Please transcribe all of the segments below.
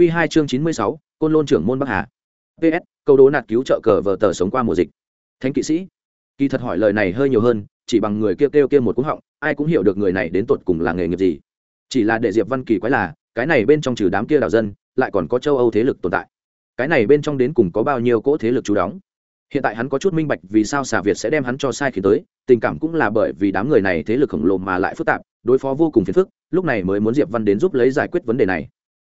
Q2 chương chín mươi sáu, côn lôn trưởng môn bắc hà. Ps câu đố nạt cứu trợ cờ vở tờ sống qua mùa dịch. Thánh kỵ sĩ. Kỳ thật hỏi lời này hơi nhiều hơn, chỉ bằng người kêu kêu kêu một cú họng, ai cũng hiểu được người này đến tột cùng là nghề nghiệp gì. Chỉ là để diệp văn kỳ quái là, cái này bên trong trừ đám kia đảo dân, lại còn có châu âu thế lực tồn tại. Cái này bên trong đến cùng có bao nhiêu cỗ thế lực chú đóng? Hiện tại hắn có chút minh bạch vì sao xà việt sẽ đem hắn cho sai khi tới, tình cảm cũng là bởi vì đám người này thế lực khổng lồ mà lại phức tạp, đối phó vô cùng phiền phức, lúc này mới muốn diệp văn đến giúp lấy giải quyết vấn đề này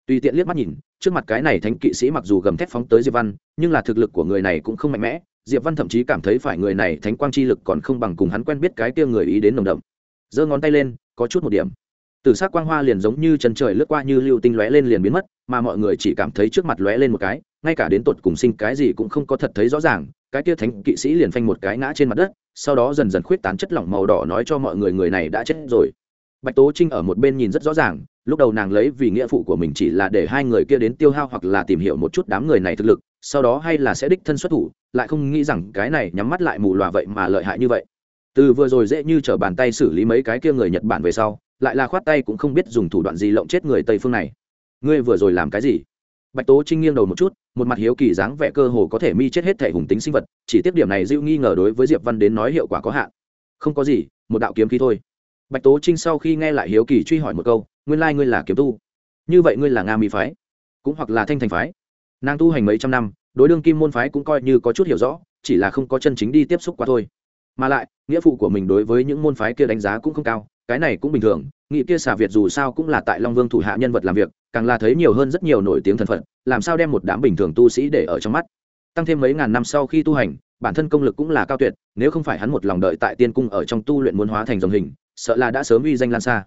tùy tiện liếc mắt nhìn, trước mặt cái này thánh kỵ sĩ mặc dù gầm thép phóng tới diệp văn, nhưng là thực lực của người này cũng không mạnh mẽ. Diệp văn thậm chí cảm thấy phải người này thánh quang chi lực còn không bằng cùng hắn quen biết cái kia người ý đến nồng đậm. Giơ ngón tay lên, có chút một điểm. Từ s c quang hoa liền giống như chân trời lướt qua như lưu tinh lóe lên liền biến mất, mà mọi người chỉ cảm thấy trước mặt lóe lên một cái, ngay cả đến tột cùng sinh cái gì cũng không có thật thấy rõ ràng, cái kia thánh kỵ sĩ liền phanh một cái ngã trên mặt đất, sau đó dần dần khuyết tán chất lỏng màu đỏ nói cho mọi người người này đã chết rồi bạch tố trinh ở một bên nhìn rất rõ ràng, lúc đầu nàng lấy vì nghĩa phụ của mình chỉ là để hai người kia đến tiêu hao hoặc là tìm hiểu một chút đám người này thực lực, sau đó hay là sẽ đích thân xuất thủ, lại không nghĩ rằng cái này nhắm mắt lại mù loà vậy mà lợi hại như vậy. Từ vừa rồi dễ như t r ở bàn tay xử lý mấy cái kia người nhật bản về sau, lại là khoát tay cũng không biết dùng thủ đoạn gì lộng chết người tây phương này. Ngươi vừa rồi làm cái gì? Bạch tố trinh nghiêng đầu một chút, một mặt hiếu kỳ dáng vẻ cơ hồ có thể mi chết hết thể hùng tính sinh vật, chỉ tiếp điểm này dịu nghi ngờ đối với diệp văn đến nói hiệu quả có hạn. Không có gì, một đạo kiếm khí thôi bạch tố trinh sau khi nghe lại hiếu kỳ truy hỏi một câu, nguyên lai ngươi là kiếm tu? Như vậy ngươi là nga mỹ phái, cũng hoặc là thanh thành phái? Nàng tu hành mấy trăm năm, đối đương kim môn phái cũng coi như có chút hiểu rõ, chỉ là không có chân chính đi tiếp xúc qua thôi. Mà lại, nghĩa phụ của mình đối với những môn phái kia đánh giá cũng không cao, cái này cũng bình thường, nghị kia xà việt dù sao cũng là tại long vương thủ hạ nhân vật làm việc, càng là thấy nhiều hơn rất nhiều nổi tiếng thần phận, làm sao đem một đám bình thường tu sĩ để ở trong mắt. Tăng thêm mấy ngàn năm sau khi tu hành, bản thân công lực cũng là cao tuyệt, nếu không phải hắn một lòng đợi tại tiên cung ở trong tu luyện muốn hóa thành dòng hình sợ là đã sớm uy danh lan xa.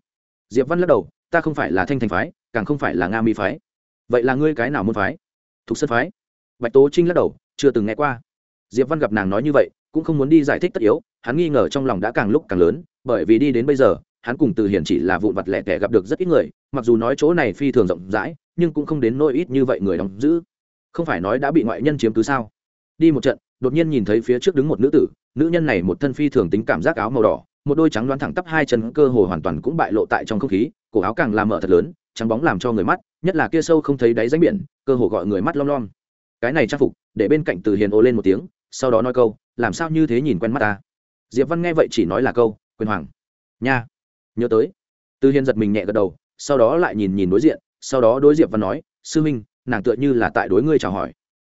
Diệp văn lắc đầu, ta không phải là thanh thành phái, càng không phải là nga mi phái. Vậy là ngươi cái nào môn phái? Thục sơn phái. Bạch tố trinh lắc đầu, chưa từng nghe qua. Diệp văn gặp nàng nói như vậy, cũng không muốn đi giải thích tất yếu, hắn nghi ngờ trong lòng đã càng lúc càng lớn, bởi vì đi đến bây giờ, hắn cùng từ hiển chỉ là vụn vặt lẻ tẻ gặp được rất ít người, mặc dù nói chỗ này phi thường rộng rãi, nhưng cũng không đến nỗi ít như vậy người đóng giữ. Không phải nói đã bị ngoại nhân chiếm cứ sao? Đi một trận, đột nhiên nhìn thấy phía trước đứng một nữ tử, nữ nhân này một thân phi thường tính cảm giác áo màu đỏ một đôi trắng đoán thẳng tắp hai chân cơ hồ hoàn toàn cũng bại lộ tại trong không khí, cổ áo càng làm mở thật lớn, trắng bóng làm cho người mắt, nhất là kia sâu không thấy đáy ránh biển, cơ hồ gọi người mắt lom lom. Cái này trang phục, để bên cạnh từ hiền ô lên một tiếng, sau đó nói câu, làm sao như thế nhìn quen mắt ta? Diệp văn nghe vậy chỉ nói là câu, quyền hoàng. Nha. Nhớ tới. Từ hiền giật mình nhẹ gật đầu, sau đó lại nhìn nhìn đối diện, sau đó đối diệp văn nói, sư minh, nàng tựa như là tại đối ngươi chào hỏi.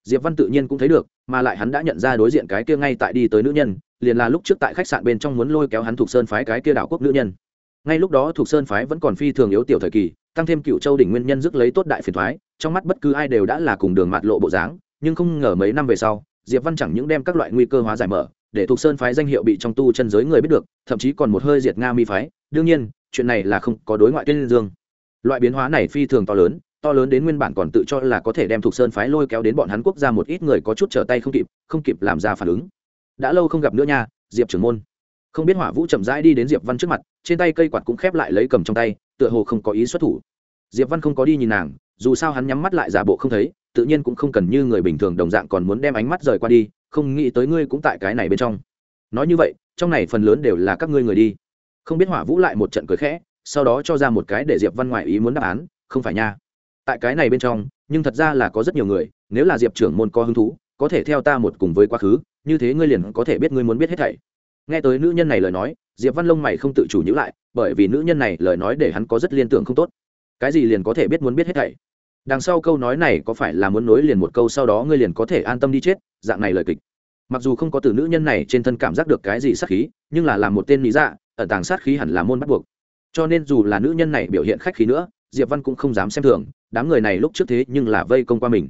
Diệp văn tự nhiên cũng thấy được, mà lại hắn đã nhận ra đối diện cái kia ngay tại đi tới nữ nhân liền là lúc trước tại khách sạn bên trong muốn lôi kéo hắn thuộc sơn phái cái kia đảo quốc nữ nhân. Ngay lúc đó thuộc sơn phái vẫn còn phi thường yếu tiểu thời kỳ, tăng thêm cựu châu đỉnh nguyên nhân rước lấy tốt đại phiền thoái, trong mắt bất cứ ai đều đã là cùng đường mạt lộ bộ dáng, nhưng không ngờ mấy năm về sau, diệp văn chẳng những đem các loại nguy cơ hóa giải mở, để thuộc sơn phái danh hiệu bị trong tu chân giới người biết được, thậm chí còn một hơi diệt nga mi phái. Đương nhiên, chuyện này là không có đối ngoại tuyên dương. Loại biến hóa này phi thường to lớn to lớn đến nguyên bản còn tự cho là có thể đem thuộc sơn phái lôi kéo đến bọn hắn quốc gia một ít người có chút trở tay không kịp không kịp làm ra phản ứng đã lâu không gặp nữa nha, diệp trưởng môn. Không biết hỏa vũ chậm rãi đi đến diệp văn trước mặt, trên tay cây quạt cũng khép lại lấy cầm trong tay, tựa hồ không có ý xuất thủ. Diệp văn không có đi nhìn nàng, dù sao hắn nhắm mắt lại giả bộ không thấy, tự nhiên cũng không cần như người bình thường đồng dạng còn muốn đem ánh mắt rời qua đi, không nghĩ tới ngươi cũng tại cái này bên trong. Nói như vậy, trong này phần lớn đều là các ngươi người đi. Không biết hỏa vũ lại một trận cười khẽ, sau đó cho ra một cái để diệp văn ngoại ý muốn đáp án, không phải nha. Tại cái này bên trong, nhưng thật ra là có rất nhiều người, nếu là diệp trưởng môn có hứng thú, có thể theo ta một cùng với quá khứ như thế ngươi liền có thể biết ngươi muốn biết hết thảy. Nghe tới nữ nhân này lời nói, diệp văn lông mày không tự chủ nhữ lại, bởi vì nữ nhân này lời nói để hắn có rất liên tưởng không tốt. Cái gì liền có thể biết muốn biết hết thảy? Đằng sau câu nói này có phải là muốn nối liền một câu sau đó ngươi liền có thể an tâm đi chết? Dạng này lời kịch. Mặc dù không có từ nữ nhân này trên thân cảm giác được cái gì sát khí, nhưng là làm một tên lý dạ ở tàng sát khí hẳn là môn bắt buộc. Cho nên dù là nữ nhân này biểu hiện khách khí nữa, diệp văn cũng không dám xem thường, đám người này lúc trước thế nhưng là vây công qua mình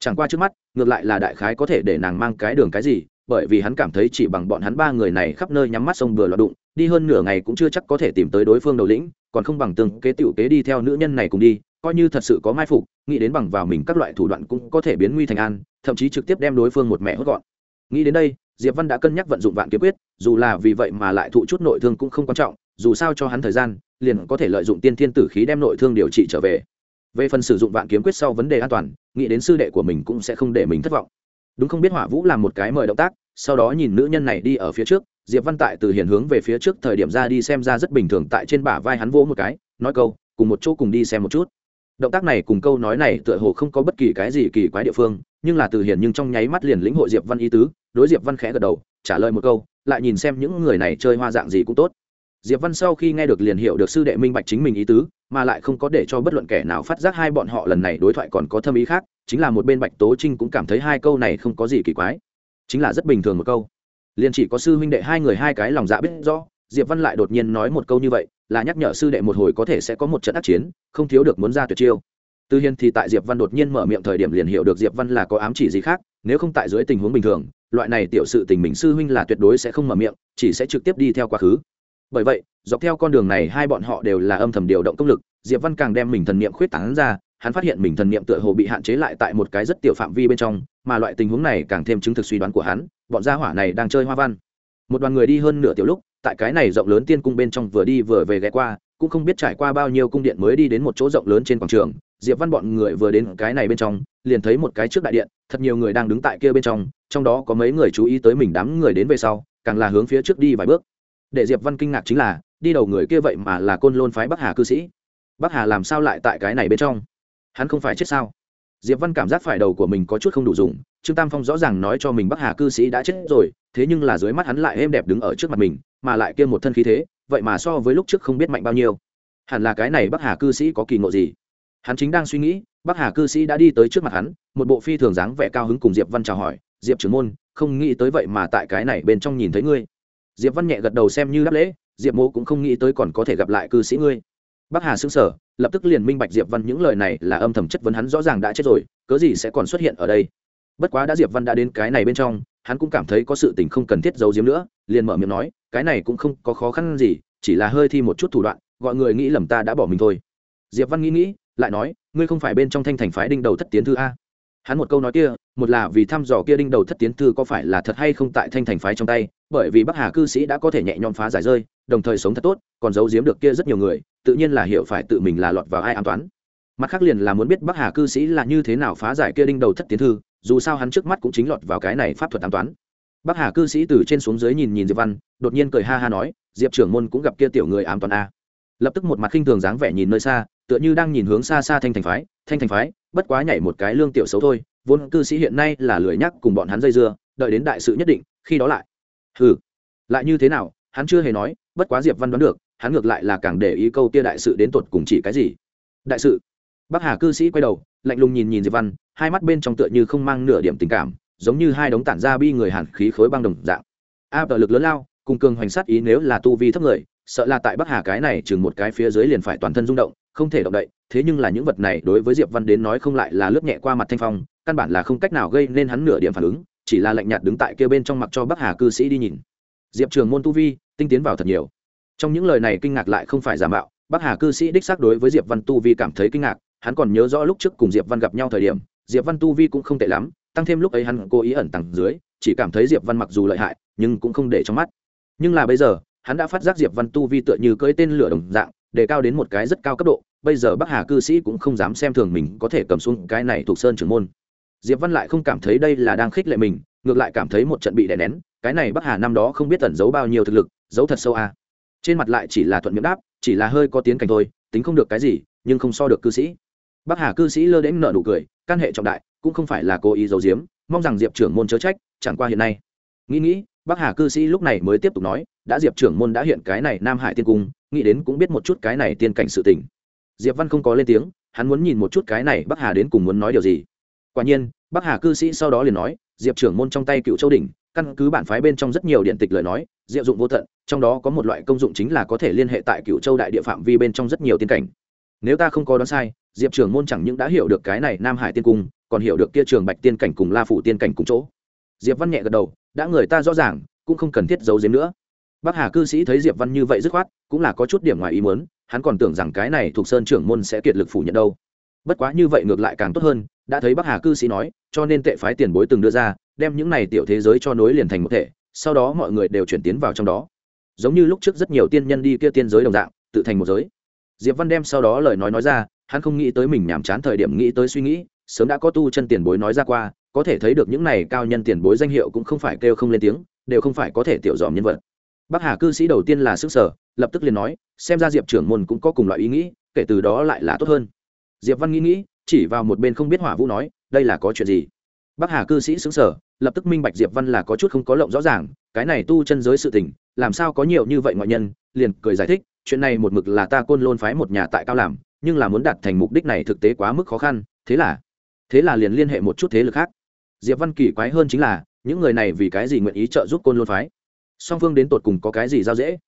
chẳng qua trước mắt, ngược lại là đại khái có thể để nàng mang cái đường cái gì, bởi vì hắn cảm thấy chỉ bằng bọn hắn ba người này khắp nơi nhắm mắt sông vừa loạt đụng, đi hơn nửa ngày cũng chưa chắc có thể tìm tới đối phương đầu lĩnh, còn không bằng tương kế tựu kế đi theo nữ nhân này cùng đi, coi như thật sự có mai phục, nghĩ đến bằng vào mình các loại thủ đoạn cũng có thể biến nguy thành an, thậm chí trực tiếp đem đối phương một mẹ hốt gọn. Nghĩ đến đây, diệp văn đã cân nhắc vận dụng vạn kiếm quyết, dù là vì vậy mà lại thụ chút nội thương cũng không quan trọng, dù sao cho hắn thời gian, liền có thể lợi dụng tiên thiên tử khí đem nội thương điều trị trở về về phần sử dụng vạn kiếm quyết sau vấn đề an toàn, nghĩ đến sư đệ của mình cũng sẽ không để mình thất vọng. Đúng không biết hỏa vũ làm một cái mời động tác, sau đó nhìn nữ nhân này đi ở phía trước, diệp văn tại từ hiền hướng về phía trước thời điểm ra đi xem ra rất bình thường tại trên bả vai hắn vỗ một cái, nói câu, cùng một chỗ cùng đi xem một chút. Động tác này cùng câu nói này tựa hồ không có bất kỳ cái gì kỳ quái địa phương, nhưng là từ hiển nhưng trong nháy mắt liền lĩnh hội diệp văn ý tứ, đối diệp văn khẽ gật đầu, trả lời một câu, lại nhìn xem những người này chơi hoa dạng gì cũng tốt diệp văn sau khi nghe được liền hiểu được sư đệ minh bạch chính mình ý tứ mà lại không có để cho bất luận kẻ nào phát giác hai bọn họ lần này đối thoại còn có thâm ý khác chính là một bên bạch tố trinh cũng cảm thấy hai câu này không có gì kỳ quái. Chính là rất bình thường một câu. Liền chỉ có sư huynh đệ hai người hai cái lòng dạ biết rõ diệp văn lại đột nhiên nói một câu như vậy là nhắc nhở sư đệ một hồi có thể sẽ có một trận ác chiến không thiếu được muốn ra tuyệt chiêu. Tư Hiên thì tại Diệp Văn đột nhiên mở miệng thời điểm liền hiểu được Diệp Văn là có ám chỉ gì khác, nếu không tại dưới tình huống bình thường, loại này tiểu sự tình mình sư huynh là tuyệt đối sẽ không mở miệng, chỉ sẽ trực tiếp đi theo quá khứ. Bởi vậy, dọc theo con đường này hai bọn họ đều là âm thầm điều động công lực, Diệp Văn càng đem mình thần niệm khuyết tán ra, hắn phát hiện mình thần niệm tựa hồ bị hạn chế lại tại một cái rất tiểu phạm vi bên trong, mà loại tình huống này càng thêm chứng thực suy đoán của hắn, bọn gia hỏa này đang chơi hoa văn. Một đoàn người đi hơn nửa tiểu lúc, tại cái này rộng lớn tiên cung bên trong vừa đi vừa về ghé qua, cũng không biết trải qua bao nhiêu cung điện mới đi đến một chỗ rộng lớn trên quảng trường diệp văn bọn người vừa đến cái này bên trong liền thấy một cái trước đại điện thật nhiều người đang đứng tại kia bên trong trong đó có mấy người chú ý tới mình đám người đến về sau càng là hướng phía trước đi vài bước để diệp văn kinh ngạc chính là, đi đầu người kia vậy mà là côn lôn phái bắc hà cư sĩ. Bắc hà làm sao lại tại cái này bên trong? Hắn không phải chết sao? Diệp văn cảm giác phải đầu của mình có chút không đủ dùng, trương tam phong rõ ràng nói cho mình bắc hà cư sĩ đã chết rồi, thế nhưng là dưới mắt hắn lại êm đẹp đứng ở trước mặt mình, mà lại kia một thân khí thế, vậy mà so với lúc trước không biết mạnh bao nhiêu. Hẳn là cái này bắc hà cư sĩ có kỳ ngộ gì? Hắn chính đang suy nghĩ, bắc hà cư sĩ đã đi tới trước mặt hắn, một bộ phi thường dáng vẻ cao hứng cùng diệp văn chào hỏi, diệp trưởng môn, không nghĩ tới vậy mà tại cái này bên trong nhìn thấy ngươi diệp văn nhẹ gật đầu xem như đáp lễ, diệp mô cũng không nghĩ tới còn có thể gặp lại cư sĩ ngươi. Bắc hà xứng sở lập tức liền minh bạch diệp văn những lời này là âm thầm chất vấn hắn rõ ràng đã chết rồi, cớ gì sẽ còn xuất hiện ở đây. Bất quá đã diệp văn đã đến cái này bên trong, hắn cũng cảm thấy có sự tình không cần thiết giấu giếm nữa, liền mở miệng nói, cái này cũng không có khó khăn gì, chỉ là hơi thi một chút thủ đoạn, gọi người nghĩ lầm ta đã bỏ mình thôi. Diệp văn nghĩ nghĩ, lại nói, ngươi không phải bên trong thanh thành phái đinh đầu thất tiến thư a hắn một câu nói kia, một là vì thăm dò kia đinh đầu thất tiến thư có phải là thật hay không tại thanh thành phái trong tay, bởi vì bắc hà cư sĩ đã có thể nhẹ nhõm phá giải rơi, đồng thời sống thật tốt, còn giấu giếm được kia rất nhiều người, tự nhiên là hiểu phải tự mình là lọt vào ai an toán mặt khác liền là muốn biết bắc hà cư sĩ là như thế nào phá giải kia đinh đầu thất tiến thư, dù sao hắn trước mắt cũng chính lọt vào cái này pháp thuật an toán bắc hà cư sĩ từ trên xuống dưới nhìn nhìn diệp văn, đột nhiên cười ha ha nói, diệp trưởng môn cũng gặp kia tiểu người ám toán a. Lập tức một mặt khinh thường dáng vẻ nhìn nơi xa, tựa như đang nhìn hướng xa xa thanh thành phái, thanh thành phái bất quá nhảy một cái lương tiểu xấu thôi, vốn cư sĩ hiện nay là lười nhắc cùng bọn hắn dây dưa, đợi đến đại sự nhất định, khi đó lại. Hừ, lại như thế nào, hắn chưa hề nói, bất quá diệp văn đoán được, hắn ngược lại là càng để ý câu kia đại sự đến tột cùng chỉ cái gì. Đại sự. Bắc hà cư sĩ quay đầu, lạnh lùng nhìn nhìn diệp văn, hai mắt bên trong tựa như không mang nửa điểm tình cảm, giống như hai đống tản ra bi người hàn khí khối băng đồng dạng. A, tờ lực lớn lao, cùng cường hoành sát ý nếu là tu vi thấp người, sợ là tại bắc hà cái này chừng một cái phía dưới liền phải toàn thân rung động, không thể động đậy thế nhưng là những vật này đối với diệp văn đến nói không lại là lướt nhẹ qua mặt thanh phong, căn bản là không cách nào gây nên hắn nửa điểm phản ứng, chỉ là lạnh nhạt đứng tại kia bên trong mặc cho bắc hà cư sĩ đi nhìn. Diệp trường môn tu vi, tinh tiến vào thật nhiều. Trong những lời này kinh ngạc lại không phải giả mạo, bắc hà cư sĩ đích xác đối với diệp văn tu vi cảm thấy kinh ngạc, hắn còn nhớ rõ lúc trước cùng diệp văn gặp nhau thời điểm, diệp văn tu vi cũng không tệ lắm, tăng thêm lúc ấy hắn cố ý ẩn tàng dưới, chỉ cảm thấy diệp văn mặc dù lợi hại, nhưng cũng không để trong mắt. Nhưng là bây giờ, hắn đã phát giác diệp văn tu vi tựa như cưỡi tên lửa đồng dạng, đề cao đến một cái rất cao cấp độ bây giờ bắc hà cư sĩ cũng không dám xem thường mình có thể cầm xuống cái này thuộc sơn trưởng môn. Diệp văn lại không cảm thấy đây là đang khích lệ mình, ngược lại cảm thấy một trận bị đè nén, cái này bắc hà năm đó không biết tẩn giấu bao nhiêu thực lực, giấu thật sâu à. trên mặt lại chỉ là thuận miệng đáp, chỉ là hơi có tiến cảnh thôi, tính không được cái gì, nhưng không so được cư sĩ. Bắc hà cư sĩ lơ đến nợ nụ cười, căn hệ trọng đại, cũng không phải là cố ý giấu giếm, mong rằng diệp trưởng môn chớ trách, chẳng qua hiện nay. Nghĩ nghĩ, bắc hà cư sĩ lúc này mới tiếp tục nói, đã diệp trưởng môn đã hiện cái này nam hải tiên cung, nghĩ đến cũng biết một chút cái này tiên cảnh sự tình diệp văn không có lên tiếng, hắn muốn nhìn một chút cái này bắc hà đến cùng muốn nói điều gì. Quả nhiên, bắc hà cư sĩ sau đó liền nói, diệp trưởng môn trong tay cựu châu đỉnh, căn cứ bản phái bên trong rất nhiều điện tịch lời nói, diệu dụng vô tận, trong đó có một loại công dụng chính là có thể liên hệ tại cựu châu đại địa phạm vi bên trong rất nhiều tiên cảnh. Nếu ta không có đoán sai, diệp trưởng môn chẳng những đã hiểu được cái này nam hải tiên cung, còn hiểu được kia trường bạch tiên cảnh cùng la phủ tiên cảnh cùng chỗ. Diệp văn nhẹ gật đầu, đã người ta rõ ràng, cũng không cần thiết giấu giếm nữa. Bác hà cư sĩ thấy diệp văn như vậy dứt khoát, cũng là có chút điểm ngoài ý muốn hắn còn tưởng rằng cái này thuộc sơn trưởng môn sẽ kiệt lực phủ nhận đâu. Bất quá như vậy ngược lại càng tốt hơn, đã thấy Bắc hà cư sĩ nói, cho nên tệ phái tiền bối từng đưa ra, đem những này tiểu thế giới cho nối liền thành một thể, sau đó mọi người đều chuyển tiến vào trong đó. Giống như lúc trước rất nhiều tiên nhân đi kia tiên giới đồng dạng, tự thành một giới. Diệp văn đem sau đó lời nói nói ra, hắn không nghĩ tới mình nhàm chán thời điểm nghĩ tới suy nghĩ, sớm đã có tu chân tiền bối nói ra qua, có thể thấy được những này cao nhân tiền bối danh hiệu cũng không phải kêu không lên tiếng, đều không phải có thể tiểu dòm nhân vật. Bắc hà cư sĩ đầu tiên là sức sở lập tức liền nói, xem ra diệp trưởng môn cũng có cùng loại ý nghĩ, kể từ đó lại là tốt hơn. Diệp văn nghĩ nghĩ, chỉ vào một bên không biết hỏa vũ nói, đây là có chuyện gì? Bắc hà cư sĩ xứng sở lập tức minh bạch diệp văn là có chút không có lộng rõ ràng, cái này tu chân giới sự tình, làm sao có nhiều như vậy ngoại nhân, liền cười giải thích, chuyện này một mực là ta côn lôn phái một nhà tại cao làm, nhưng là muốn đạt thành mục đích này thực tế quá mức khó khăn, thế là thế là liền liên hệ một chút thế lực khác. Diệp văn kỳ quái hơn chính là, những người này vì cái gì nguyện ý trợ giúp côn lôn phái? Song phương đến tột cùng có cái gì giao dễ?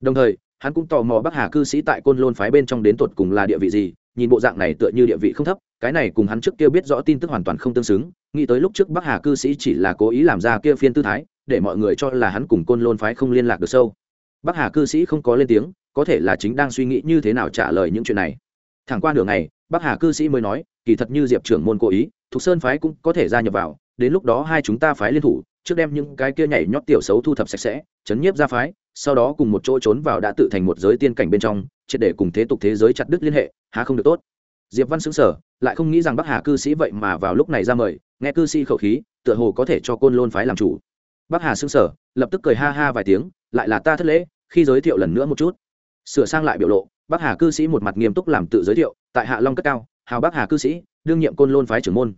Đồng thời hắn cũng tò mò bắc hà cư sĩ tại côn lôn phái bên trong đến tột cùng là địa vị gì nhìn bộ dạng này tựa như địa vị không thấp cái này cùng hắn trước kia biết rõ tin tức hoàn toàn không tương xứng nghĩ tới lúc trước bắc hà cư sĩ chỉ là cố ý làm ra kia phiên tư thái để mọi người cho là hắn cùng côn lôn phái không liên lạc được sâu. Bắc hà cư sĩ không có lên tiếng có thể là chính đang suy nghĩ như thế nào trả lời những chuyện này. Thẳng qua đường này, bắc hà cư sĩ mới nói kỳ thật như diệp trưởng môn cố ý thục sơn phái cũng có thể gia nhập vào đến lúc đó hai chúng ta phái liên thủ trước đem những cái kia nhảy nhót tiểu xấu thu thập sạch sẽ chấn nhiếp ra phái sau đó cùng một chỗ trốn vào đã tự thành một giới tiên cảnh bên trong, triệt để cùng thế tục thế giới chặt đứt liên hệ, há không được tốt. Diệp văn xứng sở lại không nghĩ rằng bắc hà cư sĩ vậy mà vào lúc này ra mời, nghe cư sĩ khẩu khí, tựa hồ có thể cho côn lôn phái làm chủ. Bắc hà xứng sở lập tức cười ha ha vài tiếng, lại là ta thất lễ, khi giới thiệu lần nữa một chút. Sửa sang lại biểu lộ, bắc hà cư sĩ một mặt nghiêm túc làm tự giới thiệu, tại hạ long cất cao, hào bắc hà cư sĩ, đương nhiệm côn lôn phái trưởng môn.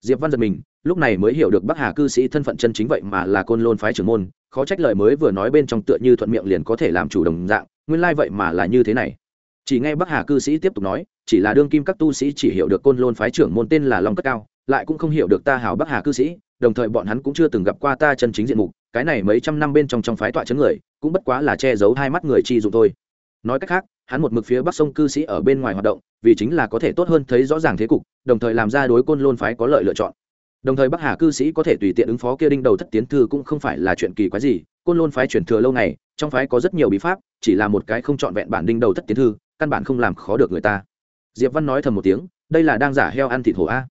Diệp văn giật mình, lúc này mới hiểu được bắc hà cư sĩ thân phận chân chính vậy mà là côn lôn phái trưởng môn khó trách lời mới vừa nói bên trong tựa như thuận miệng liền có thể làm chủ đồng dạng, nguyên lai vậy mà là như thế này. Chỉ nghe bắc hà cư sĩ tiếp tục nói, chỉ là đương kim các tu sĩ chỉ hiểu được côn lôn phái trưởng môn tên là long cất cao, lại cũng không hiểu được ta hào bắc hà cư sĩ, đồng thời bọn hắn cũng chưa từng gặp qua ta chân chính diện mục, cái này mấy trăm năm bên trong trong phái tọa chấn người, cũng bất quá là che giấu hai mắt người chi dụng thôi. Nói cách khác, hắn một mực phía bắc sông cư sĩ ở bên ngoài hoạt động, vì chính là có thể tốt hơn thấy rõ ràng thế cục, đồng thời làm ra đối côn lôn phái có lợi lựa chọn đồng thời bắc hà cư sĩ có thể tùy tiện ứng phó kia đinh đầu thất tiến thư cũng không phải là chuyện kỳ quái gì, côn lôn phái truyền thừa lâu này trong phái có rất nhiều bí pháp, chỉ là một cái không trọn vẹn bản đinh đầu thất tiến thư, căn bản không làm khó được người ta. Diệp văn nói thầm một tiếng, đây là đang giả heo ăn thịt hổ a.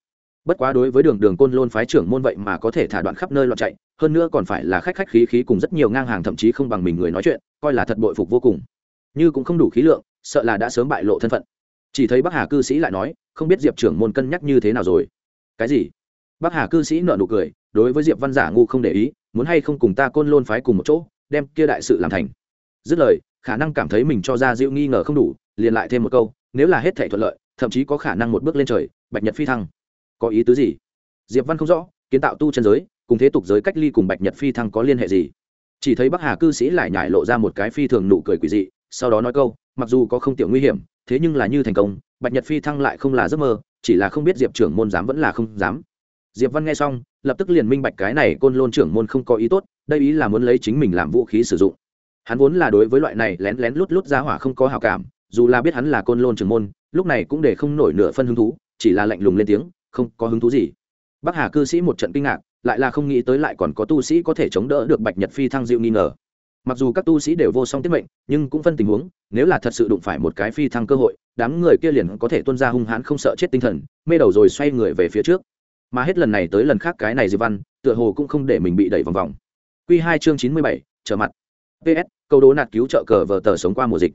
Bất quá đối với đường đường côn lôn phái trưởng môn vậy mà có thể thả đoạn khắp nơi loạn chạy, hơn nữa còn phải là khách khách khí khí cùng rất nhiều ngang hàng thậm chí không bằng mình người nói chuyện, coi là thật bội phục vô cùng. Như cũng không đủ khí lượng, sợ là đã sớm bại lộ thân phận. Chỉ thấy bắc hà cư sĩ lại nói, không biết diệp trưởng môn cân nhắc như thế nào rồi. Cái gì? Bắc hà cư sĩ nợ nụ cười, đối với diệp văn giả ngu không để ý, muốn hay không cùng ta côn lôn phái cùng một chỗ, đem kia đại sự làm thành. Dứt lời, khả năng cảm thấy mình cho ra dịu nghi ngờ không đủ, liền lại thêm một câu, nếu là hết thể thuận lợi, thậm chí có khả năng một bước lên trời, bạch nhật phi thăng. Có ý tứ gì? Diệp văn không rõ, kiến tạo tu chân giới, cùng thế tục giới cách ly cùng bạch nhật phi thăng có liên hệ gì? Chỉ thấy bắc hà cư sĩ lại nhải lộ ra một cái phi thường nụ cười quỷ dị, sau đó nói câu, mặc dù có không tiểu nguy hiểm, thế nhưng là như thành công, bạch nhật phi thăng lại không là giấc mơ, chỉ là không biết diệp trưởng môn dám vẫn là không dám diệp văn nghe xong, lập tức liền minh bạch cái này côn lôn trưởng môn không có ý tốt, đây ý là muốn lấy chính mình làm vũ khí sử dụng. Hắn vốn là đối với loại này lén lén lút lút ra hỏa không có hào cảm, dù là biết hắn là côn lôn trưởng môn, lúc này cũng để không nổi nửa phân hứng thú, chỉ là lạnh lùng lên tiếng, không có hứng thú gì. Bắc hà cư sĩ một trận kinh ngạc, lại là không nghĩ tới lại còn có tu sĩ có thể chống đỡ được bạch nhật phi thăng diệu nghi ngờ. Mặc dù các tu sĩ đều vô song tiết mệnh, nhưng cũng phân tình huống, nếu là thật sự đụng phải một cái phi thăng cơ hội, đám người kia liền có thể tuân ra hung hãn không sợ chết tinh thần, mê đầu rồi xoay người về phía trước mà hết lần này tới lần khác cái này diệp văn, tựa hồ cũng không để mình bị đẩy vòng vòng. Q hai chương chín mươi bảy, trở mặt. Ps câu đố nạt cứu trợ cờ vờ tờ sống qua mùa dịch.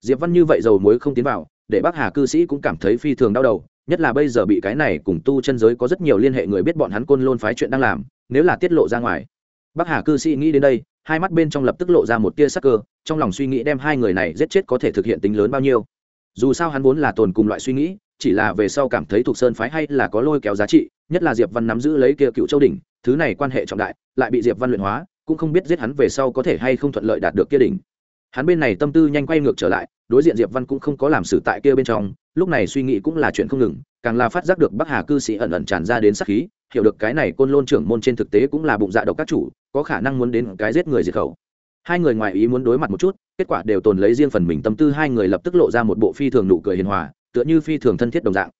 Diệp văn như vậy dầu muối không tiến vào, để bác hà cư sĩ cũng cảm thấy phi thường đau đầu, nhất là bây giờ bị cái này cùng tu chân giới có rất nhiều liên hệ người biết bọn hắn côn lôn phái chuyện đang làm, nếu là tiết lộ ra ngoài. Bác hà cư sĩ nghĩ đến đây, hai mắt bên trong lập tức lộ ra một tia sắc cơ, trong lòng suy nghĩ đem hai người này giết chết có thể thực hiện tính lớn bao nhiêu. Dù sao hắn vốn là tồn cùng loại suy nghĩ chỉ là về sau cảm thấy thuộc sơn phái hay là có lôi kéo giá trị, nhất là diệp văn nắm giữ lấy kia cựu châu đỉnh, thứ này quan hệ trọng đại, lại bị diệp văn luyện hóa, cũng không biết giết hắn về sau có thể hay không thuận lợi đạt được kia đỉnh. Hắn bên này tâm tư nhanh quay ngược trở lại, đối diện diệp văn cũng không có làm xử tại kia bên trong, lúc này suy nghĩ cũng là chuyện không ngừng, càng là phát giác được bắc hà cư sĩ ẩn ẩn tràn ra đến sắc khí, hiểu được cái này côn lôn trưởng môn trên thực tế cũng là bụng dạ độc các chủ, có khả năng muốn đến cái giết người diệt khẩu. Hai người ngoài ý muốn đối mặt một chút, kết quả đều tồn lấy riêng phần mình tâm tư, hai người lập tức lộ ra một bộ phi thường nụ cười hiền hòa tựa như phi thường thân thiết đồng dạng.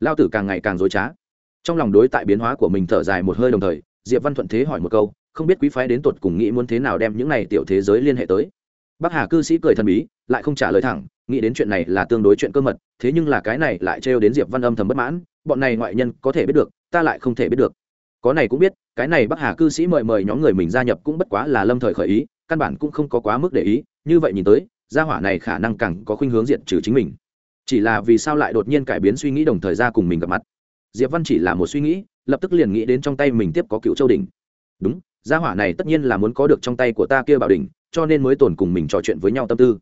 Lao tử càng ngày càng dối trá. Trong lòng đối tại biến hóa của mình thở dài một hơi đồng thời, diệp văn thuận thế hỏi một câu, không biết quý phái đến tột cùng nghĩ muốn thế nào đem những này tiểu thế giới liên hệ tới. Bắc hà cư sĩ cười thần bí, lại không trả lời thẳng, nghĩ đến chuyện này là tương đối chuyện cơ mật, thế nhưng là cái này lại trêu đến diệp văn âm thầm bất mãn, bọn này ngoại nhân có thể biết được, ta lại không thể biết được. Có này cũng biết, cái này bắc hà cư sĩ mời mời nhóm người mình gia nhập cũng bất quá là lâm thời khởi ý, căn bản cũng không có quá mức để ý, như vậy nhìn tới, gia hỏa này khả năng càng có khuynh hướng diện trừ chính mình chỉ là vì sao lại đột nhiên cải biến suy nghĩ đồng thời ra cùng mình gặp mặt? Diệp văn chỉ là một suy nghĩ, lập tức liền nghĩ đến trong tay mình tiếp có cựu châu đình đúng, gia hỏa này tất nhiên là muốn có được trong tay của ta kia bảo đình cho nên mới tồn cùng mình trò chuyện với nhau tâm tư.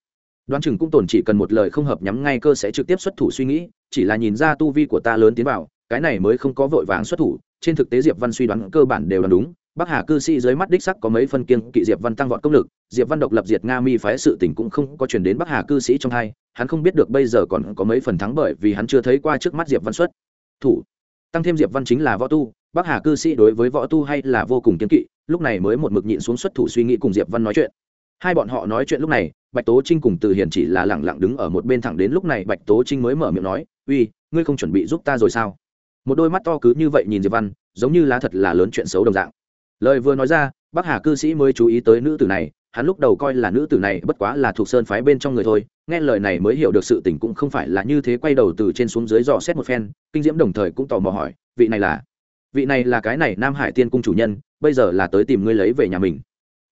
Đoán chừng cũng tồn chỉ cần một lời không hợp nhắm ngay cơ sẽ trực tiếp xuất thủ suy nghĩ, chỉ là nhìn ra tu vi của ta lớn tiến vào, cái này mới không có vội vàng xuất thủ, trên thực tế diệp văn suy đoán cơ bản đều là đúng bắc hà cư sĩ dưới mắt đích sắc có mấy phân kiêng kỵ diệp văn tăng vọt công lực, diệp văn độc lập diệt nga mi phái sự tình cũng không có chuyển đến bắc hà cư sĩ trong hai, hắn không biết được bây giờ còn có mấy phần thắng bởi vì hắn chưa thấy qua trước mắt diệp văn xuất thủ. Tăng thêm diệp văn chính là võ tu, bắc hà cư sĩ đối với võ tu hay là vô cùng kiên kỵ, lúc này mới một mực nhịn xuống xuất thủ suy nghĩ cùng diệp văn nói chuyện. Hai bọn họ nói chuyện lúc này, bạch tố trinh cùng từ hiền chỉ là lẳng lặng đứng ở một bên thẳng đến lúc này bạch tố trinh mới mở miệng nói, uy, ngươi không chuẩn bị giúp ta rồi sao? Một đôi mắt to cứ như vậy nhìn diệp văn, giống như lá thật là lớn chuyện xấu đồng dạng lời vừa nói ra, bắc hà cư sĩ mới chú ý tới nữ tử này, hắn lúc đầu coi là nữ tử này bất quá là thuộc sơn phái bên trong người thôi, nghe lời này mới hiểu được sự tình cũng không phải là như thế, quay đầu từ trên xuống dưới dò xét một phen, kinh diễm đồng thời cũng tò mò hỏi, vị này là? Vị này là cái này nam hải tiên cung chủ nhân, bây giờ là tới tìm ngươi lấy về nhà mình.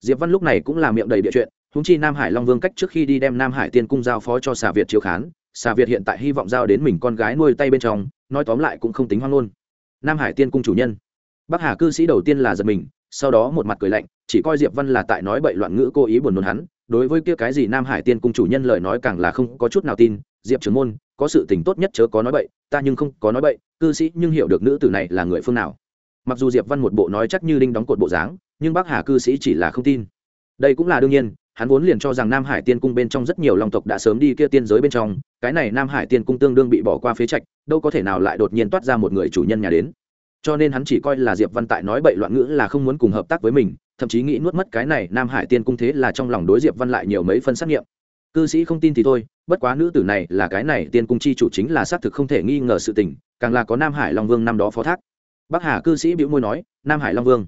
Diệp văn lúc này cũng là miệng đầy địa chuyện húng chi nam hải long vương cách trước khi đi đem nam hải tiên cung giao phó cho xà việt chiếu khán, xà việt hiện tại hy vọng giao đến mình con gái nuôi tay bên trong, nói tóm lại cũng không tính hoang luôn. Nam hải tiên cung chủ nhân. Bắc hà cư sĩ đầu tiên là giật mình sau đó một mặt cười lạnh, chỉ coi diệp văn là tại nói bậy loạn ngữ cố ý buồn nôn hắn, đối với kia cái gì nam hải tiên cung chủ nhân lời nói càng là không có chút nào tin, diệp trưởng môn, có sự tình tốt nhất chớ có nói bậy, ta nhưng không có nói bậy, cư sĩ nhưng hiểu được nữ tử này là người phương nào. Mặc dù diệp văn một bộ nói chắc như đinh đóng cột bộ dáng, nhưng bắc hà cư sĩ chỉ là không tin. Đây cũng là đương nhiên, hắn vốn liền cho rằng nam hải tiên cung bên trong rất nhiều long tộc đã sớm đi kia tiên giới bên trong, cái này nam hải tiên cung tương đương bị bỏ qua phế trạch, đâu có thể nào lại đột nhiên toát ra một người chủ nhân nhà đến cho nên hắn chỉ coi là diệp văn tại nói bậy loạn ngữ là không muốn cùng hợp tác với mình, thậm chí nghĩ nuốt mất cái này nam hải tiên cung thế là trong lòng đối diệp văn lại nhiều mấy phân xác nghiệm. Cư sĩ không tin thì thôi, bất quá nữ tử này là cái này tiên cung chi chủ chính là xác thực không thể nghi ngờ sự tình, càng là có nam hải long vương năm đó phó thác. Bắc hà cư sĩ bĩu môi nói, nam hải long vương,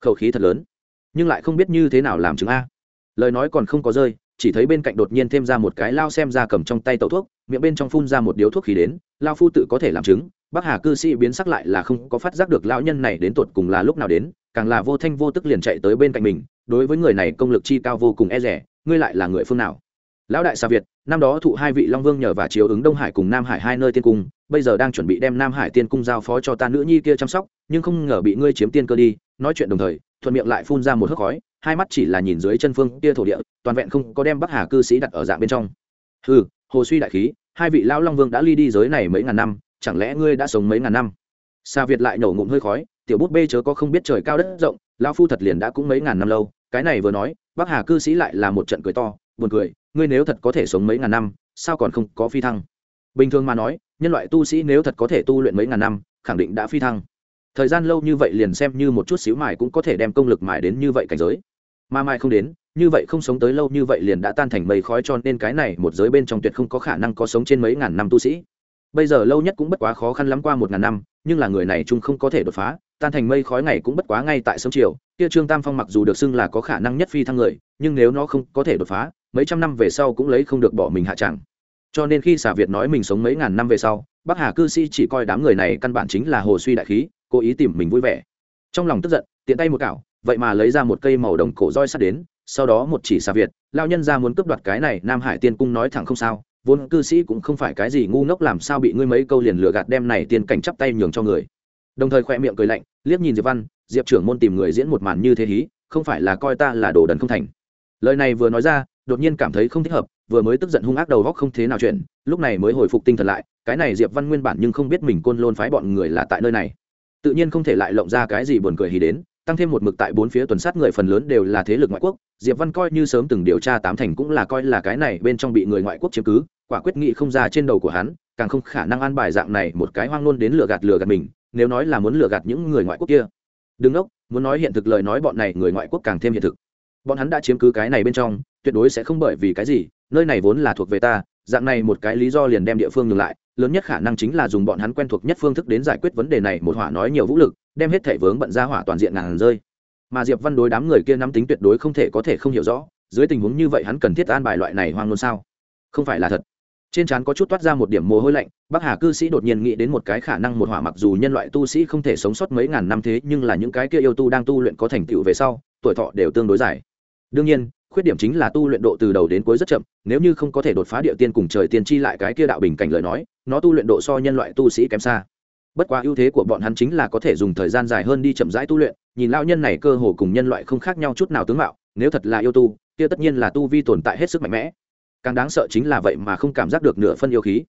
khẩu khí thật lớn, nhưng lại không biết như thế nào làm chứng a. Lời nói còn không có rơi, chỉ thấy bên cạnh đột nhiên thêm ra một cái lao xem ra cầm trong tay tẩu thuốc, miệng bên trong phun ra một điếu thuốc khí đến, lao phu tự có thể làm chứng bắc hà cư sĩ biến sắc lại là không có phát giác được lão nhân này đến tột cùng là lúc nào đến, càng là vô thanh vô tức liền chạy tới bên cạnh mình, đối với người này công lực chi cao vô cùng e rẻ, ngươi lại là người phương nào? Lão đại xà việt, năm đó thụ hai vị long vương nhờ và chiếu ứng đông hải cùng nam hải hai nơi tiên cung, bây giờ đang chuẩn bị đem nam hải tiên cung giao phó cho ta nữ nhi kia chăm sóc, nhưng không ngờ bị ngươi chiếm tiên cơ đi, nói chuyện đồng thời, thuận miệng lại phun ra một hớp khói, hai mắt chỉ là nhìn dưới chân phương kia thổ địa, toàn vẹn không có đem bắc hà cư sĩ đặt ở dạng bên trong. Ừ hồ suy đại khí, hai vị lão long vương đã ly đi giới này mấy ngàn năm chẳng lẽ ngươi đã sống mấy ngàn năm? Xa việt lại nổ ngụm hơi khói, tiểu bút bê chớ có không biết trời cao đất rộng, lão phu thật liền đã cũng mấy ngàn năm lâu, cái này vừa nói, bắc hà cư sĩ lại là một trận cười to, buồn cười, ngươi nếu thật có thể sống mấy ngàn năm, sao còn không có phi thăng? Bình thường mà nói, nhân loại tu sĩ nếu thật có thể tu luyện mấy ngàn năm, khẳng định đã phi thăng. Thời gian lâu như vậy liền xem như một chút xíu mài cũng có thể đem công lực mài đến như vậy cảnh giới. Mà mai không đến, như vậy không sống tới lâu như vậy liền đã tan thành mây khói cho nên cái này một giới bên trong tuyệt không có khả năng có sống trên mấy ngàn năm tu sĩ bây giờ lâu nhất cũng bất quá khó khăn lắm qua một ngàn năm, nhưng là người này chung không có thể đột phá, tan thành mây khói ngày cũng bất quá ngay tại sớm chiều. Kia trương tam phong mặc dù được xưng là có khả năng nhất phi thăng người, nhưng nếu nó không có thể đột phá, mấy trăm năm về sau cũng lấy không được bỏ mình hạ chẳng. Cho nên khi xà việt nói mình sống mấy ngàn năm về sau, bắc hà cư sĩ chỉ coi đám người này căn bản chính là hồ suy đại khí, cố ý tìm mình vui vẻ. Trong lòng tức giận, tiện tay một cảo, vậy mà lấy ra một cây màu đồng cổ roi sắt đến, sau đó một chỉ xà việt lao nhân ra muốn cướp đoạt cái này nam hải tiên cung nói thẳng không sao vốn cư sĩ cũng không phải cái gì ngu ngốc làm sao bị ngươi mấy câu liền lừa gạt đem này tiên cảnh chắp tay nhường cho người. Đồng thời khoe miệng cười lạnh, liếc nhìn diệp văn, diệp trưởng môn tìm người diễn một màn như thế hí, không phải là coi ta là đồ đần không thành. Lời này vừa nói ra, đột nhiên cảm thấy không thích hợp, vừa mới tức giận hung ác đầu góc không thế nào chuyện lúc này mới hồi phục tinh thần lại, cái này diệp văn nguyên bản nhưng không biết mình côn lôn phái bọn người là tại nơi này. Tự nhiên không thể lại lộng ra cái gì buồn cười hí đến, tăng thêm một mực tại bốn phía tuần sát người phần lớn đều là thế lực ngoại quốc, diệp văn coi như sớm từng điều tra tám thành cũng là coi là cái này bên trong bị người ngoại quốc chiếm cứ quả quyết nghị không ra trên đầu của hắn, càng không khả năng an bài dạng này một cái hoang nôn đến lừa gạt lừa gạt mình, nếu nói là muốn lừa gạt những người ngoại quốc kia. Đừng ốc muốn nói hiện thực lời nói bọn này người ngoại quốc càng thêm hiện thực. Bọn hắn đã chiếm cứ cái này bên trong, tuyệt đối sẽ không bởi vì cái gì, nơi này vốn là thuộc về ta, dạng này một cái lý do liền đem địa phương ngừng lại, lớn nhất khả năng chính là dùng bọn hắn quen thuộc nhất phương thức đến giải quyết vấn đề này, một hỏa nói nhiều vũ lực, đem hết thể vướng bận ra hỏa toàn diện ngàn rơi. Mà diệp văn đối đám người kia nắm tính tuyệt đối không thể có thể không hiểu rõ, dưới tình huống như vậy hắn cần thiết an bài loại này hoang luôn sao? Không phải là thật trên trán có chút toát ra một điểm mồ hôi lạnh, bắc hà cư sĩ đột nhiên nghĩ đến một cái khả năng một hỏa mặc dù nhân loại tu sĩ không thể sống sót mấy ngàn năm thế, nhưng là những cái kia yêu tu đang tu luyện có thành tựu về sau, tuổi thọ đều tương đối dài. Đương nhiên, khuyết điểm chính là tu luyện độ từ đầu đến cuối rất chậm, nếu như không có thể đột phá địa tiên cùng trời tiên chi lại cái kia đạo bình cảnh lời nói, nó tu luyện độ so nhân loại tu sĩ kém xa. Bất quá ưu thế của bọn hắn chính là có thể dùng thời gian dài hơn đi chậm rãi tu luyện, nhìn lao nhân này cơ hồ cùng nhân loại không khác nhau chút nào tướng mạo, nếu thật là yêu tu, kia tất nhiên là tu vi tồn tại hết sức mạnh mẽ càng đáng sợ chính là vậy mà không cảm giác được nửa phân yêu khí.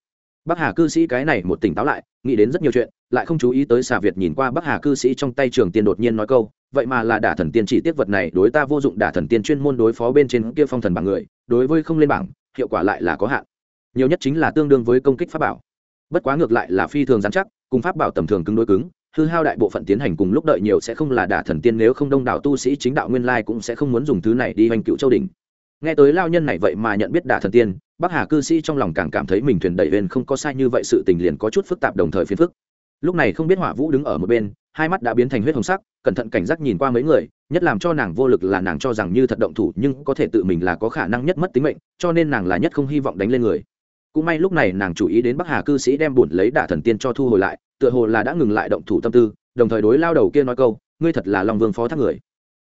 Bắc hà cư sĩ cái này một tỉnh táo lại, nghĩ đến rất nhiều chuyện, lại không chú ý tới xà việt nhìn qua bắc hà cư sĩ trong tay trường tiên đột nhiên nói câu, vậy mà là đả thần tiên chỉ tiết vật này, đối ta vô dụng, đả thần tiên chuyên môn đối phó bên trên kia phong thần bảng người, đối với không lên bảng, hiệu quả lại là có hạn. Nhiều nhất chính là tương đương với công kích pháp bảo. Bất quá ngược lại là phi thường giám chắc, cùng pháp bảo tầm thường cứng đối cứng, hư hao đại bộ phận tiến hành cùng lúc đợi nhiều sẽ không là đả thần tiên, nếu không đông đảo tu sĩ chính đạo nguyên lai cũng sẽ không muốn dùng thứ này đi hoành cựu châu đình nghe tới lao nhân này vậy mà nhận biết đả thần tiên, bắc hà cư sĩ trong lòng càng cảm thấy mình thuyền đẩy lên không có sai như vậy sự tình liền có chút phức tạp đồng thời phiền phức. Lúc này không biết hỏa vũ đứng ở một bên, hai mắt đã biến thành huyết hồng sắc, cẩn thận cảnh giác nhìn qua mấy người, nhất làm cho nàng vô lực là nàng cho rằng như thật động thủ nhưng có thể tự mình là có khả năng nhất mất tính mệnh, cho nên nàng là nhất không hy vọng đánh lên người. Cũng may lúc này nàng chú ý đến bắc hà cư sĩ đem bùn lấy đả thần tiên cho thu hồi lại, tựa hồ là đã ngừng lại động thủ tâm tư, đồng thời đối lao đầu kia nói câu, ngươi thật là long vương phó thác người.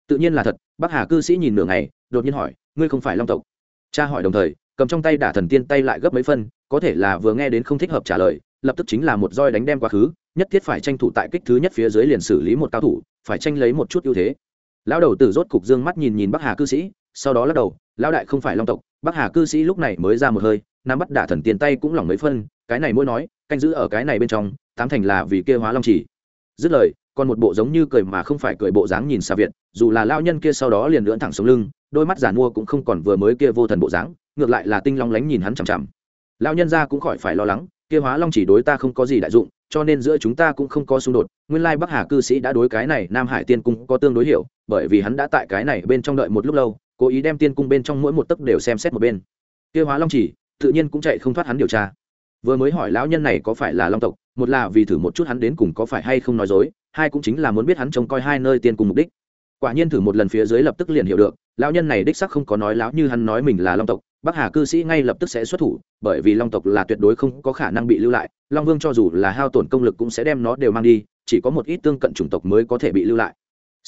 Tự nhiên là thật. Bắc hà cư sĩ nhìn nửa ngày, đột nhiên hỏi ngươi không phải long tộc. Cha hỏi đồng thời, cầm trong tay đả thần tiên tay lại gấp mấy phân, có thể là vừa nghe đến không thích hợp trả lời, lập tức chính là một roi đánh đem quá khứ, nhất thiết phải tranh thủ tại kích thứ nhất phía dưới liền xử lý một cao thủ, phải tranh lấy một chút ưu thế. Lão đầu tử rốt cục dương mắt nhìn nhìn bắc hà cư sĩ, sau đó lắc đầu, lão đại không phải long tộc, bắc hà cư sĩ lúc này mới ra một hơi, nắm bắt đả thần tiền tay cũng lỏng mấy phân, cái này mỗi nói, canh giữ ở cái này bên trong, tám thành là vì kia hóa long chỉ. Dứt lời còn một bộ giống như cười mà không phải cười bộ dáng nhìn xa việt, dù là lao nhân kia sau đó liền lưỡn thẳng xuống lưng, đôi mắt giả mua cũng không còn vừa mới kia vô thần bộ dáng, ngược lại là tinh long lánh nhìn hắn chằm chằm. Lao nhân ra cũng khỏi phải lo lắng, kia hóa long chỉ đối ta không có gì đại dụng, cho nên giữa chúng ta cũng không có xung đột, nguyên lai bắc hà cư sĩ đã đối cái này nam hải tiên cung có tương đối hiểu, bởi vì hắn đã tại cái này bên trong đợi một lúc lâu, cố ý đem tiên cung bên trong mỗi một tấc đều xem xét một bên. Kia hóa long chỉ, tự nhiên cũng chạy không thoát hắn điều tra. Vừa mới hỏi lão nhân này có phải là long tộc một là vì thử một chút hắn đến cùng có phải hay không nói dối hai cũng chính là muốn biết hắn trông coi hai nơi tiên cùng mục đích quả nhiên thử một lần phía dưới lập tức liền hiểu được lão nhân này đích sắc không có nói láo như hắn nói mình là long tộc bắc hà cư sĩ ngay lập tức sẽ xuất thủ bởi vì long tộc là tuyệt đối không có khả năng bị lưu lại long vương cho dù là hao tổn công lực cũng sẽ đem nó đều mang đi chỉ có một ít tương cận chủng tộc mới có thể bị lưu lại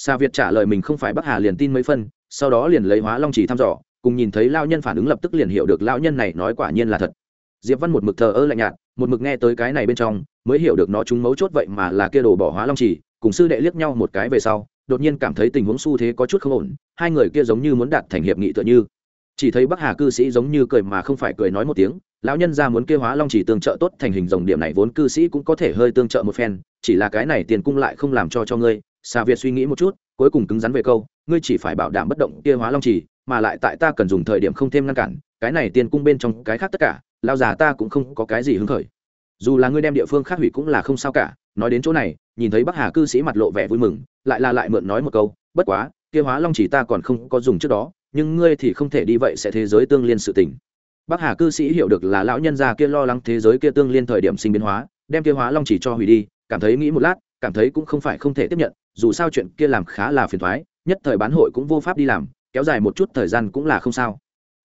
Sa Việt trả lời mình không phải Bắc Hà liền tin mấy phân, sau đó liền lấy Hóa Long chỉ thăm dò, cùng nhìn thấy lão nhân phản ứng lập tức liền hiểu được lão nhân này nói quả nhiên là thật. Diệp Văn một mực thờ ơ lạnh nhạt, một mực nghe tới cái này bên trong, mới hiểu được nó chúng mấu chốt vậy mà là kia đồ bỏ Hóa Long chỉ, cùng sư đệ liếc nhau một cái về sau, đột nhiên cảm thấy tình huống xu thế có chút không ổn, hai người kia giống như muốn đạt thành hiệp nghị tựa như. Chỉ thấy bắc hà cư sĩ giống như cười mà không phải cười nói một tiếng lão nhân ra muốn kêu hóa long chỉ tương trợ tốt thành hình dòng điểm này vốn cư sĩ cũng có thể hơi tương trợ một phen chỉ là cái này tiền cung lại không làm cho cho ngươi. Xà việt suy nghĩ một chút cuối cùng cứng rắn về câu ngươi chỉ phải bảo đảm bất động kia hóa long chỉ mà lại tại ta cần dùng thời điểm không thêm ngăn cản cái này tiền cung bên trong cái khác tất cả lao già ta cũng không có cái gì hứng khởi. Dù là ngươi đem địa phương khác hủy cũng là không sao cả, nói đến chỗ này, nhìn thấy bắc hà cư sĩ mặt lộ vẻ vui mừng, lại là lại mượn nói một câu, bất quá, kia hóa long chỉ ta còn không có dùng trước đó, nhưng ngươi thì không thể đi vậy sẽ thế giới tương liên sự tình. Bắc hà cư sĩ hiểu được là lão nhân già kia lo lắng thế giới kia tương liên thời điểm sinh biến hóa, đem kia hóa long chỉ cho hủy đi, cảm thấy nghĩ một lát, cảm thấy cũng không phải không thể tiếp nhận, dù sao chuyện kia làm khá là phiền thoái, nhất thời bán hội cũng vô pháp đi làm, kéo dài một chút thời gian cũng là không sao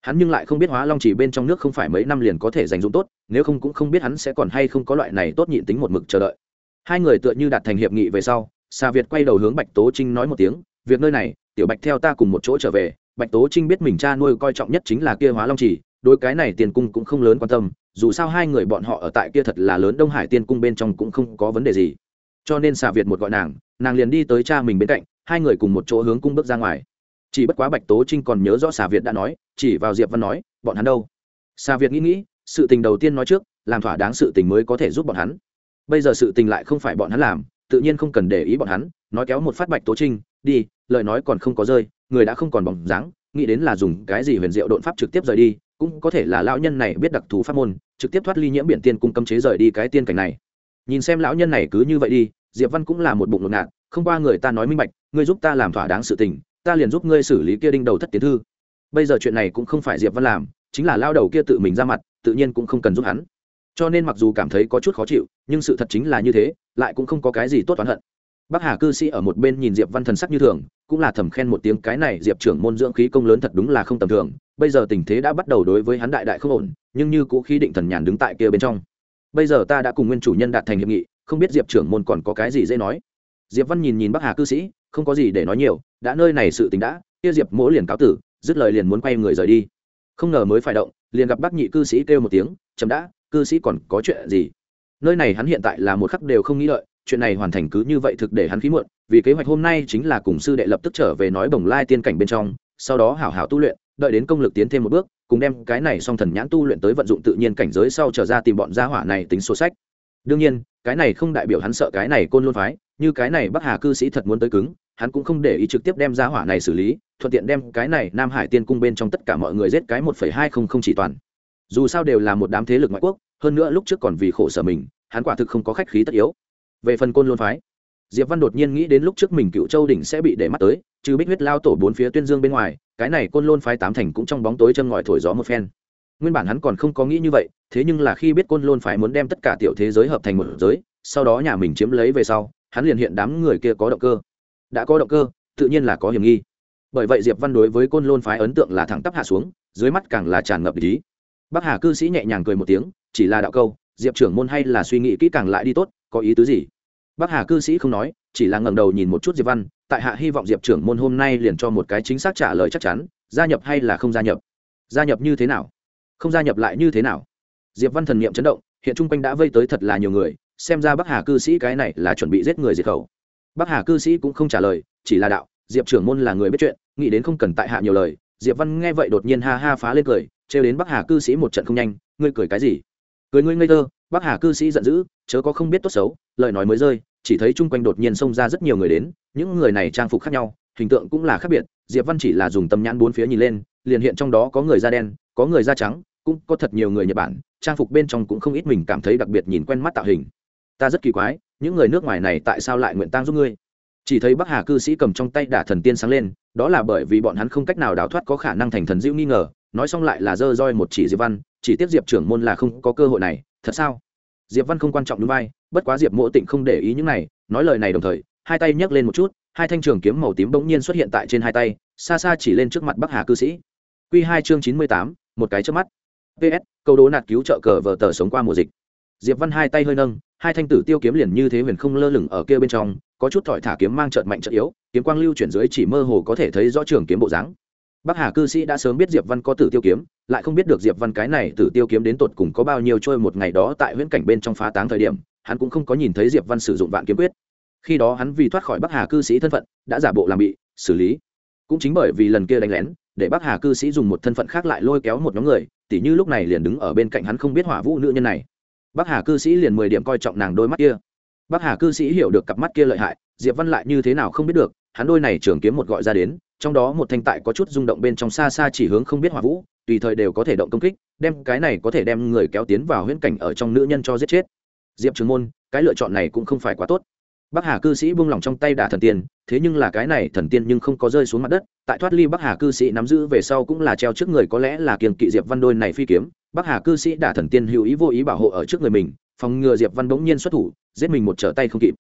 hắn nhưng lại không biết hóa long chỉ bên trong nước không phải mấy năm liền có thể dành dụng tốt, nếu không cũng không biết hắn sẽ còn hay không có loại này tốt nhịn tính một mực chờ đợi. Hai người tựa như đạt thành hiệp nghị về sau xà việt quay đầu hướng bạch tố trinh nói một tiếng, việc nơi này, tiểu bạch theo ta cùng một chỗ trở về, bạch tố trinh biết mình cha nuôi coi trọng nhất chính là kia hóa long chỉ, đối cái này tiền cung cũng không lớn quan tâm, dù sao hai người bọn họ ở tại kia thật là lớn đông hải tiên cung bên trong cũng không có vấn đề gì. Cho nên xà việt một gọi nàng nàng liền đi tới cha mình bên cạnh, hai người cùng một chỗ hướng cung bước ra ngoài chỉ bất quá bạch tố trinh còn nhớ rõ xà việt đã nói, chỉ vào diệp văn nói, bọn hắn đâu? Xà việt nghĩ nghĩ, sự tình đầu tiên nói trước, làm thỏa đáng sự tình mới có thể giúp bọn hắn. Bây giờ sự tình lại không phải bọn hắn làm, tự nhiên không cần để ý bọn hắn, nói kéo một phát bạch tố trinh, đi, lời nói còn không có rơi, người đã không còn bóng dáng, nghĩ đến là dùng cái gì huyền diệu đột pháp trực tiếp rời đi, cũng có thể là lão nhân này biết đặc thù pháp môn, trực tiếp thoát ly nhiễm biển tiên cung cấm chế rời đi cái tiên cảnh này. Nhìn xem lão nhân này cứ như vậy đi, diệp văn cũng là một bụng lột nạn không qua người ta nói minh bạch, ngươi giúp ta làm thỏa đáng sự tình ta liền giúp ngươi xử lý kia đinh đầu thất tiến thư bây giờ chuyện này cũng không phải diệp văn làm chính là lao đầu kia tự mình ra mặt tự nhiên cũng không cần giúp hắn cho nên mặc dù cảm thấy có chút khó chịu nhưng sự thật chính là như thế lại cũng không có cái gì tốt oán hận Bắc Hà cư sĩ ở một bên nhìn Diệp Văn thần sắc như thường, cũng là thầm khen một tiếng cái này Diệp trưởng môn dưỡng khí công lớn thật đúng là không tầm thường, bây giờ tình thế đã bắt đầu đối với hắn đại đại không ổn, nhưng như cũ khí định thần nhàn đứng tại kia bên trong. Bây giờ ta đã cùng nguyên chủ nhân đạt thành hiệp nghị, không biết Diệp trưởng môn còn có cái gì dễ nói. Diệp Văn nhìn nhìn Bắc Hà cư sĩ, không có gì để nói nhiều, đã nơi này sự tình đã, kia Diệp Mỗ liền cáo tử, dứt lời liền muốn quay người rời đi. Không ngờ mới phải động, liền gặp Bắc Nhị cư sĩ kêu một tiếng, chấm đã, cư sĩ còn có chuyện gì? Nơi này hắn hiện tại là một khắc đều không nghĩ lợi, chuyện này hoàn thành cứ như vậy thực để hắn khí muộn vì kế hoạch hôm nay chính là cùng sư đệ lập tức trở về nói bồng lai tiên cảnh bên trong sau đó hảo hảo tu luyện đợi đến công lực tiến thêm một bước cùng đem cái này song thần nhãn tu luyện tới vận dụng tự nhiên cảnh giới sau trở ra tìm bọn gia hỏa này tính số sách đương nhiên cái này không đại biểu hắn sợ cái này côn luôn phái như cái này bắc hà cư sĩ thật muốn tới cứng, hắn cũng không để ý trực tiếp đem ra hỏa này xử lý, thuận tiện đem cái này nam hải tiên cung bên trong tất cả mọi người giết cái một phẩy hai không không chỉ toàn. Dù sao đều là một đám thế lực ngoại quốc, hơn nữa lúc trước còn vì khổ sở mình, hắn quả thực không có khách khí tất yếu. Về phần côn lôn phái, diệp văn đột nhiên nghĩ đến lúc trước mình cựu châu đỉnh sẽ bị để mắt tới, trừ bích huyết lao tổ bốn phía tuyên dương bên ngoài, cái này côn lôn phái tám thành cũng trong bóng tối châm ngòi thổi gió một phen. Nguyên bản hắn còn không có nghĩ như vậy, thế nhưng là khi biết côn lôn phái muốn đem tất cả tiểu thế giới hợp thành một giới, sau đó nhà mình chiếm lấy về sau hắn liền hiện đám người kia có động cơ. Đã có động cơ, tự nhiên là có hiểm nghi. Bởi vậy diệp văn đối với côn lôn phái ấn tượng là thẳng tắp hạ xuống, dưới mắt càng là tràn ngập ý. Bắc hà cư sĩ nhẹ nhàng cười một tiếng, chỉ là đạo câu, diệp trưởng môn hay là suy nghĩ kỹ càng lại đi tốt, có ý tứ gì? Bắc hà cư sĩ không nói, chỉ là ngẩng đầu nhìn một chút diệp văn, tại hạ hy vọng diệp trưởng môn hôm nay liền cho một cái chính xác trả lời chắc chắn, gia nhập hay là không gia nhập? Gia nhập như thế nào? Không gia nhập lại như thế nào? Diệp văn thần niệm chấn động, hiện chung quanh đã vây tới thật là nhiều người xem ra bắc hà cư sĩ cái này là chuẩn bị giết người diệt khẩu. Bắc hà cư sĩ cũng không trả lời, chỉ là đạo, diệp trưởng môn là người biết chuyện, nghĩ đến không cần tại hạ nhiều lời, diệp văn nghe vậy đột nhiên ha ha phá lên cười, trêu đến bắc hà cư sĩ một trận không nhanh, ngươi cười cái gì? Cười ngươi ngây thơ, bắc hà cư sĩ giận dữ, chớ có không biết tốt xấu, lời nói mới rơi, chỉ thấy chung quanh đột nhiên xông ra rất nhiều người đến, những người này trang phục khác nhau, hình tượng cũng là khác biệt, diệp văn chỉ là dùng tầm nhãn bốn phía nhìn lên, liền hiện trong đó có người da đen, có người da trắng, cũng có thật nhiều người nhật bản, trang phục bên trong cũng không ít mình cảm thấy đặc biệt nhìn quen mắt tạo hình ta rất kỳ quái, những người nước ngoài này tại sao lại nguyện tang giúp ngươi? Chỉ thấy bắc hà cư sĩ cầm trong tay đả thần tiên sáng lên, đó là bởi vì bọn hắn không cách nào đào thoát có khả năng thành thần diệu nghi ngờ, nói xong lại là dơ roi một chỉ diệp văn, chỉ tiếp diệp trưởng môn là không có cơ hội này, thật sao? Diệp văn không quan trọng núi vai, bất quá diệp mộ tịnh không để ý những này, nói lời này đồng thời, hai tay nhấc lên một chút, hai thanh trường kiếm màu tím bỗng nhiên xuất hiện tại trên hai tay, xa xa chỉ lên trước mặt bắc hà cư sĩ. Q hai chương chín mươi tám, một cái trước mắt. Ps câu đố nạt cứu trợ cờ vờ tờ sống qua mùa dịch diệp văn hai tay hơi nâng, hai thanh tử tiêu kiếm liền như thế huyền không lơ lửng ở kia bên trong, có chút thỏi thả kiếm mang trợn mạnh trợn yếu, kiếm quang lưu chuyển dưới chỉ mơ hồ có thể thấy rõ trường kiếm bộ dáng. Bắc hà cư sĩ đã sớm biết diệp văn có tử tiêu kiếm, lại không biết được diệp văn cái này tử tiêu kiếm đến tột cùng có bao nhiêu trôi một ngày đó tại huyễn cảnh bên trong phá táng thời điểm, hắn cũng không có nhìn thấy diệp văn sử dụng vạn kiếm quyết. Khi đó hắn vì thoát khỏi bắc hà cư sĩ thân phận, đã giả bộ làm bị, xử lý. Cũng chính bởi vì lần kia đánh lén, để bắc hà cư sĩ dùng một thân phận khác lại lôi kéo một nhóm người, tỉ như lúc này liền đứng ở bên cạnh hắn không biết hỏa vũ nữ nhân này bắc hà cư sĩ liền mười điểm coi trọng nàng đôi mắt kia. Bắc hà cư sĩ hiểu được cặp mắt kia lợi hại, diệp văn lại như thế nào không biết được, hắn đôi này trường kiếm một gọi ra đến, trong đó một thanh tại có chút rung động bên trong xa xa chỉ hướng không biết hỏa vũ, tùy thời đều có thể động công kích, đem cái này có thể đem người kéo tiến vào huyễn cảnh ở trong nữ nhân cho giết chết. Diệp trường môn, cái lựa chọn này cũng không phải quá tốt. Bắc hà cư sĩ buông lỏng trong tay đả thần tiên, thế nhưng là cái này thần tiên nhưng không có rơi xuống mặt đất, tại thoát ly bắc hà cư sĩ nắm giữ về sau cũng là treo trước người, có lẽ là kiềng kỵ diệp văn đôi này phi kiếm bắc hà cư sĩ đả thần tiên hữu ý vô ý bảo hộ ở trước người mình, phòng ngừa diệp văn bỗng nhiên xuất thủ, giết mình một trở tay không kịp.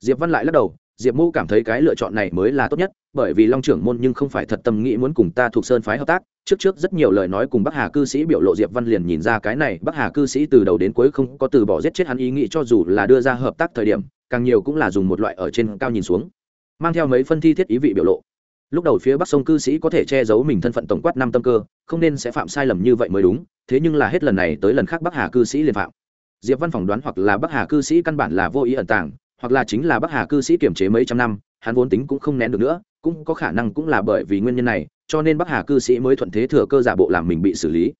Diệp văn lại lắc đầu, diệp mô cảm thấy cái lựa chọn này mới là tốt nhất, bởi vì long trưởng môn nhưng không phải thật tâm nghĩ muốn cùng ta thuộc sơn phái hợp tác. Trước trước rất nhiều lời nói cùng bắc hà cư sĩ biểu lộ diệp văn liền nhìn ra cái này, bắc hà cư sĩ từ đầu đến cuối không có từ bỏ giết chết hắn ý nghĩ cho dù là đưa ra hợp tác thời điểm, càng nhiều cũng là dùng một loại ở trên cao nhìn xuống, mang theo mấy phân thi thiết ý vị biểu lộ. Lúc đầu phía bắc sông cư sĩ có thể che giấu mình thân phận tổng quát năm tâm cơ, không nên sẽ phạm sai lầm như vậy mới đúng thế nhưng là hết lần này tới lần khác bắc hà cư sĩ liền phạm. Diệp văn phỏng đoán hoặc là bắc hà cư sĩ căn bản là vô ý ẩn tàng hoặc là chính là bắc hà cư sĩ kiềm chế mấy trăm năm hắn vốn tính cũng không nén được nữa cũng có khả năng cũng là bởi vì nguyên nhân này cho nên bắc hà cư sĩ mới thuận thế thừa cơ giả bộ làm mình bị xử lý.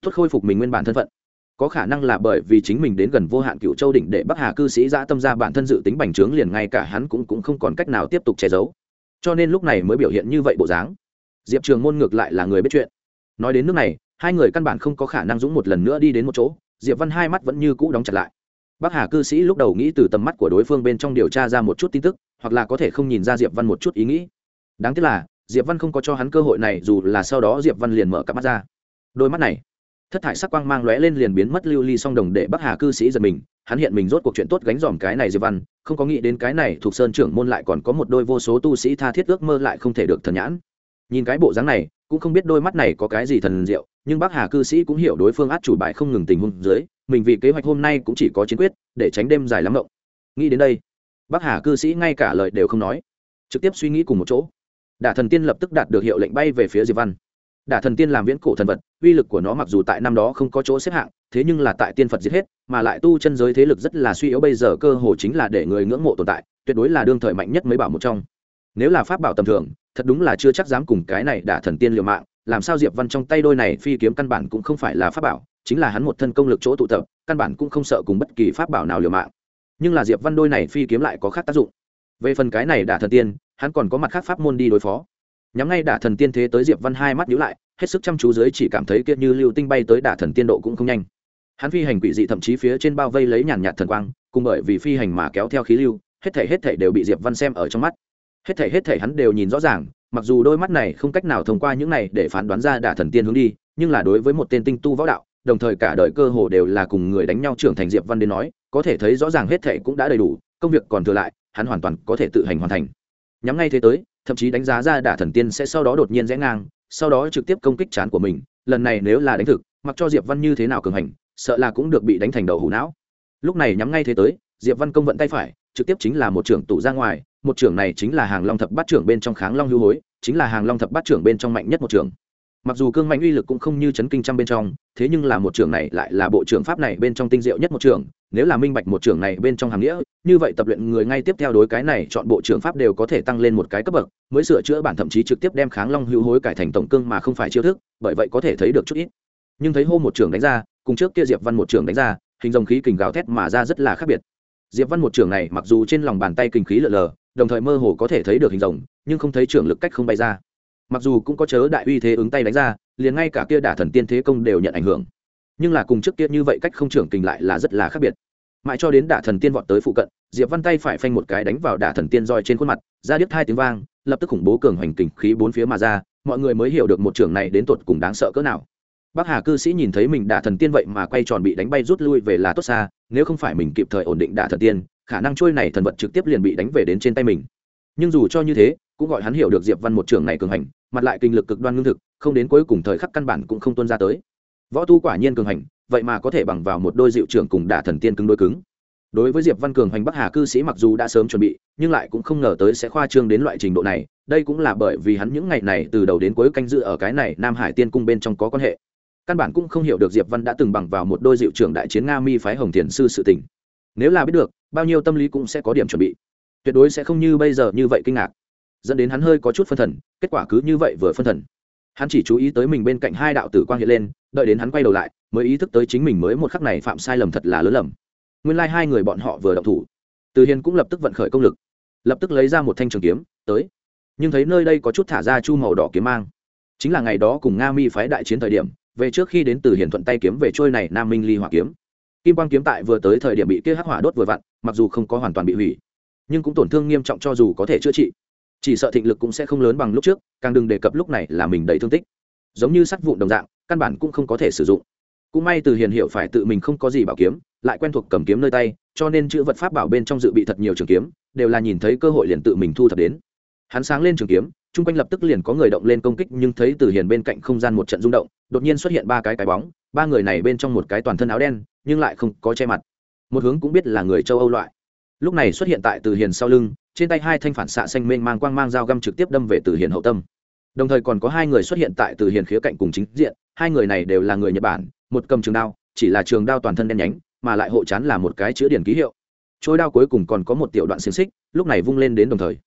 Tốt khôi phục mình nguyên bản thân phận. Có khả năng là bởi vì chính mình đến gần vô hạn cựu châu đỉnh để bắc hà cư sĩ giã tâm ra bản thân dự tính bành trướng liền ngay cả hắn cũng, cũng không còn cách nào tiếp tục che giấu. Cho nên lúc này mới biểu hiện như vậy bộ dáng. Diệp trường môn ngược lại là người biết chuyện. Nói đến nước này hai người căn bản không có khả năng dũng một lần nữa đi đến một chỗ, diệp văn hai mắt vẫn như cũ đóng chặt lại. Bắc hà cư sĩ lúc đầu nghĩ từ tầm mắt của đối phương bên trong điều tra ra một chút tin tức, hoặc là có thể không nhìn ra diệp văn một chút ý nghĩ. Đáng tiếc là, diệp văn không có cho hắn cơ hội này, dù là sau đó diệp văn liền mở cặp mắt ra. Đôi mắt này, thất thải sắc quang mang lóe lên liền biến mất lưu ly song đồng để bắc hà cư sĩ giật mình, hắn hiện mình rốt cuộc chuyện tốt gánh dòm cái này diệp văn, không có nghĩ đến cái này thuộc sơn trưởng môn lại còn có một đôi vô số tu sĩ tha thiết ước mơ lại không thể được thần nhãn. Nhìn cái bộ dáng này cũng không biết đôi mắt này có cái gì thần diệu, nhưng bác hà cư sĩ cũng hiểu đối phương át chủ bài không ngừng tình huống dưới, mình vì kế hoạch hôm nay cũng chỉ có chiến quyết, để tránh đêm dài lắm mộng. Nghĩ đến đây bác hà cư sĩ ngay cả lời đều không nói, trực tiếp suy nghĩ cùng một chỗ. Đả thần tiên lập tức đạt được hiệu lệnh bay về phía diệp văn. Đả thần tiên làm viễn cổ thần vật, uy lực của nó mặc dù tại năm đó không có chỗ xếp hạng, thế nhưng là tại tiên phật giết hết, mà lại tu chân giới thế lực rất là suy yếu bây giờ cơ hồ chính là để người ngưỡng mộ tồn tại, tuyệt đối là đương thời mạnh nhất mấy bảo một trong. Nếu là pháp bảo tầm thường thật đúng là chưa chắc dám cùng cái này đả thần tiên liều mạng, làm sao diệp văn trong tay đôi này phi kiếm căn bản cũng không phải là pháp bảo, chính là hắn một thân công lực chỗ tụ tập, căn bản cũng không sợ cùng bất kỳ pháp bảo nào liều mạng. Nhưng là diệp văn đôi này phi kiếm lại có khác tác dụng. Về phần cái này đả thần tiên, hắn còn có mặt khác pháp môn đi đối phó. Nhắm ngay đả thần tiên thế tới diệp văn hai mắt nhíu lại, hết sức chăm chú dưới chỉ cảm thấy kiệt như lưu tinh bay tới đả thần tiên độ cũng không nhanh. Hắn phi hành quỷ dị thậm chí phía trên bao vây lấy nhàn nhạt thần quang, cùng bởi vì phi hành mà kéo theo khí lưu, hết thể hết thể đều bị diệp văn xem ở trong mắt hết thể hết thể hắn đều nhìn rõ ràng, mặc dù đôi mắt này không cách nào thông qua những này để phán đoán ra đả thần tiên hướng đi, nhưng là đối với một tên tinh tu võ đạo, đồng thời cả đời cơ hồ đều là cùng người đánh nhau trưởng thành diệp văn đến nói, có thể thấy rõ ràng hết thể cũng đã đầy đủ, công việc còn thừa lại, hắn hoàn toàn có thể tự hành hoàn thành. Nhắm ngay thế tới, thậm chí đánh giá ra đả thần tiên sẽ sau đó đột nhiên rẽ ngang, sau đó trực tiếp công kích chán của mình, lần này nếu là đánh thực, mặc cho diệp văn như thế nào cường hành, sợ là cũng được bị đánh thành đầu hủ não. Lúc này nhắm ngay thế tới, diệp văn công vận tay phải, trực tiếp chính là một trưởng tủ ra ngoài một trưởng này chính là hàng long thập bát trưởng bên trong kháng long hưu hối, chính là hàng long thập bát trưởng bên trong mạnh nhất một trưởng. Mặc dù cương mạnh uy lực cũng không như chấn kinh trăm bên trong, thế nhưng là một trưởng này lại là bộ trưởng pháp này bên trong tinh diệu nhất một trưởng, nếu là minh bạch một trưởng này bên trong hàm nghĩa, như vậy tập luyện người ngay tiếp theo đối cái này chọn bộ trưởng pháp đều có thể tăng lên một cái cấp bậc, mới sửa chữa bản thậm chí trực tiếp đem kháng long hữu hối cải thành tổng cương mà không phải chiêu thức, bởi vậy có thể thấy được chút ít. Nhưng thấy hô một trưởng đánh ra, cùng trước kia diệp văn một trưởng đánh ra, hình dòng khí kình gào thét mà ra rất là khác biệt. Diệp văn một trưởng này mặc dù trên lòng bàn tay kình khí lờ lờ đồng thời mơ hồ có thể thấy được hình rồng nhưng không thấy trưởng lực cách không bay ra. Mặc dù cũng có chớ đại uy thế ứng tay đánh ra liền ngay cả kia đả thần tiên thế công đều nhận ảnh hưởng. Nhưng là cùng trước kia như vậy cách không trưởng kình lại là rất là khác biệt. Mãi cho đến đả thần tiên vọt tới phụ cận diệp văn tay phải phanh một cái đánh vào đả thần tiên roi trên khuôn mặt ra điếc hai tiếng vang lập tức khủng bố cường hoành kình khí bốn phía mà ra mọi người mới hiểu được một trưởng này đến tột cùng đáng sợ cỡ nào. Bắc Hà cư sĩ nhìn thấy mình đả thần tiên vậy mà quay tròn bị đánh bay rút lui về là tốt xa, nếu không phải mình kịp thời ổn định đả thần tiên, khả năng trôi này thần vật trực tiếp liền bị đánh về đến trên tay mình. Nhưng dù cho như thế, cũng gọi hắn hiểu được Diệp Văn một trưởng này cường hành, mặt lại kinh lực cực đoan ngưng thực, không đến cuối cùng thời khắc căn bản cũng không tuôn ra tới. Võ tu quả nhiên cường hành, vậy mà có thể bằng vào một đôi dịu trưởng cùng đả thần tiên cứng đôi cứng. Đối với Diệp Văn cường hành Bắc Hà cư sĩ mặc dù đã sớm chuẩn bị, nhưng lại cũng không ngờ tới sẽ khoa trương đến loại trình độ này, đây cũng là bởi vì hắn những ngày này từ đầu đến cuối canh dự ở cái này Nam Hải Tiên cung bên trong có quan hệ căn bản cũng không hiểu được diệp văn đã từng bằng vào một đôi dịu trưởng đại chiến nga mi phái hồng thiền sư sự tình nếu là biết được bao nhiêu tâm lý cũng sẽ có điểm chuẩn bị. Tuyệt đối sẽ không như bây giờ như vậy kinh ngạc. Dẫn đến hắn hơi có chút phân thần, kết quả cứ như vậy vừa phân thần. Hắn chỉ chú ý tới mình bên cạnh hai đạo tử quang hiện lên, đợi đến hắn quay đầu lại, mới ý thức tới chính mình mới một khắc này phạm sai lầm thật là lớn lầm. Nguyên lai、like、hai người bọn họ vừa động thủ. Từ hiền cũng lập tức vận khởi công lực, lập tức lấy ra một thanh trường kiếm, tới. Nhưng thấy nơi đây có chút thả ra chu màu đỏ kiếm mang. Chính là ngày đó cùng nga mi phái đại chiến thời điểm, về trước khi đến từ Hiền thuận tay kiếm về trôi này nam minh ly hỏa kiếm kim quang kiếm tại vừa tới thời điểm bị kia hắc hỏa đốt vừa vặn, mặc dù không có hoàn toàn bị hủy, nhưng cũng tổn thương nghiêm trọng cho dù có thể chữa trị. Chỉ sợ thịnh lực cũng sẽ không lớn bằng lúc trước, càng đừng đề cập lúc này là mình đầy thương tích. Giống như sắt vụn đồng dạng, căn bản cũng không có thể sử dụng. Cũng may từ hiền hiệu phải tự mình không có gì bảo kiếm, lại quen thuộc cầm kiếm nơi tay, cho nên chữ vật pháp bảo bên trong dự bị thật nhiều trường kiếm, đều là nhìn thấy cơ hội liền tự mình thu thập đến. Hắn sáng lên trường kiếm, chung quanh lập tức liền có người động lên công kích, nhưng thấy từ hiền bên cạnh không gian một trận rung động, đột nhiên xuất hiện ba cái cái bóng, ba người này bên trong một cái toàn thân áo đen nhưng lại không có che mặt. Một hướng cũng biết là người châu âu loại. Lúc này xuất hiện tại từ hiền sau lưng, trên tay hai thanh phản xạ xanh mênh mang quang mang dao găm trực tiếp đâm về từ hiền hậu tâm. Đồng thời còn có hai người xuất hiện tại từ hiền khía cạnh cùng chính diện, hai người này đều là người nhật bản, một cầm trường đao, chỉ là trường đao toàn thân đen nhánh, mà lại hộ chán là một cái chữ điển ký hiệu. Trôi đao cuối cùng còn có một tiểu đoạn xiềng xích, lúc này vung lên đến đồng thời.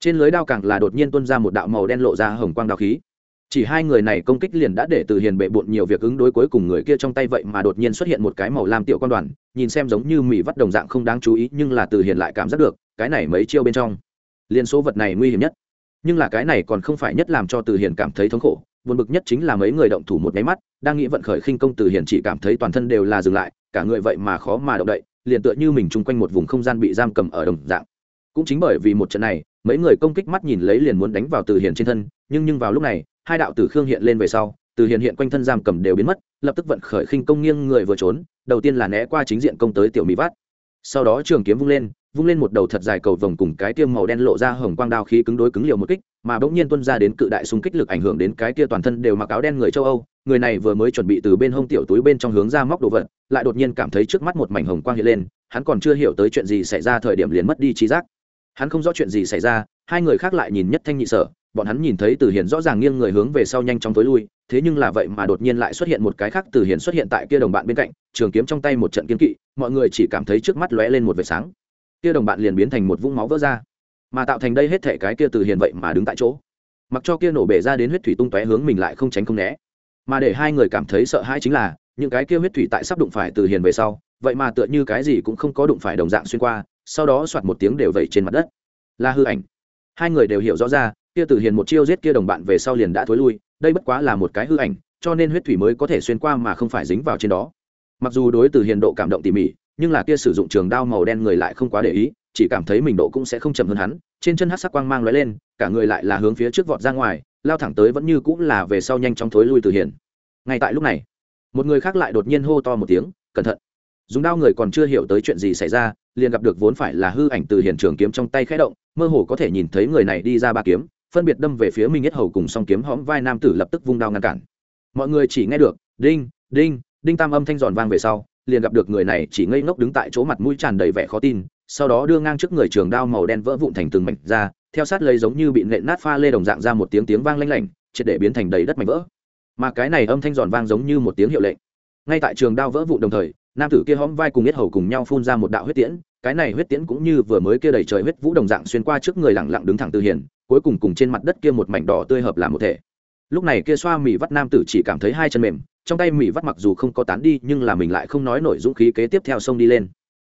Trên lưới đao càng là đột nhiên tuôn ra một đạo màu đen lộ ra hồng quang đao khí chỉ hai người này công kích liền đã để từ hiền bệ bộn nhiều việc ứng đối cuối cùng người kia trong tay vậy mà đột nhiên xuất hiện một cái màu lam tiểu quan đoàn, nhìn xem giống như mỹ vắt đồng dạng không đáng chú ý, nhưng là từ hiền lại cảm giác được, cái này mấy chiêu bên trong liên số vật này nguy hiểm nhất. Nhưng là cái này còn không phải nhất làm cho từ hiền cảm thấy thống khổ, buồn bực nhất chính là mấy người động thủ một máy mắt, đang nghĩ vận khởi khinh công từ hiền chỉ cảm thấy toàn thân đều là dừng lại, cả người vậy mà khó mà động đậy, liền tựa như mình chung quanh một vùng không gian bị giam cầm ở đồng dạng. Cũng chính bởi vì một trận này, mấy người công kích mắt nhìn lấy liền muốn đánh vào từ hiền trên thân, nhưng nhưng vào lúc này hai đạo tử khương hiện lên về sau, từ hiền hiện quanh thân giam cầm đều biến mất, lập tức vận khởi khinh công nghiêng người vừa trốn, đầu tiên là né qua chính diện công tới tiểu mỹ vát. Sau đó trường kiếm vung lên vung lên một đầu thật dài cầu vồng cùng cái tiêm màu đen lộ ra hồng quang đao khí cứng đối cứng liều một kích, mà bỗng nhiên tuân ra đến cự đại xung kích lực ảnh hưởng đến cái kia toàn thân đều mặc áo đen người châu âu. Người này vừa mới chuẩn bị từ bên hông tiểu túi bên trong hướng ra móc đồ vật, lại đột nhiên cảm thấy trước mắt một mảnh hồng quang hiện lên, hắn còn chưa hiểu tới chuyện gì xảy ra thời điểm liền mất đi trí giác. Hắn không rõ chuyện gì xảy ra, hai người khác lại nhìn nhất thanh nhị sở bọn hắn nhìn thấy từ hiền rõ ràng nghiêng người hướng về sau nhanh chóng tối lui, thế nhưng là vậy mà đột nhiên lại xuất hiện một cái khác, từ hiền xuất hiện tại kia đồng bạn bên cạnh, trường kiếm trong tay một trận kiếm kỵ, mọi người chỉ cảm thấy trước mắt lóe lên một vệt sáng. Kia đồng bạn liền biến thành một vũng máu vỡ ra, mà tạo thành đây hết thể cái kia từ hiền vậy mà đứng tại chỗ. Mặc cho kia nổ bể ra đến huyết thủy tung tóe hướng mình lại không tránh không né, mà để hai người cảm thấy sợ hãi chính là, những cái kia huyết thủy tại sắp đụng phải từ hiền về sau, vậy mà tựa như cái gì cũng không có đụng phải đồng dạng xuyên qua, sau đó soạt một tiếng đều vẩy trên mặt đất. Là hư ảnh. Hai người đều hiểu rõ ra kia Tử hiền một chiêu giết kia đồng bạn về sau liền đã thối lui, đây bất quá là một cái hư ảnh, cho nên huyết thủy mới có thể xuyên qua mà không phải dính vào trên đó. Mặc dù đối từ hiền độ cảm động tỉ mỉ, nhưng là kia sử dụng trường đao màu đen người lại không quá để ý, chỉ cảm thấy mình độ cũng sẽ không chậm hơn hắn, trên chân hát sắc quang mang lóe lên, cả người lại là hướng phía trước vọt ra ngoài, lao thẳng tới vẫn như cũng là về sau nhanh chóng thối lui từ hiền. Ngay tại lúc này, một người khác lại đột nhiên hô to một tiếng, cẩn thận! Dùng đao người còn chưa hiểu tới chuyện gì xảy ra, liền gặp được vốn phải là hư ảnh từ hiện trường kiếm trong tay khẽ động, mơ hồ có thể nhìn thấy người này đi ra ba kiếm phân biệt đâm về phía mình nhất hầu cùng song kiếm hõm vai nam tử lập tức vung đao ngăn cản. Mọi người chỉ nghe được, đinh đinh đinh tam âm thanh giòn vang về sau, liền gặp được người này chỉ ngây ngốc đứng tại chỗ mặt mũi tràn đầy vẻ khó tin, sau đó đưa ngang trước người trường đao màu đen vỡ vụn thành từng mảnh ra, theo sát lấy giống như bị nện nát pha lê đồng dạng ra một tiếng tiếng vang lanh lảnh, triệt để biến thành đầy đất mảnh vỡ. Mà cái này âm thanh giòn vang giống như một tiếng hiệu lệnh. Ngay tại trường đao vỡ vụn đồng thời, nam tử kia hõm vai cùng nhất hầu cùng nhau phun ra một đạo huyết tiễn, cái này huyết tiễn cũng như vừa mới kia đầy trời huyết vũ đồng dạng xuyên qua trước người lẳng lặng đứng thẳng từ hiền cuối cùng cùng trên mặt đất kia một mảnh đỏ tươi hợp làm một thể. Lúc này kia xoa mì vắt nam tử chỉ cảm thấy hai chân mềm, trong tay mì vắt mặc dù không có tán đi, nhưng là mình lại không nói nổi dũng khí kế tiếp theo sông đi lên.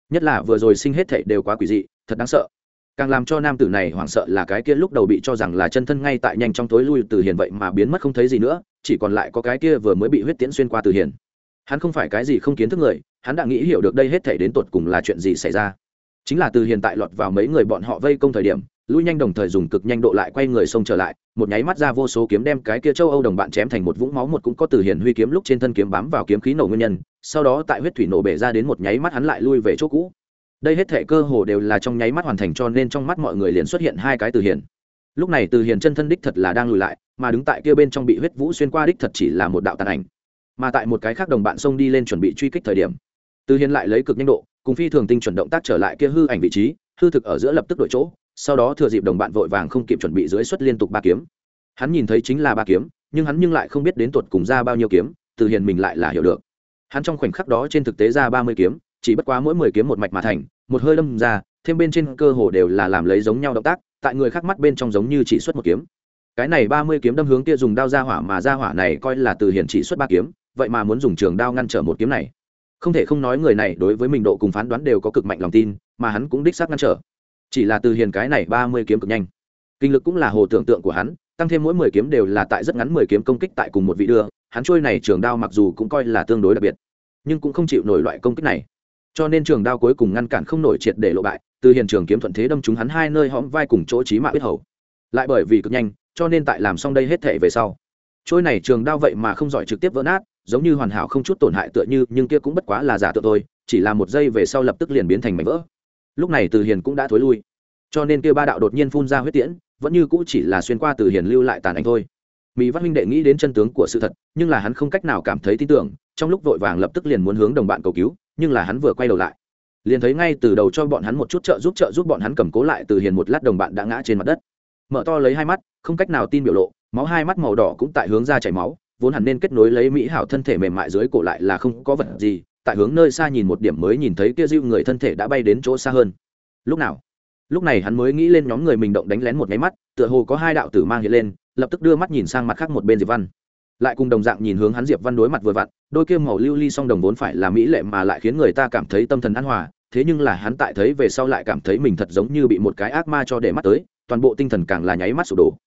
Nhất là vừa rồi sinh hết thảy đều quá quỷ dị, thật đáng sợ. Càng làm cho nam tử này hoảng sợ là cái kia lúc đầu bị cho rằng là chân thân ngay tại nhanh trong tối lui từ hiền vậy mà biến mất không thấy gì nữa, chỉ còn lại có cái kia vừa mới bị huyết tiễn xuyên qua từ hiền. Hắn không phải cái gì không kiến thức người, hắn đã nghĩ hiểu được đây hết thảy đến tột cùng là chuyện gì xảy ra. Chính là từ hiện tại lọt vào mấy người bọn họ vây công thời điểm lui nhanh đồng thời dùng cực nhanh độ lại quay người xông trở lại, một nháy mắt ra vô số kiếm đem cái kia châu âu đồng bạn chém thành một vũng máu, một cũng có từ hiền huy kiếm lúc trên thân kiếm bám vào kiếm khí nổ nguyên nhân, sau đó tại huyết thủy nổ bể ra đến một nháy mắt hắn lại lui về chỗ cũ. Đây hết thể cơ hồ đều là trong nháy mắt hoàn thành cho nên trong mắt mọi người liền xuất hiện hai cái từ hiền lúc này từ hiền chân thân đích thật là đang lùi lại, mà đứng tại kia bên trong bị huyết vũ xuyên qua đích thật chỉ là một đạo tàn ảnh. Mà tại một cái khác đồng bạn xông đi lên chuẩn bị truy kích thời điểm, từ hiền lại lấy cực nhanh độ, cùng phi thường tinh chuẩn động tác trở lại kia hư ảnh vị trí, hư thực ở giữa lập tức đổi chỗ sau đó thừa dịp đồng bạn vội vàng không kịp chuẩn bị dưới xuất liên tục ba kiếm. Hắn nhìn thấy chính là ba kiếm, nhưng hắn nhưng lại không biết đến tuột cùng ra bao nhiêu kiếm, từ hiền mình lại là hiểu được. Hắn trong khoảnh khắc đó trên thực tế ra ba mươi kiếm, chỉ bất quá mỗi mười kiếm một mạch mà thành, một hơi lâm ra, thêm bên trên cơ hồ đều là làm lấy giống nhau động tác, tại người khác mắt bên trong giống như chỉ xuất một kiếm. Cái này ba mươi kiếm đâm hướng kia dùng đao ra hỏa mà ra hỏa này coi là từ hiền chỉ xuất ba kiếm, vậy mà muốn dùng trường đao ngăn trở một kiếm này. Không thể không nói người này đối với mình độ cùng phán đoán đều có cực mạnh lòng tin, mà hắn cũng đích xác ngăn trở chỉ là từ hiền cái này ba mươi kiếm cực nhanh. Kinh lực cũng là hồ tưởng tượng của hắn, tăng thêm mỗi mười kiếm đều là tại rất ngắn mười kiếm công kích tại cùng một vị đưa, hắn trôi này trường đao mặc dù cũng coi là tương đối đặc biệt, nhưng cũng không chịu nổi loại công kích này. Cho nên trường đao cuối cùng ngăn cản không nổi triệt để lộ bại, từ hiện trường kiếm thuận thế đâm chúng hắn hai nơi hõm vai cùng chỗ trí mạng biết hầu. Lại bởi vì cực nhanh, cho nên tại làm xong đây hết thể về sau, trôi này trường đao vậy mà không giỏi trực tiếp vỡ nát, giống như hoàn hảo không chút tổn hại tựa như, nhưng kia cũng bất quá là giả tựa thôi, chỉ là một giây về sau lập tức liền biến thành mảnh vỡ lúc này từ hiền cũng đã thối lui. Cho nên kia ba đạo đột nhiên phun ra huyết tiễn, vẫn như cũ chỉ là xuyên qua từ hiền lưu lại tàn ảnh thôi. Mỹ văn huynh đệ nghĩ đến chân tướng của sự thật, nhưng là hắn không cách nào cảm thấy tin tưởng, trong lúc vội vàng lập tức liền muốn hướng đồng bạn cầu cứu, nhưng là hắn vừa quay đầu lại, liền thấy ngay từ đầu cho bọn hắn một chút trợ giúp trợ giúp bọn hắn cầm cố lại từ hiền một lát đồng bạn đã ngã trên mặt đất. Mở to lấy hai mắt, không cách nào tin biểu lộ, máu hai mắt màu đỏ cũng tại hướng ra chảy máu, vốn hẳn nên kết nối lấy mỹ hảo thân thể mềm mại dưới cổ lại là không có vật gì tại hướng nơi xa nhìn một điểm mới nhìn thấy kia dịu người thân thể đã bay đến chỗ xa hơn. Lúc nào? Lúc này hắn mới nghĩ lên nhóm người mình động đánh lén một nháy mắt, tựa hồ có hai đạo tử mang hiện lên, lập tức đưa mắt nhìn sang mặt khác một bên diệp văn. Lại cùng đồng dạng nhìn hướng hắn diệp văn đối mặt vừa vặn, đôi kia màu lưu ly song đồng vốn phải là mỹ lệ mà lại khiến người ta cảm thấy tâm thần an hòa, thế nhưng là hắn tại thấy về sau lại cảm thấy mình thật giống như bị một cái ác ma cho để mắt tới, toàn bộ tinh thần càng là nháy mắt sụp đổ.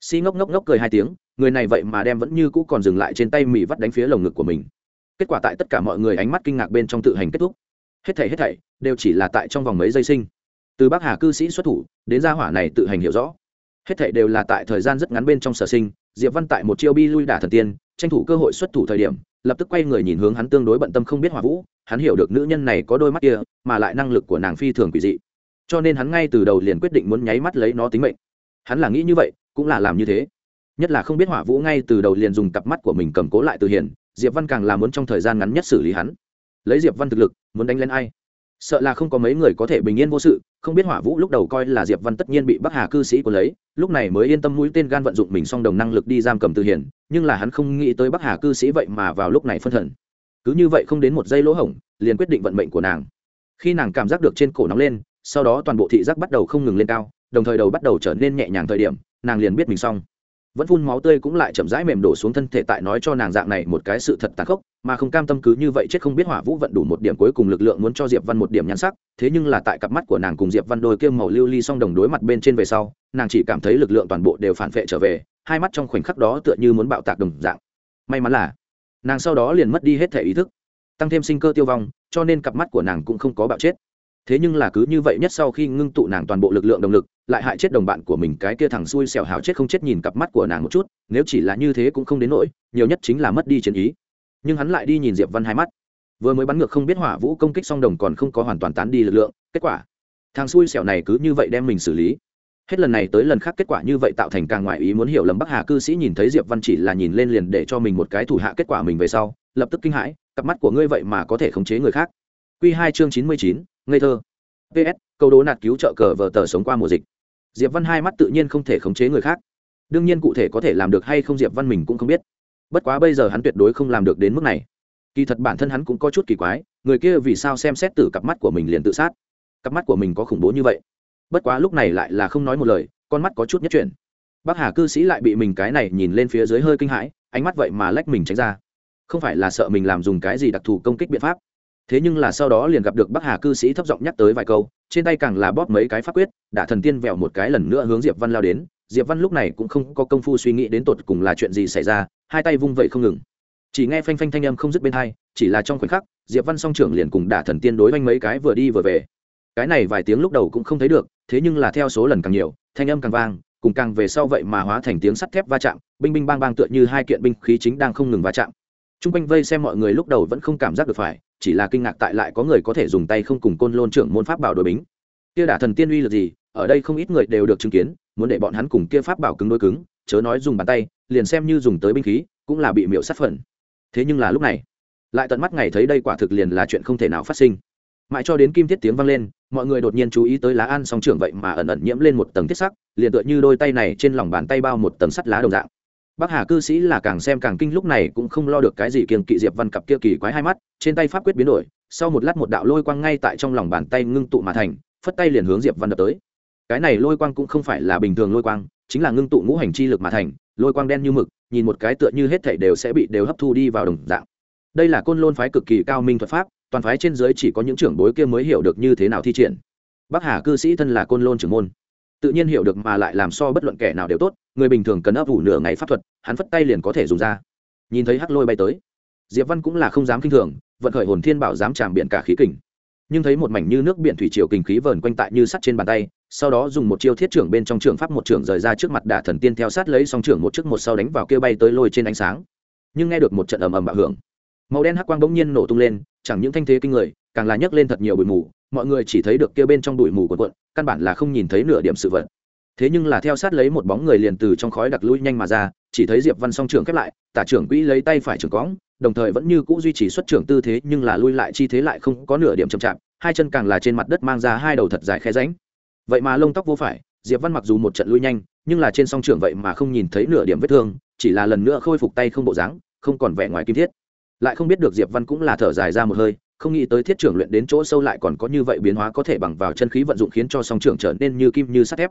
Si ngốc ngốc ngốc cười hai tiếng, người này vậy mà đem vẫn như cũ còn dừng lại trên tay mì vắt đánh phía lồng ngực của mình kết quả tại tất cả mọi người ánh mắt kinh ngạc bên trong tự hành kết thúc. Hết thảy hết thảy đều chỉ là tại trong vòng mấy giây sinh. Từ bắc hà cư sĩ xuất thủ, đến gia hỏa này tự hành hiểu rõ. Hết thảy đều là tại thời gian rất ngắn bên trong sở sinh, diệp văn tại một chiêu bi lui đả thần tiên, tranh thủ cơ hội xuất thủ thời điểm, lập tức quay người nhìn hướng hắn tương đối bận tâm không biết hỏa vũ, hắn hiểu được nữ nhân này có đôi mắt kia, mà lại năng lực của nàng phi thường quỷ dị. Cho nên hắn ngay từ đầu liền quyết định muốn nháy mắt lấy nó tính mệnh. Hắn là nghĩ như vậy, cũng là làm như thế. Nhất là không biết hỏa vũ ngay từ đầu liền dùng cặp mắt của mình cầm cố lại từ hiền diệp văn càng là muốn trong thời gian ngắn nhất xử lý hắn. Lấy diệp văn thực lực, muốn đánh lên ai? Sợ là không có mấy người có thể bình yên vô sự, không biết hỏa vũ lúc đầu coi là diệp văn tất nhiên bị bắc hà cư sĩ của lấy, lúc này mới yên tâm mũi tên gan vận dụng mình song đồng năng lực đi giam cầm từ hiền, nhưng là hắn không nghĩ tới bắc hà cư sĩ vậy mà vào lúc này phân thần. Cứ như vậy không đến một giây lỗ hổng, liền quyết định vận mệnh của nàng. Khi nàng cảm giác được trên cổ nóng lên, sau đó toàn bộ thị giác bắt đầu không ngừng lên cao, đồng thời đầu bắt đầu trở nên nhẹ nhàng thời điểm, nàng liền biết mình xong vẫn phun máu tươi cũng lại chậm rãi mềm đổ xuống thân thể tại nói cho nàng dạng này một cái sự thật tàn khốc, mà không cam tâm cứ như vậy chết không biết hỏa vũ vận đủ một điểm cuối cùng lực lượng muốn cho diệp văn một điểm nhãn sắc, thế nhưng là tại cặp mắt của nàng cùng diệp văn đôi kia màu lưu ly song đồng đối mặt bên trên về sau, nàng chỉ cảm thấy lực lượng toàn bộ đều phản vệ trở về, hai mắt trong khoảnh khắc đó tựa như muốn bạo tạc đồng dạng. May mắn là, nàng sau đó liền mất đi hết thể ý thức, tăng thêm sinh cơ tiêu vong, cho nên cặp mắt của nàng cũng không có bạo chết thế nhưng là cứ như vậy nhất sau khi ngưng tụ nàng toàn bộ lực lượng động lực, lại hại chết đồng bạn của mình, cái kia thằng xui xẻo hào chết không chết nhìn cặp mắt của nàng một chút, nếu chỉ là như thế cũng không đến nỗi, nhiều nhất chính là mất đi chiến ý. Nhưng hắn lại đi nhìn diệp văn hai mắt. Vừa mới bắn ngược không biết hỏa vũ công kích song đồng còn không có hoàn toàn tán đi lực lượng, kết quả, thằng xui xẻo này cứ như vậy đem mình xử lý. Hết lần này tới lần khác kết quả như vậy tạo thành càng ngoại ý muốn hiểu lầm bắc hà cư sĩ nhìn thấy diệp văn chỉ là nhìn lên liền để cho mình một cái thủ hạ kết quả mình về sau, lập tức kinh hãi, cặp mắt của ngươi vậy mà có thể khống chế người khác q hai chương chín mươi chín, ngây thơ. Ps câu đố nạt cứu trợ cờ vờ tờ sống qua mùa dịch. Diệp văn hai mắt tự nhiên không thể khống chế người khác. Đương nhiên cụ thể có thể làm được hay không diệp văn mình cũng không biết. Bất quá bây giờ hắn tuyệt đối không làm được đến mức này. Kỳ thật bản thân hắn cũng có chút kỳ quái, người kia vì sao xem xét từ cặp mắt của mình liền tự sát? Cặp mắt của mình có khủng bố như vậy. Bất quá lúc này lại là không nói một lời, con mắt có chút nhất chuyển. Bác hà cư sĩ lại bị mình cái này nhìn lên phía dưới hơi kinh hãi, ánh mắt vậy mà lách mình tránh ra. Không phải là sợ mình làm dùng cái gì đặc thù công kích biện pháp thế nhưng là sau đó liền gặp được bắc hà cư sĩ thấp giọng nhắc tới vài câu, trên tay càng là bóp mấy cái pháp quyết, đả thần tiên vẹo một cái lần nữa hướng diệp văn lao đến. Diệp văn lúc này cũng không có công phu suy nghĩ đến tột cùng là chuyện gì xảy ra, hai tay vung vậy không ngừng. Chỉ nghe phanh phanh thanh âm không dứt bên hai, chỉ là trong khoảnh khắc, diệp văn song trưởng liền cùng đả thần tiên đối oanh mấy cái vừa đi vừa về. Cái này vài tiếng lúc đầu cũng không thấy được, thế nhưng là theo số lần càng nhiều, thanh âm càng vang, cùng càng về sau vậy mà hóa thành tiếng sắt thép va chạm, binh binh bang bang tựa như hai kiện binh khí chính đang không ngừng va chạm t r u n g quanh vây xem mọi người lúc đầu vẫn không cảm giác được phải, chỉ là kinh ngạc tại lại có người có thể dùng tay không cùng côn lôn trưởng môn pháp bảo đội bính. Kia đả thần tiên uy là gì, ở đây không ít người đều được chứng kiến, muốn để bọn hắn cùng kia pháp bảo cứng đôi cứng, chớ nói dùng bàn tay, liền xem như dùng tới binh khí, cũng là bị miệu sát phần. Thế nhưng là lúc này, lại tận mắt ngày thấy đây quả thực liền là chuyện không thể nào phát sinh. Mãi cho đến kim thiết tiếng vang lên, mọi người đột nhiên chú ý tới lá ăn song trưởng vậy mà ẩn ẩn nhiễm lên một tầng thiết sắc, liền tựa như đôi tay này trên lòng bàn tay bao một tầng sắt lá đồng dạng bác hà cư sĩ là càng xem càng kinh, lúc này cũng không lo được cái gì kiềng kỵ diệp văn cặp kia kỳ quái hai mắt, trên tay pháp quyết biến đổi, sau một lát một đạo lôi quang ngay tại trong lòng bàn tay ngưng tụ mà thành, phất tay liền hướng diệp văn đập tới. Cái này lôi quang cũng không phải là bình thường lôi quang, chính là ngưng tụ ngũ hành chi lực mà thành, lôi quang đen như mực, nhìn một cái tựa như hết thảy đều sẽ bị đều hấp thu đi vào đồng dạng. Đây là côn lôn phái cực kỳ cao minh thuật pháp, toàn phái trên dưới chỉ có những trưởng bối kia mới hiểu được như thế nào thi triển. Bắc hà cư sĩ thân là côn lôn trưởng môn tự nhiên hiểu được mà lại làm so bất luận kẻ nào đều tốt, người bình thường cần ấp ủ nửa ngày pháp thuật, hắn phất tay liền có thể dùng ra. Nhìn thấy hắc lôi bay tới, diệp văn cũng là không dám kinh thường, vận khởi hồn thiên bảo dám tràng biển cả khí kình. Nhưng thấy một mảnh như nước biển thủy triều kình khí vờn quanh tại như sắt trên bàn tay, sau đó dùng một chiêu thiết trưởng bên trong trường pháp một trưởng rời ra trước mặt đả thần tiên theo sát lấy song trưởng một trước một sau đánh vào kia bay tới lôi trên ánh sáng. Nhưng nghe được một trận ầm ầm bạo hưởng, màu đen hắc quang bỗng nhiên nổ tung lên, chẳng những thanh thế kinh người càng là nhấc lên thật nhiều bụi mù, mọi người chỉ thấy được kia bên trong bụi mù của quận căn bản là không nhìn thấy nửa điểm sự vật. Thế nhưng là theo sát lấy một bóng người liền từ trong khói đặc lui nhanh mà ra, chỉ thấy diệp văn song trưởng khép lại, tả trưởng quỹ lấy tay phải trưởng cõng, đồng thời vẫn như cũ duy trì xuất trưởng tư thế, nhưng là lui lại chi thế lại không có nửa điểm chậm chạp, hai chân càng là trên mặt đất mang ra hai đầu thật dài khe ránh vậy mà lông tóc vô phải, diệp văn mặc dù một trận lui nhanh, nhưng là trên song trưởng vậy mà không nhìn thấy nửa điểm vết thương, chỉ là lần nữa khôi phục tay không bộ dáng, không còn vẻ ngoài kim thiết. Lại không biết được diệp văn cũng là thở dài ra một hơi không nghĩ tới thiết trưởng luyện đến chỗ sâu lại còn có như vậy biến hóa có thể bằng vào chân khí vận dụng khiến cho song trưởng trở nên như kim như sắt thép.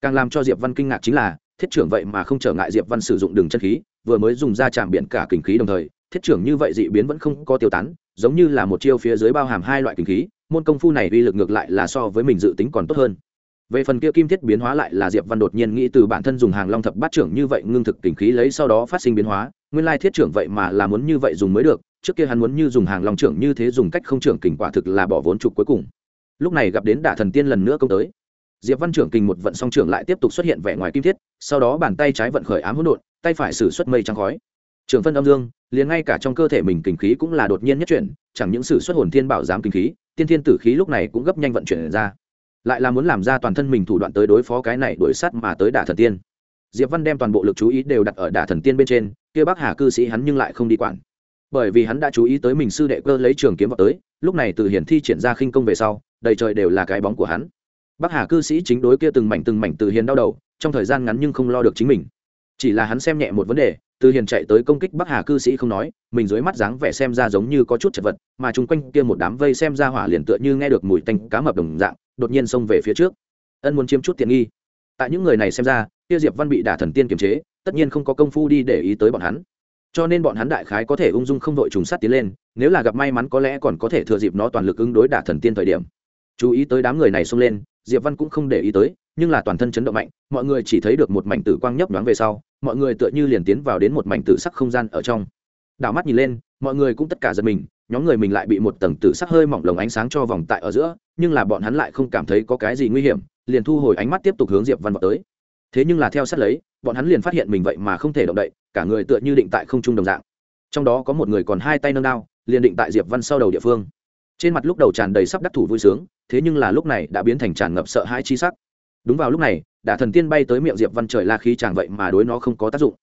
Càng làm cho diệp văn kinh ngạc chính là, thiết trưởng vậy mà không trở ngại diệp văn sử dụng đường chân khí, vừa mới dùng ra chạm biển cả kình khí đồng thời, thiết trưởng như vậy dị biến vẫn không có tiêu tán, giống như là một chiêu phía dưới bao hàm hai loại kình khí, môn công phu này uy lực ngược lại là so với mình dự tính còn tốt hơn. Về phần kia kim thiết biến hóa lại là diệp văn đột nhiên nghĩ từ bản thân dùng hàng long thập bát trưởng như vậy ngưng thực kình khí lấy sau đó phát sinh biến hóa, nguyên lai thiết trưởng vậy mà là muốn như vậy dùng mới được trước kia hắn muốn như dùng hàng long trưởng như thế dùng cách không trưởng kình quả thực là bỏ vốn trục cuối cùng. Lúc này gặp đến đả thần tiên lần nữa công tới. Diệp văn trưởng kình một vận song trưởng lại tiếp tục xuất hiện vẻ ngoài kim thiết, sau đó bàn tay trái vận khởi ám hỗn độn, tay phải sử xuất mây trắng khói. Trường phân âm dương, liền ngay cả trong cơ thể mình kình khí cũng là đột nhiên nhất chuyển, chẳng những sử xuất hồn thiên bảo giám kình khí, tiên thiên tử khí lúc này cũng gấp nhanh vận chuyển ra. Lại là muốn làm ra toàn thân mình thủ đoạn tới đối phó cái này đuổi sát mà tới đả thần tiên. Diệp văn đem toàn bộ lực chú ý đều đặt ở đả thần tiên bên trên, kia bác hà cư sĩ hắn nhưng lại không đi quản bởi vì hắn đã chú ý tới mình sư đệ cơ lấy trường kiếm vào tới, lúc này từ hiển thi triển ra khinh công về sau, đầy trời đều là cái bóng của hắn. Bác hà cư sĩ chính đối kia từng mảnh từng mảnh từ hiền đau đầu, trong thời gian ngắn nhưng không lo được chính mình. Chỉ là hắn xem nhẹ một vấn đề, từ hiền chạy tới công kích bắc hà cư sĩ không nói, mình dưới mắt dáng vẻ xem ra giống như có chút chật vật, mà chung quanh kia một đám vây xem ra hỏa liền tựa như nghe được mùi tanh cá mập đồng dạng, đột nhiên xông về phía trước. Ân muốn chiếm chút tiện nghi. Tại những người này xem ra, kia diệp văn bị đả thần tiên kiềm chế, tất nhiên không có công phu đi để ý tới bọn hắn cho nên bọn hắn đại khái có thể ung dung không đội trùng sát tiến lên, nếu là gặp may mắn có lẽ còn có thể thừa dịp nó toàn lực ứng đối đả thần tiên thời điểm. Chú ý tới đám người này xông lên, diệp văn cũng không để ý tới, nhưng là toàn thân chấn động mạnh, mọi người chỉ thấy được một mảnh tử quang nhấp nhoáng về sau, mọi người tựa như liền tiến vào đến một mảnh tử sắc không gian ở trong. Đảo mắt nhìn lên, mọi người cũng tất cả giật mình, nhóm người mình lại bị một tầng tử sắc hơi mỏng lồng ánh sáng cho vòng tại ở giữa, nhưng là bọn hắn lại không cảm thấy có cái gì nguy hiểm, liền thu hồi ánh mắt tiếp tục hướng diệp văn vào tới. Thế nhưng là theo sát lấy bọn hắn liền phát hiện mình vậy mà không thể động đậy, cả người tựa như định tại không trung đồng dạng. Trong đó có một người còn hai tay nâng đao, liền định tại diệp văn sau đầu địa phương. Trên mặt lúc đầu tràn đầy sắp đắc thủ vui sướng, thế nhưng là lúc này đã biến thành tràn ngập sợ hãi chi sắc. Đúng vào lúc này, đả thần tiên bay tới miệng diệp văn trời la khí chàng vậy mà đối nó không có tác dụng.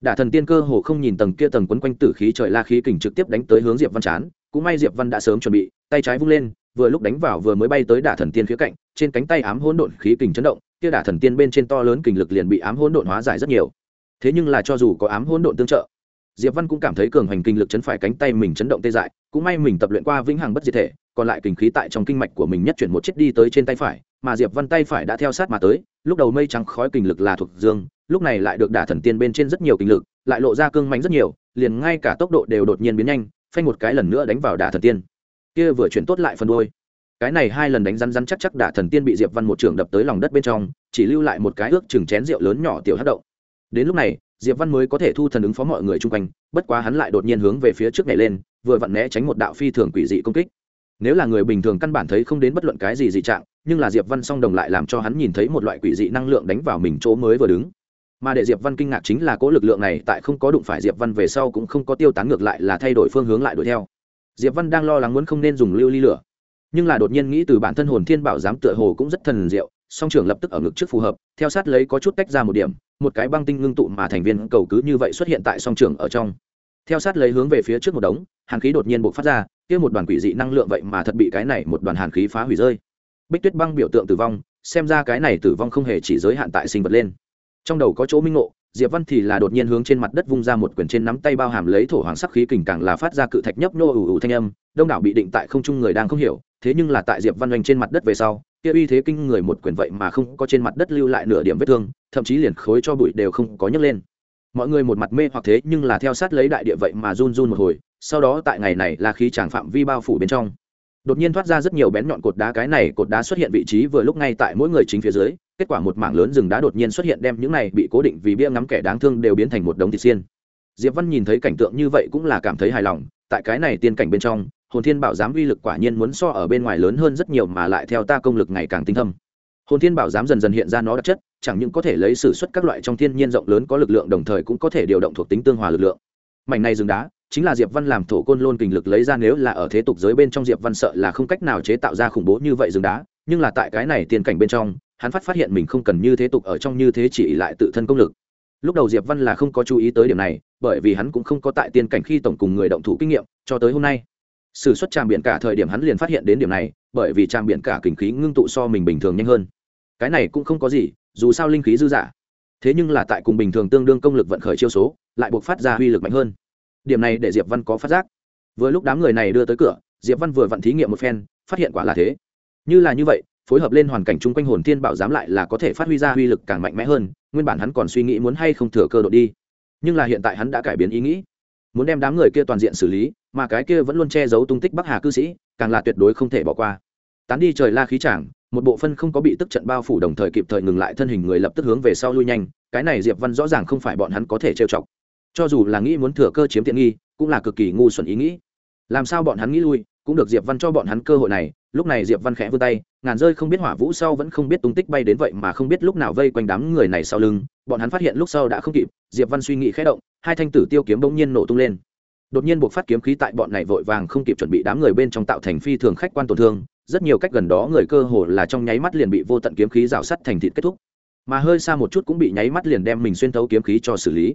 Đả thần tiên cơ hồ không nhìn tầng kia tầng quấn quanh tử khí trời la khí kình trực tiếp đánh tới hướng diệp văn chán, cũng may diệp văn đã sớm chuẩn bị, tay trái vung lên, vừa lúc đánh vào vừa mới bay tới đả thần tiên phía cạnh, trên cánh tay ám hỗn độn khí kình chấn động kia đả thần tiên bên trên to lớn kình lực liền bị ám hỗn độn hóa giải rất nhiều. Thế nhưng là cho dù có ám hỗn độn tương trợ, diệp văn cũng cảm thấy cường hành kinh lực chấn phải cánh tay mình chấn động tê dại, cũng may mình tập luyện qua vĩnh hằng bất diệt thể, còn lại kinh khí tại trong kinh mạch của mình nhất chuyển một chiếc đi tới trên tay phải, mà diệp văn tay phải đã theo sát mà tới, lúc đầu mây trắng khói kinh lực là thuộc dương, lúc này lại được đả thần tiên bên trên rất nhiều kinh lực, lại lộ ra cương mạnh rất nhiều, liền ngay cả tốc độ đều đột nhiên biến nhanh, phanh một cái lần nữa đánh vào đả thần tiên. Kia vừa chuyển tốt lại phần đôi cái này hai lần đánh rắn rắn chắc chắc đả thần tiên bị diệp văn một trường đập tới lòng đất bên trong, chỉ lưu lại một cái ước chừng chén rượu lớn nhỏ tiểu hát động. Đến lúc này, diệp văn mới có thể thu thần ứng phó mọi người chung quanh, bất quá hắn lại đột nhiên hướng về phía trước này lên, vừa vặn né tránh một đạo phi thường quỷ dị công kích. Nếu là người bình thường căn bản thấy không đến bất luận cái gì dị trạng, nhưng là diệp văn song đồng lại làm cho hắn nhìn thấy một loại quỷ dị năng lượng đánh vào mình chỗ mới vừa đứng. Mà để diệp văn kinh ngạc chính là cố lực lượng này tại không có đụng phải diệp văn về sau cũng không có tiêu tán ngược lại là thay đổi phương hướng lại đuổi theo. Diệp văn đang lo lắng muốn không nên dùng lưu ly lửa nhưng là đột nhiên nghĩ từ bản thân hồn thiên bảo giám tựa hồ cũng rất thần diệu, song trưởng lập tức ở ngực trước phù hợp, theo sát lấy có chút tách ra một điểm, một cái băng tinh ngưng tụ mà thành viên cầu cứ như vậy xuất hiện tại song trưởng ở trong. Theo sát lấy hướng về phía trước một đống, hàn khí đột nhiên bộc phát ra, kia một đoàn quỷ dị năng lượng vậy mà thật bị cái này một đoàn hàn khí phá hủy rơi. Bích tuyết băng biểu tượng tử vong, xem ra cái này tử vong không hề chỉ giới hạn tại sinh vật lên. Trong đầu có chỗ minh ngộ diệp văn thì là đột nhiên hướng trên mặt đất vung ra một quyển trên nắm tay bao hàm lấy thổ hoàng sắc khí kình càng là phát ra cự thạch nhấp nô ủ ủ thanh âm, đông đảo bị định tại không trung người đang không hiểu, thế nhưng là tại diệp văn oanh trên mặt đất về sau, kia uy thế kinh người một quyển vậy mà không có trên mặt đất lưu lại nửa điểm vết thương, thậm chí liền khối cho bụi đều không có nhấc lên. Mọi người một mặt mê hoặc thế nhưng là theo sát lấy đại địa vậy mà run run một hồi, sau đó tại ngày này là khí chàng phạm vi bao phủ bên trong. Đột nhiên thoát ra rất nhiều bén nhọn cột đá, cái này cột đá xuất hiện vị trí vừa lúc ngay tại mỗi người chính phía dưới kết quả một mảng lớn rừng đá đột nhiên xuất hiện đem những này bị cố định vì bia ngắm kẻ đáng thương đều biến thành một đống thịt xiên. Diệp văn nhìn thấy cảnh tượng như vậy cũng là cảm thấy hài lòng, tại cái này tiên cảnh bên trong, hồn thiên bảo giám uy lực quả nhiên muốn so ở bên ngoài lớn hơn rất nhiều mà lại theo ta công lực ngày càng tinh thâm. Hồn thiên bảo giám dần dần hiện ra nó đặc chất, chẳng những có thể lấy sử xuất các loại trong thiên nhiên rộng lớn có lực lượng đồng thời cũng có thể điều động thuộc tính tương hòa lực lượng. Mảnh này rừng đá, chính là diệp văn làm thổ côn lôn kình lực lấy ra nếu là ở thế tục giới bên trong diệp văn sợ là không cách nào chế tạo ra khủng bố như vậy rừng đá, nhưng là tại cái này tiên cảnh bên trong hắn phát phát hiện mình không cần như thế tục ở trong như thế chỉ lại tự thân công lực. Lúc đầu diệp văn là không có chú ý tới điểm này, bởi vì hắn cũng không có tại tiên cảnh khi tổng cùng người động thủ kinh nghiệm, cho tới hôm nay. Sử xuất tràng biển cả thời điểm hắn liền phát hiện đến điểm này, bởi vì tràng biển cả kinh khí ngưng tụ so mình bình thường nhanh hơn. Cái này cũng không có gì, dù sao linh khí dư dả. Thế nhưng là tại cùng bình thường tương đương công lực vận khởi chiêu số, lại buộc phát ra uy lực mạnh hơn. Điểm này để diệp văn có phát giác. Vừa lúc đám người này đưa tới cửa, diệp văn vừa vặn thí nghiệm một phen, phát hiện quả là thế. Như là như vậy phối hợp lên hoàn cảnh chung quanh hồn thiên bảo giám lại là có thể phát huy ra uy lực càng mạnh mẽ hơn, nguyên bản hắn còn suy nghĩ muốn hay không thừa cơ đội đi. Nhưng là hiện tại hắn đã cải biến ý nghĩ, muốn đem đám người kia toàn diện xử lý, mà cái kia vẫn luôn che giấu tung tích bắc hà cư sĩ, càng là tuyệt đối không thể bỏ qua. Tán đi trời la khí chàng, một bộ phân không có bị tức trận bao phủ đồng thời kịp thời ngừng lại thân hình người lập tức hướng về sau lui nhanh, cái này diệp văn rõ ràng không phải bọn hắn có thể trêu chọc. Cho dù là nghĩ muốn thừa cơ chiếm tiện nghi, cũng là cực kỳ ngu xuẩn ý nghĩ. Làm sao bọn hắn nghĩ lui, cũng được diệp văn cho bọn hắn cơ hội này lúc này diệp văn khẽ vươn tay, ngàn rơi không biết hỏa vũ sau vẫn không biết tung tích bay đến vậy mà không biết lúc nào vây quanh đám người này sau lưng. Bọn hắn phát hiện lúc sau đã không kịp, diệp văn suy nghĩ khẽ động, hai thanh tử tiêu kiếm bỗng nhiên nổ tung lên. Đột nhiên buộc phát kiếm khí tại bọn này vội vàng không kịp chuẩn bị đám người bên trong tạo thành phi thường khách quan tổn thương. Rất nhiều cách gần đó người cơ hồ là trong nháy mắt liền bị vô tận kiếm khí rào sắt thành thịt kết thúc. Mà hơi xa một chút cũng bị nháy mắt liền đem mình xuyên thấu kiếm khí cho xử lý.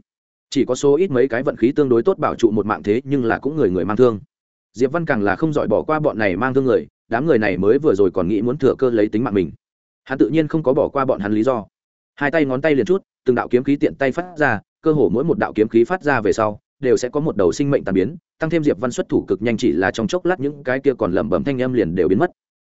Chỉ có số ít mấy cái vận khí tương đối tốt bảo trụ một mạng thế nhưng là cũng người người mang thương diệp văn càng là không giỏi bỏ qua bọn này mang thương người, đám người này mới vừa rồi còn nghĩ muốn thừa cơ lấy tính mạng mình. Hắn tự nhiên không có bỏ qua bọn hắn lý do. Hai tay ngón tay liền chút, từng đạo kiếm khí tiện tay phát ra, cơ hồ mỗi một đạo kiếm khí phát ra về sau, đều sẽ có một đầu sinh mệnh tàn biến, tăng thêm diệp văn xuất thủ cực nhanh chỉ là trong chốc lát những cái kia còn lẩm bẩm thanh âm liền đều biến mất.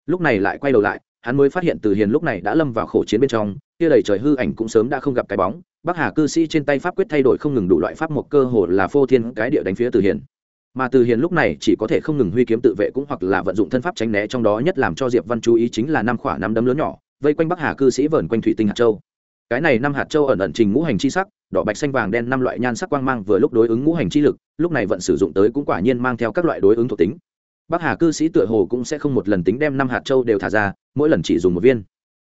Lúc này lại quay đầu lại, hắn mới phát hiện từ hiền lúc này đã lâm vào khổ chiến bên trong, kia đầy trời hư ảnh cũng sớm đã không gặp cái bóng. Bắc hà cư sĩ trên tay pháp quyết thay đổi không ngừng đủ loại pháp một cơ hồ là phô thiên cái địa đánh phía từ hiền mà từ hiền lúc này chỉ có thể không ngừng huy kiếm tự vệ cũng hoặc là vận dụng thân pháp tránh né trong đó nhất làm cho diệp văn chú ý chính là năm khỏa năm đấm lớn nhỏ, vây quanh bắc hà cư sĩ vờn quanh thủy tinh hạt châu. Cái này năm hạt châu ẩn ẩn trình ngũ hành chi sắc, đỏ bạch xanh vàng đen năm loại nhan sắc quang mang vừa lúc đối ứng ngũ hành chi lực, lúc này vận sử dụng tới cũng quả nhiên mang theo các loại đối ứng thuộc tính. Bắc hà cư sĩ tựa hồ cũng sẽ không một lần tính đem năm hạt châu đều thả ra, mỗi lần chỉ dùng một viên.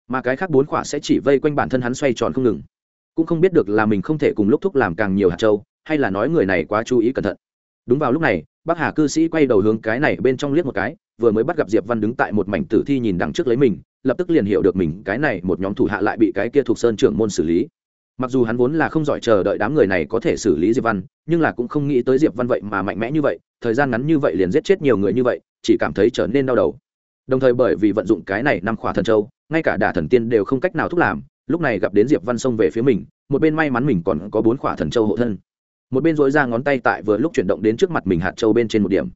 Mà cái khác bốn khỏa sẽ chỉ vây quanh bản thân hắn xoay tròn không ngừng. Cũng không biết được là mình không thể cùng lúc thúc làm càng nhiều hạt châu, hay là nói người này quá chú ý cẩn thận đúng vào lúc này, bắc hà cư sĩ quay đầu hướng cái này bên trong liếc một cái, vừa mới bắt gặp diệp văn đứng tại một mảnh tử thi nhìn đằng trước lấy mình, lập tức liền hiểu được mình cái này một nhóm thủ hạ lại bị cái kia thuộc sơn trưởng môn xử lý. Mặc dù hắn vốn là không giỏi chờ đợi đám người này có thể xử lý diệp văn, nhưng là cũng không nghĩ tới diệp văn vậy mà mạnh mẽ như vậy, thời gian ngắn như vậy liền giết chết nhiều người như vậy, chỉ cảm thấy trở nên đau đầu. Đồng thời bởi vì vận dụng cái này năm khỏa thần châu, ngay cả đả thần tiên đều không cách nào thúc làm, lúc này gặp đến diệp văn xông về phía mình, một bên may mắn mình còn có bốn khỏa thần châu hộ thân một bên dối ra ngón tay tại vừa lúc chuyển động đến trước mặt mình hạt châu bên trên một điểm.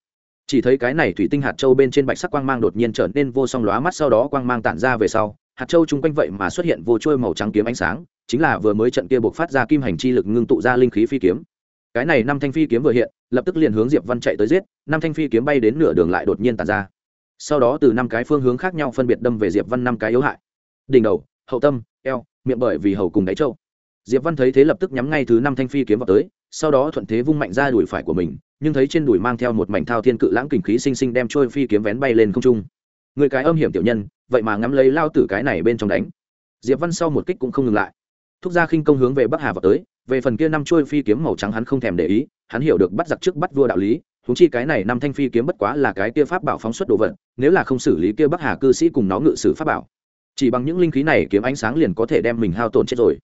Chỉ thấy cái này thủy tinh hạt châu bên trên bạch sắc quang mang đột nhiên trở nên vô song lóa mắt, sau đó quang mang tản ra về sau, hạt châu chung quanh vậy mà xuất hiện vô trôi màu trắng kiếm ánh sáng, chính là vừa mới trận kia buộc phát ra kim hành chi lực ngưng tụ ra linh khí phi kiếm. Cái này năm thanh phi kiếm vừa hiện, lập tức liền hướng diệp văn chạy tới giết, năm thanh phi kiếm bay đến nửa đường lại đột nhiên tàn ra. Sau đó từ năm cái phương hướng khác nhau phân biệt đâm về diệp văn năm cái yếu hại. Đỉnh đầu, hậu tâm, eo, miệng bởi vì hầu cùng đáy châu diệp văn thấy thế lập tức nhắm ngay thứ năm thanh phi kiếm vào tới, sau đó thuận thế vung mạnh ra đùi phải của mình, nhưng thấy trên đùi mang theo một mảnh thao thiên cự lãng kình khí sinh sinh đem trôi phi kiếm vén bay lên không trung. Người cái âm hiểm tiểu nhân, vậy mà ngắm lấy lao tử cái này bên trong đánh. Diệp văn sau một kích cũng không ngừng lại. Thúc ra khinh công hướng về bắc hà vào tới, về phần kia năm trôi phi kiếm màu trắng hắn không thèm để ý, hắn hiểu được bắt giặc trước bắt vua đạo lý húng chi cái này năm thanh phi kiếm bất quá là cái kia pháp bảo phóng xuất đồ vật, nếu là không xử lý kia bắc hà cư sĩ cùng nó ngự sử pháp bảo, chỉ bằng những linh khí này kiếm ánh sáng liền có thể đem mình hao tổn chết rồi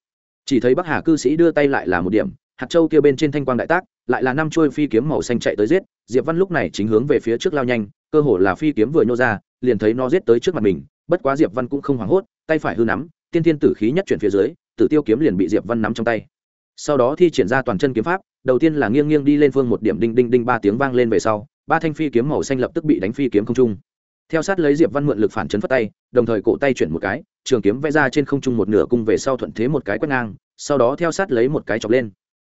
chỉ thấy bắc hà cư sĩ đưa tay lại là một điểm, hạt châu kia bên trên thanh quang đại tác, lại là năm chuôi phi kiếm màu xanh chạy tới giết, diệp văn lúc này chính hướng về phía trước lao nhanh, cơ hồ là phi kiếm vừa nhô ra, liền thấy nó giết tới trước mặt mình, bất quá diệp văn cũng không hoảng hốt, tay phải hư nắm, tiên thiên tử khí nhất chuyển phía dưới, tử tiêu kiếm liền bị diệp văn nắm trong tay. Sau đó thi triển ra toàn chân kiếm pháp, đầu tiên là nghiêng nghiêng đi lên phương một điểm đinh đinh đinh ba tiếng vang lên về sau, ba thanh phi kiếm màu xanh lập tức bị đánh phi kiếm không trung theo sát lấy diệp văn mượn lực phản chấn phất tay, đồng thời cổ tay chuyển một cái, trường kiếm vẽ ra trên không trung một nửa cung về sau thuận thế một cái quét ngang, sau đó theo sát lấy một cái chọc lên.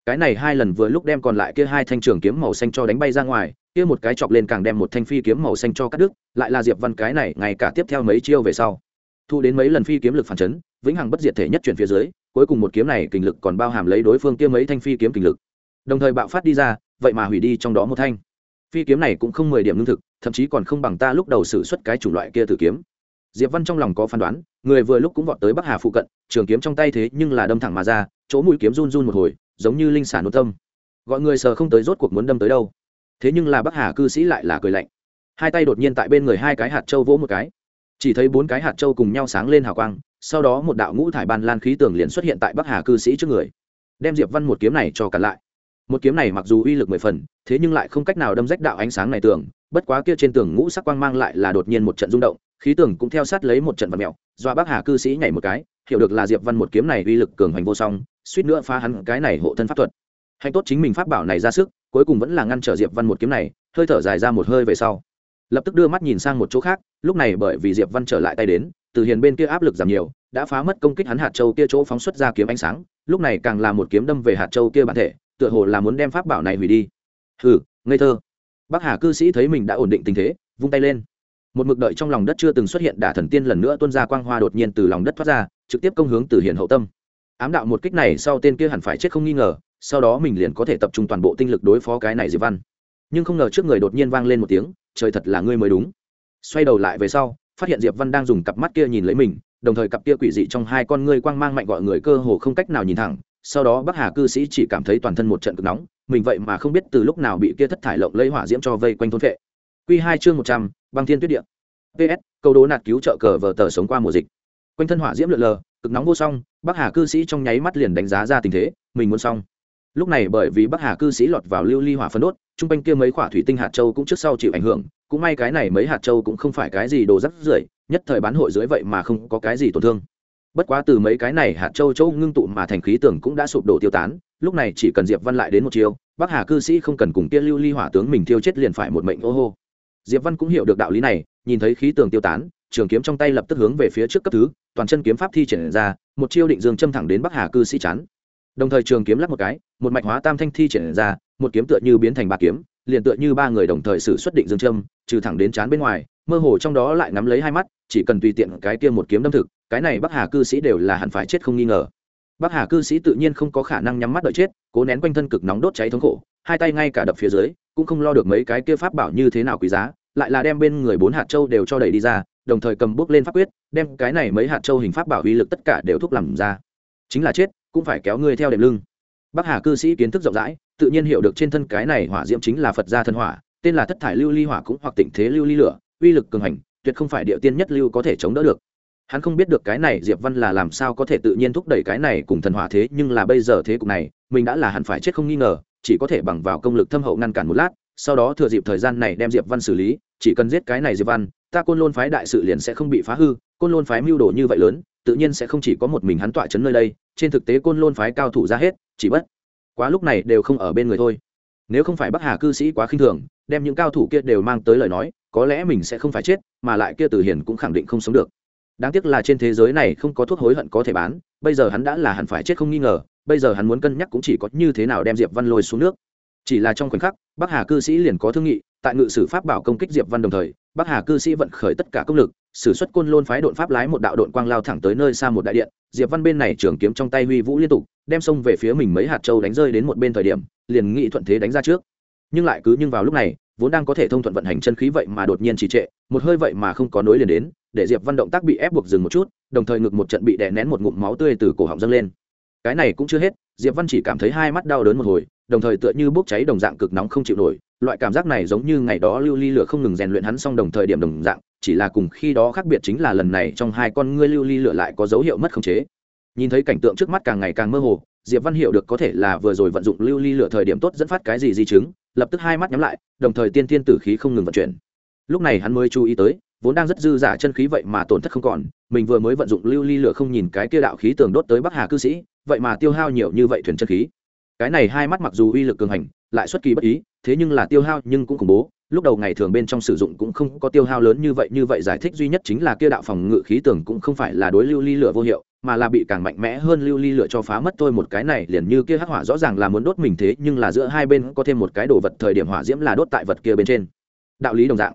Cái này hai lần vừa lúc đem còn lại kia hai thanh trường kiếm màu xanh cho đánh bay ra ngoài, kia một cái chọc lên càng đem một thanh phi kiếm màu xanh cho cắt đứt, lại là diệp văn cái này ngày cả tiếp theo mấy chiêu về sau. Thu đến mấy lần phi kiếm lực phản chấn, vĩnh hằng bất diệt thể nhất chuyển phía dưới, cuối cùng một kiếm này kình lực còn bao hàm lấy đối phương kia mấy thanh phi kiếm kình lực. Đồng thời bạo phát đi ra, vậy mà hủy đi trong đó một thanh phi kiếm này cũng không mười điểm lương thực, thậm chí còn không bằng ta lúc đầu xử suất cái chủng loại kia tử kiếm. Diệp văn trong lòng có phán đoán, người vừa lúc cũng vọt tới bắc hà phụ cận, trường kiếm trong tay thế nhưng là đâm thẳng mà ra, chỗ mũi kiếm run run một hồi, giống như linh sản nốt tâm. Gọi người sờ không tới rốt cuộc muốn đâm tới đâu. Thế nhưng là bắc hà cư sĩ lại là cười lạnh. Hai tay đột nhiên tại bên người hai cái hạt châu vỗ một cái. Chỉ thấy bốn cái hạt châu cùng nhau sáng lên hào quang, sau đó một đạo ngũ thải ban lan khí tường liền xuất hiện tại bắc hà cư sĩ trước người. Đem diệp văn một kiếm này cho cản lại một kiếm này mặc dù uy lực mười phần, thế nhưng lại không cách nào đâm rách đạo ánh sáng này tường, bất quá kia trên tường ngũ sắc quang mang lại là đột nhiên một trận rung động, khí tường cũng theo sát lấy một trận vật mèo, do bác hà cư sĩ nhảy một cái, hiểu được là diệp văn một kiếm này uy lực cường hoành vô song, suýt nữa phá hắn cái này hộ thân pháp thuật. Hạnh tốt chính mình pháp bảo này ra sức, cuối cùng vẫn là ngăn trở diệp văn một kiếm này, hơi thở dài ra một hơi về sau. Lập tức đưa mắt nhìn sang một chỗ khác, lúc này bởi vì diệp văn trở lại tay đến, từ hiền bên kia áp lực giảm nhiều, đã phá mất công kích hắn hạt châu kia chỗ phóng xuất ra kiếm ánh sáng, lúc này càng là một kiếm đâm về hạt châu kia bản thể tựa hồ là muốn đem pháp bảo này hủy đi. Hừ, ngây thơ. Bắc hà cư sĩ thấy mình đã ổn định tình thế, vung tay lên. Một mực đợi trong lòng đất chưa từng xuất hiện đả thần tiên lần nữa tuôn ra quang hoa đột nhiên từ lòng đất thoát ra, trực tiếp công hướng từ hiền hậu tâm. Ám đạo một kích này sau tên kia hẳn phải chết không nghi ngờ, sau đó mình liền có thể tập trung toàn bộ tinh lực đối phó cái này diệp văn. Nhưng không ngờ trước người đột nhiên vang lên một tiếng, trời thật là ngươi mới đúng. Xoay đầu lại về sau, phát hiện diệp văn đang dùng cặp mắt kia nhìn lấy mình, đồng thời cặp kia quỷ dị trong hai con ngươi quang mang mạnh gọi người cơ hồ không cách nào nhìn thẳng sau đó bắc hà cư sĩ chỉ cảm thấy toàn thân một trận cực nóng, mình vậy mà không biết từ lúc nào bị kia thất thải lộng lấy hỏa diễm cho vây quanh thôn vệ. Q hai chương một trăm, băng thiên tuyết điện ps câu đố nạt cứu trợ cờ vờ tờ sống qua mùa dịch. Quanh thân hỏa diễm lượn lờ, cực nóng vô song, bắc hà cư sĩ trong nháy mắt liền đánh giá ra tình thế, mình muốn xong. Lúc này bởi vì bắc hà cư sĩ lọt vào lưu ly hỏa phân đốt chung quanh kia mấy quả thủy tinh hạt châu cũng trước sau chịu ảnh hưởng, cũng may cái này mấy hạt châu cũng không phải cái gì đồ rắc rưởi, nhất thời bán hội dưới vậy mà không có cái gì tổn thương bất quá từ mấy cái này hạt châu châu ngưng tụ mà thành khí tưởng cũng đã sụp đổ tiêu tán, lúc này chỉ cần diệp văn lại đến một chiều bắc hà cư sĩ không cần cùng kia lưu ly hỏa tướng mình tiêu chết liền phải một mệnh ô hô. Diệp văn cũng hiểu được đạo lý này, nhìn thấy khí tường tiêu tán, trường kiếm trong tay lập tức hướng về phía trước cấp thứ, toàn chân kiếm pháp thi triển ra, một chiêu định dương châm thẳng đến bắc hà cư sĩ chán đồng thời trường kiếm lắc một cái, một mạch hóa tam thanh thi triển ra, một kiếm tựa như biến thành ba kiếm, liền tựa như ba người đồng thời xử xuất định dương châm, trừ thẳng đến chán bên ngoài mơ hồ trong đó lại ngắm lấy hai mắt, chỉ cần tùy tiện cái kia một kiếm đâm thực, cái này bắc hà cư sĩ đều là hẳn phải chết không nghi ngờ. Bắc hà cư sĩ tự nhiên không có khả năng nhắm mắt đợi chết, cố nén quanh thân cực nóng đốt cháy thống khổ, hai tay ngay cả đập phía dưới, cũng không lo được mấy cái kia pháp bảo như thế nào quý giá, lại là đem bên người bốn hạt châu đều cho đẩy đi ra, đồng thời cầm bước lên pháp quyết, đem cái này mấy hạt châu hình pháp bảo uy lực tất cả đều thúc làm ra. Chính là chết, cũng phải kéo ngươi theo đệm lưng. Bắc hà cư sĩ kiến thức rộng rãi, tự nhiên hiểu được trên thân cái này hỏa diễm chính là phật gia thân hỏa, tên là thất thải lưu ly hỏa cũng hoặc tịnh thế lưu ly lửa uy lực cường hành, tuyệt không phải địa tiên nhất lưu có thể chống đỡ được. Hắn không biết được cái này diệp văn là làm sao có thể tự nhiên thúc đẩy cái này cùng thần hỏa thế, nhưng là bây giờ thế cục này, mình đã là hẳn phải chết không nghi ngờ, chỉ có thể bằng vào công lực thâm hậu ngăn cản một lát, sau đó thừa dịp thời gian này đem diệp văn xử lý, chỉ cần giết cái này diệp văn, ta côn lôn phái đại sự liền sẽ không bị phá hư, côn lôn phái mưu đồ như vậy lớn, tự nhiên sẽ không chỉ có một mình hắn tọa chấn nơi đây, trên thực tế côn lôn phái cao thủ ra hết, chỉ bất quá lúc này đều không ở bên người thôi. Nếu không phải bắc hà cư sĩ quá khinh thường, đem những cao thủ kia đều mang tới lời nói có lẽ mình sẽ không phải chết, mà lại kia từ hiền cũng khẳng định không sống được. Đáng tiếc là trên thế giới này không có thuốc hối hận có thể bán, bây giờ hắn đã là hẳn phải chết không nghi ngờ, bây giờ hắn muốn cân nhắc cũng chỉ có như thế nào đem diệp văn lôi xuống nước. Chỉ là trong khoảnh khắc, bắc hà cư sĩ liền có thương nghị, tại ngự sử pháp bảo công kích diệp văn đồng thời, bắc hà cư sĩ vận khởi tất cả công lực, sử xuất côn lôn phái đội pháp lái một đạo đội quang lao thẳng tới nơi xa một đại điện, diệp văn bên này trường kiếm trong tay huy vũ liên tục, đem xông về phía mình mấy hạt châu đánh rơi đến một bên thời điểm, liền nghị thuận thế đánh ra trước. Nhưng lại cứ nhưng vào lúc này vốn đang có thể thông thuận vận hành chân khí vậy mà đột nhiên trì trệ, một hơi vậy mà không có nối liền đến, để diệp văn động tác bị ép buộc dừng một chút, đồng thời ngực một trận bị đè nén một ngụm máu tươi từ cổ họng dâng lên. Cái này cũng chưa hết, diệp văn chỉ cảm thấy hai mắt đau đớn một hồi, đồng thời tựa như bốc cháy đồng dạng cực nóng không chịu nổi, loại cảm giác này giống như ngày đó lưu ly lửa không ngừng rèn luyện hắn xong đồng thời điểm đồng dạng, chỉ là cùng khi đó khác biệt chính là lần này trong hai con ngươi lưu ly lửa lại có dấu hiệu mất khống chế. Nhìn thấy cảnh tượng trước mắt càng ngày càng mơ hồ diệp văn hiểu được có thể là vừa rồi vận dụng lưu ly lửa thời điểm tốt dẫn phát cái gì di chứng, lập tức hai mắt nhắm lại, đồng thời tiên tiên tử khí không ngừng vận chuyển. Lúc này hắn mới chú ý tới, vốn đang rất dư giả chân khí vậy mà tổn thất không còn, mình vừa mới vận dụng lưu ly lửa không nhìn cái kia đạo khí tường đốt tới bắc hà cư sĩ, vậy mà tiêu hao nhiều như vậy thuyền chân khí. Cái này hai mắt mặc dù uy lực cường hành, lại xuất kỳ bất ý, thế nhưng là tiêu hao nhưng cũng khủng bố, lúc đầu ngày thường bên trong sử dụng cũng không có tiêu hao lớn như vậy như vậy giải thích duy nhất chính là kia đạo phòng ngự khí tường cũng không phải là đối lưu ly lửa vô hiệu mà là bị càng mạnh mẽ hơn lưu ly lựa cho phá mất thôi. Một cái này liền như kia hắc hỏa rõ ràng là muốn đốt mình thế, nhưng là giữa hai bên có thêm một cái đồ vật thời điểm hỏa diễm là đốt tại vật kia bên trên. Đạo lý đồng dạng.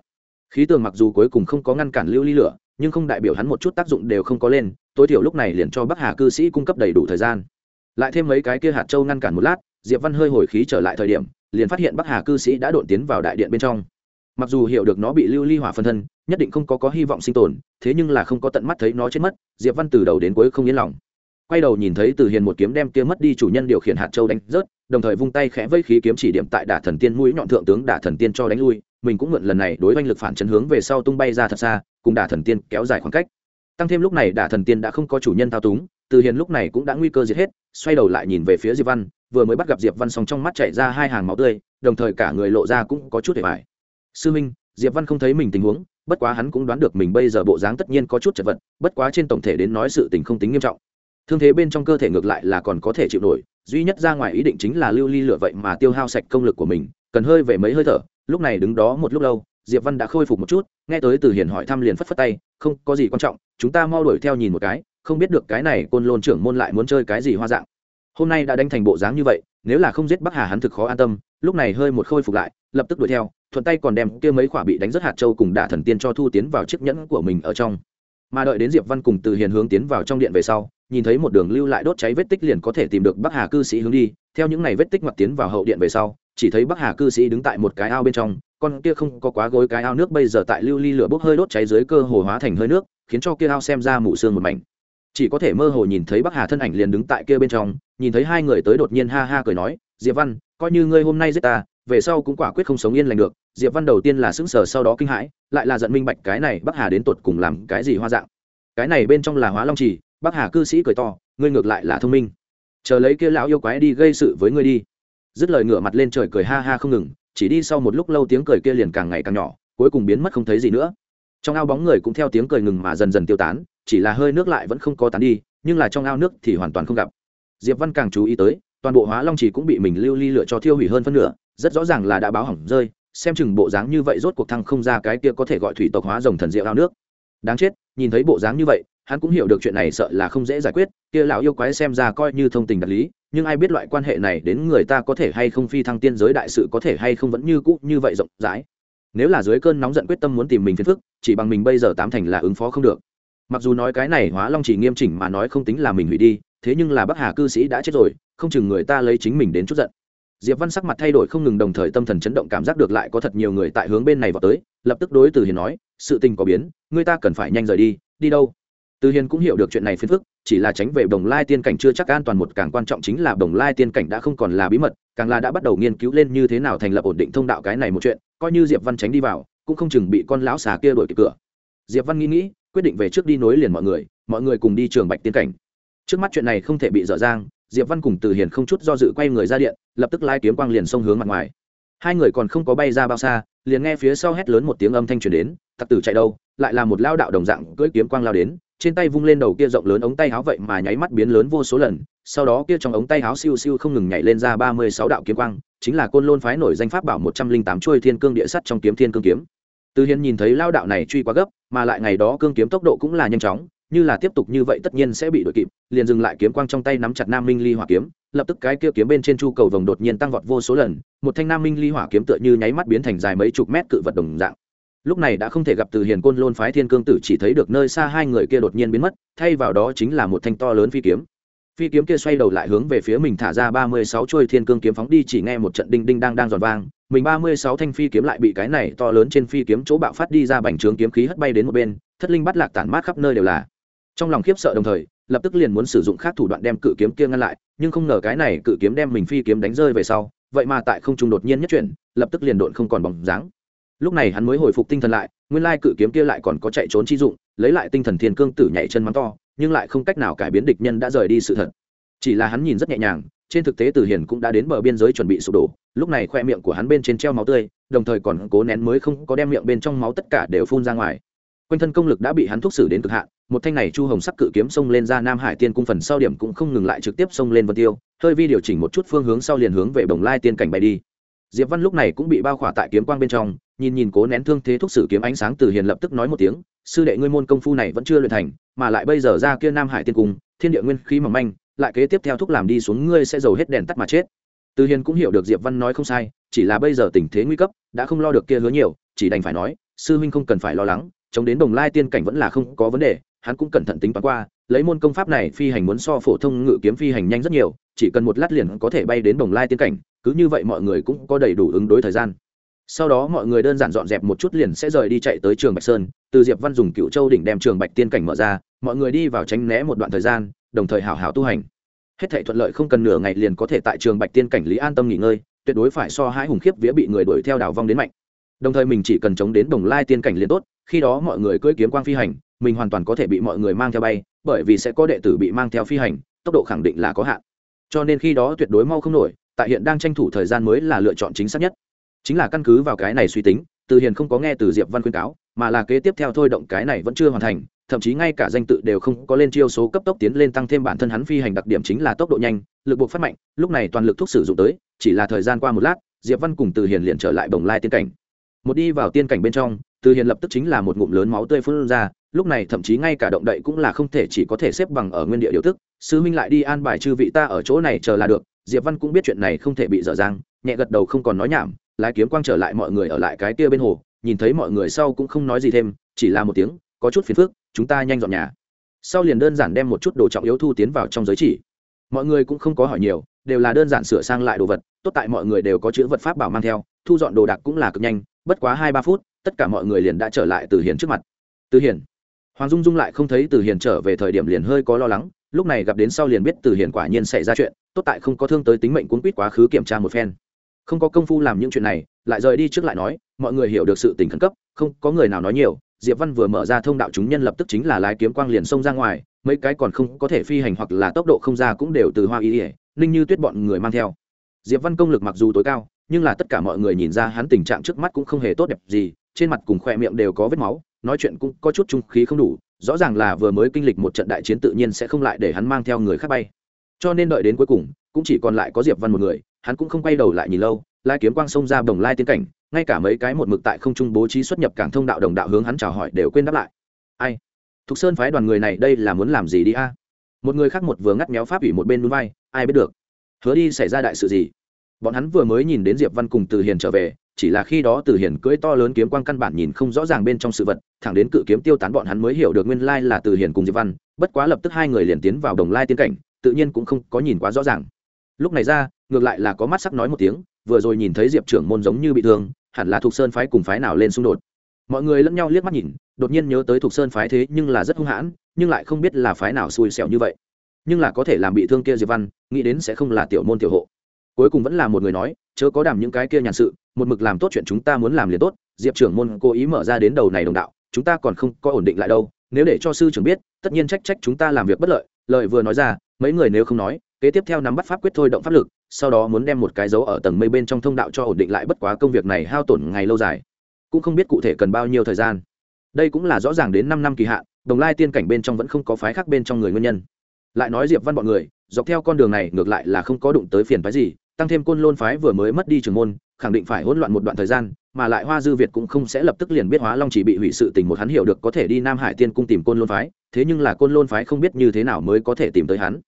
Khí tường mặc dù cuối cùng không có ngăn cản lưu ly lửa, nhưng không đại biểu hắn một chút tác dụng đều không có lên. Tối thiểu lúc này liền cho bắc hà cư sĩ cung cấp đầy đủ thời gian. Lại thêm mấy cái kia hạt châu ngăn cản một lát, diệp văn hơi hồi khí trở lại thời điểm, liền phát hiện bắc hà cư sĩ đã đột tiến vào đại điện bên trong mặc dù hiểu được nó bị lưu ly hỏa phân thân, nhất định không có có hy vọng sinh tồn, thế nhưng là không có tận mắt thấy nó chết mất, diệp văn từ đầu đến cuối không yên lòng. Quay đầu nhìn thấy từ hiền một kiếm đem kia mất đi chủ nhân điều khiển hạt châu đánh rớt, đồng thời vung tay khẽ vây khí kiếm chỉ điểm tại đả thần tiên mũi nhọn thượng tướng đả thần tiên cho đánh lui, mình cũng mượn lần này đối oanh lực phản chấn hướng về sau tung bay ra thật xa, cùng đả thần tiên kéo dài khoảng cách. Tăng thêm lúc này đả thần tiên đã không có chủ nhân thao túng, từ hiền lúc này cũng đã nguy cơ giết hết, xoay đầu lại nhìn về phía diệp văn, vừa mới bắt gặp diệp văn xong trong mắt chảy ra hai hàng máu tươi, đồng thời cả người lộ ra cũng có chút hề vải sư minh, diệp văn không thấy mình tình huống, bất quá hắn cũng đoán được mình bây giờ bộ dáng tất nhiên có chút chật vật, bất quá trên tổng thể đến nói sự tình không tính nghiêm trọng. Thương thế bên trong cơ thể ngược lại là còn có thể chịu nổi, duy nhất ra ngoài ý định chính là lưu ly lửa vậy mà tiêu hao sạch công lực của mình, cần hơi về mấy hơi thở, lúc này đứng đó một lúc lâu, diệp văn đã khôi phục một chút, nghe tới từ hiền hỏi thăm liền phất phất tay, không có gì quan trọng, chúng ta mau đuổi theo nhìn một cái, không biết được cái này côn lôn trưởng môn lại muốn chơi cái gì hoa dạng. Hôm nay đã đánh thành bộ dáng như vậy nếu là không giết bắc hà hắn thực khó an tâm, lúc này hơi một khôi phục lại, lập tức đuổi theo, thuận tay còn đem kia mấy quả bị đánh rất hạt châu cùng đả thần tiên cho thu tiến vào chiếc nhẫn của mình ở trong. Mà đợi đến diệp văn cùng từ hiền hướng tiến vào trong điện về sau, nhìn thấy một đường lưu lại đốt cháy vết tích liền có thể tìm được bắc hà cư sĩ hướng đi, theo những ngày vết tích mặt tiến vào hậu điện về sau, chỉ thấy bắc hà cư sĩ đứng tại một cái ao bên trong, con kia không có quá gối cái ao nước bây giờ tại lưu ly lửa bốc hơi đốt cháy dưới cơ hồ hóa thành hơi nước, khiến cho kia ao xem ra mù sương một mảnh chỉ có thể mơ hồ nhìn thấy bắc hà thân ảnh liền đứng tại kia bên trong, nhìn thấy hai người tới đột nhiên ha ha cười nói, diệp văn, coi như ngươi hôm nay giết ta, về sau cũng quả quyết không sống yên lành được. Diệp văn đầu tiên là sững sờ, sau đó kinh hãi, lại là giận minh bạch cái này bắc hà đến tột cùng làm cái gì hoa dạng. Cái này bên trong là hóa long trì, bắc hà cư sĩ cười to, ngươi ngược lại là thông minh. Chờ lấy kia lão yêu quái đi gây sự với ngươi đi. Dứt lời ngửa mặt lên trời cười ha ha không ngừng, chỉ đi sau một lúc lâu tiếng cười kia liền càng ngày càng nhỏ, cuối cùng biến mất không thấy gì nữa. Trong ao bóng người cũng theo tiếng cười ngừng mà dần dần tiêu tán chỉ là hơi nước lại vẫn không có tán đi, nhưng là trong ao nước thì hoàn toàn không gặp. Diệp văn càng chú ý tới, toàn bộ hóa long Chỉ cũng bị mình lưu ly lựa cho thiêu hủy hơn phân nửa, rất rõ ràng là đã báo hỏng rơi, xem chừng bộ dáng như vậy rốt cuộc thăng không ra cái kia có thể gọi thủy tộc hóa rồng thần diệu ao nước. Đáng chết, nhìn thấy bộ dáng như vậy, hắn cũng hiểu được chuyện này sợ là không dễ giải quyết, kia lão yêu quái xem ra coi như thông tình đạt lý, nhưng ai biết loại quan hệ này đến người ta có thể hay không phi thăng tiên giới đại sự có thể hay không vẫn như cũ như vậy rộng rãi. Nếu là dưới cơn nóng giận quyết tâm muốn tìm mình phiền phức, chỉ bằng mình bây giờ tám thành là ứng phó không được mặc dù nói cái này hóa long chỉ nghiêm chỉnh mà nói không tính là mình hủy đi, thế nhưng là bắc hà cư sĩ đã chết rồi, không chừng người ta lấy chính mình đến chút giận. Diệp văn sắc mặt thay đổi không ngừng đồng thời tâm thần chấn động cảm giác được lại có thật nhiều người tại hướng bên này vào tới, lập tức đối từ hiền nói, sự tình có biến, người ta cần phải nhanh rời đi đi đâu? Từ hiền cũng hiểu được chuyện này phiền phức, chỉ là tránh về đồng lai tiên cảnh chưa chắc an toàn một, càng quan trọng chính là đồng lai tiên cảnh đã không còn là bí mật, càng là đã bắt đầu nghiên cứu lên như thế nào thành lập ổn định thông đạo cái này một chuyện, coi như diệp văn tránh đi vào, cũng không chừng bị con lão xà kia đuổi kịp cửa. Diệp văn nghĩ nghĩ quyết định về trước đi nối liền mọi người mọi người cùng đi trường bạch tiên cảnh. Trước mắt chuyện này không thể bị dở dang, diệp văn cùng từ hiền không chút do dự quay người ra điện, lập tức lai kiếm quang liền xông hướng mặt ngoài. Hai người còn không có bay ra bao xa, liền nghe phía sau hét lớn một tiếng âm thanh truyền đến, tặc tử chạy đâu? Lại là một lao đạo đồng dạng cưỡi kiếm quang lao đến, trên tay vung lên đầu kia rộng lớn ống tay áo vậy mà nháy mắt biến lớn vô số lần, sau đó kia trong ống tay áo siêu siêu không ngừng nhảy lên ra ba mươi sáu đạo kiếm quang, chính là côn lôn phái nổi danh pháp bảo một trăm linh tám chuôi thiên cương địa sắt trong kiếm thiên cương kiếm. Từ hiền nhìn thấy lao đạo này truy quá gấp mà lại ngày đó cương kiếm tốc độ cũng là nhanh chóng, như là tiếp tục như vậy tất nhiên sẽ bị đội kịp, liền dừng lại kiếm quang trong tay nắm chặt nam minh ly hỏa kiếm, lập tức cái kia kiếm bên trên chu cầu vồng đột nhiên tăng vọt vô số lần, một thanh nam minh ly hỏa kiếm tựa như nháy mắt biến thành dài mấy chục mét cự vật đồng dạng. Lúc này đã không thể gặp từ hiền côn lôn phái thiên cương tử chỉ thấy được nơi xa hai người kia đột nhiên biến mất, thay vào đó chính là một thanh to lớn phi kiếm. Phi kiếm kia xoay đầu lại hướng về phía mình thả ra ba mươi sáu chuôi thiên cương kiếm phóng đi, chỉ nghe một trận đinh đinh đang đang giòn vang mình ba mươi sáu thanh phi kiếm lại bị cái này to lớn trên phi kiếm chỗ bạo phát đi ra bành trướng kiếm khí hất bay đến một bên, thất linh bắt lạc tản mát khắp nơi đều là. Trong lòng khiếp sợ đồng thời, lập tức liền muốn sử dụng khác thủ đoạn đem cự kiếm kia ngăn lại, nhưng không ngờ cái này cự kiếm đem mình phi kiếm đánh rơi về sau, vậy mà tại không trung đột nhiên nhất chuyển, lập tức liền độn không còn bóng dáng. Lúc này hắn mới hồi phục tinh thần lại, nguyên lai cự kiếm kia lại còn có chạy trốn chi dụng, lấy lại tinh thần thiên cương tử nhảy chân mắng to, nhưng lại không cách nào cải biến địch nhân đã rời đi sự thật. Chỉ là hắn nhìn rất nhẹ nhàng, trên thực tế từ hiền cũng đã đến bờ biên giới chuẩn bị sụp đổ lúc này khoe miệng của hắn bên trên treo máu tươi, đồng thời còn cố nén mới không có đem miệng bên trong máu tất cả đều phun ra ngoài. Quanh thân công lực đã bị hắn thúc xử đến cực hạn, một thanh này chu hồng sắc cự kiếm xông lên ra nam hải tiên cung phần sau điểm cũng không ngừng lại trực tiếp xông lên vân tiêu, hơi vi điều chỉnh một chút phương hướng sau liền hướng về bồng lai tiên cảnh bay đi. Diệp văn lúc này cũng bị bao khỏa tại kiếm quang bên trong, nhìn nhìn cố nén thương thế thúc xử kiếm ánh sáng từ hiền lập tức nói một tiếng, sư đệ ngươi môn công phu này vẫn chưa luyện thành, mà lại bây giờ ra kia nam hải tiên cung, thiên địa nguyên khí mỏng manh, lại kế tiếp theo thúc làm đi xuống ngươi sẽ giàu hết đèn tắt mà chết từ hiền cũng hiểu được diệp văn nói không sai, chỉ là bây giờ tình thế nguy cấp, đã không lo được kia hứa nhiều, chỉ đành phải nói, sư huynh không cần phải lo lắng, chống đến đồng lai tiên cảnh vẫn là không có vấn đề, hắn cũng cẩn thận tính toán qua, lấy môn công pháp này phi hành muốn so phổ thông ngự kiếm phi hành nhanh rất nhiều, chỉ cần một lát liền có thể bay đến đồng lai tiên cảnh, cứ như vậy mọi người cũng có đầy đủ ứng đối thời gian. Sau đó mọi người đơn giản dọn dẹp một chút liền sẽ rời đi chạy tới trường bạch sơn, từ diệp văn dùng cựu châu đỉnh đem trường bạch tiên cảnh mở ra, mọi người đi vào tránh né một đoạn thời gian, đồng thời hảo hảo tu hành hết thảy thuận lợi không cần nửa ngày liền có thể tại trường bạch tiên cảnh lý an tâm nghỉ ngơi, tuyệt đối phải so hãi hùng khiếp vía bị người đuổi theo đảo vong đến mạnh. Đồng thời mình chỉ cần chống đến đồng lai tiên cảnh liền tốt, khi đó mọi người cưỡi kiếm quang phi hành, mình hoàn toàn có thể bị mọi người mang theo bay, bởi vì sẽ có đệ tử bị mang theo phi hành, tốc độ khẳng định là có hạn. Cho nên khi đó tuyệt đối mau không nổi, tại hiện đang tranh thủ thời gian mới là lựa chọn chính xác nhất. Chính là căn cứ vào cái này suy tính, từ hiền không có nghe từ diệp văn khuyên cáo, mà là kế tiếp theo thôi động cái này vẫn chưa hoàn thành thậm chí ngay cả danh tự đều không có lên chiêu số cấp tốc tiến lên tăng thêm bản thân hắn phi hành đặc điểm chính là tốc độ nhanh, lực buộc phát mạnh, lúc này toàn lực thuốc sử dụng tới, chỉ là thời gian qua một lát, diệp văn cùng từ hiền liền trở lại bồng lai tiên cảnh một đi vào tiên cảnh bên trong, từ hiền lập tức chính là một ngụm lớn máu tươi phun ra, lúc này thậm chí ngay cả động đậy cũng là không thể chỉ có thể xếp bằng ở nguyên địa điều tức. sư huynh lại đi an bài chư vị ta ở chỗ này chờ là được diệp văn cũng biết chuyện này không thể bị dở dang, nhẹ gật đầu không còn nói nhảm, lái kiếm quang trở lại mọi người ở lại cái kia bên hồ, nhìn thấy mọi người sau cũng không nói gì thêm, chỉ là một tiếng có chút phiền phức, chúng ta nhanh dọn nhà. Sau liền đơn giản đem một chút đồ trọng yếu thu tiến vào trong giới chỉ. Mọi người cũng không có hỏi nhiều, đều là đơn giản sửa sang lại đồ vật, tốt tại mọi người đều có chữ vật pháp bảo mang theo, thu dọn đồ đạc cũng là cực nhanh, bất quá hai ba phút, tất cả mọi người liền đã trở lại từ hiền trước mặt. Từ hiền. Hoàng dung dung lại không thấy từ hiền trở về thời điểm liền hơi có lo lắng, lúc này gặp đến sau liền biết từ hiền quả nhiên xảy ra chuyện, tốt tại không có thương tới tính mệnh cuốn quýt quá khứ kiểm tra một phen. Không có công phu làm những chuyện này, lại rời đi trước lại nói, mọi người hiểu được sự tình khẩn cấp, không có người nào nói nhiều diệp văn vừa mở ra thông đạo chúng nhân lập tức chính là lái kiếm quang liền xông ra ngoài, mấy cái còn không có thể phi hành hoặc là tốc độ không ra cũng đều từ hoa y ỉa ninh như tuyết bọn người mang theo. Diệp văn công lực mặc dù tối cao, nhưng là tất cả mọi người nhìn ra hắn tình trạng trước mắt cũng không hề tốt đẹp gì, trên mặt cùng khoe miệng đều có vết máu, nói chuyện cũng có chút trung khí không đủ, rõ ràng là vừa mới kinh lịch một trận đại chiến tự nhiên sẽ không lại để hắn mang theo người khác bay. Cho nên đợi đến cuối cùng, cũng chỉ còn lại có diệp văn một người, hắn cũng không quay đầu lại nhìn lâu lai kiếm quang xông ra bồng lai tiến cảnh, ngay cả mấy cái một mực tại không trung bố trí xuất nhập cảng thông đạo đồng đạo hướng hắn chào hỏi đều quên đáp lại. Ai? Thục sơn phái đoàn người này đây là muốn làm gì đi a? Một người khác một vừa ngắt méo pháp ủy một bên núi vai, ai biết được? Hứa đi xảy ra đại sự gì? Bọn hắn vừa mới nhìn đến diệp văn cùng từ hiền trở về, chỉ là khi đó từ hiền cưỡi to lớn kiếm quang căn bản nhìn không rõ ràng bên trong sự vật, thẳng đến cự kiếm tiêu tán bọn hắn mới hiểu được nguyên lai là từ hiền cùng diệp văn, bất quá lập tức hai người liền tiến vào đồng lai tiên cảnh, tự nhiên cũng không có nhìn quá rõ ràng. Lúc này ra ngược lại là có mắt sắc nói một tiếng, vừa rồi nhìn thấy diệp trưởng môn giống như bị thương, hẳn là thuộc sơn phái cùng phái nào lên xung đột. Mọi người lẫn nhau liếc mắt nhìn, đột nhiên nhớ tới thuộc sơn phái thế nhưng là rất hung hãn, nhưng lại không biết là phái nào xui xẻo như vậy. Nhưng là có thể làm bị thương kia diệp văn, nghĩ đến sẽ không là tiểu môn tiểu hộ. Cuối cùng vẫn là một người nói, chớ có đảm những cái kia nhàn sự, một mực làm tốt chuyện chúng ta muốn làm liền tốt, diệp trưởng môn cố ý mở ra đến đầu này đồng đạo, chúng ta còn không có ổn định lại đâu, nếu để cho sư trưởng biết, tất nhiên trách trách chúng ta làm việc bất lợi. Lợi vừa nói ra, mấy người nếu không nói, kế tiếp theo nắm bắt pháp quyết thôi động pháp lực sau đó muốn đem một cái dấu ở tầng mây bên trong thông đạo cho ổn định lại bất quá công việc này hao tổn ngày lâu dài, cũng không biết cụ thể cần bao nhiêu thời gian. Đây cũng là rõ ràng đến năm năm kỳ hạn, đồng lai tiên cảnh bên trong vẫn không có phái khác bên trong người nguyên nhân. Lại nói diệp văn bọn người, dọc theo con đường này ngược lại là không có đụng tới phiền phái gì, tăng thêm côn lôn phái vừa mới mất đi trường môn, khẳng định phải hỗn loạn một đoạn thời gian, mà lại hoa dư việt cũng không sẽ lập tức liền biết hóa long chỉ bị hủy sự tình một hắn hiểu được có thể đi nam hải tiên cung tìm côn lôn phái, thế nhưng là côn lôn phái không biết như thế nào mới có thể tìm tới hắn.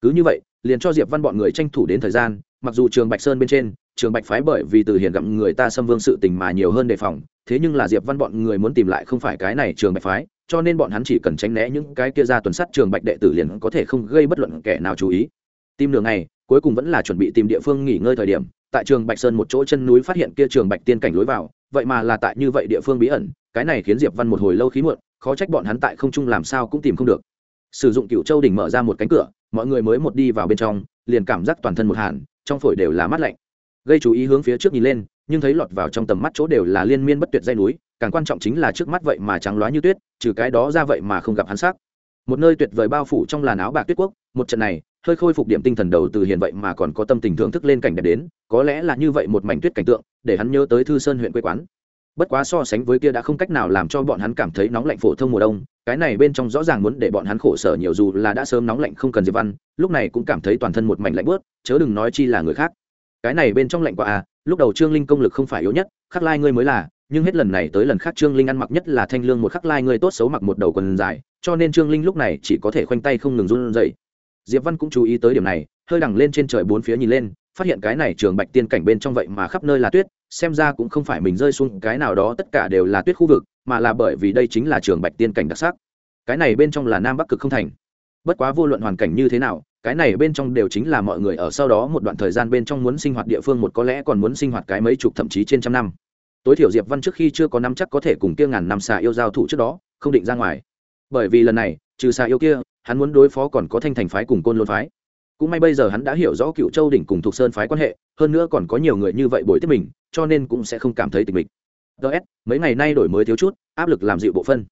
Cứ như vậy liền cho diệp văn bọn người tranh thủ đến thời gian, mặc dù trường bạch sơn bên trên, trường bạch phái bởi vì từ hiền gặm người ta xâm vương sự tình mà nhiều hơn đề phòng, thế nhưng là diệp văn bọn người muốn tìm lại không phải cái này trường bạch phái, cho nên bọn hắn chỉ cần tránh né những cái kia ra tuần sắt trường bạch đệ tử liền có thể không gây bất luận kẻ nào chú ý. Tìm đường này cuối cùng vẫn là chuẩn bị tìm địa phương nghỉ ngơi thời điểm, tại trường bạch sơn một chỗ chân núi phát hiện kia trường bạch tiên cảnh lối vào, vậy mà là tại như vậy địa phương bí ẩn, cái này khiến diệp văn một hồi lâu khí muộn, khó trách bọn hắn tại không trung làm sao cũng tìm không được. Sử dụng cựu châu đỉnh mở ra một cánh cửa mọi người mới một đi vào bên trong, liền cảm giác toàn thân một hàn trong phổi đều là mát lạnh. Gây chú ý hướng phía trước nhìn lên, nhưng thấy lọt vào trong tầm mắt chỗ đều là liên miên bất tuyệt dây núi, càng quan trọng chính là trước mắt vậy mà trắng loá như tuyết, trừ cái đó ra vậy mà không gặp hắn sắc một nơi tuyệt vời bao phủ trong làn áo bạc tuyết quốc, một trận này, hơi khôi phục điểm tinh thần đầu từ hiện vậy mà còn có tâm tình thưởng thức lên cảnh đẹp đến, có lẽ là như vậy một mảnh tuyết cảnh tượng, để hắn nhớ tới thư sơn huyện quê quán bất quá so sánh với kia đã không cách nào làm cho bọn hắn cảm thấy nóng lạnh phổ thông mùa đông, cái này bên trong rõ ràng muốn để bọn hắn khổ sở nhiều dù là đã sớm nóng lạnh không cần diệp văn, lúc này cũng cảm thấy toàn thân một mảnh lạnh bớt, chớ đừng nói chi là người khác. Cái này bên trong lạnh quá à lúc đầu trương linh công lực không phải yếu nhất, khắc lai ngươi mới là, nhưng hết lần này tới lần khác trương linh ăn mặc nhất là thanh lương một khắc lai ngươi tốt xấu mặc một đầu quần dài, cho nên trương linh lúc này chỉ có thể khoanh tay không ngừng run rẩy. Diệp văn cũng chú ý tới điểm này, hơi đằng lên trên trời bốn phía nhìn lên, phát hiện cái này trường bạch tiên cảnh bên trong vậy mà khắp nơi là tuyết xem ra cũng không phải mình rơi xuống cái nào đó tất cả đều là tuyết khu vực, mà là bởi vì đây chính là trường bạch tiên cảnh đặc sắc. Cái này bên trong là nam bắc cực không thành. Bất quá vô luận hoàn cảnh như thế nào, cái này bên trong đều chính là mọi người ở sau đó một đoạn thời gian bên trong muốn sinh hoạt địa phương một có lẽ còn muốn sinh hoạt cái mấy chục thậm chí trên trăm năm. Tối thiểu diệp văn trước khi chưa có năm chắc có thể cùng kia ngàn năm xà yêu giao thủ trước đó, không định ra ngoài. Bởi vì lần này, trừ xà yêu kia, hắn muốn đối phó còn có thanh thành phái cùng côn lôn phái cũng may bây giờ hắn đã hiểu rõ cựu châu đỉnh cùng thuộc sơn phái quan hệ, hơn nữa còn có nhiều người như vậy bồi tiếp mình, cho nên cũng sẽ không cảm thấy tình mình ts mấy ngày nay đổi mới thiếu chút, áp lực làm dịu bộ phân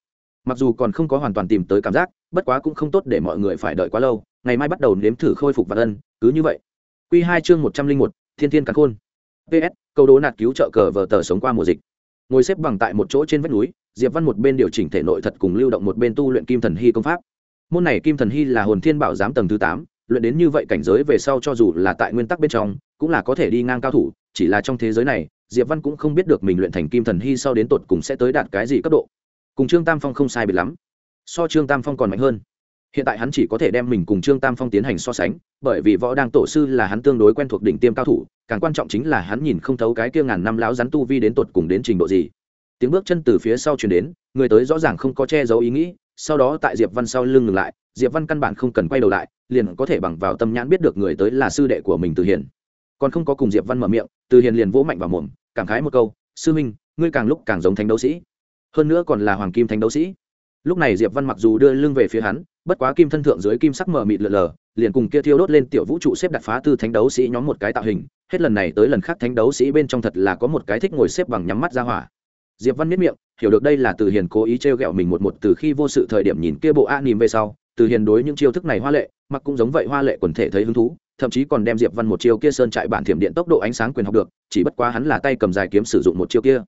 mặc dù còn không có hoàn toàn tìm tới cảm giác, bất quá cũng không tốt để mọi người phải đợi quá lâu, ngày mai bắt đầu nếm thử khôi phục và ân, cứ như vậy. Q hai chương một trăm linh một, thiên thiên cắn khôn. Ps câu đố nạt cứu trợ cờ vờ tờ sống qua mùa dịch. Ngồi xếp bằng tại một chỗ trên vách núi, diệp văn một bên điều chỉnh thể nội thật cùng lưu động một bên tu luyện kim thần hy công pháp. Môn này kim thần hy là hồn thiên bảo giám tầng thứ tám luyện đến như vậy cảnh giới về sau cho dù là tại nguyên tắc bên trong, cũng là có thể đi ngang cao thủ, chỉ là trong thế giới này, diệp văn cũng không biết được mình luyện thành kim thần hy sau đến tột cùng sẽ tới đạt cái gì cấp độ. Cùng trương tam phong không sai biệt lắm. So trương tam phong còn mạnh hơn. Hiện tại hắn chỉ có thể đem mình cùng trương tam phong tiến hành so sánh, bởi vì võ đang tổ sư là hắn tương đối quen thuộc đỉnh tiêm cao thủ, càng quan trọng chính là hắn nhìn không thấu cái kia ngàn năm lão rắn tu vi đến tột cùng đến trình độ gì. Tiếng bước chân từ phía sau chuyển đến, người tới rõ ràng không có che giấu ý nghĩ, sau đó tại diệp văn sau lưng ngừng lại diệp văn căn bản không cần quay đầu lại, liền có thể bằng vào tâm nhãn biết được người tới là sư đệ của mình từ hiền. Còn không có cùng diệp văn mở miệng, từ hiền liền vỗ mạnh vào mồm, cảm khái một câu, sư minh, ngươi càng lúc càng giống thánh đấu sĩ. Hơn nữa còn là hoàng kim thánh đấu sĩ. Lúc này diệp văn mặc dù đưa lưng về phía hắn, bất quá kim thân thượng dưới kim sắc mở mịt lờ lờ, liền cùng kia thiêu đốt lên tiểu vũ trụ xếp đặt phá tư thánh đấu sĩ nhóm một cái tạo hình, hết lần này tới lần khác thánh đấu sĩ bên trong thật là có một cái thích ngồi xếp bằng nhắm mắt ra hỏa. Diệp văn miết miệng, hiểu được đây là từ hiền cố ý t r e o g ẹ o mình một một từ khi vô sự thời điểm nhìn kia bộ a nìm về sau từ hiền đối những chiêu thức này hoa lệ, mặc cũng giống vậy hoa lệ quần thể thấy hứng thú, thậm chí còn đem diệp văn một chiêu kia sơn trại bản thiểm điện tốc độ ánh sáng quyền học được, chỉ bất quá hắn là tay cầm dài kiếm sử dụng một chiêu kia.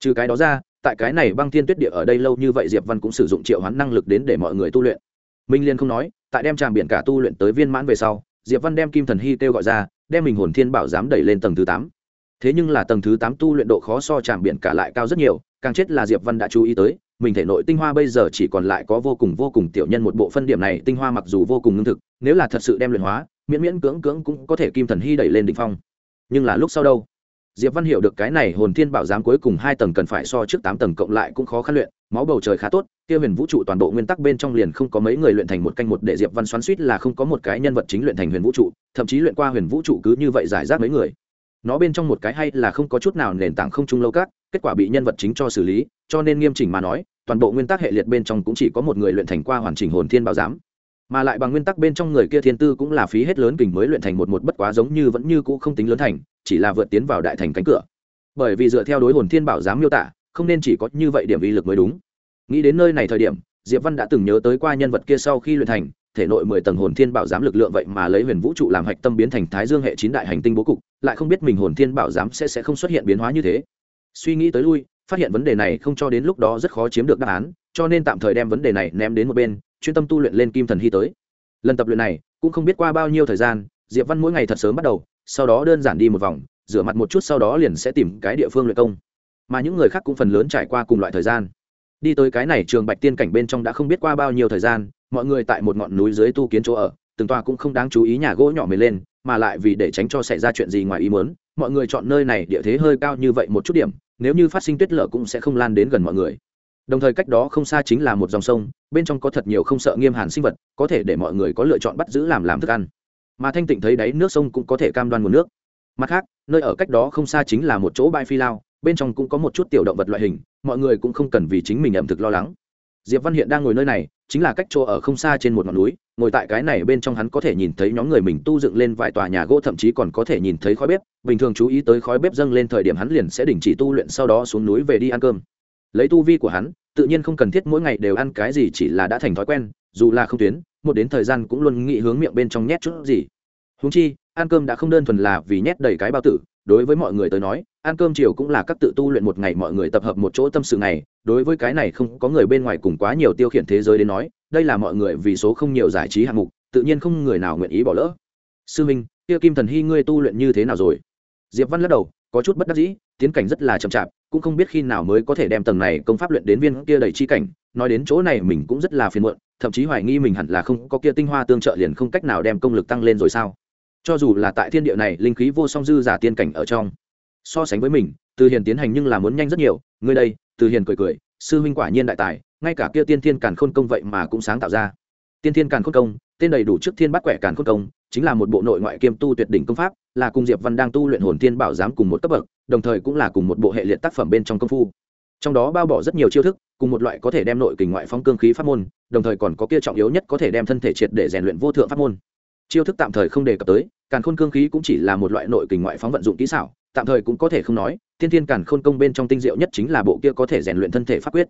Trừ cái đó ra, tại cái này băng thiên tuyết địa ở đây lâu như vậy diệp văn cũng sử dụng triệu hắn năng lực đến để mọi người tu luyện. Minh liên không nói, tại đem tràng biển cả tu luyện tới viên mãn về sau, diệp văn đem kim thần hy kêu gọi ra, đem mình hồn thiên bảo dám đẩy lên tầng thứ tám. Thế nhưng là tầng thứ tám tu luyện độ khó so tràng biển cả lại cao rất nhiều, càng chết là diệp văn đã chú ý tới mình thể nội tinh hoa bây giờ chỉ còn lại có vô cùng vô cùng tiểu nhân một bộ phân điểm này, tinh hoa mặc dù vô cùng ngưng thực, nếu là thật sự đem luyện hóa, miễn miễn cưỡng cưỡng cũng có thể kim thần hy đẩy lên đỉnh phong. Nhưng là lúc sau đâu? Diệp văn hiểu được cái này hồn thiên bảo giám cuối cùng hai tầng cần phải so trước tám tầng cộng lại cũng khó khăn luyện, máu bầu trời khá tốt, tiêu huyền vũ trụ toàn bộ nguyên tắc bên trong liền không có mấy người luyện thành một canh một để diệp văn xoắn suýt là không có một cái nhân vật chính luyện thành huyền vũ trụ, thậm chí luyện qua huyền vũ trụ cứ như vậy giải rác mấy người. Nó bên trong một cái hay là không có chút nào nền tảng không trung lâu các, kết quả bị nhân vật chính cho xử lý cho nên nghiêm chỉnh mà nói, toàn bộ nguyên tắc hệ liệt bên trong cũng chỉ có một người luyện thành qua hoàn chỉnh hồn thiên bảo giám. Mà lại bằng nguyên tắc bên trong người kia thiên tư cũng là phí hết lớn kình mới luyện thành một một bất quá giống như vẫn như cũ không tính lớn thành, chỉ là vượt tiến vào đại thành cánh cửa. Bởi vì dựa theo đối hồn thiên bảo giám miêu tả, không nên chỉ có như vậy điểm uy lực mới đúng. Nghĩ đến nơi này thời điểm, diệp văn đã từng nhớ tới qua nhân vật kia sau khi luyện thành, thể nội mười tầng hồn thiên bảo giám lực lượng vậy mà lấy huyền vũ trụ làm hạch tâm biến thành thái dương hệ chín đại hành tinh bố cục, lại không biết mình hồn thiên bảo giám sẽ sẽ không xuất hiện biến hóa như thế. Suy nghĩ tới lui phát hiện vấn đề này không cho đến lúc đó rất khó chiếm được đáp án, cho nên tạm thời đem vấn đề này ném đến một bên, chuyên tâm tu luyện lên kim thần hy tới. Lần tập luyện này, cũng không biết qua bao nhiêu thời gian, diệp văn mỗi ngày thật sớm bắt đầu, sau đó đơn giản đi một vòng, rửa mặt một chút sau đó liền sẽ tìm cái địa phương luyện công. Mà những người khác cũng phần lớn trải qua cùng loại thời gian. Đi tới cái này trường bạch tiên cảnh bên trong đã không biết qua bao nhiêu thời gian, mọi người tại một ngọn núi dưới tu kiến chỗ ở, từng tòa cũng không đáng chú ý nhà gỗ nhỏ mới lên, mà lại vì để tránh cho xảy ra chuyện gì ngoài ý muốn, mọi người chọn nơi này địa thế hơi cao như vậy một chút điểm nếu như phát sinh tuyết lở cũng sẽ không lan đến gần mọi người. Đồng thời cách đó không xa chính là một dòng sông, bên trong có thật nhiều không sợ nghiêm hàn sinh vật, có thể để mọi người có lựa chọn bắt giữ làm làm thức ăn. Mà thanh tịnh thấy đáy nước sông cũng có thể cam đoan nguồn nước. Mặt khác, nơi ở cách đó không xa chính là một chỗ bãi phi lao, bên trong cũng có một chút tiểu động vật loại hình, mọi người cũng không cần vì chính mình ẩm thực lo lắng. Diệp văn hiện đang ngồi nơi này chính là cách chỗ ở không xa trên một ngọn núi, ngồi tại cái này bên trong hắn có thể nhìn thấy nhóm người mình tu dựng lên vài tòa nhà gỗ, thậm chí còn có thể nhìn thấy khói bếp. Bình thường chú ý tới khói bếp dâng lên thời điểm hắn liền sẽ đình chỉ tu luyện, sau đó xuống núi về đi ăn cơm. Lấy tu vi của hắn, tự nhiên không cần thiết mỗi ngày đều ăn cái gì, chỉ là đã thành thói quen, dù là không tuyến, một đến thời gian cũng luôn nghĩ hướng miệng bên trong nhét chút gì. Húng chi, ăn cơm đã không đơn thuần là vì nhét đầy cái bao tử, đối với mọi người tới nói ăn cơm chiều cũng là các tự tu luyện một ngày, mọi người tập hợp một chỗ tâm sự này đối với cái này không có người bên ngoài cùng quá nhiều tiêu khiển thế giới đến nói, đây là mọi người vì số không nhiều giải trí hạng mục, tự nhiên không người nào nguyện ý bỏ lỡ. Sư minh, kia kim thần hy ngươi tu luyện như thế nào rồi? Diệp văn lắc đầu, có chút bất đắc dĩ, tiến cảnh rất là chậm chạp, cũng không biết khi nào mới có thể đem tầng này công pháp luyện đến viên kia đầy chi cảnh. Nói đến chỗ này mình cũng rất là phiền muộn, thậm chí hoài nghi mình hẳn là không có kia tinh hoa tương trợ liền không cách nào đem công lực tăng lên rồi sao? Cho dù là tại thiên địa này, linh khí vô song dư giả tiên cảnh ở trong so sánh với mình, từ hiền tiến hành nhưng là muốn nhanh rất nhiều, ngươi đây, từ hiền cười cười, sư huynh quả nhiên đại tài, ngay cả kia tiên thiên càn khôn công vậy mà cũng sáng tạo ra. Tiên thiên càn khôn công, tên đầy đủ trước thiên bắt quẻ càn khôn công, chính là một bộ nội ngoại kiêm tu tuyệt đỉnh công pháp, là cùng diệp văn đang tu luyện hồn Thiên bảo giám cùng một cấp bậc, đồng thời cũng là cùng một bộ hệ liệt tác phẩm bên trong công phu. Trong đó bao bỏ rất nhiều chiêu thức, cùng một loại có thể đem nội kình ngoại phong cương khí pháp môn, đồng thời còn có kia trọng yếu nhất có thể đem thân thể triệt để rèn luyện vô thượng pháp môn chiêu thức tạm thời không đề cập tới, càn khôn cương khí cũng chỉ là một loại nội kình ngoại phóng vận dụng kỹ xảo, tạm thời cũng có thể không nói, tiên thiên càn khôn công bên trong tinh diệu nhất chính là bộ kia có thể rèn luyện thân thể pháp quyết.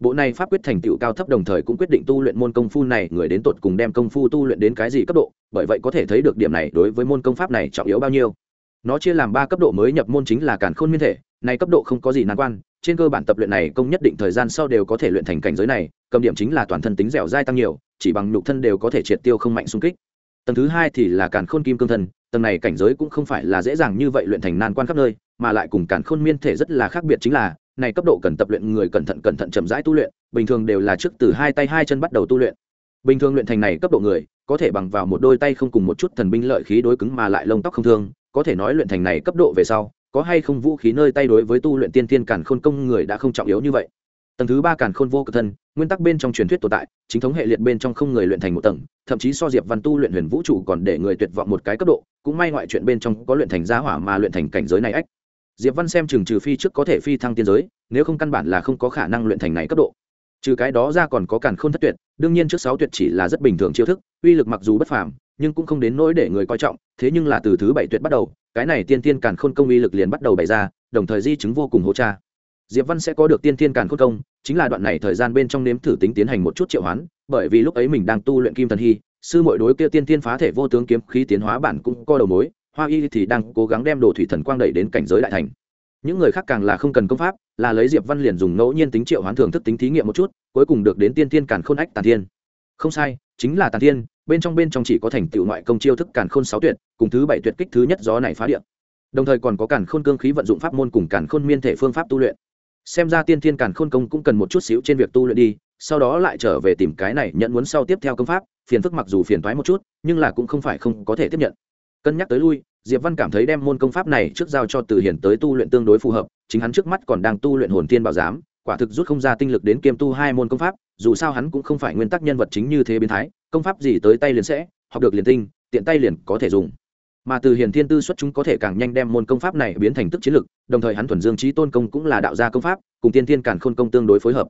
Bộ này pháp quyết thành tựu cao thấp đồng thời cũng quyết định tu luyện môn công phu này, người đến tột cùng đem công phu tu luyện đến cái gì cấp độ, bởi vậy có thể thấy được điểm này đối với môn công pháp này trọng yếu bao nhiêu. Nó chia làm ba cấp độ mới nhập môn chính là càn khôn miên thể, này cấp độ không có gì nan quan, trên cơ bản tập luyện này công nhất định thời gian sau đều có thể luyện thành cảnh giới này, cầm điểm chính là toàn thân tính dẻo dai tăng nhiều, chỉ bằng nhục thân đều có thể triệt tiêu không mạnh xung kích tầng thứ hai thì là càn khôn kim cương thân, tầng này cảnh giới cũng không phải là dễ dàng như vậy luyện thành nan quan khắp nơi, mà lại cùng càn khôn miên thể rất là khác biệt chính là, này cấp độ cần tập luyện người cẩn thận cẩn thận chậm rãi tu luyện, bình thường đều là trước từ hai tay hai chân bắt đầu tu luyện. Bình thường luyện thành này cấp độ người, có thể bằng vào một đôi tay không cùng một chút thần binh lợi khí đối cứng mà lại lông tóc không thương, có thể nói luyện thành này cấp độ về sau, có hay không vũ khí nơi tay đối với tu luyện tiên tiên càn khôn công người đã không trọng yếu như vậy. Tầng thứ ba càn khôn vô cực thân nguyên tắc bên trong truyền thuyết tồn tại, chính thống hệ liệt bên trong không người luyện thành một tầng, thậm chí so diệp văn tu luyện huyền vũ trụ còn để người tuyệt vọng một cái cấp độ, cũng may ngoại chuyện bên trong có luyện thành gia hỏa mà luyện thành cảnh giới này ách. Diệp văn xem chừng trừ phi trước có thể phi thăng tiên giới, nếu không căn bản là không có khả năng luyện thành này cấp độ. Trừ cái đó ra còn có càn khôn thất tuyệt, đương nhiên trước sáu tuyệt chỉ là rất bình thường chiêu thức, uy lực mặc dù bất phàm, nhưng cũng không đến nỗi để người coi trọng, thế nhưng là từ thứ bảy tuyệt bắt đầu, cái này tiên tiên càn khôn công uy lực liền bắt đầu bày ra, đồng thời di chứng vô cùng hỗ tra diệp văn sẽ có được tiên thiên càn khôn công, chính là đoạn này thời gian bên trong nếm thử tính tiến hành một chút triệu hoán, bởi vì lúc ấy mình đang tu luyện kim thần hy, sư muội đối kia tiên thiên phá thể vô tướng kiếm khí tiến hóa bản cũng co đầu mối, hoa y thì đang cố gắng đem đồ thủy thần quang đẩy đến cảnh giới đại thành. Những người khác càng là không cần công pháp, là lấy diệp văn liền dùng ngẫu nhiên tính triệu hoán thưởng thức tính thí nghiệm một chút, cuối cùng được đến tiên thiên càn khôn ách tàn thiên. Không sai, chính là tàn thiên, bên trong bên trong chỉ có thành tựu ngoại công chiêu thức càn khôn sáu tuyệt, cùng thứ bảy tuyệt kích thứ nhất gió này phá điện đồng thời còn có càn khôn cương khí vận dụng pháp môn cùng càn khôn miên thể phương pháp tu luyện xem ra tiên thiên càn khôn công cũng cần một chút xíu trên việc tu luyện đi, sau đó lại trở về tìm cái này nhận muốn sau tiếp theo công pháp, phiền phức mặc dù phiền thoái một chút, nhưng là cũng không phải không có thể tiếp nhận. Cân nhắc tới lui, diệp văn cảm thấy đem môn công pháp này trước giao cho từ hiển tới tu luyện tương đối phù hợp, chính hắn trước mắt còn đang tu luyện hồn tiên bảo giám, quả thực rút không ra tinh lực đến kiêm tu hai môn công pháp, dù sao hắn cũng không phải nguyên tắc nhân vật chính như thế biến thái, công pháp gì tới tay liền sẽ, học được liền tinh, tiện tay liền có thể dùng mà từ hiền thiên tư xuất chúng có thể càng nhanh đem môn công pháp này biến thành tức chiến lực, đồng thời hắn thuần dương trí tôn công cũng là đạo gia công pháp, cùng tiên thiên cản khôn công tương đối phối hợp.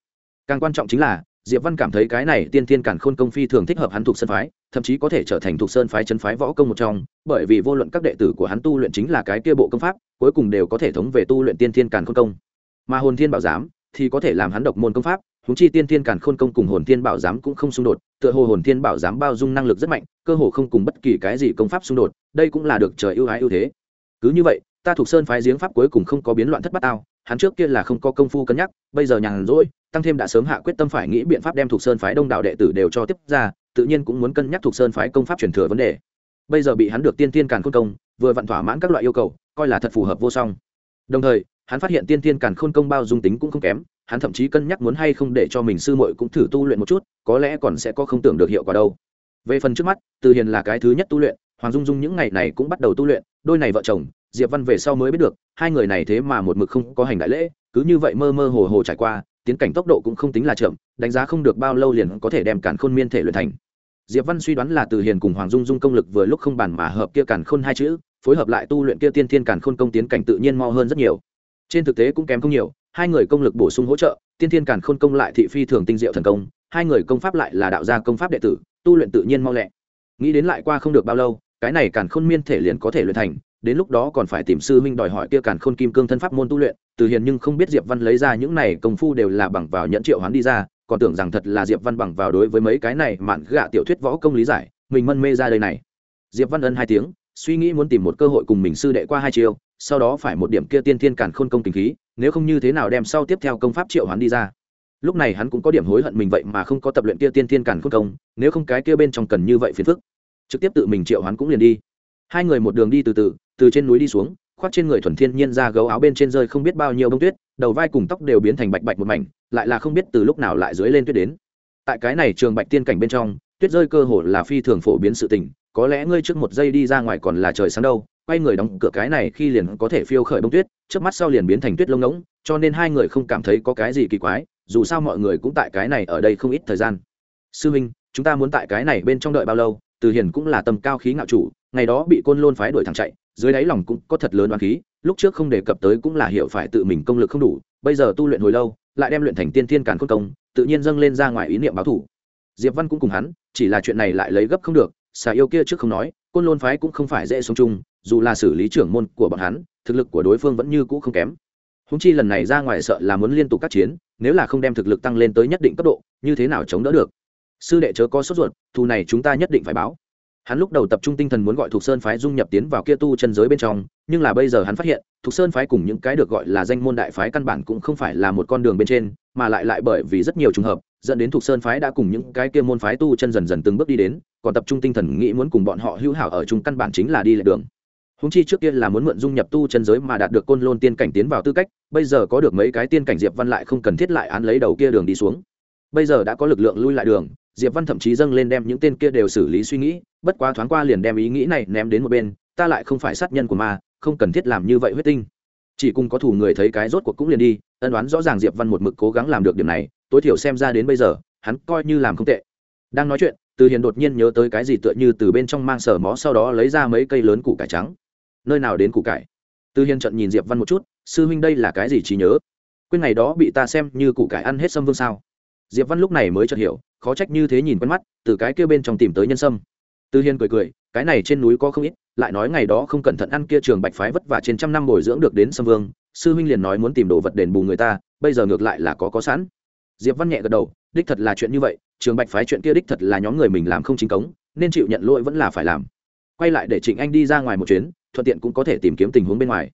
Càng quan trọng chính là, diệp văn cảm thấy cái này tiên thiên cản khôn công phi thường thích hợp hắn thuộc sơn phái, thậm chí có thể trở thành thuộc sơn phái chân phái võ công một trong, bởi vì vô luận các đệ tử của hắn tu luyện chính là cái kia bộ công pháp, cuối cùng đều có thể thống về tu luyện tiên thiên cản khôn công. Mà hồn thiên bảo giám thì có thể làm hắn độc môn công pháp húng chi tiên thiên càn khôn công cùng hồn thiên bảo giám cũng không xung đột tựa hồ hồn thiên bảo giám bao dung năng lực rất mạnh cơ hồ không cùng bất kỳ cái gì công pháp xung đột đây cũng là được trời ưu ái ưu thế. Cứ như vậy ta thuộc sơn phái giếng pháp cuối cùng không có biến loạn thất bát ao, hắn trước kia là không có công phu cân nhắc bây giờ nhàn rỗi tăng thêm đã sớm hạ quyết tâm phải nghĩ biện pháp đem thuộc sơn phái đông đạo đệ tử đều cho tiếp ra tự nhiên cũng muốn cân nhắc thuộc sơn phái công pháp truyền thừa vấn đề. Bây giờ bị hắn được tiên tiên càn khôn công vừa vặn thỏa mãn các loại yêu cầu coi là thật phù hợp vô song. Đồng thời hắn phát hiện tiên tiên càn khôn công bao dung tính cũng không kém hắn thậm chí cân nhắc muốn hay không để cho mình sư muội cũng thử tu luyện một chút, có lẽ còn sẽ có không tưởng được hiệu quả đâu. Về phần trước mắt, từ hiền là cái thứ nhất tu luyện, hoàng dung dung những ngày này cũng bắt đầu tu luyện, đôi này vợ chồng, diệp văn về sau mới biết được, hai người này thế mà một mực không có hành đại lễ, cứ như vậy mơ mơ hồ hồ trải qua, tiến cảnh tốc độ cũng không tính là chậm, đánh giá không được bao lâu liền có thể đem cản khôn miên thể luyện thành. Diệp văn suy đoán là từ hiền cùng hoàng dung dung công lực vừa lúc không bàn mà hợp kia cản khôn hai chữ, phối hợp lại tu luyện kia tiên thiên cản khôn công tiến cảnh tự nhiên mau hơn rất nhiều. Trên thực tế cũng kém không nhiều hai người công lực bổ sung hỗ trợ, tiên thiên cản khôn công lại thị phi thường tinh diệu thần công, hai người công pháp lại là đạo gia công pháp đệ tử, tu luyện tự nhiên mau lẹ. Nghĩ đến lại qua không được bao lâu, cái này cản khôn miên thể liền có thể luyện thành, đến lúc đó còn phải tìm sư huynh đòi hỏi kia cản khôn kim cương thân pháp môn tu luyện, từ hiền nhưng không biết diệp văn lấy ra những này công phu đều là bằng vào nhẫn triệu hoán đi ra, còn tưởng rằng thật là diệp văn bằng vào đối với mấy cái này mạn gạ tiểu thuyết võ công lý giải, mình mân mê ra đây này. Diệp văn ân hai tiếng, suy nghĩ muốn tìm một cơ hội cùng mình sư đệ qua hai chiều sau đó phải một điểm kia tiên thiên cản khôn công tình khí nếu không như thế nào đem sau tiếp theo công pháp triệu hoán đi ra. Lúc này hắn cũng có điểm hối hận mình vậy mà không có tập luyện kia tiên thiên cản khôn công, nếu không cái kia bên trong cần như vậy phiền phức. Trực tiếp tự mình triệu hoán cũng liền đi. Hai người một đường đi từ từ từ trên núi đi xuống, khoác trên người thuần thiên nhiên ra gấu áo bên trên rơi không biết bao nhiêu bông tuyết, đầu vai cùng tóc đều biến thành bạch bạch một mảnh, lại là không biết từ lúc nào lại dưới lên tuyết đến. Tại cái này trường bạch tiên cảnh bên trong, tuyết rơi cơ hồ là phi thường phổ biến sự tình, có lẽ ngươi trước một giây đi ra ngoài còn là trời sáng đâu quay người đóng cửa cái này khi liền có thể phiêu khởi bông tuyết trước mắt sau liền biến thành tuyết lông ngỗng, cho nên hai người không cảm thấy có cái gì kỳ quái, dù sao mọi người cũng tại cái này ở đây không ít thời gian. Sư huynh chúng ta muốn tại cái này bên trong đợi bao lâu? Từ hiền cũng là tầm cao khí ngạo chủ, ngày đó bị côn lôn phái đuổi thẳng chạy, dưới đáy lòng cũng có thật lớn oán khí, lúc trước không đề cập tới cũng là hiểu phải tự mình công lực không đủ, bây giờ tu luyện hồi lâu, lại đem luyện thành tiên thiên càn khôn công, tự nhiên dâng lên ra ngoài ý niệm báo thủ. Diệp văn cũng cùng hắn, chỉ là chuyện này lại lấy gấp không được, xà yêu kia trước không nói, côn lôn phái cũng không phải dễ sống chung dù là xử lý trưởng môn của bọn hắn, thực lực của đối phương vẫn như cũ không kém. Húng chi lần này ra ngoài sợ là muốn liên tục các chiến, nếu là không đem thực lực tăng lên tới nhất định cấp độ, như thế nào chống đỡ được? Sư đệ chớ có sốt ruột, thù này chúng ta nhất định phải báo. Hắn lúc đầu tập trung tinh thần muốn gọi thuộc sơn phái dung nhập tiến vào kia tu chân giới bên trong, nhưng là bây giờ hắn phát hiện thuộc sơn phái cùng những cái được gọi là danh môn đại phái căn bản cũng không phải là một con đường bên trên, mà lại lại bởi vì rất nhiều trường hợp, dẫn đến thuộc sơn phái đã cùng những cái kia môn phái tu chân dần dần từng bước đi đến, còn tập trung tinh thần nghĩ muốn cùng bọn họ hữu hảo ở chung căn bản chính là đi lệ đường húng chi trước kia là muốn mượn dung nhập tu chân giới mà đạt được côn lôn tiên cảnh tiến vào tư cách, bây giờ có được mấy cái tiên cảnh diệp văn lại không cần thiết lại án lấy đầu kia đường đi xuống. Bây giờ đã có lực lượng lui lại đường, diệp văn thậm chí dâng lên đem những tên kia đều xử lý suy nghĩ, bất quá thoáng qua liền đem ý nghĩ này ném đến một bên, ta lại không phải sát nhân của ma, không cần thiết làm như vậy huyết tinh. Chỉ cùng có thủ người thấy cái rốt cuộc cũng liền đi, ân đoán rõ ràng diệp văn một mực cố gắng làm được điểm này, tối thiểu xem ra đến bây giờ, hắn coi như làm không tệ. Đang nói chuyện, từ hiền đột nhiên nhớ tới cái gì tựa như từ bên trong mang sở mó sau đó lấy ra mấy cây lớn củ cải trắng nơi nào đến củ cải. Từ hiền trận nhìn diệp văn một chút, sư huynh đây là cái gì trí nhớ? Quên ngày đó bị ta xem như củ cải ăn hết sâm vương sao? Diệp văn lúc này mới chợt hiểu, khó trách như thế nhìn quen mắt, từ cái kia bên trong tìm tới nhân sâm. Tư hiên cười cười, cái này trên núi có không ít, lại nói ngày đó không cẩn thận ăn kia trường bạch phái vất vả trên trăm năm bồi dưỡng được đến sâm vương, sư huynh liền nói muốn tìm đồ vật đền bù người ta, bây giờ ngược lại là có có sẵn. Diệp văn nhẹ gật đầu, đích thật là chuyện như vậy, trường bạch phái chuyện kia đích thật là nhóm người mình làm không chính cống, nên chịu nhận lỗi vẫn là phải làm. Quay lại để trịnh anh đi ra ngoài một chuyến thuận tiện cũng có thể tìm kiếm tình huống bên ngoài.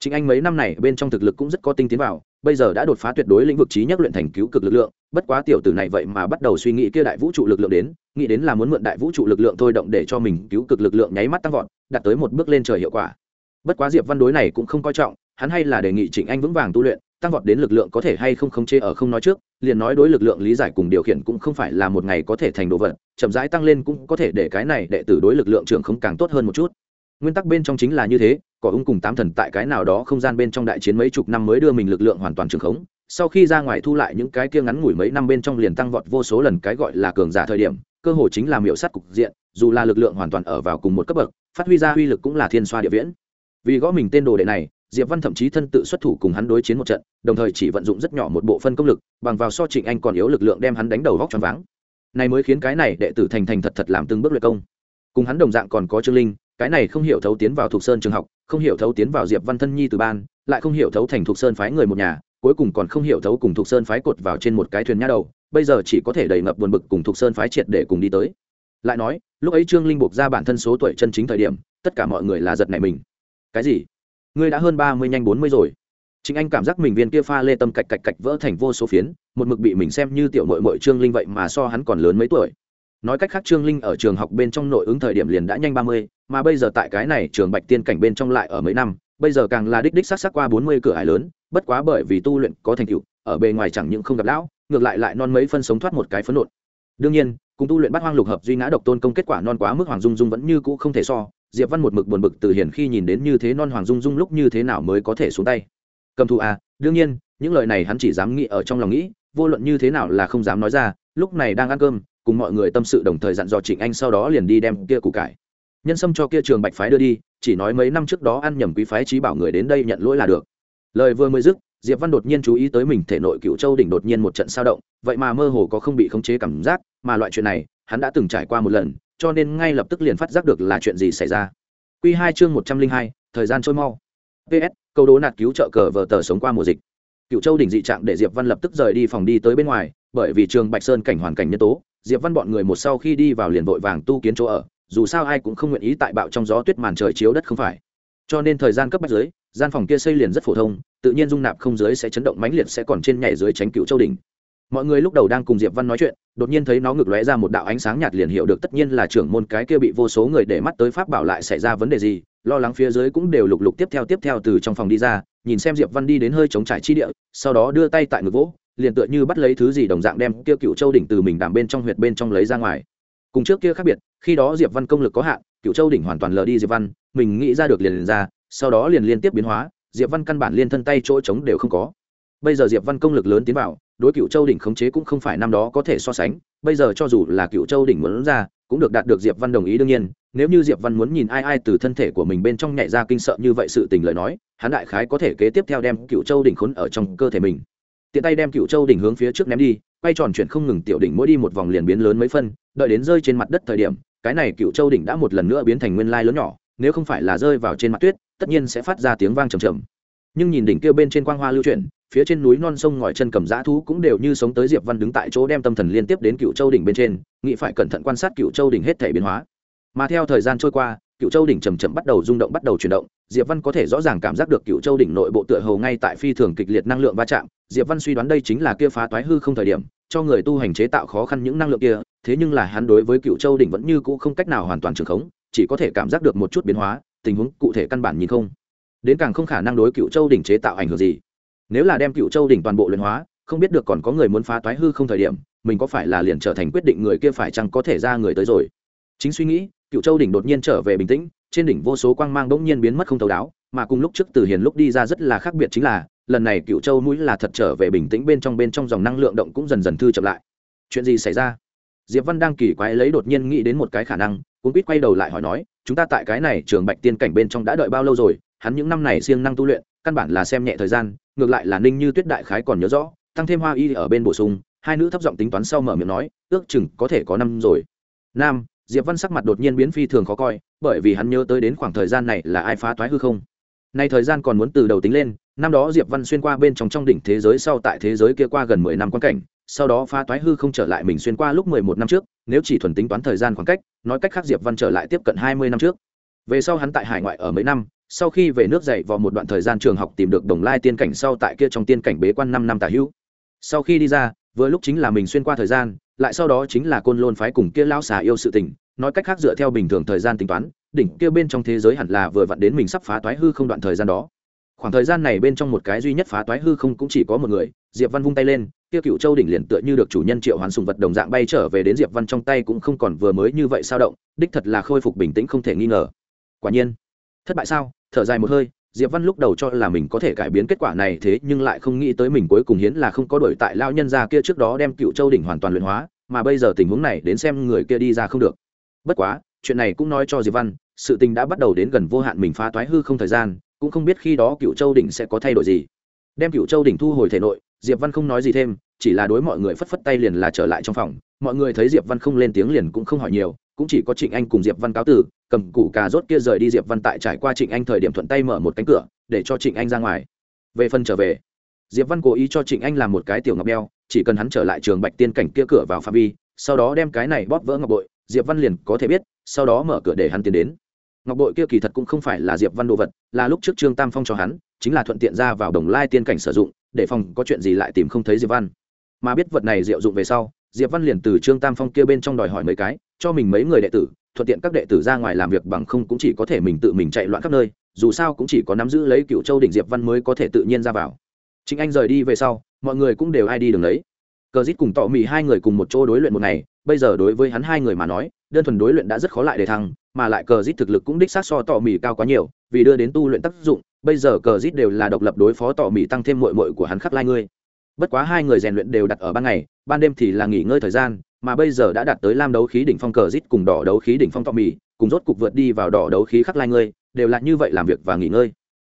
Chính anh mấy năm này bên trong thực lực cũng rất có tinh tiến vào, bây giờ đã đột phá tuyệt đối lĩnh vực trí nhất luyện thành cứu cực lực lượng, bất quá tiểu tử này vậy mà bắt đầu suy nghĩ kia đại vũ trụ lực lượng đến, nghĩ đến là muốn mượn đại vũ trụ lực lượng thôi động để cho mình cứu cực lực lượng nháy mắt tăng vọt, đạt tới một bước lên trời hiệu quả. Bất quá diệp văn đối này cũng không coi trọng, hắn hay là đề nghị trịnh anh vững vàng tu luyện, tăng vọt đến lực lượng có thể hay không khống chế ở không nói trước, liền nói đối lực lượng lý giải cùng điều khiển cũng không phải là một ngày có thể thành đồ vật, chậm rãi tăng lên cũng có thể để cái này đệ tử đối lực lượng trưởng không càng tốt hơn một chút nguyên tắc bên trong chính là như thế cỏ ung cùng tám thần tại cái nào đó không gian bên trong đại chiến mấy chục năm mới đưa mình lực lượng hoàn toàn trường khống, sau khi ra ngoài thu lại những cái kia ngắn ngủi mấy năm bên trong liền tăng vọt vô số lần cái gọi là cường giả thời điểm, cơ hội chính là miểu sát cục diện, dù là lực lượng hoàn toàn ở vào cùng một cấp bậc, phát huy ra uy lực cũng là thiên xoa địa viễn. Vì gõ mình tên đồ đệ này, diệp văn thậm chí thân tự xuất thủ cùng hắn đối chiến một trận, đồng thời chỉ vận dụng rất nhỏ một bộ phân công lực, bằng vào so trịnh anh còn yếu lực lượng đem hắn đánh đầu vóc choáng váng. Này mới khiến cái này đệ tử thành thành thật thật làm từng bước luyện công. Cùng hắn đồng dạng còn có trương linh cái này không hiểu thấu tiến vào thuộc sơn trường học, không hiểu thấu tiến vào diệp văn thân nhi từ ban, lại không hiểu thấu thành thuộc sơn phái người một nhà, cuối cùng còn không hiểu thấu cùng thuộc sơn phái cột vào trên một cái thuyền nhá đầu, bây giờ chỉ có thể đầy ngập buồn bực cùng thuộc sơn phái triệt để cùng đi tới. Lại nói, lúc ấy trương linh buộc ra bản thân số tuổi chân chính thời điểm, tất cả mọi người là giật này mình. Cái gì? Ngươi đã hơn ba mươi nhanh bốn mươi rồi. Chính anh cảm giác mình viên kia pha lê tâm cạch cạch cạch vỡ thành vô số phiến, một mực bị mình xem như tiểu mội mội trương linh vậy mà so hắn còn lớn mấy tuổi nói cách khác trương linh ở trường học bên trong nội ứng thời điểm liền đã nhanh ba mươi, mà bây giờ tại cái này trường bạch tiên cảnh bên trong lại ở mấy năm, bây giờ càng là đích đích sắc sắc qua bốn mươi cửa hải lớn, bất quá bởi vì tu luyện có thành tựu, ở bề ngoài chẳng những không gặp lão, ngược lại lại non mấy phân sống thoát một cái phấn nộn. Đương nhiên, cùng tu luyện bắt hoang lục hợp duy ngã độc tôn công kết quả non quá mức hoàng dung dung vẫn như cũ không thể so, diệp văn một mực buồn bực từ hiển khi nhìn đến như thế non hoàng dung dung lúc như thế nào mới có thể xuống tay. Cầm thù à đương nhiên, những lời này hắn chỉ dám nghĩ ở trong lòng nghĩ, vô luận như thế nào là không dám nói ra, lúc này đang ăn cơm cùng mọi người tâm sự đồng thời dặn dò trịnh anh sau đó liền đi đem kia củ cải. Nhân sâm cho kia trường bạch phái đưa đi, chỉ nói mấy năm trước đó ăn nhầm quý phái trí bảo người đến đây nhận lỗi là được. Lời vừa mới dứt, diệp văn đột nhiên chú ý tới mình thể nội cựu châu đỉnh đột nhiên một trận sao động, vậy mà mơ hồ có không bị khống chế cảm giác, mà loại chuyện này, hắn đã từng trải qua một lần, cho nên ngay lập tức liền phát giác được là chuyện gì xảy ra. Quy hai chương một trăm linh hai, thời gian trôi mau. Ps câu đố nạt cứu trợ cờ vờ tờ sống qua mùa dịch. Cựu châu đỉnh dị trạng để diệp văn lập tức rời đi phòng đi tới bên ngoài, bởi vì trường bạch sơn cảnh hoàn cảnh nhân tố diệp văn bọn người một sau khi đi vào liền vội vàng tu kiến chỗ ở, dù sao ai cũng không nguyện ý tại bạo trong gió tuyết màn trời chiếu đất không phải. Cho nên thời gian cấp bách dưới, gian phòng kia xây liền rất phổ thông, tự nhiên dung nạp không dưới sẽ chấn động mãnh liệt sẽ còn trên nhảy dưới tránh cựu châu đỉnh. Mọi người lúc đầu đang cùng diệp văn nói chuyện, đột nhiên thấy nó ngược lóe ra một đạo ánh sáng nhạt liền hiểu được tất nhiên là trưởng môn cái kia bị vô số người để mắt tới pháp bảo lại xảy ra vấn đề gì, lo lắng phía dưới cũng đều lục lục tiếp theo tiếp theo từ trong phòng đi ra, nhìn xem diệp văn đi đến hơi chống trải chi địa, sau đó đưa tay tại ngực vỗ liền tựa như bắt lấy thứ gì đồng dạng đem kia cựu châu đỉnh từ mình đảm bên trong huyệt bên trong lấy ra ngoài. Cùng trước kia khác biệt khi đó diệp văn công lực có hạn cựu châu đỉnh hoàn toàn lờ đi diệp văn mình nghĩ ra được liền, liền ra sau đó liền liên tiếp biến hóa diệp văn căn bản liên thân tay chỗ trống đều không có. Bây giờ diệp văn công lực lớn tiến vào đối cựu châu đỉnh khống chế cũng không phải năm đó có thể so sánh bây giờ cho dù là cựu châu đỉnh muốn ra cũng được đạt được diệp văn đồng ý đương nhiên nếu như diệp văn muốn nhìn ai ai từ thân thể của mình bên trong nhảy ra kinh sợ như vậy sự tình lời nói hắn đại khái có thể kế tiếp theo đem cựu châu đỉnh khốn ở trong cơ thể mình tiện tay đem cựu châu đỉnh hướng phía trước ném đi, quay tròn chuyển không ngừng tiểu đỉnh mỗi đi một vòng liền biến lớn mấy phân, đợi đến rơi trên mặt đất thời điểm, cái này cựu châu đỉnh đã một lần nữa biến thành nguyên lai lớn nhỏ, nếu không phải là rơi vào trên mặt tuyết, tất nhiên sẽ phát ra tiếng vang trầm trầm. Nhưng nhìn đỉnh kia bên trên quang hoa lưu chuyển, phía trên núi non sông ngòi chân cầm dã thú cũng đều như sống tới diệp văn đứng tại chỗ đem tâm thần liên tiếp đến cựu châu đỉnh bên trên, nghĩ phải cẩn thận quan sát cựu châu đỉnh hết thể biến hóa. Mà theo thời gian trôi qua, cựu châu đỉnh chầm chậm bắt đầu rung động bắt đầu chuyển động diệp văn có thể rõ ràng cảm giác được cựu châu đỉnh nội bộ tựa hồ ngay tại phi thường kịch liệt năng lượng va chạm. Diệp văn suy đoán đây chính là kia phá toái hư không thời điểm, cho người tu hành chế tạo khó khăn những năng lượng kia, thế nhưng là hắn đối với cựu châu đỉnh vẫn như cũ không cách nào hoàn toàn trường khống, chỉ có thể cảm giác được một chút biến hóa, tình huống cụ thể căn bản nhìn không. Đến càng không khả năng đối cựu châu đỉnh chế tạo ảnh hưởng gì. Nếu là đem cựu châu đỉnh toàn bộ luyện hóa, không biết được còn có người muốn phá toái hư không thời điểm, mình có phải là liền trở thành quyết định người kia phải chăng có thể ra người tới rồi. Chính suy nghĩ cựu châu đỉnh đột nhiên trở về bình tĩnh trên đỉnh vô số quang mang bỗng nhiên biến mất không thấu đáo, mà cùng lúc trước từ hiền lúc đi ra rất là khác biệt chính là, lần này cựu châu mũi là thật trở về bình tĩnh bên trong bên trong dòng năng lượng động cũng dần dần thư chậm lại. Chuyện gì xảy ra? Diệp văn đang kỳ quái lấy đột nhiên nghĩ đến một cái khả năng cũng biết quay đầu lại hỏi nói, chúng ta tại cái này trường bạch tiên cảnh bên trong đã đợi bao lâu rồi? Hắn những năm này siêng năng tu luyện, căn bản là xem nhẹ thời gian, ngược lại là ninh như tuyết đại khái còn nhớ rõ, tăng thêm hoa y ở bên bổ sung, hai nữ thấp giọng tính toán sau mở miệng nói, ước chừng có thể có năm rồi. Nam diệp văn sắc mặt đột nhiên biến phi thường khó coi, bởi vì hắn nhớ tới đến khoảng thời gian này là ai phá toái hư không. Nay thời gian còn muốn từ đầu tính lên, năm đó diệp văn xuyên qua bên trong trong đỉnh thế giới sau tại thế giới kia qua gần mười năm quan cảnh, sau đó phá toái hư không trở lại mình xuyên qua lúc mười một năm trước, nếu chỉ thuần tính toán thời gian khoảng cách, nói cách khác diệp văn trở lại tiếp cận hai mươi năm trước. Về sau hắn tại hải ngoại ở mấy năm, sau khi về nước dạy vào một đoạn thời gian trường học tìm được đồng lai tiên cảnh sau tại kia trong tiên cảnh bế quan năm năm tả hữu. Sau khi đi ra, vừa lúc chính là mình xuyên qua thời gian lại sau đó chính là côn lôn phái cùng kia lao xà yêu sự tình, nói cách khác dựa theo bình thường thời gian tính toán, đỉnh kia bên trong thế giới hẳn là vừa vặn đến mình sắp phá toái hư không đoạn thời gian đó. Khoảng thời gian này bên trong một cái duy nhất phá toái hư không cũng chỉ có một người, diệp văn vung tay lên, kia cựu châu đỉnh liền tựa như được chủ nhân triệu hoán sùng vật đồng dạng bay trở về đến diệp văn trong tay cũng không còn vừa mới như vậy sao động, đích thật là khôi phục bình tĩnh không thể nghi ngờ. Quả nhiên, thất bại sao? Thở dài một hơi diệp văn lúc đầu cho là mình có thể cải biến kết quả này thế nhưng lại không nghĩ tới mình cuối cùng hiến là không có đổi tại lao nhân gia kia trước đó đem cựu châu đỉnh hoàn toàn luyện hóa, mà bây giờ tình huống này đến xem người kia đi ra không được. Bất quá, chuyện này cũng nói cho diệp văn, sự tình đã bắt đầu đến gần vô hạn mình phá toái hư không thời gian, cũng không biết khi đó cựu châu đỉnh sẽ có thay đổi gì. Đem cựu châu đỉnh thu hồi thể nội, diệp văn không nói gì thêm, chỉ là đối mọi người phất phất tay liền là trở lại trong phòng. Mọi người thấy diệp văn không lên tiếng liền cũng không hỏi nhiều cũng chỉ có trịnh anh cùng diệp văn cáo tử cầm củ cà rốt kia rời đi diệp văn tại trải qua trịnh anh thời điểm thuận tay mở một cánh cửa, để cho trịnh anh ra ngoài. Về phần trở về, diệp văn cố ý cho trịnh anh làm một cái tiểu ngọc đeo, chỉ cần hắn trở lại trường bạch tiên cảnh kia cửa vào phạm vi, sau đó đem cái này bóp vỡ ngọc bội, diệp văn liền có thể biết, sau đó mở cửa để hắn tiến đến. Ngọc bội kia kỳ thật cũng không phải là diệp văn đồ vật, là lúc trước trương tam phong cho hắn, chính là thuận tiện ra vào đồng lai tiên cảnh sử dụng, để phòng có chuyện gì lại tìm không thấy diệp văn. Mà biết vật này diệu dụng về sau, diệp văn liền từ trương tam phong kia bên trong đòi hỏi mấy cái cho mình mấy người đệ tử, thuận tiện các đệ tử ra ngoài làm việc bằng không cũng chỉ có thể mình tự mình chạy loạn khắp nơi, dù sao cũng chỉ có nắm giữ lấy cựu châu đỉnh diệp văn mới có thể tự nhiên ra vào. Chính anh rời đi về sau, mọi người cũng đều ai đi đường đấy. Cờ dít cùng tọ mì hai người cùng một chỗ đối luyện một ngày, bây giờ đối với hắn hai người mà nói, đơn thuần đối luyện đã rất khó lại để thăng, mà lại cờ dít thực lực cũng đích xác so tọ mì cao quá nhiều, vì đưa đến tu luyện tác dụng, bây giờ cờ dít đều là độc lập đối phó tọ mì tăng thêm mội mội của hắn khắc lai ngươi. Bất quá hai người rèn luyện đều đặt ở ban ngày, ban đêm thì là nghỉ ngơi thời gian mà bây giờ đã đạt tới lam đấu khí đỉnh phong cờ rít cùng đỏ đấu khí đỉnh phong tọ mì cùng rốt cục vượt đi vào đỏ đấu khí khắc lai ngươi, đều là như vậy làm việc và nghỉ ngơi.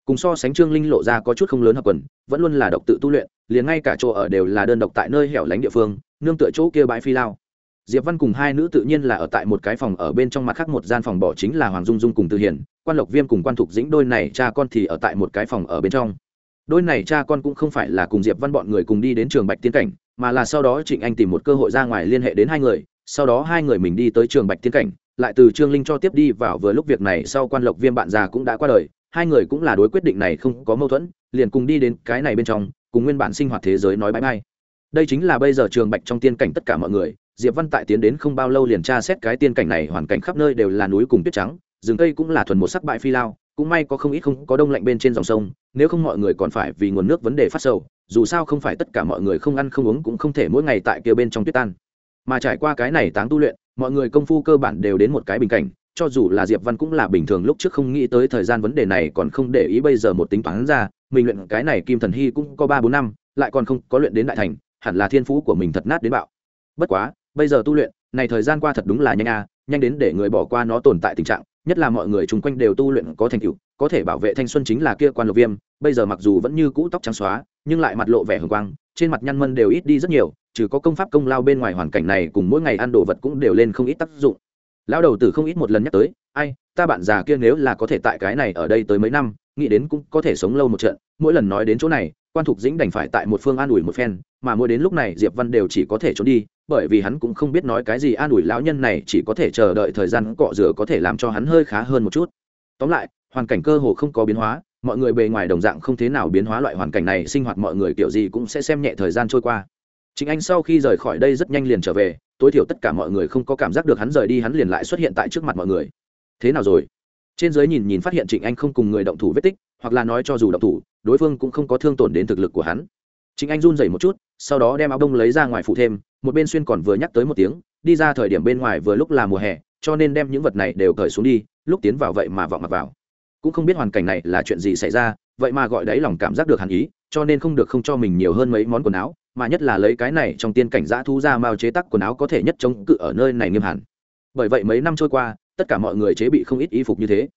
Cùng so sánh trương linh lộ ra có chút không lớn hợp quần, vẫn luôn là độc tự tu luyện, liền ngay cả chỗ ở đều là đơn độc tại nơi hẻo lánh địa phương, nương tựa chỗ kia bãi phi lao. Diệp văn cùng hai nữ tự nhiên là ở tại một cái phòng ở bên trong mặt khác một gian phòng bỏ chính là hoàng dung dung cùng tư hiền, quan lộc viêm cùng quan thục dĩnh, đôi này cha con thì ở tại một cái phòng ở bên trong. Đôi này cha con cũng không phải là cùng diệp văn bọn người cùng đi đến trường bạch tiến cảnh mà là sau đó trịnh anh tìm một cơ hội ra ngoài liên hệ đến hai người, sau đó hai người mình đi tới trường bạch tiên cảnh, lại từ trương linh cho tiếp đi vào vừa lúc việc này sau quan lộc viêm bạn già cũng đã qua đời, hai người cũng là đối quyết định này không có mâu thuẫn, liền cùng đi đến cái này bên trong, cùng nguyên bản sinh hoạt thế giới nói bãi bay đây chính là bây giờ trường bạch trong tiên cảnh tất cả mọi người, diệp văn tại tiến đến không bao lâu liền tra xét cái tiên cảnh này hoàn cảnh khắp nơi đều là núi cùng tuyết trắng, rừng cây cũng là thuần một sắc bại phi lao cũng may có không ít không có đông lạnh bên trên dòng sông, nếu không mọi người còn phải vì nguồn nước vấn đề phát sầu, dù sao không phải tất cả mọi người không ăn không uống cũng không thể mỗi ngày tại kia bên trong tuyết tan. Mà trải qua cái này táng tu luyện, mọi người công phu cơ bản đều đến một cái bình cảnh, cho dù là diệp văn cũng là bình thường lúc trước không nghĩ tới thời gian vấn đề này còn không để ý bây giờ một tính toán ra, mình luyện cái này kim thần hy cũng có ba bốn năm, lại còn không có luyện đến đại thành, hẳn là thiên phú của mình thật nát đến bạo. Bất quá, bây giờ tu luyện, này thời gian qua thật đúng là nhanh a nhanh đến để người bỏ qua nó tồn tại tình trạng nhất là mọi người chung quanh đều tu luyện có thành tựu, có thể bảo vệ thanh xuân chính là kia quan lục viêm, bây giờ mặc dù vẫn như cũ tóc trắng xóa, nhưng lại mặt lộ vẻ hồng quang, trên mặt nhăn mân đều ít đi rất nhiều, trừ có công pháp công lao bên ngoài hoàn cảnh này cùng mỗi ngày ăn đồ vật cũng đều lên không ít tác dụng. Lão đầu tử không ít một lần nhắc tới, ai, ta bạn già kia nếu là có thể tại cái này ở đây tới mấy năm, nghĩ đến cũng có thể sống lâu một trận, mỗi lần nói đến chỗ này, quan thục dĩnh đành phải tại một phương an ủi một phen, mà mỗi đến lúc này diệp văn đều chỉ có thể trốn đi bởi vì hắn cũng không biết nói cái gì, an ủi lão nhân này chỉ có thể chờ đợi thời gian cọ rửa có thể làm cho hắn hơi khá hơn một chút. Tóm lại, hoàn cảnh cơ hồ không có biến hóa, mọi người bề ngoài đồng dạng không thế nào biến hóa loại hoàn cảnh này, sinh hoạt mọi người kiểu gì cũng sẽ xem nhẹ thời gian trôi qua. Chính anh sau khi rời khỏi đây rất nhanh liền trở về, tối thiểu tất cả mọi người không có cảm giác được hắn rời đi, hắn liền lại xuất hiện tại trước mặt mọi người. Thế nào rồi? Trên giới nhìn nhìn phát hiện trịnh anh không cùng người động thủ vết tích, hoặc là nói cho dù động thủ, đối phương cũng không có thương tổn đến thực lực của hắn. Trịnh anh run rẩy một chút, sau đó đem áo đông lấy ra ngoài phụ thêm một bên xuyên còn vừa nhắc tới một tiếng, đi ra thời điểm bên ngoài vừa lúc là mùa hè, cho nên đem những vật này đều cởi xuống đi, lúc tiến vào vậy mà vọng mặc vào. Cũng không biết hoàn cảnh này là chuyện gì xảy ra, vậy mà gọi đấy lòng cảm giác được hàn ý, cho nên không được không cho mình nhiều hơn mấy món quần áo, mà nhất là lấy cái này trong tiên cảnh giã thu ra mao chế tác quần áo có thể nhất chống cự ở nơi này nghiêm hẳn. Bởi vậy mấy năm trôi qua, tất cả mọi người chế bị không ít y phục như thế.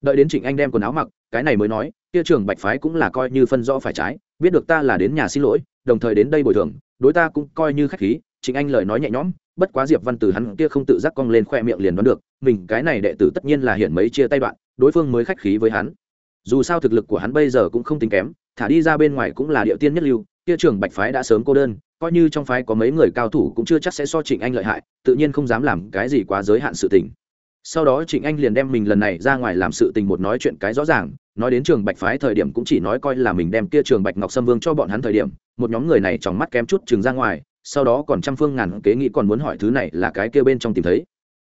Đợi đến trịnh anh đem quần áo mặc, cái này mới nói, kia trường bạch phái cũng là coi như phân rõ phải trái, biết được ta là đến nhà xin lỗi, đồng thời đến đây bồi thường, đối ta cũng coi như khách khí chính anh lời nói nhẹ nhõm, bất quá diệp văn từ hắn kia không tự giác cong lên khoe miệng liền đoán được, mình cái này đệ tử tất nhiên là hiện mấy chia tay đoạn, đối phương mới khách khí với hắn. Dù sao thực lực của hắn bây giờ cũng không tính kém, thả đi ra bên ngoài cũng là địa tiên nhất lưu, kia trường bạch phái đã sớm cô đơn, coi như trong phái có mấy người cao thủ cũng chưa chắc sẽ so trịnh anh lợi hại, tự nhiên không dám làm cái gì quá giới hạn sự tình. Sau đó trịnh anh liền đem mình lần này ra ngoài làm sự tình một nói chuyện cái rõ ràng, nói đến trường bạch phái thời điểm cũng chỉ nói coi là mình đem kia trường bạch ngọc sâm vương cho bọn hắn thời điểm, một nhóm người này trong mắt kém chút chừng ra ngoài sau đó còn trăm phương ngàn kế nghĩ còn muốn hỏi thứ này là cái kia bên trong tìm thấy.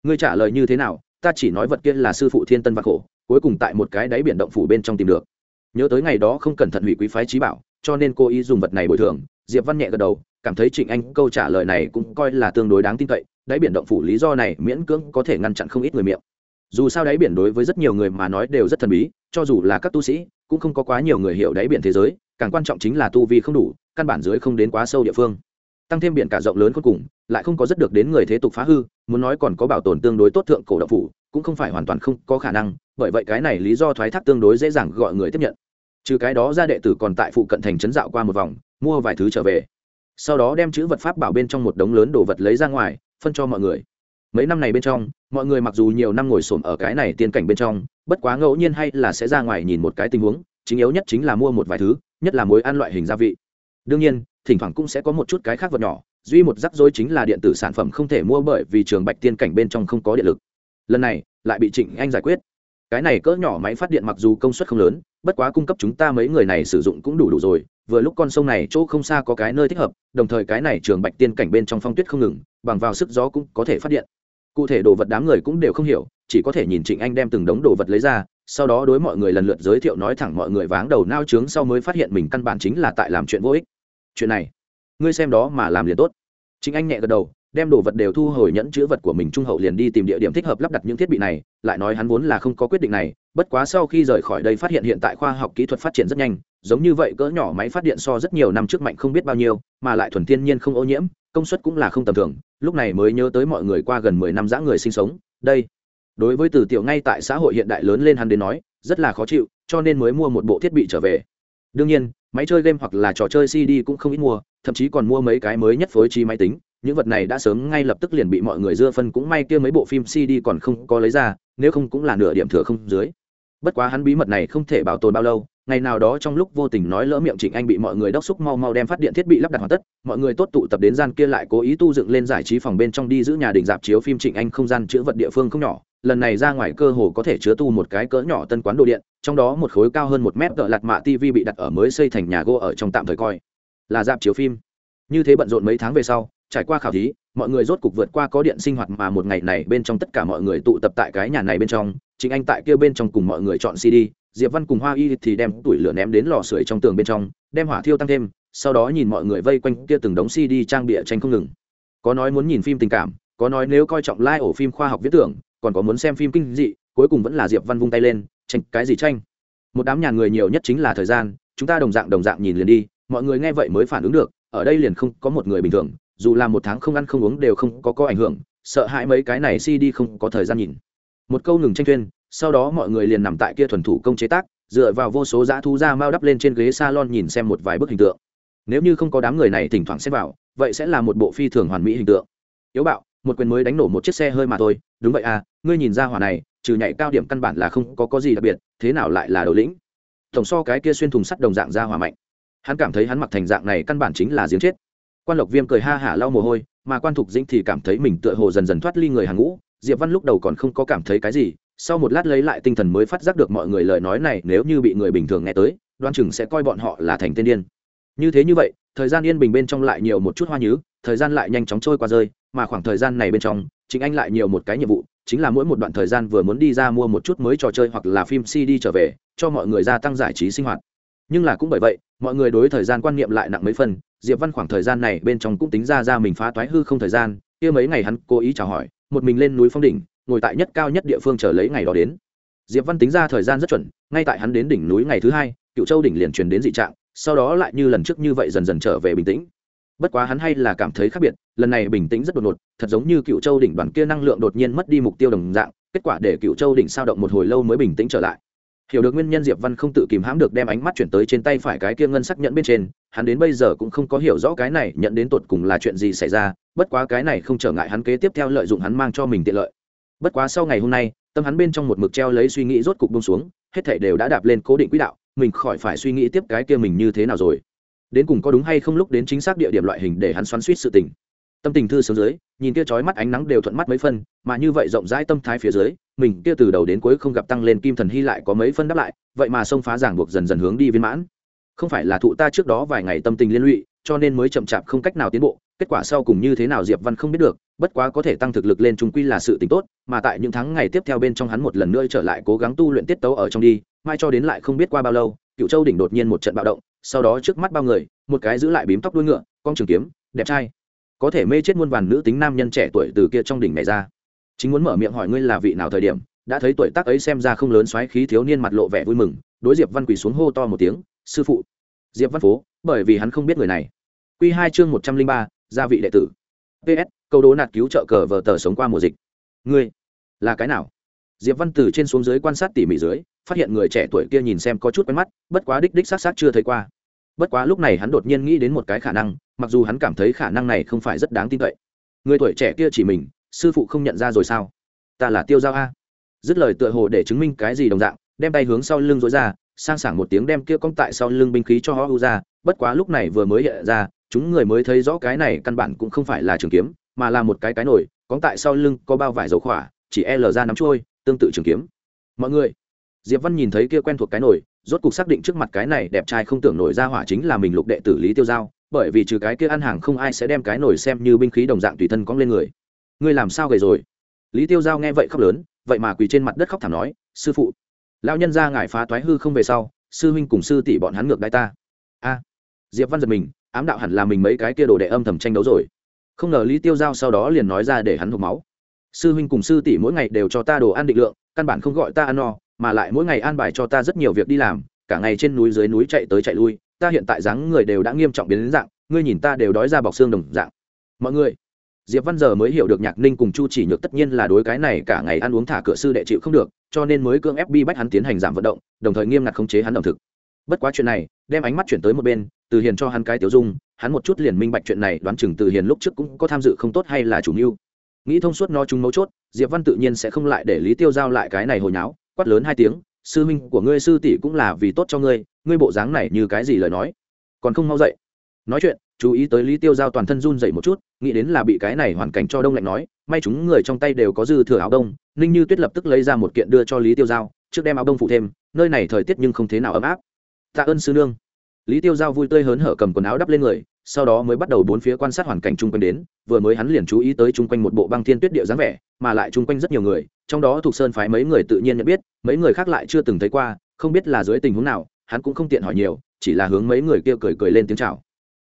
Ngươi trả lời như thế nào, ta chỉ nói vật kia là sư phụ thiên tân vạc khổ, cuối cùng tại một cái đáy biển động phủ bên trong tìm được. Nhớ tới ngày đó không cẩn thận hủy quý phái trí bảo, cho nên cô ý dùng vật này bồi thường, diệp văn nhẹ gật đầu, cảm thấy trịnh anh câu trả lời này cũng coi là tương đối đáng tin cậy, đáy biển động phủ lý do này miễn cưỡng có thể ngăn chặn không ít người miệng. Dù sao đáy biển đối với rất nhiều người mà nói đều rất thần bí, cho dù là các tu sĩ, cũng không có quá nhiều người hiểu đáy biển thế giới, càng quan trọng chính là tu vi không đủ, căn bản dưới không đến quá sâu địa phương tăng thêm biển cả rộng lớn cuối cùng, lại không có rất được đến người thế tục phá hư, muốn nói còn có bảo tồn tương đối tốt thượng cổ động phủ, cũng không phải hoàn toàn không có khả năng, bởi vậy cái này lý do thoái thác tương đối dễ dàng gọi người tiếp nhận. Trừ cái đó ra đệ tử còn tại phụ cận thành trấn dạo qua một vòng, mua vài thứ trở về. Sau đó đem chữ vật pháp bảo bên trong một đống lớn đồ vật lấy ra ngoài, phân cho mọi người. Mấy năm này bên trong, mọi người mặc dù nhiều năm ngồi xổm ở cái này tiên cảnh bên trong, bất quá ngẫu nhiên hay là sẽ ra ngoài nhìn một cái tình huống, chính yếu nhất chính là mua một vài thứ, nhất là mối ăn loại hình gia vị đương nhiên, thỉnh thoảng cũng sẽ có một chút cái khác vật nhỏ, duy một rắc rối chính là điện tử sản phẩm không thể mua bởi vì trường bạch tiên cảnh bên trong không có điện lực. Lần này, lại bị trịnh anh giải quyết. Cái này cỡ nhỏ máy phát điện mặc dù công suất không lớn, bất quá cung cấp chúng ta mấy người này sử dụng cũng đủ đủ rồi, vừa lúc con sông này chỗ không xa có cái nơi thích hợp, đồng thời cái này trường bạch tiên cảnh bên trong phong tuyết không ngừng, bằng vào sức gió cũng có thể phát điện. Cụ thể đồ vật đám người cũng đều không hiểu, chỉ có thể nhìn trịnh anh đem từng đống đồ vật lấy ra, sau đó đối mọi người lần lượt giới thiệu nói thẳng mọi người váng đầu nao trướng sau mới phát hiện mình căn bản chính là tại làm chuyện vô ích chuyện này, ngươi xem đó mà làm liền tốt. Chính anh nhẹ gật đầu, đem đồ vật đều thu hồi nhẫn chữ vật của mình trung hậu liền đi tìm địa điểm thích hợp lắp đặt những thiết bị này, lại nói hắn vốn là không có quyết định này, bất quá sau khi rời khỏi đây phát hiện hiện tại khoa học kỹ thuật phát triển rất nhanh, giống như vậy cỡ nhỏ máy phát điện so rất nhiều năm trước mạnh không biết bao nhiêu, mà lại thuần thiên nhiên không ô nhiễm, công suất cũng là không tầm thường, lúc này mới nhớ tới mọi người qua gần mười năm giã người sinh sống, đây, đối với từ tiểu ngay tại xã hội hiện đại lớn lên hắn đến nói, rất là khó chịu, cho nên mới mua một bộ thiết bị trở về. Đương nhiên máy chơi game hoặc là trò chơi cd cũng không ít mua, thậm chí còn mua mấy cái mới nhất phối trí máy tính. Những vật này đã sớm ngay lập tức liền bị mọi người dưa phân, cũng may kia mấy bộ phim cd còn không có lấy ra, nếu không cũng là nửa điểm thừa không dưới. Bất quá hắn bí mật này không thể bảo tồn bao lâu ngày nào đó trong lúc vô tình nói lỡ miệng trịnh anh bị mọi người đốc xúc mau mau đem phát điện thiết bị lắp đặt hoàn tất, mọi người tốt tụ tập đến gian kia lại cố ý tu dựng lên giải trí phòng bên trong đi giữ nhà đình dạp chiếu phim trịnh anh không gian chữa vật địa phương không nhỏ, lần này ra ngoài cơ hồ có thể chứa tu một cái cỡ nhỏ tân quán đồ điện, trong đó một khối cao hơn một mét cỡ lạt mạ tv bị đặt ở mới xây thành nhà gỗ ở trong tạm thời coi là dạp chiếu phim. Như thế bận rộn mấy tháng về sau, trải qua khảo thí, mọi người rốt cục vượt qua có điện sinh hoạt mà một ngày này bên trong tất cả mọi người tụ tập tại cái nhà này bên trong chính anh tại kia bên trong cùng mọi người chọn cd diệp văn cùng hoa y thì đem tuổi lửa ném đến lò sưởi trong tường bên trong, đem hỏa thiêu tăng thêm, sau đó nhìn mọi người vây quanh kia từng đống cd trang bịa tranh không ngừng. Có nói muốn nhìn phim tình cảm, có nói nếu coi trọng lai、like、ổ phim khoa học viễn tưởng, còn có muốn xem phim kinh dị, cuối cùng vẫn là diệp văn vung tay lên, tranh cái gì tranh? Một đám nhàn người nhiều nhất chính là thời gian, chúng ta đồng dạng đồng dạng nhìn liền đi, mọi người nghe vậy mới phản ứng được, ở đây liền không có một người bình thường, dù là một tháng không ăn không uống đều không có có ảnh hưởng, sợ hãi mấy cái này cd không có thời gian nhìn. Một câu ngừng tranh thuyên sau đó mọi người liền nằm tại kia thuần thủ công chế tác, dựa vào vô số dã thú da mao đắp lên trên ghế salon nhìn xem một vài bức hình tượng. Nếu như không có đám người này thỉnh thoảng xem vào, vậy sẽ là một bộ phi thường hoàn mỹ hình tượng. Yếu bạo, một quyền mới đánh nổ một chiếc xe hơi mà thôi. Đúng vậy à ngươi nhìn ra hỏa này, trừ nhảy cao điểm căn bản là không có có gì đặc biệt, thế nào lại là đầu lĩnh? Tổng so cái kia xuyên thùng sắt đồng dạng ra hỏa mạnh. Hắn cảm thấy hắn mặc thành dạng này căn bản chính là giếng chết. Quan lộc viêm cười ha hả lau mồ hôi, mà quan thục dĩnh thì cảm thấy mình tựa hồ dần dần thoát ly người hàng ngũ. Diệp văn lúc đầu còn không có cảm thấy cái gì sau một lát lấy lại tinh thần mới phát giác được mọi người lời nói này, nếu như bị người bình thường nghe tới đoan chừng sẽ coi bọn họ là thành tên điên. Như thế như vậy, thời gian yên bình bên trong lại nhiều một chút hoa nhứ, thời gian lại nhanh chóng trôi qua rơi, mà khoảng thời gian này bên trong chính anh lại nhiều một cái nhiệm vụ, chính là mỗi một đoạn thời gian vừa muốn đi ra mua một chút mới trò chơi hoặc là phim cd trở về, cho mọi người gia tăng giải trí sinh hoạt. Nhưng là cũng bởi vậy, mọi người đối thời gian quan niệm lại nặng mấy phần, diệp văn khoảng thời gian này bên trong cũng tính ra ra mình phá toái hư không thời gian, kia mấy ngày hắn cố ý chào hỏi, một mình lên núi phong đỉnh ngồi tại nhất cao nhất địa phương chờ lấy ngày đó đến. Diệp văn tính ra thời gian rất chuẩn, ngay tại hắn đến đỉnh núi ngày thứ hai, cựu châu đỉnh liền truyền đến dị trạng, sau đó lại như lần trước như vậy dần dần trở về bình tĩnh. Bất quá hắn hay là cảm thấy khác biệt, lần này bình tĩnh rất đột ngột, thật giống như cựu châu đỉnh đoàn kia năng lượng đột nhiên mất đi mục tiêu đồng dạng, kết quả để cựu châu đỉnh sao động một hồi lâu mới bình tĩnh trở lại. Hiểu được nguyên nhân, diệp văn không tự kìm hãm được đem ánh mắt chuyển tới trên tay phải cái kia ngân sắc nhận bên trên, hắn đến bây giờ cũng không có hiểu rõ cái này nhận đến tột cùng là chuyện gì xảy ra, bất quá cái này không trở ngại hắn kế tiếp theo lợi dụng hắn mang cho mình tiện lợi bất quá sau ngày hôm nay, tâm hắn bên trong một mực treo lấy suy nghĩ rốt cục bông xuống, hết thảy đều đã đạp lên cố định quỹ đạo, mình khỏi phải suy nghĩ tiếp cái kia mình như thế nào rồi. Đến cùng có đúng hay không lúc đến chính xác địa điểm loại hình để hắn xoắn suýt sự tình. Tâm tình thư sướng dưới, nhìn kia chói mắt ánh nắng đều thuận mắt mấy phân, mà như vậy rộng rãi tâm thái phía dưới, mình kia từ đầu đến cuối không gặp tăng lên kim thần hy lại có mấy phân đáp lại, vậy mà sông phá giảng buộc dần dần hướng đi viên mãn. Không phải là thụ ta trước đó vài ngày tâm tình liên lụy, cho nên mới chậm chạp không cách nào tiến bộ kết quả sau cùng như thế nào diệp văn không biết được, bất quá có thể tăng thực lực lên trung quy là sự tình tốt, mà tại những tháng ngày tiếp theo bên trong hắn một lần nữa trở lại cố gắng tu luyện tiết tấu ở trong đi, mai cho đến lại không biết qua bao lâu, cựu châu đỉnh đột nhiên một trận bạo động, sau đó trước mắt bao người, một cái giữ lại bím tóc đuôi ngựa, con trường kiếm, đẹp trai. Có thể mê chết muôn vàn nữ tính nam nhân trẻ tuổi từ kia trong đỉnh này ra. Chính muốn mở miệng hỏi ngươi là vị nào thời điểm, đã thấy tuổi tác ấy xem ra không lớn xoáy khí thiếu niên mặt lộ vẻ vui mừng, đối diệp văn quỳ xuống hô to một tiếng, sư phụ. Diệp văn phố, bởi vì hắn không biết người này. Quy hai chương một trăm linh ba gia vị đệ tử. Ps câu đố nạt cứu trợ cờ vờ tờ sống qua mùa dịch. Ngươi, là cái nào? Diệp văn từ trên xuống dưới quan sát tỉ mỉ dưới, phát hiện người trẻ tuổi kia nhìn xem có chút quen mắt, bất quá đích đích s á t s á t chưa thấy qua. Bất quá lúc này hắn đột nhiên nghĩ đến một cái khả năng, mặc dù hắn cảm thấy khả năng này không phải rất đáng tin cậy. Người tuổi trẻ kia chỉ mình, sư phụ không nhận ra rồi sao? Ta là tiêu giao a. Dứt lời tựa hồ để chứng minh cái gì đồng dạng, đem tay hướng sau lưng dối ra, sang sảng một tiếng đem kia cong tại sau lưng binh khí cho họ u ra, bất quá lúc này vừa mới hiện ra chúng người mới thấy rõ cái này căn bản cũng không phải là trường kiếm, mà là một cái cái nổi cóng tại sau lưng có bao vải dầu khỏa, chỉ e lờ ra nắm trôi, tương tự trường kiếm. Mọi người, diệp văn nhìn thấy kia quen thuộc cái nổi rốt cục xác định trước mặt cái này đẹp trai không tưởng nổi ra hỏa chính là mình lục đệ tử lý tiêu giao, bởi vì trừ cái kia ăn hàng không ai sẽ đem cái nổi xem như binh khí đồng dạng tùy thân cóng lên người. Ngươi làm sao gầy rồi? Lý tiêu giao nghe vậy khóc lớn, vậy mà quỳ trên mặt đất khóc thảm nói, sư phụ, lão nhân ra ngài phá toái hư không về sau, sư huynh cùng sư tỷ bọn hắn ngược đai ta. A, diệp văn giật mình ám đạo hẳn là mình mấy cái kia đồ đệ âm thầm tranh đấu rồi. Không ngờ lý tiêu giao sau đó liền nói ra để hắn hộp máu. Sư huynh cùng sư tỷ mỗi ngày đều cho ta đồ ăn định lượng, căn bản không gọi ta ăn no, mà lại mỗi ngày an bài cho ta rất nhiều việc đi làm, cả ngày trên núi dưới núi chạy tới chạy lui, ta hiện tại dáng người đều đã nghiêm trọng biến đến dạng, ngươi nhìn ta đều đói ra bọc xương đồng dạng. Mọi người, diệp văn giờ mới hiểu được nhạc ninh cùng chu chỉ nhược tất nhiên là đối cái này cả ngày ăn uống thả cửa sư đệ chịu không được, cho nên mới cưỡng ép bi bách hắn tiến hành giảm vận động, đồng thời nghiêm ngặt khống chế hắn ẩm thực. Bất quá chuyện này, đem ánh mắt chuyển tới một bên từ hiền cho hắn cái tiểu dung, hắn một chút liền minh bạch chuyện này, đoán chừng từ hiền lúc trước cũng có tham dự không tốt hay là chủ mưu. Nghĩ thông suốt no chúng mấu chốt, diệp văn tự nhiên sẽ không lại để lý tiêu giao lại cái này hồi nháo, quát lớn hai tiếng, sư Minh của ngươi sư tỷ cũng là vì tốt cho ngươi ngươi bộ dáng này như cái gì lời nói? Còn không mau dậy. Nói chuyện, chú ý tới lý tiêu giao toàn thân run dậy một chút, nghĩ đến là bị cái này hoàn cảnh cho đông lạnh nói, may chúng người trong tay đều có dư thừa áo đông, ninh như tuyết lập tức lấy ra một kiện đưa cho lý tiêu giao, trước đem áo đông phụ thêm, nơi này thời tiết nhưng không thế nào ấm áp. Tạ ơn sư nương lý tiêu giao vui tươi hớn hở cầm quần áo đắp lên người, sau đó mới bắt đầu bốn phía quan sát hoàn cảnh chung quanh đến, vừa mới hắn liền chú ý tới chung quanh một bộ băng thiên tuyết địa dáng vẻ, mà lại chung quanh rất nhiều người, trong đó thuộc sơn phái mấy người tự nhiên nhận biết, mấy người khác lại chưa từng thấy qua, không biết là dưới tình huống nào, hắn cũng không tiện hỏi nhiều, chỉ là hướng mấy người kia cười cười lên tiếng chào.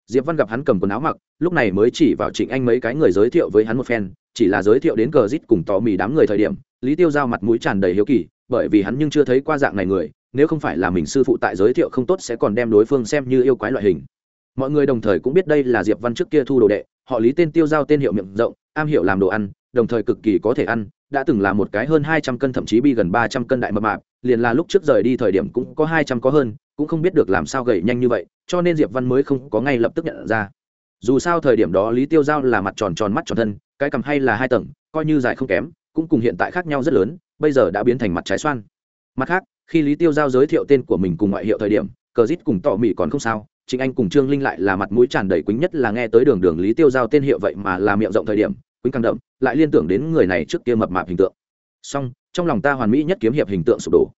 Diệp văn gặp hắn cầm quần áo mặc, lúc này mới chỉ vào trịnh anh mấy cái người giới thiệu với hắn một phen, chỉ là giới thiệu đến cờ rít cùng tò mì đám người thời điểm, lý tiêu giao mặt mũi tràn đầy hiếu kỳ, bởi vì hắn nhưng chưa thấy qua dạng này người nếu không phải là mình sư phụ tại giới thiệu không tốt sẽ còn đem đối phương xem như yêu quái loại hình. Mọi người đồng thời cũng biết đây là diệp văn trước kia thu đồ đệ, họ lý tên tiêu giao tên hiệu miệng rộng, am hiểu làm đồ ăn, đồng thời cực kỳ có thể ăn, đã từng là một cái hơn hai trăm cân thậm chí bi gần ba trăm cân đại mập mạp, liền là lúc trước rời đi thời điểm cũng có hai trăm có hơn, cũng không biết được làm sao gầy nhanh như vậy, cho nên diệp văn mới không có ngay lập tức nhận ra. Dù sao thời điểm đó lý tiêu giao là mặt tròn tròn mắt tròn thân, cái cằm hay là hai tầng, coi như dài không kém, cũng cùng hiện tại khác nhau rất lớn, bây giờ đã biến thành mặt trái xoan. Mặt khác khi lý tiêu giao giới thiệu tên của mình cùng ngoại hiệu thời điểm, cờ rít cùng tỏ mị còn không sao chính anh cùng trương linh lại là mặt mũi tràn đầy quýnh nhất là nghe tới đường đường lý tiêu giao tên hiệu vậy mà là miệng rộng thời điểm quýnh càng đậm, lại liên tưởng đến người này trước kia mập mạp hình tượng. Song, trong lòng ta hoàn mỹ nhất kiếm hiệp hình tượng sụp đổ.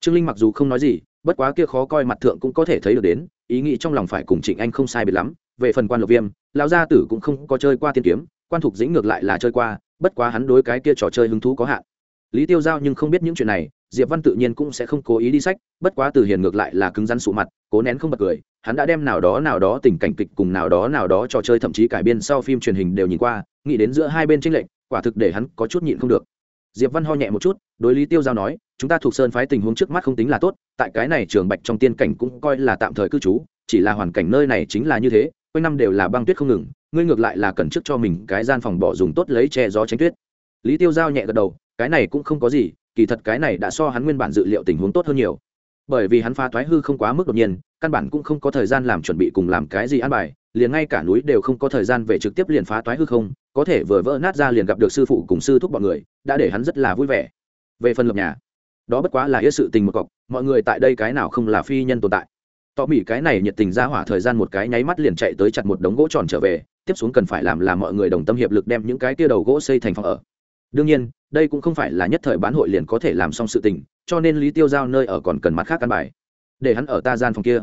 Trương linh mặc dù không nói gì, bất quá kia khó coi mặt thượng cũng có thể thấy được đến, ý nghĩ trong lòng phải cùng trịnh anh không sai biệt lắm, về phần quan lộc viêm, lão gia tử cũng không có chơi qua tiên kiếm, quan thục dĩnh ngược lại là chơi qua, bất quá hắn đối cái kia trò chơi hứng thú có hạn lý tiêu giao nhưng không biết những chuyện này, diệp văn tự nhiên cũng sẽ không cố ý đi sách, bất quá từ hiền ngược lại là cứng rắn sụ mặt, cố nén không bật cười, hắn đã đem nào đó nào đó tình cảnh kịch cùng nào đó nào đó trò chơi thậm chí cải biên sau phim truyền hình đều nhìn qua, nghĩ đến giữa hai bên tranh lệch, quả thực để hắn có chút nhịn không được. Diệp văn ho nhẹ một chút, đối lý tiêu giao nói, chúng ta thuộc sơn phái tình huống trước mắt không tính là tốt, tại cái này trường bạch trong tiên cảnh cũng coi là tạm thời cư trú, chỉ là hoàn cảnh nơi này chính là như thế, quanh năm đều là băng tuyết không ngừng, ngươi ngược lại là cần trước cho mình cái gian phòng bỏ dùng tốt lấy che gió tránh tuyết. Lý tiêu giao nhẹ gật đầu cái này cũng không có gì, kỳ thật cái này đã so hắn nguyên bản dự liệu tình huống tốt hơn nhiều. Bởi vì hắn phá thoái hư không quá mức đột nhiên, căn bản cũng không có thời gian làm chuẩn bị cùng làm cái gì an bài, liền ngay cả núi đều không có thời gian về trực tiếp liền phá toái hư không, có thể vừa vỡ nát ra liền gặp được sư phụ cùng sư thúc bọn người, đã để hắn rất là vui vẻ. Về phần lập nhà, đó bất quá là yết sự tình một cọc, mọi người tại đây cái nào không là phi nhân tồn tại. Tỏ mỹ cái này nhiệt tình ra hỏa thời gian một cái nháy mắt liền chạy tới chặt một đống gỗ tròn trở về, tiếp xuống cần phải làm là mọi người đồng tâm hiệp lực đem những cái kia đầu gỗ xây thành phòng ở đương nhiên, đây cũng không phải là nhất thời bán hội liền có thể làm xong sự tình, cho nên lý tiêu giao nơi ở còn cần mặt khác căn bài. Để hắn ở ta gian phòng kia.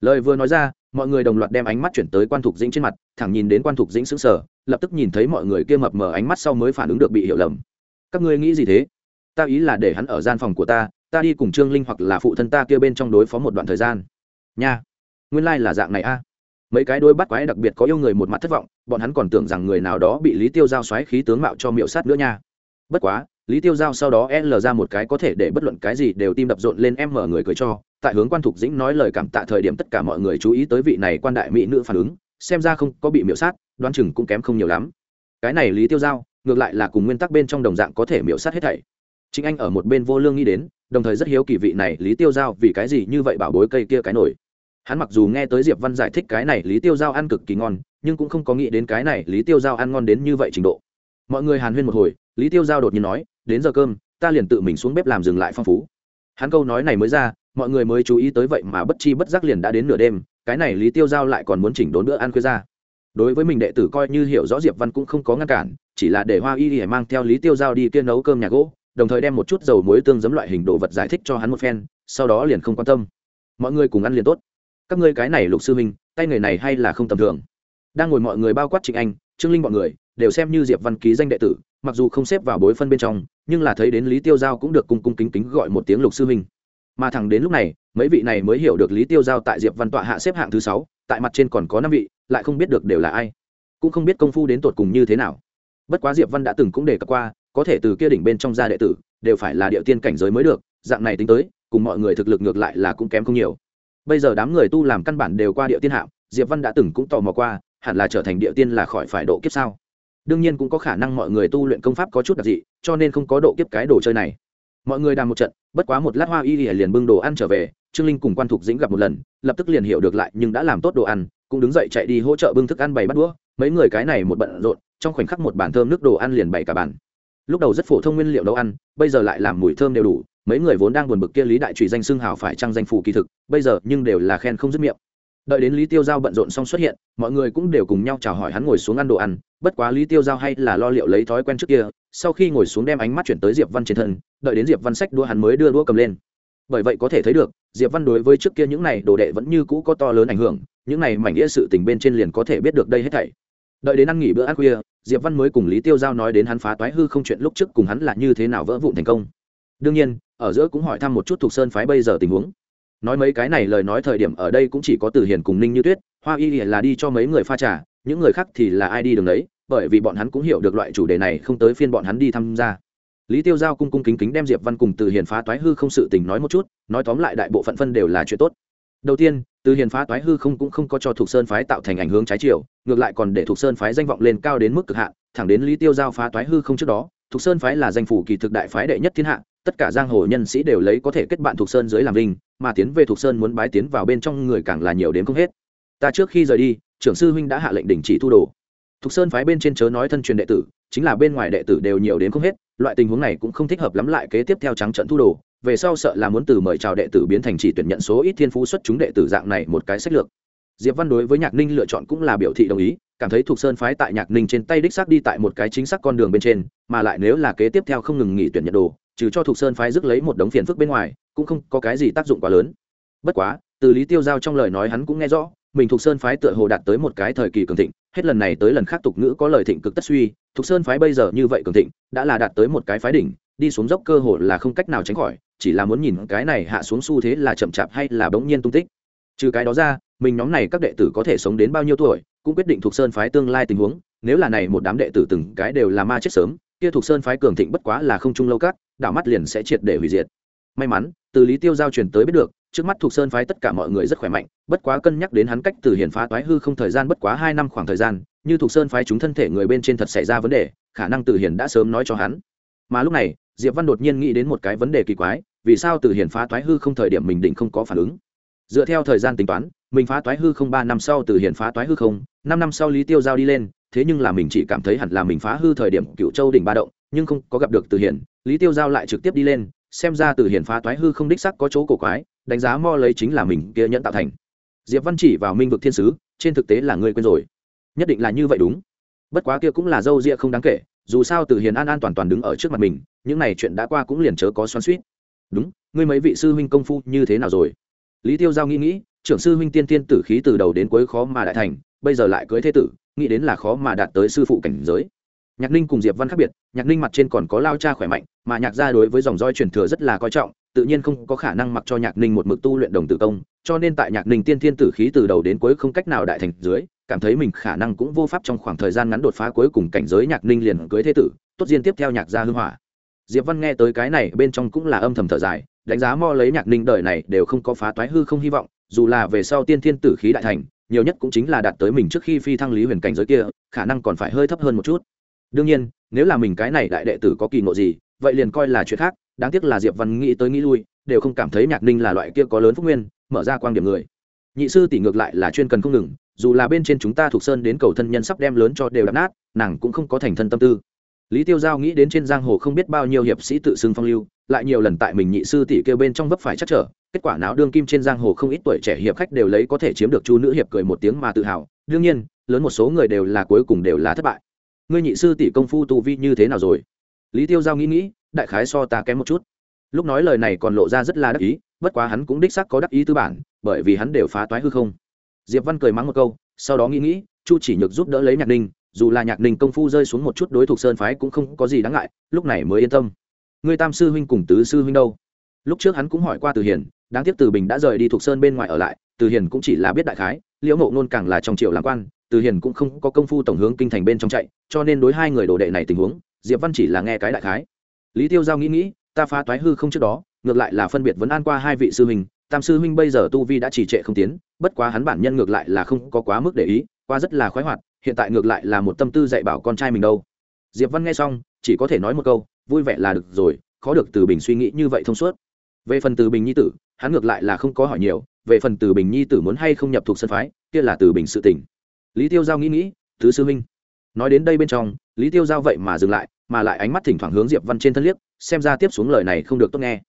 Lời vừa nói ra, mọi người đồng loạt đem ánh mắt chuyển tới quan thục dĩnh trên mặt, thẳng nhìn đến quan thục dĩnh sững sờ, lập tức nhìn thấy mọi người kia mập mờ ánh mắt sau mới phản ứng được bị hiểu lầm. Các ngươi nghĩ gì thế? Ta ý là để hắn ở gian phòng của ta ta đi cùng trương linh hoặc là phụ thân ta kia bên trong đối phó một đoạn thời gian. Nha, nguyên lai、like、là dạng này a mấy cái đôi bắt quái đặc biệt có yêu người một mặt thất vọng, bọn hắn còn tưởng rằng người nào đó bị lý tiêu giao xoáy khí tướng mạo cho miệu sát nữa nha. Bất quá, lý tiêu giao sau đó l ra một cái có thể để bất luận cái gì đều tim đập rộn lên em mở người cười cho, tại hướng quan thục dĩnh nói lời cảm tạ thời điểm tất cả mọi người chú ý tới vị này quan đại mỹ nữ phản ứng, xem ra không có bị miễu sát, đoán chừng cũng kém không nhiều lắm. Cái này lý tiêu giao, ngược lại là cùng nguyên tắc bên trong đồng dạng có thể miễu sát hết thảy. Chính anh ở một bên vô lương nghĩ đến, đồng thời rất hiếu kỳ vị này lý tiêu giao vì cái gì như vậy bảo bối cây kia cái nổi hắn mặc dù nghe tới diệp văn giải thích cái này lý tiêu giao ăn cực kỳ ngon, nhưng cũng không có nghĩ đến cái này lý tiêu giao ăn ngon đến như vậy trình độ. Mọi người hàn huyên một hồi, lý tiêu giao đột nhiên nói, đến giờ cơm, ta liền tự mình xuống bếp làm dừng lại phong phú. Hắn câu nói này mới ra, mọi người mới chú ý tới vậy mà bất chi bất giác liền đã đến nửa đêm, cái này lý tiêu giao lại còn muốn chỉnh đốn bữa ăn khuya ra. Đối với mình đệ tử coi như hiểu rõ diệp văn cũng không có ngăn cản, chỉ là để hoa y y mang theo lý tiêu giao đi kia nấu cơm nhà gỗ, đồng thời đem một chút dầu muối tương giấm loại hình đồ vật giải thích cho hắn một phen, sau đó liền không quan tâm. Mọi người cùng ăn liền tốt các ngươi cái này lục sư minh tay người này hay là không tầm thường. Đang ngồi mọi người bao quát trịnh anh, trương linh bọn người, đều xem như diệp văn ký danh đệ tử, mặc dù không xếp vào bối phân bên trong, nhưng là thấy đến lý tiêu giao cũng được cung cung kính kính gọi một tiếng lục sư minh mà thẳng đến lúc này, mấy vị này mới hiểu được lý tiêu giao tại diệp văn tọa hạ xếp hạng thứ sáu, tại mặt trên còn có năm vị, lại không biết được đều là ai. Cũng không biết công phu đến tột cùng như thế nào. Bất quá diệp văn đã từng cũng đề cập qua, có thể từ kia đỉnh bên trong gia đệ tử, đều phải là địa tiên cảnh giới mới được, dạng này tính tới, cùng mọi người thực lực ngược lại là cũng kém không nhiều bây giờ đám người tu làm căn bản đều qua địa tiên hạng diệp văn đã từng cũng tò mò qua, hẳn là trở thành địa tiên là khỏi phải độ kiếp sao? Đương nhiên cũng có khả năng mọi người tu luyện công pháp có chút đặc dị, cho nên không có độ kiếp cái đồ chơi này. Mọi người đàm một trận, bất quá một lát hoa y liền bưng đồ ăn trở về, trương linh cùng quan thục dĩnh gặp một lần, lập tức liền hiểu được lại nhưng đã làm tốt đồ ăn, cũng đứng dậy chạy đi hỗ trợ bưng thức ăn bày bắt đũa. Mấy người cái này một bận rộn, trong khoảnh khắc một bàn thơm nước đồ ăn liền bày cả bàn. Lúc đầu rất phổ thông nguyên liệu nấu ăn, bây giờ lại làm mùi thơm đều đủ mấy người vốn đang buồn bực kia lý đại trụy danh xưng hào phải trăng danh phủ kỳ thực, bây giờ nhưng đều là khen không dứt miệng. Đợi đến lý tiêu giao bận rộn xong xuất hiện, mọi người cũng đều cùng nhau chào hỏi hắn ngồi xuống ăn đồ ăn, bất quá lý tiêu giao hay là lo liệu lấy thói quen trước kia, sau khi ngồi xuống đem ánh mắt chuyển tới diệp văn trên thân, đợi đến diệp văn sách đua hắn mới đưa đũa cầm lên. Bởi vậy có thể thấy được, diệp văn đối với trước kia những này đồ đệ vẫn như cũ có to lớn ảnh hưởng, những này mảnh nghĩa sự tình bên trên liền có thể biết được đây hết thảy. Đợi đến ăn nghỉ bữa ăn khuya, diệp văn mới cùng lý tiêu giao nói đến hắn phá toái hư không chuyện lúc trước cùng hắn là như thế nào vỡ vụn thành công. Đương nhiên ở giữa cũng hỏi thăm một chút thuộc sơn phái bây giờ tình huống. Nói mấy cái này lời nói thời điểm ở đây cũng chỉ có từ hiền cùng ninh như tuyết, hoa y là đi cho mấy người pha trà, những người khác thì là ai đi đường đấy, bởi vì bọn hắn cũng hiểu được loại chủ đề này không tới phiên bọn hắn đi tham gia. Lý tiêu giao cung cung kính kính đem diệp văn cùng từ hiền phá toái hư không sự tình nói một chút, nói tóm lại đại bộ phận phân đều là chuyện tốt. Đầu tiên, từ hiền phá toái hư không cũng không có cho thuộc sơn phái tạo thành ảnh hướng trái chiều, ngược lại còn để thuộc sơn phái danh vọng lên cao đến mức cực hạn, thẳng đến lý tiêu giao phá toái hư không trước đó thuộc sơn phái là danh phủ kỳ thực đại phái đệ nhất thiên hạ tất cả giang hồ nhân sĩ đều lấy có thể kết bạn thuộc sơn dưới làm linh mà tiến về thuộc sơn muốn bái tiến vào bên trong người càng là nhiều đến không hết. Ta trước khi rời đi, trưởng sư huynh đã hạ lệnh đình chỉ thu đồ. Thuộc sơn phái bên trên chớ nói thân truyền đệ tử, chính là bên ngoài đệ tử đều nhiều đến không hết, loại tình huống này cũng không thích hợp lắm lại kế tiếp theo trắng trận thu đồ, về sau sợ là muốn từ mời chào đệ tử biến thành chỉ tuyển nhận số ít thiên phú xuất chúng đệ tử dạng này một cái sách lược. Diệp văn đối với nhạc ninh lựa chọn cũng là biểu thị đồng ý, cảm thấy thuộc sơn phái tại nhạc ninh trên tay đích xác đi tại một cái chính xác con đường bên trên, mà lại nếu là kế tiếp theo không ngừng nghỉ tuyển nhận đồ trừ cho thuộc sơn phái rước lấy một đống phiền phức bên ngoài, cũng không có cái gì tác dụng quá lớn. Bất quá, từ lý tiêu giao trong lời nói hắn cũng nghe rõ, mình thuộc sơn phái tựa hồ đạt tới một cái thời kỳ cường thịnh, hết lần này tới lần khác tục ngữ có lời thịnh cực tất suy thuộc sơn phái bây giờ như vậy cường thịnh, đã là đạt tới một cái phái đỉnh, đi xuống dốc cơ hồ là không cách nào tránh khỏi, chỉ là muốn nhìn cái này hạ xuống xu thế là chậm chạp hay là bỗng nhiên tung tích. Trừ cái đó ra, mình nhóm này các đệ tử có thể sống đến bao nhiêu tuổi, cũng quyết định thuộc sơn phái tương lai tình huống, nếu là này một đám đệ tử từng cái đều là ma chết sớm kia thuộc sơn phái cường thịnh bất quá là không trung lâu cát đảo mắt liền sẽ triệt để hủy diệt. May mắn, từ lý tiêu giao truyền tới biết được, trước mắt thuộc sơn phái tất cả mọi người rất khỏe mạnh, bất quá cân nhắc đến hắn cách từ hiển phá toái hư không thời gian bất quá hai năm khoảng thời gian, như thuộc sơn phái chúng thân thể người bên trên thật xảy ra vấn đề, khả năng từ hiển đã sớm nói cho hắn. Mà lúc này, diệp văn đột nhiên nghĩ đến một cái vấn đề kỳ quái, vì sao từ hiển phá toái hư không thời điểm mình định không có phản ứng? Dựa theo thời gian tính toán, mình phá toái hư không ba năm sau từ hiển phá toái hư không, năm năm sau lý tiêu giao đi lên thế nhưng là mình chỉ cảm thấy hẳn là mình phá hư thời điểm cựu châu đỉnh ba động, nhưng không có gặp được từ hiển. Lý tiêu giao lại trực tiếp đi lên, xem ra từ hiển phá toái hư không đích sắc có chỗ cổ quái, đánh giá mo lấy chính là mình kia nhận tạo thành. Diệp văn chỉ vào minh vực thiên sứ, trên thực tế là ngươi quên rồi. Nhất định là như vậy đúng. Bất quá kia cũng là dâu ria không đáng kể, dù sao từ hiền an an toàn toàn đứng ở trước mặt mình, những này chuyện đã qua cũng liền chớ có xoắn suýt đúng, ngươi mấy vị sư huynh công phu như thế nào rồi? Lý tiêu giao nghĩ nghĩ, trưởng sư huynh tiên tiên tử khí từ đầu đến cuối khó mà đại thành, bây giờ lại cưới thế tử nghĩ đến là khó mà đạt tới sư phụ cảnh giới. Nhạc ninh cùng diệp văn khác biệt, nhạc ninh mặt trên còn có lao cha khỏe mạnh, mà nhạc gia đối với dòng roi truyền thừa rất là coi trọng, tự nhiên không có khả năng mặc cho nhạc ninh một mực tu luyện đồng tử công, cho nên tại nhạc ninh tiên thiên tử khí từ đầu đến cuối không cách nào đại thành dưới, cảm thấy mình khả năng cũng vô pháp trong khoảng thời gian ngắn đột phá cuối cùng cảnh giới nhạc ninh liền cưới thế tử, tốt diên tiếp theo nhạc gia hư hỏa diệp văn nghe tới cái này, bên trong cũng là âm thầm thở dài, đánh giá mo lấy nhạc ninh đời này đều không có phá toái hư không hy vọng, dù là về sau tiên thiên tử khí đại thành nhiều nhất cũng chính là đạt tới mình trước khi phi thăng lý huyền cảnh giới kia, khả năng còn phải hơi thấp hơn một chút. Đương nhiên, nếu là mình cái này đại đệ tử có kỳ ngộ gì, vậy liền coi là chuyện khác, đáng tiếc là diệp văn nghĩ tới nghĩ lui, đều không cảm thấy nhạc ninh là loại kia có lớn phúc nguyên, mở ra quan điểm người. Nhị sư tỷ ngược lại là chuyên cần không ngừng, dù là bên trên chúng ta thuộc sơn đến cầu thân nhân sắp đem lớn cho đều đập nát, nàng cũng không có thành thân tâm tư. Lý tiêu giao nghĩ đến trên giang hồ không biết bao nhiêu hiệp sĩ tự xưng phong lưu, lại nhiều lần tại mình nhị sư tỷ kêu bên trong vấp phải chắc trở kết quả náo đương kim trên giang hồ không ít tuổi trẻ hiệp khách đều lấy có thể chiếm được chu nữ hiệp cười một tiếng mà tự hào. Đương nhiên, lớn một số người đều là cuối cùng đều là thất bại. Ngươi nhị sư tỷ công phu tu vi như thế nào rồi? Lý tiêu giao nghĩ nghĩ, đại khái so ta kém một chút. Lúc nói lời này còn lộ ra rất là đắc ý, bất quá hắn cũng đích xác có đắc ý tư bản, bởi vì hắn đều phá toái hư không. Diệp văn cười mắng một câu, sau đó nghĩ nghĩ, chu chỉ nhược giúp đỡ lấy nhạc ninh, dù là nhạc ninh công phu rơi xuống một chút đối thủ sơn phái cũng không có gì đáng ngại, lúc này mới yên tâm. Người tam sư huynh cùng tứ sư huynh đâu? Lúc trước hắn cũng hỏi qua từ hiền đáng tiếc từ bình đã rời đi thuộc sơn bên ngoài ở lại, từ hiền cũng chỉ là biết đại khái, liễu mộ nôn càng là trong triệu làm quan, từ hiền cũng không có công phu tổng hướng kinh thành bên trong chạy, cho nên đối hai người đồ đệ này tình huống, diệp văn chỉ là nghe cái đại khái. Lý tiêu giao nghĩ nghĩ, ta phá toái hư không trước đó, ngược lại là phân biệt vấn an qua hai vị sư huynh, tam sư huynh bây giờ tu vi đã trì trệ không tiến, bất quá hắn bản nhân ngược lại là không có quá mức để ý, qua rất là khoái hoạt, hiện tại ngược lại là một tâm tư dạy bảo con trai mình đâu. Diệp văn nghe xong, chỉ có thể nói một câu, vui vẻ là được rồi, khó được từ bình suy nghĩ như vậy thông suốt về phần từ bình nhi tử, hắn ngược lại là không có hỏi nhiều, về phần từ bình nhi tử muốn hay không nhập thuộc sân phái, kia là từ bình sự tỉnh lý tiêu giao nghĩ nghĩ thứ sư huynh. Nói đến đây bên trong, lý tiêu giao vậy mà dừng lại, mà lại ánh mắt thỉnh thoảng hướng diệp văn trên thân liếc, xem ra tiếp xuống lời này không được tốt nghe.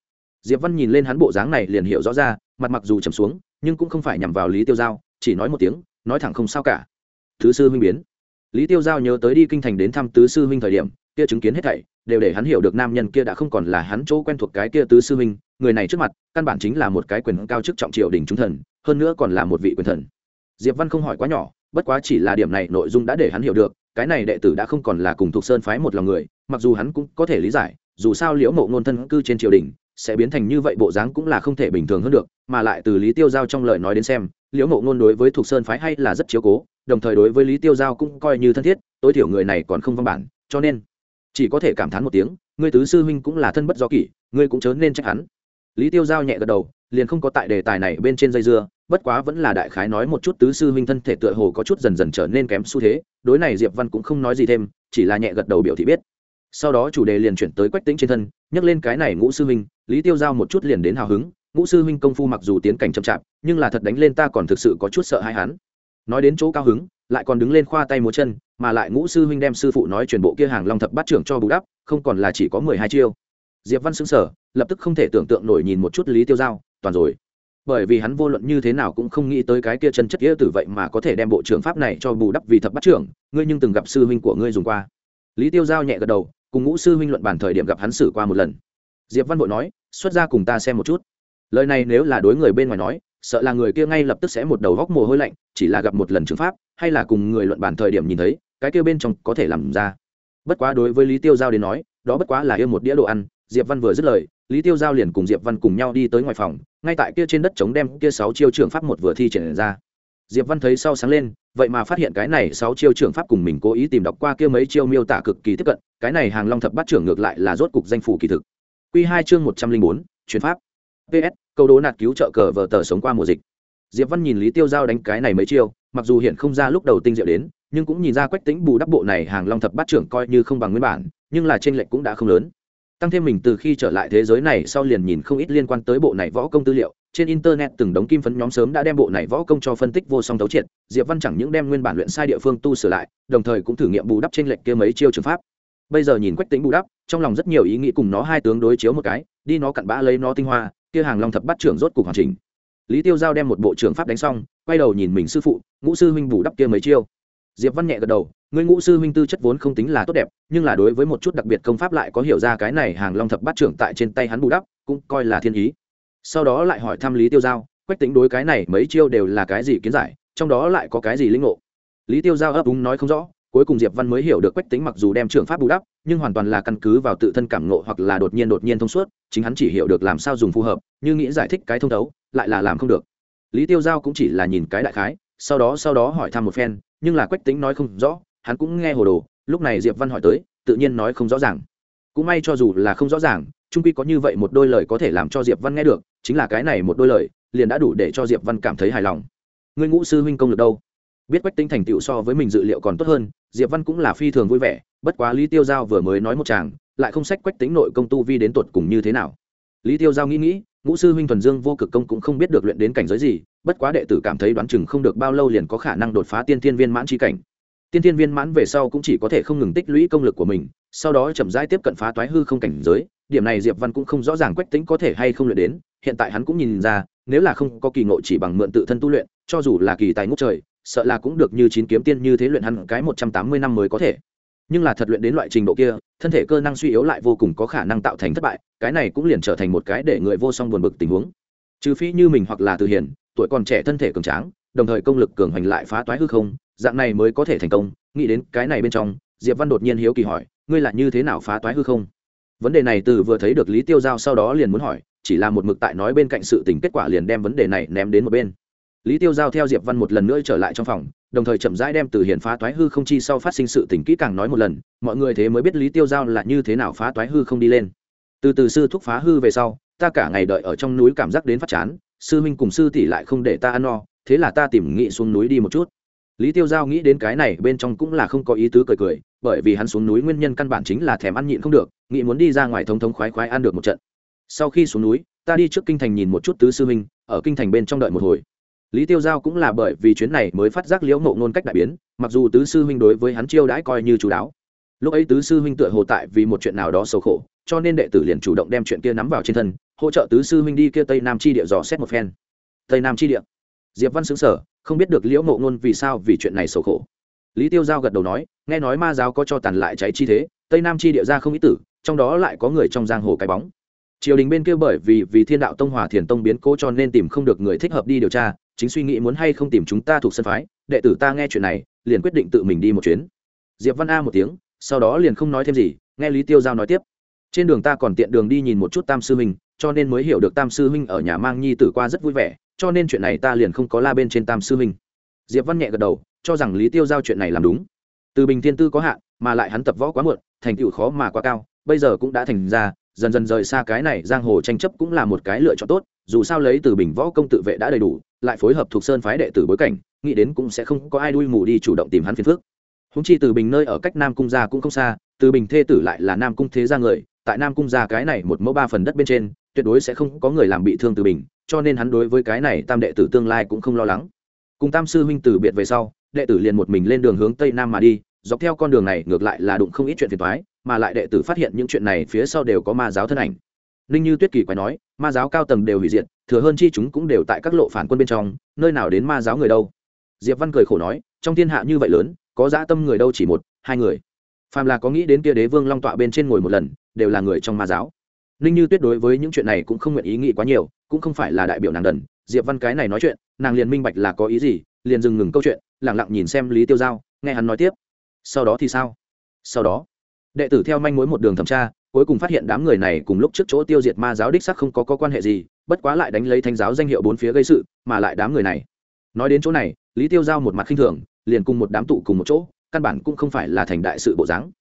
Diệp văn nhìn lên hắn bộ dáng này liền hiểu rõ ra, mặt mặc dù trầm xuống, nhưng cũng không phải nhằm vào lý tiêu giao, chỉ nói một tiếng, nói thẳng không sao cả. Thứ sư huynh biến. Lý tiêu giao nhớ tới đi kinh thành đến thăm tứ sư huynh thời điểm, kia chứng kiến hết thảy đều để hắn hiểu được nam nhân kia đã không còn là hắn chỗ quen thuộc cái kia tứ sư huynh, người này trước mặt, căn bản chính là một cái quyền cao chức trọng triều đình trung thần, hơn nữa còn là một vị quyền thần. Diệp văn không hỏi quá nhỏ, bất quá chỉ là điểm này nội dung đã để hắn hiểu được, cái này đệ tử đã không còn là cùng thuộc sơn phái một lòng người, mặc dù hắn cũng có thể lý giải, dù sao liễu mộ ngôn thân cư trên triều đình, sẽ biến thành như vậy bộ dáng cũng là không thể bình thường hơn được, mà lại từ lý tiêu giao trong lời nói đến xem, liễu mộ ngôn đối với thuộc sơn phái hay là rất chiếu cố, đồng thời đối với lý tiêu giao cũng coi như thân thiết, tối thiểu người này còn không văn bản, cho nên chỉ có thể cảm thán một tiếng, ngươi tứ sư huynh cũng là thân bất do kỷ, ngươi cũng chớ nên trách hắn. Lý tiêu giao nhẹ gật đầu, liền không có tại đề tài này bên trên dây dưa, bất quá vẫn là đại khái nói một chút tứ sư huynh thân thể tựa hồ có chút dần dần trở nên kém xu thế, đối này diệp văn cũng không nói gì thêm, chỉ là nhẹ gật đầu biểu thị biết. Sau đó chủ đề liền chuyển tới quách tính trên thân, nhắc lên cái này ngũ sư huynh, lý tiêu giao một chút liền đến hào hứng, ngũ sư huynh công phu mặc dù tiến cảnh chậm chạp, nhưng là thật đánh lên ta còn thực sự có chút sợ hãi hắn nói đến chỗ cao hứng, lại còn đứng lên khoa tay múa chân, mà lại ngũ sư huynh đem sư phụ nói chuyển bộ kia hàng long thập bát trưởng cho bù đắp, không còn là chỉ có mười hai chiêu. Diệp văn xứng sở lập tức không thể tưởng tượng nổi nhìn một chút lý tiêu giao, toàn rồi. Bởi vì hắn vô luận như thế nào cũng không nghĩ tới cái kia chân chất nghĩa tử vậy mà có thể đem bộ trưởng pháp này cho bù đắp vì thập bát trưởng, ngươi nhưng từng gặp sư huynh của ngươi dùng qua. Lý tiêu giao nhẹ gật đầu, cùng ngũ sư huynh luận bàn thời điểm gặp hắn xử qua một lần. Diệp văn bội nói, xuất ra cùng ta xem một chút. Lời này nếu là đối người bên ngoài nói sợ là người kia ngay lập tức sẽ một đầu góc mồ hôi lạnh, chỉ là gặp một lần trường pháp, hay là cùng người luận bàn thời điểm nhìn thấy, cái kia bên trong có thể làm ra. Bất quá đối với lý tiêu giao đến nói, đó bất quá là yêu một đĩa đồ ăn, diệp văn vừa dứt lời, lý tiêu giao liền cùng diệp văn cùng nhau đi tới ngoài phòng, ngay tại kia trên đất chống đem kia sáu chiêu trường pháp một vừa thi triển ra. Diệp văn thấy sau sáng lên, vậy mà phát hiện cái này sáu chiêu trường pháp cùng mình cố ý tìm đọc qua kia mấy chiêu miêu tả cực kỳ tiếp cận, cái này hàng long thập bát trưởng ngược lại là rốt cục danh phủ kỳ thực. Q hai chương một trăm linh bốn chuyến pháp. Ps câu đố nạt cứu trợ cờ vờ tờ sống qua mùa dịch. Diệp văn nhìn lý tiêu giao đánh cái này mấy chiêu, mặc dù hiện không ra lúc đầu tinh diệu đến, nhưng cũng nhìn ra quách tính bù đắp bộ này hàng long thập bát trưởng coi như không bằng nguyên bản, nhưng là trên lệnh cũng đã không lớn. Tăng thêm mình từ khi trở lại thế giới này sau liền nhìn không ít liên quan tới bộ này võ công tư liệu, trên internet từng đống kim phấn nhóm sớm đã đem bộ này võ công cho phân tích vô song tấu triệt, diệp văn chẳng những đem nguyên bản luyện sai địa phương tu sửa lại, đồng thời cũng thử nghiệm bù đắp trên lệnh kia mấy chiêu trường pháp. Bây giờ nhìn quách tính bù đắp, trong lòng rất nhiều ý nghĩ cùng nó hai tướng đối chiếu một cái, đi nó cặn bã lấy nó tinh hoa kia hàng long thập bát trưởng rốt cục hoàn chỉnh. Lý tiêu giao đem một bộ trưởng pháp đánh xong, quay đầu nhìn mình sư phụ, ngũ sư huynh bù đắp kia mấy chiêu. Diệp văn nhẹ gật đầu, người ngũ sư huynh tư chất vốn không tính là tốt đẹp, nhưng là đối với một chút đặc biệt công pháp lại có hiểu ra cái này hàng long thập bát trưởng tại trên tay hắn bù đắp, cũng coi là thiên ý. Sau đó lại hỏi thăm lý tiêu giao, quách tính đối cái này mấy chiêu đều là cái gì kiến giải, trong đó lại có cái gì linh ngộ? Lý tiêu giao ấp úng nói không rõ cuối cùng diệp văn mới hiểu được quách tính mặc dù đem trường pháp bù đắp, nhưng hoàn toàn là căn cứ vào tự thân cảm ngộ hoặc là đột nhiên đột nhiên thông suốt, chính hắn chỉ hiểu được làm sao dùng phù hợp, như nghĩ giải thích cái thông thấu, lại là làm không được. Lý tiêu giao cũng chỉ là nhìn cái đại khái, sau đó sau đó hỏi thăm một phen, nhưng là quách tính nói không rõ, hắn cũng nghe hồ đồ, lúc này diệp văn hỏi tới, tự nhiên nói không rõ ràng. Cũng may cho dù là không rõ ràng trung quy có như vậy một đôi lời có thể làm cho diệp văn nghe được, chính là cái này một đôi lời, liền đã đủ để cho diệp văn cảm thấy hài lòng. Ngươi ngũ sư huynh công lực đâu? Biết quách tính thành tựu so với mình dự liệu còn tốt hơn, diệp văn cũng là phi thường vui vẻ, bất quá lý tiêu giao vừa mới nói một chàng, lại không sách quách tính nội công tu vi đến tột cùng như thế nào. Lý tiêu giao nghĩ nghĩ, ngũ sư huynh thuần dương vô cực công cũng không biết được luyện đến cảnh giới gì, bất quá đệ tử cảm thấy đoán chừng không được bao lâu liền có khả năng đột phá tiên thiên viên mãn tri cảnh. Tiên thiên viên mãn về sau cũng chỉ có thể không ngừng tích lũy công lực của mình, sau đó chậm rãi tiếp cận phá toái hư không cảnh giới, điểm này diệp văn cũng không rõ ràng quách tính có thể hay không luyện đến, hiện tại hắn cũng nhìn ra, nếu là không có kỳ ngộ chỉ bằng mượn tự thân tu luyện, cho dù là kỳ tài ngũ trời sợ là cũng được như chín kiếm tiên như thế luyện hắn cái một trăm tám mươi năm mới có thể. Nhưng là thật luyện đến loại trình độ kia, thân thể cơ năng suy yếu lại vô cùng có khả năng tạo thành thất bại, cái này cũng liền trở thành một cái để người vô song buồn bực tình huống. Trừ phi như mình hoặc là từ hiền, tuổi còn trẻ thân thể cường tráng, đồng thời công lực cường hành lại phá toái hư không, dạng này mới có thể thành công. Nghĩ đến cái này bên trong, diệp văn đột nhiên hiếu kỳ hỏi, ngươi là như thế nào phá toái hư không? Vấn đề này từ vừa thấy được lý tiêu giao sau đó liền muốn hỏi, chỉ là một mực tại nói bên cạnh sự tình kết quả liền đem vấn đề này ném đến một bên lý tiêu giao theo diệp văn một lần nữa trở lại trong phòng, đồng thời chậm rãi đem từ Hiển phá toái hư không chi sau phát sinh sự tình kỹ càng nói một lần, mọi người thế mới biết lý tiêu giao là như thế nào phá toái hư không đi lên. Từ từ sư thúc phá hư về sau, ta cả ngày đợi ở trong núi cảm giác đến phát chán, sư huynh cùng sư tỷ lại không để ta ăn no, thế là ta tìm nghị xuống núi đi một chút. Lý tiêu giao nghĩ đến cái này bên trong cũng là không có ý tứ cười cười, bởi vì hắn xuống núi nguyên nhân căn bản chính là thèm ăn nhịn không được nghĩ muốn đi ra ngoài thống thống khoái khoái ăn được một trận. Sau khi xuống núi, ta đi trước kinh thành nhìn một chút tứ sư huynh, ở kinh thành bên trong đợi một hồi lý tiêu giao cũng là bởi vì chuyến này mới phát giác liễu Mộ ngôn cách đại biến, mặc dù tứ sư huynh đối với hắn chiêu đãi coi như chú đáo. Lúc ấy tứ sư huynh tựa hồ tại vì một chuyện nào đó xấu khổ, cho nên đệ tử liền chủ động đem chuyện kia nắm vào trên thân, hỗ trợ tứ sư huynh đi kia tây nam chi địa dò xét một phen. Tây nam chi địa. Diệp văn xứng sở không biết được liễu Mộ ngôn vì sao vì chuyện này xấu khổ. Lý tiêu giao gật đầu nói, nghe nói ma giáo có cho tàn lại cháy chi thế, tây nam chi địa ra không ý tử, trong đó lại có người trong giang hồ cái bóng. Triều đình bên kia bởi vì vì thiên đạo tông hòa thiền tông biến cố cho nên tìm không được người thích hợp đi điều tra chính suy nghĩ muốn hay không tìm chúng ta thuộc sân phái, đệ tử ta nghe chuyện này, liền quyết định tự mình đi một chuyến. Diệp văn a một tiếng, sau đó liền không nói thêm gì, nghe lý tiêu giao nói tiếp. Trên đường ta còn tiện đường đi nhìn một chút tam sư huynh cho nên mới hiểu được tam sư huynh ở nhà mang nhi tử qua rất vui vẻ, cho nên chuyện này ta liền không có la bên trên tam sư huynh diệp văn nhẹ gật đầu, cho rằng lý tiêu giao chuyện này làm đúng. Từ bình thiên tư có hạn, mà lại hắn tập võ quá muộn, thành tựu khó mà quá cao, bây giờ cũng đã thành ra, dần dần rời xa cái này giang hồ tranh chấp cũng là một cái lựa chọn tốt, dù sao lấy từ bình võ công tự vệ đã đầy đủ lại phối hợp thuộc sơn phái đệ tử bối cảnh, nghĩ đến cũng sẽ không có ai đuôi mù đi chủ động tìm hắn phiền phước húng chi từ bình nơi ở cách nam cung gia cũng không xa, từ bình thê tử lại là nam cung thế gia người, tại nam cung gia cái này một mẫu ba phần đất bên trên, tuyệt đối sẽ không có người làm bị thương từ bình, cho nên hắn đối với cái này tam đệ tử tương lai cũng không lo lắng. Cùng tam sư huynh từ biệt về sau, đệ tử liền một mình lên đường hướng tây nam mà đi, dọc theo con đường này ngược lại là đụng không ít chuyện phiền toái, mà lại đệ tử phát hiện những chuyện này phía sau đều có ma giáo thân ảnh ninh như tuyết kỳ quái nói, ma giáo cao tầng đều hủy diệt, thừa hơn chi chúng cũng đều tại các lộ phản quân bên trong, nơi nào đến ma giáo người đâu? Diệp văn cười khổ nói, trong thiên hạ như vậy lớn, có dã tâm người đâu chỉ một, hai người. Phàm là có nghĩ đến kia đế vương long tọa bên trên ngồi một lần, đều là người trong ma giáo. Ninh như tuyết đối với những chuyện này cũng không nguyện ý nghĩ quá nhiều, cũng không phải là đại biểu nàng đần. Diệp văn cái này nói chuyện, nàng liền minh bạch là có ý gì, liền dừng ngừng câu chuyện lẳng lặng nhìn xem lý tiêu giao, nghe hắn nói tiếp. Sau đó thì sao? Sau đó. Đệ tử theo manh mối một đường thẩm tra cuối cùng phát hiện đám người này cùng lúc trước chỗ tiêu diệt ma giáo đích sắc không có, có quan hệ gì bất quá lại đánh lấy thanh giáo danh hiệu bốn phía gây sự mà lại đám người này. Nói đến chỗ này lý tiêu giao một mặt khinh thường liền cùng một đám tụ cùng một chỗ căn bản cũng không phải là thành đại sự bộ dáng.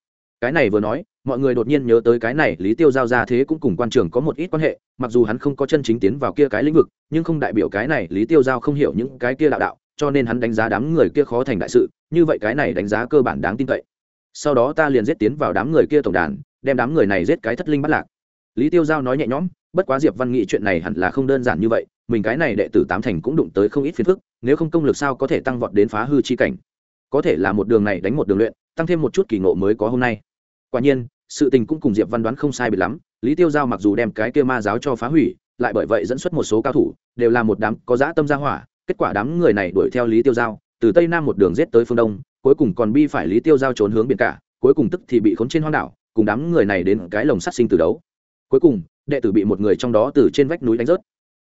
Cái này vừa nói mọi người đột nhiên nhớ tới cái này lý tiêu giao ra thế cũng cùng quan trường có một ít quan hệ mặc dù hắn không có chân chính tiến vào kia cái lĩnh vực nhưng không đại biểu cái này lý tiêu giao không hiểu những cái kia đạo đạo cho nên hắn đánh giá đám người kia khó thành đại sự như vậy cái này đánh giá cơ bản đáng tin cậy. Sau đó ta liền giết tiến vào đám người kia tổng đàn đem đám người này giết cái thất linh bắt lạc. Lý tiêu giao nói nhẹ nhõm, bất quá diệp văn nghị chuyện này hẳn là không đơn giản như vậy, mình cái này đệ tử tám thành cũng đụng tới không ít phiền phức, nếu không công lực sao có thể tăng vọt đến phá hư chi cảnh. Có thể là một đường này đánh một đường luyện, tăng thêm một chút kỳ ngộ mới có hôm nay. Quả nhiên, sự tình cũng cùng diệp văn đoán không sai biệt lắm, lý tiêu giao mặc dù đem cái kia ma giáo cho phá hủy, lại bởi vậy dẫn xuất một số cao thủ, đều là một đám có dã tâm gia hỏa, kết quả đám người này đuổi theo lý tiêu giao, từ tây nam một đường giết tới phương đông, cuối cùng còn bi phải lý tiêu giao trốn hướng biển cả, cuối cùng tức thì bị khốn trên hoang đảo cùng đám người này đến cái lồng sát sinh từ đấu. Cuối cùng, đệ tử bị một người trong đó từ trên vách núi đánh rớt.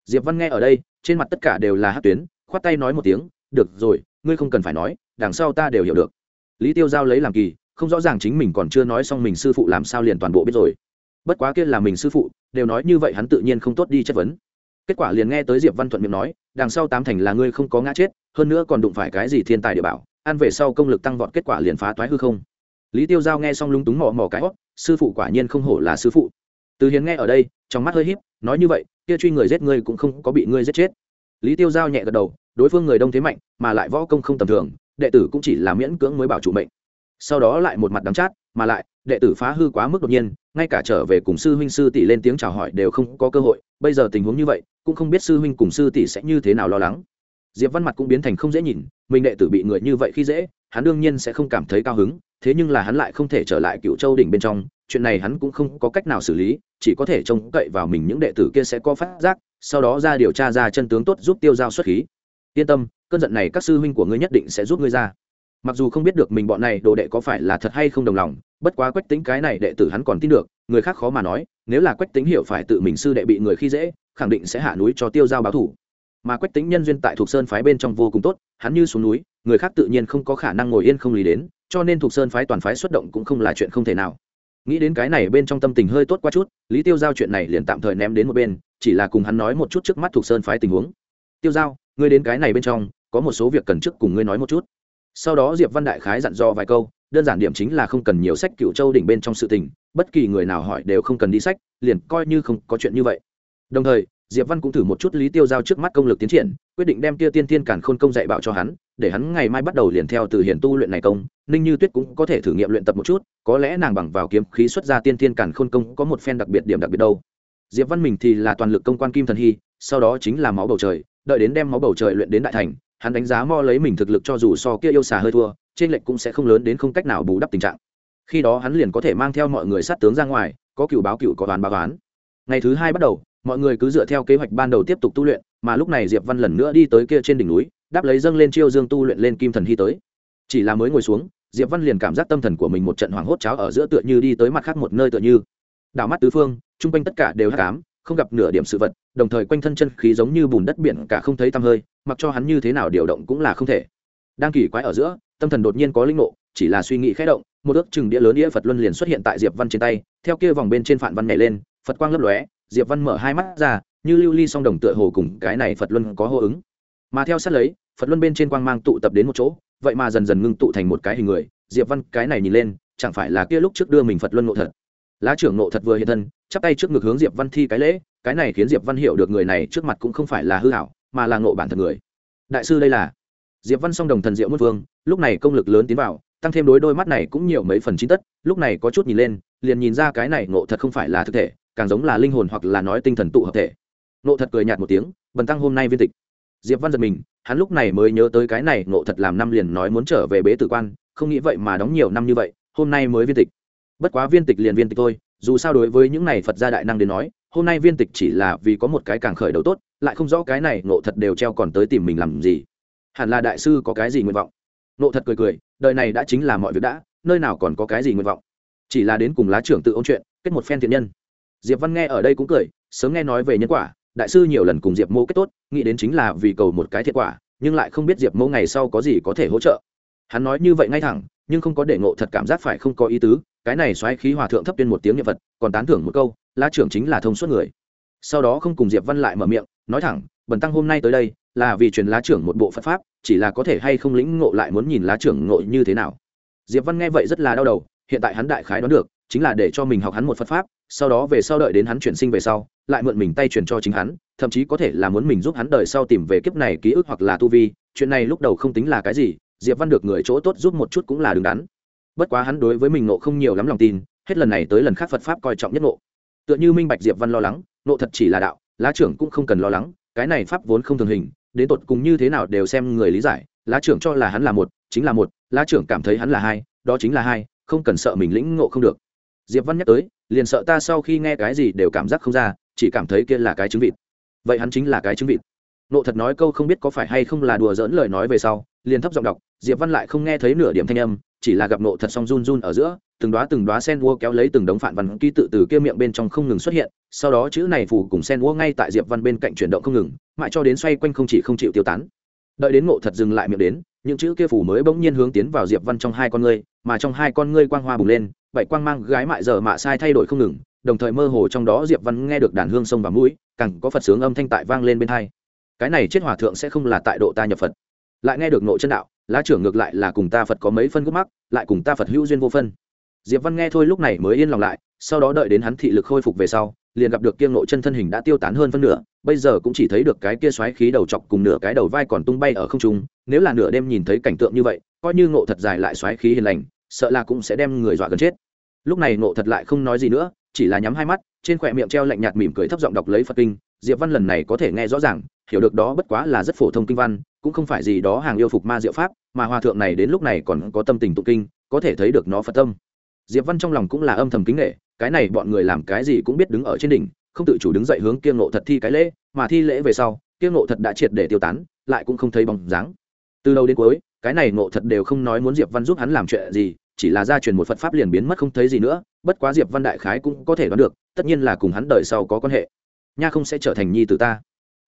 Diệp văn nghe ở đây, trên mặt tất cả đều là hát tuyến, khoát tay nói một tiếng, được rồi, ngươi không cần phải nói, đằng sau ta đều hiểu được. Lý tiêu giao lấy làm kỳ, không rõ ràng chính mình còn chưa nói xong mình sư phụ làm sao liền toàn bộ biết rồi. Bất quá kia là mình sư phụ, đều nói như vậy hắn tự nhiên không tốt đi chất vấn. Kết quả liền nghe tới diệp văn thuận miệng nói, đằng sau tám thành là ngươi không có ngã chết, hơn nữa còn đụng phải cái gì thiên tài địa bảo, ăn về sau công lực tăng vọt kết quả liền phá toái hư không lý tiêu giao nghe xong lúng túng mò mò cái hót sư phụ quả nhiên không hổ là sư phụ. Từ Hiến nghe ở đây, trong mắt hơi híp, nói như vậy, kia truy người giết ngươi cũng không có bị ngươi giết chết. Lý tiêu giao nhẹ gật đầu, đối phương người đông thế mạnh, mà lại võ công không tầm thường, đệ tử cũng chỉ là miễn cưỡng mới bảo chủ mệnh. Sau đó lại một mặt đắng chát, mà lại, đệ tử phá hư quá mức đột nhiên, ngay cả trở về cùng sư huynh sư tỷ lên tiếng chào hỏi đều không có cơ hội, bây giờ tình huống như vậy, cũng không biết sư huynh cùng sư tỷ sẽ như thế nào lo lắng. Diệp văn mặt cũng biến thành không dễ nhìn, mình đệ tử bị người như vậy khi dễ, hắn đương nhiên sẽ không cảm thấy cao hứng thế nhưng là hắn lại không thể trở lại cựu châu đỉnh bên trong, chuyện này hắn cũng không có cách nào xử lý, chỉ có thể trông cậy vào mình những đệ tử kia sẽ có phát giác, sau đó ra điều tra ra chân tướng tốt giúp tiêu giao xuất khí. Yên tâm, cơn giận này các sư huynh của ngươi nhất định sẽ giúp ngươi ra. Mặc dù không biết được mình bọn này đồ đệ có phải là thật hay không đồng lòng, bất quá quách tính cái này đệ tử hắn còn tin được, người khác khó mà nói, nếu là quách tính hiểu phải tự mình sư đệ bị người khi dễ, khẳng định sẽ hạ núi cho tiêu giao báo thủ. Mà quách tính nhân duyên tại thuộc sơn phái bên trong vô cùng tốt, hắn như xuống núi, người khác tự nhiên không có khả năng ngồi yên không lý đến cho nên thuộc sơn phái toàn phái xuất động cũng không là chuyện không thể nào. Nghĩ đến cái này bên trong tâm tình hơi tốt quá chút, lý tiêu giao chuyện này liền tạm thời ném đến một bên, chỉ là cùng hắn nói một chút trước mắt thuộc sơn phái tình huống. Tiêu giao, ngươi đến cái này bên trong, có một số việc cần trước cùng ngươi nói một chút. Sau đó diệp văn đại khái dặn dò vài câu, đơn giản điểm chính là không cần nhiều sách cựu châu đỉnh bên trong sự tình, bất kỳ người nào hỏi đều không cần đi sách, liền coi như không có chuyện như vậy. Đồng thời diệp văn cũng thử một chút lý tiêu giao trước mắt công lực tiến triển, quyết định đem kia tiên tiên cản khôn công dạy bảo cho hắn, để hắn ngày mai bắt đầu liền theo từ hiển tu luyện này công. Ninh như tuyết cũng có thể thử nghiệm luyện tập một chút, có lẽ nàng bằng vào kiếm khí xuất ra tiên tiên cản khôn công có một phen đặc biệt điểm đặc biệt đâu. Diệp văn mình thì là toàn lực công quan kim thần hy, sau đó chính là máu bầu trời, đợi đến đem máu bầu trời luyện đến đại thành, hắn đánh giá mo lấy mình thực lực cho dù so kia yêu xà hơi thua, trên lệnh cũng sẽ không lớn đến không cách nào bù đắp tình trạng. Khi đó hắn liền có thể mang theo mọi người sát tướng ra ngoài, có cựu báo cựu có toán báo toán ngày thứ hai bắt đầu mọi người cứ dựa theo kế hoạch ban đầu tiếp tục tu luyện, mà lúc này diệp văn lần nữa đi tới kia trên đỉnh núi, đáp lấy dâng lên chiêu dương tu luyện lên kim thần hy tới. Chỉ là mới ngồi xuống, diệp văn liền cảm giác tâm thần của mình một trận hoảng hốt cháo ở giữa tựa như đi tới mặt khác một nơi tựa như. Đảo mắt tứ phương, chung quanh tất cả đều hắc ám, không gặp nửa điểm sự vật, đồng thời quanh thân chân khí giống như bùn đất biển cả không thấy tăm hơi, mặc cho hắn như thế nào điều động cũng là không thể. Đang kỳ quái ở giữa, tâm thần đột nhiên có linh ngộ, chỉ là suy nghĩ khẽ động, một ước chừng đĩa lớn đĩa phật luân liền xuất hiện tại diệp văn trên tay, theo kia vòng bên trên phản văn nhảy lên, phật quang lấp lóe diệp văn mở hai mắt ra, như lưu ly song đồng tựa hồ cùng cái này phật luân có hô ứng. Mà theo sát lấy, phật luân bên trên quang mang tụ tập đến một chỗ, vậy mà dần dần ngưng tụ thành một cái hình người. Diệp văn cái này nhìn lên, chẳng phải là kia lúc trước đưa mình phật luân ngộ thật? Lá trưởng ngộ thật vừa hiện thân, chắp tay trước ngực hướng diệp văn thi cái lễ, cái này khiến diệp văn hiểu được người này trước mặt cũng không phải là hư hảo mà là ngộ bản thân người. Đại sư đây là? Diệp văn song đồng thần diệu mất vương lúc này công lực lớn tiến vào tăng thêm đối đôi mắt này cũng nhiều mấy phần chín tất, lúc này có chút nhìn lên, liền nhìn ra cái này ngộ thật không phải là thực thể, càng giống là linh hồn hoặc là nói tinh thần tụ hợp thể. Ngộ thật cười nhạt một tiếng, bần tăng hôm nay viên tịch. Diệp văn giật mình, hắn lúc này mới nhớ tới cái này ngộ thật làm năm liền nói muốn trở về bế tử quan, không nghĩ vậy mà đóng nhiều năm như vậy, hôm nay mới viên tịch. Bất quá viên tịch liền viên tịch thôi, dù sao đối với những này phật gia đại năng đến nói, hôm nay viên tịch chỉ là vì có một cái càng khởi đầu tốt, lại không rõ cái này ngộ thật đều treo còn tới tìm mình làm gì. Hẳn là đại sư có cái gì nguyện vọng. Ngộ thật cười cười đời này đã chính là mọi việc đã nơi nào còn có cái gì nguyện vọng. Chỉ là đến cùng lá trưởng tự ôn chuyện kết một phen thiện nhân. Diệp văn nghe ở đây cũng cười sớm nghe nói về nhân quả đại sư nhiều lần cùng diệp mô kết tốt nghĩ đến chính là vì cầu một cái thiệt quả nhưng lại không biết diệp mô ngày sau có gì có thể hỗ trợ. Hắn nói như vậy ngay thẳng nhưng không có để ngộ thật cảm giác phải không có ý tứ cái này xoáy khí hòa thượng thấp tuyên một tiếng niệm vật, còn tán thưởng một câu la trưởng chính là thông suốt người. Sau đó không cùng diệp văn lại mở miệng nói thẳng bần tăng hôm nay tới đây là vì truyền lá trưởng một bộ phật pháp chỉ là có thể hay không lĩnh ngộ lại muốn nhìn lá trưởng ngộ như thế nào. Diệp văn nghe vậy rất là đau đầu, hiện tại hắn đại khái đoán được, chính là để cho mình học hắn một phật pháp, sau đó về sau đợi đến hắn chuyển sinh về sau, lại mượn mình tay truyền cho chính hắn, thậm chí có thể là muốn mình giúp hắn đời sau tìm về kiếp này ký ức hoặc là tu vi, chuyện này lúc đầu không tính là cái gì, diệp văn được người chỗ tốt giúp một chút cũng là đứng đắn. Bất quá hắn đối với mình nộ không nhiều lắm lòng tin, hết lần này tới lần khác phật pháp coi trọng nhất nộ tựa như minh bạch diệp văn lo lắng nộ thật chỉ là đạo, lá trưởng cũng không cần lo lắng, cái này pháp vốn không thường hình đến tột cùng như thế nào đều xem người lý giải, lá trưởng cho là hắn là một, chính là một, lá trưởng cảm thấy hắn là hai, đó chính là hai, không cần sợ mình lĩnh ngộ không được. Diệp văn nhắc tới, liền sợ ta sau khi nghe cái gì đều cảm giác không ra, chỉ cảm thấy kia là cái trứng vịt. Vậy hắn chính là cái trứng vịt. Nộ thật nói câu không biết có phải hay không là đùa dỡn lời nói về sau, liền thấp giọng đọc, diệp văn lại không nghe thấy nửa điểm thanh âm chỉ là gặp nộ thật song run run ở giữa, từng đoá từng đoá sen vua kéo lấy từng đống phản văn ký tự từ kia miệng bên trong không ngừng xuất hiện, sau đó chữ này phủ cùng sen vua ngay tại diệp văn bên cạnh chuyển động không ngừng, mãi cho đến xoay quanh không chỉ không chịu tiêu tán. Đợi đến ngộ thật dừng lại miệng đến, những chữ kia phủ mới bỗng nhiên hướng tiến vào diệp văn trong hai con ngươi, mà trong hai con ngươi quang hoa bùng lên vậy quang mang gái mại giờ mạ sai thay đổi không ngừng, đồng thời mơ hồ trong đó diệp văn nghe được đàn hương sông và mũi, càng có phật sướng âm thanh tại vang lên bên hai. Cái này chết hòa thượng sẽ không là tại độ ta nhập phật. Lại nghe được nội chân đạo lá trưởng ngược lại là cùng ta phật có mấy phân gốc mắc, lại cùng ta phật hữu duyên vô phân. Diệp văn nghe thôi lúc này mới yên lòng lại, sau đó đợi đến hắn thị lực khôi phục về sau, liền gặp được kiêng nội chân thân hình đã tiêu tán hơn phân nửa, bây giờ cũng chỉ thấy được cái kia xoáy khí đầu chọc cùng nửa cái đầu vai còn tung bay ở không trung, nếu là nửa đêm nhìn thấy cảnh tượng như vậy, coi như ngộ thật dài lại xoáy khí hiền lành, sợ là cũng sẽ đem người dọa gần chết. Lúc này ngộ thật lại không nói gì nữa, chỉ là nhắm hai mắt, trên khỏe miệng treo lạnh nhạt mỉm cười thấp giọng đọc lấy phật kinh diệp văn lần này có thể nghe rõ ràng, hiểu được đó bất quá là rất phổ thông kinh văn, cũng không phải gì đó hàng yêu phục ma diệu pháp, mà hòa thượng này đến lúc này còn có tâm tình tụng kinh, có thể thấy được nó phật tâm. Diệp văn trong lòng cũng là âm thầm kính nghệ cái này bọn người làm cái gì cũng biết đứng ở trên đỉnh, không tự chủ đứng dậy hướng kiêng ngộ thật thi cái lễ, mà thi lễ về sau kiêng ngộ thật đã triệt để tiêu tán, lại cũng không thấy bóng dáng. Từ đầu đến cuối, cái này ngộ thật đều không nói muốn diệp văn giúp hắn làm chuyện gì, chỉ là gia truyền một phật pháp liền biến mất không thấy gì nữa, bất quá diệp văn đại khái cũng có thể đoán được, tất nhiên là cùng hắn đời sau có quan hệ nha không sẽ trở thành nhi tử ta.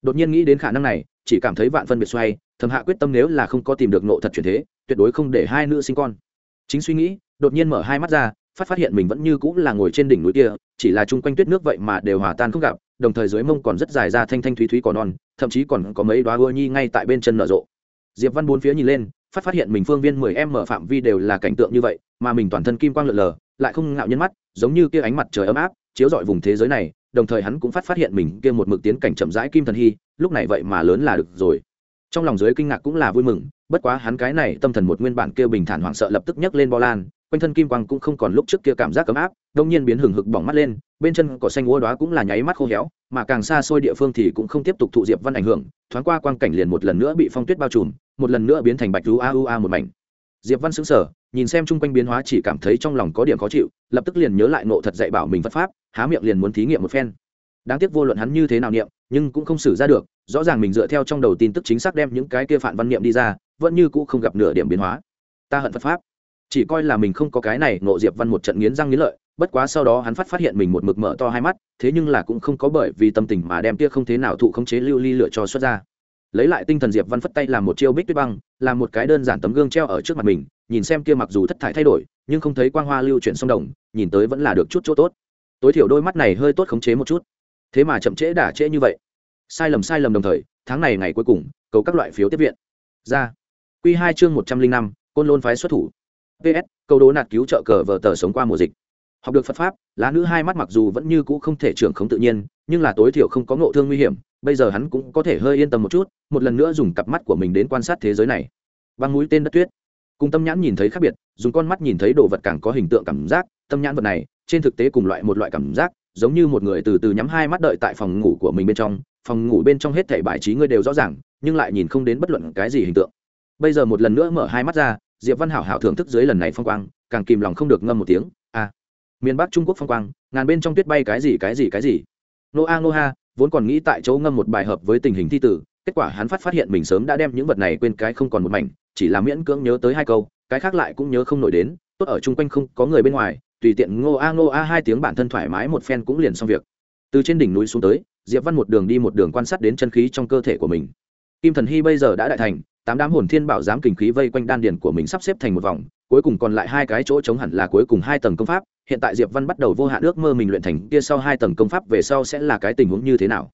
Đột nhiên nghĩ đến khả năng này, chỉ cảm thấy vạn phân biệt xoay, thầm hạ quyết tâm nếu là không có tìm được nộ thật chuyển thế, tuyệt đối không để hai nữ sinh con. Chính suy nghĩ, đột nhiên mở hai mắt ra, phát phát hiện mình vẫn như cũng là ngồi trên đỉnh núi kia, chỉ là chung quanh tuyết nước vậy mà đều hòa tan không gặp, đồng thời dưới mông còn rất dài ra thanh thanh thúy thúy còn non, thậm chí còn có mấy đoá ưa nhi ngay tại bên chân nở rộ. Diệp văn bốn phía nhìn lên, phát phát hiện mình phương viên mười em mở phạm vi đều là cảnh tượng như vậy, mà mình toàn thân kim quang lượn lờ, lại không ngạo nhân mắt, giống như kia ánh mặt trời ấm áp, chiếu rọi vùng thế giới này đồng thời hắn cũng phát phát hiện mình kia một mực tiến cảnh chậm rãi kim thần hy, lúc này vậy mà lớn là được rồi. Trong lòng dưới kinh ngạc cũng là vui mừng, bất quá hắn cái này tâm thần một nguyên bản kia bình thản hoảng sợ lập tức nhấc lên bo lan, quanh thân kim quang cũng không còn lúc trước kia cảm giác ấm áp, đông nhiên biến hừng hực bỏng mắt lên, bên chân cỏ xanh úa đó cũng là nháy mắt khô héo, mà càng xa xôi địa phương thì cũng không tiếp tục thụ diệp văn ảnh hưởng, thoáng qua quang cảnh liền một lần nữa bị phong tuyết bao trùm, một lần nữa biến thành bạch ru a u a một mảnh. Diệp văn sững sờ nhìn xem chung quanh biến hóa chỉ cảm thấy trong lòng có điểm khó chịu, lập tức liền nhớ lại nộ thật dạy bảo mình phật pháp, há miệng liền muốn thí nghiệm một phen. Đáng tiếc vô luận hắn như thế nào niệm, nhưng cũng không xử ra được, rõ ràng mình dựa theo trong đầu tin tức chính xác đem những cái kia phản văn niệm đi ra, vẫn như cũ không gặp nửa điểm biến hóa. Ta hận phật pháp. Chỉ coi là mình không có cái này, nộ diệp văn một trận nghiến răng nghiến lợi, bất quá sau đó hắn phát phát hiện mình một mực mở to hai mắt, thế nhưng là cũng không có bởi vì tâm tình mà đem kia không thế nào thụ khống chế lưu ly lựa cho xuất ra lấy lại tinh thần diệp văn phất tay làm một chiêu bích tuyết băng, làm một cái đơn giản tấm gương treo ở trước mặt mình, nhìn xem kia mặc dù thất thải thay đổi, nhưng không thấy quang hoa lưu chuyển sông đồng, nhìn tới vẫn là được chút chỗ tốt. Tối thiểu đôi mắt này hơi tốt khống chế một chút. Thế mà chậm trễ đả trễ như vậy. Sai lầm sai lầm đồng thời, tháng này ngày cuối cùng, cầu các loại phiếu tiếp viện. Ra. Q hai chương một trăm linh năm, côn lôn phái xuất thủ. Ps câu đố nạt cứu trợ cờ vờ tờ sống qua mùa dịch. Học được phật pháp, lá nữ hai mắt mặc dù vẫn như cũ không thể trưởng không tự nhiên, nhưng là tối thiểu không có ngộ thương nguy hiểm bây giờ hắn cũng có thể hơi yên tâm một chút, một lần nữa dùng cặp mắt của mình đến quan sát thế giới này. Băng mũi tên đất tuyết. Cùng tâm nhãn nhìn thấy khác biệt, dùng con mắt nhìn thấy đồ vật càng có hình tượng cảm giác, tâm nhãn vật này, trên thực tế cùng loại một loại cảm giác, giống như một người từ từ nhắm hai mắt đợi tại phòng ngủ của mình bên trong, phòng ngủ bên trong hết thảy bài trí ngươi đều rõ ràng, nhưng lại nhìn không đến bất luận cái gì hình tượng. Bây giờ một lần nữa mở hai mắt ra, diệp văn hảo hảo thưởng thức dưới lần này phong quang, càng kìm lòng không được ngâm một tiếng a à. miền bắc trung quốc phong quang, ngàn bên trong tuyết bay cái gì cái gì cái gì? Nô a, nô ha vốn còn nghĩ tại chỗ ngâm một bài hợp với tình hình thi tử, kết quả hắn phát phát hiện mình sớm đã đem những vật này quên cái không còn một mảnh, chỉ là miễn cưỡng nhớ tới hai câu, cái khác lại cũng nhớ không nổi đến, tốt ở chung quanh không có người bên ngoài, tùy tiện ngô a ngô a hai tiếng bản thân thoải mái một phen cũng liền xong việc. Từ trên đỉnh núi xuống tới, diệp văn một đường đi một đường quan sát đến chân khí trong cơ thể của mình. Kim thần hy bây giờ đã đại thành, tám đám hồn thiên bảo giám kình khí vây quanh đan điền của mình sắp xếp thành một vòng, cuối cùng còn lại hai cái chỗ chống hẳn là cuối cùng hai tầng công pháp hiện tại diệp văn bắt đầu vô hạn ước mơ mình luyện thành kia sau hai tầng công pháp về sau sẽ là cái tình huống như thế nào.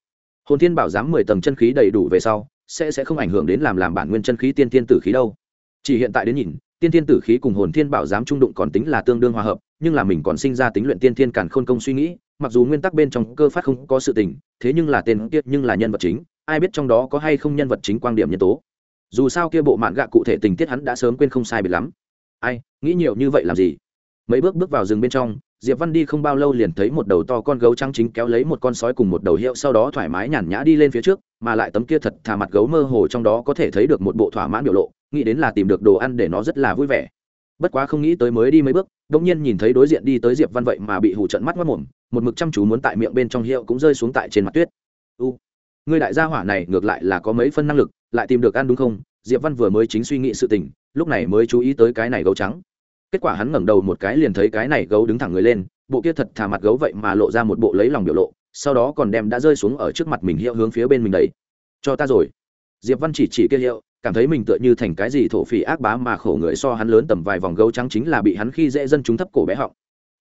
Hồn thiên bảo giám mười tầng chân khí đầy đủ về sau, sẽ sẽ không ảnh hưởng đến làm làm bản nguyên chân khí tiên tiên tử khí đâu. Chỉ hiện tại đến nhìn, tiên tiên tử khí cùng hồn thiên bảo giám trung đụng còn tính là tương đương hòa hợp, nhưng là mình còn sinh ra tính luyện tiên thiên càn khôn công suy nghĩ, mặc dù nguyên tắc bên trong cơ phát không có sự tình, thế nhưng là tên kia nhưng là nhân vật chính, ai biết trong đó có hay không nhân vật chính quan điểm nhân tố. Dù sao kia bộ mạn gạ cụ thể tình tiết hắn đã sớm quên không sai biệt lắm. Ai, nghĩ nhiều như vậy làm gì? Mấy bước bước vào rừng bên trong, diệp văn đi không bao lâu liền thấy một đầu to con gấu trắng chính kéo lấy một con sói cùng một đầu hiệu sau đó thoải mái nhàn nhã đi lên phía trước, mà lại tấm kia thật thà mặt gấu mơ hồ trong đó có thể thấy được một bộ thỏa mãn biểu lộ, nghĩ đến là tìm được đồ ăn để nó rất là vui vẻ. Bất quá không nghĩ tới mới đi mấy bước đông nhiên nhìn thấy đối diện đi tới diệp văn vậy mà bị hủ trận mắt mất mồm, một mực chăm chú muốn tại miệng bên trong hiệu cũng rơi xuống tại trên mặt tuyết. U, người đại gia hỏa này ngược lại là có mấy phân năng lực, lại tìm được ăn đúng không? Diệp văn vừa mới chính suy nghĩ sự tình, lúc này mới chú ý tới cái này gấu trắng kết quả hắn ngẩng đầu một cái liền thấy cái này gấu đứng thẳng người lên, bộ kia thật thà mặt gấu vậy mà lộ ra một bộ lấy lòng biểu lộ, sau đó còn đem đã rơi xuống ở trước mặt mình hiệu hướng phía bên mình đấy cho ta rồi. Diệp văn chỉ chỉ kia hiệu, cảm thấy mình tựa như thành cái gì thổ phỉ ác bá mà khổ người so hắn lớn tầm vài vòng gấu trắng chính là bị hắn khi dễ dân chúng thấp cổ bé họng.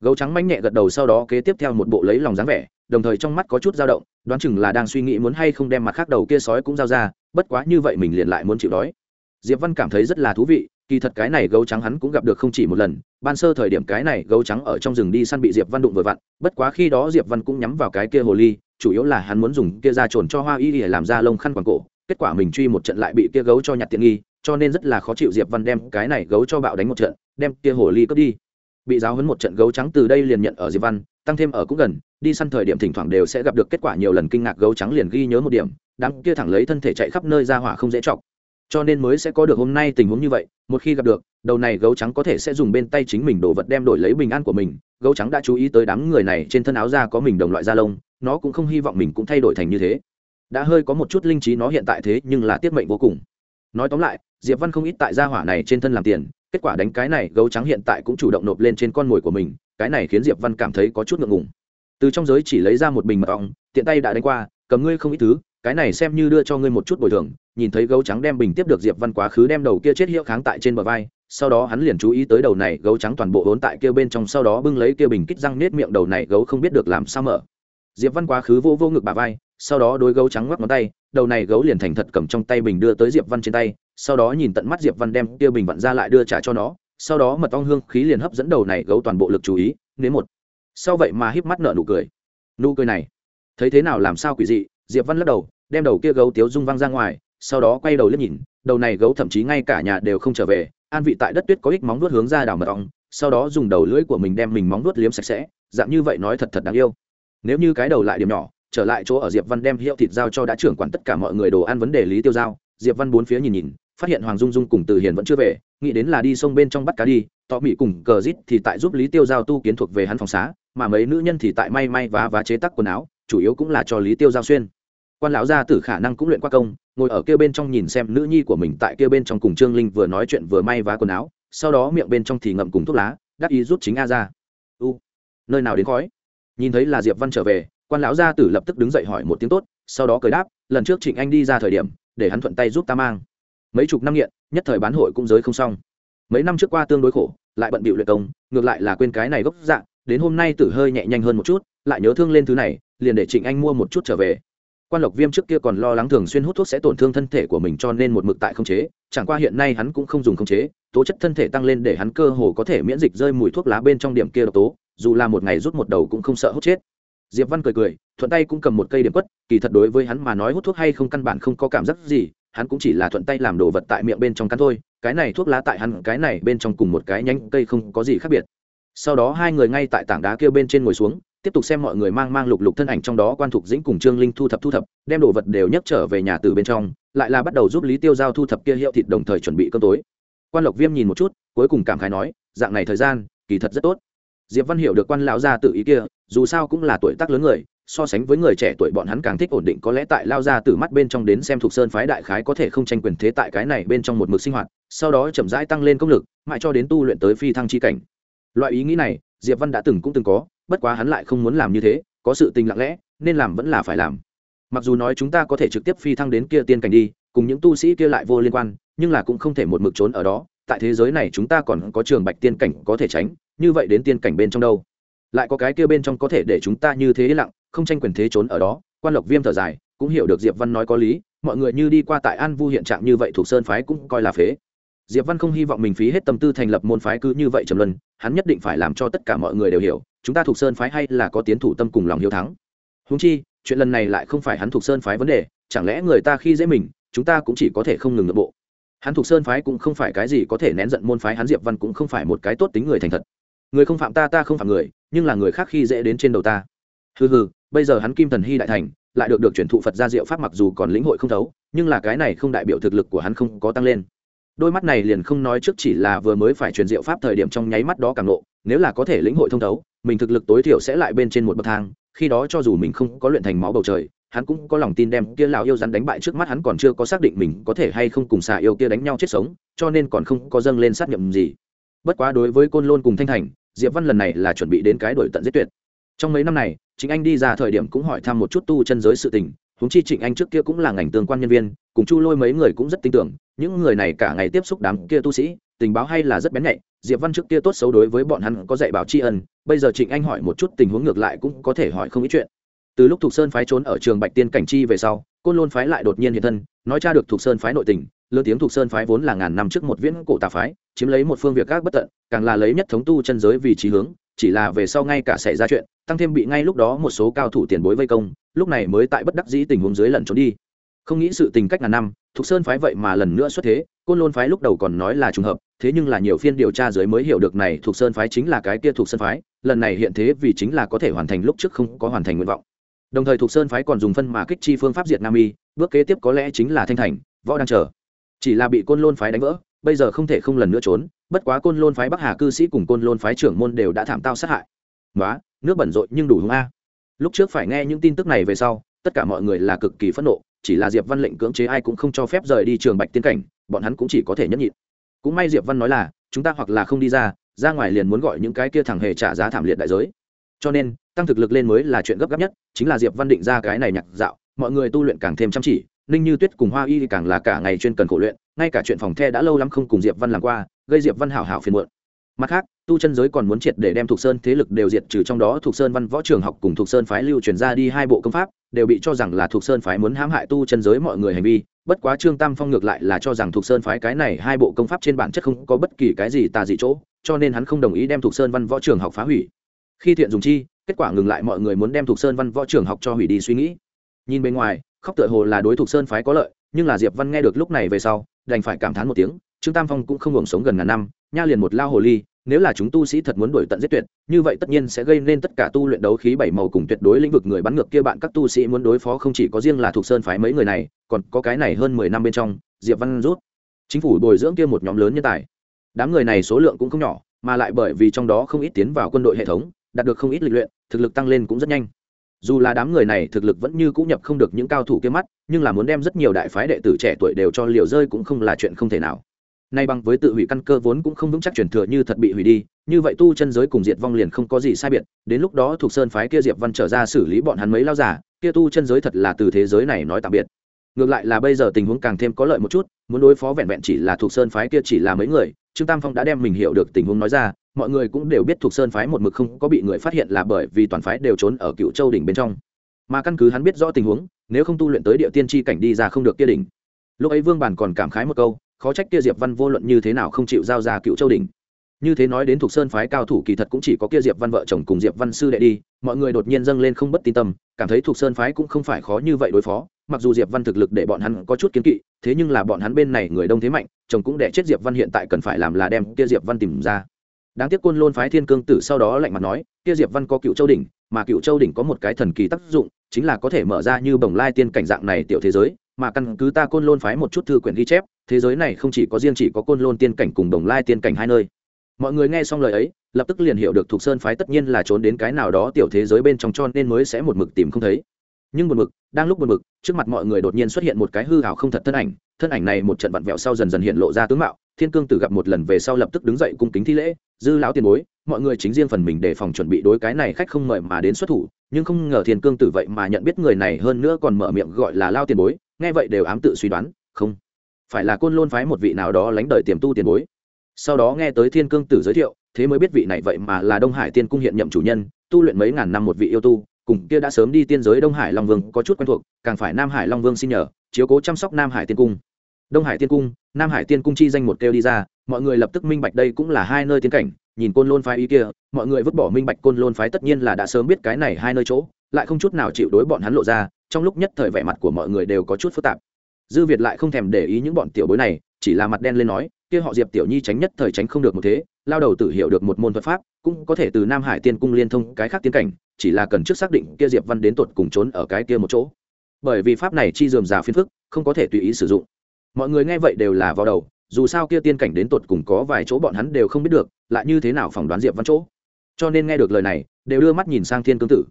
Gấu trắng mánh nhẹ gật đầu sau đó kế tiếp theo một bộ lấy lòng dáng vẻ, đồng thời trong mắt có chút dao động, đoán chừng là đang suy nghĩ muốn hay không đem mặt khác đầu kia sói cũng giao ra, bất quá như vậy mình liền lại muốn chịu đói. Diệp văn cảm thấy rất là thú vị kỳ thật cái này gấu trắng hắn cũng gặp được không chỉ một lần, ban sơ thời điểm cái này gấu trắng ở trong rừng đi săn bị diệp văn đụng vừa vặn, bất quá khi đó diệp văn cũng nhắm vào cái kia hồ ly, chủ yếu là hắn muốn dùng kia ra trồn cho hoa y để làm ra lông khăn quàng cổ, kết quả mình truy một trận lại bị kia gấu cho nhặt tiện nghi, cho nên rất là khó chịu diệp văn đem cái này gấu cho bạo đánh một trận, đem kia hồ ly cướp đi. Bị giáo hấn một trận gấu trắng từ đây liền nhận ở diệp văn, tăng thêm ở cũng gần, đi săn thời điểm thỉnh thoảng đều sẽ gặp được kết quả nhiều lần kinh ngạc gấu trắng liền ghi nhớ một điểm, đám kia thẳng lấy thân thể chạy khắp nơi ra hỏa không dễ chọc cho nên mới sẽ có được hôm nay tình huống như vậy, một khi gặp được, đầu này gấu trắng có thể sẽ dùng bên tay chính mình đồ vật đem đổi lấy bình an của mình. Gấu trắng đã chú ý tới đám người này, trên thân áo da có mình đồng loại da lông, nó cũng không hy vọng mình cũng thay đổi thành như thế. Đã hơi có một chút linh trí nó hiện tại thế, nhưng là tiết mệnh vô cùng. Nói tóm lại, diệp văn không ít tại gia hỏa này trên thân làm tiền, kết quả đánh cái này, gấu trắng hiện tại cũng chủ động nộp lên trên con mồi của mình, cái này khiến diệp văn cảm thấy có chút ngượng ngùng. Từ trong giới chỉ lấy ra một bình mật ong, tiện tay đã đánh qua, cầm ngươi không ít thứ, cái này xem như đưa cho ngươi một chút bồi thường nhìn thấy gấu trắng đem bình tiếp được diệp văn quá khứ đem đầu kia chết hiệu kháng tại trên bờ vai, sau đó hắn liền chú ý tới đầu này gấu trắng toàn bộ hốn tại kia bên trong, sau đó bưng lấy kia bình kích răng nết miệng đầu này gấu không biết được làm sao mở. Diệp văn quá khứ vô vô ngực bà vai, sau đó đôi gấu trắng ngoắc ngón tay, đầu này gấu liền thành thật cầm trong tay bình đưa tới diệp văn trên tay, sau đó nhìn tận mắt diệp văn đem kia bình vặn ra lại đưa trả cho nó, sau đó mật ong hương khí liền hấp dẫn đầu này gấu toàn bộ lực chú ý nếu một. Sau vậy mà híp mắt nở nụ cười. Nụ cười này, thấy thế nào làm sao quỷ dị, diệp văn lắc đầu, đem đầu kia gấu tiếu dung văng ra ngoài sau đó quay đầu liếc nhìn, đầu này gấu thậm chí ngay cả nhà đều không trở về, an vị tại đất tuyết có ích móng vuốt hướng ra đảo mật ong, sau đó dùng đầu lưỡi của mình đem mình móng vuốt liếm sạch sẽ, dạng như vậy nói thật thật đáng yêu. Nếu như cái đầu lại điểm nhỏ, trở lại chỗ ở diệp văn đem hiệu thịt giao cho đã trưởng quản tất cả mọi người đồ ăn vấn đề lý tiêu giao, diệp văn bốn phía nhìn nhìn, phát hiện hoàng dung dung cùng từ hiền vẫn chưa về, nghĩ đến là đi sông bên trong bắt cá đi, tọ mỹ cùng cờ rít thì tại giúp lý tiêu giao tu kiến thuộc về hắn phòng xá, mà mấy nữ nhân thì tại may may vá vá chế tác quần áo, chủ yếu cũng là cho lý tiêu giao xuyên quan lão gia tử khả năng cũng luyện qua công, ngồi ở kia bên trong nhìn xem nữ nhi của mình tại kia bên trong cùng trương linh vừa nói chuyện vừa may vá quần áo, sau đó miệng bên trong thì ngậm cùng thuốc lá, đắc ý rút chính a ra. U, nơi nào đến khói? Nhìn thấy là diệp văn trở về, quan lão gia tử lập tức đứng dậy hỏi một tiếng tốt, sau đó cười đáp, lần trước trịnh anh đi ra thời điểm, để hắn thuận tay giúp ta mang. Mấy chục năm nghiện, nhất thời bán hội cũng giới không xong. Mấy năm trước qua tương đối khổ, lại bận bịu luyện công, ngược lại là quên cái này gốc dạng đến hôm nay tử hơi nhẹ nhanh hơn một chút, lại nhớ thương lên thứ này, liền để trịnh anh mua một chút trở về quan lộc viêm trước kia còn lo lắng thường xuyên hút thuốc sẽ tổn thương thân thể của mình cho nên một mực tại không chế, chẳng qua hiện nay hắn cũng không dùng không chế, tố chất thân thể tăng lên để hắn cơ hồ có thể miễn dịch rơi mùi thuốc lá bên trong điểm kia độc tố, dù là một ngày rút một đầu cũng không sợ hút chết. Diệp văn cười cười, thuận tay cũng cầm một cây điểm quất, kỳ thật đối với hắn mà nói hút thuốc hay không căn bản không có cảm giác gì, hắn cũng chỉ là thuận tay làm đồ vật tại miệng bên trong cắn thôi, cái này thuốc lá tại hắn, cái này bên trong cùng một cái nhánh cây không có gì khác biệt. Sau đó hai người ngay tại tảng đá kia bên trên ngồi xuống tiếp tục xem mọi người mang mang lục lục thân ảnh trong đó quan thục dĩnh cùng trương linh thu thập thu thập, đem đồ vật đều nhấc trở về nhà từ bên trong, lại là bắt đầu giúp lý tiêu giao thu thập kia hiệu thịt đồng thời chuẩn bị cơm tối. Quan lộc viêm nhìn một chút, cuối cùng cảm khái nói, dạng này thời gian, kỳ thật rất tốt. Diệp văn hiểu được quan lão gia tự ý kia, dù sao cũng là tuổi tác lớn người, so sánh với người trẻ tuổi bọn hắn càng thích ổn định, có lẽ tại lao ra từ mắt bên trong đến xem thuộc sơn phái đại khái có thể không tranh quyền thế tại cái này bên trong một mực sinh hoạt, sau đó chậm rãi tăng lên công lực, mãi cho đến tu luyện tới phi thăng chi cảnh. Loại ý nghĩ này diệp văn đã từng cũng từng có, bất quá hắn lại không muốn làm như thế, có sự tình lặng lẽ, nên làm vẫn là phải làm. Mặc dù nói chúng ta có thể trực tiếp phi thăng đến kia tiên cảnh đi, cùng những tu sĩ kia lại vô liên quan, nhưng là cũng không thể một mực trốn ở đó, tại thế giới này chúng ta còn có trường bạch tiên cảnh có thể tránh, như vậy đến tiên cảnh bên trong đâu? Lại có cái kia bên trong có thể để chúng ta như thế lặng, không tranh quyền thế trốn ở đó, quan lộc viêm thở dài, cũng hiểu được diệp văn nói có lý, mọi người như đi qua tại an vu hiện trạng như vậy thuộc sơn phái cũng coi là phế diệp văn không hy vọng mình phí hết tâm tư thành lập môn phái cứ như vậy trầm luân, hắn nhất định phải làm cho tất cả mọi người đều hiểu, chúng ta thuộc sơn phái hay là có tiến thủ tâm cùng lòng hiếu thắng. Húng chi, chuyện lần này lại không phải hắn thuộc sơn phái vấn đề, chẳng lẽ người ta khi dễ mình, chúng ta cũng chỉ có thể không ngừng nội bộ. Hắn thuộc sơn phái cũng không phải cái gì có thể nén giận môn phái, hắn diệp văn cũng không phải một cái tốt tính người thành thật. Người không phạm ta ta không phạm người, nhưng là người khác khi dễ đến trên đầu ta. Hừ hừ, bây giờ hắn kim thần hy đại thành, lại được được truyền thụ phật gia diệu pháp mặc dù còn lĩnh hội không thấu, nhưng là cái này không đại biểu thực lực của hắn không có tăng lên đôi mắt này liền không nói trước chỉ là vừa mới phải truyền diệu pháp thời điểm trong nháy mắt đó càng lộ nếu là có thể lĩnh hội thông thấu, mình thực lực tối thiểu sẽ lại bên trên một bậc thang, khi đó cho dù mình không có luyện thành máu bầu trời, hắn cũng có lòng tin đem kia lão yêu rắn đánh bại trước mắt hắn còn chưa có xác định mình có thể hay không cùng xà yêu kia đánh nhau chết sống, cho nên còn không có dâng lên sát nhậm gì. Bất quá đối với côn lôn cùng thanh thành, diệp văn lần này là chuẩn bị đến cái đổi tận giết tuyệt. Trong mấy năm này chính anh đi ra thời điểm cũng hỏi thăm một chút tu chân giới sự tình, huống chi trịnh anh trước kia cũng là ngành tương quan nhân viên, cùng chu lôi mấy người cũng rất tin tưởng những người này cả ngày tiếp xúc đám kia tu sĩ, tình báo hay là rất bén nhạy, diệp văn trước kia tốt xấu đối với bọn hắn có dạy bảo tri ân, bây giờ trịnh anh hỏi một chút tình huống ngược lại cũng có thể hỏi không ít chuyện. Từ lúc thục sơn phái trốn ở trường bạch tiên cảnh chi về sau, côn lôn phái lại đột nhiên hiện thân, nói cha được thục sơn phái nội tình, lớn tiếng thục sơn phái vốn là ngàn năm trước một viễn cổ tà phái, chiếm lấy một phương việc các bất tận, càng là lấy nhất thống tu chân giới vì trí hướng, chỉ là về sau ngay cả xảy ra chuyện, tăng thêm bị ngay lúc đó một số cao thủ tiền bối vây công, lúc này mới tại bất đắc dĩ tình huống dưới lẩn trốn đi. Không nghĩ sự tình cách ngàn năm thục sơn phái vậy mà lần nữa xuất thế, côn lôn phái lúc đầu còn nói là trùng hợp, thế nhưng là nhiều phiên điều tra dưới mới hiểu được này thục sơn phái chính là cái kia thục sơn phái, lần này hiện thế vì chính là có thể hoàn thành lúc trước không có hoàn thành nguyện vọng. Đồng thời thục sơn phái còn dùng phân mà kích chi phương pháp diệt nam y, bước kế tiếp có lẽ chính là thanh thành, võ đang chờ chỉ là bị côn lôn phái đánh vỡ, bây giờ không thể không lần nữa trốn, bất quá côn lôn phái bắc hà cư sĩ cùng côn lôn phái trưởng môn đều đã thảm tao sát hại. Nói nước bẩn rội nhưng đủ hung a. Lúc trước phải nghe những tin tức này về sau, tất cả mọi người là cực kỳ phẫn nộ chỉ là diệp văn lệnh cưỡng chế ai cũng không cho phép rời đi trường bạch tiên cảnh, bọn hắn cũng chỉ có thể nhẫn nhịn. Cũng may diệp văn nói là, chúng ta hoặc là không đi ra ra ngoài liền muốn gọi những cái kia thẳng hề trả giá thảm liệt đại giới. Cho nên, tăng thực lực lên mới là chuyện gấp gáp nhất, chính là diệp văn định ra cái này nhạc dạo, mọi người tu luyện càng thêm chăm chỉ, ninh như tuyết cùng hoa y càng là cả ngày chuyên cần khổ luyện, ngay cả chuyện phòng the đã lâu lắm không cùng diệp văn làm qua, gây diệp văn hảo hảo phiền muộn mặt khác, tu chân giới còn muốn triệt để đem thuộc sơn thế lực đều diệt trừ trong đó thuộc sơn văn võ trường học cùng thuộc sơn phái lưu truyền ra đi hai bộ công pháp, đều bị cho rằng là thuộc sơn phái muốn hãm hại tu chân giới mọi người hành vi. Bất quá trương tam phong ngược lại là cho rằng thuộc sơn phái cái này hai bộ công pháp trên bản chất không có bất kỳ cái gì tà dị chỗ, cho nên hắn không đồng ý đem thuộc sơn văn võ trường học phá hủy. Khi thiện dùng chi, kết quả ngừng lại mọi người muốn đem thuộc sơn văn võ trường học cho hủy đi suy nghĩ. Nhìn bên ngoài, khóc tựa hồ là đối thuộc sơn phái có lợi, nhưng là diệp văn nghe được lúc này về sau, đành phải cảm thán một tiếng, trương tam phong cũng không hưởng sống gần ngàn năm nha liền một lao hồ ly, nếu là chúng tu sĩ thật muốn đuổi tận giết tuyệt, như vậy tất nhiên sẽ gây nên tất cả tu luyện đấu khí bảy màu cùng tuyệt đối lĩnh vực người bắn ngược kia bạn các tu sĩ muốn đối phó không chỉ có riêng là thuộc sơn phái mấy người này, còn có cái này hơn mười năm bên trong, diệp văn rút. Chính phủ bồi dưỡng kia một nhóm lớn nhân tài. Đám người này số lượng cũng không nhỏ, mà lại bởi vì trong đó không ít tiến vào quân đội hệ thống, đạt được không ít lịch luyện, thực lực tăng lên cũng rất nhanh. Dù là đám người này thực lực vẫn như cũng nhập không được những cao thủ kia mắt, nhưng là muốn đem rất nhiều đại phái đệ tử trẻ tuổi đều cho liều rơi cũng không là chuyện không thể nào nay bằng với tự hủy căn cơ vốn cũng không vững chắc truyền thừa như thật bị hủy đi, như vậy tu chân giới cùng diệt vong liền không có gì sai biệt, đến lúc đó thuộc sơn phái kia diệp văn trở ra xử lý bọn hắn mấy lao giả, kia tu chân giới thật là từ thế giới này nói tạm biệt. Ngược lại là bây giờ tình huống càng thêm có lợi một chút, muốn đối phó vẹn vẹn chỉ là thuộc sơn phái kia chỉ là mấy người, trương tam phong đã đem mình hiểu được tình huống nói ra, mọi người cũng đều biết thuộc sơn phái một mực không có bị người phát hiện là bởi vì toàn phái đều trốn ở cựu châu đỉnh bên trong. Mà căn cứ hắn biết rõ tình huống, nếu không tu luyện tới địa tiên tri cảnh đi ra không được kia đỉnh. Lúc ấy vương bản còn cảm khái một câu khó trách kia diệp văn vô luận như thế nào không chịu giao ra cựu châu đình như thế nói đến thuộc sơn phái cao thủ kỳ thật cũng chỉ có kia diệp văn vợ chồng cùng diệp văn sư đệ đi, mọi người đột nhiên dâng lên không bất tin tâm, cảm thấy thuộc sơn phái cũng không phải khó như vậy đối phó, mặc dù diệp văn thực lực để bọn hắn có chút kiến kỵ, thế nhưng là bọn hắn bên này người đông thế mạnh, chồng cũng để chết diệp văn hiện tại cần phải làm là đem kia diệp văn tìm ra. Đáng tiếc côn lôn phái thiên cương tử sau đó lạnh mặt nói, kia diệp văn có cựu châu đỉnh, mà cựu châu đỉnh có một cái thần kỳ tác dụng, chính là có thể mở ra như bồng lai tiên cảnh dạng này tiểu thế giới, mà căn cứ ta côn lôn phái một chút thư quyển ghi chép thế giới này không chỉ có riêng chỉ có côn lôn tiên cảnh cùng đồng lai tiên cảnh hai nơi. Mọi người nghe xong lời ấy, lập tức liền hiểu được thuộc sơn phái tất nhiên là trốn đến cái nào đó tiểu thế giới bên trong cho nên mới sẽ một mực tìm không thấy. Nhưng một mực, đang lúc một mực, trước mặt mọi người đột nhiên xuất hiện một cái hư hào không thật thân ảnh. Thân ảnh này một trận vặn vẹo sau dần dần hiện lộ ra tướng mạo. Thiên cương tử gặp một lần về sau lập tức đứng dậy cung kính thi lễ. Dư lão tiền bối, mọi người chính riêng phần mình đề phòng chuẩn bị đối cái này khách không mời mà đến xuất thủ. Nhưng không ngờ thiên cương tử vậy mà nhận biết người này hơn nữa còn mở miệng gọi là lao tiền bối. Nghe vậy đều ám tự suy đoán, không phải là côn lôn phái một vị nào đó lánh đời tiềm tu tiền bối. Sau đó nghe tới thiên cương tử giới thiệu, thế mới biết vị này vậy mà là đông hải tiên cung hiện nhậm chủ nhân, tu luyện mấy ngàn năm một vị yêu tu, cùng kia đã sớm đi tiên giới đông hải long vương có chút quen thuộc, càng phải nam hải long vương xin nhờ, chiếu cố chăm sóc nam hải tiên cung. Đông hải tiên cung, nam hải tiên cung chi danh một kêu đi ra, mọi người lập tức minh bạch đây cũng là hai nơi tiến cảnh, nhìn côn lôn phái ý kia, mọi người vứt bỏ minh bạch côn lôn phái tất nhiên là đã sớm biết cái này hai nơi chỗ, lại không chút nào chịu đối bọn hắn lộ ra, trong lúc nhất thời vẻ mặt của mọi người đều có chút phức tạp dư việt lại không thèm để ý những bọn tiểu bối này, chỉ là mặt đen lên nói, kia họ diệp tiểu nhi tránh nhất thời tránh không được một thế, lao đầu tự hiểu được một môn thuật pháp, cũng có thể từ nam hải tiên cung liên thông cái khác tiến cảnh, chỉ là cần trước xác định kia diệp văn đến tuột cùng trốn ở cái kia một chỗ. Bởi vì pháp này chi dườm già phiền phức, không có thể tùy ý sử dụng. Mọi người nghe vậy đều là vào đầu, dù sao kia tiên cảnh đến tuột cùng có vài chỗ bọn hắn đều không biết được, lại như thế nào phỏng đoán diệp văn chỗ. Cho nên nghe được lời này, đều đưa mắt nhìn sang thiên cương tử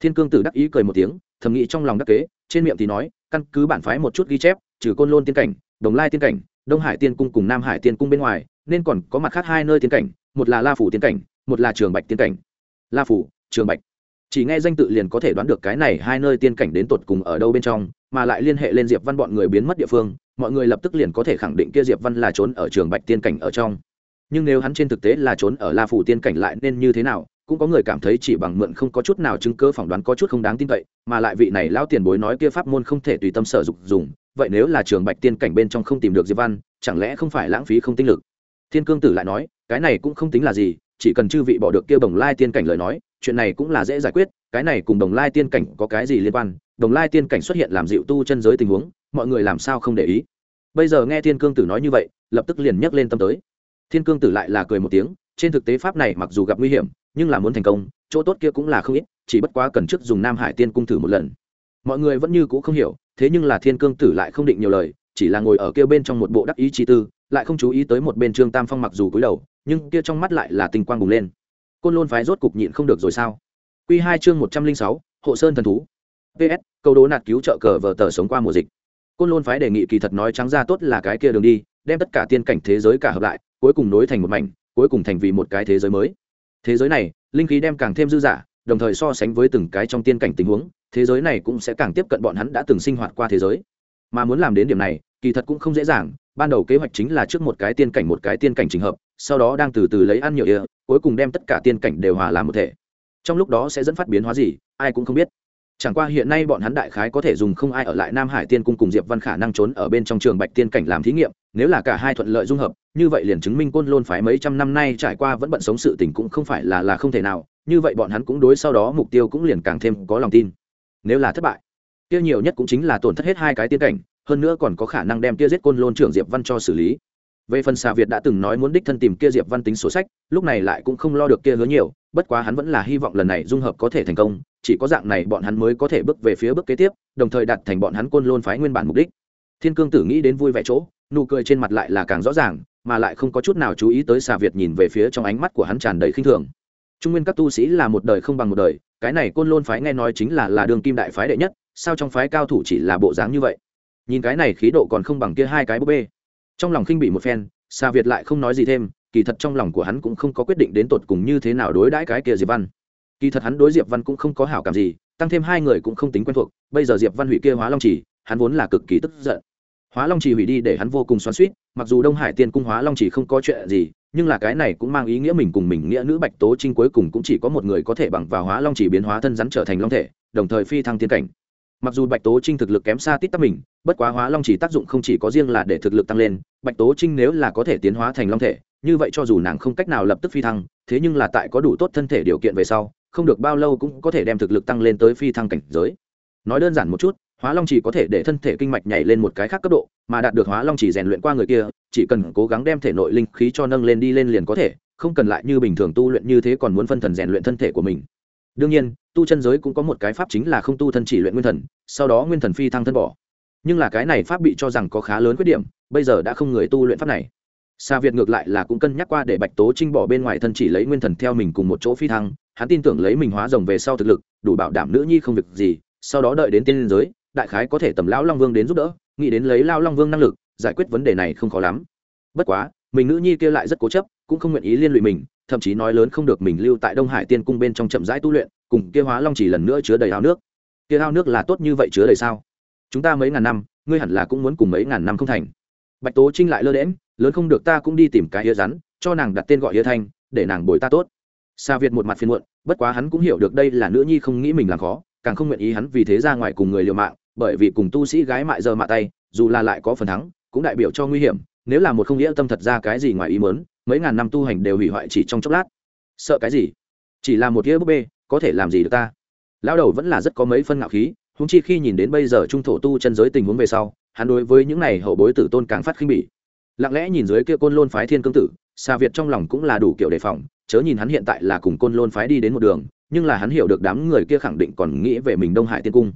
thiên cương tử đắc ý cười một tiếng, thầm nghĩ trong lòng đắc kế, trên miệng thì nói, căn cứ bản phái một chút ghi chép, trừ côn lôn tiên cảnh, đồng lai tiên cảnh, đông hải tiên cung cùng nam hải tiên cung bên ngoài, nên còn có mặt khác hai nơi tiên cảnh, một là la phủ tiên cảnh, một là trường bạch tiên cảnh. La phủ, trường bạch. Chỉ nghe danh tự liền có thể đoán được cái này hai nơi tiên cảnh đến tột cùng ở đâu bên trong, mà lại liên hệ lên diệp văn bọn người biến mất địa phương, mọi người lập tức liền có thể khẳng định kia diệp văn là trốn ở trường bạch tiên cảnh ở trong. Nhưng nếu hắn trên thực tế là trốn ở la phủ tiên cảnh lại nên như thế nào cũng có người cảm thấy chỉ bằng mượn không có chút nào chứng cơ phỏng đoán có chút không đáng tin cậy, mà lại vị này lão tiền bối nói kia pháp môn không thể tùy tâm sở dục dùng, vậy nếu là trường bạch tiên cảnh bên trong không tìm được diệp văn, chẳng lẽ không phải lãng phí không tinh lực? Thiên cương tử lại nói, cái này cũng không tính là gì, chỉ cần chư vị bỏ được kia đồng lai tiên cảnh lời nói, chuyện này cũng là dễ giải quyết, cái này cùng đồng lai tiên cảnh có cái gì liên quan? Đồng lai tiên cảnh xuất hiện làm dịu tu chân giới tình huống, mọi người làm sao không để ý? Bây giờ nghe thiên cương tử nói như vậy, lập tức liền nhấc lên tâm tới. Thiên cương tử lại là cười một tiếng, trên thực tế pháp này mặc dù gặp nguy hiểm nhưng là muốn thành công, chỗ tốt kia cũng là không ít, chỉ bất quá cần trước dùng nam hải tiên cung thử một lần. Mọi người vẫn như c ũ không hiểu, thế nhưng là thiên cương tử lại không định nhiều lời, chỉ là ngồi ở kia bên trong một bộ đắc ý chi tư, lại không chú ý tới một bên trương tam phong mặc dù cúi đầu, nhưng kia trong mắt lại là tình quang bùng lên. Côn lôn phái rốt cục nhịn không được rồi sao? Q hai chương một trăm linh sáu, hộ sơn thần thú. Ps câu đố nạt cứu trợ cờ vờ tờ sống qua mùa dịch. Côn lôn phái đề nghị kỳ thật nói trắng ra tốt là cái kia đường đi, đem tất cả tiên cảnh thế giới cả hợp lại, cuối cùng nối thành một mảnh, cuối cùng thành vì một cái thế giới mới thế giới này, linh khí đem càng thêm dư dả, đồng thời so sánh với từng cái trong tiên cảnh tình huống, thế giới này cũng sẽ càng tiếp cận bọn hắn đã từng sinh hoạt qua thế giới. Mà muốn làm đến điểm này, kỳ thật cũng không dễ dàng, ban đầu kế hoạch chính là trước một cái tiên cảnh một cái tiên cảnh trình hợp, sau đó đang từ từ lấy ăn nhựa ỉa, cuối cùng đem tất cả tiên cảnh đều hòa làm một thể. Trong lúc đó sẽ dẫn phát biến hóa gì, ai cũng không biết. Chẳng qua hiện nay bọn hắn đại khái có thể dùng không ai ở lại nam hải tiên cung cùng diệp văn khả năng trốn ở bên trong trường bạch tiên cảnh làm thí nghiệm, nếu là cả hai thuận lợi dung hợp như vậy liền chứng minh côn lôn phái mấy trăm năm nay trải qua vẫn bận sống sự tình cũng không phải là là không thể nào, như vậy bọn hắn cũng đối sau đó mục tiêu cũng liền càng thêm có lòng tin. Nếu là thất bại tiêu nhiều nhất cũng chính là tổn thất hết hai cái tiên cảnh, hơn nữa còn có khả năng đem kia giết côn lôn trưởng diệp văn cho xử lý. Về phần xà việt đã từng nói muốn đích thân tìm kia diệp văn tính sổ sách, lúc này lại cũng không lo được kia hứa nhiều, bất quá hắn vẫn là hy vọng lần này dung hợp có thể thành công, chỉ có dạng này bọn hắn mới có thể bước về phía bước kế tiếp, đồng thời đặt thành bọn hắn côn lôn phái nguyên bản mục đích. Thiên cương tử nghĩ đến vui vẻ chỗ, nụ cười trên mặt lại là càng rõ ràng mà lại không có chút nào chú ý tới xà việt nhìn về phía trong ánh mắt của hắn tràn đầy khinh thường. Trung nguyên các tu sĩ là một đời không bằng một đời cái này côn lôn phái nghe nói chính là là đường kim đại phái đệ nhất sao trong phái cao thủ chỉ là bộ dáng như vậy? Nhìn cái này khí độ còn không bằng kia hai cái búp bê. Trong lòng khinh bị một phen xà việt lại không nói gì thêm kỳ thật trong lòng của hắn cũng không có quyết định đến tột cùng như thế nào đối đãi cái kia diệp văn. Kỳ thật hắn đối diệp văn cũng không có hảo cảm gì tăng thêm hai người cũng không tính quen thuộc bây giờ diệp văn hủy kia hóa long Chỉ, hắn vốn là cực kỳ tức giận hóa long Chỉ hủy đi để hắn vô cùng xoắn suýt mặc dù đông hải tiên cung hóa long Chỉ không có chuyện gì, nhưng là cái này cũng mang ý nghĩa mình cùng mình nghĩa nữ bạch tố trinh cuối cùng cũng chỉ có một người có thể bằng vào hóa long Chỉ biến hóa thân rắn trở thành long thể, đồng thời phi thăng tiên cảnh. Mặc dù bạch tố trinh thực lực kém xa tít tắp mình, bất quá hóa long chỉ tác dụng không chỉ có riêng là để thực lực tăng lên, bạch tố trinh nếu là có thể tiến hóa thành long thể, như vậy cho dù nàng không cách nào lập tức phi thăng, thế nhưng là tại có đủ tốt thân thể điều kiện về sau, không được bao lâu cũng có thể đem thực lực tăng lên tới phi thăng cảnh giới. Nói đơn giản một chút hóa long chỉ có thể để thân thể kinh mạch nhảy lên một cái khác cấp độ mà đạt được hóa long chỉ rèn luyện qua người kia chỉ cần cố gắng đem thể nội linh khí cho nâng lên đi lên liền có thể không cần lại như bình thường tu luyện như thế còn muốn phân thần rèn luyện thân thể của mình. Đương nhiên tu chân giới cũng có một cái pháp chính là không tu thân chỉ luyện nguyên thần sau đó nguyên thần phi thăng thân bỏ. Nhưng là cái này pháp bị cho rằng có khá lớn khuyết điểm bây giờ đã không người tu luyện pháp này. Sa Việt ngược lại là cũng cân nhắc qua để Bạch Tố Trinh bỏ bên ngoài thân chỉ lấy nguyên thần theo mình cùng một chỗ phi thăng, hắn tin tưởng lấy mình hóa rồng về sau thực lực, đủ bảo đảm nữ nhi không việc gì, sau đó đợi đến tiên giới, đại khái có thể tầm lão Long Vương đến giúp đỡ, nghĩ đến lấy lão Long Vương năng lực, giải quyết vấn đề này không khó lắm. Bất quá, mình nữ nhi kia lại rất cố chấp, cũng không nguyện ý liên lụy mình, thậm chí nói lớn không được mình lưu tại Đông Hải Tiên cung bên trong chậm rãi tu luyện, cùng kia hóa long chỉ lần nữa chứa đầy ao nước. Kia ao nước là tốt như vậy chứa đầy sao? Chúng ta mấy ngàn năm, ngươi hẳn là cũng muốn cùng mấy ngàn năm không thành. Bạch Tố Trinh lại lơ đễm lớn không được ta cũng đi tìm cái hía rắn, cho nàng đặt tên gọi hía thanh, để nàng bồi ta tốt. Sa Việt một mặt phiền muộn, bất quá hắn cũng hiểu được đây là nữ nhi không nghĩ mình làm khó, càng không nguyện ý hắn vì thế ra ngoài cùng người liều mạng, bởi vì cùng tu sĩ gái mại giờ mạ tay, dù là lại có phần thắng, cũng đại biểu cho nguy hiểm, nếu là một không nghĩa tâm thật ra cái gì ngoài ý muốn, mấy ngàn năm tu hành đều hủy hoại chỉ trong chốc lát. Sợ cái gì? Chỉ là một nghĩa búp bê có thể làm gì được ta? Lão đầu vẫn là rất có mấy phân ngạo khí húng chi khi nhìn đến bây giờ trung thổ tu chân giới tình huống về sau hắn đối với những này hậu bối tử tôn càng phát khinh bỉ. Lặng lẽ nhìn dưới kia côn lôn phái thiên cương tử xa việt trong lòng cũng là đủ kiểu đề phòng chớ nhìn hắn hiện tại là cùng côn lôn phái đi đến một đường nhưng là hắn hiểu được đám người kia khẳng định còn nghĩ về mình đông hải tiên cung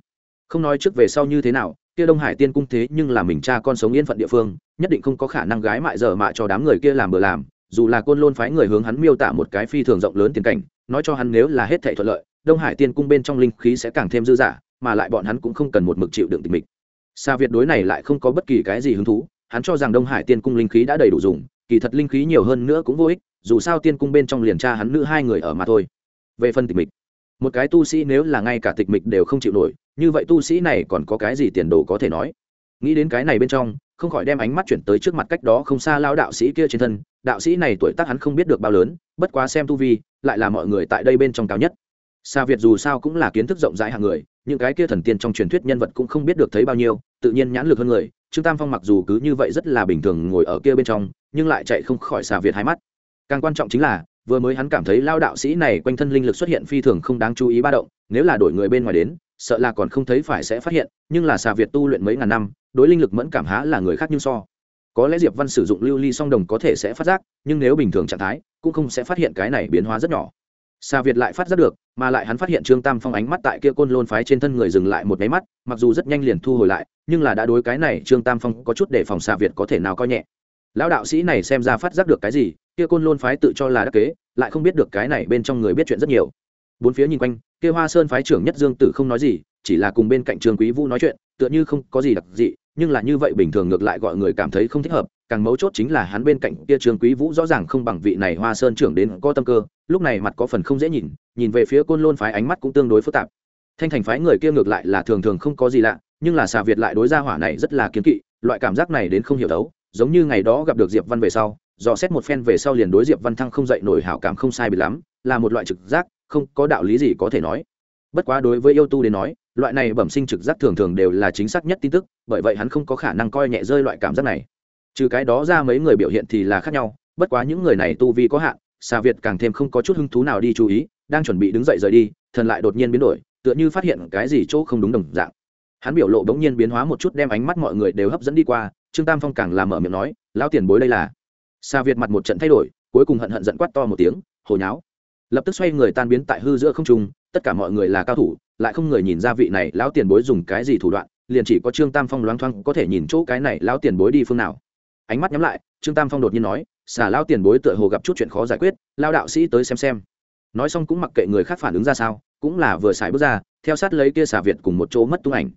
không nói trước về sau như thế nào, kia đông hải tiên cung thế nhưng là mình cha con sống yên phận địa phương, nhất định không có khả năng gái mại dở mạ cho đám người kia làm bừa làm, dù là côn lôn phái người hướng hắn miêu tả một cái phi thường rộng lớn tiền cảnh, nói cho hắn nếu là hết thể thuận lợi, đông hải tiên cung bên trong linh khí sẽ càng thêm dư dả, mà lại bọn hắn cũng không cần một mực chịu đựng tình mình xa việt đối này lại không có bất kỳ cái gì hứng thú, hắn cho rằng đông hải tiên cung linh khí đã đầy đủ dùng, kỳ thật linh khí nhiều hơn nữa cũng vô ích, dù sao tiên cung bên trong liền tra hắn nữ hai người ở mà thôi. Về phần tịch mịch, một cái tu sĩ nếu là ngay cả tịch mịch đều không chịu nổi như vậy tu sĩ này còn có cái gì tiền đồ có thể nói? Nghĩ đến cái này bên trong, không khỏi đem ánh mắt chuyển tới trước mặt cách đó không xa lao đạo sĩ kia trên thân. Đạo sĩ này tuổi tác hắn không biết được bao lớn, bất quá xem tu vi, lại là mọi người tại đây bên trong cao nhất. Xa việt dù sao cũng là kiến thức rộng rãi hàng người, những cái kia thần tiên trong truyền thuyết nhân vật cũng không biết được thấy bao nhiêu, tự nhiên nhãn lực hơn người. Trương tam phong mặc dù cứ như vậy rất là bình thường ngồi ở kia bên trong, nhưng lại chạy không khỏi xà việt hai mắt. Càng quan trọng chính là, vừa mới hắn cảm thấy lao đạo sĩ này quanh thân linh lực xuất hiện phi thường không đáng chú ý ba động, nếu là đổi người bên ngoài đến sợ là còn không thấy phải sẽ phát hiện, nhưng là xà việt tu luyện mấy ngàn năm, đối linh lực mẫn cảm há là người khác như so. Có lẽ diệp văn sử dụng lưu ly song đồng có thể sẽ phát giác, nhưng nếu bình thường trạng thái, cũng không sẽ phát hiện cái này biến hóa rất nhỏ. Xà việt lại phát giác được, mà lại hắn phát hiện trương tam phong ánh mắt tại kia côn lôn phái trên thân người dừng lại một cái mắt, mặc dù rất nhanh liền thu hồi lại, nhưng là đã đối cái này trương tam phong có chút để phòng xà việt có thể nào coi nhẹ. Lão đạo sĩ này xem ra phát giác được cái gì, kia côn lôn phái tự cho là đắc kế, lại không biết được cái này bên trong người biết chuyện rất nhiều bốn phía nhìn quanh, kia hoa sơn phái trưởng nhất dương tử không nói gì, chỉ là cùng bên cạnh trường quý vũ nói chuyện, tựa như không có gì đặc dị, nhưng là như vậy bình thường ngược lại gọi người cảm thấy không thích hợp, càng mấu chốt chính là hắn bên cạnh kia trường quý vũ rõ ràng không bằng vị này hoa sơn trưởng đến có tâm cơ, lúc này mặt có phần không dễ nhìn nhìn về phía côn lôn phái ánh mắt cũng tương đối phức tạp. Thanh thành phái người kia ngược lại là thường thường không có gì lạ, nhưng là xà việt lại đối ra hỏa này rất là kiến kỵ, loại cảm giác này đến không hiểu đấu, giống như ngày đó gặp được diệp văn về sau, dò xét một phen về sau liền đối diệp văn thăng không dậy nổi hảo cảm không sai bị lắm, là một loại trực giác không có đạo lý gì có thể nói. Bất quá đối với yêu tu đến nói, loại này bẩm sinh trực giác thường thường đều là chính xác nhất tin tức, bởi vậy hắn không có khả năng coi nhẹ rơi loại cảm giác này. Trừ cái đó ra mấy người biểu hiện thì là khác nhau, bất quá những người này tu vi có hạn xà việt càng thêm không có chút hứng thú nào đi chú ý, đang chuẩn bị đứng dậy rời đi, thần lại đột nhiên biến đổi, tựa như phát hiện cái gì chỗ không đúng đồng dạng. Hắn biểu lộ bỗng nhiên biến hóa một chút đem ánh mắt mọi người đều hấp dẫn đi qua, trương tam phong càng làm mở miệng nói, lão tiền bối đây là. Xà việt mặt một trận thay đổi, cuối cùng hận hận giận quát to một tiếng hồi nháo lập tức xoay người tan biến tại hư giữa không trung, tất cả mọi người là cao thủ, lại không người nhìn ra vị này lão tiền bối dùng cái gì thủ đoạn, liền chỉ có trương tam phong loáng thoáng có thể nhìn chỗ cái này lão tiền bối đi phương nào. Ánh mắt nhắm lại, trương tam phong đột nhiên nói xả lão tiền bối tựa hồ gặp chút chuyện khó giải quyết lao đạo sĩ tới xem xem. Nói xong cũng mặc kệ người khác phản ứng ra sao, cũng là vừa xài bước ra, theo sát lấy kia xả việt cùng một chỗ mất tung ảnh.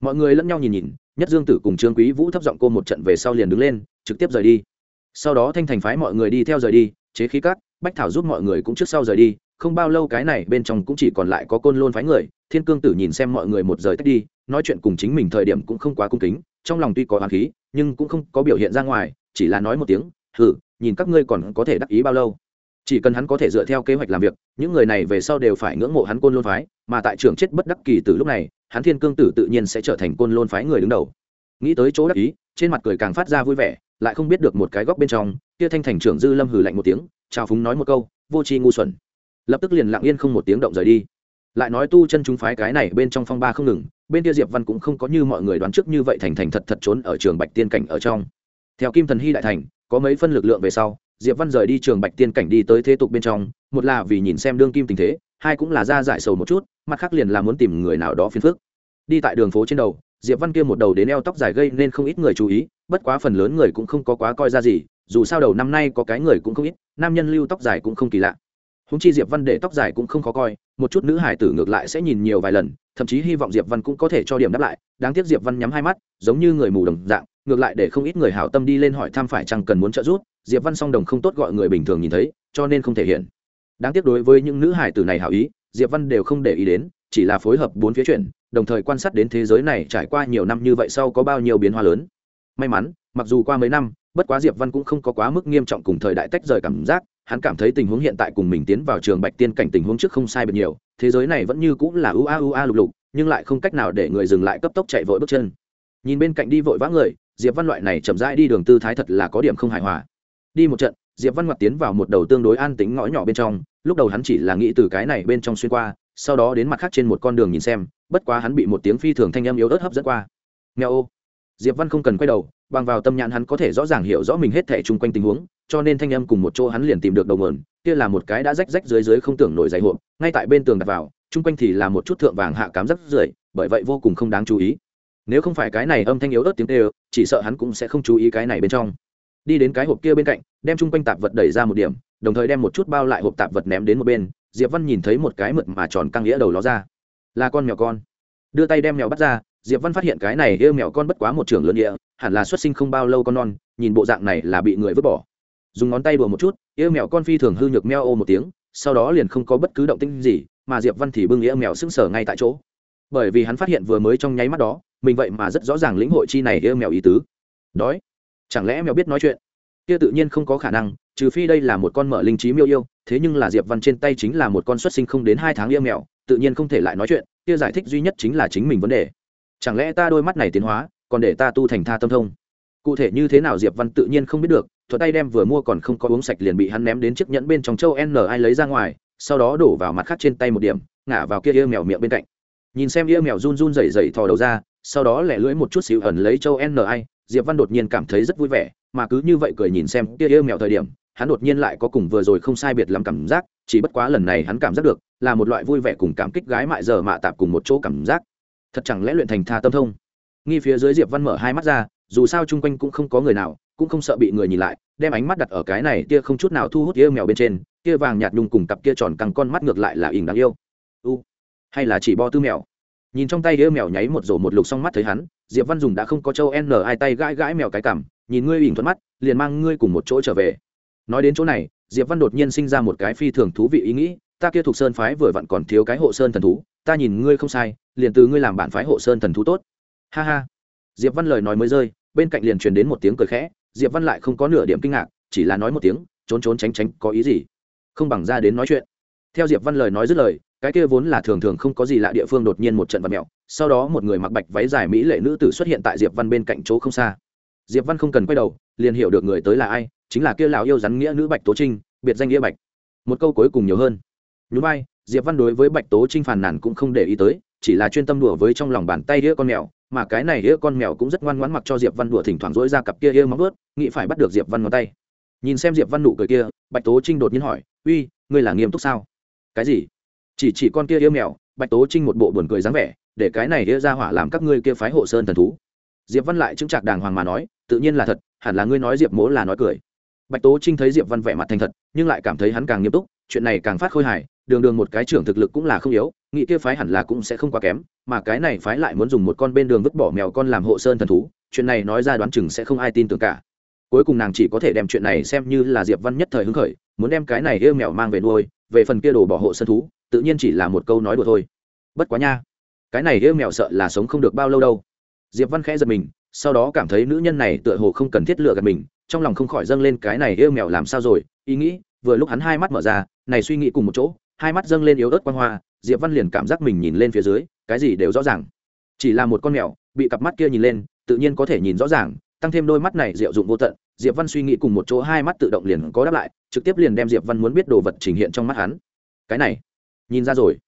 Mọi người lẫn nhau nhìn nhìn, nhất dương tử cùng trương quý vũ thấp giọng cô một trận về sau liền đứng lên, trực tiếp rời đi. Sau đó thanh thành phái mọi người đi theo rời đi, chế khí cát bách thảo giúp mọi người cũng trước sau rời đi, không bao lâu cái này bên trong cũng chỉ còn lại có côn lôn phái người, thiên cương tử nhìn xem mọi người một rời tách đi, nói chuyện cùng chính mình thời điểm cũng không quá cung kính, trong lòng tuy có hoàng khí, nhưng cũng không có biểu hiện ra ngoài, chỉ là nói một tiếng, hử, nhìn các ngươi còn có thể đắc ý bao lâu? Chỉ cần hắn có thể dựa theo kế hoạch làm việc, những người này về sau đều phải ngưỡng mộ hắn côn lôn phái, mà tại trường chết bất đắc kỳ từ lúc này, hắn thiên cương tử tự nhiên sẽ trở thành côn lôn phái người đứng đầu. Nghĩ tới chỗ đắc ý, trên mặt cười càng phát ra vui vẻ lại không biết được một cái góc bên trong, kia thanh thành trưởng dư lâm hừ lạnh một tiếng, chào phúng nói một câu, vô tri ngu xuẩn. Lập tức liền lặng yên không một tiếng động rời đi. Lại nói tu chân chúng phái cái này bên trong phong ba không ngừng, bên kia diệp văn cũng không có như mọi người đoán trước như vậy thành thành thật thật trốn ở trường bạch tiên cảnh ở trong. Theo kim thần hy đại thành, có mấy phân lực lượng về sau, diệp văn rời đi trường bạch tiên cảnh đi tới thế tục bên trong, một là vì nhìn xem đương kim tình thế, hai cũng là ra giải sầu một chút, mặt khác liền là muốn tìm người nào đó phiền phức. Đi tại đường phố trên đầu diệp văn kia một đầu đến eo tóc dài gây nên không ít người chú ý, bất quá phần lớn người cũng không có quá coi ra gì, dù sao đầu năm nay có cái người cũng không ít, nam nhân lưu tóc dài cũng không kỳ lạ. Húng chi diệp văn để tóc dài cũng không khó coi, một chút nữ hải tử ngược lại sẽ nhìn nhiều vài lần, thậm chí hy vọng diệp văn cũng có thể cho điểm đáp lại, đáng tiếc diệp văn nhắm hai mắt, giống như người mù đồng dạng, ngược lại để không ít người hảo tâm đi lên hỏi thăm phải chăng cần muốn trợ giúp, diệp văn song đồng không tốt gọi người bình thường nhìn thấy, cho nên không thể hiện. Đáng tiếc đối với những nữ hải tử này hảo ý, diệp văn đều không để ý đến, chỉ là phối hợp bốn phía chuyển đồng thời quan sát đến thế giới này trải qua nhiều năm như vậy sau có bao nhiêu biến hóa lớn. May mắn, mặc dù qua mấy năm, bất quá diệp văn cũng không có quá mức nghiêm trọng cùng thời đại tách rời cảm giác, hắn cảm thấy tình huống hiện tại cùng mình tiến vào trường bạch tiên cảnh tình huống trước không sai biệt nhiều, thế giới này vẫn như cũng là ua ua lục lục, nhưng lại không cách nào để người dừng lại cấp tốc chạy vội bước chân. Nhìn bên cạnh đi vội vã người, diệp văn loại này chậm rãi đi đường tư thái thật là có điểm không hài hòa. Đi một trận, diệp văn ngoặt tiến vào một đầu tương đối an tính ngõ nhỏ bên trong, lúc đầu hắn chỉ là nghĩ từ cái này bên trong xuyên qua, sau đó đến mặt khác trên một con đường nhìn xem bất quá hắn bị một tiếng phi thường thanh âm yếu ớt hấp dẫn qua. Nghèo ô. Diệp văn không cần quay đầu, bằng vào tâm nhãn hắn có thể rõ ràng hiểu rõ mình hết thể chung quanh tình huống, cho nên thanh âm cùng một chỗ hắn liền tìm được đầu mườn kia là một cái đã rách rách dưới dưới không tưởng nổi dày hộp, ngay tại bên tường đặt vào, chung quanh thì là một chút thượng vàng hạ cám rất rưởi, bởi vậy vô cùng không đáng chú ý. Nếu không phải cái này âm thanh yếu ớt tiếng kêu, chỉ sợ hắn cũng sẽ không chú ý cái này bên trong. Đi đến cái hộp kia bên cạnh, đem chung quanh tạp vật đẩy ra một điểm, đồng thời đem một chút bao lại hộp tạp vật ném đến một bên, diệp văn nhìn thấy một cái mượt mà tròn căng nghĩa đầu ló ra là con mèo con. Đưa tay đem mèo bắt ra, diệp văn phát hiện cái này yêu mèo con bất quá một trường lớn địa, hẳn là xuất sinh không bao lâu con non, nhìn bộ dạng này là bị người vứt bỏ. Dùng ngón tay đùa một chút, yêu mèo con phi thường hư nhược meo ô một tiếng, sau đó liền không có bất cứ động tĩnh gì, mà diệp văn thì bưng yêu mèo sững sờ ngay tại chỗ. Bởi vì hắn phát hiện vừa mới trong nháy mắt đó, mình vậy mà rất rõ ràng lĩnh hội chi này yêu mèo ý tứ. Đói. Chẳng lẽ mèo biết nói chuyện? Kia tự nhiên không có khả năng, trừ phi đây là một con mở linh trí miêu yêu, thế nhưng là diệp văn trên tay chính là một con xuất sinh không đến hai tháng yêu mèo tự nhiên không thể lại nói chuyện, kia giải thích duy nhất chính là chính mình vấn đề. Chẳng lẽ ta đôi mắt này tiến hóa, còn để ta tu thành tha tâm thông? Cụ thể như thế nào diệp văn tự nhiên không biết được thuật tay đem vừa mua còn không có uống sạch liền bị hắn ném đến chiếc nhẫn bên trong châu n ai lấy ra ngoài, sau đó đổ vào mặt khác trên tay một điểm, ngả vào kia yêu mèo miệng bên cạnh. Nhìn xem yêu mèo run run rẩy rẩy thò đầu ra, sau đó lẻ lưỡi một chút xíu ẩn lấy châu n ai, diệp văn đột nhiên cảm thấy rất vui vẻ, mà cứ như vậy cười nhìn xem kia yêu mèo thời điểm hắn đột nhiên lại có cùng vừa rồi không sai biệt lắm cảm giác, chỉ bất quá lần này hắn cảm giác được, là một loại vui vẻ cùng cảm kích gái mại giờ mạ tạp cùng một chỗ cảm giác. Thật chẳng lẽ luyện thành tha tâm thông? Nghi phía dưới diệp văn mở hai mắt ra, dù sao chung quanh cũng không có người nào, cũng không sợ bị người nhìn lại, đem ánh mắt đặt ở cái này tia không chút nào thu hút yêu mèo bên trên tia vàng nhạt nhung cùng cặp kia tròn căng con mắt ngược lại là ỉn đáng yêu. U, hay là chỉ bo tư mèo? Nhìn trong tay yêu mèo nháy một rổ một lục xong mắt thấy hắn, diệp văn dùng đã không có châu n ai tay gãi gãi mèo cái cảm nhìn ngươi ỉn thuận mắt, liền mang ngươi cùng một chỗ trở về nói đến chỗ này, diệp văn đột nhiên sinh ra một cái phi thường thú vị ý nghĩ, ta kia thuộc sơn phái vừa vặn còn thiếu cái hộ sơn thần thú, ta nhìn ngươi không sai, liền từ ngươi làm bản phái hộ sơn thần thú tốt. Ha ha. Diệp văn lời nói mới rơi, bên cạnh liền truyền đến một tiếng cười khẽ, diệp văn lại không có nửa điểm kinh ngạc, chỉ là nói một tiếng, trốn trốn tránh tránh, có ý gì? Không bằng ra đến nói chuyện. Theo diệp văn lời nói dứt lời, cái kia vốn là thường thường không có gì lạ địa phương đột nhiên một trận vật mẹo, sau đó một người mặc bạch váy dài mỹ lệ nữ tử xuất hiện tại diệp văn bên cạnh chỗ không xa. Diệp văn không cần quay đầu, liền hiểu được người tới là ai chính là kia lão yêu rắn nghĩa nữ bạch tố trinh, biệt danh nghĩa bạch. Một câu cuối cùng nhiều hơn. Nhú vai, diệp văn đối với bạch tố trinh phàn nàn cũng không để ý tới, chỉ là chuyên tâm đùa với trong lòng bàn tay đĩa con mèo, mà cái này đĩa con mèo cũng rất ngoan ngoãn mặc cho diệp văn đùa thỉnh thoảng dỗi ra cặp kia yêu móng ướt nghĩ phải bắt được diệp văn ngón tay. Nhìn xem diệp văn nụ cười kia, bạch tố trinh đột nhiên hỏi, uy, ngươi là nghiêm túc sao? Cái gì? Chỉ chỉ con kia yêu mèo. Bạch tố trinh một bộ buồn cười dáng vẻ, để cái này đĩa ra hỏa làm các ngươi kia phái hộ sơn thần thú. Diệp văn lại chứng chạc đàng hoàng mà nói, tự nhiên là thật, hẳn là ngươi nói diệp mỗ là nói cười bạch tố trinh thấy diệp văn vẻ mặt thành thật, nhưng lại cảm thấy hắn càng nghiêm túc, chuyện này càng phát khôi hài, đường đường một cái trưởng thực lực cũng là không yếu nghị kia phái hẳn là cũng sẽ không quá kém, mà cái này phái lại muốn dùng một con bên đường vứt bỏ mèo con làm hộ sơn thần thú, chuyện này nói ra đoán chừng sẽ không ai tin tưởng cả. Cuối cùng nàng chỉ có thể đem chuyện này xem như là diệp văn nhất thời hứng khởi, muốn đem cái này yêu mèo mang về nuôi, về phần kia đồ bỏ hộ sơn thú, tự nhiên chỉ là một câu nói đùa thôi. Bất quá nha, cái này yêu mèo sợ là sống không được bao lâu đâu. Diệp văn khẽ giật mình, sau đó cảm thấy nữ nhân này tựa hồ không cần thiết lựa gạt mình trong lòng không khỏi dâng lên cái này yêu mèo làm sao rồi, ý nghĩ, vừa lúc hắn hai mắt mở ra, này suy nghĩ cùng một chỗ, hai mắt dâng lên yếu ớt quan hoa, diệp văn liền cảm giác mình nhìn lên phía dưới, cái gì đều rõ ràng. Chỉ là một con mèo, bị cặp mắt kia nhìn lên, tự nhiên có thể nhìn rõ ràng, tăng thêm đôi mắt này diệu dụng vô tận, diệp văn suy nghĩ cùng một chỗ hai mắt tự động liền có đáp lại, trực tiếp liền đem diệp văn muốn biết đồ vật trình hiện trong mắt hắn. Cái này, nhìn ra rồi.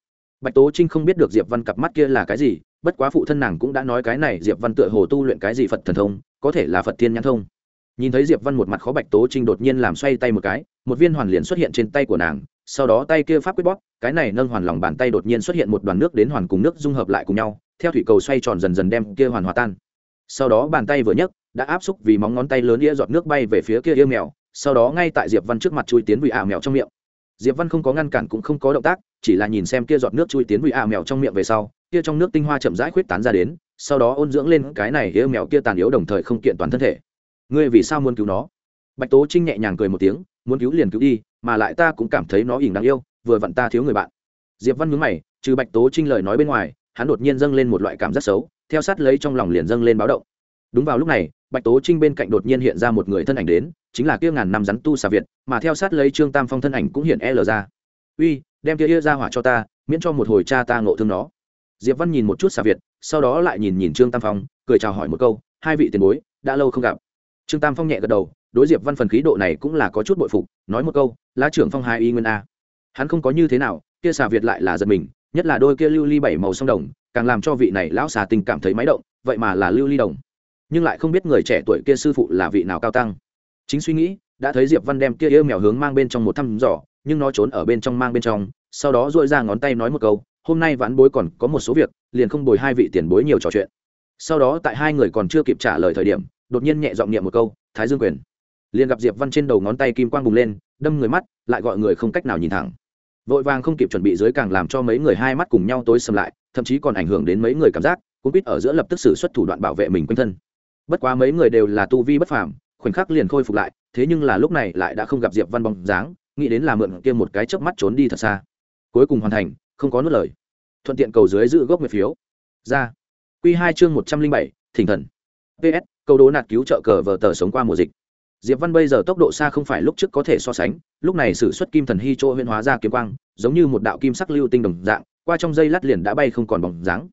Bạch tố trinh không biết được diệp văn cặp mắt kia là cái gì, bất quá phụ thân nàng cũng đã nói cái này diệp văn tựa hồ tu luyện cái gì phật thần thông, có thể là phật thiên nhãn thông nhìn thấy diệp văn một mặt khó bạch tố trinh đột nhiên làm xoay tay một cái, một viên hoàn liền xuất hiện trên tay của nàng, sau đó tay kia pháp quyết bóp, cái này nâng hoàn lòng bàn tay đột nhiên xuất hiện một đoàn nước đến hoàn cùng nước dung hợp lại cùng nhau, theo thủy cầu xoay tròn dần dần đem kia hoàn hòa tan. Sau đó bàn tay vừa nhấc, đã áp xúc vì móng ngón tay lớn đĩa giọt nước bay về phía kia yêu mèo, sau đó ngay tại diệp văn trước mặt chui tiến vị ả mèo trong miệng. Diệp văn không có ngăn cản cũng không có động tác, chỉ là nhìn xem kia giọt nước chui tiến vị ả mèo trong miệng về sau, kia trong nước tinh hoa chậm rãi khuyết tán ra đến, sau đó ôn dưỡng lên cái này yêu mèo kia tàn yếu đồng thời không kiện toàn thân thể ngươi vì sao muốn cứu nó? Bạch tố trinh nhẹ nhàng cười một tiếng, muốn cứu liền cứu đi, mà lại ta cũng cảm thấy nó ỉn đáng yêu, vừa vặn ta thiếu người bạn. Diệp văn nhướng mày, trừ bạch tố trinh lời nói bên ngoài, hắn đột nhiên dâng lên một loại cảm giác xấu, theo sát lấy trong lòng liền dâng lên báo động. Đúng vào lúc này, bạch tố trinh bên cạnh đột nhiên hiện ra một người thân ảnh đến, chính là kia ngàn năm rắn tu xà việt, mà theo sát lấy trương tam phong thân ảnh cũng hiện l ra. Uy, đem kia ia ra hỏa cho ta, miễn cho một hồi cha ta ngộ thương nó. Diệp văn nhìn một chút xà việt, sau đó lại nhìn nhìn trương tam phong, cười chào hỏi một câu, hai vị tiền bối, đã lâu không gặp trương tam phong nhẹ gật đầu, đối diệp văn phần khí độ này cũng là có chút bội phục, nói một câu, lá trưởng phong hai y nguyên a. Hắn không có như thế nào, kia xà việt lại là giật mình, nhất là đôi kia lưu ly bảy màu sông đồng, càng làm cho vị này lão xà tình cảm thấy máy động, vậy mà là lưu ly đồng. Nhưng lại không biết người trẻ tuổi kia sư phụ là vị nào cao tăng. Chính suy nghĩ, đã thấy diệp văn đem kia yêu mèo hướng mang bên trong một thăm dò, nhưng nó trốn ở bên trong mang bên trong, sau đó dội ra ngón tay nói một câu, hôm nay vãn bối còn có một số việc, liền không bồi hai vị tiền bối nhiều trò chuyện. Sau đó tại hai người còn chưa kịp trả lời thời điểm đột nhiên nhẹ giọng niệm một câu, thái dương quyền. Liền gặp diệp văn trên đầu ngón tay kim quang bùng lên, đâm người mắt, lại gọi người không cách nào nhìn thẳng. Vội vàng không kịp chuẩn bị dưới càng làm cho mấy người hai mắt cùng nhau tối sầm lại, thậm chí còn ảnh hưởng đến mấy người cảm giác cũng biết ở giữa lập tức xử xuất thủ đoạn bảo vệ mình quanh thân. Bất quá mấy người đều là tu vi bất phàm, khoảnh khắc liền khôi phục lại, thế nhưng là lúc này lại đã không gặp diệp văn bóng dáng, nghĩ đến là mượn kia một cái chớp mắt trốn đi thật xa. Cuối cùng hoàn thành, không có nuốt lời. Thuận tiện cầu dưới giữ gốc nguyệt phiếu. Ra. Quy hai chương một trăm linh bảy, thỉnh thần. Ps câu đố nạt cứu trợ cờ vờ tờ sống qua mùa dịch. Diệp văn bây giờ tốc độ xa không phải lúc trước có thể so sánh, lúc này sử xuất kim thần hy chỗ huyên hóa ra kiếm quang, giống như một đạo kim sắc lưu tinh đồng dạng, qua trong dây lát liền đã bay không còn bóng dáng.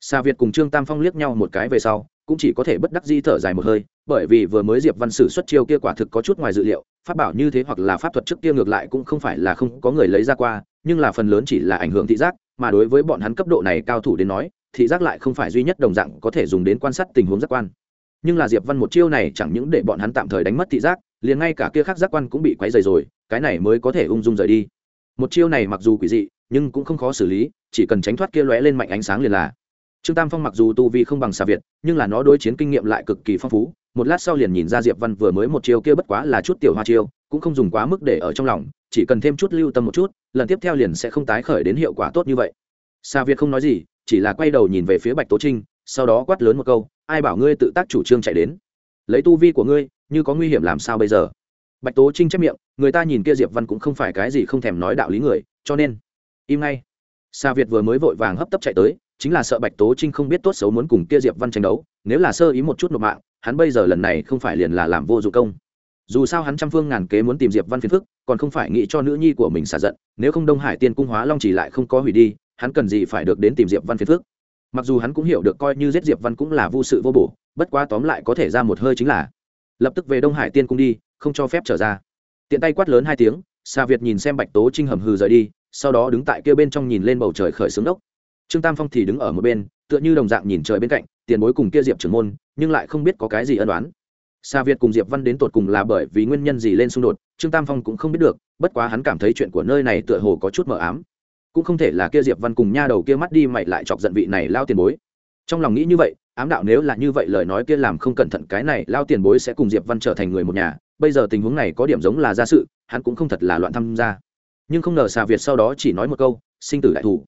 Xa việt cùng trương tam phong liếc nhau một cái về sau, cũng chỉ có thể bất đắc di thở dài một hơi, bởi vì vừa mới diệp văn sử xuất chiêu kia quả thực có chút ngoài dự liệu, pháp bảo như thế hoặc là pháp thuật trước kia ngược lại cũng không phải là không có người lấy ra qua, nhưng là phần lớn chỉ là ảnh hưởng thị giác, mà đối với bọn hắn cấp độ này cao thủ đến nói, thị giác lại không phải duy nhất đồng dạng có thể dùng đến quan sát tình huống giác quan nhưng là diệp văn một chiêu này chẳng những để bọn hắn tạm thời đánh mất thị giác, liền ngay cả kia khác giác quan cũng bị quấy dày rồi, cái này mới có thể ung dung rời đi. Một chiêu này mặc dù quỷ dị, nhưng cũng không khó xử lý, chỉ cần tránh thoát kia lóe lên mạnh ánh sáng liền là. Trương tam phong mặc dù tu vi không bằng xà việt, nhưng là nó đối chiến kinh nghiệm lại cực kỳ phong phú, một lát sau liền nhìn ra diệp văn vừa mới một chiêu kia bất quá là chút tiểu hoa chiêu, cũng không dùng quá mức để ở trong lòng, chỉ cần thêm chút lưu tâm một chút, lần tiếp theo liền sẽ không tái khởi đến hiệu quả tốt như vậy. Xà việt không nói gì, chỉ là quay đầu nhìn về phía bạch tố trinh, sau đó quát lớn một câu ai bảo ngươi tự tác chủ trương chạy đến lấy tu vi của ngươi như có nguy hiểm làm sao bây giờ bạch tố trinh chép miệng người ta nhìn kia diệp văn cũng không phải cái gì không thèm nói đạo lý người cho nên im ngay Sa Việt vừa mới vội vàng hấp tấp chạy tới, chính là sợ Bạch Tố Trinh không biết tốt xấu muốn cùng kia Diệp Văn tranh đấu, nếu là sơ ý một chút nộp mạng, hắn bây giờ lần này không phải liền là làm vô dụng công. Dù sao hắn trăm phương ngàn kế muốn tìm Diệp Văn phiền phức, còn không phải nghĩ cho nữ nhi của mình xả giận, nếu không Đông Hải Tiên cung hóa long chỉ lại không có hủy đi, hắn cần gì phải được đến tìm Diệp Văn phiền phức. Mặc dù hắn cũng hiểu được coi như giết Diệp Văn cũng là vô sự vô bổ, bất quá tóm lại có thể ra một hơi chính là lập tức về Đông Hải Tiên cung đi, không cho phép trở ra. Tiện tay quát lớn hai tiếng, Sa Việt nhìn xem Bạch Tố Trinh hầm hừ rời đi, sau đó đứng tại kia bên trong nhìn lên bầu trời khởi xướng đốc trương tam phong thì đứng ở một bên tựa như đồng dạng nhìn trời bên cạnh tiền bối cùng kia diệp trưởng môn nhưng lại không biết có cái gì ân đoán Sa Việt cùng Diệp Văn đến tột cùng là bởi vì nguyên nhân gì lên xung đột, Trương Tam Phong cũng không biết được, bất quá hắn cảm thấy chuyện của nơi này tựa hồ có chút mờ ám. Cũng không thể là kia Diệp Văn cùng nha đầu kia mắt đi mày lại chọc giận vị này lao tiền bối. Trong lòng nghĩ như vậy, ám đạo nếu là như vậy lời nói kia làm không cẩn thận cái này lao tiền bối sẽ cùng Diệp Văn trở thành người một nhà, bây giờ tình huống này có điểm giống là gia sự, hắn cũng không thật là loạn tham gia. Nhưng không ngờ xà việt sau đó chỉ nói một câu sinh tử đại thủ.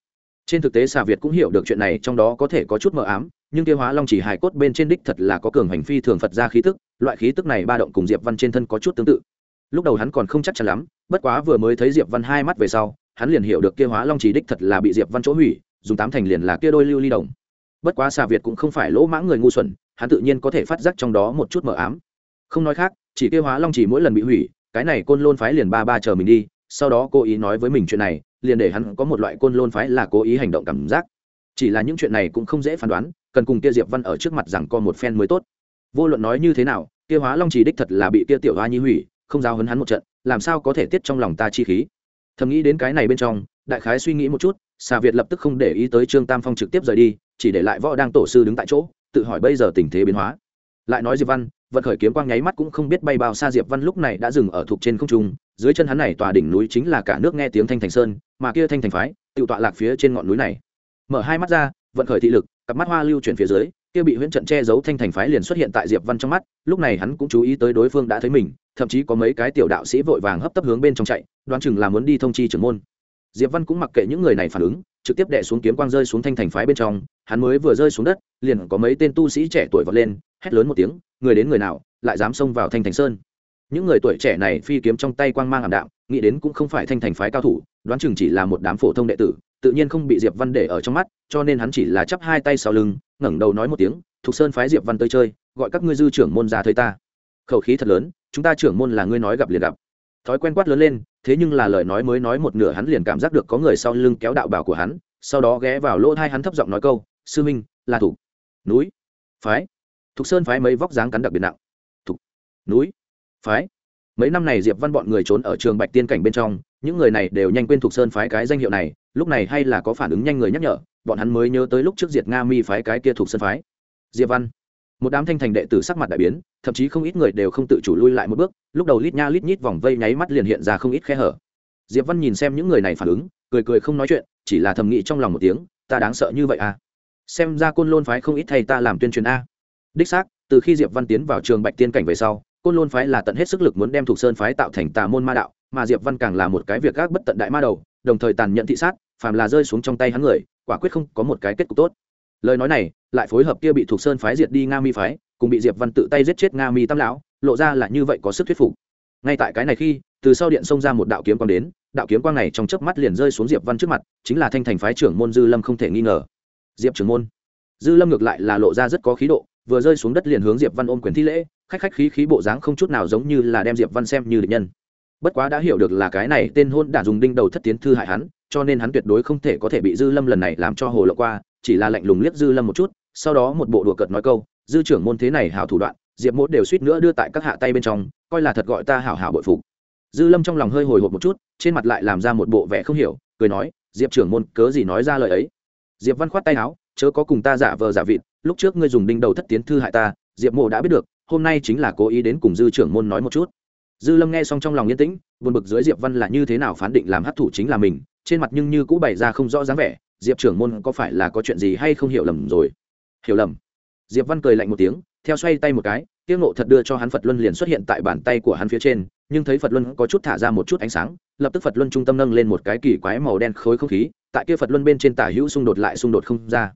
Trên thực tế xà việt cũng hiểu được chuyện này trong đó có thể có chút mờ ám nhưng tiêu hóa long chỉ hài cốt bên trên đích thật là có cường hành phi thường phật ra khí tức loại khí tức này ba động cùng diệp văn trên thân có chút tương tự. Lúc đầu hắn còn không chắc chắn lắm bất quá vừa mới thấy diệp văn hai mắt về sau hắn liền hiểu được kia hóa long chỉ đích thật là bị diệp văn chỗ hủy, dùng tám thành liền là kia đôi lưu ly đồng. Bất quá xà việt cũng không phải lỗ mãng người ngu xuẩn, hắn tự nhiên có thể phát giác trong đó một chút mờ ám. Không nói khác, chỉ kia hóa long chỉ mỗi lần bị hủy, cái này côn lôn phái liền ba ba chờ mình đi, sau đó cố ý nói với mình chuyện này, liền để hắn có một loại côn lôn phái là cố ý hành động cảm giác. Chỉ là những chuyện này cũng không dễ phán đoán, cần cùng kia diệp văn ở trước mặt rằng con một phen mới tốt. Vô luận nói như thế nào, kia hóa long trì đích thật là bị kia tiểu hoa nhi hủy, không giao hấn hắn một trận, làm sao có thể tiết trong lòng ta chi khí? Thầm nghĩ đến cái này bên trong, đại khái suy nghĩ một chút xà việt lập tức không để ý tới trương tam phong trực tiếp rời đi, chỉ để lại võ đang tổ sư đứng tại chỗ, tự hỏi bây giờ tình thế biến hóa. Lại nói diệp văn, vận khởi kiếm quang nháy mắt cũng không biết bay bao xa, diệp văn lúc này đã dừng ở thuộc trên không trung, dưới chân hắn này tòa đỉnh núi chính là cả nước nghe tiếng thanh thành sơn, mà kia thanh thành phái, tự tọa lạc phía trên ngọn núi này. Mở hai mắt ra, vận khởi thị lực, cặp mắt hoa lưu chuyển phía dưới, kia bị huyễn trận che giấu thanh thành phái liền xuất hiện tại diệp văn trong mắt, lúc này hắn cũng chú ý tới đối phương đã thấy mình, thậm chí có mấy cái tiểu đạo sĩ vội vàng hấp tấp hướng bên trong chạy đoán chừng là muốn đi thông chi trưởng môn. Diệp văn cũng mặc kệ những người này phản ứng, trực tiếp đè xuống kiếm quang rơi xuống thanh thành phái bên trong, hắn mới vừa rơi xuống đất, liền có mấy tên tu sĩ trẻ tuổi vọt lên, hét lớn một tiếng, người đến người nào, lại dám xông vào thanh thành sơn. Những người tuổi trẻ này phi kiếm trong tay quang mang ảm đạm, nghĩ đến cũng không phải thanh thành phái cao thủ, đoán chừng chỉ là một đám phổ thông đệ tử, tự nhiên không bị diệp văn để ở trong mắt, cho nên hắn chỉ là chắp hai tay sau lưng, ngẩng đầu nói một tiếng, thục sơn phái diệp văn tới chơi, gọi các ngươi dư trưởng môn ra thấy ta. Khẩu khí thật lớn, chúng ta trưởng môn là ngươi nói gặp liền gặp. Thói quen quát lớn lên thế nhưng là lời nói mới nói một nửa hắn liền cảm giác được có người sau lưng kéo đạo bảo của hắn, sau đó ghé vào lỗ thai hắn thấp giọng nói câu, sư minh, là thủ. Núi. Phái. Thục sơn phái mấy vóc dáng cắn đặc biệt nặng. Thục. Núi. Phái. Mấy năm này diệp văn bọn người trốn ở trường bạch tiên cảnh bên trong, những người này đều nhanh quên thuộc sơn phái cái danh hiệu này, lúc này hay là có phản ứng nhanh người nhắc nhở, bọn hắn mới nhớ tới lúc trước diệt nga mi phái cái kia thuộc sơn phái. Diệp văn một đám thanh thành đệ tử sắc mặt đại biến, thậm chí không ít người đều không tự chủ lui lại một bước, lúc đầu lít nha lít nhít vòng vây nháy mắt liền hiện ra không ít khe hở. Diệp văn nhìn xem những người này phản ứng, cười cười không nói chuyện, chỉ là thầm nghĩ trong lòng một tiếng, ta đáng sợ như vậy à? Xem ra côn lôn phái không ít thầy ta làm tuyên truyền a. Đích xác, từ khi diệp văn tiến vào trường bạch tiên cảnh về sau, côn lôn phái là tận hết sức lực muốn đem thuộc sơn phái tạo thành tà môn ma đạo, mà diệp văn càng là một cái việc gác bất tận đại ma đầu, đồng thời tàn nhẫn thị sát, phàm là rơi xuống trong tay hắn người, quả quyết không có một cái kết cục tốt. Lời nói này lại phối hợp kia bị thuộc sơn phái diệt đi nga mi phái, cùng bị diệp văn tự tay giết chết nga mi tam lão, lộ ra là như vậy có sức thuyết phục. Ngay tại cái này khi, từ sau điện xông ra một đạo kiếm quang đến, đạo kiếm quang này trong chớp mắt liền rơi xuống diệp văn trước mặt, chính là thanh thành phái trưởng môn dư lâm không thể nghi ngờ. Diệp trưởng môn. Dư lâm ngược lại là lộ ra rất có khí độ, vừa rơi xuống đất liền hướng diệp văn ôm quyền thi lễ, khách khách khí khí bộ dáng không chút nào giống như là đem diệp văn xem như địch nhân. Bất quá đã hiểu được là cái này tên hôn đã dùng đinh đầu thất tiến thư hại hắn, cho nên hắn tuyệt đối không thể có thể bị dư lâm lần này làm cho hồ lộ qua, chỉ là lạnh lùng liếc dư lâm một chút sau đó một bộ đùa cợt nói câu, dư trưởng môn thế này hảo thủ đoạn, diệp mỗ đều suýt nữa đưa tại các hạ tay bên trong, coi là thật gọi ta hảo hảo bội phục. Dư lâm trong lòng hơi hồi hộp một chút, trên mặt lại làm ra một bộ vẻ không hiểu, cười nói, diệp trưởng môn, cớ gì nói ra lời ấy? Diệp văn khoát tay áo, chớ có cùng ta giả vờ giả vịt, lúc trước ngươi dùng đinh đầu thất tiến thư hại ta, diệp mộ đã biết được, hôm nay chính là cố ý đến cùng dư trưởng môn nói một chút. Dư lâm nghe xong trong lòng yên tĩnh, buồn bực dưới diệp văn là như thế nào phán định làm hát thủ chính là mình, trên mặt nhưng như cũ bày ra không rõ dáng vẻ, diệp trưởng môn, có phải là có chuyện gì hay không hiểu lầm rồi? Hiểu lầm. Diệp văn cười lạnh một tiếng, theo xoay tay một cái, tiêu ngộ thật đưa cho hắn phật luân liền xuất hiện tại bàn tay của hắn phía trên, nhưng thấy phật luân có chút thả ra một chút ánh sáng, lập tức phật luân trung tâm nâng lên một cái kỳ quái màu đen khối không khí, tại kia phật luân bên trên tả hữu xung đột lại xung đột không ra.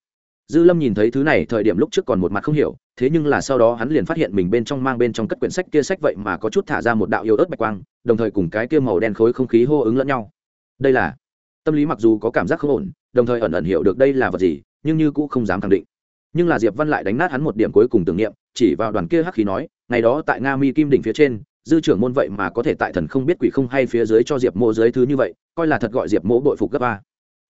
Dư lâm nhìn thấy thứ này, thời điểm lúc trước còn một mặt không hiểu, thế nhưng là sau đó hắn liền phát hiện mình bên trong mang bên trong cất quyển sách kia sách vậy mà có chút thả ra một đạo yêu ớt bạch quang, đồng thời cùng cái kia màu đen khối không khí hô ứng lẫn nhau. Đây là, tâm lý mặc dù có cảm giác không ổn, đồng thời ẩn ẩn hiểu được đây là vật gì, nhưng như cũng không dám khẳng định nhưng là diệp văn lại đánh nát hắn một điểm cuối cùng tưởng niệm, chỉ vào đoàn kia hắc khí nói, ngày đó tại nga mi kim đỉnh phía trên, dư trưởng môn vậy mà có thể tại thần không biết quỷ không hay phía dưới cho diệp mộ dưới thứ như vậy, coi là thật gọi diệp mộ bội phục gấp ba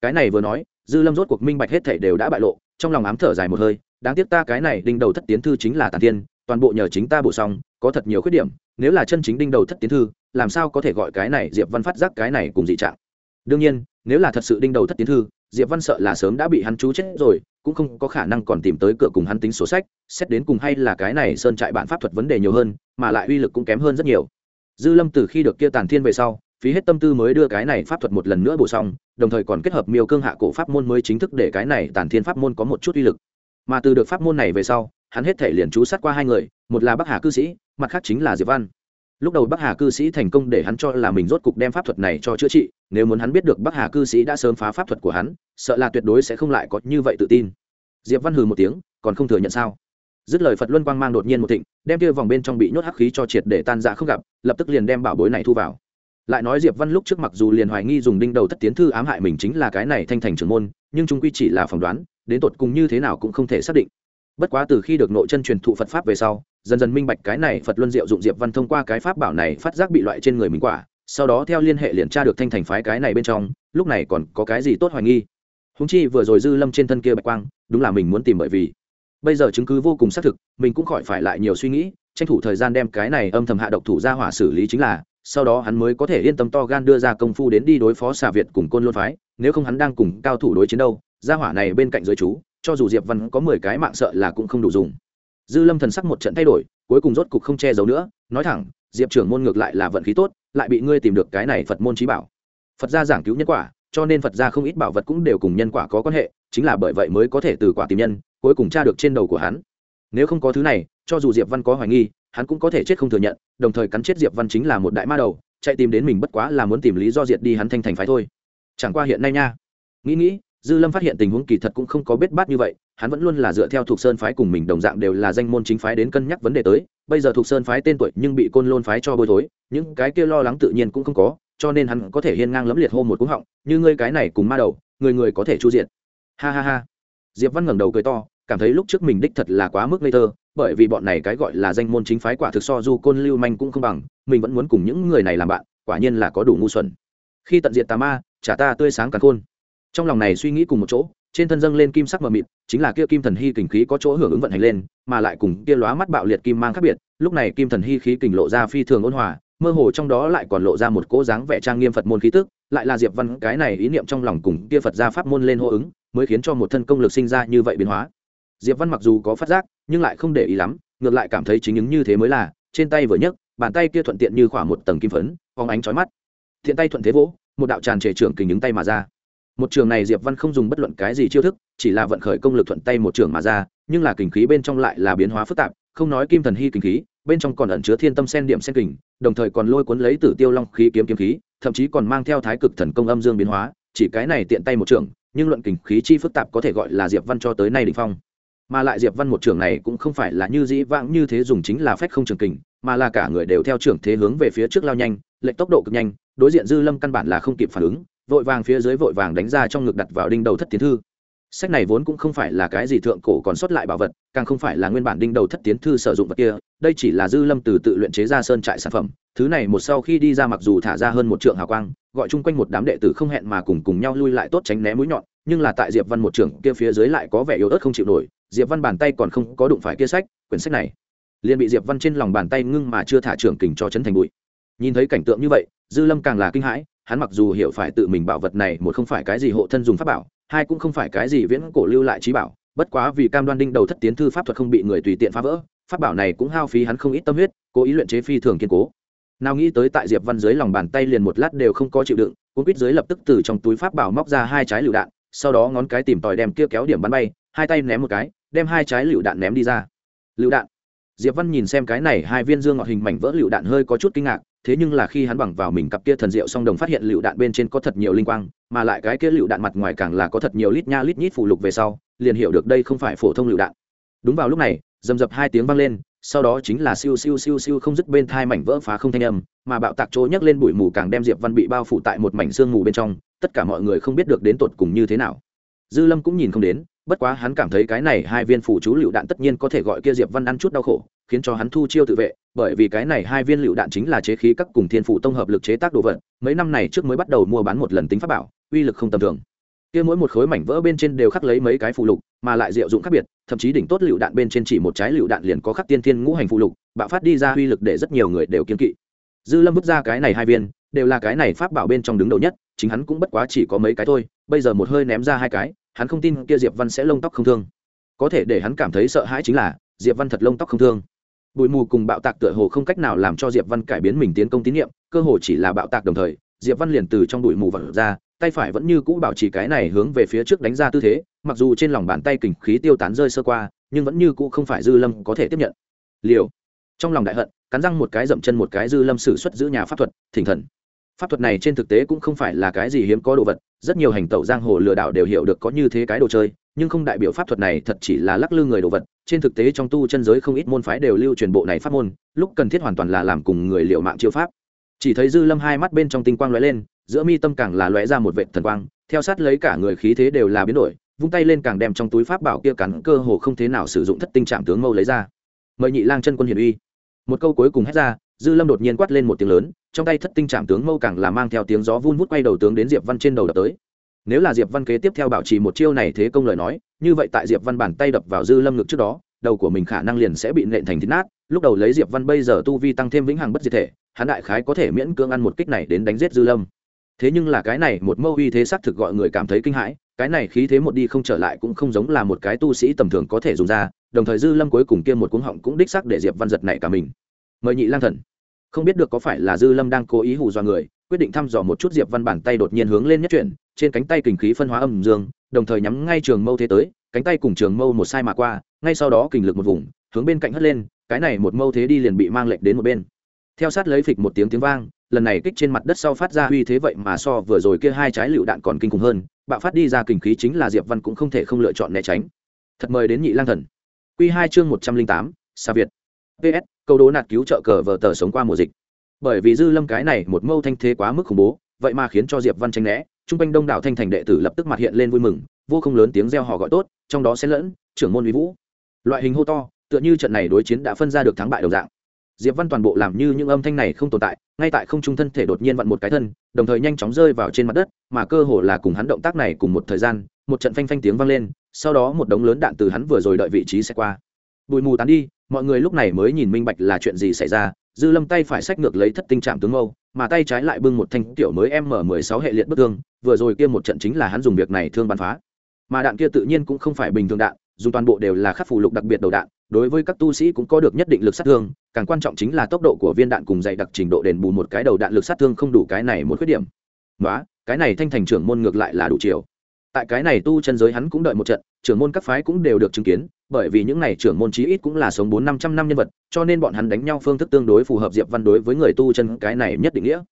cái này vừa nói, dư lâm rốt cuộc minh bạch hết thảy đều đã bại lộ, trong lòng ám thở dài một hơi, đáng tiếc ta cái này đinh đầu thất tiến thư chính là tàn tiên, toàn bộ nhờ chính ta bổ xong, có thật nhiều khuyết điểm, nếu là chân chính đinh đầu thất tiến thư, làm sao có thể gọi cái này diệp văn phát giác cái này cùng dị trạng? Đương nhiên, nếu là thật sự đinh đầu thất tiến thư, diệp văn sợ là sớm đã bị hắn chú chết rồi cũng không có khả năng còn tìm tới cửa cùng hắn tính sổ sách, xét đến cùng hay là cái này sơn trại bản pháp thuật vấn đề nhiều hơn, mà lại uy lực cũng kém hơn rất nhiều. Dư lâm từ khi được kia tàn thiên về sau, phí hết tâm tư mới đưa cái này pháp thuật một lần nữa bổ xong, đồng thời còn kết hợp miêu cương hạ cổ pháp môn mới chính thức để cái này tàn thiên pháp môn có một chút uy lực. Mà từ được pháp môn này về sau, hắn hết thể liền chú sát qua hai người, một là bắc hà cư sĩ, mặt khác chính là diệp văn lúc đầu bắc hà cư sĩ thành công để hắn cho là mình rốt cục đem pháp thuật này cho chữa trị, nếu muốn hắn biết được bắc hà cư sĩ đã sớm phá pháp thuật của hắn, sợ là tuyệt đối sẽ không lại có như vậy tự tin. Diệp văn hừ một tiếng, còn không thừa nhận sao? Dứt lời phật luân quang mang đột nhiên một thịnh, đem kia vòng bên trong bị nhốt hắc khí cho triệt để tan ra không gặp, lập tức liền đem bảo bối này thu vào. Lại nói diệp văn lúc trước mặc dù liền hoài nghi dùng đinh đầu thất tiến thư ám hại mình chính là cái này thanh thành trưởng môn, nhưng chúng quy chỉ là phỏng đoán, đến tột cùng như thế nào cũng không thể xác định. Bất quá từ khi được nội chân truyền thụ phật pháp về sau dần dần minh bạch cái này phật luân diệu dụng diệp văn thông qua cái pháp bảo này phát giác bị loại trên người mình quả, sau đó theo liên hệ liền tra được thanh thành phái cái này bên trong, lúc này còn có cái gì tốt hoài nghi. Húng chi vừa rồi dư lâm trên thân kia bạch quang, đúng là mình muốn tìm bởi vì. Bây giờ chứng cứ vô cùng xác thực, mình cũng khỏi phải lại nhiều suy nghĩ, tranh thủ thời gian đem cái này âm thầm hạ độc thủ ra hỏa xử lý chính là, sau đó hắn mới có thể yên tâm to gan đưa ra công phu đến đi đối phó xà việt cùng côn luân phái, nếu không hắn đang cùng cao thủ đối chiến đâu, ra hỏa này bên cạnh giới chú, cho dù diệp văn có mười cái mạng sợ là cũng không đủ dùng dư lâm thần sắc một trận thay đổi, cuối cùng rốt cục không che giấu nữa, nói thẳng, diệp trưởng môn ngược lại là vận khí tốt, lại bị ngươi tìm được cái này phật môn trí bảo. Phật gia giảng cứu nhân quả, cho nên phật gia không ít bảo vật cũng đều cùng nhân quả có quan hệ, chính là bởi vậy mới có thể từ quả tìm nhân, cuối cùng tra được trên đầu của hắn. Nếu không có thứ này, cho dù diệp văn có hoài nghi, hắn cũng có thể chết không thừa nhận, đồng thời cắn chết diệp văn chính là một đại ma đầu, chạy tìm đến mình bất quá là muốn tìm lý do diệt đi hắn thanh thành phái thôi. Chẳng qua hiện nay nha. Nghĩ nghĩ, dư lâm phát hiện tình huống kỳ thật cũng không có biết bát như vậy hắn vẫn luôn là dựa theo thuộc sơn phái cùng mình đồng dạng đều là danh môn chính phái đến cân nhắc vấn đề tới. Bây giờ thuộc sơn phái tên tuổi nhưng bị côn lôn phái cho bôi thối, những cái kia lo lắng tự nhiên cũng không có, cho nên hắn có thể hiên ngang lẫm liệt hô một cú họng, như ngươi cái này cùng ma đầu, người người có thể chu diện. Ha ha ha. Diệp văn ngẩng đầu cười to, cảm thấy lúc trước mình đích thật là quá mức ngây thơ, bởi vì bọn này cái gọi là danh môn chính phái quả thực so du côn lưu manh cũng không bằng, mình vẫn muốn cùng những người này làm bạn, quả nhiên là có đủ ngu xuẩn. Khi tận diệt tà ma trả ta tươi sáng cả khôn. Trong lòng này suy nghĩ cùng một chỗ trên thân dâng lên kim sắc mờ mịt, chính là kia kim thần hy kình khí có chỗ hưởng ứng vận hành lên, mà lại cùng kia lóa mắt bạo liệt kim mang khác biệt, lúc này kim thần hy khí kình lộ ra phi thường ôn hòa, mơ hồ trong đó lại còn lộ ra một cỗ dáng vẻ trang nghiêm phật môn khí tức, lại là diệp văn, cái này ý niệm trong lòng cùng kia phật gia pháp môn lên hô ứng, mới khiến cho một thân công lực sinh ra như vậy biến hóa. Diệp văn mặc dù có phát giác, nhưng lại không để ý lắm, ngược lại cảm thấy chính ứng như thế mới là, trên tay vừa nhấc, bàn tay kia thuận tiện như khỏa một tầng kim phấn, phóng ánh chói mắt. Thiện tay thuận thế vỗ, một đạo tràn trề trưởng kình những tay mà ra một trường này diệp văn không dùng bất luận cái gì chiêu thức, chỉ là vận khởi công lực thuận tay một trường mà ra, nhưng là kình khí bên trong lại là biến hóa phức tạp, không nói kim thần hy kình khí, bên trong còn ẩn chứa thiên tâm sen điểm sen kình, đồng thời còn lôi cuốn lấy tử tiêu long khí kiếm kiếm khí, thậm chí còn mang theo thái cực thần công âm dương biến hóa, chỉ cái này tiện tay một trường, nhưng luận kình khí chi phức tạp có thể gọi là diệp văn cho tới nay đỉnh phong. Mà lại diệp văn một trường này cũng không phải là như dĩ vãng như thế dùng chính là phách không trường kình, mà là cả người đều theo trường thế hướng về phía trước lao nhanh lệnh tốc độ cực nhanh, đối diện dư lâm căn bản là không kịp phản ứng vội vàng phía dưới vội vàng đánh ra trong ngực đặt vào đinh đầu thất tiến thư. Sách này vốn cũng không phải là cái gì thượng cổ còn sót lại bảo vật, càng không phải là nguyên bản đinh đầu thất tiến thư sử dụng vật kia, đây chỉ là dư lâm từ tự luyện chế ra sơn trại sản phẩm, thứ này một sau khi đi ra mặc dù thả ra hơn một trượng hào quang, gọi chung quanh một đám đệ tử không hẹn mà cùng cùng nhau lui lại tốt tránh né mũi nhọn, nhưng là tại diệp văn một trưởng kia phía dưới lại có vẻ yếu ớt không chịu nổi, diệp văn bàn tay còn không có đụng phải kia sách, quyển sách này liền bị diệp văn trên lòng bàn tay ngưng mà chưa thả trưởng kình cho chấn thành bụi. Nhìn thấy cảnh tượng như vậy, dư lâm càng là kinh hãi hắn mặc dù hiểu phải tự mình bảo vật này một không phải cái gì hộ thân dùng pháp bảo, hai cũng không phải cái gì viễn cổ lưu lại trí bảo, bất quá vì cam đoan đinh đầu thất tiến thư pháp thuật không bị người tùy tiện phá vỡ, pháp bảo này cũng hao phí hắn không ít tâm huyết, cố ý luyện chế phi thường kiên cố. Nào nghĩ tới tại diệp văn dưới lòng bàn tay liền một lát đều không có chịu đựng, cuốn quýt dưới lập tức từ trong túi pháp bảo móc ra hai trái lựu đạn, sau đó ngón cái tìm tòi đem kia kéo điểm bắn bay, hai tay ném một cái, đem hai trái lựu đạn ném đi ra. Lựu đạn diệp văn nhìn xem cái này hai viên dương ngọt hình mảnh vỡ lựu đạn hơi có chút kinh ngạc, thế nhưng là khi hắn bằng vào mình cặp kia thần diệu song đồng phát hiện lựu đạn bên trên có thật nhiều linh quang, mà lại cái kia lựu đạn mặt ngoài càng là có thật nhiều lít nha lít nhít phủ lục về sau, liền hiểu được đây không phải phổ thông lựu đạn. Đúng vào lúc này dầm dập hai tiếng vang lên, sau đó chính là siêu siêu siêu siêu không dứt bên thai mảnh vỡ phá không thanh âm, mà bạo tạc chỗ nhấc lên bụi mù càng đem diệp văn bị bao phủ tại một mảnh sương mù bên trong, tất cả mọi người không biết được đến tột cùng như thế nào. Dư lâm cũng nhìn không đến bất quá hắn cảm thấy cái này hai viên phủ chú lựu đạn tất nhiên có thể gọi kia diệp văn ăn chút đau khổ, khiến cho hắn thu chiêu tự vệ, bởi vì cái này hai viên lựu đạn chính là chế khí các cùng thiên phủ tông hợp lực chế tác đồ vật, mấy năm này trước mới bắt đầu mua bán một lần tính pháp bảo, uy lực không tầm thường. Kia mỗi một khối mảnh vỡ bên trên đều khắc lấy mấy cái phụ lục, mà lại diệu dụng khác biệt, thậm chí đỉnh tốt lựu đạn bên trên chỉ một trái lựu đạn liền có khắc tiên thiên ngũ hành phụ lục, bạo phát đi ra uy lực để rất nhiều người đều kiên kỵ. Dư lâm vứt ra cái này hai viên, đều là cái này pháp bảo bên trong đứng đầu nhất, chính hắn cũng bất quá chỉ có mấy cái thôi, bây giờ một hơi ném ra hai cái hắn không tin kia diệp văn sẽ lông tóc không thương. Có thể để hắn cảm thấy sợ hãi chính là, diệp văn thật lông tóc không thương. Bụi mù cùng bạo tạc tựa hồ không cách nào làm cho diệp văn cải biến mình tiến công tín nhiệm, cơ hồ chỉ là bạo tạc đồng thời, diệp văn liền từ trong bụi mù vật ra, tay phải vẫn như cũ bảo trì cái này hướng về phía trước đánh ra tư thế, mặc dù trên lòng bàn tay kình khí tiêu tán rơi sơ qua, nhưng vẫn như cũ không phải dư lâm có thể tiếp nhận. Liều. Trong lòng đại hận, cắn răng một cái dậm chân một cái dư lâm sử xuất giữ nhà pháp thuật, thỉnh thần. Pháp thuật này trên thực tế cũng không phải là cái gì hiếm có đồ vật rất nhiều hành tẩu giang hồ lừa đảo đều hiểu được có như thế cái đồ chơi, nhưng không đại biểu pháp thuật này thật chỉ là lắc lư người đồ vật. Trên thực tế trong tu chân giới không ít môn phái đều lưu truyền bộ này pháp môn, lúc cần thiết hoàn toàn là làm cùng người liệu mạng chiêu pháp. Chỉ thấy dư lâm hai mắt bên trong tinh quang lóe lên, giữa mi tâm càng là lóe ra một vệ thần quang, theo sát lấy cả người khí thế đều là biến đổi, vung tay lên càng đem trong túi pháp bảo kia cắn cơ hồ không thế nào sử dụng thất tinh trạm tướng mâu lấy ra. Mời nhị lang chân quân hiển uy. Một câu cuối cùng hét ra, dư lâm đột nhiên quát lên một tiếng lớn trong tay thất tinh trạm tướng mâu càng là mang theo tiếng gió vun vút quay đầu tướng đến diệp văn trên đầu đập tới. Nếu là diệp văn kế tiếp theo bảo trì một chiêu này thế công lời nói, như vậy tại diệp văn bàn tay đập vào dư lâm ngực trước đó, đầu của mình khả năng liền sẽ bị nện thành thít nát. Lúc đầu lấy diệp văn bây giờ tu vi tăng thêm vĩnh hằng bất diệt thể, hắn đại khái có thể miễn cưỡng ăn một kích này đến đánh giết dư lâm. Thế nhưng là cái này một mâu uy thế xác thực gọi người cảm thấy kinh hãi, cái này khí thế một đi không trở lại cũng không giống là một cái tu sĩ tầm thường có thể dùng ra, đồng thời dư lâm cuối cùng kia một cuống họng cũng đích xác để diệp văn giật này cả mình. Mời nhị lang thần không biết được có phải là dư lâm đang cố ý hù dọa người, quyết định thăm dò một chút diệp văn bản tay đột nhiên hướng lên nhất chuyển, trên cánh tay kình khí phân hóa âm dương, đồng thời nhắm ngay trường mâu thế tới, cánh tay cùng trường mâu một sai mà qua, ngay sau đó kình lực một vùng, hướng bên cạnh hất lên, cái này một mâu thế đi liền bị mang lệnh đến một bên. Theo sát lấy phịch một tiếng tiếng vang, lần này kích trên mặt đất sau phát ra uy thế vậy mà so vừa rồi kia hai trái lựu đạn còn kinh khủng hơn, bạo phát đi ra kình khí chính là diệp văn cũng không thể không lựa chọn né tránh. Thật mời đến nhị lang thần. Q hai chương một trăm linh tám xa việt. Ps câu đố nạt cứu trợ cờ vờ tờ sống qua mùa dịch. Bởi vì dư lâm cái này một mâu thanh thế quá mức khủng bố, vậy mà khiến cho diệp văn tranh né, trung quanh đông đảo thanh thành đệ tử lập tức mặt hiện lên vui mừng, vô không lớn tiếng reo hò gọi tốt, trong đó xen lẫn, trưởng môn uy vũ. Loại hình hô to, tựa như trận này đối chiến đã phân ra được thắng bại đồng dạng. Diệp văn toàn bộ làm như những âm thanh này không tồn tại, ngay tại không trung thân thể đột nhiên vặn một cái thân, đồng thời nhanh chóng rơi vào trên mặt đất, mà cơ hồ là cùng hắn động tác này cùng một thời gian, một trận phanh phanh tiếng vang lên, sau đó một đống lớn đạn từ hắn vừa rồi đợi vị trí sẽ qua. Bụi mù tán đi mọi người lúc này mới nhìn minh bạch là chuyện gì xảy ra, dư lâm tay phải sách ngược lấy thất tinh trạm tướng mâu, mà tay trái lại bưng một thanh tiểu mới m mười sáu hệ liệt bất thương, vừa rồi kia một trận chính là hắn dùng việc này thương bắn phá. Mà đạn kia tự nhiên cũng không phải bình thường đạn, dùng toàn bộ đều là khắc phù lục đặc biệt đầu đạn, đối với các tu sĩ cũng có được nhất định lực sát thương, càng quan trọng chính là tốc độ của viên đạn cùng dày đặc trình độ đền bù một cái đầu đạn lực sát thương không đủ cái này một khuyết điểm. Đó cái này thanh thành trưởng môn ngược lại là đủ chiều. Tại cái này tu chân giới hắn cũng đợi một trận, trưởng môn các phái cũng đều được chứng kiến bởi vì những này trưởng môn chí ít cũng là sống bốn năm trăm năm nhân vật, cho nên bọn hắn đánh nhau phương thức tương đối phù hợp diệp văn đối với người tu chân cái này nhất định nghĩa.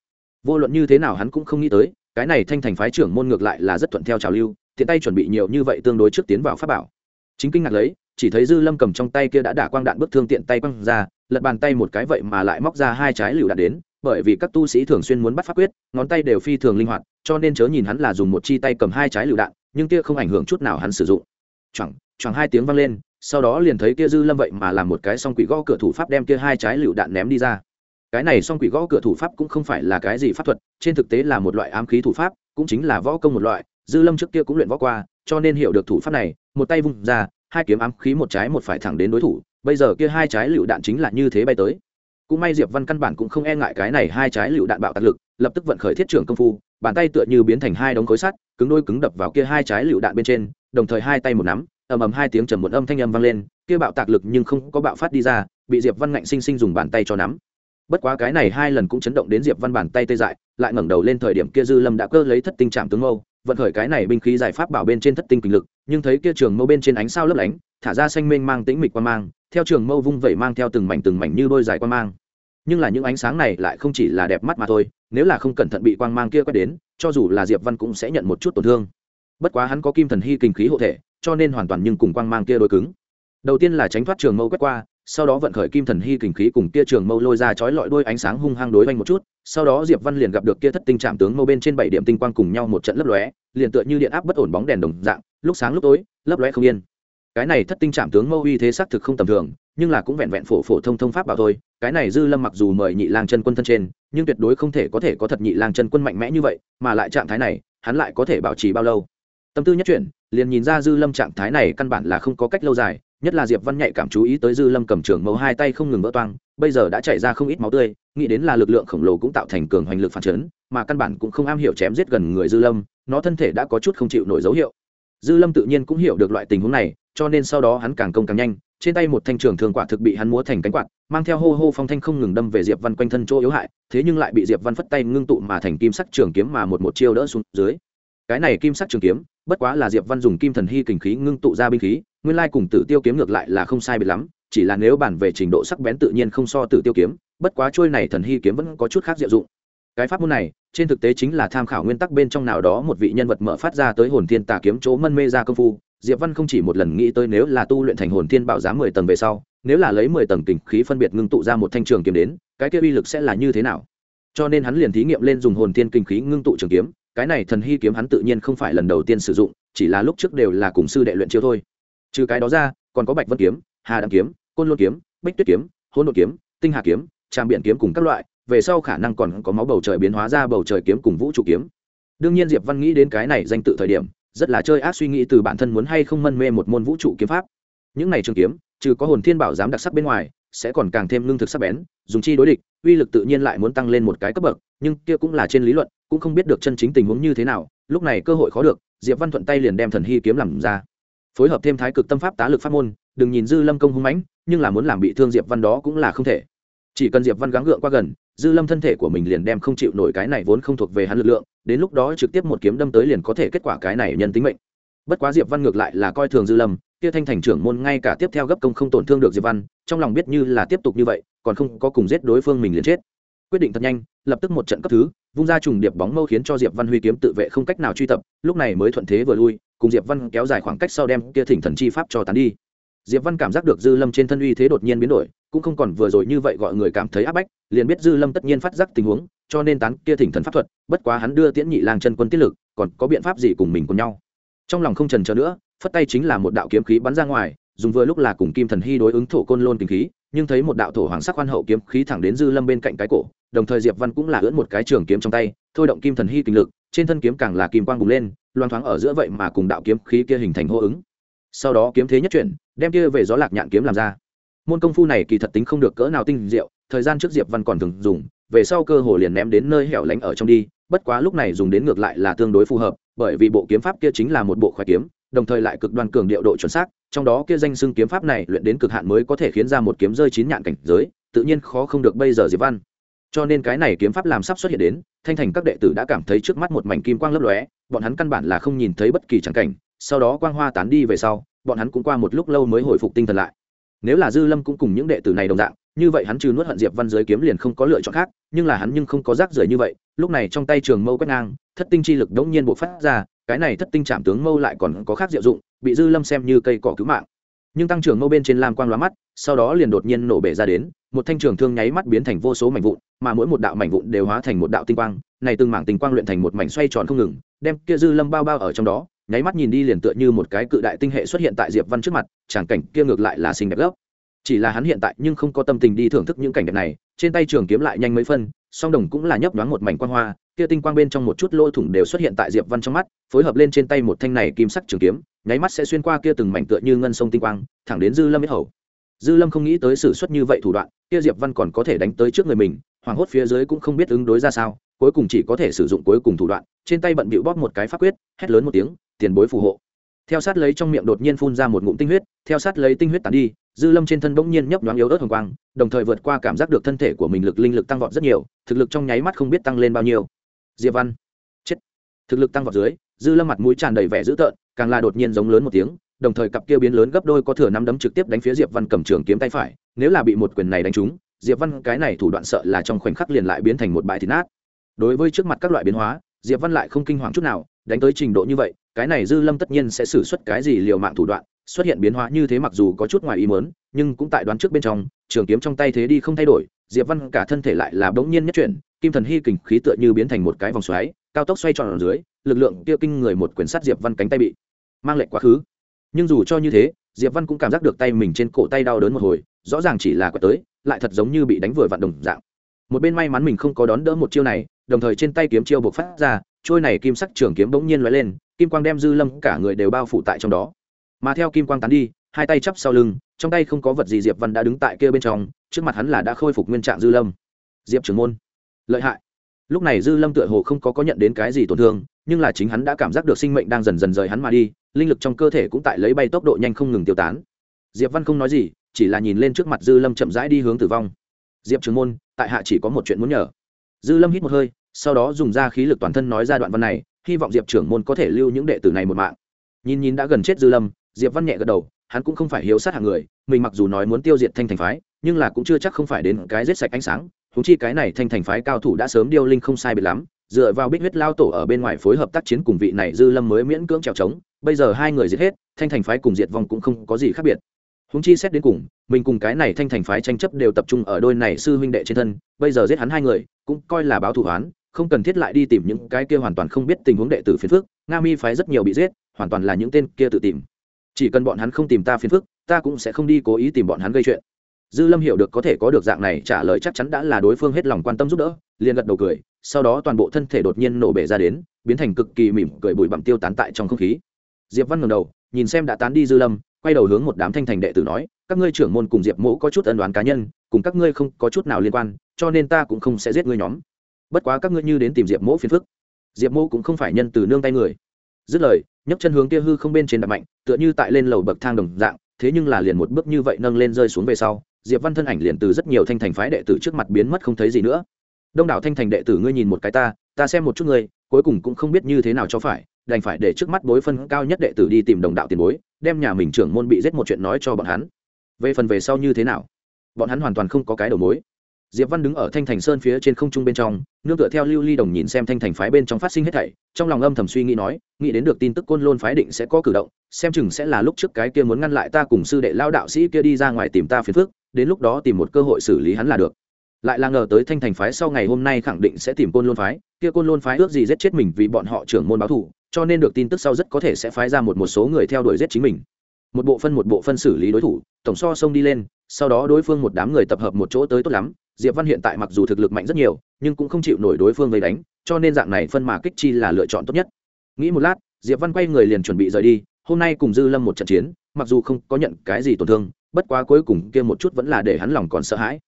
Vô luận như thế nào hắn cũng không nghĩ tới, cái này thanh thành phái trưởng môn ngược lại là rất thuận theo trào lưu, tiện tay chuẩn bị nhiều như vậy tương đối trước tiến vào pháp bảo. Chính kinh ngạc lấy, chỉ thấy dư lâm cầm trong tay kia đã đả quang đạn bức thương tiện tay quăng ra, lật bàn tay một cái vậy mà lại móc ra hai trái lựu đạn đến, bởi vì các tu sĩ thường xuyên muốn bắt pháp quyết, ngón tay đều phi thường linh hoạt, cho nên chớ nhìn hắn là dùng một chi tay cầm hai trái lựu đạn, nhưng kia không ảnh hưởng chút nào hắn sử dụng. Chẳng choàng hai tiếng vang lên, sau đó liền thấy kia dư lâm vậy mà làm một cái song quỷ gõ cửa thủ pháp đem kia hai trái lựu đạn ném đi ra. Cái này song quỷ gõ cửa thủ pháp cũng không phải là cái gì pháp thuật, trên thực tế là một loại ám khí thủ pháp, cũng chính là võ công một loại, dư lâm trước kia cũng luyện võ qua, cho nên hiểu được thủ pháp này, một tay vung ra, hai kiếm ám khí một trái một phải thẳng đến đối thủ, bây giờ kia hai trái lựu đạn chính là như thế bay tới. Cũng may diệp văn căn bản cũng không e ngại cái này hai trái lựu đạn bạo tạc lực, lập tức vận khởi thiết trưởng công phu, bàn tay tựa như biến thành hai đống khối sắt, cứng đôi cứng đập vào kia hai trái lựu đạn bên trên, đồng thời hai tay một nắm ầm ầm hai tiếng trầm một âm thanh âm vang lên, kia bạo tạc lực nhưng không có bạo phát đi ra, bị diệp văn ngạnh sinh sinh dùng bàn tay cho nắm. Bất quá cái này hai lần cũng chấn động đến diệp văn bàn tay tê dại, lại ngẩng đầu lên thời điểm kia dư lâm đã cơ lấy thất tinh trạm tướng mâu, vận khởi cái này binh khí giải pháp bảo bên trên thất tinh kình lực, nhưng thấy kia trường mâu bên trên ánh sao lấp lánh, thả ra xanh mênh mang tĩnh mịch quan mang, theo trường mâu vung vẩy mang theo từng mảnh từng mảnh như đôi dài quan mang. Nhưng là những ánh sáng này lại không chỉ là đẹp mắt mà thôi, nếu là không cẩn thận bị quang mang kia quét đến, cho dù là diệp văn cũng sẽ nhận một chút tổn thương. Bất quá hắn có kim thần hy kinh khí hộ thể cho nên hoàn toàn nhưng cùng quang mang kia đối cứng. Đầu tiên là tránh thoát trường mâu quét qua, sau đó vận khởi kim thần hy kình khí cùng kia trường mâu lôi ra chói lọi đôi ánh sáng hung hăng đối oanh một chút, sau đó diệp văn liền gặp được kia thất tinh trạm tướng mâu bên trên bảy điểm tinh quang cùng nhau một trận lấp lóe, liền tựa như điện áp bất ổn bóng đèn đồng dạng, lúc sáng lúc tối, lấp lóe không yên. Cái này thất tinh trạm tướng mâu uy thế xác thực không tầm thường, nhưng là cũng vẹn vẹn phổ phổ thông thông pháp bảo thôi, cái này dư lâm mặc dù mời nhị lang chân quân thân trên, nhưng tuyệt đối không thể có thể có thật nhị lang chân quân mạnh mẽ như vậy, mà lại trạng thái này, hắn lại có thể bảo trì bao lâu? Tâm tư nhất chuyển, liền nhìn ra dư lâm trạng thái này căn bản là không có cách lâu dài, nhất là diệp văn nhạy cảm chú ý tới dư lâm cầm trường mẫu hai tay không ngừng vỡ toang, bây giờ đã chảy ra không ít máu tươi, nghĩ đến là lực lượng khổng lồ cũng tạo thành cường hoành lực phản chấn, mà căn bản cũng không am hiểu chém giết gần người dư lâm, nó thân thể đã có chút không chịu nổi dấu hiệu. Dư lâm tự nhiên cũng hiểu được loại tình huống này, cho nên sau đó hắn càng công càng nhanh, trên tay một thanh trường thường quả thực bị hắn múa thành cánh quạt, mang theo hô hô phong thanh không ngừng đâm về diệp văn quanh thân chỗ yếu hại, thế nhưng lại bị diệp văn phất tay ngưng tụ mà thành kim sắc trường kiếm mà một một chiêu đỡ xuống dưới cái này kim sắc trường kiếm, bất quá là diệp văn dùng kim thần hy kình khí ngưng tụ ra binh khí, nguyên lai cùng tử tiêu kiếm ngược lại là không sai biệt lắm, chỉ là nếu bản về trình độ sắc bén tự nhiên không so tử tiêu kiếm, bất quá trôi này thần hy kiếm vẫn có chút khác diệu dụng. Cái pháp môn này, trên thực tế chính là tham khảo nguyên tắc bên trong nào đó một vị nhân vật mở phát ra tới hồn thiên tà kiếm chỗ mân mê ra công phu. Diệp văn không chỉ một lần nghĩ tới nếu là tu luyện thành hồn thiên bảo giá mười tầng về sau, nếu là lấy mười tầng kình khí phân biệt ngưng tụ ra một thanh trường kiếm đến, cái kia uy lực sẽ là như thế nào? Cho nên hắn liền thí nghiệm lên dùng hồn thiên kình khí ngưng tụ trường kiếm cái này thần hy kiếm hắn tự nhiên không phải lần đầu tiên sử dụng, chỉ là lúc trước đều là cùng sư đệ luyện chiêu thôi. Trừ cái đó ra, còn có bạch vân kiếm, hà đăng kiếm, côn lôn kiếm, bích tuyết kiếm hôn đột kiếm, tinh hà kiếm trang biện kiếm cùng các loại, về sau khả năng còn có máu bầu trời biến hóa ra bầu trời kiếm cùng vũ trụ kiếm. Đương nhiên diệp văn nghĩ đến cái này danh tự thời điểm, rất là chơi ác suy nghĩ từ bản thân muốn hay không mân mê một môn vũ trụ kiếm pháp. Những này trường kiếm, trừ có hồn thiên bảo giám đặc sắc bên ngoài, sẽ còn càng thêm lương thực sắc bén, dùng chi đối địch uy lực tự nhiên lại muốn tăng lên một cái cấp bậc, nhưng kia cũng là trên lý luận, cũng không biết được chân chính tình huống như thế nào, lúc này cơ hội khó được, diệp văn thuận tay liền đem thần hy kiếm làm ra. Phối hợp thêm thái cực tâm pháp tá lực pháp môn, đừng nhìn dư lâm công hung mãnh, nhưng là muốn làm bị thương diệp văn đó cũng là không thể. Chỉ cần diệp văn gắng gượng qua gần, dư lâm thân thể của mình liền đem không chịu nổi cái này vốn không thuộc về hắn lực lượng, đến lúc đó trực tiếp một kiếm đâm tới liền có thể kết quả cái này nhân tính mệnh. Bất quá diệp văn ngược lại là coi thường dư lâm kia thanh thành trưởng môn ngay cả tiếp theo gấp công không tổn thương được diệp văn, trong lòng biết như là tiếp tục như vậy, còn không có cùng giết đối phương mình liền chết. Quyết định thật nhanh, lập tức một trận cấp thứ, vung ra trùng điệp bóng mâu khiến cho diệp văn huy kiếm tự vệ không cách nào truy tập, lúc này mới thuận thế vừa lui, cùng diệp văn kéo dài khoảng cách sau đem kia thỉnh thần chi pháp cho tán đi. Diệp văn cảm giác được dư lâm trên thân uy thế đột nhiên biến đổi, cũng không còn vừa rồi như vậy gọi người cảm thấy áp bách, liền biết dư lâm tất nhiên phát giác tình huống, cho nên tán kia thỉnh thần pháp thuật, bất quá hắn đưa tiễn nhị lang chân quân tiết lực, còn có biện pháp gì cùng mình cùng nhau. Trong lòng không trần chờ nữa phất tay chính là một đạo kiếm khí bắn ra ngoài, dùng vừa lúc là cùng kim thần hy đối ứng thổ côn lôn kinh khí, nhưng thấy một đạo thổ hoàng sắc khoan hậu kiếm khí thẳng đến dư lâm bên cạnh cái cổ, đồng thời diệp văn cũng là ưỡn một cái trường kiếm trong tay, thôi động kim thần hy kinh lực, trên thân kiếm càng là kim quang bùng lên loan thoáng ở giữa vậy mà cùng đạo kiếm khí kia hình thành hô ứng. Sau đó kiếm thế nhất chuyển, đem kia về gió lạc nhạn kiếm làm ra. Môn công phu này kỳ thật tính không được cỡ nào tinh diệu, thời gian trước diệp văn còn thường dùng, về sau cơ hồ liền ném đến nơi hẻo lánh ở trong đi, bất quá lúc này dùng đến ngược lại là tương đối phù hợp, bởi vì bộ kiếm pháp kia chính là một bộ khoái kiếm đồng thời lại cực đoan cường điệu độ chuẩn xác, trong đó kia danh xưng kiếm pháp này luyện đến cực hạn mới có thể khiến ra một kiếm rơi chín nhạn cảnh giới, tự nhiên khó không được bây giờ diệp văn. Cho nên cái này kiếm pháp làm sắp xuất hiện đến, thanh thành các đệ tử đã cảm thấy trước mắt một mảnh kim quang lấp lóe, bọn hắn căn bản là không nhìn thấy bất kỳ tràng cảnh, sau đó quang hoa tán đi về sau, bọn hắn cũng qua một lúc lâu mới hồi phục tinh thần lại. Nếu là dư lâm cũng cùng những đệ tử này đồng dạng, như vậy hắn trừ nuốt hận diệp văn giới kiếm liền không có lựa chọn khác, nhưng là hắn nhưng không có rác rưởi như vậy, lúc này trong tay trường mâu quét ngang, thất tinh chi lực đống nhiên bộc phát ra cái này thất tinh chạm tướng mâu lại còn có khác diệu dụng, bị dư lâm xem như cây cỏ cứu mạng. Nhưng tăng trưởng mâu bên trên lam quang lóa mắt, sau đó liền đột nhiên nổ bể ra đến, một thanh trường thương nháy mắt biến thành vô số mảnh vụn, mà mỗi một đạo mảnh vụn đều hóa thành một đạo tinh quang, này từng mảng tinh quang luyện thành một mảnh xoay tròn không ngừng, đem kia dư lâm bao bao ở trong đó, nháy mắt nhìn đi liền tựa như một cái cự đại tinh hệ xuất hiện tại diệp văn trước mặt tràng cảnh kia ngược lại là xinh đẹp gốc chỉ là hắn hiện tại nhưng không có tâm tình đi thưởng thức những cảnh đẹp này, trên tay trường kiếm lại nhanh mấy phân, song đồng cũng là nhấp đoán một mảnh quang hoa kia tinh quang bên trong một chút lỗ thủng đều xuất hiện tại diệp văn trong mắt, phối hợp lên trên tay một thanh này kim sắc trường kiếm, nháy mắt sẽ xuyên qua kia từng mảnh tựa như ngân sông tinh quang, thẳng đến dư lâm biết hầu. Dư lâm không nghĩ tới sự xuất như vậy thủ đoạn, kia diệp văn còn có thể đánh tới trước người mình, hoàng hốt phía dưới cũng không biết ứng đối ra sao, cuối cùng chỉ có thể sử dụng cuối cùng thủ đoạn, trên tay bận bịu bóp một cái pháp quyết, hét lớn một tiếng, tiền bối phù hộ. Theo sát lấy trong miệng đột nhiên phun ra một ngụm tinh huyết, theo sát lấy tinh huyết tàn đi, dư lâm trên thân bỗng nhiên nhấp nhoáng yếu ớt hồng quang, đồng thời vượt qua cảm giác được thân thể của mình lực linh lực tăng vọt rất nhiều, thực lực trong nháy mắt không biết tăng lên bao nhiêu diệp văn. Chết. Thực lực tăng vào dưới, dư lâm mặt mũi tràn đầy vẻ dữ tợn, càng là đột nhiên giống lớn một tiếng, đồng thời cặp kia biến lớn gấp đôi có thừa năm đấm trực tiếp đánh phía diệp văn cầm trường kiếm tay phải, nếu là bị một quyền này đánh trúng, diệp văn cái này thủ đoạn sợ là trong khoảnh khắc liền lại biến thành một bãi thịt nát. Đối với trước mặt các loại biến hóa, diệp văn lại không kinh hoàng chút nào, đánh tới trình độ như vậy, cái này dư lâm tất nhiên sẽ xử suất cái gì liều mạng thủ đoạn, xuất hiện biến hóa như thế mặc dù có chút ngoài ý mớn nhưng cũng tại đoán trước bên trong, trường kiếm trong tay thế đi không thay đổi, diệp văn cả thân thể lại là bỗng nhiên nhất chuyển kim thần hy kình khí tựa như biến thành một cái vòng xoáy, cao tốc xoay tròn ở dưới, lực lượng kia kinh người một quyển sát diệp văn cánh tay bị mang lệnh quá khứ. Nhưng dù cho như thế, diệp văn cũng cảm giác được tay mình trên cổ tay đau đớn một hồi, rõ ràng chỉ là quẹt tới, lại thật giống như bị đánh vừa vặn đồng dạng. Một bên may mắn mình không có đón đỡ một chiêu này, đồng thời trên tay kiếm chiêu buộc phát ra trôi này kim sắc trường kiếm bỗng nhiên lóe lên, kim quang đem dư lâm cả người đều bao phủ tại trong đó. Mà theo kim quang tán đi, hai tay chắp sau lưng, trong tay không có vật gì diệp văn đã đứng tại kia bên trong, trước mặt hắn là đã khôi phục nguyên trạng dư lâm. Diệp trưởng môn lợi hại. Lúc này dư lâm tựa hồ không có có nhận đến cái gì tổn thương, nhưng là chính hắn đã cảm giác được sinh mệnh đang dần dần rời hắn mà đi, linh lực trong cơ thể cũng tại lấy bay tốc độ nhanh không ngừng tiêu tán. Diệp văn không nói gì, chỉ là nhìn lên trước mặt dư lâm chậm rãi đi hướng tử vong. Diệp trường môn, tại hạ chỉ có một chuyện muốn nhờ. Dư lâm hít một hơi, sau đó dùng ra khí lực toàn thân nói ra đoạn văn này, hy vọng diệp trưởng môn có thể lưu những đệ tử này một mạng. Nhìn nhìn đã gần chết dư lâm, diệp văn nhẹ gật đầu, hắn cũng không phải hiếu sát hạng người, mình mặc dù nói muốn tiêu diệt thanh thành phái, nhưng là cũng chưa chắc không phải đến cái giết sạch ánh sáng húng chi cái này thanh thành phái cao thủ đã sớm điêu linh không sai biệt lắm, dựa vào bích huyết lao tổ ở bên ngoài phối hợp tác chiến cùng vị này dư lâm mới miễn cưỡng trèo trống, bây giờ hai người giết hết, thanh thành phái cùng diệt vong cũng không có gì khác biệt. Húng chi xét đến cùng, mình cùng cái này thanh thành phái tranh chấp đều tập trung ở đôi này sư huynh đệ trên thân, bây giờ giết hắn hai người, cũng coi là báo thủ hoán không cần thiết lại đi tìm những cái kia hoàn toàn không biết tình huống đệ tử phiền phức, nga mi phái rất nhiều bị giết, hoàn toàn là những tên kia tự tìm. Chỉ cần bọn hắn không tìm ta phiền phức, ta cũng sẽ không đi cố ý tìm bọn hắn gây chuyện dư lâm hiểu được có thể có được dạng này trả lời chắc chắn đã là đối phương hết lòng quan tâm giúp đỡ, liền gật đầu cười, sau đó toàn bộ thân thể đột nhiên nổ bể ra đến, biến thành cực kỳ mỉm cười bụi bặm tiêu tán tại trong không khí. Diệp văn ngầm đầu, nhìn xem đã tán đi dư lâm, quay đầu hướng một đám thanh thành đệ tử nói, các ngươi trưởng môn cùng diệp mỗ có chút ân đoán cá nhân, cùng các ngươi không có chút nào liên quan, cho nên ta cũng không sẽ giết ngươi nhóm. Bất quá các ngươi như đến tìm diệp mỗ phiền phức. Diệp mỗ cũng không phải nhân từ nương tay người. Dứt lời, nhấc chân hướng kia hư không bên trên đập mạnh, tựa như tại lên lầu bậc thang đồng dạng, thế nhưng là liền một bước như vậy nâng lên rơi xuống về sau diệp văn thân ảnh liền từ rất nhiều thanh thành phái đệ tử trước mặt biến mất không thấy gì nữa. Đông đảo thanh thành đệ tử ngươi nhìn một cái ta ta xem một chút ngươi, cuối cùng cũng không biết như thế nào cho phải, đành phải để trước mắt bối phân cao nhất đệ tử đi tìm đồng đạo tiền bối, đem nhà mình trưởng môn bị giết một chuyện nói cho bọn hắn. Về phần về sau như thế nào? Bọn hắn hoàn toàn không có cái đầu mối. Diệp văn đứng ở thanh thành sơn phía trên không trung bên trong, nương tựa theo lưu ly đồng nhìn xem thanh thành phái bên trong phát sinh hết thảy, trong lòng âm thầm suy nghĩ nói, nghĩ đến được tin tức côn lôn phái định sẽ có cử động, xem chừng sẽ là lúc trước cái kia muốn ngăn lại ta cùng sư đệ lao đạo sĩ kia đi ra ngoài tìm ta phiền phức đến lúc đó tìm một cơ hội xử lý hắn là được. Lại là ngờ tới thanh thành phái sau ngày hôm nay khẳng định sẽ tìm côn lôn phái, kia côn lôn phái ước gì giết chết mình vì bọn họ trưởng môn báo thù cho nên được tin tức sau rất có thể sẽ phái ra một một số người theo đuổi giết chính mình. Một bộ phân một bộ phân xử lý đối thủ, tổng so sông đi lên, sau đó đối phương một đám người tập hợp một chỗ tới tốt lắm, diệp văn hiện tại mặc dù thực lực mạnh rất nhiều, nhưng cũng không chịu nổi đối phương vây đánh, cho nên dạng này phân mà kích chi là lựa chọn tốt nhất. Nghĩ một lát, diệp văn quay người liền chuẩn bị rời đi, hôm nay cùng dư lâm một trận chiến, mặc dù không có nhận cái gì tổn thương bất quá cuối cùng kia một chút vẫn là để hắn lòng còn sợ hãi.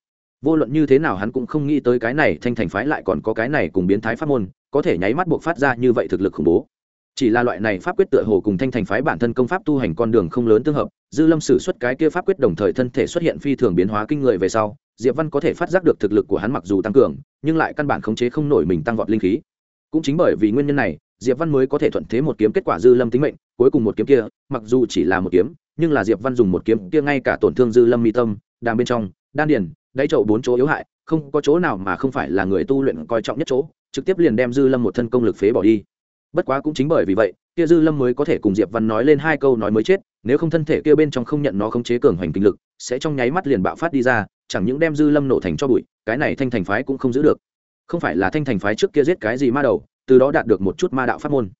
Vô luận như thế nào hắn cũng không nghĩ tới cái này thanh thành phái lại còn có cái này cùng biến thái pháp môn, có thể nháy mắt buộc phát ra như vậy thực lực khủng bố. Chỉ là loại này pháp quyết tựa hồ cùng thanh thành phái bản thân công pháp tu hành con đường không lớn tương hợp, dư lâm sử xuất cái kia pháp quyết đồng thời thân thể xuất hiện phi thường biến hóa kinh người về sau, diệp văn có thể phát giác được thực lực của hắn mặc dù tăng cường, nhưng lại căn bản khống chế không nổi mình tăng vọt linh khí. Cũng chính bởi vì nguyên nhân này, diệp văn mới có thể thuận thế một kiếm kết quả dư lâm tính mệnh, cuối cùng một kiếm kia, mặc dù chỉ là một kiếm nhưng là diệp văn dùng một kiếm kia ngay cả tổn thương dư lâm mi tâm đang bên trong, đan điền, đáy chậu bốn chỗ yếu hại, không có chỗ nào mà không phải là người tu luyện coi trọng nhất chỗ, trực tiếp liền đem dư lâm một thân công lực phế bỏ đi. Bất quá cũng chính bởi vì vậy, kia dư lâm mới có thể cùng diệp văn nói lên hai câu nói mới chết, nếu không thân thể kia bên trong không nhận nó khống chế cường hoành kinh lực, sẽ trong nháy mắt liền bạo phát đi ra, chẳng những đem dư lâm nổ thành cho bụi, cái này thanh thành phái cũng không giữ được. Không phải là thanh thành phái trước kia giết cái gì ma đầu, từ đó đạt được một chút ma đạo pháp môn.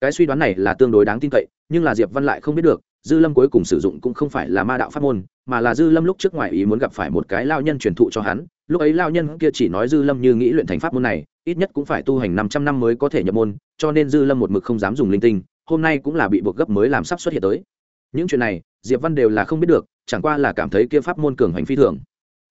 Cái suy đoán này là tương đối đáng tin cậy, nhưng là diệp văn lại không biết được dư lâm cuối cùng sử dụng cũng không phải là ma đạo pháp môn, mà là dư lâm lúc trước ngoài ý muốn gặp phải một cái lao nhân truyền thụ cho hắn. Lúc ấy lao nhân kia chỉ nói dư lâm như nghĩ luyện thành pháp môn này, ít nhất cũng phải tu hành năm trăm năm mới có thể nhập môn, cho nên dư lâm một mực không dám dùng linh tinh, hôm nay cũng là bị buộc gấp mới làm sắp xuất hiện tới. Những chuyện này, diệp văn đều là không biết được, chẳng qua là cảm thấy kia pháp môn cường hành phi thường.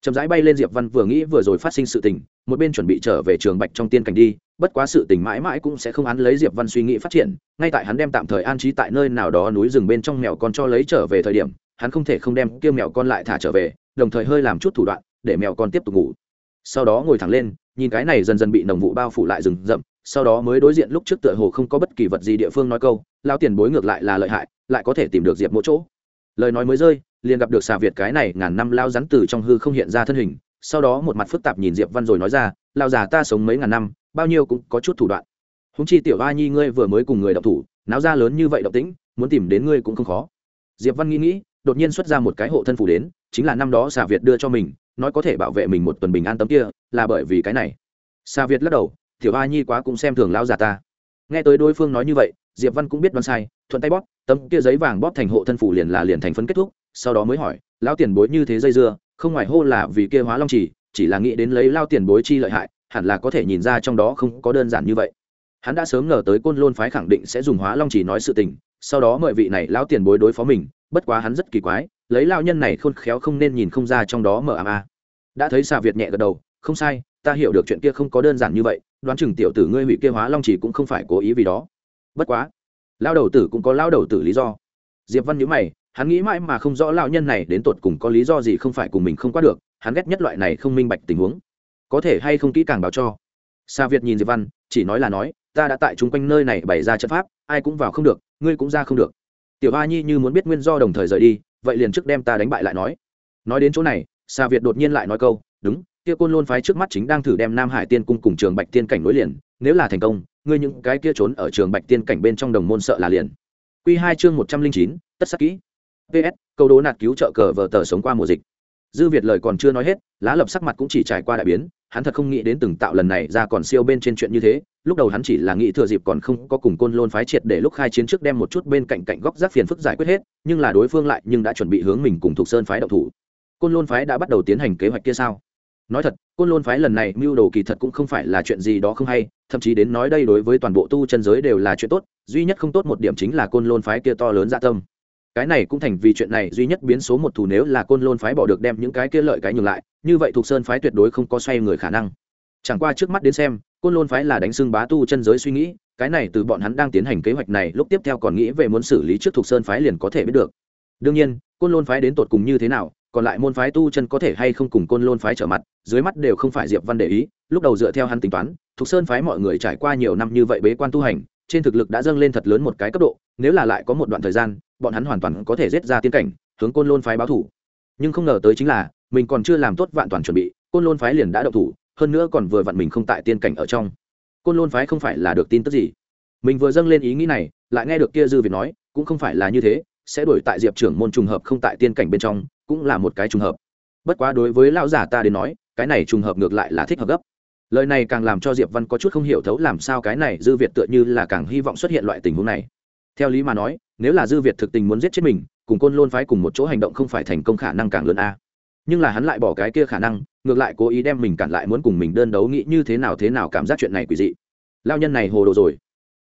Chậm rãi bay lên diệp văn vừa nghĩ vừa rồi phát sinh sự tình một bên chuẩn bị trở về trường bạch trong tiên cảnh đi, bất quá sự tình mãi mãi cũng sẽ không án lấy diệp văn suy nghĩ phát triển, ngay tại hắn đem tạm thời an trí tại nơi nào đó núi rừng bên trong mèo con cho lấy trở về thời điểm, hắn không thể không đem kia mèo con lại thả trở về, đồng thời hơi làm chút thủ đoạn, để mèo con tiếp tục ngủ. Sau đó ngồi thẳng lên, nhìn cái này dần dần bị nồng vụ bao phủ lại rừng rậm, sau đó mới đối diện lúc trước tựa hồ không có bất kỳ vật gì địa phương nói câu lao tiền bối ngược lại là lợi hại, lại có thể tìm được diệp mỗi chỗ. Lời nói mới rơi, liền gặp được xà việt cái này ngàn năm lao rắn từ trong hư không hiện ra thân hình sau đó một mặt phức tạp nhìn diệp văn rồi nói ra lao già ta sống mấy ngàn năm, bao nhiêu cũng có chút thủ đoạn. Húng chi tiểu a nhi ngươi vừa mới cùng người đọc thủ, náo ra lớn như vậy động tĩnh, muốn tìm đến ngươi cũng không khó. Diệp văn nghĩ nghĩ, đột nhiên xuất ra một cái hộ thân phủ đến, chính là năm đó xà việt đưa cho mình, nói có thể bảo vệ mình một tuần bình an tấm kia, là bởi vì cái này. Xà việt lắc đầu, tiểu a nhi quá cũng xem thường lao già ta. Nghe tới đối phương nói như vậy, diệp văn cũng biết đoán sai, thuận tay bóp, tấm kia giấy vàng bóp thành hộ thân phủ liền là liền thành phấn kết thúc, sau đó mới hỏi, lão tiền bối như thế dây dưa không ngoài hô là vì kia hóa long chỉ chỉ là nghĩ đến lấy lao tiền bối chi lợi hại, hẳn là có thể nhìn ra trong đó không có đơn giản như vậy. Hắn đã sớm ngờ tới côn lôn phái khẳng định sẽ dùng hóa long chỉ nói sự tình, sau đó mời vị này lao tiền bối đối phó mình, bất quá hắn rất kỳ quái, lấy lao nhân này khôn khéo không nên nhìn không ra trong đó mở ám a. Đã thấy xà việt nhẹ gật đầu, không sai, ta hiểu được chuyện kia không có đơn giản như vậy, đoán chừng tiểu tử ngươi hủy kia hóa long chỉ cũng không phải cố ý vì đó. Bất quá, lao đầu tử cũng có lao đầu tử lý do. Diệp văn nhữ mày hắn nghĩ mãi mà không rõ lão nhân này đến tột cùng có lý do gì không phải cùng mình không qua được, hắn ghét nhất loại này không minh bạch tình huống. Có thể hay không kỹ càng báo cho. Sa việt nhìn diệp văn, chỉ nói là nói, ta đã tại chung quanh nơi này bày ra trận pháp, ai cũng vào không được, ngươi cũng ra không được. Tiểu A nhi như muốn biết nguyên do đồng thời rời đi, vậy liền trước đem ta đánh bại lại nói. Nói đến chỗ này, sa việt đột nhiên lại nói câu, đúng, kia côn lôn phái trước mắt chính đang thử đem nam hải tiên cung cùng trường bạch tiên cảnh nối liền, nếu là thành công, ngươi những cái kia trốn ở trường bạch tiên cảnh bên trong đồng môn sợ là liền. Q hai chương một trăm linh chín, tất sắc kỹ ps câu đố nạt cứu trợ cờ vờ tờ sống qua mùa dịch. Dư việt lời còn chưa nói hết, lá lập sắc mặt cũng chỉ trải qua đại biến, hắn thật không nghĩ đến từng tạo lần này ra còn siêu bên trên chuyện như thế, lúc đầu hắn chỉ là nghĩ thừa dịp còn không có cùng côn lôn phái triệt để lúc khai chiến trước đem một chút bên cạnh cạnh góc rác phiền phức giải quyết hết, nhưng là đối phương lại nhưng đã chuẩn bị hướng mình cùng thuộc sơn phái đậu thủ. Côn lôn phái đã bắt đầu tiến hành kế hoạch kia sao? Nói thật, côn lôn phái lần này mưu đồ kỳ thật cũng không phải là chuyện gì đó không hay, thậm chí đến nói đây đối với toàn bộ tu chân giới đều là chuyện tốt, duy nhất không tốt một điểm chính là côn lôn phái kia to lớn dạ tâm cái này cũng thành vì chuyện này duy nhất biến số một thủ nếu là côn lôn phái bỏ được đem những cái kia lợi cái nhường lại, như vậy thuộc sơn phái tuyệt đối không có xoay người khả năng. Chẳng qua trước mắt đến xem, côn lôn phái là đánh xưng bá tu chân giới suy nghĩ, cái này từ bọn hắn đang tiến hành kế hoạch này lúc tiếp theo còn nghĩ về muốn xử lý trước thuộc sơn phái liền có thể biết được. Đương nhiên, côn lôn phái đến tột cùng như thế nào, còn lại môn phái tu chân có thể hay không cùng côn lôn phái trở mặt, dưới mắt đều không phải diệp văn để ý, lúc đầu dựa theo hắn tính toán, thuộc sơn phái mọi người trải qua nhiều năm như vậy bế quan tu hành trên thực lực đã dâng lên thật lớn một cái cấp độ, nếu là lại có một đoạn thời gian, bọn hắn hoàn toàn có thể giết ra tiến cảnh, hướng côn lôn phái báo thủ. Nhưng không ngờ tới chính là, mình còn chưa làm tốt vạn toàn chuẩn bị, côn lôn phái liền đã động thủ, hơn nữa còn vừa vặn mình không tại tiên cảnh ở trong. Côn lôn phái không phải là được tin tức gì. Mình vừa dâng lên ý nghĩ này, lại nghe được kia dư việt nói, cũng không phải là như thế, sẽ đổi tại diệp trưởng môn trùng hợp không tại tiên cảnh bên trong, cũng là một cái trùng hợp. Bất quá đối với lão giả ta đến nói, cái này trùng hợp ngược lại là thích hợp gấp lời này càng làm cho diệp văn có chút không hiểu thấu làm sao cái này dư việt tựa như là càng hy vọng xuất hiện loại tình huống này. Theo lý mà nói, nếu là dư việt thực tình muốn giết chết mình, cùng côn lôn phái cùng một chỗ hành động không phải thành công khả năng càng lớn a. Nhưng là hắn lại bỏ cái kia khả năng, ngược lại cố ý đem mình cản lại muốn cùng mình đơn đấu nghĩ như thế nào thế nào cảm giác chuyện này quỷ dị. Lao nhân này hồ đồ rồi.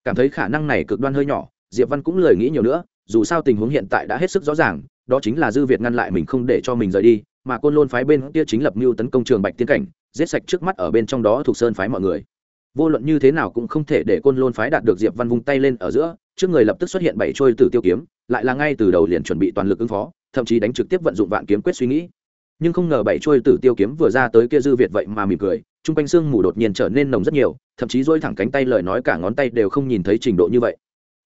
Cảm thấy khả năng này cực đoan hơi nhỏ, diệp văn cũng lời nghĩ nhiều nữa, dù sao tình huống hiện tại đã hết sức rõ ràng, đó chính là dư việt ngăn lại mình không để cho mình rời đi, mà côn lôn phái bên kia chính lập mưu tấn công trường bạch Tiên cảnh giết sạch trước mắt ở bên trong đó thuộc sơn phái mọi người. Vô luận như thế nào cũng không thể để côn lôn phái đạt được diệp văn vung tay lên ở giữa, trước người lập tức xuất hiện bảy trôi tử tiêu kiếm, lại là ngay từ đầu liền chuẩn bị toàn lực ứng phó, thậm chí đánh trực tiếp vận dụng vạn kiếm quyết suy nghĩ. Nhưng không ngờ bảy trôi tử tiêu kiếm vừa ra tới kia dư việt vậy mà mỉm cười, chung quanh xương mù đột nhiên trở nên nồng rất nhiều, thậm chí dỗi thẳng cánh tay lời nói cả ngón tay đều không nhìn thấy trình độ như vậy.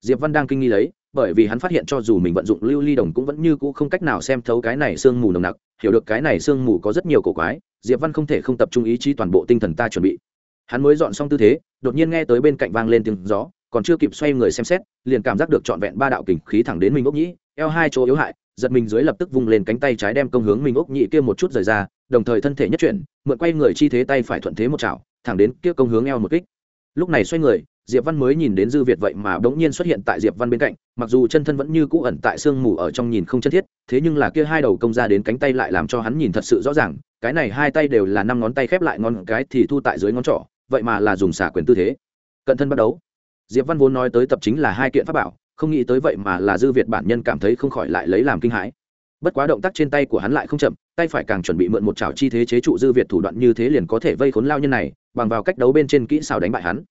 Diệp văn đang kinh nghi lấy, bởi vì hắn phát hiện cho dù mình vận dụng lưu ly đồng cũng vẫn như cũ không cách nào xem thấu cái này sương mù nồng nặc, hiểu được cái này sương mù có rất nhiều cổ quái diệp văn không thể không tập trung ý chí toàn bộ tinh thần ta chuẩn bị. Hắn mới dọn xong tư thế, đột nhiên nghe tới bên cạnh vang lên tiếng gió, còn chưa kịp xoay người xem xét, liền cảm giác được trọn vẹn ba đạo kình khí thẳng đến mình ốc nhĩ, eo hai chỗ yếu hại, giật mình dưới lập tức vung lên cánh tay trái đem công hướng mình ốc nhĩ kia một chút rời ra, đồng thời thân thể nhất chuyển, mượn quay người chi thế tay phải thuận thế một chảo, thẳng đến kia công hướng eo một kích. Lúc này xoay người, diệp văn mới nhìn đến dư việt vậy mà đống nhiên xuất hiện tại diệp văn bên cạnh, mặc dù chân thân vẫn như cũ ẩn tại sương mù ở trong nhìn không chân thiết, thế nhưng là kia hai đầu công ra đến cánh tay lại làm cho hắn nhìn thật sự rõ ràng cái này hai tay đều là năm ngón tay khép lại ngón cái thì thu tại dưới ngón trỏ, vậy mà là dùng xả quyền tư thế. Cận thân bắt đấu diệp văn vốn nói tới tập chính là hai kiện pháp bảo, không nghĩ tới vậy mà là dư việt bản nhân cảm thấy không khỏi lại lấy làm kinh hãi. Bất quá động tác trên tay của hắn lại không chậm, tay phải càng chuẩn bị mượn một chảo chi thế chế trụ dư việt thủ đoạn như thế liền có thể vây khốn lao nhân này, bằng vào cách đấu bên trên kỹ xảo đánh bại hắn.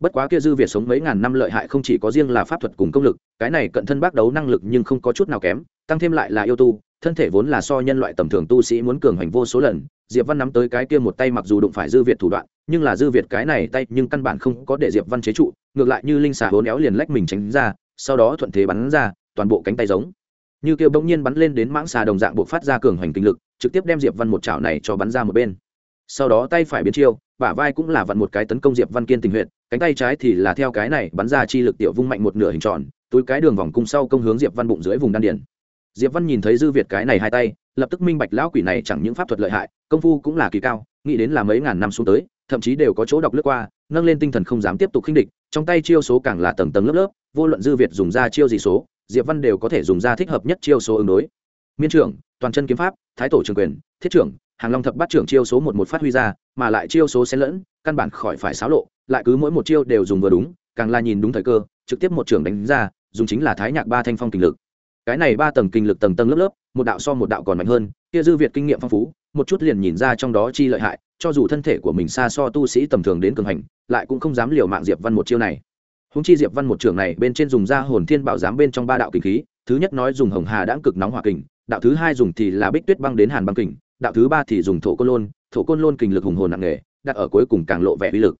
Bất quá kia dư việt sống mấy ngàn năm lợi hại không chỉ có riêng là pháp thuật cùng công lực, cái này cận thân bác đấu năng lực nhưng không có chút nào kém, tăng thêm lại là yêu tu thân thể vốn là so nhân loại tầm thường tu sĩ muốn cường hành vô số lần, diệp văn nắm tới cái kia một tay mặc dù đụng phải dư việt thủ đoạn, nhưng là dư việt cái này tay nhưng căn bản không có để diệp văn chế trụ, ngược lại như linh xà hốn éo liền lách mình tránh ra, sau đó thuận thế bắn ra, toàn bộ cánh tay giống như kêu bỗng nhiên bắn lên đến mãng xà đồng dạng buộc phát ra cường hoành kinh lực, trực tiếp đem diệp văn một chảo này cho bắn ra một bên sau đó tay phải biến chiêu, bả vai cũng là vặn một cái tấn công diệp văn kiên tình huyện cánh tay trái thì là theo cái này bắn ra chi lực tiểu vung mạnh một nửa hình tròn, túi cái đường vòng cung sau công hướng diệp văn bụng dưới vùng đan điền diệp văn nhìn thấy dư việt cái này hai tay, lập tức minh bạch lão quỷ này chẳng những pháp thuật lợi hại, công phu cũng là kỳ cao, nghĩ đến là mấy ngàn năm xuống tới, thậm chí đều có chỗ đọc lướt qua, nâng lên tinh thần không dám tiếp tục khinh địch, trong tay chiêu số càng là tầng tầng lớp lớp, vô luận dư việt dùng ra chiêu gì số, diệp văn đều có thể dùng ra thích hợp nhất chiêu số ứng đối. Miên trưởng, toàn chân kiếm pháp, thái tổ trường quyền, thiết trưởng, hàng long thập bát trưởng chiêu số một một phát huy ra, mà lại chiêu số xen lẫn, căn bản khỏi phải xáo lộ, lại cứ mỗi một chiêu đều dùng vừa đúng, càng là nhìn đúng thời cơ, trực tiếp một trưởng đánh ra, dùng chính là thái nhạc ba thanh phong kình lực cái này ba tầng kinh lực tầng tầng lớp lớp, một đạo so một đạo còn mạnh hơn, kia dư việt kinh nghiệm phong phú, một chút liền nhìn ra trong đó chi lợi hại, cho dù thân thể của mình xa so tu sĩ tầm thường đến cường hành, lại cũng không dám liều mạng diệp văn một chiêu này. Húng chi diệp văn một trưởng này bên trên dùng ra hồn thiên bảo giám bên trong ba đạo kinh khí, thứ nhất nói dùng hồng hà đãng cực nóng hỏa kình, đạo thứ hai dùng thì là bích tuyết băng đến hàn băng kình, đạo thứ ba thì dùng thổ côn lôn, thổ côn lôn kình lực hùng hồn nặng nề, đặt ở cuối cùng càng lộ vẻ uy lực.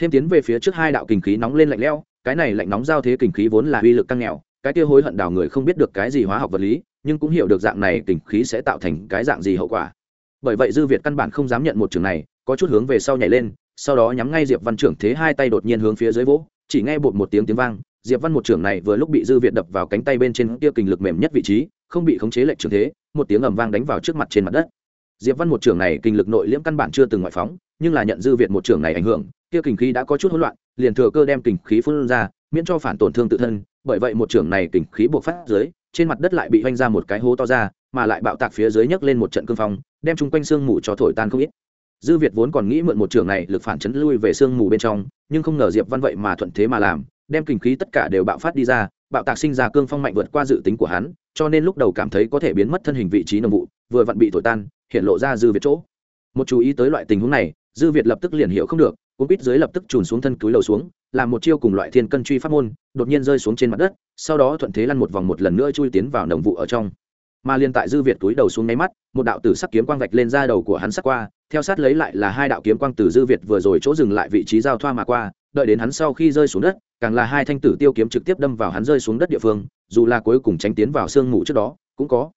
Thêm tiến về phía trước hai đạo kình khí nóng lên lạnh lẽo, cái này lạnh nóng giao thế kình khí vốn là uy lực căng nghèo cái kia hối hận đào người không biết được cái gì hóa học vật lý, nhưng cũng hiểu được dạng này tình khí sẽ tạo thành cái dạng gì hậu quả. Bởi vậy dư việt căn bản không dám nhận một trường này, có chút hướng về sau nhảy lên, sau đó nhắm ngay diệp văn trưởng thế hai tay đột nhiên hướng phía dưới vỗ, chỉ nghe bột một tiếng tiếng vang, diệp văn một trưởng này vừa lúc bị dư việt đập vào cánh tay bên trên kia kình lực mềm nhất vị trí, không bị khống chế lệnh trường thế, một tiếng ầm vang đánh vào trước mặt trên mặt đất. Diệp văn một trưởng này kinh lực nội liễm căn bản chưa từng ngoại phóng, nhưng là nhận dư việt một trưởng này ảnh hưởng, kia kình khí đã có chút hỗn loạn, liền thừa cơ đem kình khí phun ra, miễn cho phản tổn thương tự thân bởi vậy một trưởng này kình khí buộc phát dưới, trên mặt đất lại bị vanh ra một cái hố to ra, mà lại bạo tạc phía dưới nhấc lên một trận cương phong, đem chung quanh xương mù cho thổi tan không ít. Dư việt vốn còn nghĩ mượn một trưởng này lực phản chấn lui về xương mù bên trong, nhưng không ngờ diệp văn vậy mà thuận thế mà làm, đem kinh khí tất cả đều bạo phát đi ra, bạo tạc sinh ra cương phong mạnh vượt qua dự tính của hắn, cho nên lúc đầu cảm thấy có thể biến mất thân hình vị trí nồng vụ, vừa vặn bị thổi tan, hiện lộ ra dư việt chỗ. Một chú ý tới loại tình huống này, dư việt lập tức liền hiểu không được, cuốn quýt dưới lập tức trùn xuống thân cúi lầu xuống làm một chiêu cùng loại thiên cân truy pháp môn, đột nhiên rơi xuống trên mặt đất, sau đó thuận thế lăn một vòng một lần nữa chui tiến vào nồng vụ ở trong. Mà liên tại dư việt túi đầu xuống nháy mắt, một đạo tử sắc kiếm quang vạch lên ra đầu của hắn sắc qua, theo sát lấy lại là hai đạo kiếm quang từ dư việt vừa rồi chỗ dừng lại vị trí giao thoa mà qua, đợi đến hắn sau khi rơi xuống đất, càng là hai thanh tử tiêu kiếm trực tiếp đâm vào hắn rơi xuống đất địa phương, dù là cuối cùng tránh tiến vào sương mù trước đó, cũng có.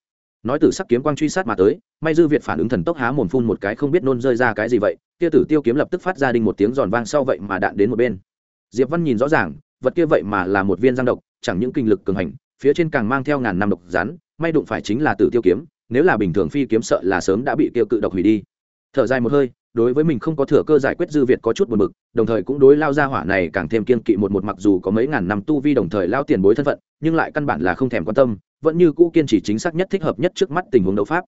Nói tử sắc kiếm quang truy sát mà tới, may dư việt phản ứng thần tốc há mồm phun một cái không biết nôn rơi ra cái gì vậy, kia tử tiêu kiếm lập tức phát ra đinh một tiếng giòn vang sau vậy mà đạn đến một bên diệp văn nhìn rõ ràng, vật kia vậy mà là một viên giang độc, chẳng những kinh lực cường hành, phía trên càng mang theo ngàn năm độc rắn, may đụng phải chính là tử tiêu kiếm, nếu là bình thường phi kiếm sợ là sớm đã bị tiêu cự độc hủy đi. Thở dài một hơi, đối với mình không có thừa cơ giải quyết dư việt có chút buồn bực, đồng thời cũng đối lao gia hỏa này càng thêm kiên kỵ một một mặc dù có mấy ngàn năm tu vi đồng thời lao tiền bối thân phận, nhưng lại căn bản là không thèm quan tâm, vẫn như cũ kiên trì chính xác nhất thích hợp nhất trước mắt tình huống đấu pháp.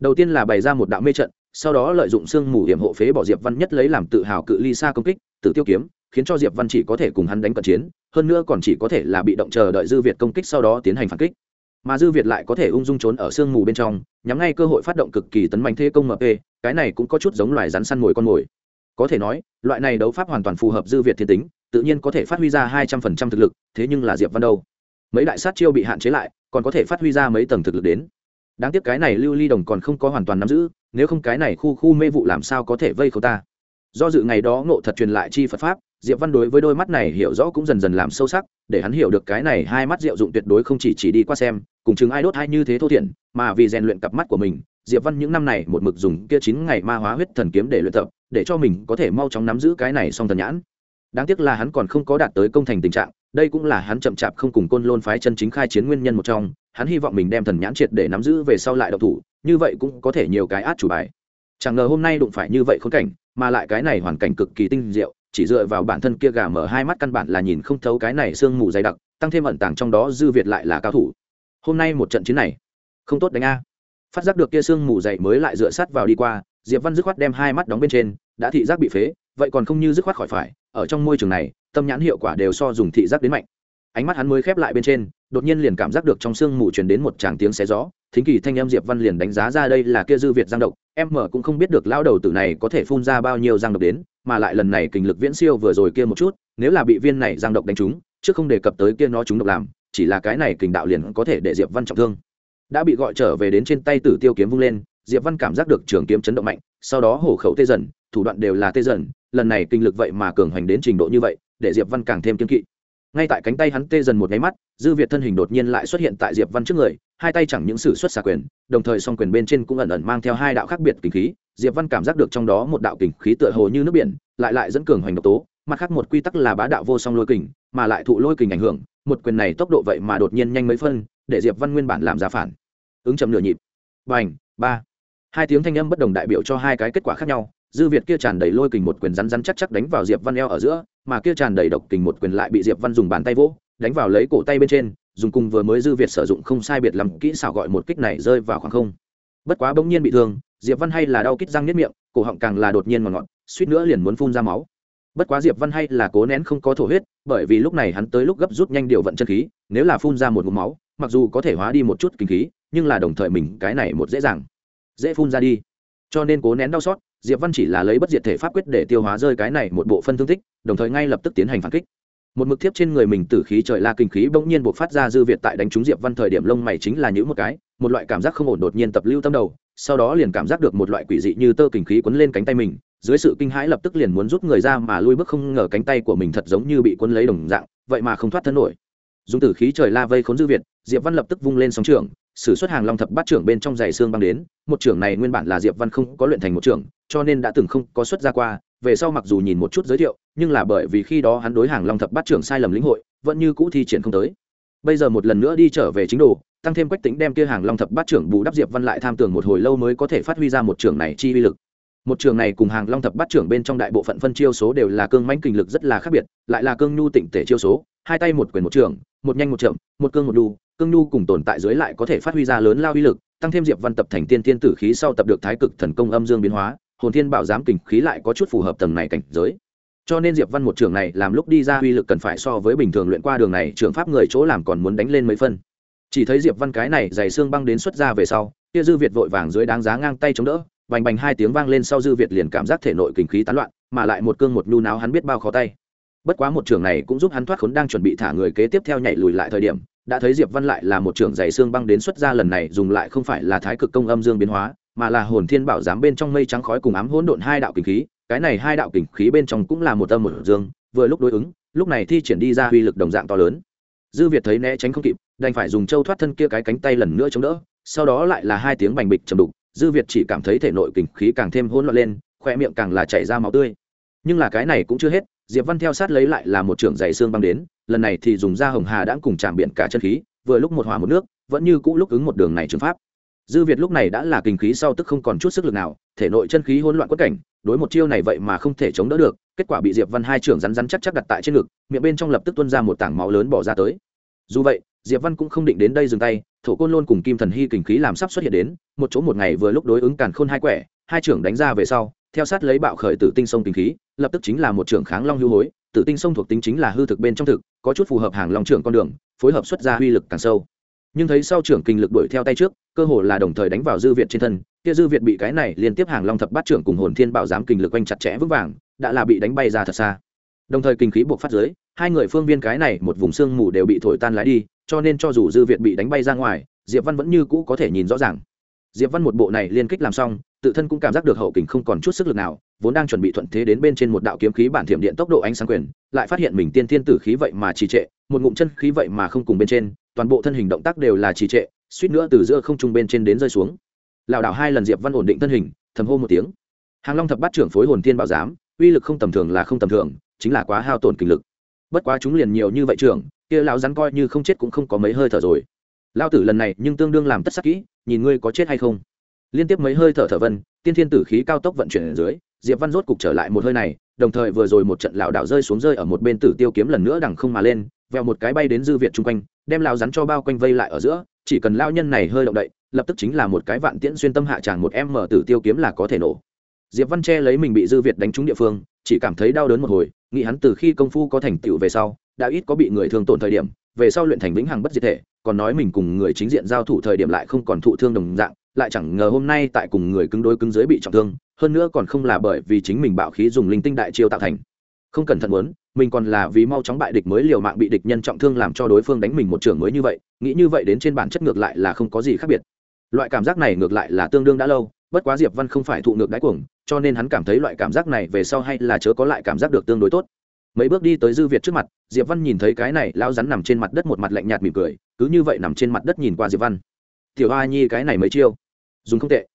Đầu tiên là bày ra một đạo mê trận, sau đó lợi dụng xương mù hiểm hộ phế bỏ diệp văn nhất lấy làm tự hào cự ly xa công kích tự tiêu kiếm khiến cho diệp văn chỉ có thể cùng hắn đánh cận chiến, hơn nữa còn chỉ có thể là bị động chờ đợi dư việt công kích sau đó tiến hành phản kích. Mà dư việt lại có thể ung dung trốn ở sương mù bên trong, nhắm ngay cơ hội phát động cực kỳ tấn mạnh thế công mp cái này cũng có chút giống loài rắn săn mồi con mồi. Có thể nói, loại này đấu pháp hoàn toàn phù hợp dư việt thiên tính, tự nhiên có thể phát huy ra hai trăm phần trăm thực lực, thế nhưng là diệp văn đâu? Mấy đại sát chiêu bị hạn chế lại, còn có thể phát huy ra mấy tầng thực lực đến. Đáng tiếc cái này lưu ly đồng còn không có hoàn toàn nắm giữ, nếu không cái này khu khu mê vụ làm sao có thể vây khâu ta? Do dự ngày đó ngộ thật truyền lại chi phật pháp diệp văn đối với đôi mắt này hiểu rõ cũng dần dần làm sâu sắc, để hắn hiểu được cái này hai mắt diệu dụng tuyệt đối không chỉ chỉ đi qua xem, cùng chứng ai đốt hay như thế thô thiển, mà vì rèn luyện cặp mắt của mình, diệp văn những năm này một mực dùng kia chín ngày ma hóa huyết thần kiếm để luyện tập, để cho mình có thể mau chóng nắm giữ cái này song thần nhãn. Đáng tiếc là hắn còn không có đạt tới công thành tình trạng, đây cũng là hắn chậm chạp không cùng côn lôn phái chân chính khai chiến nguyên nhân một trong, hắn hy vọng mình đem thần nhãn triệt để nắm giữ về sau lại độc thủ, như vậy cũng có thể nhiều cái át chủ bài. Chẳng ngờ hôm nay đụng phải như vậy khốn cảnh, mà lại cái này hoàn cảnh cực kỳ tinh diệu chỉ dựa vào bản thân kia gà mở hai mắt căn bản là nhìn không thấu cái này sương mù dày đặc, tăng thêm ẩn tàng trong đó dư việt lại là cao thủ. Hôm nay một trận chiến này, không tốt đánh a. Phát giác được kia sương mù dày mới lại dựa sát vào đi qua, diệp văn dứt khoát đem hai mắt đóng bên trên, đã thị giác bị phế, vậy còn không như dứt khoát khỏi phải, ở trong môi trường này, tâm nhãn hiệu quả đều so dùng thị giác đến mạnh. Ánh mắt hắn mới khép lại bên trên, đột nhiên liền cảm giác được trong sương mù truyền đến một tràng tiếng xé gió, thính kỳ thanh em diệp văn liền đánh giá ra đây là kia dư việt giang độc, em mở cũng không biết được lão đầu tử này có thể phun ra bao nhiêu giang độc đến mà lại lần này kình lực viễn siêu vừa rồi kia một chút, nếu là bị viên này giang độc đánh trúng, chứ không đề cập tới kia nó trúng độc làm, chỉ là cái này kình đạo liền có thể để diệp văn trọng thương. Đã bị gọi trở về đến trên tay tử tiêu kiếm vung lên, diệp văn cảm giác được trường kiếm chấn động mạnh, sau đó hổ khẩu tê dần, thủ đoạn đều là tê dần, lần này kinh lực vậy mà cường hành đến trình độ như vậy, để diệp văn càng thêm kiên kỵ. Ngay tại cánh tay hắn tê dần một nháy mắt, dư việt thân hình đột nhiên lại xuất hiện tại diệp văn trước người hai tay chẳng những sử xuất xà quyền, đồng thời song quyền bên trên cũng ẩn ẩn mang theo hai đạo khác biệt kinh khí. Diệp văn cảm giác được trong đó một đạo kinh khí tựa hồ như nước biển, lại lại dẫn cường hoành độc tố, mặt khác một quy tắc là bá đạo vô song lôi kình, mà lại thụ lôi kình ảnh hưởng, một quyền này tốc độ vậy mà đột nhiên nhanh mấy phân, để diệp văn nguyên bản làm ra phản. Ứng chậm nửa nhịp. Bành, ba. Hai tiếng thanh âm bất đồng đại biểu cho hai cái kết quả khác nhau, dư việt kia tràn đầy lôi kình một quyền rắn rắn chắc chắc đánh vào diệp văn eo ở giữa, mà kia tràn đầy độc kình một quyền lại bị diệp văn dùng bàn tay vỗ, đánh vào lấy cổ tay bên trên dùng cùng vừa mới dư việt sử dụng không sai biệt lắm kỹ xảo gọi một kích này rơi vào khoảng không. Bất quá bỗng nhiên bị thương, diệp văn hay là đau kích răng nếp miệng, cổ họng càng là đột nhiên ngọt ngọt, suýt nữa liền muốn phun ra máu. Bất quá diệp văn hay là cố nén không có thổ huyết, bởi vì lúc này hắn tới lúc gấp rút nhanh điều vận chân khí, nếu là phun ra một ngụm máu, mặc dù có thể hóa đi một chút kinh khí, nhưng là đồng thời mình cái này một dễ dàng, dễ phun ra đi. Cho nên cố nén đau xót, diệp văn chỉ là lấy bất diệt thể pháp quyết để tiêu hóa rơi cái này một bộ phân thương tích, đồng thời ngay lập tức tiến hành phản kích một mực thiếp trên người mình tử khí trời la kinh khí bỗng nhiên buộc phát ra dư việt tại đánh trúng diệp văn thời điểm lông mày chính là những một cái, một loại cảm giác không ổn đột nhiên tập lưu tâm đầu, sau đó liền cảm giác được một loại quỷ dị như tơ kinh khí quấn lên cánh tay mình, dưới sự kinh hãi lập tức liền muốn rút người ra mà lui bước không ngờ cánh tay của mình thật giống như bị quấn lấy đồng dạng, vậy mà không thoát thân nổi. Dùng tử khí trời la vây khốn dư việt, diệp văn lập tức vung lên sóng trường sử xuất hàng long thập bát trưởng bên trong giày xương băng đến, một trưởng này nguyên bản là diệp văn không có luyện thành một trưởng cho nên đã từng không có xuất ra qua, về sau mặc dù nhìn một chút giới thiệu, nhưng là bởi vì khi đó hắn đối hàng long thập bát trưởng sai lầm lĩnh hội, vẫn như cũ thi triển không tới. Bây giờ một lần nữa đi trở về chính đồ, tăng thêm quách tính đem kia hàng long thập bát trưởng bù đắp diệp văn lại tham tưởng một hồi lâu mới có thể phát huy ra một trưởng này chi uy lực. Một trường này cùng hàng long thập bát trưởng bên trong đại bộ phận phân chiêu số đều là cương mãnh kinh lực rất là khác biệt, lại là cương nhu tịnh tể chiêu số, hai tay một quyền một trường một nhanh một chậm, một cương một đu, cương nhu cùng tồn tại dưới lại có thể phát huy ra lớn lao uy lực, tăng thêm diệp văn tập thành tiên tiên tử khí sau tập được thái cực thần công âm dương biến hóa hồn thiên bảo giám kình khí lại có chút phù hợp tầng này cảnh giới. Cho nên diệp văn một trường này làm lúc đi ra uy lực cần phải so với bình thường luyện qua đường này trường pháp người chỗ làm còn muốn đánh lên mấy phân. Chỉ thấy diệp văn cái này dày xương băng đến xuất ra về sau, kia dư việt vội vàng dưới đáng giá ngang tay chống đỡ, bành bành hai tiếng vang lên sau dư việt liền cảm giác thể nội kình khí tán loạn, mà lại một cương một nhu náo hắn biết bao khó tay. Bất quá một trường này cũng giúp hắn thoát khốn đang chuẩn bị thả người kế tiếp theo nhảy lùi lại thời điểm, đã thấy diệp văn lại là một trường dày xương băng đến xuất ra lần này, dùng lại không phải là thái cực công âm dương biến hóa mà là hồn thiên bảo giám bên trong mây trắng khói cùng ám hỗn độn hai đạo kình khí, cái này hai đạo kình khí bên trong cũng là một âm một dương, vừa lúc đối ứng, lúc này thi triển đi ra uy lực đồng dạng to lớn. Dư việt thấy né tránh không kịp, đành phải dùng châu thoát thân kia cái cánh tay lần nữa chống đỡ, sau đó lại là hai tiếng bành bịch trầm đục, dư việt chỉ cảm thấy thể nội kình khí càng thêm hỗn loạn lên, khoe miệng càng là chảy ra máu tươi. Nhưng là cái này cũng chưa hết, diệp văn theo sát lấy lại là một trưởng dày xương băng đến, lần này thì dùng da hồng hà đã cùng chạm biển cả chân khí, vừa lúc một hòa một nước, vẫn như cũ lúc ứng một đường này trường pháp dư việt lúc này đã là kinh khí sau tức không còn chút sức lực nào, thể nội chân khí hỗn loạn quất cảnh, đối một chiêu này vậy mà không thể chống đỡ được, kết quả bị diệp văn hai trưởng rắn rắn chắc chắc đặt tại trên ngực, miệng bên trong lập tức tuôn ra một tảng máu lớn bỏ ra tới. Dù vậy, diệp văn cũng không định đến đây dừng tay, thổ côn lôn cùng kim thần hy kinh khí làm sắp xuất hiện đến, một chỗ một ngày vừa lúc đối ứng càn khôn hai quẻ, hai trưởng đánh ra về sau, theo sát lấy bạo khởi tử tinh sông kinh khí, lập tức chính là một trưởng kháng long hưu hối, tử tinh sông thuộc tính chính là hư thực bên trong thực, có chút phù hợp hàng long trưởng con đường, phối hợp xuất ra uy lực càng sâu nhưng thấy sau trưởng kinh lực đuổi theo tay trước, cơ hồ là đồng thời đánh vào dư việt trên thân, kia dư việt bị cái này liên tiếp hàng long thập bát trưởng cùng hồn thiên bảo giám kinh lực quanh chặt chẽ vững vàng, đã là bị đánh bay ra thật xa. Đồng thời kinh khí buộc phát dưới, hai người phương viên cái này một vùng xương mù đều bị thổi tan lái đi, cho nên cho dù dư việt bị đánh bay ra ngoài, diệp văn vẫn như cũ có thể nhìn rõ ràng diệp văn một bộ này liên kích làm xong, tự thân cũng cảm giác được hậu kình không còn chút sức lực nào, vốn đang chuẩn bị thuận thế đến bên trên một đạo kiếm khí bản thiểm điện tốc độ ánh sáng quyền, lại phát hiện mình tiên thiên tử khí vậy mà trì trệ, một ngụm chân khí vậy mà không cùng bên trên, toàn bộ thân hình động tác đều là trì trệ, suýt nữa từ giữa không trung bên trên đến rơi xuống. Lảo đảo hai lần diệp văn ổn định thân hình, thầm hô một tiếng. Hàng long thập bát trưởng phối hồn tiên bảo giám, uy lực không tầm thường là không tầm thường, chính là quá hao tổn kinh lực. Bất quá chúng liền nhiều như vậy trưởng, kia lão rắn coi như không chết cũng không có mấy hơi thở rồi. Lao tử lần này nhưng tương đương làm tất sắc kỹ nhìn ngươi có chết hay không. Liên tiếp mấy hơi thở thở vân, tiên thiên tử khí cao tốc vận chuyển ở dưới, diệp văn rốt cục trở lại một hơi này, đồng thời vừa rồi một trận lảo đảo rơi xuống rơi ở một bên tử tiêu kiếm lần nữa đằng không mà lên, vèo một cái bay đến dư việt chung quanh, đem lao rắn cho bao quanh vây lại ở giữa, chỉ cần lao nhân này hơi động đậy, lập tức chính là một cái vạn tiễn xuyên tâm hạ tràng một em mở tử tiêu kiếm là có thể nổ. Diệp văn che lấy mình bị dư việt đánh trúng địa phương, chỉ cảm thấy đau đớn một hồi, nghĩ hắn từ khi công phu có thành tựu về sau, đã ít có bị người thương tổn thời điểm, về sau luyện thành vĩnh hằng bất diệt thể còn nói mình cùng người chính diện giao thủ thời điểm lại không còn thụ thương đồng dạng, lại chẳng ngờ hôm nay tại cùng người cứng đối cứng dưới bị trọng thương, hơn nữa còn không là bởi vì chính mình bạo khí dùng linh tinh đại chiêu tạo thành. Không cẩn thận muốn, mình còn là vì mau chóng bại địch mới liều mạng bị địch nhân trọng thương làm cho đối phương đánh mình một trường mới như vậy, nghĩ như vậy đến trên bản chất ngược lại là không có gì khác biệt. Loại cảm giác này ngược lại là tương đương đã lâu, bất quá diệp văn không phải thụ ngược đáy cuồng, cho nên hắn cảm thấy loại cảm giác này về sau hay là chớ có lại cảm giác được tương đối tốt mấy bước đi tới dư việt trước mặt diệp văn nhìn thấy cái này lao rắn nằm trên mặt đất một mặt lạnh nhạt mỉm cười cứ như vậy nằm trên mặt đất nhìn qua diệp văn tiểu a nhi cái này mấy chiêu dùng không tệ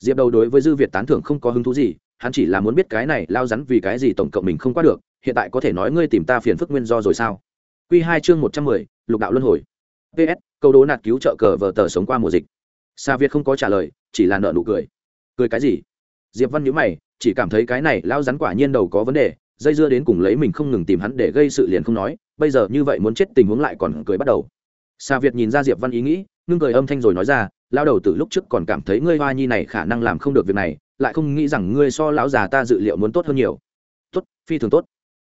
diệp đầu đối với dư việt tán thưởng không có hứng thú gì hắn chỉ là muốn biết cái này lao rắn vì cái gì tổng cộng mình không qua được hiện tại có thể nói ngươi tìm ta phiền phức nguyên do rồi sao q hai chương một trăm mười, lục đạo luân hồi. Ps câu đố nạt cứu trợ cờ vờ tờ sống qua mùa dịch. Sa việt không có trả lời, chỉ là nợ nụ cười. Cười cái gì? Diệp văn nhữ mày, chỉ cảm thấy cái này lao rắn quả nhiên đầu có vấn đề dây dưa đến cùng lấy mình không ngừng tìm hắn để gây sự liền không nói, bây giờ như vậy muốn chết tình huống lại còn cười bắt đầu. Sa việt nhìn ra diệp văn ý nghĩ, ngưng cười âm thanh rồi nói ra lao đầu từ lúc trước còn cảm thấy ngươi hoa nhi này khả năng làm không được việc này, lại không nghĩ rằng ngươi so lão già ta dự liệu muốn tốt hơn nhiều. Tốt, phi thường tốt.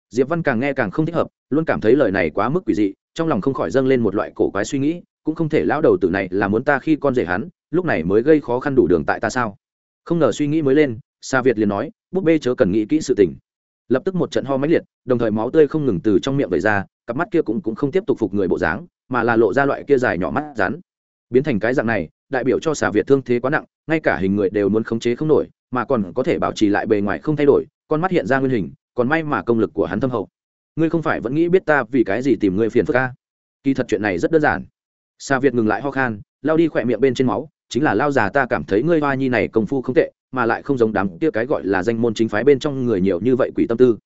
Diệp văn càng nghe càng không thích hợp, luôn cảm thấy lời này quá mức quỷ dị, trong lòng không khỏi dâng lên một loại cổ quái suy nghĩ, cũng không thể lão đầu tử này là muốn ta khi con rể hắn, lúc này mới gây khó khăn đủ đường tại ta sao? Không ngờ suy nghĩ mới lên, sa việt liền nói, búp bê chớ cần nghĩ kỹ sự tình lập tức một trận ho mãnh liệt đồng thời máu tươi không ngừng từ trong miệng vẩy ra cặp mắt kia cũng, cũng không tiếp tục phục người bộ dáng mà là lộ ra loại kia dài nhỏ mắt rắn. Biến thành cái dạng này đại biểu cho xà việt thương thế quá nặng ngay cả hình người đều muốn khống chế không nổi mà còn có thể bảo trì lại bề ngoài không thay đổi con mắt hiện ra nguyên hình còn may mà công lực của hắn thâm hậu. Ngươi không phải vẫn nghĩ biết ta vì cái gì tìm ngươi phiền phức ca kỳ thật chuyện này rất đơn giản. Xà việt ngừng lại ho khan lao đi khỏe miệng bên trên máu chính là lao già ta cảm thấy ngươi hoa nhi này công phu không tệ mà lại không giống đám kia cái gọi là danh môn chính phái bên trong người nhiều như vậy quỷ tâm tư.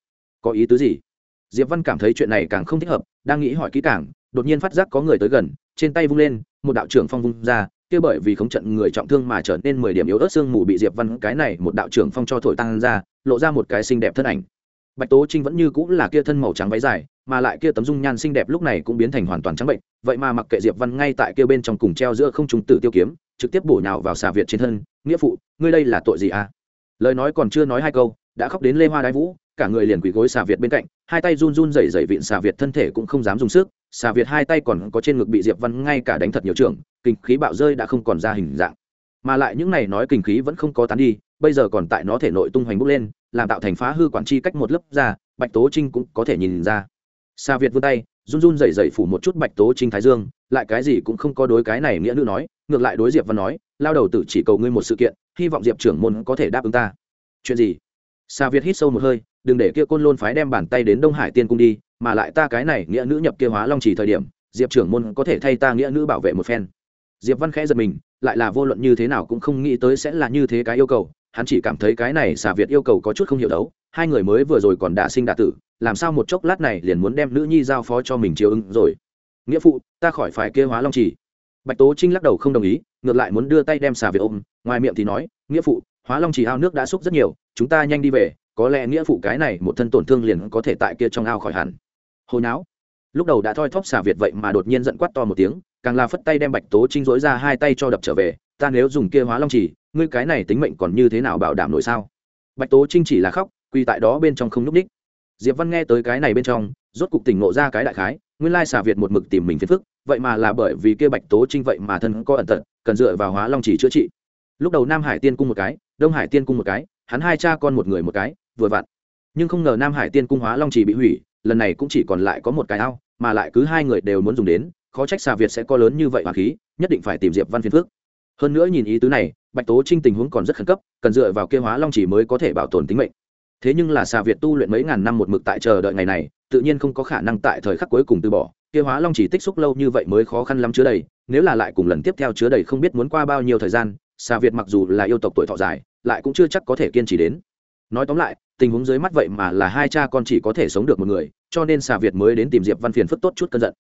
Có ý tứ gì? Diệp văn cảm thấy chuyện này càng không thích hợp, đang nghĩ hỏi kỹ càng, đột nhiên phát giác có người tới gần, trên tay vung lên, một đạo trưởng phong vung ra, kia bởi vì không trận người trọng thương mà trở nên mười điểm yếu ớt xương mù bị diệp văn cái này một đạo trưởng phong cho thổi tăng ra, lộ ra một cái xinh đẹp thân ảnh. Bạch tố trinh vẫn như cũng là kia thân màu trắng váy dài, mà lại kia tấm dung nhan xinh đẹp lúc này cũng biến thành hoàn toàn trắng bệnh, vậy mà mặc kệ diệp văn ngay tại kia bên trong cùng treo giữa không trung tử tiêu kiếm trực tiếp bổ nhào vào xà việt trên thân, nghĩa phụ, ngươi đây là tội gì à? Lời nói còn chưa nói hai câu, đã khóc đến lê hoa đái vũ, cả người liền quỳ gối xà việt bên cạnh, hai tay run run rẩy rẩy vịn xà việt thân thể cũng không dám dùng sức, xà việt hai tay còn có trên ngực bị diệp văn ngay cả đánh thật nhiều trường, kinh khí bạo rơi đã không còn ra hình dạng. Mà lại những này nói kinh khí vẫn không có tán đi, bây giờ còn tại nó thể nội tung hoành bốc lên, làm tạo thành phá hư quản chi cách một lớp ra, bạch tố trinh cũng có thể nhìn ra. Xà việt vươn tay, run run rẩy rẩy phủ một chút bạch tố trinh thái dương, lại cái gì cũng không có đối cái này nghĩa nữ nói ngược lại đối diệp văn nói, lao đầu tử chỉ cầu ngươi một sự kiện, hy vọng diệp trưởng môn có thể đáp ứng ta. Chuyện gì? Sa việt hít sâu một hơi, đừng để kia côn lôn phái đem bàn tay đến đông hải tiên cung đi, mà lại ta cái này nghĩa nữ nhập kia hóa long chỉ thời điểm, diệp trưởng môn có thể thay ta nghĩa nữ bảo vệ một phen. Diệp văn khẽ giật mình, lại là vô luận như thế nào cũng không nghĩ tới sẽ là như thế cái yêu cầu, hắn chỉ cảm thấy cái này xà việt yêu cầu có chút không hiểu đấu, hai người mới vừa rồi còn đả sinh đả tử, làm sao một chốc lát này liền muốn đem nữ nhi giao phó cho mình chiếu ứng rồi. Nghĩa phụ, ta khỏi phải kia hóa long chỉ bạch tố trinh lắc đầu không đồng ý, ngược lại muốn đưa tay đem xà việt ôm, ngoài miệng thì nói, nghĩa phụ, hóa long chỉ ao nước đã xúc rất nhiều, chúng ta nhanh đi về, có lẽ nghĩa phụ cái này một thân tổn thương liền có thể tại kia trong ao khỏi hẳn. Hồi não lúc đầu đã thoi thóp xà việt vậy mà đột nhiên giận quát to một tiếng, càng là phất tay đem bạch tố trinh dối ra hai tay cho đập trở về, ta nếu dùng kia hóa long chỉ, ngươi cái này tính mệnh còn như thế nào bảo đảm nổi sao? Bạch tố trinh chỉ là khóc quy tại đó bên trong không núp ních. Diệp văn nghe tới cái này bên trong, rốt cục tỉnh ngộ ra cái đại khái, nguyên lai xà việt một mực tìm mình phiền phức vậy mà là bởi vì kia bạch tố trinh vậy mà thân có ẩn tật, cần dựa vào hóa long chỉ chữa trị. Lúc đầu nam hải tiên cung một cái, đông hải tiên cung một cái, hắn hai cha con một người một cái, vừa vặn. Nhưng không ngờ nam hải tiên cung hóa long chỉ bị hủy, lần này cũng chỉ còn lại có một cái ao, mà lại cứ hai người đều muốn dùng đến, khó trách xà việt sẽ có lớn như vậy hoàng khí, nhất định phải tìm diệp văn phiên phước hơn nữa nhìn ý tứ này, bạch tố trinh tình huống còn rất khẩn cấp, cần dựa vào kia hóa long chỉ mới có thể bảo tồn tính mệnh. Thế nhưng là xà việt tu luyện mấy ngàn năm một mực tại chờ đợi ngày này, tự nhiên không có khả năng tại thời khắc cuối cùng từ bỏ. Kia hóa long chỉ tích xúc lâu như vậy mới khó khăn lắm chứa đầy, nếu là lại cùng lần tiếp theo chứa đầy không biết muốn qua bao nhiêu thời gian xà việt mặc dù là yêu tộc tuổi thọ dài, lại cũng chưa chắc có thể kiên trì đến. Nói tóm lại, tình huống dưới mắt vậy mà là hai cha con chỉ có thể sống được một người, cho nên xà việt mới đến tìm diệp văn phiền phức tốt chút cơn giận.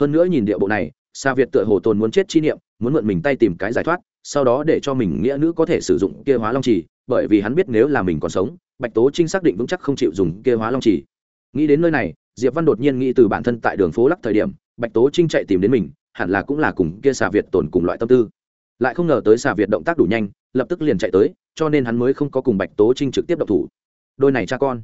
Hơn nữa nhìn địa bộ này xà việt tựa hồ tồn muốn chết chi niệm, muốn mượn mình tay tìm cái giải thoát, sau đó để cho mình nghĩa nữ có thể sử dụng kia hóa long trì bởi vì hắn biết nếu là mình còn sống, bạch tố trinh xác định vững chắc không chịu dùng kia hóa long chỉ. Nghĩ đến nơi này diệp văn đột nhiên nghĩ từ bản thân tại đường phố lắc thời điểm, bạch tố trinh chạy tìm đến mình, hẳn là cũng là cùng kia xà việt tồn cùng loại tâm tư. Lại không ngờ tới xà việt động tác đủ nhanh, lập tức liền chạy tới, cho nên hắn mới không có cùng bạch tố trinh trực tiếp động thủ. Đôi này cha con,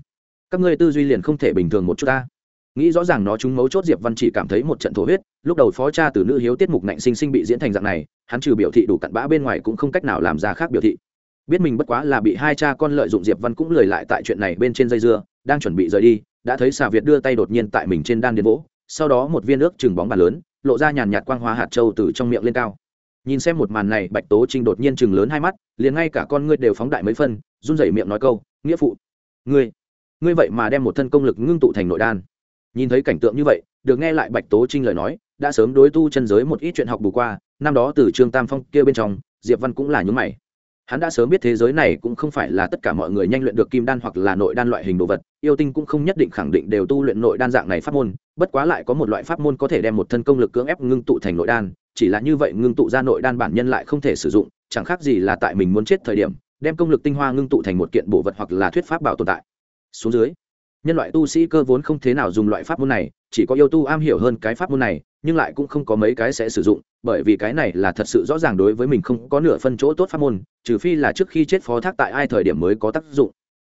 các ngươi tư duy liền không thể bình thường một chút ta. Nghĩ rõ ràng nó chúng mấu chốt, diệp văn chỉ cảm thấy một trận thổ huyết, lúc đầu phó cha từ nữ hiếu tiết mục nạnh sinh sinh bị diễn thành dạng này, hắn trừ biểu thị đủ cặn bã bên ngoài cũng không cách nào làm ra khác biểu thị. Biết mình bất quá là bị hai cha con lợi dụng, diệp văn cũng lười lại tại chuyện này bên trên dây dưa, đang chuẩn bị rời đi đã thấy xà việt đưa tay đột nhiên tại mình trên đan điền vỗ, sau đó một viên nước chừng bóng bàn lớn, lộ ra nhàn nhạt quang hoa hạt châu từ trong miệng lên cao. Nhìn xem một màn này, bạch tố trinh đột nhiên chừng lớn hai mắt, liền ngay cả con ngươi đều phóng đại mấy phân, run rẩy miệng nói câu, nghĩa phụ, ngươi ngươi vậy mà đem một thân công lực ngưng tụ thành nội đan. Nhìn thấy cảnh tượng như vậy, được nghe lại bạch tố trinh lời nói, đã sớm đối tu chân giới một ít chuyện học bù qua, năm đó từ trương tam phong kia bên trong, diệp văn cũng là nhúng mày hắn đã sớm biết thế giới này cũng không phải là tất cả mọi người nhanh luyện được kim đan hoặc là nội đan loại hình đồ vật, yêu tinh cũng không nhất định khẳng định đều tu luyện nội đan dạng này pháp môn, bất quá lại có một loại pháp môn có thể đem một thân công lực cưỡng ép ngưng tụ thành nội đan, chỉ là như vậy ngưng tụ ra nội đan bản nhân lại không thể sử dụng, chẳng khác gì là tại mình muốn chết thời điểm, đem công lực tinh hoa ngưng tụ thành một kiện bộ vật hoặc là thuyết pháp bảo tồn tại. Xuống dưới nhân loại tu sĩ cơ vốn không thế nào dùng loại pháp môn này, chỉ có yêu tu am hiểu hơn cái pháp môn này, nhưng lại cũng không có mấy cái sẽ sử dụng, bởi vì cái này là thật sự rõ ràng đối với mình không có nửa phân chỗ tốt pháp môn, trừ phi là trước khi chết phó thác tại ai thời điểm mới có tác dụng.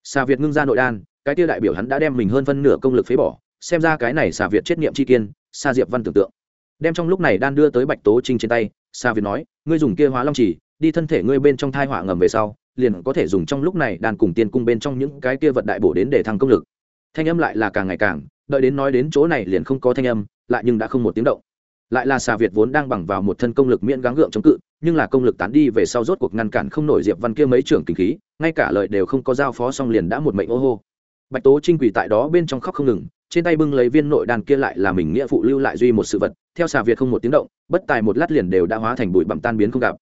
Xà việt ngưng ra nội đan, cái tiêu đại biểu hắn đã đem mình hơn phân nửa công lực phế bỏ, xem ra cái này xà việt chết nghiệm chi kiên xa diệp văn tưởng tượng. Đem trong lúc này đan đưa tới bạch tố trinh trên tay, xà việt nói, ngươi dùng kia hóa long chỉ, đi thân thể ngươi bên trong thai họa ngầm về sau, liền có thể dùng trong lúc này đan cùng tiên cung bên trong những cái kia vật đại bổ đến để thăng công lực thanh âm lại là càng ngày càng, đợi đến nói đến chỗ này liền không có thanh âm, lại nhưng đã không một tiếng động. Lại là xà việt vốn đang bằng vào một thân công lực miễn gắng gượng chống cự, nhưng là công lực tán đi về sau rốt cuộc ngăn cản không nổi diệp văn kia mấy trưởng kinh khí, ngay cả lời đều không có giao phó xong liền đã một mệnh ô hô. Bạch tố trinh quỳ tại đó bên trong khóc không ngừng, trên tay bưng lấy viên nội đàn kia lại là mình nghĩa phụ lưu lại duy một sự vật, theo xà việt không một tiếng động, bất tài một lát liền đều đã hóa thành bụi bặm tan biến không gặp.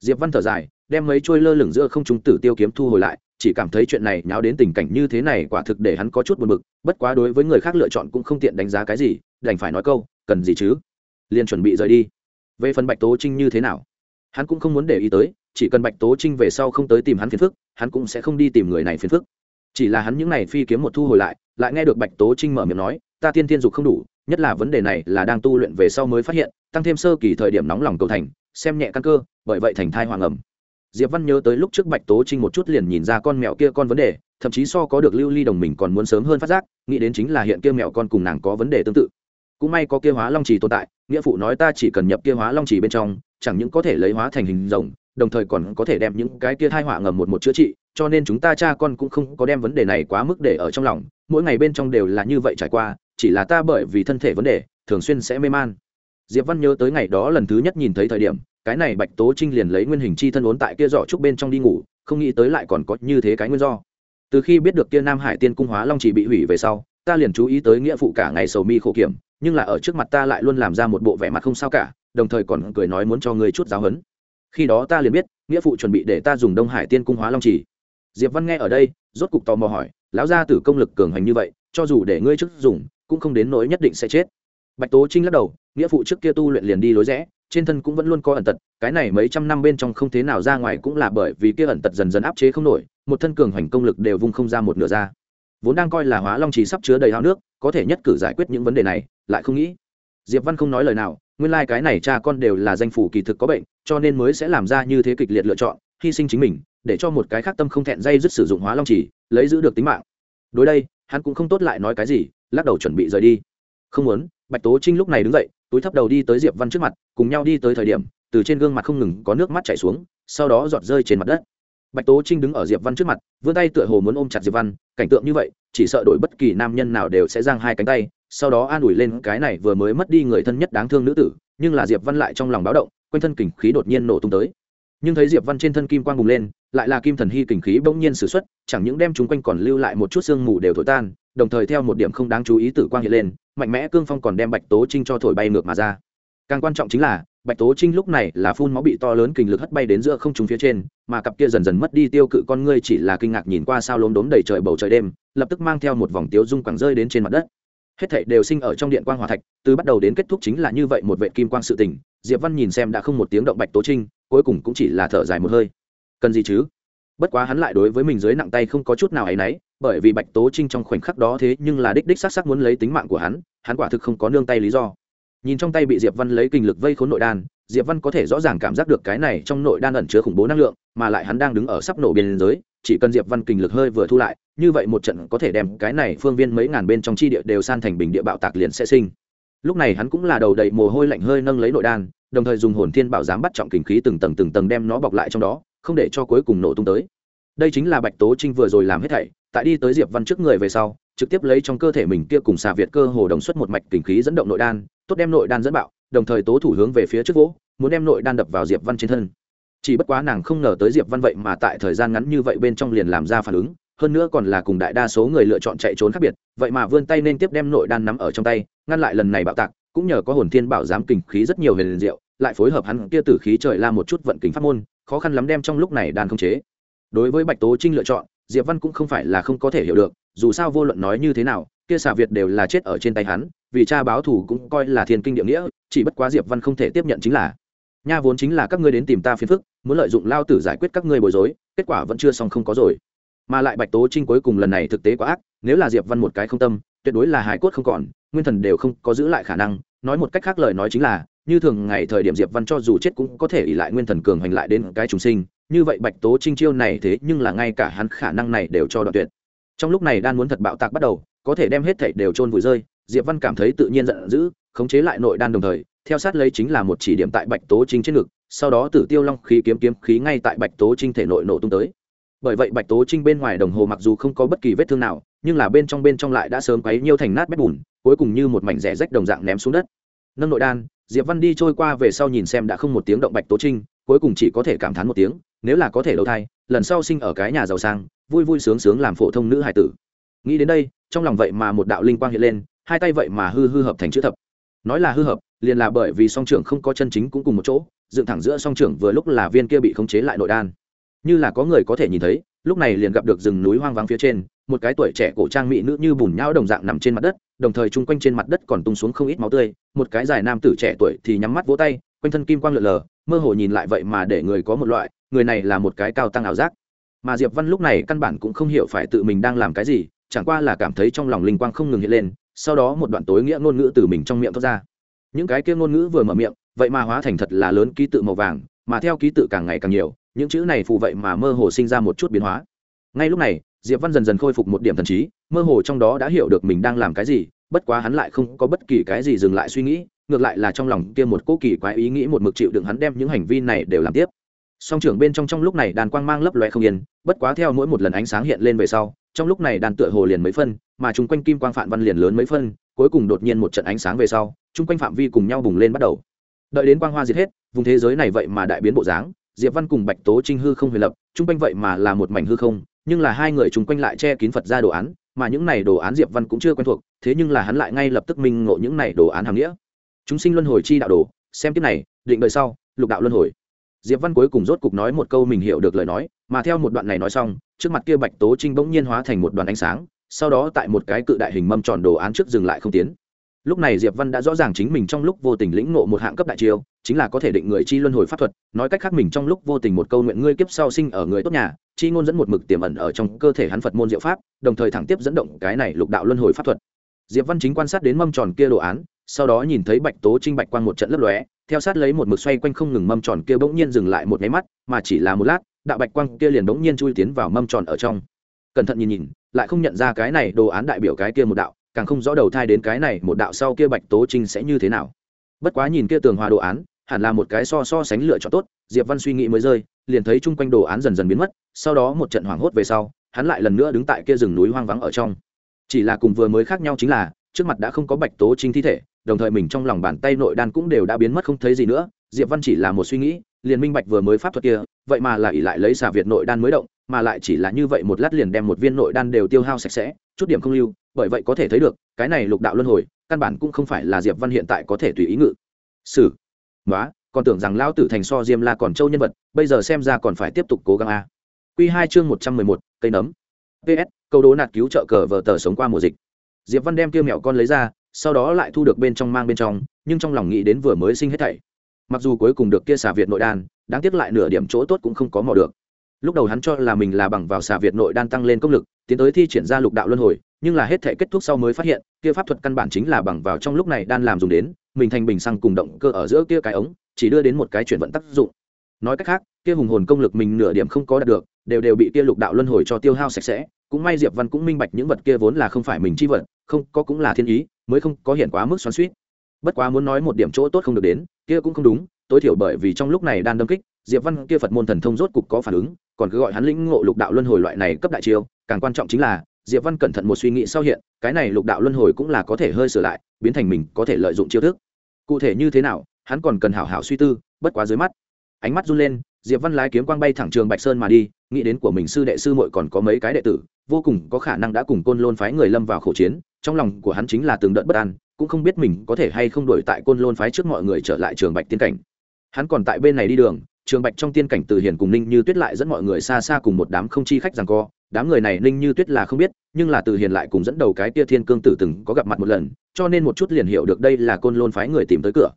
Diệp văn thở dài, đem mấy trôi lơ lửng giữa không trung tử tiêu kiếm thu hồi lại chỉ cảm thấy chuyện này nháo đến tình cảnh như thế này quả thực để hắn có chút buồn bực, bất quá đối với người khác lựa chọn cũng không tiện đánh giá cái gì, đành phải nói câu, cần gì chứ? Liền chuẩn bị rời đi. Về phần bạch tố trinh như thế nào? Hắn cũng không muốn để ý tới, chỉ cần bạch tố trinh về sau không tới tìm hắn phiền phức, hắn cũng sẽ không đi tìm người này phiền phức. Chỉ là hắn những này phi kiếm một thu hồi lại lại nghe được bạch tố trinh mở miệng nói, ta tiên tiên dục không đủ, nhất là vấn đề này là đang tu luyện về sau mới phát hiện, tăng thêm sơ kỳ thời điểm nóng lòng cầu thành, xem nhẹ căn cơ, bởi vậy thành thai hoàng ẩm diệp văn nhớ tới lúc trước bạch tố trinh một chút liền nhìn ra con mèo kia con vấn đề, thậm chí so có được lưu ly đồng mình còn muốn sớm hơn phát giác, nghĩ đến chính là hiện kia mèo con cùng nàng có vấn đề tương tự. Cũng may có kia hóa long trì tồn tại, nghĩa phụ nói ta chỉ cần nhập kia hóa long trì bên trong, chẳng những có thể lấy hóa thành hình rồng, đồng thời còn có thể đem những cái kia thai họa ngầm một một chữa trị, cho nên chúng ta cha con cũng không có đem vấn đề này quá mức để ở trong lòng, mỗi ngày bên trong đều là như vậy trải qua, chỉ là ta bởi vì thân thể vấn đề, thường xuyên sẽ mê man. Diệp văn nhớ tới ngày đó lần thứ nhất nhìn thấy thời điểm cái này bạch tố trinh liền lấy nguyên hình chi thân ốn tại kia giỏ trúc bên trong đi ngủ, không nghĩ tới lại còn có như thế cái nguyên do. Từ khi biết được kia nam hải tiên cung hóa long chỉ bị hủy về sau, ta liền chú ý tới nghĩa phụ cả ngày sầu mi khổ kiểm, nhưng là ở trước mặt ta lại luôn làm ra một bộ vẻ mặt không sao cả, đồng thời còn cười nói muốn cho ngươi chút giáo hấn khi đó ta liền biết, nghĩa phụ chuẩn bị để ta dùng đông hải tiên cung hóa long chỉ. Diệp văn nghe ở đây, rốt cục tò mò hỏi, lão gia tử công lực cường hành như vậy, cho dù để ngươi trước dùng, cũng không đến nỗi nhất định sẽ chết. Bạch tố trinh lắc đầu, nghĩa phụ trước kia tu luyện liền đi lối rẽ trên thân cũng vẫn luôn có ẩn tật, cái này mấy trăm năm bên trong không thế nào ra ngoài cũng là bởi vì kia ẩn tật dần dần áp chế không nổi, một thân cường hành công lực đều vung không ra một nửa ra. Vốn đang coi là hóa long chỉ sắp chứa đầy hao nước, có thể nhất cử giải quyết những vấn đề này, lại không nghĩ. Diệp văn không nói lời nào, nguyên lai、like、cái này cha con đều là danh phủ kỳ thực có bệnh, cho nên mới sẽ làm ra như thế kịch liệt lựa chọn, hy sinh chính mình, để cho một cái khác tâm không thẹn dây dứt sử dụng hóa long chỉ lấy giữ được tính mạng. Đối đây, hắn cũng không tốt lại nói cái gì, lắc đầu chuẩn bị rời đi. Không muốn, bạch tố trinh lúc này đứng dậy túi thấp đầu đi tới diệp văn trước mặt, cùng nhau đi tới thời điểm, từ trên gương mặt không ngừng có nước mắt chảy xuống, sau đó giọt rơi trên mặt đất. Bạch tố trinh đứng ở diệp văn trước mặt, vươn tay tựa hồ muốn ôm chặt diệp văn, cảnh tượng như vậy, chỉ sợ đổi bất kỳ nam nhân nào đều sẽ giang hai cánh tay, sau đó an ủi lên cái này vừa mới mất đi người thân nhất đáng thương nữ tử, nhưng là diệp văn lại trong lòng báo động, quanh thân kình khí đột nhiên nổ tung tới nhưng thấy diệp văn trên thân kim quang bùng lên lại là kim thần hy kình khí bỗng nhiên s ử x u ấ t chẳng những đem chúng quanh còn lưu lại một chút sương mù đều thổi tan đồng thời theo một điểm không đáng chú ý tử quang hiện lên mạnh mẽ cương phong còn đem bạch tố trinh cho thổi bay ngược mà ra càng quan trọng chính là bạch tố trinh lúc này là phun máu bị to lớn kình lực hất bay đến giữa không trúng phía trên mà cặp kia dần dần mất đi tiêu cự con ngươi chỉ là kinh ngạc nhìn qua sao lốm đốm đầy trời bầu trời đêm lập tức mang theo một vòng tiếu dung quẳng rơi đến trên mặt đất hết thảy đều sinh ở trong điện quang hòa thạch từ bắt đầu đến kết thúc chính là như vậy một vệ kim quang sự tình diệp văn nhìn xem đã không một tiếng động bạch tố trinh cuối cùng cũng chỉ là thở dài một hơi. Cần gì chứ? Bất quá hắn lại đối với mình dưới nặng tay không có chút nào ấ y n ấ y bởi vì bạch tố trinh trong khoảnh khắc đó thế nhưng là đích đích s á c s á c muốn lấy tính mạng của hắn hắn quả thực không có nương tay lý do. Nhìn trong tay bị diệp văn lấy kinh lực vây khốn nội đan, diệp văn có thể rõ ràng cảm giác được cái này trong nội đan ẩn chứa khủng bố năng lượng, mà lại hắn đang đứng ở sắp nổ biên giới, chỉ cần diệp văn kinh lực hơi vừa thu lại, như vậy một trận có thể đem cái này phương viên mấy ngàn bên trong chi địa đều san thành bình địa bạo tạc liền sẽ sinh. Lúc này hắn cũng là đầu đầy mồ hôi lạnh hơi nâng lấy nội đan đồng thời dùng hồn thiên bảo giám bắt trọng kinh khí từng tầng từng tầng đem nó bọc lại trong đó, không để cho cuối cùng nổ tung tới. Đây chính là bạch tố trinh vừa rồi làm hết thảy, tại đi tới diệp văn trước người về sau, trực tiếp lấy trong cơ thể mình kia cùng xà việt cơ hồ đồng xuất một mạch kinh khí dẫn động nội đan, tốt đem nội đan dẫn bạo, đồng thời tố thủ hướng về phía trước vỗ, muốn đem nội đan đập vào diệp văn trên thân. Chỉ bất quá nàng không ngờ tới diệp văn vậy mà tại thời gian ngắn như vậy bên trong liền làm ra phản ứng, hơn nữa còn là cùng đại đa số người lựa chọn chạy trốn khác biệt, vậy mà vươn tay nên tiếp đem nội đan nắm ở trong tay, ngăn lại lần này bạo tạc cũng nhờ có hồn thiên bảo giám kình khí rất nhiều huyền diệu, lại phối hợp hắn kia tử khí trời la một chút vận kình pháp môn, khó khăn lắm đem trong lúc này đàn không chế. Đối với bạch tố trinh lựa chọn, diệp văn cũng không phải là không có thể hiểu được, dù sao vô luận nói như thế nào, kia xà việt đều là chết ở trên tay hắn, vì cha báo thù cũng coi là thiên kinh địa nghĩa, chỉ bất quá diệp văn không thể tiếp nhận chính là, nha vốn chính là các ngươi đến tìm ta phiền phức, muốn lợi dụng lao tử giải quyết các ngươi bối rối, kết quả vẫn chưa xong không có rồi. Mà lại bạch tố trinh cuối cùng lần này thực tế quá ác, nếu là diệp văn một cái không tâm, tuyệt đối là hải cốt không còn nguyên thần đều không có giữ lại khả năng. Nói một cách khác lời nói chính là, như thường ngày thời điểm diệp văn cho dù chết cũng có thể ỉ lại nguyên thần cường hành lại đến cái trùng sinh. Như vậy bạch tố trinh chiêu này thế nhưng là ngay cả hắn khả năng này đều cho đoạn tuyệt. Trong lúc này đan muốn thật bạo tạc bắt đầu, có thể đem hết thảy đều trôn vùi rơi, diệp văn cảm thấy tự nhiên giận dữ, khống chế lại nội đan đồng thời, theo sát lấy chính là một chỉ điểm tại bạch tố trinh trên ngực, sau đó tử tiêu long khí kiếm kiếm khí ngay tại bạch tố trinh thể nội nổ tung tới. Bởi vậy bạch tố trinh bên ngoài đồng hồ mặc dù không có bất kỳ vết thương nào, nhưng là bên trong bên trong lại đã sớm quấy nhiêu thành nát bét bùn cuối cùng như một mảnh rẻ rách đồng dạng ném xuống đất. Nâng nội đan, diệp văn đi trôi qua về sau nhìn xem đã không một tiếng động bạch tố trinh, cuối cùng chỉ có thể cảm thán một tiếng, nếu là có thể đầu thai, lần sau sinh ở cái nhà giàu sang, vui vui sướng sướng làm phổ thông nữ hải tử. Nghĩ đến đây, trong lòng vậy mà một đạo linh quang hiện lên, hai tay vậy mà hư hư hợp thành chữ thập. Nói là hư hợp, liền là bởi vì song trưởng không có chân chính cũng cùng một chỗ, dựng thẳng giữa song trưởng vừa lúc là viên kia bị khống chế lại nội đan. Như là có người có thể nhìn thấy, lúc này liền gặp được rừng núi hoang vắng phía trên, một cái tuổi trẻ cổ trang mỹ nữ như bùn nhão đồng dạng nằm trên mặt đất đồng thời chung quanh trên mặt đất còn tung xuống không ít máu tươi, một cái dài nam tử trẻ tuổi thì nhắm mắt vỗ tay, quanh thân kim quang lượn lờ, mơ hồ nhìn lại vậy mà để người có một loại, người này là một cái cao tăng ảo giác. Mà diệp văn lúc này căn bản cũng không hiểu phải tự mình đang làm cái gì, chẳng qua là cảm thấy trong lòng linh quang không ngừng hiện lên, sau đó một đoạn tối nghĩa ngôn ngữ từ mình trong miệng thoát ra. Những cái kia ngôn ngữ vừa mở miệng, vậy mà hóa thành thật là lớn ký tự màu vàng, mà theo ký tự càng ngày càng nhiều, những chữ này phù vậy mà mơ hồ sinh ra một chút biến hóa. Ngay lúc này diệp văn dần dần khôi phục một điểm thần trí, mơ hồ trong đó đã hiểu được mình đang làm cái gì, bất quá hắn lại không có bất kỳ cái gì dừng lại suy nghĩ, ngược lại là trong lòng kia một cố kỳ quái ý nghĩ một mực chịu đựng hắn đem những hành vi này đều làm tiếp. Song trưởng bên trong trong lúc này đàn quang mang lấp loe không yên, bất quá theo mỗi một lần ánh sáng hiện lên về sau, trong lúc này đàn tựa hồ liền mấy phân, mà chung quanh kim quang phạm văn liền lớn mấy phân, cuối cùng đột nhiên một trận ánh sáng về sau, chung quanh phạm vi cùng nhau bùng lên bắt đầu. Đợi đến quang hoa diệt hết, vùng thế giới này vậy mà đại biến bộ dáng, diệp văn cùng bạch tố trinh hư không huyền lập, chung quanh vậy mà là một mảnh hư không nhưng là hai người chúng quanh lại che kín phật ra đồ án, mà những này đồ án diệp văn cũng chưa quen thuộc, thế nhưng là hắn lại ngay lập tức minh ngộ những này đồ án hàm nghĩa. Chúng sinh luân hồi chi đạo đồ, xem tiếp này, định đời sau, lục đạo luân hồi. Diệp văn cuối cùng rốt cục nói một câu mình hiểu được lời nói, mà theo một đoạn này nói xong, trước mặt kia bạch tố trinh bỗng nhiên hóa thành một đoàn ánh sáng, sau đó tại một cái cự đại hình mâm tròn đồ án trước dừng lại không tiến lúc này diệp văn đã rõ ràng chính mình trong lúc vô tình lĩnh ngộ một hạng cấp đại chiêu, chính là có thể định người chi luân hồi pháp thuật, nói cách khác mình trong lúc vô tình một câu nguyện ngươi kiếp sau sinh ở người tốt nhà, chi ngôn dẫn một mực tiềm ẩn ở trong cơ thể hắn phật môn diệu pháp, đồng thời thẳng tiếp dẫn động cái này lục đạo luân hồi pháp thuật. Diệp văn chính quan sát đến mâm tròn kia đồ án, sau đó nhìn thấy bạch tố trinh bạch quang một trận lấp lóe, theo sát lấy một mực xoay quanh không ngừng mâm tròn kia bỗng nhiên dừng lại một máy mắt, mà chỉ là một lát, đạo bạch quang kia liền bỗng nhiên chui tiến vào mâm tròn ở trong. Cẩn thận nhìn nhìn, lại không nhận ra cái này đồ án đại biểu cái kia một đạo càng không rõ đầu thai đến cái này một đạo sau kia bạch tố trinh sẽ như thế nào. Bất quá nhìn kia tường hòa đồ án, hẳn là một cái so so sánh lựa chọn tốt, diệp văn suy nghĩ mới rơi, liền thấy chung quanh đồ án dần dần biến mất, sau đó một trận hoảng hốt về sau, hắn lại lần nữa đứng tại kia rừng núi hoang vắng ở trong. Chỉ là cùng vừa mới khác nhau chính là, trước mặt đã không có bạch tố trinh thi thể, đồng thời mình trong lòng bàn tay nội đan cũng đều đã biến mất không thấy gì nữa, diệp văn chỉ là một suy nghĩ, liền minh bạch vừa mới pháp thuật kia, vậy mà lại lại lấy xà việt nội đan mới động, mà lại chỉ là như vậy một lát liền đem một viên nội đan đều tiêu hao sạch sẽ, chút điểm không lưu bởi vậy có thể thấy được, cái này lục đạo luân hồi, căn bản cũng không phải là diệp văn hiện tại có thể tùy ý ngự. Sử. Nói còn tưởng rằng lão tử thành so diêm la còn châu nhân vật, bây giờ xem ra còn phải tiếp tục cố gắng a. Q hai chương một trăm mười một, cây nấm. Ps câu đố nạt cứu trợ cờ vờ tờ sống qua mùa dịch. Diệp văn đem tiêu mẹo con lấy ra, sau đó lại thu được bên trong mang bên trong, nhưng trong lòng nghĩ đến vừa mới sinh hết thảy. Mặc dù cuối cùng được kia xả việt nội đan, đáng tiếc lại nửa điểm chỗ tốt cũng không có mò được lúc đầu hắn cho là mình là bằng vào xà việt nội đan tăng lên công lực, tiến tới thi triển ra lục đạo luân hồi, nhưng là hết thể kết thúc sau mới phát hiện, kia pháp thuật căn bản chính là bằng vào trong lúc này đan làm dùng đến, mình thành bình xăng cùng động cơ ở giữa kia cái ống, chỉ đưa đến một cái chuyển vận tác dụng. Nói cách khác, kia hùng hồn công lực mình nửa điểm không có đạt được, đều đều bị kia lục đạo luân hồi cho tiêu hao sạch sẽ, cũng may diệp văn cũng minh bạch những vật kia vốn là không phải mình chi vật, không có cũng là thiên ý, mới không có hiện quá mức xoắn suýt bất quá muốn nói một điểm chỗ tốt không được đến, kia cũng không đúng, tối thiểu bởi vì trong lúc này đan đâm kích diệp văn kia phật môn thần thông rốt cục có phản ứng, còn cứ gọi hắn lĩnh ngộ lục đạo luân hồi loại này cấp đại chiêu, càng quan trọng chính là, diệp văn cẩn thận một suy nghĩ sau hiện, cái này lục đạo luân hồi cũng là có thể hơi sửa lại, biến thành mình có thể lợi dụng chiêu thức. Cụ thể như thế nào, hắn còn cần hảo hảo suy tư, bất quá dưới mắt, ánh mắt run lên, diệp văn lái kiếm quang bay thẳng trường bạch sơn mà đi, nghĩ đến của mình sư đệ sư muội còn có mấy cái đệ tử, vô cùng có khả năng đã cùng côn lôn phái người lâm vào khẩu chiến, trong lòng của hắn chính là từng đợt bất an, cũng không biết mình có thể hay không đuổi tại côn lôn phái trước mọi người trở lại trường bạch tiên cảnh. Hắn còn tại bên này đi đường trường bạch trong tiên cảnh từ hiền cùng ninh như tuyết lại dẫn mọi người xa xa cùng một đám không chi khách rằng co. Đám người này ninh như tuyết là không biết, nhưng là từ hiền lại cùng dẫn đầu cái tia thiên cương tử từng có gặp mặt một lần, cho nên một chút liền hiểu được đây là côn lôn phái người tìm tới cửa.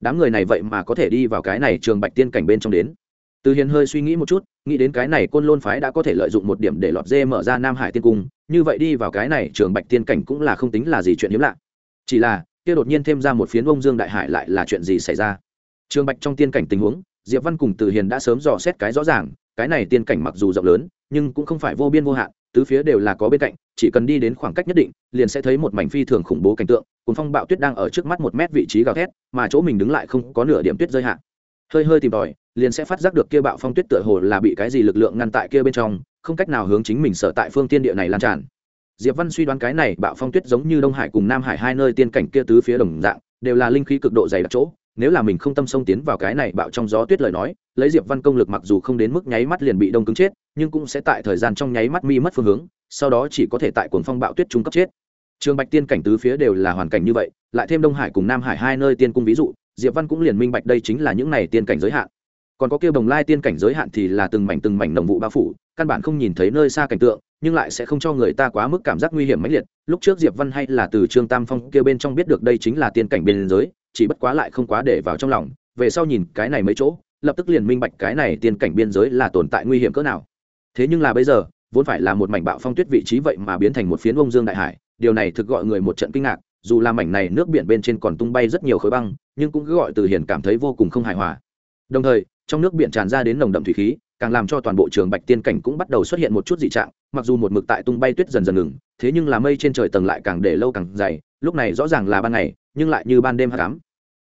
Đám người này vậy mà có thể đi vào cái này trường bạch tiên cảnh bên trong đến. Từ hiền hơi suy nghĩ một chút, nghĩ đến cái này côn lôn phái đã có thể lợi dụng một điểm để lọt dê mở ra nam hải tiên cung, như vậy đi vào cái này trường bạch tiên cảnh cũng là không tính là gì chuyện hiếm lạ. Chỉ là, kia đột nhiên thêm ra một phiến ông dương đại hải lại là chuyện gì xảy ra? Trường bạch trong tiên cảnh tình huống diệp văn cùng từ hiền đã sớm dò xét cái rõ ràng, cái này tiên cảnh mặc dù rộng lớn, nhưng cũng không phải vô biên vô hạn, tứ phía đều là có bên cạnh, chỉ cần đi đến khoảng cách nhất định, liền sẽ thấy một mảnh phi thường khủng bố cảnh tượng cùng phong bạo tuyết đang ở trước mắt một mét vị trí gào thét, mà chỗ mình đứng lại không có nửa điểm tuyết rơi hạn hơi hơi tìm tòi, liền sẽ phát giác được kia bạo phong tuyết tựa hồ là bị cái gì lực lượng ngăn tại kia bên trong, không cách nào hướng chính mình sở tại phương tiên địa này lan tràn. Diệp văn suy đoán cái này bạo phong tuyết giống như đông hải cùng nam hải hai nơi tiên cảnh kia tứ phía đồng dạng, đều là linh khí cực độ dày đặc chỗ nếu là mình không tâm sông tiến vào cái này bạo trong gió tuyết lời nói, lấy diệp văn công lực mặc dù không đến mức nháy mắt liền bị đông cứng chết, nhưng cũng sẽ tại thời gian trong nháy mắt mi mất phương hướng, sau đó chỉ có thể tại cuồng phong bạo tuyết trung cấp chết. Trường bạch tiên cảnh tứ phía đều là hoàn cảnh như vậy, lại thêm đông hải cùng nam hải hai nơi tiên cung ví dụ, diệp văn cũng liền minh bạch đây chính là những này tiên cảnh giới hạn. Còn có kêu đồng lai tiên cảnh giới hạn thì là từng mảnh từng mảnh đồng vụ bao phủ, căn bản không nhìn thấy nơi xa cảnh tượng, nhưng lại sẽ không cho người ta quá mức cảm giác nguy hiểm mãnh liệt. Lúc trước diệp văn hay là từ trương tam phong kêu bên trong biết được đây chính là tiên cảnh biên giới chỉ bất quá lại không quá để vào trong lòng, về sau nhìn cái này mấy chỗ, lập tức liền minh bạch cái này tiên cảnh biên giới là tồn tại nguy hiểm cỡ nào. Thế nhưng là bây giờ, vốn phải là một mảnh bạo phong tuyết vị trí vậy mà biến thành một phiến bông dương đại hải, điều này thực gọi người một trận kinh ngạc, dù là mảnh này nước biển bên trên còn tung bay rất nhiều khối băng, nhưng cũng cứ gọi từ hiền cảm thấy vô cùng không hài hòa. Đồng thời, trong nước biển tràn ra đến nồng đậm thủy khí, càng làm cho toàn bộ trường bạch tiên cảnh cũng bắt đầu xuất hiện một chút dị trạng, mặc dù một mực tại tung bay tuyết dần dần ngừng, thế nhưng là mây trên trời tầng lại càng để lâu càng dày, lúc này rõ ràng là ban ngày nhưng lại như ban đêm hắc cám.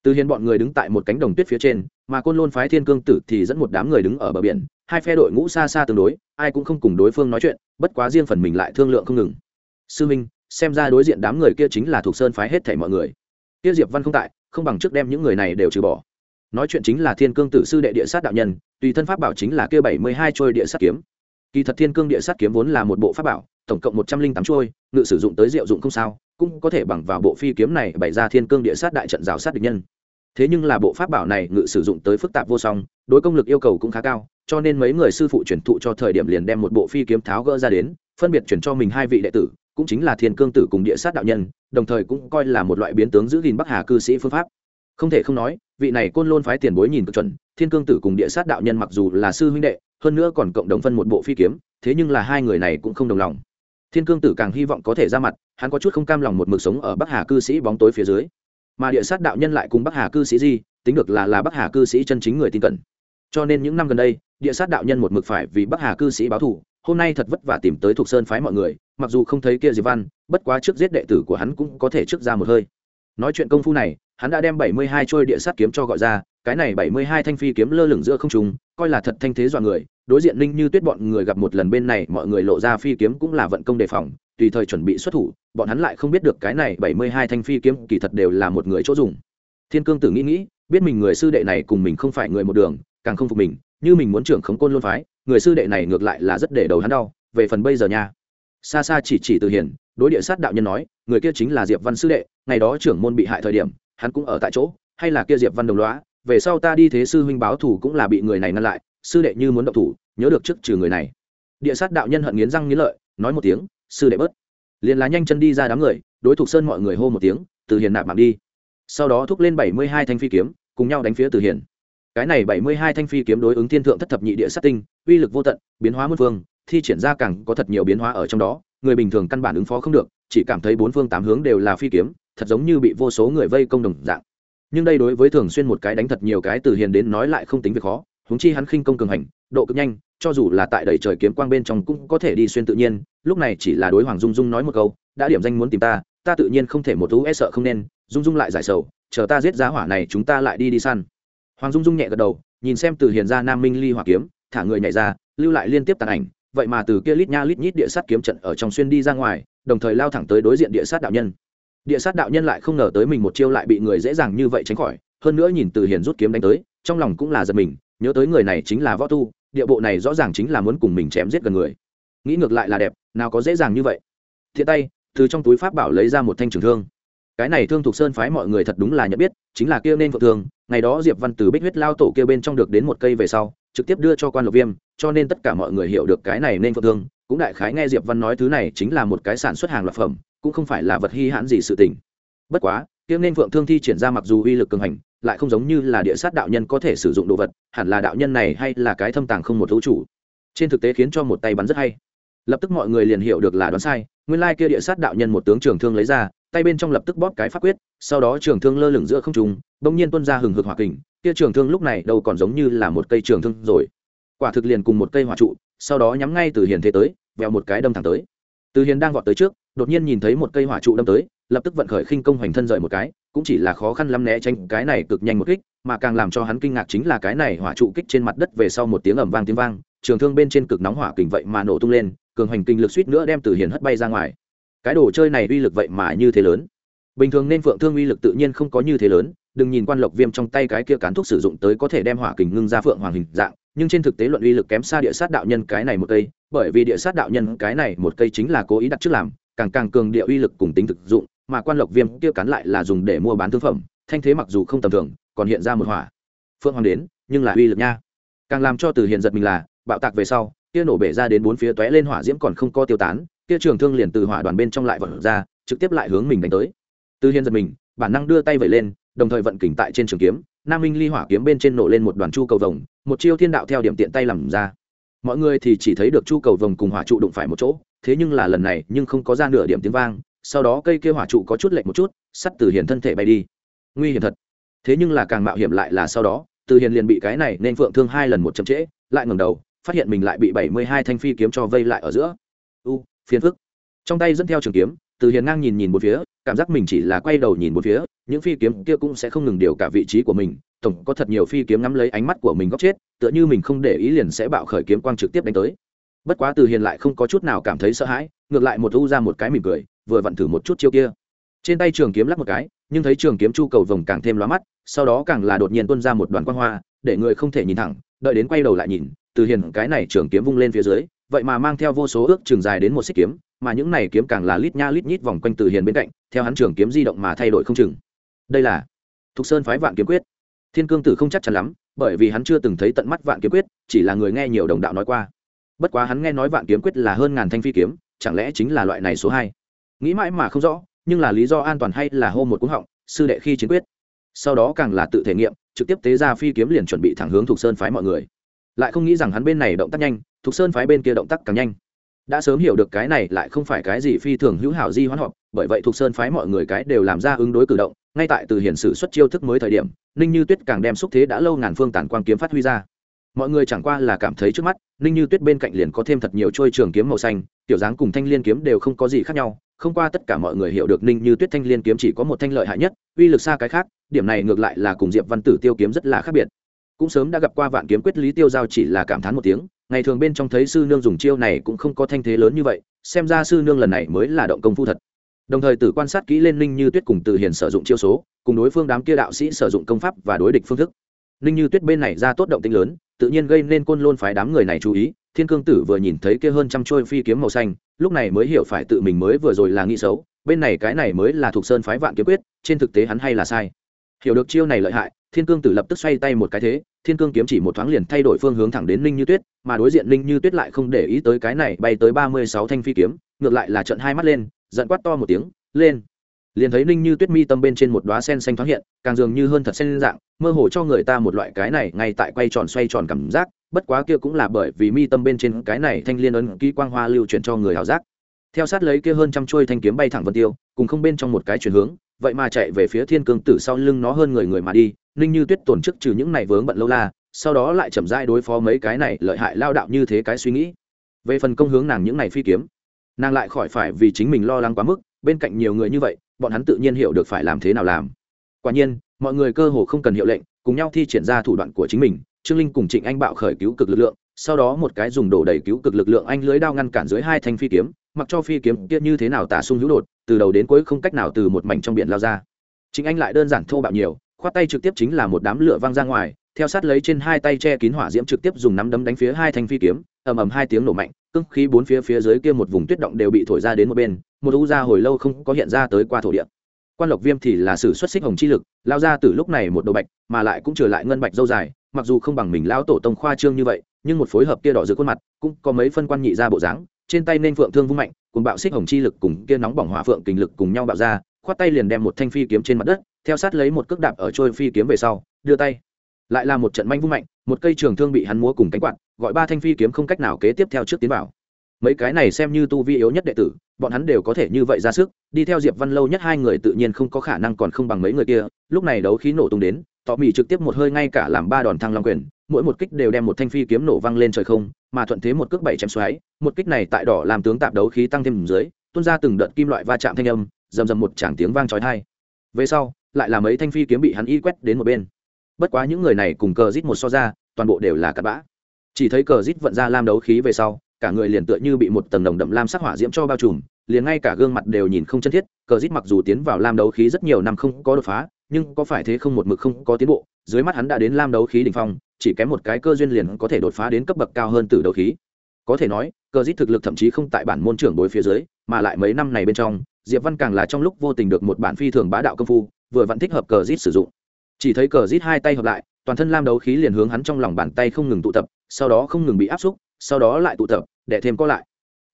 Từ hiền bọn người đứng tại một cánh đồng tuyết phía trên, mà côn lôn phái thiên cương tử thì dẫn một đám người đứng ở bờ biển, hai phe đội ngũ xa xa tương đối, ai cũng không cùng đối phương nói chuyện, bất quá riêng phần mình lại thương lượng không ngừng. Sư minh, xem ra đối diện đám người kia chính là thuộc sơn phái hết thảy mọi người. Kia diệp văn không tại, không bằng trước đem những người này đều trừ bỏ. Nói chuyện chính là thiên cương tử sư đệ địa sát đạo nhân, tùy thân pháp bảo chính là kia bảy mươi hai trôi địa sát kiếm. Kỳ thật thiên cương địa sát kiếm vốn là một bộ pháp bảo, tổng cộng một trăm linh tám trôi ngự sử dụng tới diệu dụng không sao cũng có thể bằng vào bộ phi kiếm này bày ra thiên cương địa sát đại trận rào sát địch nhân. Thế nhưng là bộ pháp bảo này ngự sử dụng tới phức tạp vô song, đối công lực yêu cầu cũng khá cao, cho nên mấy người sư phụ truyền thụ cho thời điểm liền đem một bộ phi kiếm tháo gỡ ra đến, phân biệt chuyển cho mình hai vị đệ tử, cũng chính là thiên cương tử cùng địa sát đạo nhân, đồng thời cũng coi là một loại biến tướng giữ gìn bắc hà cư sĩ phương pháp. Không thể không nói, vị này côn lôn phái tiền bối nhìn cực chuẩn, thiên cương tử cùng địa sát đạo nhân mặc dù là sư huynh đệ, hơn nữa còn cộng đồng phân một bộ phi kiếm, thế nhưng là hai người này cũng không đồng lòng thiên cương tử càng hy vọng có thể ra mặt, hắn có chút không cam lòng một mực sống ở bắc hà cư sĩ bóng tối phía dưới. Mà địa sát đạo nhân lại cùng bắc hà cư sĩ di, tính được là là bắc hà cư sĩ chân chính người tin cẩn. Cho nên những năm gần đây, địa sát đạo nhân một mực phải vì bắc hà cư sĩ báo thù, hôm nay thật vất vả tìm tới thuộc sơn phái mọi người, mặc dù không thấy kia diệp văn, bất quá trước giết đệ tử của hắn cũng có thể trước ra một hơi. Nói chuyện công phu này, hắn đã đem bảy mươi hai trôi địa sát kiếm cho gọi ra, cái này bảy mươi hai thanh phi kiếm lơ lửng giữa không trung, coi là thật thanh thế dọa người đối diện linh như tuyết bọn người gặp một lần bên này, mọi người lộ ra phi kiếm cũng là vận công đề phòng, tùy thời chuẩn bị xuất thủ, bọn hắn lại không biết được cái này bảy mươi hai thanh phi kiếm kỳ thật đều là một người chỗ dùng. Thiên cương tử nghĩ nghĩ, biết mình người sư đệ này cùng mình không phải người một đường, càng không phục mình, như mình muốn trưởng khống côn luôn phái, người sư đệ này ngược lại là rất để đầu hắn đau, về phần bây giờ nha. Xa xa chỉ chỉ từ hiền, đối địa sát đạo nhân nói, người kia chính là diệp văn sư đệ, ngày đó trưởng môn bị hại thời điểm, hắn cũng ở tại chỗ, hay là kia diệp văn đồng loá về sau ta đi thế sư huynh báo thủ cũng là bị người này ngăn lại sư đệ như muốn động thủ, nhớ được trước trừ người này. Địa sát đạo nhân hận nghiến răng nghiến lợi, nói một tiếng, sư đệ bớt. Liền là nhanh chân đi ra đám người, đối thủ sơn mọi người hô một tiếng, từ hiền nạp mạng đi. Sau đó thúc lên bảy mươi hai thanh phi kiếm, cùng nhau đánh phía từ hiền. Cái này bảy mươi hai thanh phi kiếm đối ứng thiên thượng thất thập nhị địa sát tinh, uy lực vô tận, biến hóa muôn phương, thi triển ra càng có thật nhiều biến hóa ở trong đó, người bình thường căn bản ứng phó không được, chỉ cảm thấy bốn phương tám hướng đều là phi kiếm, thật giống như bị vô số người vây công đồng dạng. Nhưng đây đối với thường xuyên một cái đánh thật nhiều cái từ hiền đến nói lại không tính việc khó huống chi hắn khinh công cường hành, độ cực nhanh, cho dù là tại đầy trời kiếm quang bên trong cũng có thể đi xuyên tự nhiên, lúc này chỉ là đối hoàng dung dung nói một câu, đã điểm danh muốn tìm ta ta tự nhiên không thể một thú e sợ không nên, dung dung lại giải sầu, chờ ta giết giá hỏa này chúng ta lại đi đi săn. Hoàng dung dung nhẹ gật đầu, nhìn xem từ hiền ra nam minh ly hỏa kiếm, thả người nhảy ra, lưu lại liên tiếp tàn ảnh, vậy mà từ kia lít nha lít nhít địa sát kiếm trận ở trong xuyên đi ra ngoài, đồng thời lao thẳng tới đối diện địa sát đạo nhân. Địa sát đạo nhân lại không ngờ tới mình một chiêu lại bị người dễ dàng như vậy tránh khỏi, hơn nữa nhìn từ hiền rút kiếm đánh tới, trong lòng cũng là giật mình nhớ tới người này chính là võ tu, địa bộ này rõ ràng chính là muốn cùng mình chém giết gần người. Nghĩ ngược lại là đẹp, nào có dễ dàng như vậy. Thiện tay, từ trong túi pháp bảo lấy ra một thanh trường thương. Cái này thương thuộc sơn phái mọi người thật đúng là nhận biết, chính là kia nên phượng thương. Ngày đó diệp văn từ bích huyết lao tổ kia bên trong được đến một cây về sau, trực tiếp đưa cho quan lộc viêm, cho nên tất cả mọi người hiểu được cái này nên phượng thương. Cũng đại khái nghe diệp văn nói thứ này chính là một cái sản xuất hàng loạt phẩm, cũng không phải là vật hy hãn gì sự tình. Bất quá, kia nên phượng thương thi triển ra mặc dù uy lực cường hành lại không giống như là địa sát đạo nhân có thể sử dụng đồ vật, hẳn là đạo nhân này hay là cái thâm tàng không một vũ chủ. Trên thực tế khiến cho một tay bắn rất hay. Lập tức mọi người liền hiểu được là đoán sai, nguyên lai kia địa sát đạo nhân một tướng trường thương lấy ra, tay bên trong lập tức bóp cái pháp quyết, sau đó trường thương lơ lửng giữa không trung, bỗng nhiên tuôn ra hừng hực hỏa kình, kia trường thương lúc này đâu còn giống như là một cây trường thương rồi. Quả thực liền cùng một cây hỏa trụ, sau đó nhắm ngay từ hiền thế tới, vèo một cái đâm thẳng tới. Từ hiền đang vọt tới trước, đột nhiên nhìn thấy một cây hỏa trụ đâm tới, lập tức vận khởi khinh công hoành thân rời một cái cũng chỉ là khó khăn lắm né tránh cái này cực nhanh một kích, mà càng làm cho hắn kinh ngạc chính là cái này hỏa trụ kích trên mặt đất về sau một tiếng ầm vang tiếng vang, trường thương bên trên cực nóng hỏa kình vậy mà nổ tung lên, cường hành kinh lực suýt nữa đem từ hiền hất bay ra ngoài. Cái đồ chơi này uy lực vậy mà như thế lớn. Bình thường nên phượng thương uy lực tự nhiên không có như thế lớn, đừng nhìn quan lộc viêm trong tay cái kia cán thuốc sử dụng tới có thể đem hỏa kình ngưng ra phượng hoàng hình dạng, nhưng trên thực tế luận uy lực kém xa địa sát đạo nhân cái này một cây, bởi vì địa sát đạo nhân cái này một cây chính là cố ý đặt trước làm, càng càng cường địa uy lực cùng tính thực dụng mà quan lộc viêm kia cắn lại là dùng để mua bán thương phẩm, thanh thế mặc dù không tầm thường, còn hiện ra một hỏa. Phượng hoàng đến, nhưng là uy lực nha. Càng làm cho từ hiện giật mình là, bạo tạc về sau, kia nổ bể ra đến bốn phía tóe lên hỏa diễm còn không có tiêu tán, kia trường thương liền từ hỏa đoàn bên trong lại vật ra, trực tiếp lại hướng mình đánh tới. Từ hiện giật mình, bản năng đưa tay vẩy lên, đồng thời vận kình tại trên trường kiếm, nam minh ly hỏa kiếm bên trên nổ lên một đoàn chu cầu vồng, một chiêu thiên đạo theo điểm tiện tay làm ra. Mọi người thì chỉ thấy được chu cầu vồng cùng hỏa trụ đụng phải một chỗ, thế nhưng là lần này nhưng không có ra nửa điểm tiếng vang sau đó cây kia hỏa trụ có chút lệch một chút, sắt từ hiền thân thể bay đi. Nguy hiểm thật. Thế nhưng là càng mạo hiểm lại là sau đó, từ hiền liền bị cái này nên phượng thương hai lần một chậm trễ, lại ngẩng đầu, phát hiện mình lại bị bảy mươi hai thanh phi kiếm cho vây lại ở giữa. U, phiền phức. Trong tay dẫn theo trường kiếm, từ hiền ngang nhìn nhìn một phía, cảm giác mình chỉ là quay đầu nhìn một phía, những phi kiếm kia cũng sẽ không ngừng điều cả vị trí của mình, tổng có thật nhiều phi kiếm ngắm lấy ánh mắt của mình góc chết, tựa như mình không để ý liền sẽ bạo khởi kiếm quang trực tiếp đánh tới. Bất quá từ hiền lại không có chút nào cảm thấy sợ hãi, ngược lại một u ra một cái mỉm cười vừa vặn thử một chút chiêu kia. Trên tay trường kiếm lắp một cái, nhưng thấy trường kiếm chu cầu vồng càng thêm lóa mắt, sau đó càng là đột nhiên tuôn ra một đoàn quang hoa, để người không thể nhìn thẳng, đợi đến quay đầu lại nhìn, từ hiền cái này trường kiếm vung lên phía dưới, vậy mà mang theo vô số ước trường dài đến một xích kiếm, mà những này kiếm càng là lít nha lít nhít vòng quanh từ hiền bên cạnh, theo hắn trường kiếm di động mà thay đổi không chừng. Đây là thục sơn phái vạn kiếm quyết. Thiên cương tử không chắc chắn lắm, bởi vì hắn chưa từng thấy tận mắt vạn kiếm quyết, chỉ là người nghe nhiều đồng đạo nói qua. Bất quá hắn nghe nói vạn kiếm quyết là hơn ngàn thanh phi kiếm, chẳng lẽ chính là loại này số hai? Nghĩ mãi mà không rõ, nhưng là lý do an toàn hay là hô một cúng họng, sư đệ khi chiến quyết. Sau đó càng là tự thể nghiệm, trực tiếp tế ra phi kiếm liền chuẩn bị thẳng hướng thuộc sơn phái mọi người. Lại không nghĩ rằng hắn bên này động tác nhanh thuộc sơn phái bên kia động tác càng nhanh. Đã sớm hiểu được cái này lại không phải cái gì phi thường hữu hảo di hoán họp, bởi vậy thuộc sơn phái mọi người cái đều làm ra ứng đối cử động, ngay tại từ hiển sử xuất chiêu thức mới thời điểm, ninh như tuyết càng đem xúc thế đã lâu ngàn phương tản quang kiếm phát huy ra mọi người chẳng qua là cảm thấy trước mắt, ninh như tuyết bên cạnh liền có thêm thật nhiều trôi trường kiếm màu xanh, tiểu dáng cùng thanh liên kiếm đều không có gì khác nhau. Không qua tất cả mọi người hiểu được ninh như tuyết thanh liên kiếm chỉ có một thanh lợi hại nhất, uy lực xa cái khác, điểm này ngược lại là cùng diệp văn tử tiêu kiếm rất là khác biệt. Cũng sớm đã gặp qua vạn kiếm quyết lý tiêu giao chỉ là cảm thán một tiếng, ngày thường bên trong thấy sư nương dùng chiêu này cũng không có thanh thế lớn như vậy, xem ra sư nương lần này mới là động công phu thật. Đồng thời tử quan sát kỹ lên ninh như tuyết cùng từ hiền sử dụng chiêu số, cùng đối phương đám kia đạo sĩ sử dụng công pháp và đối địch phương thức ninh như tuyết bên này ra tốt động tinh lớn, tự nhiên gây nên côn lôn phái đám người này chú ý, thiên cương tử vừa nhìn thấy kia hơn trăm trôi phi kiếm màu xanh, lúc này mới hiểu phải tự mình mới vừa rồi là nghĩ xấu, bên này cái này mới là thuộc sơn phái vạn kiếm quyết, trên thực tế hắn hay là sai. Hiểu được chiêu này lợi hại, thiên cương tử lập tức xoay tay một cái thế, thiên cương kiếm chỉ một thoáng liền thay đổi phương hướng thẳng đến ninh như tuyết, mà đối diện ninh như tuyết lại không để ý tới cái này bay tới ba mươi sáu thanh phi kiếm, ngược lại là trận hai mắt lên, giận quát to một tiếng, lên! Liền thấy ninh như tuyết mi tâm bên trên một đoá sen xanh thoáng hiện, càng dường như hơn thật sen dạng, mơ hồ cho người ta một loại cái này ngay tại quay tròn xoay tròn cảm giác, bất quá kia cũng là bởi vì mi tâm bên trên cái này thanh liên ấn ký quang hoa lưu chuyển cho người hào giác. Theo sát lấy kia hơn trăm chuôi thanh kiếm bay thẳng vân tiêu, cùng không bên trong một cái chuyển hướng, vậy mà chạy về phía thiên cương tử sau lưng nó hơn người người mà đi, ninh như tuyết tổn chức trừ những này vướng bận lâu la, sau đó lại chậm rãi đối phó mấy cái này lợi hại lao đạo như thế cái suy nghĩ. Về phần công hướng nàng những này phi kiếm, nàng lại khỏi phải vì chính mình lo lắng quá mức, bên cạnh nhiều người như vậy bọn hắn tự nhiên hiểu được phải làm thế nào làm. Quả nhiên, mọi người cơ hồ không cần hiệu lệnh, cùng nhau thi triển ra thủ đoạn của chính mình. Trương linh cùng trịnh anh bạo khởi cứu cực lực lượng, sau đó một cái dùng đổ đầy cứu cực lực lượng anh lưới đao ngăn cản dưới hai thanh phi kiếm, mặc cho phi kiếm kia như thế nào tả sung hữu đột, từ đầu đến cuối không cách nào từ một mảnh trong biển lao ra. Trịnh anh lại đơn giản thô bạo nhiều, khoát tay trực tiếp chính là một đám lửa văng ra ngoài, theo sát lấy trên hai tay che kín hỏa diễm trực tiếp dùng nắm đấm đánh phía hai thanh phi kiếm, ầm ầm hai tiếng nổ mạnh cưng khí bốn phía phía dưới kia một vùng tuyết động đều bị thổi ra đến một bên một u gia hồi lâu không có hiện ra tới qua thổ địa. Quan lộc viêm thì là sử xuất xích hồng chi lực, lao ra từ lúc này một đầu bạch, mà lại cũng trở lại ngân bạch dâu dài, mặc dù không bằng mình lao tổ tông khoa trương như vậy, nhưng một phối hợp kia đỏ giữa khuôn mặt, cũng có mấy phân quan nhị ra bộ dáng, trên tay nên phượng thương vung mạnh, cùng bạo xích hồng chi lực cùng kia nóng bỏng hỏa phượng kình lực cùng nhau bạo ra, khoát tay liền đem một thanh phi kiếm trên mặt đất, theo sát lấy một cước đạp ở trôi phi kiếm về sau, đưa tay. Lại là một trận manh vung mạnh, một cây trường thương bị hắn múa cùng cánh quạt, gọi ba thanh phi kiếm không cách nào kế tiếp theo trước tiến vào mấy cái này xem như tu vi yếu nhất đệ tử, bọn hắn đều có thể như vậy ra sức, đi theo diệp văn lâu nhất hai người tự nhiên không có khả năng còn không bằng mấy người kia, lúc này đấu khí nổ tung đến, tọ mỹ trực tiếp một hơi ngay cả làm ba đòn thăng long quyền, mỗi một kích đều đem một thanh phi kiếm nổ văng lên trời không, mà thuận thế một cước bảy chém xoáy, một kích này tại đỏ làm tướng tạp đấu khí tăng thêm dưới, tuôn ra từng đợt kim loại va chạm thanh âm, rầm rầm một tràng tiếng vang trói tai. Về sau, lại là mấy thanh phi kiếm bị hắn y quét đến một bên. Bất quá những người này cùng cờ rít một so ra, toàn bộ đều là cặn bã. Chỉ thấy cờ rít vận ra lam đấu khí về sau cả người liền tựa như bị một tầng đồng đậm lam sắc hỏa diễm cho bao trùm, liền ngay cả gương mặt đều nhìn không chân thiết, cờ rít mặc dù tiến vào lam đấu khí rất nhiều năm không có đột phá, nhưng có phải thế không một mực không có tiến bộ, dưới mắt hắn đã đến lam đấu khí đ ỉ n h phong, chỉ kém một cái cơ duyên liền có thể đột phá đến cấp bậc cao hơn từ đấu khí. Có thể nói, cờ rít thực lực thậm chí không tại bản môn trưởng đối phía dưới, mà lại mấy năm này bên trong, diệp văn càng là trong lúc vô tình được một bản phi thường bá đạo công phu, vừa vẫn thích hợp cờ rít sử dụng. Chỉ thấy cờ rít hai tay hợp lại, toàn thân lam đấu khí liền hướng hắn trong lòng bàn tay không ngừng tụ tập, sau đó không ngừng bị áp xúc sau đó lại tụ tập, để thêm có lại.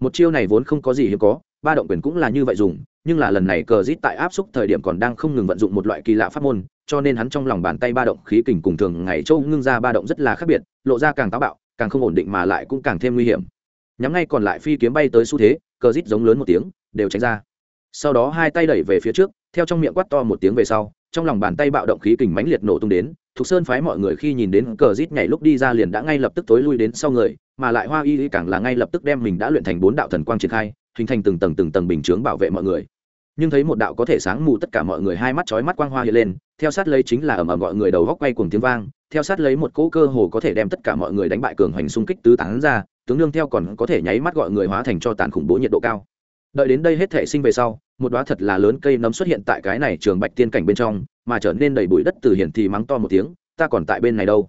Một chiêu này vốn không có gì hiếm có, ba động quyền cũng là như vậy dùng, nhưng là lần này cờ rít tại áp xúc thời điểm còn đang không ngừng vận dụng một loại kỳ lạ pháp môn, cho nên hắn trong lòng bàn tay ba động khí kình cùng thường ngày châu ngưng ra ba động rất là khác biệt, lộ ra càng táo bạo, càng không ổn định mà lại cũng càng thêm nguy hiểm. Nhắm ngay còn lại phi kiếm bay tới xu thế, cờ rít giống lớn một tiếng, đều tránh ra. Sau đó hai tay đẩy về phía trước, theo trong miệng quát to một tiếng về sau, trong lòng bàn tay bạo động khí kình mãnh liệt nổ tung đến, thục sơn phái mọi người khi nhìn đến cờ rít nhảy lúc đi ra liền đã ngay lập tức tối lui đến sau người mà lại hoa y càng là ngay lập tức đem mình đã luyện thành bốn đạo thần quang triển khai, hình thành từng tầng từng tầng bình chướng bảo vệ mọi người. Nhưng thấy một đạo có thể sáng mù tất cả mọi người hai mắt chói mắt quang hoa hiện lên, theo sát lấy chính là ầm ầm gọi người đầu góc quay cùng tiếng vang, theo sát lấy một cỗ cơ hồ có thể đem tất cả mọi người đánh bại cường hành xung kích tứ tán ra, tướng đương theo còn có thể nháy mắt gọi người hóa thành cho tàn khủng bố nhiệt độ cao. Đợi đến đây hết thể sinh về sau, một đóa thật là lớn cây nấm xuất hiện tại cái này trường bạch tiên cảnh bên trong, mà trở nên đầy bụi đất từ hiển thì mắng to một tiếng, ta còn tại bên này đâu.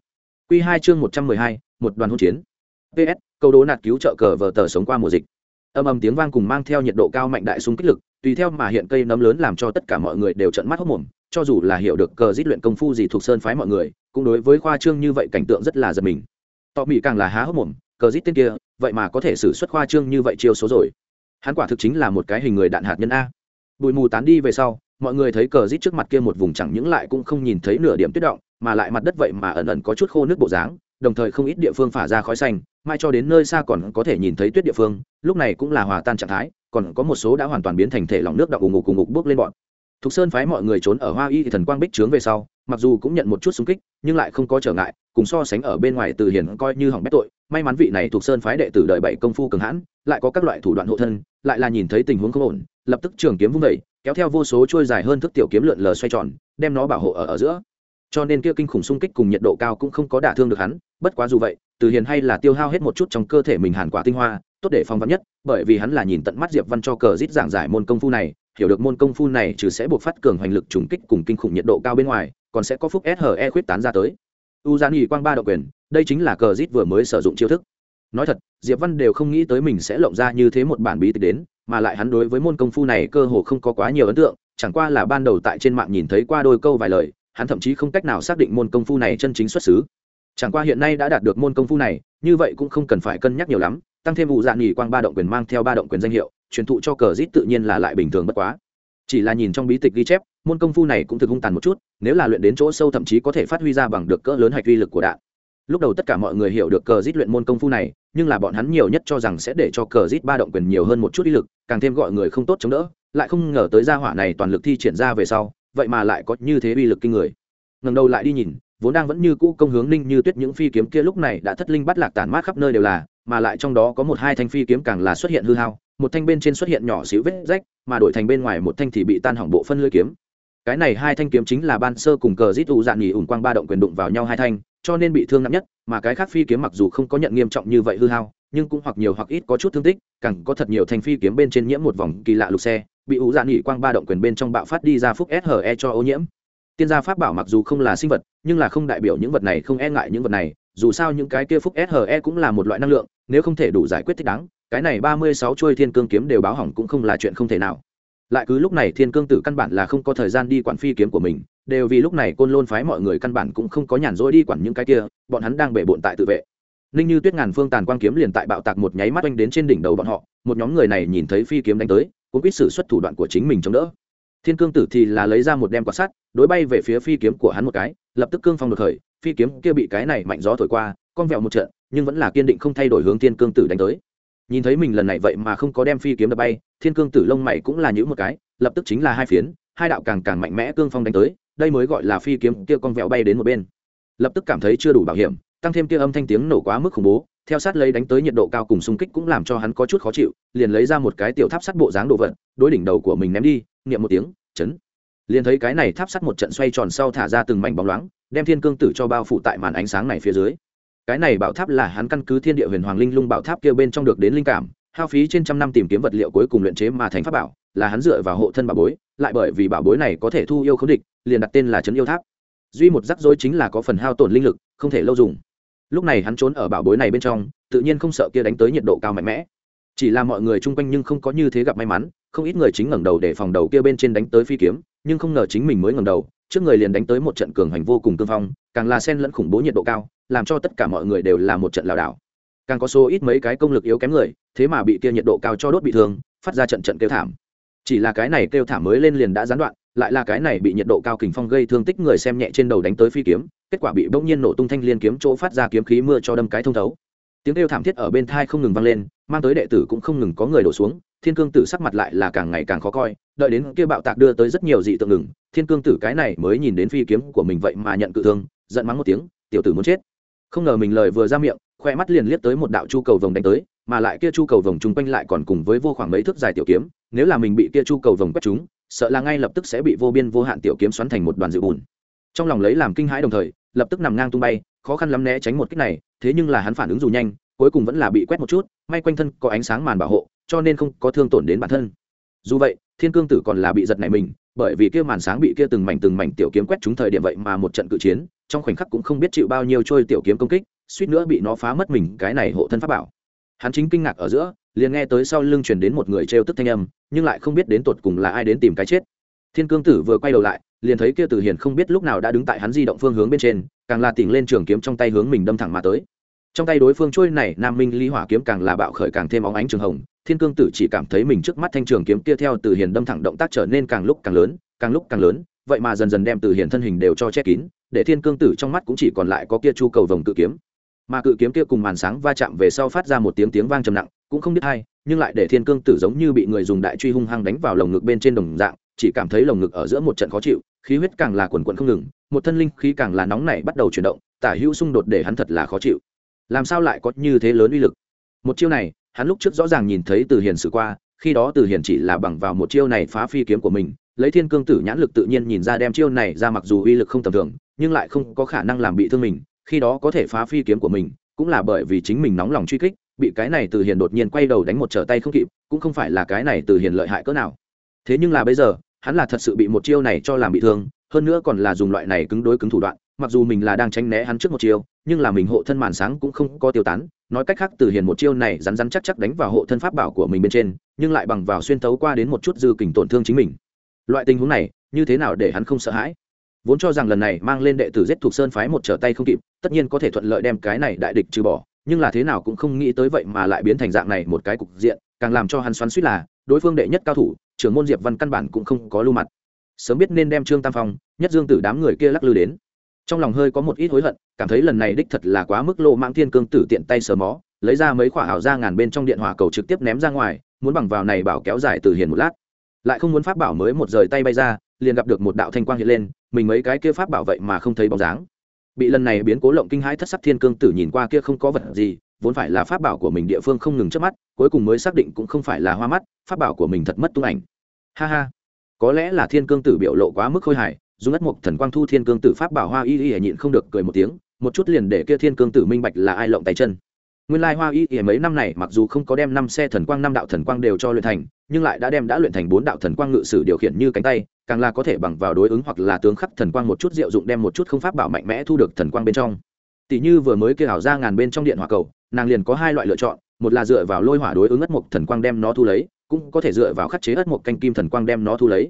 Quy hai chương một trăm mười hai, một đoàn hỗn chiến ps câu đố nạt cứu trợ cờ vờ tờ sống qua mùa dịch. Âm âm tiếng vang cùng mang theo nhiệt độ cao mạnh đại súng kích lực, tùy theo mà hiện cây nấm lớn làm cho tất cả mọi người đều trợn mắt hốc mồm, cho dù là hiểu được cờ giết luyện công phu gì thuộc sơn phái mọi người, cũng đối với khoa trương như vậy cảnh tượng rất là giật mình. Tọ mỹ càng là há hốc mồm, cờ giết tên kia, vậy mà có thể xử xuất khoa trương như vậy chiêu số rồi. Hắn quả thực chính là một cái hình người đạn hạt nhân a. Bụi mù tán đi về sau, mọi người thấy cờ rít trước mặt kia một vùng chẳng những lại cũng không nhìn thấy nửa điểm tuyết động, mà lại mặt đất vậy mà ẩn ẩn có chút khô nước bộ dáng đồng thời không ít địa phương phả ra khói xanh, mai cho đến nơi xa còn có thể nhìn thấy tuyết địa phương, lúc này cũng là hòa tan trạng thái, còn có một số đã hoàn toàn biến thành thể lỏng nước đọng ù ngục cùng ngục bước lên bọn. Thục sơn phái mọi người trốn ở hoa y thì thần quang bích trướng về sau, mặc dù cũng nhận một chút xung kích, nhưng lại không có trở ngại, cùng so sánh ở bên ngoài từ hiền coi như hỏng bét tội, may mắn vị này thuộc sơn phái đệ tử đợi bảy công phu cường hãn, lại có các loại thủ đoạn hộ thân, lại là nhìn thấy tình huống không ổn, lập tức trường kiếm vung vẩy kéo theo vô số trôi dài hơn thức tiểu kiếm lượn lờ xoay tròn, đem nó bảo hộ ở ở giữa cho nên kia kinh khủng xung kích cùng nhiệt độ cao cũng không có đả thương được hắn, bất quá dù vậy, từ hiền hay là tiêu hao hết một chút trong cơ thể mình hàn quả tinh hoa, tốt để phong vắn nhất, bởi vì hắn là nhìn tận mắt diệp văn cho cờ rít giảng giải môn công phu này, hiểu được môn công phu này trừ sẽ buộc phát cường hoành lực trùng kích cùng kinh khủng nhiệt độ cao bên ngoài, còn sẽ có phúc SHE khuyết tán ra tới. U gian nghỉ quang ba độc quyền, đây chính là cờ rít vừa mới sử dụng chiêu thức. Nói thật, diệp văn đều không nghĩ tới mình sẽ lộng ra như thế một bản bí tịch đến, mà lại hắn đối với môn công phu này cơ hồ không có quá nhiều ấn tượng, chẳng qua là ban đầu tại trên mạng nhìn thấy qua đôi câu vài lời hắn thậm chí không cách nào xác định môn công phu này chân chính xuất xứ. Chẳng qua hiện nay đã đạt được môn công phu này, như vậy cũng không cần phải cân nhắc nhiều lắm, tăng thêm vụ dạ nghỉ quang ba động quyền mang theo ba động quyền danh hiệu, truyền thụ cho cờ rít tự nhiên là lại bình thường bất quá. Chỉ là nhìn trong bí tịch ghi chép, môn công phu này cũng thực hung tàn một chút, nếu là luyện đến chỗ sâu thậm chí có thể phát huy ra bằng được cỡ lớn hạch uy lực của đạn. Lúc đầu tất cả mọi người hiểu được cờ rít luyện môn công phu này, nhưng là bọn hắn nhiều nhất cho rằng sẽ để cho cờ rít ba động quyền nhiều hơn một chút uy lực, càng thêm gọi người không tốt chống đỡ, lại không ngờ tới gia hỏa này toàn lực thi triển ra về sau vậy mà lại có như thế uy lực kinh người. Ngần đầu lại đi nhìn, vốn đang vẫn như cũ công hướng ninh như tuyết những phi kiếm kia lúc này đã thất linh bắt lạc tản mát khắp nơi đều là, mà lại trong đó có một hai thanh phi kiếm càng là xuất hiện hư hao, một thanh bên trên xuất hiện nhỏ xíu vết rách, mà đổi thành bên ngoài một thanh thì bị tan hỏng bộ phân lưỡi kiếm. Cái này hai thanh kiếm chính là ban sơ cùng cờ rít ủ dạn nghỉ ủng quang ba động quyền đụng vào nhau hai thanh, cho nên bị thương nặng nhất, mà cái khác phi kiếm mặc dù không có nhận nghiêm trọng như vậy hư hao, nhưng cũng hoặc nhiều hoặc ít có chút thương tích, càng có thật nhiều thanh phi kiếm bên trên nhiễm một vòng kỳ lạ lục xe bị ủ dạn nghỉ quang ba động quyền bên trong bạo phát đi ra phúc SHE cho ô nhiễm. Tiên gia pháp bảo mặc dù không là sinh vật, nhưng là không đại biểu những vật này không e ngại những vật này, dù sao những cái kia phúc SHE cũng là một loại năng lượng, nếu không thể đủ giải quyết thích đáng, cái này ba mươi sáu chuôi thiên cương kiếm đều báo hỏng cũng không là chuyện không thể nào. Lại cứ lúc này thiên cương tử căn bản là không có thời gian đi quản phi kiếm của mình, đều vì lúc này côn lôn phái mọi người căn bản cũng không có nhàn rỗi đi quản những cái kia, bọn hắn đang bể bộn tại tự vệ. Ninh như tuyết ngàn phương tàn quang kiếm liền tại bạo tạc một nháy mắt oanh đến trên đỉnh đầu bọn họ, một nhóm người này nhìn thấy phi kiếm đánh tới cũng biết sử xuất thủ đoạn của chính mình chống đỡ. Thiên cương tử thì là lấy ra một đem quạt sắt, đối bay về phía phi kiếm của hắn một cái, lập tức cương phong được khởi, phi kiếm kia bị cái này mạnh gió thổi qua, con vẹo một trận, nhưng vẫn là kiên định không thay đổi hướng thiên cương tử đánh tới. Nhìn thấy mình lần này vậy mà không có đem phi kiếm đập bay, thiên cương tử lông mày cũng là những một cái, lập tức chính là hai phiến, hai đạo càng càng mạnh mẽ cương phong đánh tới, đây mới gọi là phi kiếm kia con vẹo bay đến một bên. Lập tức cảm thấy chưa đủ bảo hiểm, tăng thêm kia âm thanh tiếng nổ quá mức khủng bố theo sát lấy đánh tới nhiệt độ cao cùng xung kích cũng làm cho hắn có chút khó chịu, liền lấy ra một cái tiểu tháp sắt bộ dáng đồ vật, đối đỉnh đầu của mình ném đi, niệm một tiếng, chấn. Liền thấy cái này tháp sắt một trận xoay tròn sau thả ra từng mảnh bóng loáng, đem thiên cương tử cho bao phủ tại màn ánh sáng này phía dưới. Cái này bảo tháp là hắn căn cứ thiên địa huyền hoàng linh lung bảo tháp kia bên trong được đến linh cảm, hao phí trên trăm năm tìm kiếm vật liệu cuối cùng luyện chế mà thành pháp bảo, là hắn dựa vào hộ thân bảo bối, lại bởi vì bảo bối này có thể thu yêu không địch, liền đặt tên là trấn yêu tháp. Duy một rắc rối chính là có phần hao tổn linh lực, không thể lâu dùng lúc này hắn trốn ở bảo bối này bên trong, tự nhiên không sợ kia đánh tới nhiệt độ cao mạnh mẽ. Chỉ là mọi người chung quanh nhưng không có như thế gặp may mắn, không ít người chính ngẩng đầu để phòng đầu kia bên trên đánh tới phi kiếm, nhưng không ngờ chính mình mới ngẩng đầu, trước người liền đánh tới một trận cường hành vô cùng cương phong, càng là sen lẫn khủng bố nhiệt độ cao, làm cho tất cả mọi người đều là một trận lảo đảo. Càng có số ít mấy cái công lực yếu kém người, thế mà bị kia nhiệt độ cao cho đốt bị thương, phát ra trận trận kêu thảm. Chỉ là cái này kêu thảm mới lên liền đã gián đoạn lại là cái này bị nhiệt độ cao kình phong gây thương tích người xem nhẹ trên đầu đánh tới phi kiếm, kết quả bị bỗng nhiên nổ tung thanh liên kiếm chỗ phát ra kiếm khí mưa cho đâm cái thông thấu. Tiếng kêu thảm thiết ở bên thai không ngừng vang lên, mang tới đệ tử cũng không ngừng có người đổ xuống, thiên cương tử sắc mặt lại là càng ngày càng khó coi, đợi đến kia bạo tạc đưa tới rất nhiều dị tượng ngừng, thiên cương tử cái này mới nhìn đến phi kiếm của mình vậy mà nhận cự thương, giận mắng một tiếng, tiểu tử muốn chết. Không ngờ mình lời vừa ra miệng khoe mắt liền liếc tới một đạo chu cầu vồng đánh tới, mà lại kia chu cầu vồng chung quanh lại còn cùng với vô khoảng mấy thước dài tiểu kiếm, nếu là mình bị kia chu cầu vồng quét chúng sợ là ngay lập tức sẽ bị vô biên vô hạn tiểu kiếm xoắn thành một đoàn dự bùn. Trong lòng lấy làm kinh hãi đồng thời, lập tức nằm ngang tung bay, khó khăn lắm né tránh một kích này, thế nhưng là hắn phản ứng dù nhanh, cuối cùng vẫn là bị quét một chút, may quanh thân có ánh sáng màn bảo hộ, cho nên không có thương tổn đến bản thân. Dù vậy, thiên cương tử còn là bị giật này mình, bởi vì kia màn sáng bị kia từng mảnh từng mảnh tiểu kiếm quét trúng thời điểm vậy mà một trận cự chiến, trong khoảnh khắc cũng không biết chịu bao nhiêu trôi tiểu kiếm công kích, suýt nữa bị nó phá mất mình, cái này hộ thân pháp bảo hắn chính kinh ngạc ở giữa, liền nghe tới sau lưng truyền đến một người trêu tức thanh âm, nhưng lại không biết đến tột cùng là ai đến tìm cái chết. Thiên cương tử vừa quay đầu lại, liền thấy kia tử hiền không biết lúc nào đã đứng tại hắn di động phương hướng bên trên, càng là tỉnh lên trường kiếm trong tay hướng mình đâm thẳng mà tới. Trong tay đối phương trôi này, nam minh ly hỏa kiếm càng là bạo khởi càng thêm óng ánh trường hồng, thiên cương tử chỉ cảm thấy mình trước mắt thanh trường kiếm kia theo từ hiền đâm thẳng động tác trở nên càng lúc càng lớn, càng lúc càng lớn, vậy mà dần dần đem từ hiền thân hình đều cho che kín, để thiên cương tử trong mắt cũng chỉ còn lại có kia chu cầu vồng cự kiếm mà cự kiếm kia cùng màn sáng va chạm về sau phát ra một tiếng tiếng vang trầm nặng, cũng không biết hay nhưng lại để thiên cương tử giống như bị người dùng đại truy hung hăng đánh vào lồng ngực bên trên đồng dạng, chỉ cảm thấy lồng ngực ở giữa một trận khó chịu, khí huyết càng là quần quận không ngừng, một thân linh khí càng là nóng này bắt đầu chuyển động, tả hữu xung đột để hắn thật là khó chịu. Làm sao lại có như thế lớn uy lực? Một chiêu này, hắn lúc trước rõ ràng nhìn thấy từ hiền sử qua, khi đó từ hiền chỉ là bằng vào một chiêu này phá phi kiếm của mình, lấy thiên cương tử nhãn lực tự nhiên nhìn ra đem chiêu này ra mặc dù uy lực không tầm thường, nhưng lại không có khả năng làm bị thương mình khi đó có thể phá phi kiếm của mình, cũng là bởi vì chính mình nóng lòng truy kích, bị cái này từ hiền đột nhiên quay đầu đánh một trở tay không kịp, cũng không phải là cái này từ hiền lợi hại cỡ nào. Thế nhưng là bây giờ, hắn là thật sự bị một chiêu này cho làm bị thương, hơn nữa còn là dùng loại này cứng đối cứng thủ đoạn, mặc dù mình là đang tránh né hắn trước một chiêu, nhưng là mình hộ thân màn sáng cũng không có tiêu tán. Nói cách khác, từ hiền một chiêu này rắn rắn chắc chắc đánh vào hộ thân pháp bảo của mình bên trên, nhưng lại bằng vào xuyên tấu qua đến một chút dư kình tổn thương chính mình. Loại tình huống này, như thế nào để hắn không sợ hãi? Vốn cho rằng lần này mang lên đệ tử giết thuộc sơn phái một trở tay không kịp, tất nhiên có thể thuận lợi đem cái này đại địch trừ bỏ, nhưng là thế nào cũng không nghĩ tới vậy mà lại biến thành dạng này một cái cục diện, càng làm cho hắn xoắn suýt là, đối phương đệ nhất cao thủ, trưởng môn diệp văn căn bản cũng không có lưu mặt. Sớm biết nên đem trương tam phong, nhất dương tử đám người kia lắc lư đến. Trong lòng hơi có một ít hối hận, cảm thấy lần này đích thật là quá mức lô mạng thiên cương tử tiện tay sờ mó, lấy ra mấy quả hảo ra ngàn bên trong điện hỏa cầu trực tiếp ném ra ngoài, muốn bằng vào này bảo kéo dài từ hiền một lát. Lại không muốn pháp bảo mới một rời tay bay ra, liền gặp được một đạo thanh quang hiện lên mình mấy cái kia pháp bảo vậy mà không thấy bóng dáng. Bị lần này biến cố lộng kinh hãi thất sắc thiên cương tử nhìn qua kia không có vật gì, vốn phải là pháp bảo của mình địa phương không ngừng trước mắt, cuối cùng mới xác định cũng không phải là hoa mắt, pháp bảo của mình thật mất tung ảnh. Ha ha. Có lẽ là thiên cương tử biểu lộ quá mức khôi hài, dùng ất mục thần quang thu thiên cương tử pháp bảo hoa y y nhịn không được cười một tiếng, một chút liền để kia thiên cương tử minh bạch là ai lộng tay chân. Nguyên lai hoa y y mấy năm này mặc dù không có đem năm xe thần quang, năm đạo thần quang đều cho luyện thành, nhưng lại đã đem đã luyện thành bốn đạo thần quang ngự sử điều khiển như cánh tay càng là có thể bằng vào đối ứng hoặc là tướng khắc thần quang một chút diệu dụng đem một chút không pháp bảo mạnh mẽ thu được thần quang bên trong. Tỷ như vừa mới kia hảo ra ngàn bên trong điện hỏa cầu, nàng liền có hai loại lựa chọn, một là dựa vào lôi hỏa đối ứng ất mục thần quang đem nó thu lấy, cũng có thể dựa vào khắc chế ất mục canh kim thần quang đem nó thu lấy.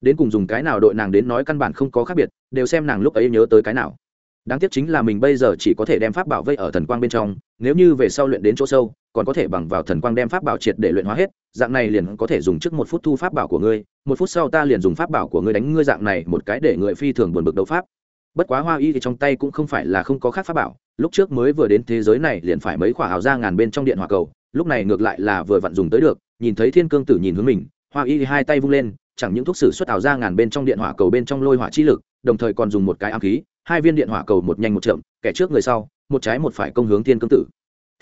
Đến cùng dùng cái nào đội nàng đến nói căn bản không có khác biệt, đều xem nàng lúc ấy nhớ tới cái nào. Đáng tiếc chính là mình bây giờ chỉ có thể đem pháp bảo vây ở thần quang bên trong, nếu như về sau luyện đến chỗ sâu, còn có thể bằng vào thần quang đem pháp bảo triệt để luyện hóa hết, dạng này liền có thể dùng trước một phút thu pháp bảo của ngươi một phút sau ta liền dùng pháp bảo của ngươi đánh ngươi dạng này, một cái để người phi thường buồn bực đấu pháp. Bất quá hoa y thì trong tay cũng không phải là không có khác pháp bảo, lúc trước mới vừa đến thế giới này liền phải mấy khỏa hào ra ngàn bên trong điện hỏa cầu, lúc này ngược lại là vừa vặn dùng tới được, nhìn thấy thiên cương tử nhìn hướng mình, hoa y hai tay vung lên, chẳng những thuốc sử xuất hào ra ngàn bên trong điện hỏa cầu bên trong lôi hỏa chi lực, đồng thời còn dùng một cái ám khí, hai viên điện hỏa cầu một nhanh một chậm, kẻ trước người sau, một trái một phải công hướng thiên cương tử.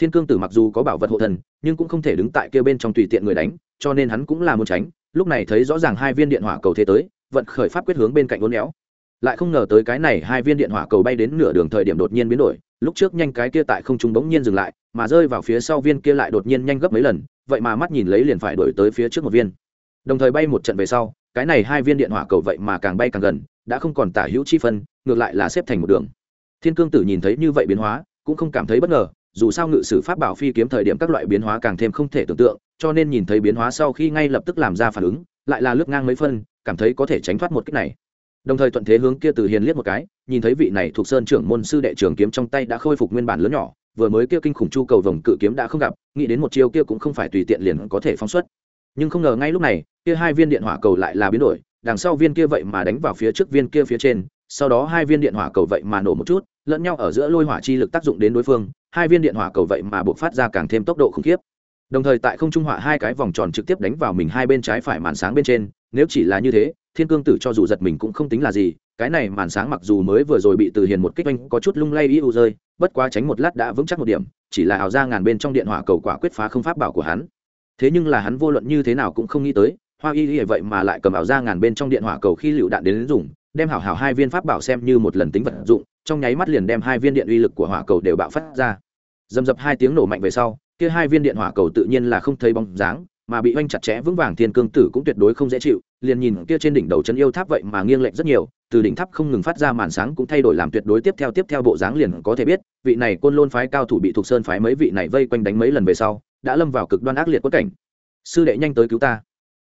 Thiên cương tử mặc dù có bảo vật hộ thần, nhưng cũng không thể đứng tại kia bên trong tùy tiện người đánh, cho nên hắn cũng là muốn tránh lúc này thấy rõ ràng hai viên điện hỏa cầu thế tới, vận khởi pháp quyết hướng bên cạnh uốn éo. Lại không ngờ tới cái này hai viên điện hỏa cầu bay đến nửa đường thời điểm đột nhiên biến đổi, lúc trước nhanh cái kia tại không trung bỗng nhiên dừng lại, mà rơi vào phía sau viên kia lại đột nhiên nhanh gấp mấy lần, vậy mà mắt nhìn lấy liền phải đổi tới phía trước một viên. Đồng thời bay một trận về sau, cái này hai viên điện hỏa cầu vậy mà càng bay càng gần, đã không còn tả hữu chi phân, ngược lại là xếp thành một đường. Thiên cương tử nhìn thấy như vậy biến hóa, cũng không cảm thấy bất ngờ, dù sao ngự sử pháp bảo phi kiếm thời điểm các loại biến hóa càng thêm không thể tưởng tượng cho nên nhìn thấy biến hóa sau khi ngay lập tức làm ra phản ứng, lại là lướt ngang mấy phân, cảm thấy có thể tránh thoát một cách này. Đồng thời thuận thế hướng kia từ hiền liếc một cái, nhìn thấy vị này thuộc sơn trưởng môn sư đệ trường kiếm trong tay đã khôi phục nguyên bản lớn nhỏ, vừa mới kia kinh khủng chu cầu vồng cự kiếm đã không gặp, nghĩ đến một chiêu kia cũng không phải tùy tiện liền có thể phóng xuất. Nhưng không ngờ ngay lúc này, kia hai viên điện hỏa cầu lại là biến đổi, đằng sau viên kia vậy mà đánh vào phía trước viên kia phía trên, sau đó hai viên điện hỏa cầu vậy mà nổ một chút, lẫn nhau ở giữa lôi hỏa chi lực tác dụng đến đối phương, hai viên điện hỏa cầu vậy mà buộc phát ra càng thêm tốc độ khủng khiếp đồng thời tại không trung họa hai cái vòng tròn trực tiếp đánh vào mình hai bên trái phải màn sáng bên trên, nếu chỉ là như thế, thiên cương tử cho dù giật mình cũng không tính là gì, cái này màn sáng mặc dù mới vừa rồi bị từ hiền một kích oanh có chút lung lay ý u rơi, bất quá tránh một lát đã vững chắc một điểm, chỉ là ảo ra ngàn bên trong điện hỏa cầu quả quyết phá không pháp bảo của hắn. Thế nhưng là hắn vô luận như thế nào cũng không nghĩ tới, hoa y y vậy mà lại cầm ảo ra ngàn bên trong điện hỏa cầu khi lựu đạn đến dùng, đem hảo hảo hai viên pháp bảo xem như một lần tính vật dụng, trong nháy mắt liền đem hai viên điện uy lực của hỏa cầu đều bạo phát ra. Dầm dập hai tiếng nổ mạnh về sau kia hai viên điện hỏa cầu tự nhiên là không thấy bóng dáng, mà bị oanh chặt chẽ vững vàng thiên cương tử cũng tuyệt đối không dễ chịu, liền nhìn kia trên đỉnh đầu chân yêu tháp vậy mà nghiêng lệch rất nhiều, từ đỉnh tháp không ngừng phát ra màn sáng cũng thay đổi làm tuyệt đối tiếp theo tiếp theo bộ dáng liền có thể biết, vị này côn lôn phái cao thủ bị thuộc sơn phái mấy vị này vây quanh đánh mấy lần về sau, đã lâm vào cực đoan ác liệt quất cảnh. Sư đệ nhanh tới cứu ta.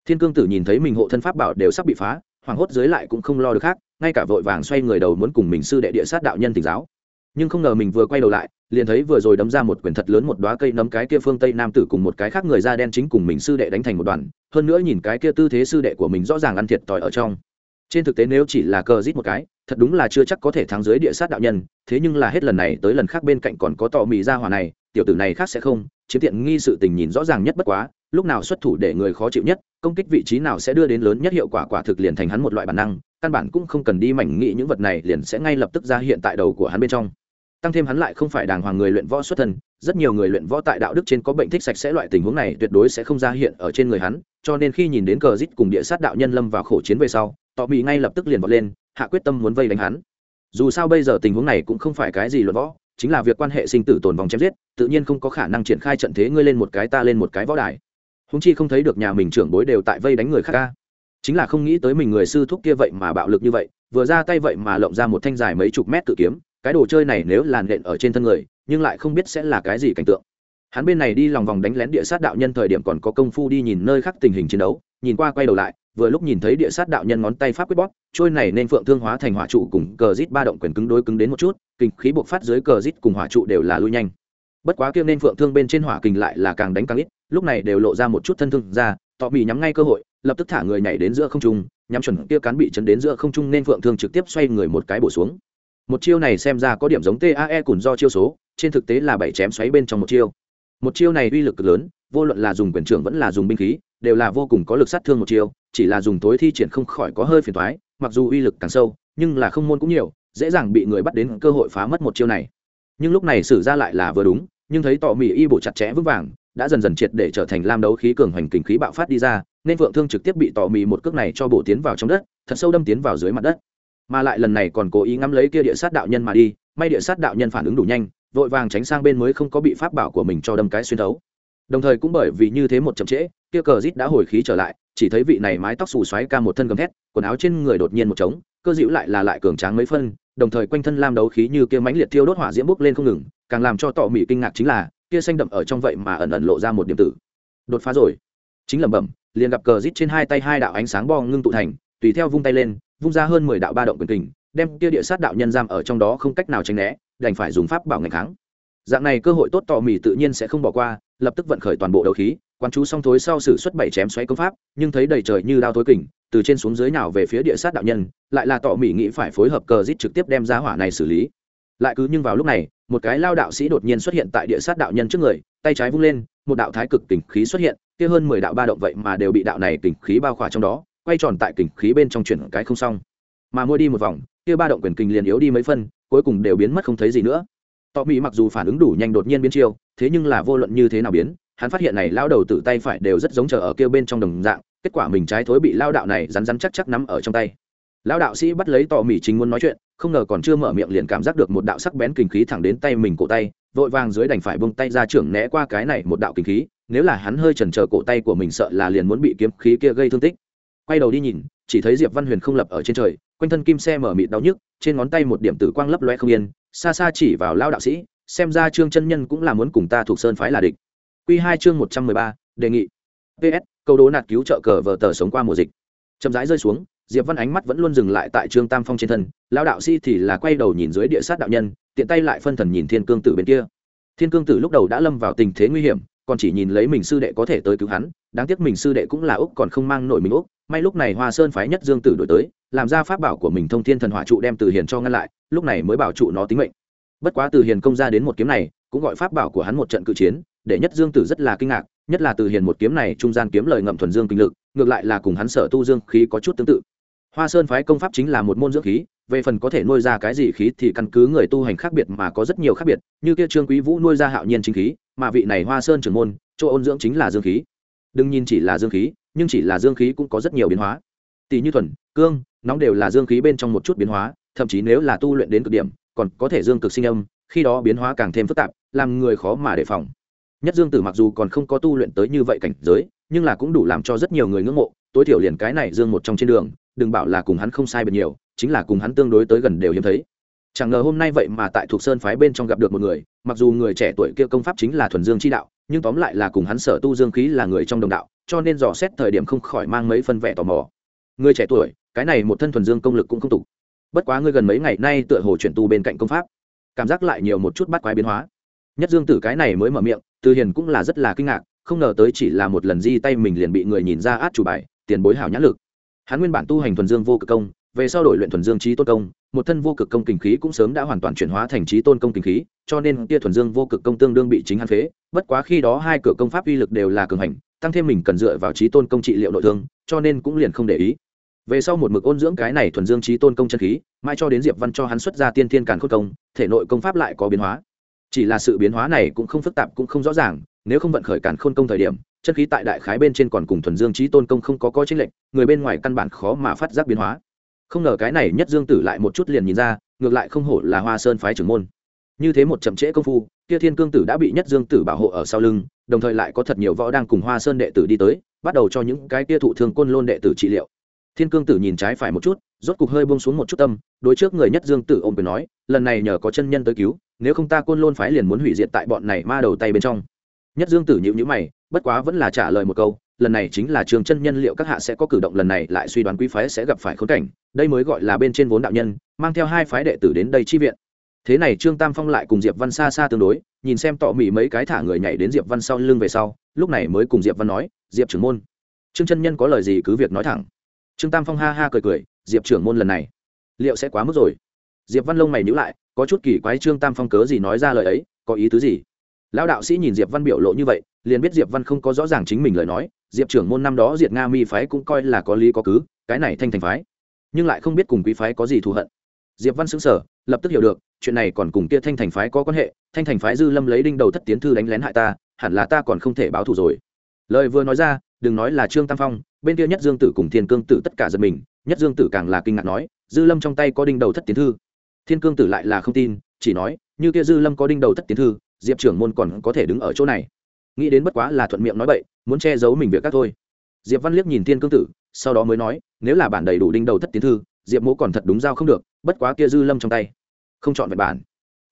Thiên cương tử nhìn thấy mình hộ thân pháp bảo đều sắp bị phá, hoảng hốt dưới lại cũng không lo được khác, ngay cả vội vàng xoay người đầu muốn cùng mình sư đệ địa sát đạo nhân tỉnh giáo. Nhưng không ngờ mình vừa quay đầu lại liền thấy vừa rồi đấm ra một quyền thật lớn một đoá cây nấm cái kia phương tây nam tử cùng một cái khác người da đen chính cùng mình sư đệ đánh thành một đoàn, hơn nữa nhìn cái kia tư thế sư đệ của mình rõ ràng ăn thiệt tỏi ở trong. Trên thực tế nếu chỉ là cờ rít một cái, thật đúng là chưa chắc có thể thắng dưới địa sát đạo nhân, thế nhưng là hết lần này tới lần khác bên cạnh còn có tò mì ra hỏa này, tiểu tử này khác sẽ không chiếm tiện nghi sự tình nhìn rõ ràng nhất bất quá, lúc nào xuất thủ để người khó chịu nhất, công kích vị trí nào sẽ đưa đến lớn nhất hiệu quả quả thực liền thành hắn một loại bản năng, căn bản cũng không cần đi mảnh nghĩ những vật này liền sẽ ngay lập tức ra hiện tại đầu của hắn bên trong tăng thêm hắn lại không phải đàng hoàng người luyện võ xuất thân, rất nhiều người luyện võ tại đạo đức trên có bệnh thích sạch sẽ loại tình huống này tuyệt đối sẽ không ra hiện ở trên người hắn, cho nên khi nhìn đến cờ rít cùng địa sát đạo nhân lâm vào khổ chiến về sau, tọ bị ngay lập tức liền vọt lên, hạ quyết tâm muốn vây đánh hắn. Dù sao bây giờ tình huống này cũng không phải cái gì luận võ, chính là việc quan hệ sinh tử tồn vòng chém giết, tự nhiên không có khả năng triển khai trận thế ngươi lên một cái ta lên một cái võ đài. Húng chi không thấy được nhà mình trưởng bối đều tại vây đánh người khác ca. Chính là không nghĩ tới mình người sư thúc kia vậy mà bạo lực như vậy, vừa ra tay vậy mà lộng ra một thanh dài mấy chục mét tự kiếm cái đồ chơi này nếu làn đện ở trên thân người, nhưng lại không biết sẽ là cái gì cảnh tượng. Hắn bên này đi lòng vòng đánh lén địa sát đạo nhân thời điểm còn có công phu đi nhìn nơi khác tình hình chiến đấu, nhìn qua quay đầu lại, vừa lúc nhìn thấy địa sát đạo nhân ngón tay pháp quyết bóp, trôi này nên phượng thương hóa thành hỏa trụ cùng cờ rít ba động quyền cứng đối cứng đến một chút, kinh khí buộc phát dưới cờ rít cùng hỏa trụ đều là lui nhanh. Bất quá kia nên phượng thương bên trên hỏa kình lại là càng đánh càng ít, lúc này đều lộ ra một chút thân thương ra, tọ bị nhắm ngay cơ hội, lập tức thả người nhảy đến giữa không trung, nhắm chuẩn kia cán bị chấn đến giữa không trung nên phượng thương trực tiếp xoay người một cái bổ xuống một chiêu này xem ra có điểm giống tae cùng do chiêu số, trên thực tế là bảy chém xoáy bên trong một chiêu. Một chiêu này uy lực cực lớn, vô luận là dùng quyền trưởng vẫn là dùng binh khí, đều là vô cùng có lực sát thương một chiêu, chỉ là dùng tối thi triển không khỏi có hơi phiền thoái mặc dù uy lực càng sâu, nhưng là không môn cũng nhiều, dễ dàng bị người bắt đến cơ hội phá mất một chiêu này. Nhưng lúc này xử ra lại là vừa đúng, nhưng thấy tọ mỉ y bổ chặt chẽ vững vàng, đã dần dần triệt để trở thành lam đấu khí cường hoành kình khí bạo phát đi ra, nên vượng thương trực tiếp bị tọ mì một cước này cho bổ tiến vào trong đất, thật sâu đâm tiến vào dưới mặt đất mà lại lần này còn cố ý ngắm lấy kia địa sát đạo nhân mà đi, may địa sát đạo nhân phản ứng đủ nhanh, vội vàng tránh sang bên mới không có bị pháp bảo của mình cho đâm cái xuyên thấu. Đồng thời cũng bởi vì như thế một chậm trễ, kia cờ rít đã hồi khí trở lại, chỉ thấy vị này mái tóc xù xoáy ca một thân gầm thét, quần áo trên người đột nhiên một trống, cơ dịu lại là lại cường tráng mấy phân, đồng thời quanh thân lam đấu khí như kia mãnh liệt thiêu đốt hỏa diễm bốc lên không ngừng, càng làm cho tọ mỹ kinh ngạc chính là, kia xanh đậm ở trong vậy mà ẩn ẩn lộ ra một điểm tử. Đột phá rồi. Chính lẩm bẩm, liền gặp cờ rít trên hai tay hai đạo ánh sáng bo ngưng tụ thành, tùy theo vung tay lên vung ra hơn mười đạo ba động quyền kình, đem kia địa sát đạo nhân giam ở trong đó không cách nào tránh né, đành phải dùng pháp bảo ngày kháng. Dạng này cơ hội tốt tỏ mì tự nhiên sẽ không bỏ qua, lập tức vận khởi toàn bộ đấu khí quan chú song thối sau sử xuất bảy chém xoáy công pháp, nhưng thấy đầy trời như đao thối kình, từ trên xuống dưới nào về phía địa sát đạo nhân, lại là tỏ mì nghĩ phải phối hợp cờ giết trực tiếp đem ra hỏa này xử lý. Lại cứ nhưng vào lúc này, một cái lao đạo sĩ đột nhiên xuất hiện tại địa sát đạo nhân trước người, tay trái vung lên, một đạo thái cực kình khí xuất hiện, kia hơn mười đạo ba động vậy mà đều bị đạo này kình khí bao khỏa trong đó quay tròn tại kình khí bên trong chuyển cái không xong. Mà môi đi một vòng, kia ba động quyền kình liền yếu đi mấy phân, cuối cùng đều biến mất không thấy gì nữa. Tọ mỹ mặc dù phản ứng đủ nhanh đột nhiên biến chiêu, thế nhưng là vô luận như thế nào biến, hắn phát hiện này lao đầu tự tay phải đều rất giống chờ ở kia bên trong đồng dạng, kết quả mình trái thối bị lao đạo này rắn rắn chắc chắc nắm ở trong tay. Lao đạo sĩ bắt lấy tọ mỹ chính muốn nói chuyện, không ngờ còn chưa mở miệng liền cảm giác được một đạo sắc bén kinh khí thẳng đến tay mình cổ tay, vội vàng dưới đành phải bông tay ra trưởng né qua cái này một đạo kinh khí, nếu là hắn hơi chần chờ cổ tay của mình sợ là liền muốn bị kiếm khí kia gây thương tích quay đầu đi nhìn, chỉ thấy diệp văn huyền không lập ở trên trời, quanh thân kim xe mở mịt đau nhức, trên ngón tay một điểm tử quang lấp loe không yên, xa xa chỉ vào lao đạo sĩ, xem ra trương chân nhân cũng là muốn cùng ta thuộc sơn phái là địch. Q hai chương một trăm mười ba, đề nghị. Ps câu đố nạt cứu trợ cờ vờ tờ sống qua mùa dịch. Chậm rãi rơi xuống, diệp văn ánh mắt vẫn luôn dừng lại tại trương tam phong trên thân lao đạo sĩ thì là quay đầu nhìn dưới địa sát đạo nhân, tiện tay lại phân thần nhìn thiên cương tử bên kia. Thiên cương tử lúc đầu đã lâm vào tình thế nguy hiểm còn chỉ nhìn lấy mình sư đệ có thể tới cứu hắn, đáng tiếc mình sư đệ cũng là úc còn không mang nổi mình úc, may lúc này hoa sơn phái nhất dương tử đổi tới, làm ra pháp bảo của mình thông thiên thần hỏa trụ đem từ hiền cho ngăn lại, lúc này mới bảo trụ nó tính mệnh. Bất quá từ hiền công ra đến một kiếm này, cũng gọi pháp bảo của hắn một trận cự chiến, để nhất dương tử rất là kinh ngạc, nhất là từ hiền một kiếm này trung gian kiếm lời ngậm thuần dương kinh lực, ngược lại là cùng hắn sở tu dương khí có chút tương tự. Hoa sơn phái công pháp chính là một môn dưỡng khí, về phần có thể nuôi ra cái gì khí thì căn cứ người tu hành khác biệt mà có rất nhiều khác biệt, như kia trương quý vũ nuôi ra hạo nhiên chính khí mà vị này hoa sơn trưởng môn, chỗ ôn dưỡng chính là dương khí. Đừng nhìn chỉ là dương khí, nhưng chỉ là dương khí cũng có rất nhiều biến hóa. Tỷ như thuần, cương, nóng đều là dương khí bên trong một chút biến hóa, thậm chí nếu là tu luyện đến cực điểm, còn có thể dương cực sinh âm, khi đó biến hóa càng thêm phức tạp, làm người khó mà đề phòng. Nhất dương tử mặc dù còn không có tu luyện tới như vậy cảnh giới, nhưng là cũng đủ làm cho rất nhiều người ngưỡng mộ, tối thiểu liền cái này dương một trong trên đường, đừng bảo là cùng hắn không sai biệt nhiều, chính là cùng hắn tương đối tới gần đều hiếm thấy. Chẳng ngờ hôm nay vậy mà tại thuộc sơn phái bên trong gặp được một người mặc dù người trẻ tuổi kia công pháp chính là thuần dương chi đạo, nhưng tóm lại là cùng hắn sở tu dương khí là người trong đồng đạo, cho nên dò xét thời điểm không khỏi mang mấy phân vẻ tò mò. Người trẻ tuổi, cái này một thân thuần dương công lực cũng không tục. Bất quá ngươi gần mấy ngày nay tựa hồ chuyển tu bên cạnh công pháp. Cảm giác lại nhiều một chút bắt quái biến hóa. Nhất dương tử cái này mới mở miệng, từ hiền cũng là rất là kinh ngạc, không ngờ tới chỉ là một lần di tay mình liền bị người nhìn ra át chủ bài, tiền bối hảo nhãn lực. Hắn nguyên bản tu hành thuần dương vô cực công, về sau đổi luyện thuần dương trí tốt công một thân vô cực công kình khí cũng sớm đã hoàn toàn chuyển hóa thành trí tôn công kình khí, cho nên kia thuần dương vô cực công tương đương bị chính hắn phế. Bất quá khi đó hai cửa công pháp uy lực đều là cường hành, tăng thêm mình cần dựa vào trí tôn công trị liệu nội thương, cho nên cũng liền không để ý. Về sau một mực ôn dưỡng cái này thuần dương trí tôn công chân khí mai cho đến diệp văn cho hắn xuất ra tiên thiên càn khôn công, thể nội công pháp lại có biến hóa. Chỉ là sự biến hóa này cũng không phức tạp, cũng không rõ ràng, nếu không vận khởi càn khôn công thời điểm, chân khí tại đại khái bên trên còn cùng thuần dương trí tôn công không có coi chính lệnh người bên ngoài căn bản khó mà phát giác biến hóa không ngờ cái này nhất dương tử lại một chút liền nhìn ra, ngược lại không hổ là hoa sơn phái trưởng môn. Như thế một chậm trễ công phu, kia thiên cương tử đã bị nhất dương tử bảo hộ ở sau lưng, đồng thời lại có thật nhiều võ đang cùng hoa sơn đệ tử đi tới, bắt đầu cho những cái kia thụ thương côn lôn đệ tử trị liệu. Thiên cương tử nhìn trái phải một chút, rốt cục hơi buông xuống một chút tâm, đối trước người nhất dương tử ôm quyền nói, lần này nhờ có chân nhân tới cứu, nếu không ta côn lôn phái liền muốn hủy diệt tại bọn này ma đầu tay bên trong. Nhất dương tử nhịu nhữ mày, bất quá vẫn là trả lời một câu lần này chính là trường chân nhân liệu các hạ sẽ có cử động, lần này lại suy đoán quý phái sẽ gặp phải khốn cảnh, đây mới gọi là bên trên vốn đạo nhân, mang theo hai phái đệ tử đến đây chi viện. Thế này trương tam phong lại cùng diệp văn xa xa tương đối, nhìn xem tọ mỉ mấy cái thả người nhảy đến diệp văn sau lưng về sau, lúc này mới cùng diệp văn nói, diệp trưởng môn. Trương chân nhân có lời gì cứ việc nói thẳng. Trương tam phong ha ha cười cười, diệp trưởng môn lần này, liệu sẽ quá mức rồi? Diệp văn lông mày nhữ lại, có chút kỳ quái trương tam phong cớ gì nói ra lời ấy, có ý tứ gì? Lão đạo sĩ nhìn diệp văn biểu lộ như vậy, liền biết diệp văn không có rõ ràng chính mình lời nói, diệp trưởng môn năm đó diệt nga mi phái cũng coi là có lý có cứ, cái này thanh thành phái. Nhưng lại không biết cùng quý phái có gì thù hận. Diệp văn xứng sở lập tức hiểu được, chuyện này còn cùng kia thanh thành phái có quan hệ, thanh thành phái dư lâm lấy đinh đầu thất tiến thư đánh lén hại ta, hẳn là ta còn không thể báo thù rồi. Lời vừa nói ra, đừng nói là trương tam phong, bên kia nhất dương tử cùng thiên cương tử tất cả giật mình, nhất dương tử càng là kinh ngạc nói, dư lâm trong tay có đinh đầu thất tiến thư. Thiên cương tử lại là không tin, chỉ nói, như kia dư lâm có đinh đầu thất tiến thư diệp trưởng môn còn có thể đứng ở chỗ này. Nghĩ đến bất quá là thuận miệng nói bậy, muốn che giấu mình việc các thôi. Diệp văn liếc nhìn thiên cương tử, sau đó mới nói, nếu là bản đầy đủ đinh đầu thất tiến thư, diệp mỗ còn thật đúng giao không được, bất quá kia dư lâm trong tay. Không chọn vẹn bản.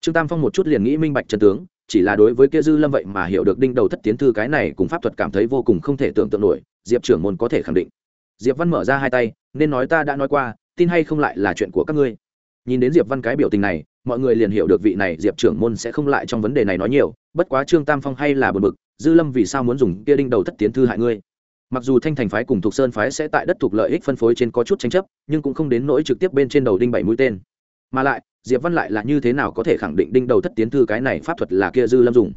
Trương tam phong một chút liền nghĩ minh bạch trần tướng, chỉ là đối với kia dư lâm vậy mà hiểu được đinh đầu thất tiến thư cái này cùng pháp thuật cảm thấy vô cùng không thể tưởng tượng nổi, diệp trưởng môn có thể khẳng định. Diệp văn mở ra hai tay, nên nói ta đã nói qua, tin hay không lại là chuyện của các ngươi. Nhìn đến diệp văn cái biểu tình này mọi người liền hiểu được vị này diệp trưởng môn sẽ không lại trong vấn đề này nói nhiều, bất quá trương tam phong hay là bờ bực, dư lâm vì sao muốn dùng kia đinh đầu thất tiến thư hại ngươi? Mặc dù thanh thành phái cùng thục sơn phái sẽ tại đất thuộc lợi ích phân phối trên có chút tranh chấp, nhưng cũng không đến nỗi trực tiếp bên trên đầu đinh bảy mũi tên. Mà lại, diệp văn lại là như thế nào có thể khẳng định đinh đầu thất tiến thư cái này pháp thuật là kia dư lâm dùng?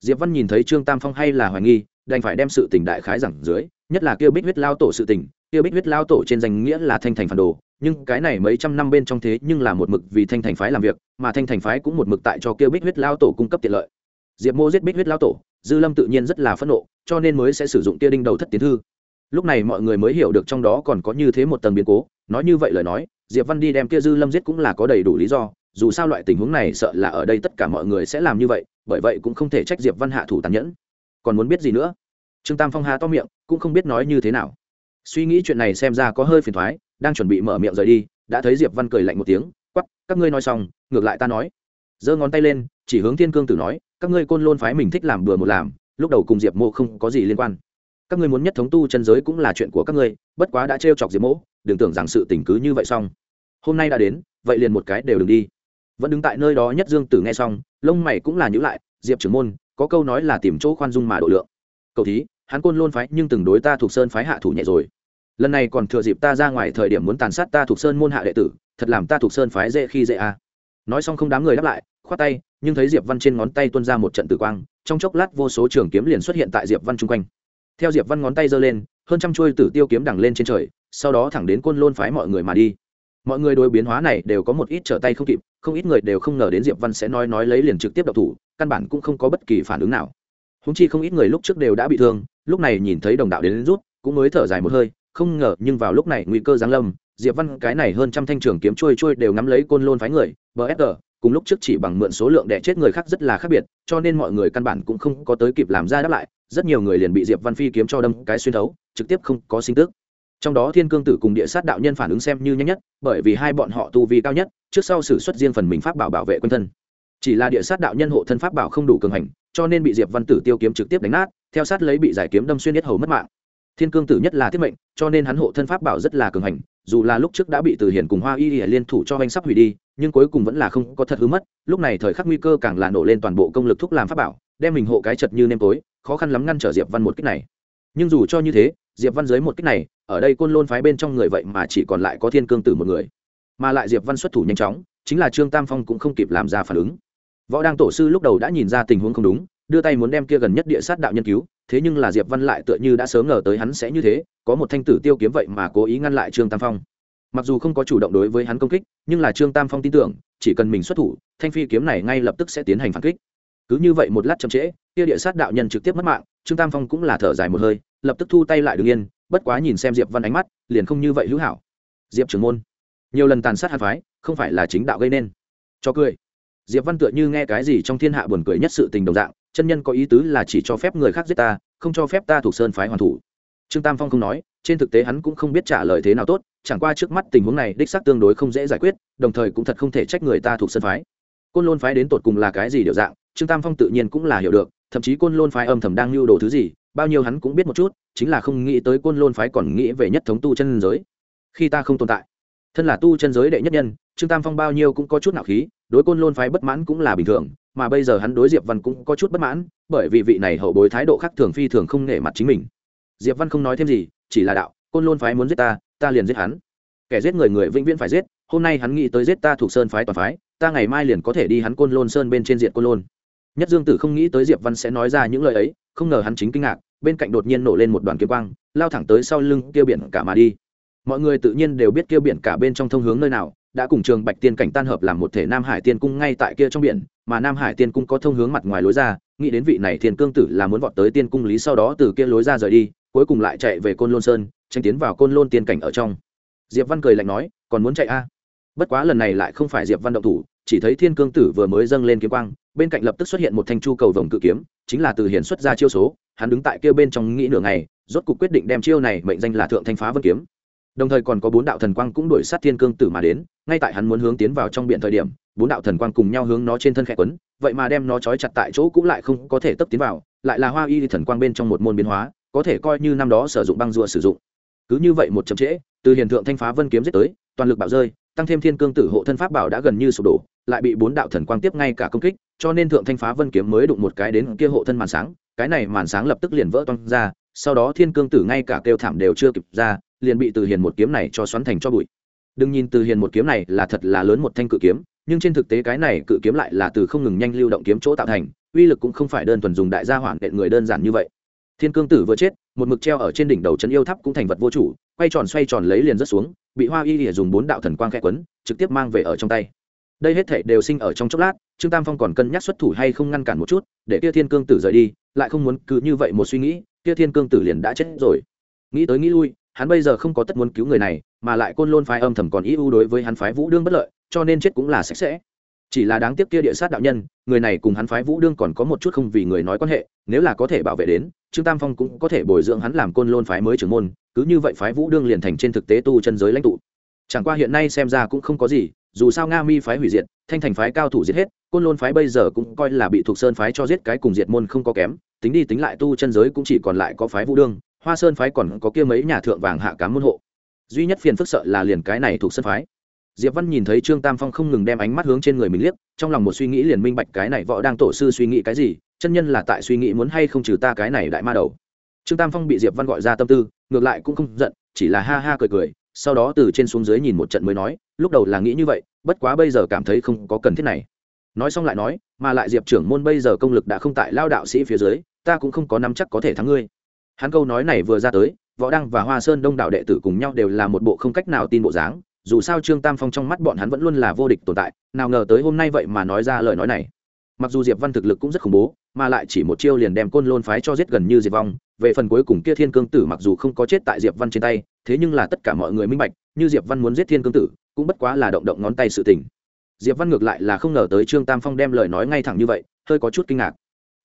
Diệp văn nhìn thấy trương tam phong hay là hoài nghi, đành phải đem sự tình đại khái rằng dưới, nhất là kia bích huyết lao tổ sự tình, kia bích huyết lao tổ trên danh nghĩa là thanh thành phản đồ nhưng cái này mấy trăm năm bên trong thế nhưng là một mực vì thanh thành phái làm việc, mà thanh thành phái cũng một mực tại cho kêu bích huyết lao tổ cung cấp tiện lợi. Diệp mô giết bích huyết lao tổ, dư lâm tự nhiên rất là phẫn nộ, cho nên mới sẽ sử dụng tia đinh đầu thất tiến thư. Lúc này mọi người mới hiểu được trong đó còn có như thế một tầng biến cố, nói như vậy lời nói, diệp văn đi đem kia dư lâm giết cũng là có đầy đủ lý do, dù sao loại tình huống này sợ là ở đây tất cả mọi người sẽ làm như vậy, bởi vậy cũng không thể trách diệp văn hạ thủ tàn nhẫn. Còn muốn biết gì nữa? Trương tam phong hà to miệng, cũng không biết nói như thế nào. Suy nghĩ chuyện này xem ra có hơi phiền thoái đang chuẩn bị mở miệng rời đi, đã thấy diệp văn cười lạnh một tiếng quắp các ngươi nói xong, ngược lại ta nói. Giơ ngón tay lên, chỉ hướng thiên cương tử nói, các ngươi côn lôn phái mình thích làm bừa một làm, lúc đầu cùng diệp mộ không có gì liên quan. Các ngươi muốn nhất thống tu chân giới cũng là chuyện của các ngươi, bất quá đã trêu chọc diệp mộ, đừng tưởng rằng sự tình cứ như vậy xong. Hôm nay đã đến, vậy liền một cái đều đừng đi. Vẫn đứng tại nơi đó nhất dương tử nghe xong, lông mày cũng là nhữ lại, diệp trưởng môn, có câu nói là tìm chỗ khoan dung mà độ lượng. Cậu thí, hắn côn lôn phái nhưng từng đối ta thuộc sơn phái hạ thủ nhẹ rồi lần này còn thừa dịp ta ra ngoài thời điểm muốn tàn sát ta thuộc sơn môn hạ đệ tử thật làm ta thuộc sơn phái dễ khi dễ a. À. nói xong không đám người đáp lại khoát tay nhưng thấy diệp văn trên ngón tay tuôn ra một trận tử quang trong chốc lát vô số trường kiếm liền xuất hiện tại diệp văn chung quanh. Theo diệp văn ngón tay giơ lên hơn trăm chuôi tử tiêu kiếm đằng lên trên trời sau đó thẳng đến côn lôn phái mọi người mà đi. Mọi người đối biến hóa này đều có một ít trở tay không kịp không ít người đều không ngờ đến diệp văn sẽ nói nói lấy liền trực tiếp đậu thủ căn bản cũng không có bất kỳ phản ứng nào. Húng chi không ít người lúc trước đều đã bị thương lúc này nhìn thấy đồng đạo đến, đến rút cũng mới thở dài một hơi không ngờ, nhưng vào lúc này nguy cơ giáng lâm, diệp văn cái này hơn trăm thanh trường kiếm trôi trôi đều ngắm lấy côn lôn phái người bsg cùng lúc trước chỉ bằng mượn số lượng đẻ chết người khác rất là khác biệt, cho nên mọi người căn bản cũng không có tới kịp làm ra đáp lại, rất nhiều người liền bị diệp văn phi kiếm cho đâm cái xuyên thấu, trực tiếp không có sinh tức. Trong đó thiên cương tử cùng địa sát đạo nhân phản ứng xem như nhanh nhất, bởi vì hai bọn họ tu vi cao nhất, trước sau xử xuất riêng phần mình pháp bảo bảo vệ quân thân. Chỉ là địa sát đạo nhân hộ thân pháp bảo không đủ cường hành, cho nên bị diệp văn tử tiêu kiếm trực tiếp đánh nát, theo sát lấy bị giải kiếm đâm xuyên nhất hầu mất mạng thiên cương tử nhất là thiết mệnh, cho nên hắn hộ thân pháp bảo rất là cường hành, dù là lúc trước đã bị từ Hiển cùng hoa y liên thủ cho anh sắp hủy đi, nhưng cuối cùng vẫn là không có thật hứa mất. Lúc này thời khắc nguy cơ càng là nổ lên toàn bộ công lực thúc làm pháp bảo, đem mình hộ cái chật như nêm tối, khó khăn lắm ngăn trở diệp văn một cách này. Nhưng dù cho như thế, diệp văn dưới một cách này, ở đây côn lôn phái bên trong người vậy mà chỉ còn lại có thiên cương tử một người. Mà lại diệp văn xuất thủ nhanh chóng, chính là trương tam phong cũng không kịp làm ra phản ứng. Võ đăng tổ sư lúc đầu đã nhìn ra tình huống không đúng, đưa tay muốn đem kia gần nhất địa sát đạo nhân cứu thế nhưng là diệp văn lại tựa như đã sớm ngờ tới hắn sẽ như thế, có một thanh tử tiêu kiếm vậy mà cố ý ngăn lại trương tam phong. Mặc dù không có chủ động đối với hắn công kích, nhưng là trương tam phong tin tưởng, chỉ cần mình xuất thủ, thanh phi kiếm này ngay lập tức sẽ tiến hành phản kích. Cứ như vậy một lát chậm trễ, kia địa sát đạo nhân trực tiếp mất mạng, trương tam phong cũng là thở dài một hơi, lập tức thu tay lại đ ứ n g yên, bất quá nhìn xem diệp văn ánh mắt, liền không như vậy hữu hảo. Diệp trưởng môn, nhiều lần tàn sát hạt phái, không phải là chính đạo gây nên. Cho cười. Diệp văn tựa như nghe cái gì trong thiên hạ buồn cười nhất sự tình đồng dạng chân nhân có ý tứ là chỉ cho phép người khác giết ta, không cho phép ta thuộc sơn phái hoàn thủ. Trương tam phong không nói, trên thực tế hắn cũng không biết trả lời thế nào tốt, chẳng qua trước mắt tình huống này đích xác tương đối không dễ giải quyết, đồng thời cũng thật không thể trách người ta thuộc sơn phái. Côn lôn phái đến tột cùng là cái gì điều dạng, trương tam phong tự nhiên cũng là hiểu được, thậm chí côn lôn phái âm thầm đang lưu đồ thứ gì, bao nhiêu hắn cũng biết một chút, chính là không nghĩ tới côn lôn phái còn nghĩ về nhất thống tu chân giới. Khi ta không tồn tại, thân là tu chân giới đệ nhất nhân, trương tam phong bao nhiêu cũng có chút nạo khí đối côn lôn phái bất mãn cũng là bình thường, mà bây giờ hắn đối diệp văn cũng có chút bất mãn, bởi vì vị này hậu bối thái độ khác thường phi thường không nể mặt chính mình. Diệp văn không nói thêm gì, chỉ là đạo, côn lôn phái muốn giết ta ta liền giết hắn. Kẻ giết người người vĩnh viễn phải giết, hôm nay hắn nghĩ tới giết ta thuộc sơn phái toàn phái, ta ngày mai liền có thể đi hắn côn lôn sơn bên trên diện côn lôn. Nhất dương tử không nghĩ tới diệp văn sẽ nói ra những lời ấy, không ngờ hắn chính kinh ngạc, bên cạnh đột nhiên nổ lên một đoàn kiếm quang, lao thẳng tới sau lưng kia biển cả mà đi. Mọi người tự nhiên đều biết kia biển cả bên trong thông hướng nơi nào đã cùng trường bạch tiên cảnh tan hợp làm một thể nam hải tiên cung ngay tại kia trong biển, mà nam hải tiên cung có thông hướng mặt ngoài lối ra, nghĩ đến vị này thiên cương tử là muốn vọt tới tiên cung lý sau đó từ kia lối ra rời đi, cuối cùng lại chạy về côn lôn sơn, tranh tiến vào côn lôn tiên cảnh ở trong. Diệp văn cười lạnh nói, còn muốn chạy a? Bất quá lần này lại không phải diệp văn động thủ, chỉ thấy thiên cương tử vừa mới dâng lên kiếm quang, bên cạnh lập tức xuất hiện một thanh chu cầu vồng cự kiếm, chính là từ hiển xuất ra chiêu số, hắn đứng tại kia bên trong nghĩ nửa ngày, rốt cục quyết định đem chiêu này mệnh danh là thượng thanh phá vân kiếm. Đồng thời còn có bốn đạo thần quang cũng đuổi sát thiên cương tử mà đến ngay tại hắn muốn hướng tiến vào trong biển thời điểm, bốn đạo thần quang cùng nhau hướng nó trên thân khẽ quấn, vậy mà đem nó trói chặt tại chỗ cũng lại không có thể tấp tiến vào, lại là hoa y thần quang bên trong một môn biến hóa, có thể coi như năm đó sử dụng băng rùa sử dụng. Cứ như vậy một chậm trễ, từ hiền thượng thanh phá vân kiếm giết tới, toàn lực bạo rơi, tăng thêm thiên cương tử hộ thân pháp bảo đã gần như sụp đổ, lại bị bốn đạo thần quang tiếp ngay cả công kích, cho nên thượng thanh phá vân kiếm mới đụng một cái đến kia hộ thân màn sáng, cái này màn sáng lập tức liền vỡ toang ra, sau đó thiên cương tử ngay cả kêu thảm đều chưa kịp ra, liền bị từ hiền một kiếm này cho xoắn thành cho bụi đừng nhìn từ hiền một kiếm này là thật là lớn một thanh cự kiếm, nhưng trên thực tế cái này cự kiếm lại là từ không ngừng nhanh lưu động kiếm chỗ tạo thành, uy lực cũng không phải đơn thuần dùng đại gia hoảng đện người đơn giản như vậy. Thiên cương tử vừa chết, một mực treo ở trên đỉnh đầu trấn yêu tháp cũng thành vật vô chủ, quay tròn xoay tròn lấy liền rớt xuống, bị hoa y ỉa dùng bốn đạo thần quang khẽ quấn, trực tiếp mang về ở trong tay. Đây hết thể đều sinh ở trong chốc lát, trương tam phong còn cân nhắc xuất thủ hay không ngăn cản một chút, để kia thiên cương tử rời đi, lại không muốn cứ như vậy một suy nghĩ, kia thiên cương tử liền đã chết rồi. Nghĩ tới nghĩ lui hắn bây giờ không có tất muốn cứu người này, mà lại côn lôn phái âm thầm còn ý ưu đối với hắn phái vũ đương bất lợi, cho nên chết cũng là sạch sẽ. Chỉ là đáng tiếc kia địa sát đạo nhân, người này cùng hắn phái vũ đương còn có một chút không vì người nói quan hệ, nếu là có thể bảo vệ đến, trương tam phong cũng có thể bồi dưỡng hắn làm côn lôn phái mới trưởng môn, cứ như vậy phái vũ đương liền thành trên thực tế tu chân giới lãnh tụ. Chẳng qua hiện nay xem ra cũng không có gì, dù sao nga mi phái hủy diệt, thanh thành phái cao thủ giết hết, côn lôn phái bây giờ cũng coi là bị thuộc sơn phái cho giết cái cùng diệt môn không có kém, tính đi tính lại tu chân giới cũng chỉ còn lại có phái vũ đương hoa sơn phái còn có kia mấy nhà thượng vàng hạ cám môn hộ. Duy nhất phiền phức sợ là liền cái này thuộc sơn phái. Diệp văn nhìn thấy trương tam phong không ngừng đem ánh mắt hướng trên người mình liếc, trong lòng một suy nghĩ liền minh bạch cái này võ đang tổ sư suy nghĩ cái gì, chân nhân là tại suy nghĩ muốn hay không trừ ta cái này đại ma đầu. Trương tam phong bị diệp văn gọi ra tâm tư, ngược lại cũng không giận, chỉ là ha ha cười cười, sau đó từ trên xuống dưới nhìn một trận mới nói, lúc đầu là nghĩ như vậy, bất quá bây giờ cảm thấy không có cần thiết này. Nói xong lại nói, mà lại diệp trưởng môn bây giờ công lực đã không tại lao đạo sĩ phía dưới, ta cũng không có nắm chắc có thể thắng ngươi hắn câu nói này vừa ra tới, võ đăng và hoa sơn đông đạo đệ tử cùng nhau đều là một bộ không cách nào tin bộ dáng, dù sao trương tam phong trong mắt bọn hắn vẫn luôn là vô địch tồn tại, nào ngờ tới hôm nay vậy mà nói ra lời nói này. Mặc dù diệp văn thực lực cũng rất khủng bố, mà lại chỉ một chiêu liền đem côn lôn phái cho giết gần như diệt vong, về phần cuối cùng kia thiên cương tử mặc dù không có chết tại diệp văn trên tay, thế nhưng là tất cả mọi người minh bạch, như diệp văn muốn giết thiên cương tử, cũng bất quá là động động ngón tay sự tình. Diệp văn ngược lại là không ngờ tới trương tam phong đem lời nói ngay thẳng như vậy, hơi có chút kinh ngạc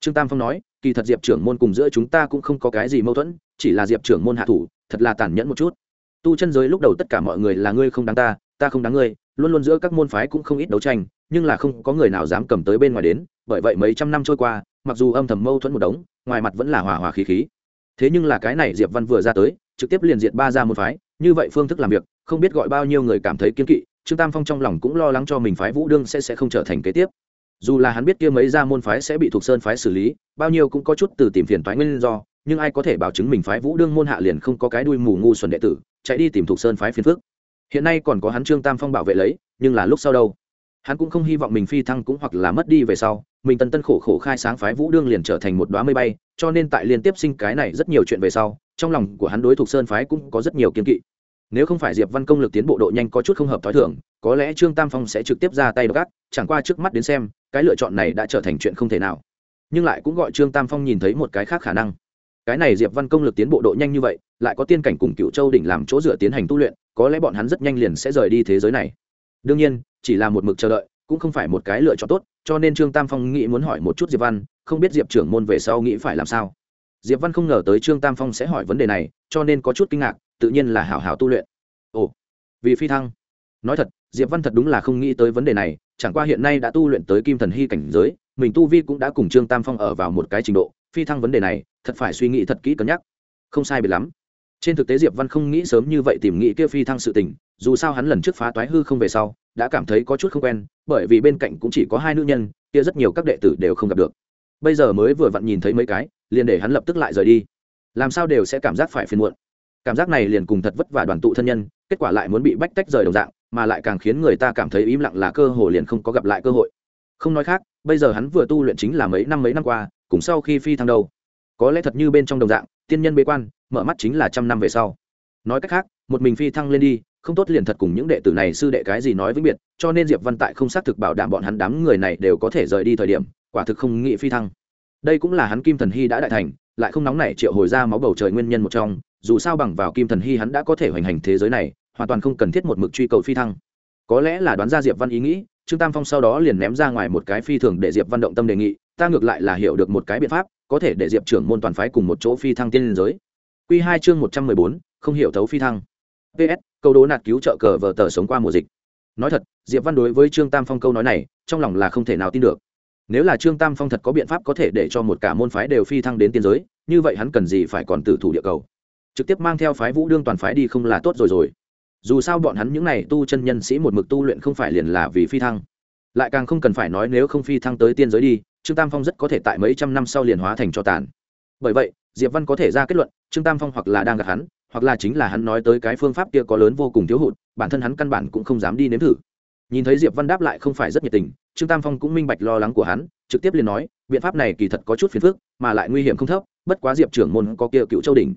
trương tam phong nói, kỳ thật diệp trưởng môn cùng giữa chúng ta cũng không có cái gì mâu thuẫn, chỉ là diệp trưởng môn hạ thủ, thật là tàn nhẫn một chút. Tu chân giới lúc đầu tất cả mọi người là ngươi không đáng ta ta không đáng ngươi, luôn luôn giữa các môn phái cũng không ít đấu tranh, nhưng là không có người nào dám cầm tới bên ngoài đến, bởi vậy mấy trăm năm trôi qua, mặc dù âm thầm mâu thuẫn một đống, ngoài mặt vẫn là hòa hòa khí khí. Thế nhưng là cái này diệp văn vừa ra tới, trực tiếp liền diệt ba ra môn phái, như vậy phương thức làm việc, không biết gọi bao nhiêu người cảm thấy kiên kỵ, trương tam phong trong lòng cũng lo lắng cho mình phái vũ đương sẽ sẽ không trở thành kế tiếp dù là hắn biết kia mấy gia môn phái sẽ bị thuộc sơn phái xử lý, bao nhiêu cũng có chút từ tìm phiền toái nguyên do, nhưng ai có thể bảo chứng mình phái vũ đương môn hạ liền không có cái đuôi mù ngu xuẩn đệ tử, chạy đi tìm thuộc sơn phái phiền phước hiện nay còn có hắn trương tam phong bảo vệ lấy, nhưng là lúc sau đâu? Hắn cũng không hy vọng mình phi thăng cũng hoặc là mất đi về sau, mình tân tân khổ khổ khai sáng phái vũ đương liền trở thành một đoá mây bay, cho nên tại liên tiếp sinh cái này rất nhiều chuyện về sau, trong lòng của hắn đối thuộc sơn phái cũng có rất nhiều kiên kỵ nếu không phải diệp văn công lực tiến bộ độ nhanh có chút không hợp t h ó i thưởng có lẽ trương tam phong sẽ trực tiếp ra tay gác chẳng qua trước mắt đến xem, cái lựa chọn này đã trở thành chuyện không thể nào. Nhưng lại cũng gọi trương tam phong nhìn thấy một cái khác khả năng. Cái này diệp văn công lực tiến bộ độ nhanh như vậy, lại có tiên cảnh cùng cựu châu đỉnh làm chỗ dựa tiến hành tu luyện, có lẽ bọn hắn rất nhanh liền sẽ rời đi thế giới này. Đương nhiên, chỉ là một mực chờ đợi, cũng không phải một cái lựa chọn tốt, cho nên trương tam phong nghĩ muốn hỏi một chút diệp văn, không biết diệp trưởng môn về sau nghĩ phải làm sao. Diệp văn không ngờ tới trương tam phong sẽ hỏi vấn đề này, cho nên có chút kinh ngạc tự nhiên là hảo hảo tu luyện. Ồ, vì phi thăng. Nói thật, diệp văn thật đúng là không nghĩ tới vấn đề này, chẳng qua hiện nay đã tu luyện tới kim thần hy cảnh giới, mình tu vi cũng đã cùng trương tam phong ở vào một cái trình độ, phi thăng vấn đề này, thật phải suy nghĩ thật kỹ cân nhắc. Không sai biệt lắm. Trên thực tế diệp văn không nghĩ sớm như vậy tìm nghĩ kia phi thăng sự tình, dù sao hắn lần trước phá toái hư không về sau, đã cảm thấy có chút không quen, bởi vì bên cạnh cũng chỉ có hai nữ nhân, kia rất nhiều các đệ tử đều không gặp được. Bây giờ mới vừa vặn nhìn thấy mấy cái, liền để hắn lập tức lại rời đi. Làm sao đều sẽ cảm giác phải phiền muộn cảm giác này liền cùng thật vất vả đoàn tụ thân nhân, kết quả lại muốn bị bách tách rời đồng dạng, mà lại càng khiến người ta cảm thấy im lặng là cơ hội liền không có gặp lại cơ hội. Không nói khác, bây giờ hắn vừa tu luyện chính là mấy năm mấy năm qua, cùng sau khi phi thăng đâu. Có lẽ thật như bên trong đồng dạng, tiên nhân bế quan, mở mắt chính là trăm năm về sau. Nói cách khác, một mình phi thăng lên đi, không tốt liền thật cùng những đệ tử này sư đệ cái gì nói vĩnh biệt, cho nên diệp văn tại không xác thực bảo đảm bọn hắn đám người này đều có thể rời đi thời điểm, quả thực không nghĩ phi thăng. Đây cũng là hắn kim thần hy đã đại thành lại không nóng nảy triệu hồi ra máu bầu trời nguyên nhân một trong, dù sao bằng vào kim thần hy hắn đã có thể hoành hành thế giới này, hoàn toàn không cần thiết một mực truy cầu phi thăng. Có lẽ là đoán ra diệp văn ý nghĩ, trương tam phong sau đó liền ném ra ngoài một cái phi thường để diệp văn động tâm đề nghị, ta ngược lại là hiểu được một cái biện pháp, có thể để diệp trưởng môn toàn phái cùng một chỗ phi thăng tiên liên giới. Q hai chương một trăm mười bốn, không hiểu thấu phi thăng. Ps câu đố nạt cứu trợ cờ vờ tờ sống qua mùa dịch. Nói thật, diệp văn đối với trương tam phong câu nói này, trong lòng là không thể nào tin được nếu là trương tam phong thật có biện pháp có thể để cho một cả môn phái đều phi thăng đến tiên giới, như vậy hắn cần gì phải còn tử thủ địa cầu? Trực tiếp mang theo phái vũ đương toàn phái đi không là tốt rồi rồi. Dù sao bọn hắn những n à y tu chân nhân sĩ một mực tu luyện không phải liền là vì phi thăng. Lại càng không cần phải nói nếu không phi thăng tới tiên giới đi, trương tam phong rất có thể tại mấy trăm năm sau liền hóa thành cho tàn. Bởi vậy, diệp văn có thể ra kết luận, trương tam phong hoặc là đang gặp hắn, hoặc là chính là hắn nói tới cái phương pháp kia có lớn vô cùng thiếu hụt, bản thân hắn căn bản cũng không dám đi nếm thử. Nhìn thấy diệp văn đáp lại không phải rất nhiệt tình trương tam phong cũng minh bạch lo lắng của hắn, trực tiếp liền nói, biện pháp này kỳ thật có chút phiền phức, mà lại nguy hiểm không thấp, bất quá diệp trưởng môn có kia cựu châu đỉnh.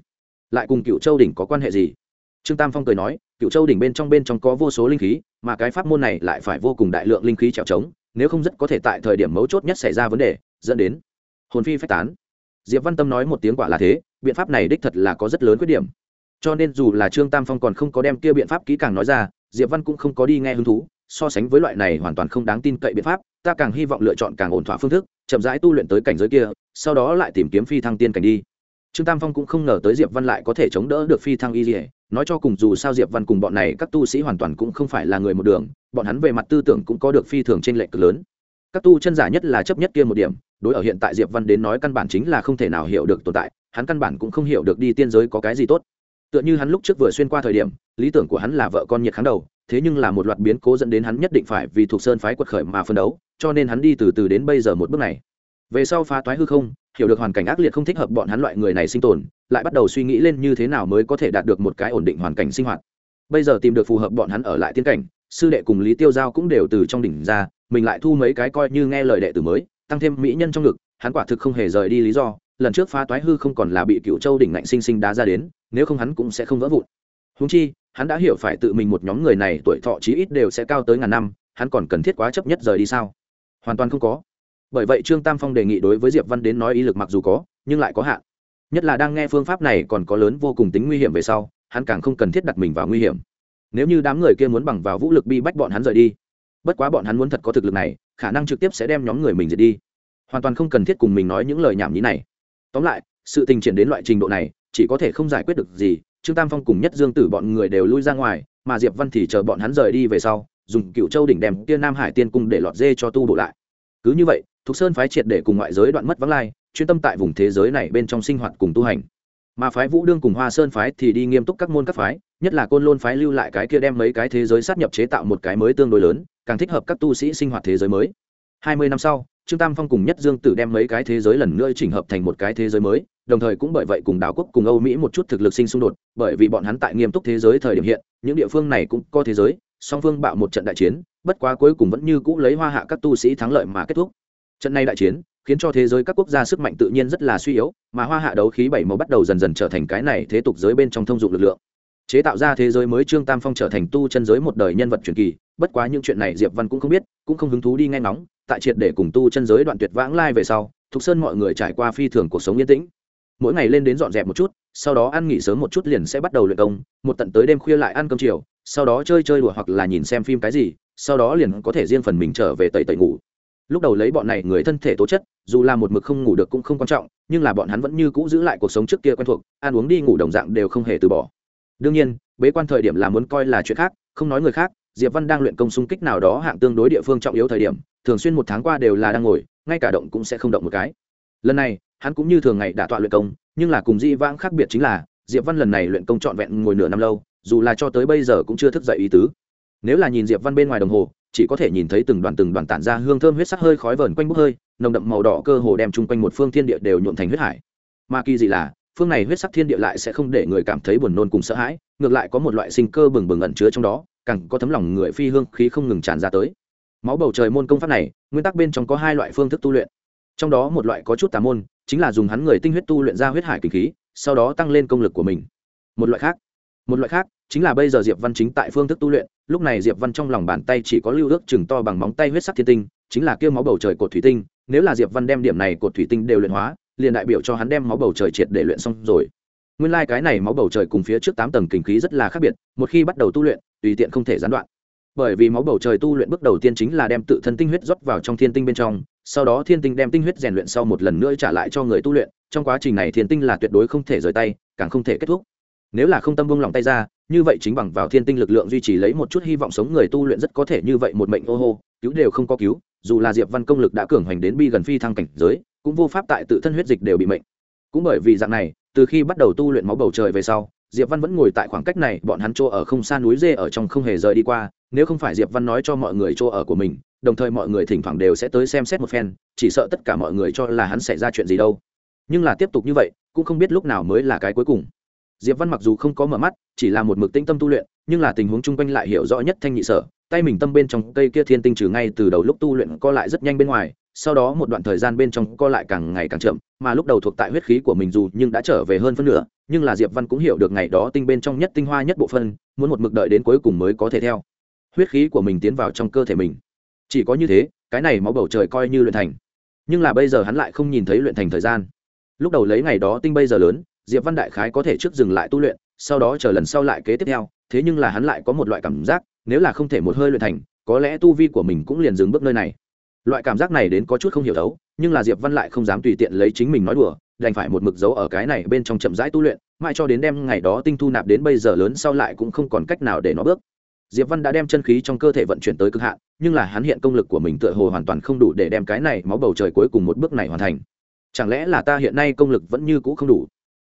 Lại cùng cựu châu đỉnh có quan hệ gì? Trương tam phong cười nói, cựu châu đỉnh bên trong bên trong có vô số linh khí, mà cái pháp môn này lại phải vô cùng đại lượng linh khí trèo trống, nếu không rất có thể tại thời điểm mấu chốt nhất xảy ra vấn đề, dẫn đến hồn phi phách tán. Diệp văn tâm nói một tiếng quả là thế, biện pháp này đích thật là có rất lớn khuyết điểm. Cho nên dù là trương tam phong còn không có đem kia biện pháp kỹ càng nói ra, diệp văn cũng không có đi nghe hứng thú so sánh với loại này hoàn toàn không đáng tin cậy biện pháp, ta càng hy vọng lựa chọn càng ổn thỏa phương thức, chậm rãi tu luyện tới cảnh giới kia, sau đó lại tìm kiếm phi thăng tiên cảnh đi. Trương tam phong cũng không ngờ tới diệp văn lại có thể chống đỡ được phi thăng y dỉa nói cho cùng dù sao diệp văn cùng bọn này các tu sĩ hoàn toàn cũng không phải là người một đường, bọn hắn về mặt tư tưởng cũng có được phi thường trên lệch cực lớn. Các tu chân giả nhất là chấp nhất kia một điểm, đối ở hiện tại diệp văn đến nói căn bản chính là không thể nào hiểu được tồn tại, hắn căn bản cũng không hiểu được đi tiên giới có cái gì tốt. Tựa như hắn lúc trước vừa xuyên qua thời điểm, lý tưởng của hắn là vợ con nhiệt kháng đầu thế nhưng là một loạt biến cố dẫn đến hắn nhất định phải vì thuộc sơn phái quật khởi mà phân đấu, cho nên hắn đi từ từ đến bây giờ một bước này. Về sau phá toái hư không, hiểu được hoàn cảnh ác liệt không thích hợp bọn hắn loại người này sinh tồn, lại bắt đầu suy nghĩ lên như thế nào mới có thể đạt được một cái ổn định hoàn cảnh sinh hoạt. Bây giờ tìm được phù hợp bọn hắn ở lại tiên cảnh, sư đệ cùng lý tiêu giao cũng đều từ trong đỉnh ra, mình lại thu mấy cái coi như nghe lời đệ tử mới, tăng thêm mỹ nhân trong ngực, hắn quả thực không hề rời đi lý do, lần trước phá toái hư không còn là bị cựu châu đỉnh ngạnh sinh sinh đá ra đến, nếu không hắn cũng sẽ không vỡ vụn. Húng chi hắn đã hiểu phải tự mình một nhóm người này tuổi thọ chí ít đều sẽ cao tới ngàn năm, hắn còn cần thiết quá chấp nhất rời đi sao? Hoàn toàn không có. Bởi vậy trương tam phong đề nghị đối với diệp văn đến nói ý lực mặc dù có, nhưng lại có hạn. Nhất là đang nghe phương pháp này còn có lớn vô cùng tính nguy hiểm về sau, hắn càng không cần thiết đặt mình vào nguy hiểm. Nếu như đám người kia muốn bằng vào vũ lực bi bách bọn hắn rời đi, bất quá bọn hắn muốn thật có thực lực này, khả năng trực tiếp sẽ đem nhóm người mình diệt đi. Hoàn toàn không cần thiết cùng mình nói những lời nhảm nhí này. Tóm lại, sự tình triển đến loại trình độ này, chỉ có thể không giải quyết được gì trương tam phong cùng nhất dương tử bọn người đều lui ra ngoài, mà diệp văn thì chờ bọn hắn rời đi về sau, dùng cựu châu đỉnh đem tiên nam hải tiên cung để lọt dê cho tu bổ lại. Cứ như vậy, thục sơn phái triệt để cùng ngoại giới đoạn mất vắng lai, chuyên tâm tại vùng thế giới này bên trong sinh hoạt cùng tu hành. Mà phái vũ đương cùng hoa sơn phái thì đi nghiêm túc các môn các phái, nhất là côn lôn phái lưu lại cái kia đem mấy cái thế giới sát nhập chế tạo một cái mới tương đối lớn, càng thích hợp các tu sĩ sinh hoạt thế giới mới. Hai mươi năm sau trương tam phong cùng nhất dương tử đem mấy cái thế giới lần nữa chỉnh hợp thành một cái thế giới mới, đồng thời cũng bởi vậy cùng đảo quốc cùng âu mỹ một chút thực lực sinh xung đột, bởi vì bọn hắn tại nghiêm túc thế giới thời điểm hiện, những địa phương này cũng có thế giới, song phương bạo một trận đại chiến, bất quá cuối cùng vẫn như cũ lấy hoa hạ các tu sĩ thắng lợi mà kết thúc. Trận này đại chiến, khiến cho thế giới các quốc gia sức mạnh tự nhiên rất là suy yếu, mà hoa hạ đấu khí bảy màu bắt đầu dần dần trở thành cái này thế tục giới bên trong thông dụng lực lượng. Chế tạo ra thế giới mới trương tam phong trở thành tu chân giới một đời nhân vật truyền kỳ, bất quá những chuyện này diệp văn cũng không biết, cũng không hứng thú đi nghe ngóng tại triệt để cùng tu chân giới đoạn tuyệt vãng lai về sau, thục sơn mọi người trải qua phi thường cuộc sống yên tĩnh. Mỗi ngày lên đến dọn dẹp một chút, sau đó ăn nghỉ sớm một chút liền sẽ bắt đầu luyện công, một tận tới đêm khuya lại ăn cơm chiều, sau đó chơi chơi đùa hoặc là nhìn xem phim cái gì, sau đó liền có thể riêng phần mình trở về tẩy tẩy ngủ. Lúc đầu lấy bọn này người thân thể tố chất, dù là một mực không ngủ được cũng không quan trọng, nhưng là bọn hắn vẫn như cũ giữ lại cuộc sống trước kia quen thuộc, ăn uống đi ngủ đồng dạng đều không hề từ bỏ. Đương nhiên, bế quan thời điểm là muốn coi là chuyện khác, không nói người khác, diệp văn đang luyện công xung kích nào đó hạng tương đối địa phương trọng yếu thời điểm thường xuyên một tháng qua đều là đang ngồi, ngay cả động cũng sẽ không động một cái. Lần này, hắn cũng như thường ngày đã tọa luyện công, nhưng là cùng di vãng khác biệt chính là, diệp văn lần này luyện công trọn vẹn ngồi nửa năm lâu, dù là cho tới bây giờ cũng chưa thức dậy ý tứ. Nếu là nhìn diệp văn bên ngoài đồng hồ, chỉ có thể nhìn thấy từng đoàn từng đoàn tản ra hương thơm huyết sắc hơi khói vờn quanh bốc hơi, nồng đậm màu đỏ cơ hồ đem chung quanh một phương thiên địa đều nhuộm thành huyết hải. Mà kỳ dị là, phương này huyết sắc thiên địa lại sẽ không để người cảm thấy buồn nôn cùng sợ hãi, ngược lại có một loại sinh cơ bừng bừng ẩn chứa trong đó, càng có thấm lòng người phi hương khí không ngừng tràn ra tới máu bầu trời môn công pháp này, nguyên tắc bên trong có hai loại phương thức tu luyện. Trong đó một loại có chút tà môn, chính là dùng hắn người tinh huyết tu luyện ra huyết hải kinh khí, sau đó tăng lên công lực của mình. Một loại khác, một loại khác, chính là bây giờ diệp văn chính tại phương thức tu luyện, lúc này diệp văn trong lòng bàn tay chỉ có lưu ước chừng to bằng móng tay huyết sắc thiên tinh, chính là kêu máu bầu trời cột thủy tinh. Nếu là diệp văn đem điểm này cột thủy tinh đều luyện hóa, liền đại biểu cho hắn đem máu bầu trời triệt để luyện xong rồi. Nguyên lai cái này máu bầu trời cùng phía trước tám tầng kinh khí rất là khác biệt, một khi bắt đầu tu luyện, tùy tiện không thể gián đoạn bởi vì máu bầu trời tu luyện bước đầu tiên chính là đem tự thân tinh huyết rót vào trong thiên tinh bên trong, sau đó thiên tinh đem tinh huyết rèn luyện sau một lần nữa trả lại cho người tu luyện, trong quá trình này thiên tinh là tuyệt đối không thể rời tay, càng không thể kết thúc. Nếu là không tâm buông lòng tay ra, như vậy chính bằng vào thiên tinh lực lượng duy trì lấy một chút hy vọng sống người tu luyện rất có thể như vậy một mệnh ô hô, cứu đều không có cứu, dù là diệp văn công lực đã cường hoành đến bi gần phi thăng cảnh giới, cũng vô pháp tại tự thân huyết dịch đều bị mệnh. Cũng bởi vì dạng này, từ khi bắt đầu tu luyện máu bầu trời về sau, diệp văn vẫn ngồi tại khoảng cách này, bọn hắn chỗ ở không xa núi dê ở trong không hề rời đi qua nếu không phải diệp văn nói cho mọi người chỗ ở của mình, đồng thời mọi người thỉnh thoảng đều sẽ tới xem xét một phen, chỉ sợ tất cả mọi người cho là hắn xảy ra chuyện gì đâu. Nhưng là tiếp tục như vậy, cũng không biết lúc nào mới là cái cuối cùng. Diệp văn mặc dù không có mở mắt, chỉ là một mực tĩnh tâm tu luyện, nhưng là tình huống chung quanh lại hiểu rõ nhất thanh nhị sở, tay mình tâm bên trong cây kia thiên tinh trừ ngay từ đầu lúc tu luyện co lại rất nhanh bên ngoài, sau đó một đoạn thời gian bên trong co lại càng ngày càng chậm, mà lúc đầu thuộc tại huyết khí của mình dù nhưng đã trở về hơn phân nửa, nhưng là diệp văn cũng hiểu được ngày đó tinh bên trong nhất tinh hoa nhất bộ phân muốn một mực đợi đến cuối cùng mới có thể theo huyết khí của mình tiến vào trong cơ thể mình. Chỉ có như thế, cái này máu bầu trời coi như luyện thành. Nhưng là bây giờ hắn lại không nhìn thấy luyện thành thời gian. Lúc đầu lấy ngày đó tinh bây giờ lớn, diệp văn đại khái có thể trước dừng lại tu luyện, sau đó chờ lần sau lại kế tiếp theo, thế nhưng là hắn lại có một loại cảm giác, nếu là không thể một hơi luyện thành, có lẽ tu vi của mình cũng liền dừng bước nơi này. Loại cảm giác này đến có chút không hiểu thấu, nhưng là diệp văn lại không dám tùy tiện lấy chính mình nói đùa, đành phải một mực dấu ở cái này bên trong chậm rãi tu luyện, mãi cho đến đem ngày đó tinh thu nạp đến bây giờ lớn sau lại cũng không còn cách nào để nó bước diệp văn đã đem chân khí trong cơ thể vận chuyển tới cực hạn, nhưng là hắn hiện công lực của mình tựa hồ hoàn toàn không đủ để đem cái này máu bầu trời cuối cùng một bước này hoàn thành. Chẳng lẽ là ta hiện nay công lực vẫn như cũ không đủ?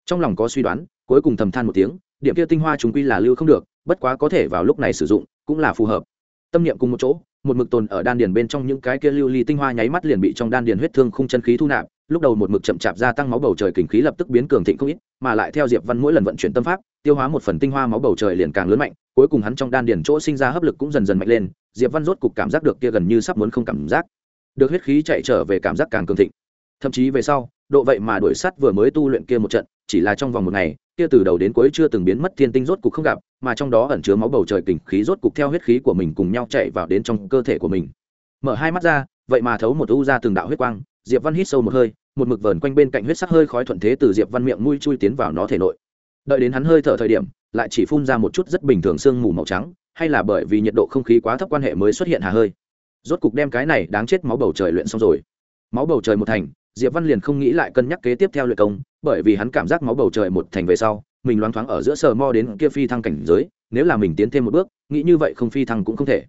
Trong lòng có suy đoán, cuối cùng thầm than một tiếng, điểm kia tinh hoa chúng quy là lưu không được, bất quá có thể vào lúc này sử dụng, cũng là phù hợp. Tâm niệm cùng một chỗ, một mực tồn ở đan điền bên trong những cái kia lưu ly tinh hoa nháy mắt liền bị trong đan điền huyết thương khung chân khí thu nạp lúc đầu một mực chậm chạp gia tăng máu bầu trời kình khí lập tức biến cường thịnh không ít, mà lại theo diệp văn mỗi lần vận chuyển tâm pháp, tiêu hóa một phần tinh hoa máu bầu trời liền càng lớn mạnh, cuối cùng hắn trong đan điền chỗ sinh ra hấp lực cũng dần dần mạnh lên, diệp văn rốt cục cảm giác được kia gần như sắp muốn không cảm giác. Được huyết khí chạy trở về cảm giác càng cường thịnh. Thậm chí về sau, độ vậy mà đuổi sắt vừa mới tu luyện kia một trận, chỉ là trong vòng một ngày, kia từ đầu đến cuối chưa từng biến mất thiên tinh rốt cục không gặp, mà trong đó ẩn chứa máu bầu trời kình khí rốt cục theo huyết khí của mình cùng nhau chạy vào đến trong cơ thể của mình. Mở hai mắt ra, vậy mà thấu một u ra từng đạo huyết quang diệp văn hít sâu một hơi, một mực vờn quanh bên cạnh huyết sắc hơi khói thuận thế từ diệp văn miệng mũi chui tiến vào nó thể nội. Đợi đến hắn hơi thở thời điểm, lại chỉ phun ra một chút rất bình thường sương mù màu trắng, hay là bởi vì nhiệt độ không khí quá thấp quan hệ mới xuất hiện hà hơi. Rốt cục đem cái này đáng chết máu bầu trời luyện xong rồi. Máu bầu trời một thành, diệp văn liền không nghĩ lại cân nhắc kế tiếp theo luyện công, bởi vì hắn cảm giác máu bầu trời một thành về sau, mình loáng thoáng ở giữa sờ mo đến kia phi thăng cảnh giới, nếu là mình tiến thêm một bước, nghĩ như vậy không phi thăng cũng không thể.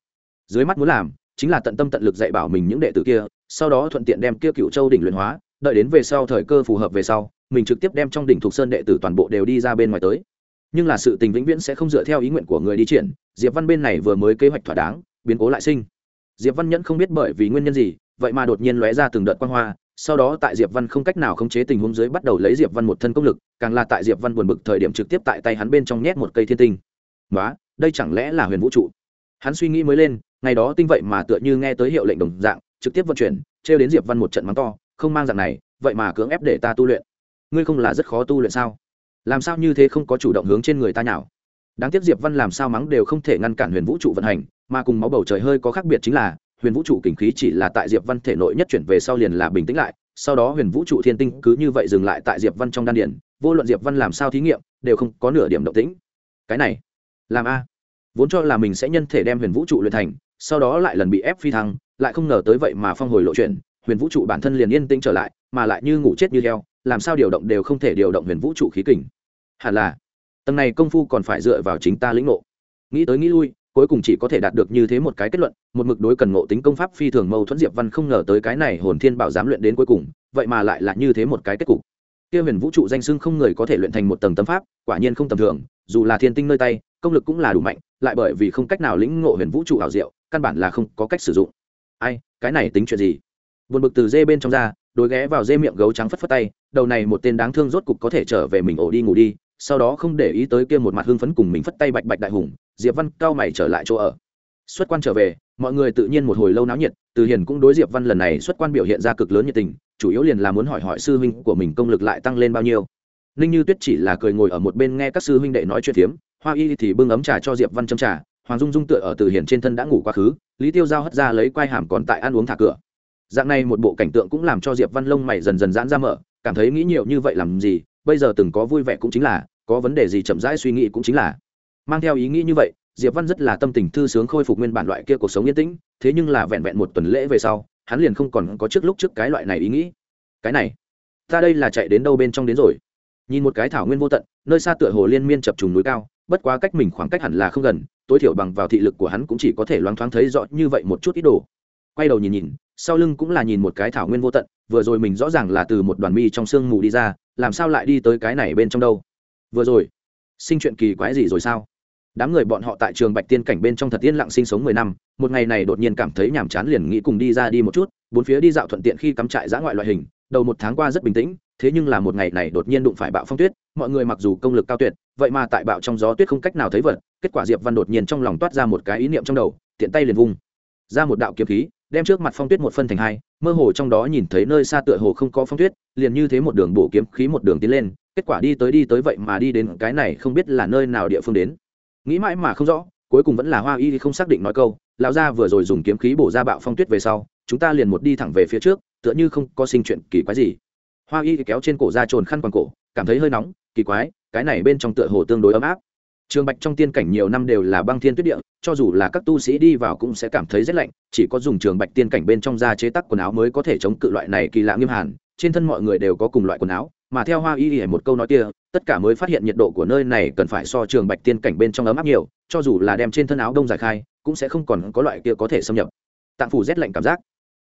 Dưới mắt muốn làm, chính là tận tâm tận lực dạy bảo mình những đệ tử kia sau đó thuận tiện đem kia cựu châu đỉnh luyện hóa, đợi đến về sau thời cơ phù hợp về sau, mình trực tiếp đem trong đỉnh thuộc sơn đệ tử toàn bộ đều đi ra bên ngoài tới. Nhưng là sự tình vĩnh viễn sẽ không dựa theo ý nguyện của người đi triển, diệp văn bên này vừa mới kế hoạch thỏa đáng, biến cố lại sinh. Diệp văn nhẫn không biết bởi vì nguyên nhân gì, vậy mà đột nhiên lóe ra từng đợt quang hoa, sau đó tại diệp văn không cách nào khống chế tình huống dưới bắt đầu lấy diệp văn một thân công lực, càng là tại diệp văn buồn bực thời điểm trực tiếp tại tay hắn bên trong nhét một cây thiên tinh. Nói đây chẳng lẽ là huyền vũ trụ? Hắn suy nghĩ mới lên, ngày đó tinh vậy mà tựa như nghe tới hiệu lệnh đồng dạng trực tiếp vận chuyển, trêu đến diệp văn một trận mắng to, không mang dạng này, vậy mà cưỡng ép để ta tu luyện. Ngươi không là rất khó tu luyện sao? Làm sao như thế không có chủ động hướng trên người ta nhảo đáng tiếc diệp văn làm sao mắng đều không thể ngăn cản huyền vũ trụ vận hành, mà cùng máu bầu trời hơi có khác biệt chính là, huyền vũ trụ kình khí chỉ là tại diệp văn thể nội nhất chuyển về sau liền là bình tĩnh lại, sau đó huyền vũ trụ thiên tinh cứ như vậy dừng lại tại diệp văn trong đan điển vô luận diệp văn làm sao thí nghiệm, đều không có nửa điểm động tĩnh. Cái này, làm a. Vốn cho là mình sẽ nhân thể đem huyền vũ trụ luyện thành, sau đó lại lần bị ép phi thăng lại không ngờ tới vậy mà phong hồi lộ chuyện huyền vũ trụ bản thân liền yên tĩnh trở lại, mà lại như ngủ chết như heo, làm sao điều động đều không thể điều động huyền vũ trụ khí kình. Hẳn là, tầng này công phu còn phải dựa vào chính ta lĩnh ngộ. Nghĩ tới nghĩ lui, cuối cùng chỉ có thể đạt được như thế một cái kết luận, một mực đối cần ngộ tính công pháp phi thường mâu thuẫn diệp văn không ngờ tới cái này hồn thiên bảo giám luyện đến cuối cùng, vậy mà lại là như thế một cái kết cục. Kia huyền vũ trụ danh xưng không người có thể luyện thành một tầng tâm pháp, quả nhiên không tầm thường, dù là thiên tinh nơi tay, công lực cũng là đủ mạnh, lại bởi vì không cách nào lĩnh ngộ huyền vũ trụ ảo diệu, căn bản là không có cách sử dụng ai, cái này tính chuyện gì? Buồn bực từ dê bên trong ra đôi ghé vào dê miệng gấu trắng phất phất tay, đầu này một tên đáng thương rốt cục có thể trở về mình ổ đi ngủ đi, sau đó không để ý tới kia một mặt hưng phấn cùng mình phất tay bạch bạch đại hùng, diệp văn cao mày trở lại chỗ ở. Xuất quan trở về, mọi người tự nhiên một hồi lâu náo nhiệt, từ hiền cũng đối diệp văn lần này xuất quan biểu hiện ra cực lớn nhiệt tình, chủ yếu liền là muốn hỏi hỏi sư huynh của mình công lực lại tăng lên bao nhiêu. Ninh như tuyết chỉ là cười ngồi ở một bên nghe các sư huynh đệ nói chuyện phiếm, hoa y thì bưng ấm trà cho diệp văn châm trà, hoàng dung dung tựa ở từ hiền trên thân đã ngủ quá khứ lý tiêu giao hất ra lấy quai hàm còn tại ăn uống thả cửa. Dạng này một bộ cảnh tượng cũng làm cho diệp văn lông mày dần dần giãn ra mở, cảm thấy nghĩ nhiều như vậy làm gì, bây giờ từng có vui vẻ cũng chính là, có vấn đề gì chậm rãi suy nghĩ cũng chính là. Mang theo ý nghĩ như vậy, diệp văn rất là tâm tình thư sướng khôi phục nguyên bản loại kia cuộc sống yên tĩnh, thế nhưng là vẹn vẹn một tuần lễ về sau, hắn liền không còn có trước lúc trước cái loại này ý nghĩ. Cái này, ta đây là chạy đến đâu bên trong đến rồi? Nhìn một cái thảo nguyên vô tận, nơi xa tựa hồ liên miên chập trùng núi cao, bất quá cách mình khoảng cách hẳn là không gần tối thiểu bằng vào thị lực của hắn cũng chỉ có thể loáng thoáng thấy rõ như vậy một chút ít đồ. Quay đầu nhìn nhìn, sau lưng cũng là nhìn một cái thảo nguyên vô tận, vừa rồi mình rõ ràng là từ một đoàn mi trong sương mù đi ra, làm sao lại đi tới cái này bên trong đâu? Vừa rồi, sinh chuyện kỳ quái gì rồi sao? Đám người bọn họ tại trường bạch tiên cảnh bên trong thật yên lặng sinh sống mười năm, một ngày này đột nhiên cảm thấy nhàm chán liền nghĩ cùng đi ra đi một chút, bốn phía đi dạo thuận tiện khi cắm trại giã ngoại loại hình, đầu một tháng qua rất bình tĩnh thế nhưng là một ngày này đột nhiên đụng phải bạo phong tuyết, mọi người mặc dù công lực cao tuyệt, vậy mà tại bạo trong gió tuyết không cách nào thấy vật, kết quả diệp văn đột nhiên trong lòng toát ra một cái ý niệm trong đầu, tiện tay liền vung ra một đạo kiếm khí, đem trước mặt phong tuyết một phân thành hai, mơ hồ trong đó nhìn thấy nơi xa tựa hồ không có phong tuyết, liền như thế một đường bổ kiếm khí một đường tiến lên, kết quả đi tới đi tới vậy mà đi đến cái này không biết là nơi nào địa phương đến. Nghĩ mãi mà không rõ, cuối cùng vẫn là hoa y không xác định nói câu, lão gia vừa rồi dùng kiếm khí bổ ra bạo phong tuyết về sau, chúng ta liền một đi thẳng về phía trước, tựa như không có sinh chuyện kỳ quái gì hoa y kéo trên cổ ra trồn khăn quàng cổ, cảm thấy hơi nóng, kỳ quái, cái này bên trong tựa hồ tương đối ấm áp. Trường bạch trong tiên cảnh nhiều năm đều là băng thiên tuyết địa, cho dù là các tu sĩ đi vào cũng sẽ cảm thấy rét lạnh, chỉ có dùng trường bạch tiên cảnh bên trong da chế tác quần áo mới có thể chống cự loại này kỳ lạ nghiêm hàn, trên thân mọi người đều có cùng loại quần áo, mà theo hoa y y một câu nói kia, tất cả mới phát hiện nhiệt độ của nơi này cần phải so trường bạch tiên cảnh bên trong ấm áp nhiều, cho dù là đem trên thân áo đông giải khai, cũng sẽ không còn có loại kia có thể xâm nhập. Tạng phủ rét lạnh cảm giác.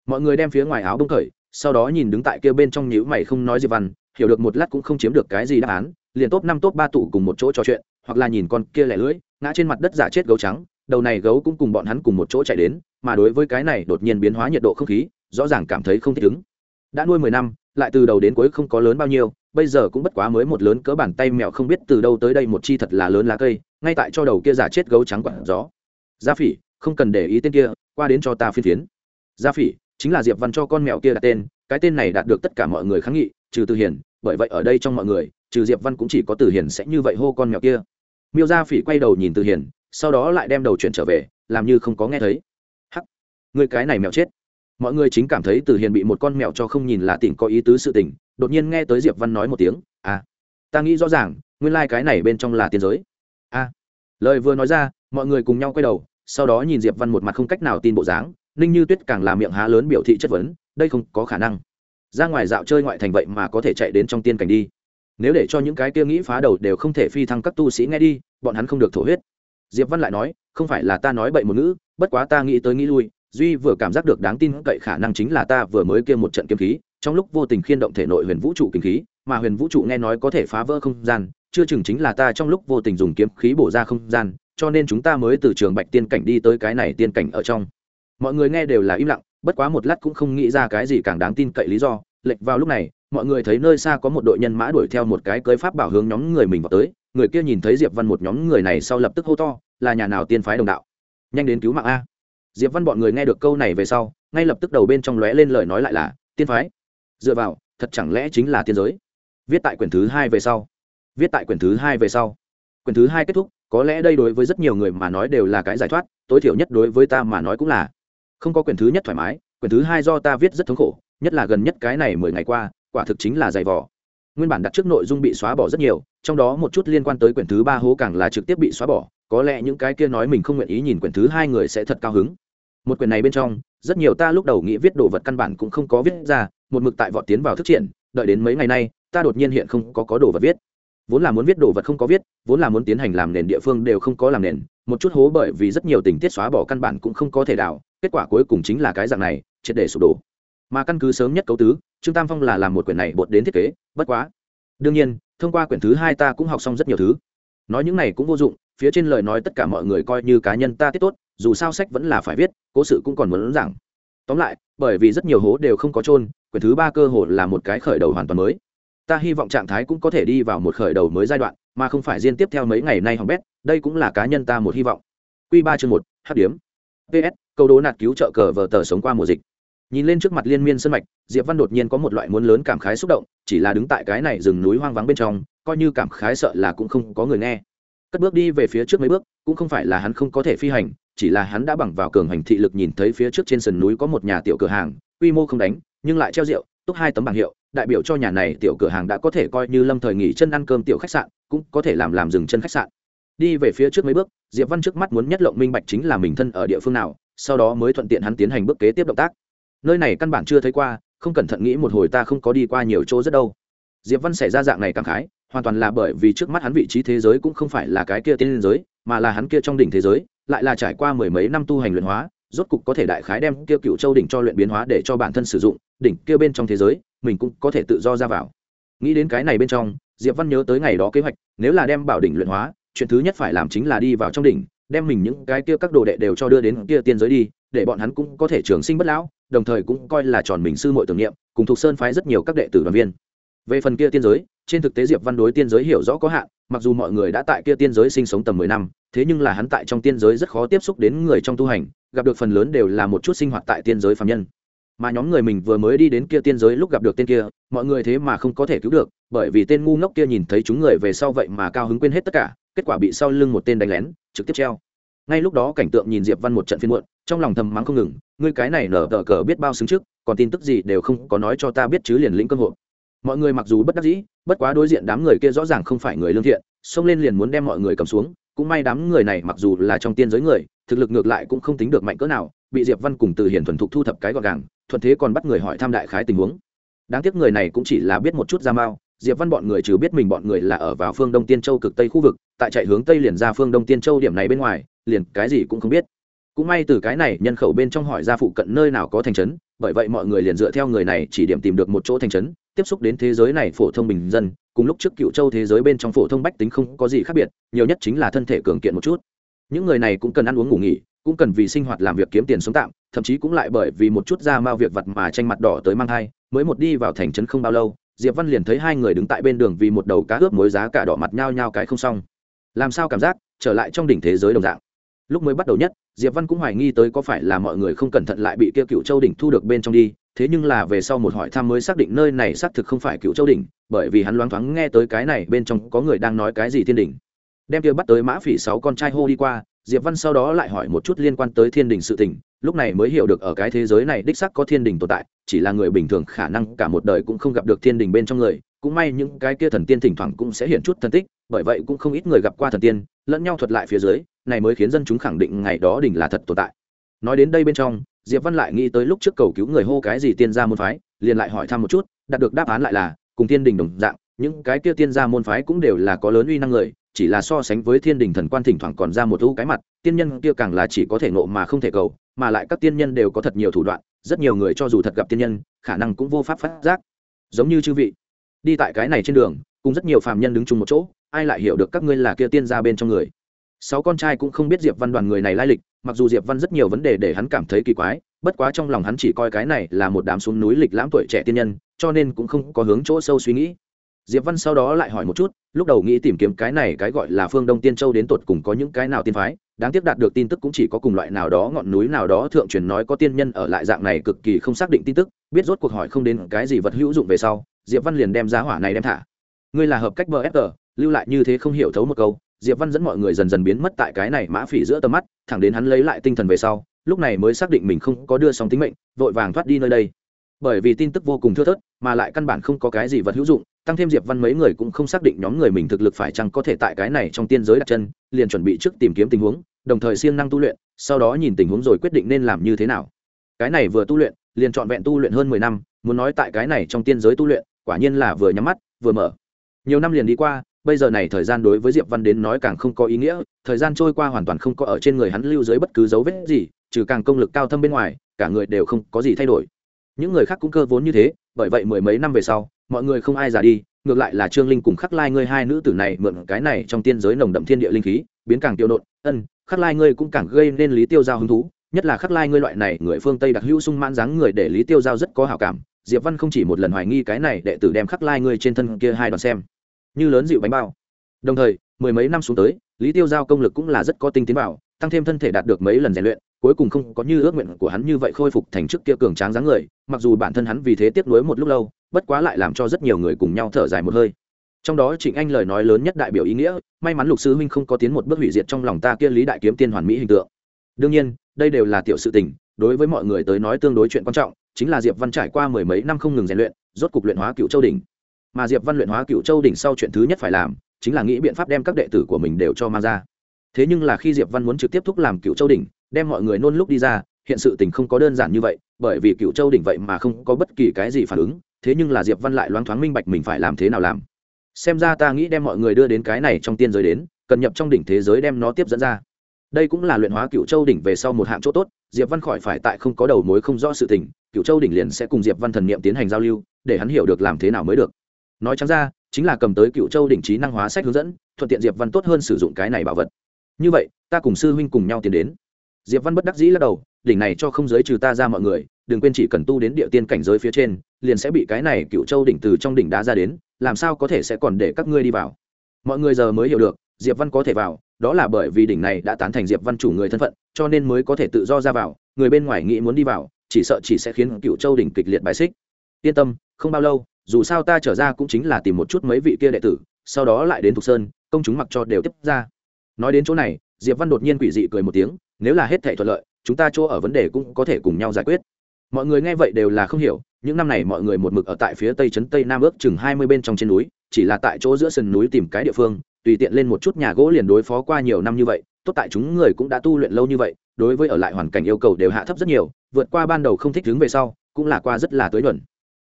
Mọi người đem phía ngoài áo đông khởi sau đó nhìn đứng tại kia bên trong nhữ mày không nói gì văn, hiểu được một lát cũng không chiếm được cái gì đáp án, liền top năm, top ba tụ cùng một chỗ trò chuyện, hoặc là nhìn con kia lẻ lưỡi, ngã trên mặt đất giả chết gấu trắng, đầu này gấu cũng cùng bọn hắn cùng một chỗ chạy đến, mà đối với cái này đột nhiên biến hóa nhiệt độ không khí, rõ ràng cảm thấy không thích ứng. Đã nuôi mười năm, lại từ đầu đến cuối không có lớn bao nhiêu, bây giờ cũng bất quá mới một lớn cỡ bàn tay mèo không biết từ đâu tới đây một chi thật là lớn lá cây, ngay tại cho đầu kia giả chết gấu trắng quặn gió. Gia phỉ, không cần để ý tên kia, qua đến cho ta phiên phiến. Gia phỉ chính là diệp văn cho con mèo kia đặt tên, cái tên này đạt được tất cả mọi người kháng nghị, trừ từ hiền, bởi vậy ở đây trong mọi người, trừ diệp văn cũng chỉ có từ hiền sẽ như vậy hô con mèo kia. Miêu gia phỉ quay đầu nhìn từ hiền, sau đó lại đem đầu chuyển trở về, làm như không có nghe thấy. Hắc, người cái này mèo chết. Mọi người chính cảm thấy từ hiền bị một con mèo cho không nhìn là tỉnh có ý tứ sự tình, đột nhiên nghe tới diệp văn nói một tiếng à ta nghĩ rõ ràng, nguyên lai cái này bên trong là tiên giới. A à. lời vừa nói ra, mọi người cùng nhau quay đầu, sau đó nhìn diệp văn một mặt không cách nào tin bộ dáng ninh như tuyết càng làm miệng há lớn biểu thị chất vấn, đây không có khả năng. Ra ngoài dạo chơi ngoại thành vậy mà có thể chạy đến trong tiên cảnh đi. Nếu để cho những cái kia nghĩ phá đầu đều không thể phi thăng các tu sĩ nghe đi, bọn hắn không được thổ huyết. Diệp văn lại nói, không phải là ta nói bậy một ngữ, bất quá ta nghĩ tới nghĩ lui, duy vừa cảm giác được đáng tin cậy khả năng chính là ta vừa mới kia một trận kiếm khí, trong lúc vô tình khiên động thể nội huyền vũ trụ kiếm khí, mà huyền vũ trụ nghe nói có thể phá vỡ không gian, chưa chừng chính là ta trong lúc vô tình dùng kiếm khí bổ ra không gian, cho nên chúng ta mới từ trường bạch tiên cảnh đi tới cái này tiên cảnh ở trong mọi người nghe đều là im lặng, bất quá một lát cũng không nghĩ ra cái gì càng đáng tin cậy lý do. Lệch vào lúc này, mọi người thấy nơi xa có một đội nhân mã đuổi theo một cái cưới pháp bảo hướng nhóm người mình vào tới. Người kia nhìn thấy diệp văn một nhóm người này sau lập tức hô to, là nhà nào tiên phái đồng đạo? Nhanh đến cứu mạng a. Diệp văn bọn người nghe được câu này về sau, ngay lập tức đầu bên trong lóe lên lời nói lại là, tiên phái? Dựa vào, thật chẳng lẽ chính là tiên giới? Viết tại quyển thứ hai về sau. Viết tại quyển thứ hai về sau. Quyển thứ hai kết thúc, có lẽ đây đối với rất nhiều người mà nói đều là cái giải thoát, tối thiểu nhất đối với ta mà nói cũng là không có quyển thứ nhất thoải mái, quyển thứ hai do ta viết rất thống khổ, nhất là gần nhất cái này mười ngày qua, quả thực chính là dày vỏ nguyên bản đặt trước nội dung bị xóa bỏ rất nhiều, trong đó một chút liên quan tới quyển thứ ba hố càng là trực tiếp bị xóa bỏ, có lẽ những cái kia nói mình không nguyện ý nhìn quyển thứ hai người sẽ thật cao hứng. Một quyển này bên trong, rất nhiều ta lúc đầu nghĩ viết đồ vật căn bản cũng không có viết ra, một mực tại vọt tiến vào thức triển, đợi đến mấy ngày nay, ta đột nhiên hiện không có có đồ vật viết. Vốn là muốn viết đồ vật không có viết, vốn là muốn tiến hành làm nền địa phương đều không có làm nền, một chút hố bởi vì rất nhiều tình tiết xóa bỏ căn bản cũng không có thể đảo kết quả cuối cùng chính là cái dạng này, triệt để sụp đổ. Mà căn cứ sớm nhất cấu tứ, trương tam phong là làm một quyển này bột đến thiết kế, bất quá. Đương nhiên, thông qua quyển thứ hai ta cũng học xong rất nhiều thứ. Nói những này cũng vô dụng, phía trên lời nói tất cả mọi người coi như cá nhân ta tiết tốt, dù sao sách vẫn là phải viết, cố sự cũng còn muốn giảng. Tóm lại, bởi vì rất nhiều hố đều không có trôn quyển thứ ba cơ hồ là một cái khởi đầu hoàn toàn mới. Ta hy vọng trạng thái cũng có thể đi vào một khởi đầu mới giai đoạn, mà không phải riêng tiếp theo mấy ngày nay hỏng bét, đây cũng là cá nhân ta một hy vọng. Q ba chương một h điểm ps câu đố nạt cứu trợ cờ vờ tờ sống qua mùa dịch. Nhìn lên trước mặt liên miên sân mạch, diệp văn đột nhiên có một loại muốn lớn cảm khái xúc động, chỉ là đứng tại cái này rừng núi hoang vắng bên trong, coi như cảm khái sợ là cũng không có người nghe. Cất bước đi về phía trước mấy bước, cũng không phải là hắn không có thể phi hành, chỉ là hắn đã bằng vào cường hành thị lực nhìn thấy phía trước trên sườn núi có một nhà tiểu cửa hàng, quy mô không đánh, nhưng lại treo rượu, túc hai tấm bảng hiệu, đại biểu cho nhà này tiểu cửa hàng đã có thể coi như lâm thời nghỉ chân ăn cơm tiểu khách sạn, cũng có thể làm làm dừng chân khách sạn. Đi về phía trước mấy bước, diệp văn trước mắt muốn nhất lộng minh bạch chính là mình thân ở địa phương nào sau đó mới thuận tiện hắn tiến hành bước kế tiếp động tác. Nơi này căn bản chưa thấy qua, không cẩn thận nghĩ một hồi ta không có đi qua nhiều chỗ rất đâu. Diệp văn xảy ra dạng này cảm khái, hoàn toàn là bởi vì trước mắt hắn vị trí thế giới cũng không phải là cái kia tiên giới, mà là hắn kia trong đỉnh thế giới, lại là trải qua mười mấy năm tu hành luyện hóa, rốt cục có thể đại khái đem kia cựu châu đỉnh cho luyện biến hóa để cho bản thân sử dụng, đỉnh kia bên trong thế giới, mình cũng có thể tự do ra vào. Nghĩ đến cái này bên trong, diệp văn nhớ tới ngày đó kế hoạch, nếu là đem bảo đỉnh luyện hóa, chuyện thứ nhất phải làm chính là đi vào trong đỉnh đem mình những cái kia các đồ đệ đều cho đưa đến kia tiên giới đi, để bọn hắn cũng có thể trường sinh bất lão, đồng thời cũng coi là tròn mình sư muội tưởng niệm, cùng thuộc sơn phái rất nhiều các đệ tử đoàn viên. Về phần kia tiên giới, trên thực tế diệp văn đối tiên giới hiểu rõ có hạn, mặc dù mọi người đã tại kia tiên giới sinh sống tầm mười năm, thế nhưng là hắn tại trong tiên giới rất khó tiếp xúc đến người trong tu hành, gặp được phần lớn đều là một chút sinh hoạt tại tiên giới phạm nhân. Mà nhóm người mình vừa mới đi đến kia tiên giới lúc gặp được tên kia, mọi người thế mà không có thể cứu được, bởi vì tên ngu ngốc kia nhìn thấy chúng người về sau vậy mà cao hứng quên hết tất cả, kết quả bị sau lưng một tên đánh lén trực tiếp treo. Ngay lúc đó cảnh tượng nhìn diệp văn một trận phiên muộn, trong lòng thầm mắng không ngừng, ngươi cái này nở tờ cờ biết bao xứng trước, còn tin tức gì đều không có nói cho ta biết chứ liền lĩnh cơ hội mọi người mặc dù bất đắc dĩ, bất quá đối diện đám người kia rõ ràng không phải người lương thiện, xông lên liền muốn đem mọi người cầm xuống, cũng may đám người này mặc dù là trong tiên giới người, thực lực ngược lại cũng không tính được mạnh cỡ nào, bị diệp văn cùng từ hiển thuần thục thu thập cái gọn gàng, thuận thế còn bắt người hỏi thăm đại khái tình huống. Đáng tiếc người này cũng chỉ là biết một chút ra mao diệp văn bọn người trừ biết mình bọn người là ở vào phương đông tiên châu cực tây khu vực, tại chạy hướng tây liền ra phương đông tiên châu điểm này bên ngoài, liền cái gì cũng không biết. Cũng may từ cái này, nhân khẩu bên trong hỏi ra phụ cận nơi nào có thành trấn, bởi vậy mọi người liền dựa theo người này chỉ điểm tìm được một chỗ thành trấn, tiếp xúc đến thế giới này phổ thông bình dân, cùng lúc trước cựu châu thế giới bên trong phổ thông bách tính không có gì khác biệt, nhiều nhất chính là thân thể cường kiện một chút. Những người này cũng cần ăn uống ngủ nghỉ, cũng cần vì sinh hoạt làm việc kiếm tiền sống tạm, thậm chí cũng lại bởi vì một chút ra mao việc vật mà tranh mặt đỏ tới mang thai, mới một đi vào thành trấn không bao lâu diệp văn liền thấy hai người đứng tại bên đường vì một đầu cá ướp mối giá cả đỏ mặt nhau nhau cái không xong. Làm sao cảm giác trở lại trong đỉnh thế giới đồng dạng? Lúc mới bắt đầu nhất, diệp văn cũng hoài nghi tới có phải là mọi người không cẩn thận lại bị kia cựu châu đỉnh thu được bên trong đi, thế nhưng là về sau một hỏi thăm mới xác định nơi này xác thực không phải cựu châu đỉnh, bởi vì hắn loáng thoáng nghe tới cái này bên trong có người đang nói cái gì thiên đỉnh. Đem kia bắt tới mã phỉ sáu con trai hô đi qua, diệp văn sau đó lại hỏi một chút liên quan tới thiên đình sự tình lúc này mới hiểu được ở cái thế giới này đích sắc có thiên đình tồn tại, chỉ là người bình thường khả năng cả một đời cũng không gặp được thiên đình bên trong người. Cũng may những cái kia thần tiên thỉnh thoảng cũng sẽ hiện chút thần tích, bởi vậy cũng không ít người gặp qua thần tiên, lẫn nhau thuật lại phía dưới, này mới khiến dân chúng khẳng định ngày đó đình là thật tồn tại. Nói đến đây bên trong, diệp văn lại nghĩ tới lúc trước cầu cứu người hô cái gì tiên gia môn phái, liền lại hỏi thăm một chút, đạt được đáp án lại là, cùng thiên đình đồng dạng, những cái kia tiên gia môn phái cũng đều là có lớn uy năng người, chỉ là so sánh với thiên đình thần quan thỉnh thoảng còn ra một lũ cái mặt, tiên nhân kia càng là chỉ có thể nộ mà không thể cầu mà lại các tiên nhân đều có thật nhiều thủ đoạn, rất nhiều người cho dù thật gặp tiên nhân, khả năng cũng vô pháp phát giác. Giống như chư vị, đi tại cái này trên đường, cùng rất nhiều phàm nhân đứng chung một chỗ, ai lại hiểu được các ngươi là kia tiên gia bên trong người? Sáu con trai cũng không biết diệp văn đoàn người này lai lịch, mặc dù diệp văn rất nhiều vấn đề để hắn cảm thấy kỳ quái, bất quá trong lòng hắn chỉ coi cái này là một đám xuống núi lịch lãm tuổi trẻ tiên nhân, cho nên cũng không có hướng chỗ sâu suy nghĩ diệp văn sau đó lại hỏi một chút, lúc đầu nghĩ tìm kiếm cái này cái gọi là phương đông tiên châu đến tột cùng có những cái nào tiên phái, đáng tiếc đạt được tin tức cũng chỉ có cùng loại nào đó ngọn núi nào đó thượng truyền nói có tiên nhân ở lại dạng này cực kỳ không xác định tin tức, biết rốt cuộc hỏi không đến cái gì vật hữu dụng về sau, diệp văn liền đem giá hỏa này đem thả. Ngươi là hợp cách bfg lưu lại như thế không hiểu thấu một câu, diệp văn dẫn mọi người dần dần biến mất tại cái này mã phỉ giữa tầm mắt, thẳng đến hắn lấy lại tinh thần về sau, lúc này mới xác định mình không có đưa xong tính mệnh, vội vàng thoát đi nơi đây. Bởi vì tin tức vô cùng thưa thớt, mà lại căn bản không có cái gì vật hữu dụng tăng thêm diệp văn mấy người cũng không xác định nhóm người mình thực lực phải chăng có thể tại cái này trong tiên giới đặt chân, liền chuẩn bị trước tìm kiếm tình huống, đồng thời siêng năng tu luyện, sau đó nhìn tình huống rồi quyết định nên làm như thế nào. Cái này vừa tu luyện, liền trọn vẹn tu luyện hơn mười năm, muốn nói tại cái này trong tiên giới tu luyện, quả nhiên là vừa nhắm mắt, vừa mở. Nhiều năm liền đi qua, bây giờ này thời gian đối với diệp văn đến nói càng không có ý nghĩa, thời gian trôi qua hoàn toàn không có ở trên người hắn lưu dưới bất cứ dấu vết gì, trừ càng công lực cao thâm bên ngoài, cả người đều không có gì thay đổi. Những người khác cũng cơ vốn như thế, bởi vậy mười mấy năm về sau mọi người không ai già đi ngược lại là trương linh cùng khắc lai ngươi hai nữ tử này mượn cái này trong tiên giới nồng đậm thiên địa linh khí biến càng tiêu nộn ân khắc lai ngươi cũng càng gây nên lý tiêu giao hứng thú nhất là khắc lai ngươi loại này người phương tây đặc hữu sung mãn dáng người để lý tiêu giao rất có hảo cảm. Diệp văn không chỉ một lần hoài nghi cái này đệ tử đem khắc lai ngươi trên thân kia hai đoàn xem như lớn dịu bánh bao. Đồng thời mười mấy năm xuống tới lý tiêu giao công lực cũng là rất có tinh tiến bảo, tăng thêm thân thể đạt được mấy lần rèn luyện cuối cùng không có như ước nguyện của hắn như vậy khôi phục thành trước kia cường tráng dáng người, mặc dù bản thân hắn vì thế tiếp nối một lúc lâu, bất quá lại làm cho rất nhiều người cùng nhau thở dài một hơi. Trong đó trịnh anh lời nói lớn nhất đại biểu ý nghĩa, may mắn lục sư huynh không có tiến một bước hủy diệt trong lòng ta kia lý đại kiếm tiên hoàn mỹ hình tượng. Đương nhiên, đây đều là tiểu sự tình, đối với mọi người tới nói tương đối chuyện quan trọng, chính là diệp văn trải qua mười mấy năm không ngừng rèn luyện, rốt cục luyện hóa cựu châu đỉnh. Mà diệp văn luyện hóa cựu châu đỉnh sau chuyện thứ nhất phải làm, chính là nghĩ biện pháp đem các đệ tử của mình đều cho mang ra. Thế nhưng là khi diệp văn muốn trực tiếp thúc làm cựu châu đỉnh đem mọi người nôn lúc đi ra, hiện sự tình không có đơn giản như vậy, bởi vì cựu châu đỉnh vậy mà không có bất kỳ cái gì phản ứng, thế nhưng là diệp văn lại loáng thoáng minh bạch mình phải làm thế nào làm. Xem ra ta nghĩ đem mọi người đưa đến cái này trong tiên giới đến, cần nhập trong đỉnh thế giới đem nó tiếp dẫn ra. Đây cũng là luyện hóa cựu châu đỉnh về sau một hạng chỗ tốt, diệp văn khỏi phải tại không có đầu mối không rõ sự tình cựu châu đỉnh liền sẽ cùng diệp văn thần niệm tiến hành giao lưu, để hắn hiểu được làm thế nào mới được. Nói trắng ra, chính là cầm tới cựu châu đỉnh trí năng hóa sách hướng dẫn, thuận tiện diệp văn tốt hơn sử dụng cái này bảo vật. Như vậy, ta cùng sư huynh cùng nhau tiến đến diệp văn bất đắc dĩ lắc đầu, đỉnh này cho không giới trừ ta ra mọi người, đừng quên chỉ cần tu đến địa tiên cảnh giới phía trên, liền sẽ bị cái này cựu châu đỉnh từ trong đỉnh đá ra đến, làm sao có thể sẽ còn để các ngươi đi vào? Mọi người giờ mới hiểu được, diệp văn có thể vào, đó là bởi vì đỉnh này đã tán thành diệp văn chủ người thân phận, cho nên mới có thể tự do ra vào, người bên ngoài nghĩ muốn đi vào, chỉ sợ chỉ sẽ khiến cựu châu đỉnh kịch liệt bài xích. Yên tâm, không bao lâu, dù sao ta trở ra cũng chính là tìm một chút mấy vị kia đệ tử, sau đó lại đến thục sơn, công chúng mặc cho đều tiếp ra. Nói đến chỗ này diệp văn đột nhiên quỷ dị cười một tiếng, nếu là hết thể thuận lợi, chúng ta chỗ ở vấn đề cũng có thể cùng nhau giải quyết. Mọi người nghe vậy đều là không hiểu, những năm này mọi người một mực ở tại phía tây trấn tây nam ước chừng hai mươi bên trong trên núi, chỉ là tại chỗ giữa sườn núi tìm cái địa phương, tùy tiện lên một chút nhà gỗ liền đối phó qua nhiều năm như vậy, tốt tại chúng người cũng đã tu luyện lâu như vậy, đối với ở lại hoàn cảnh yêu cầu đều hạ thấp rất nhiều, vượt qua ban đầu không thích đứng về sau, cũng là qua rất là tới nhuận.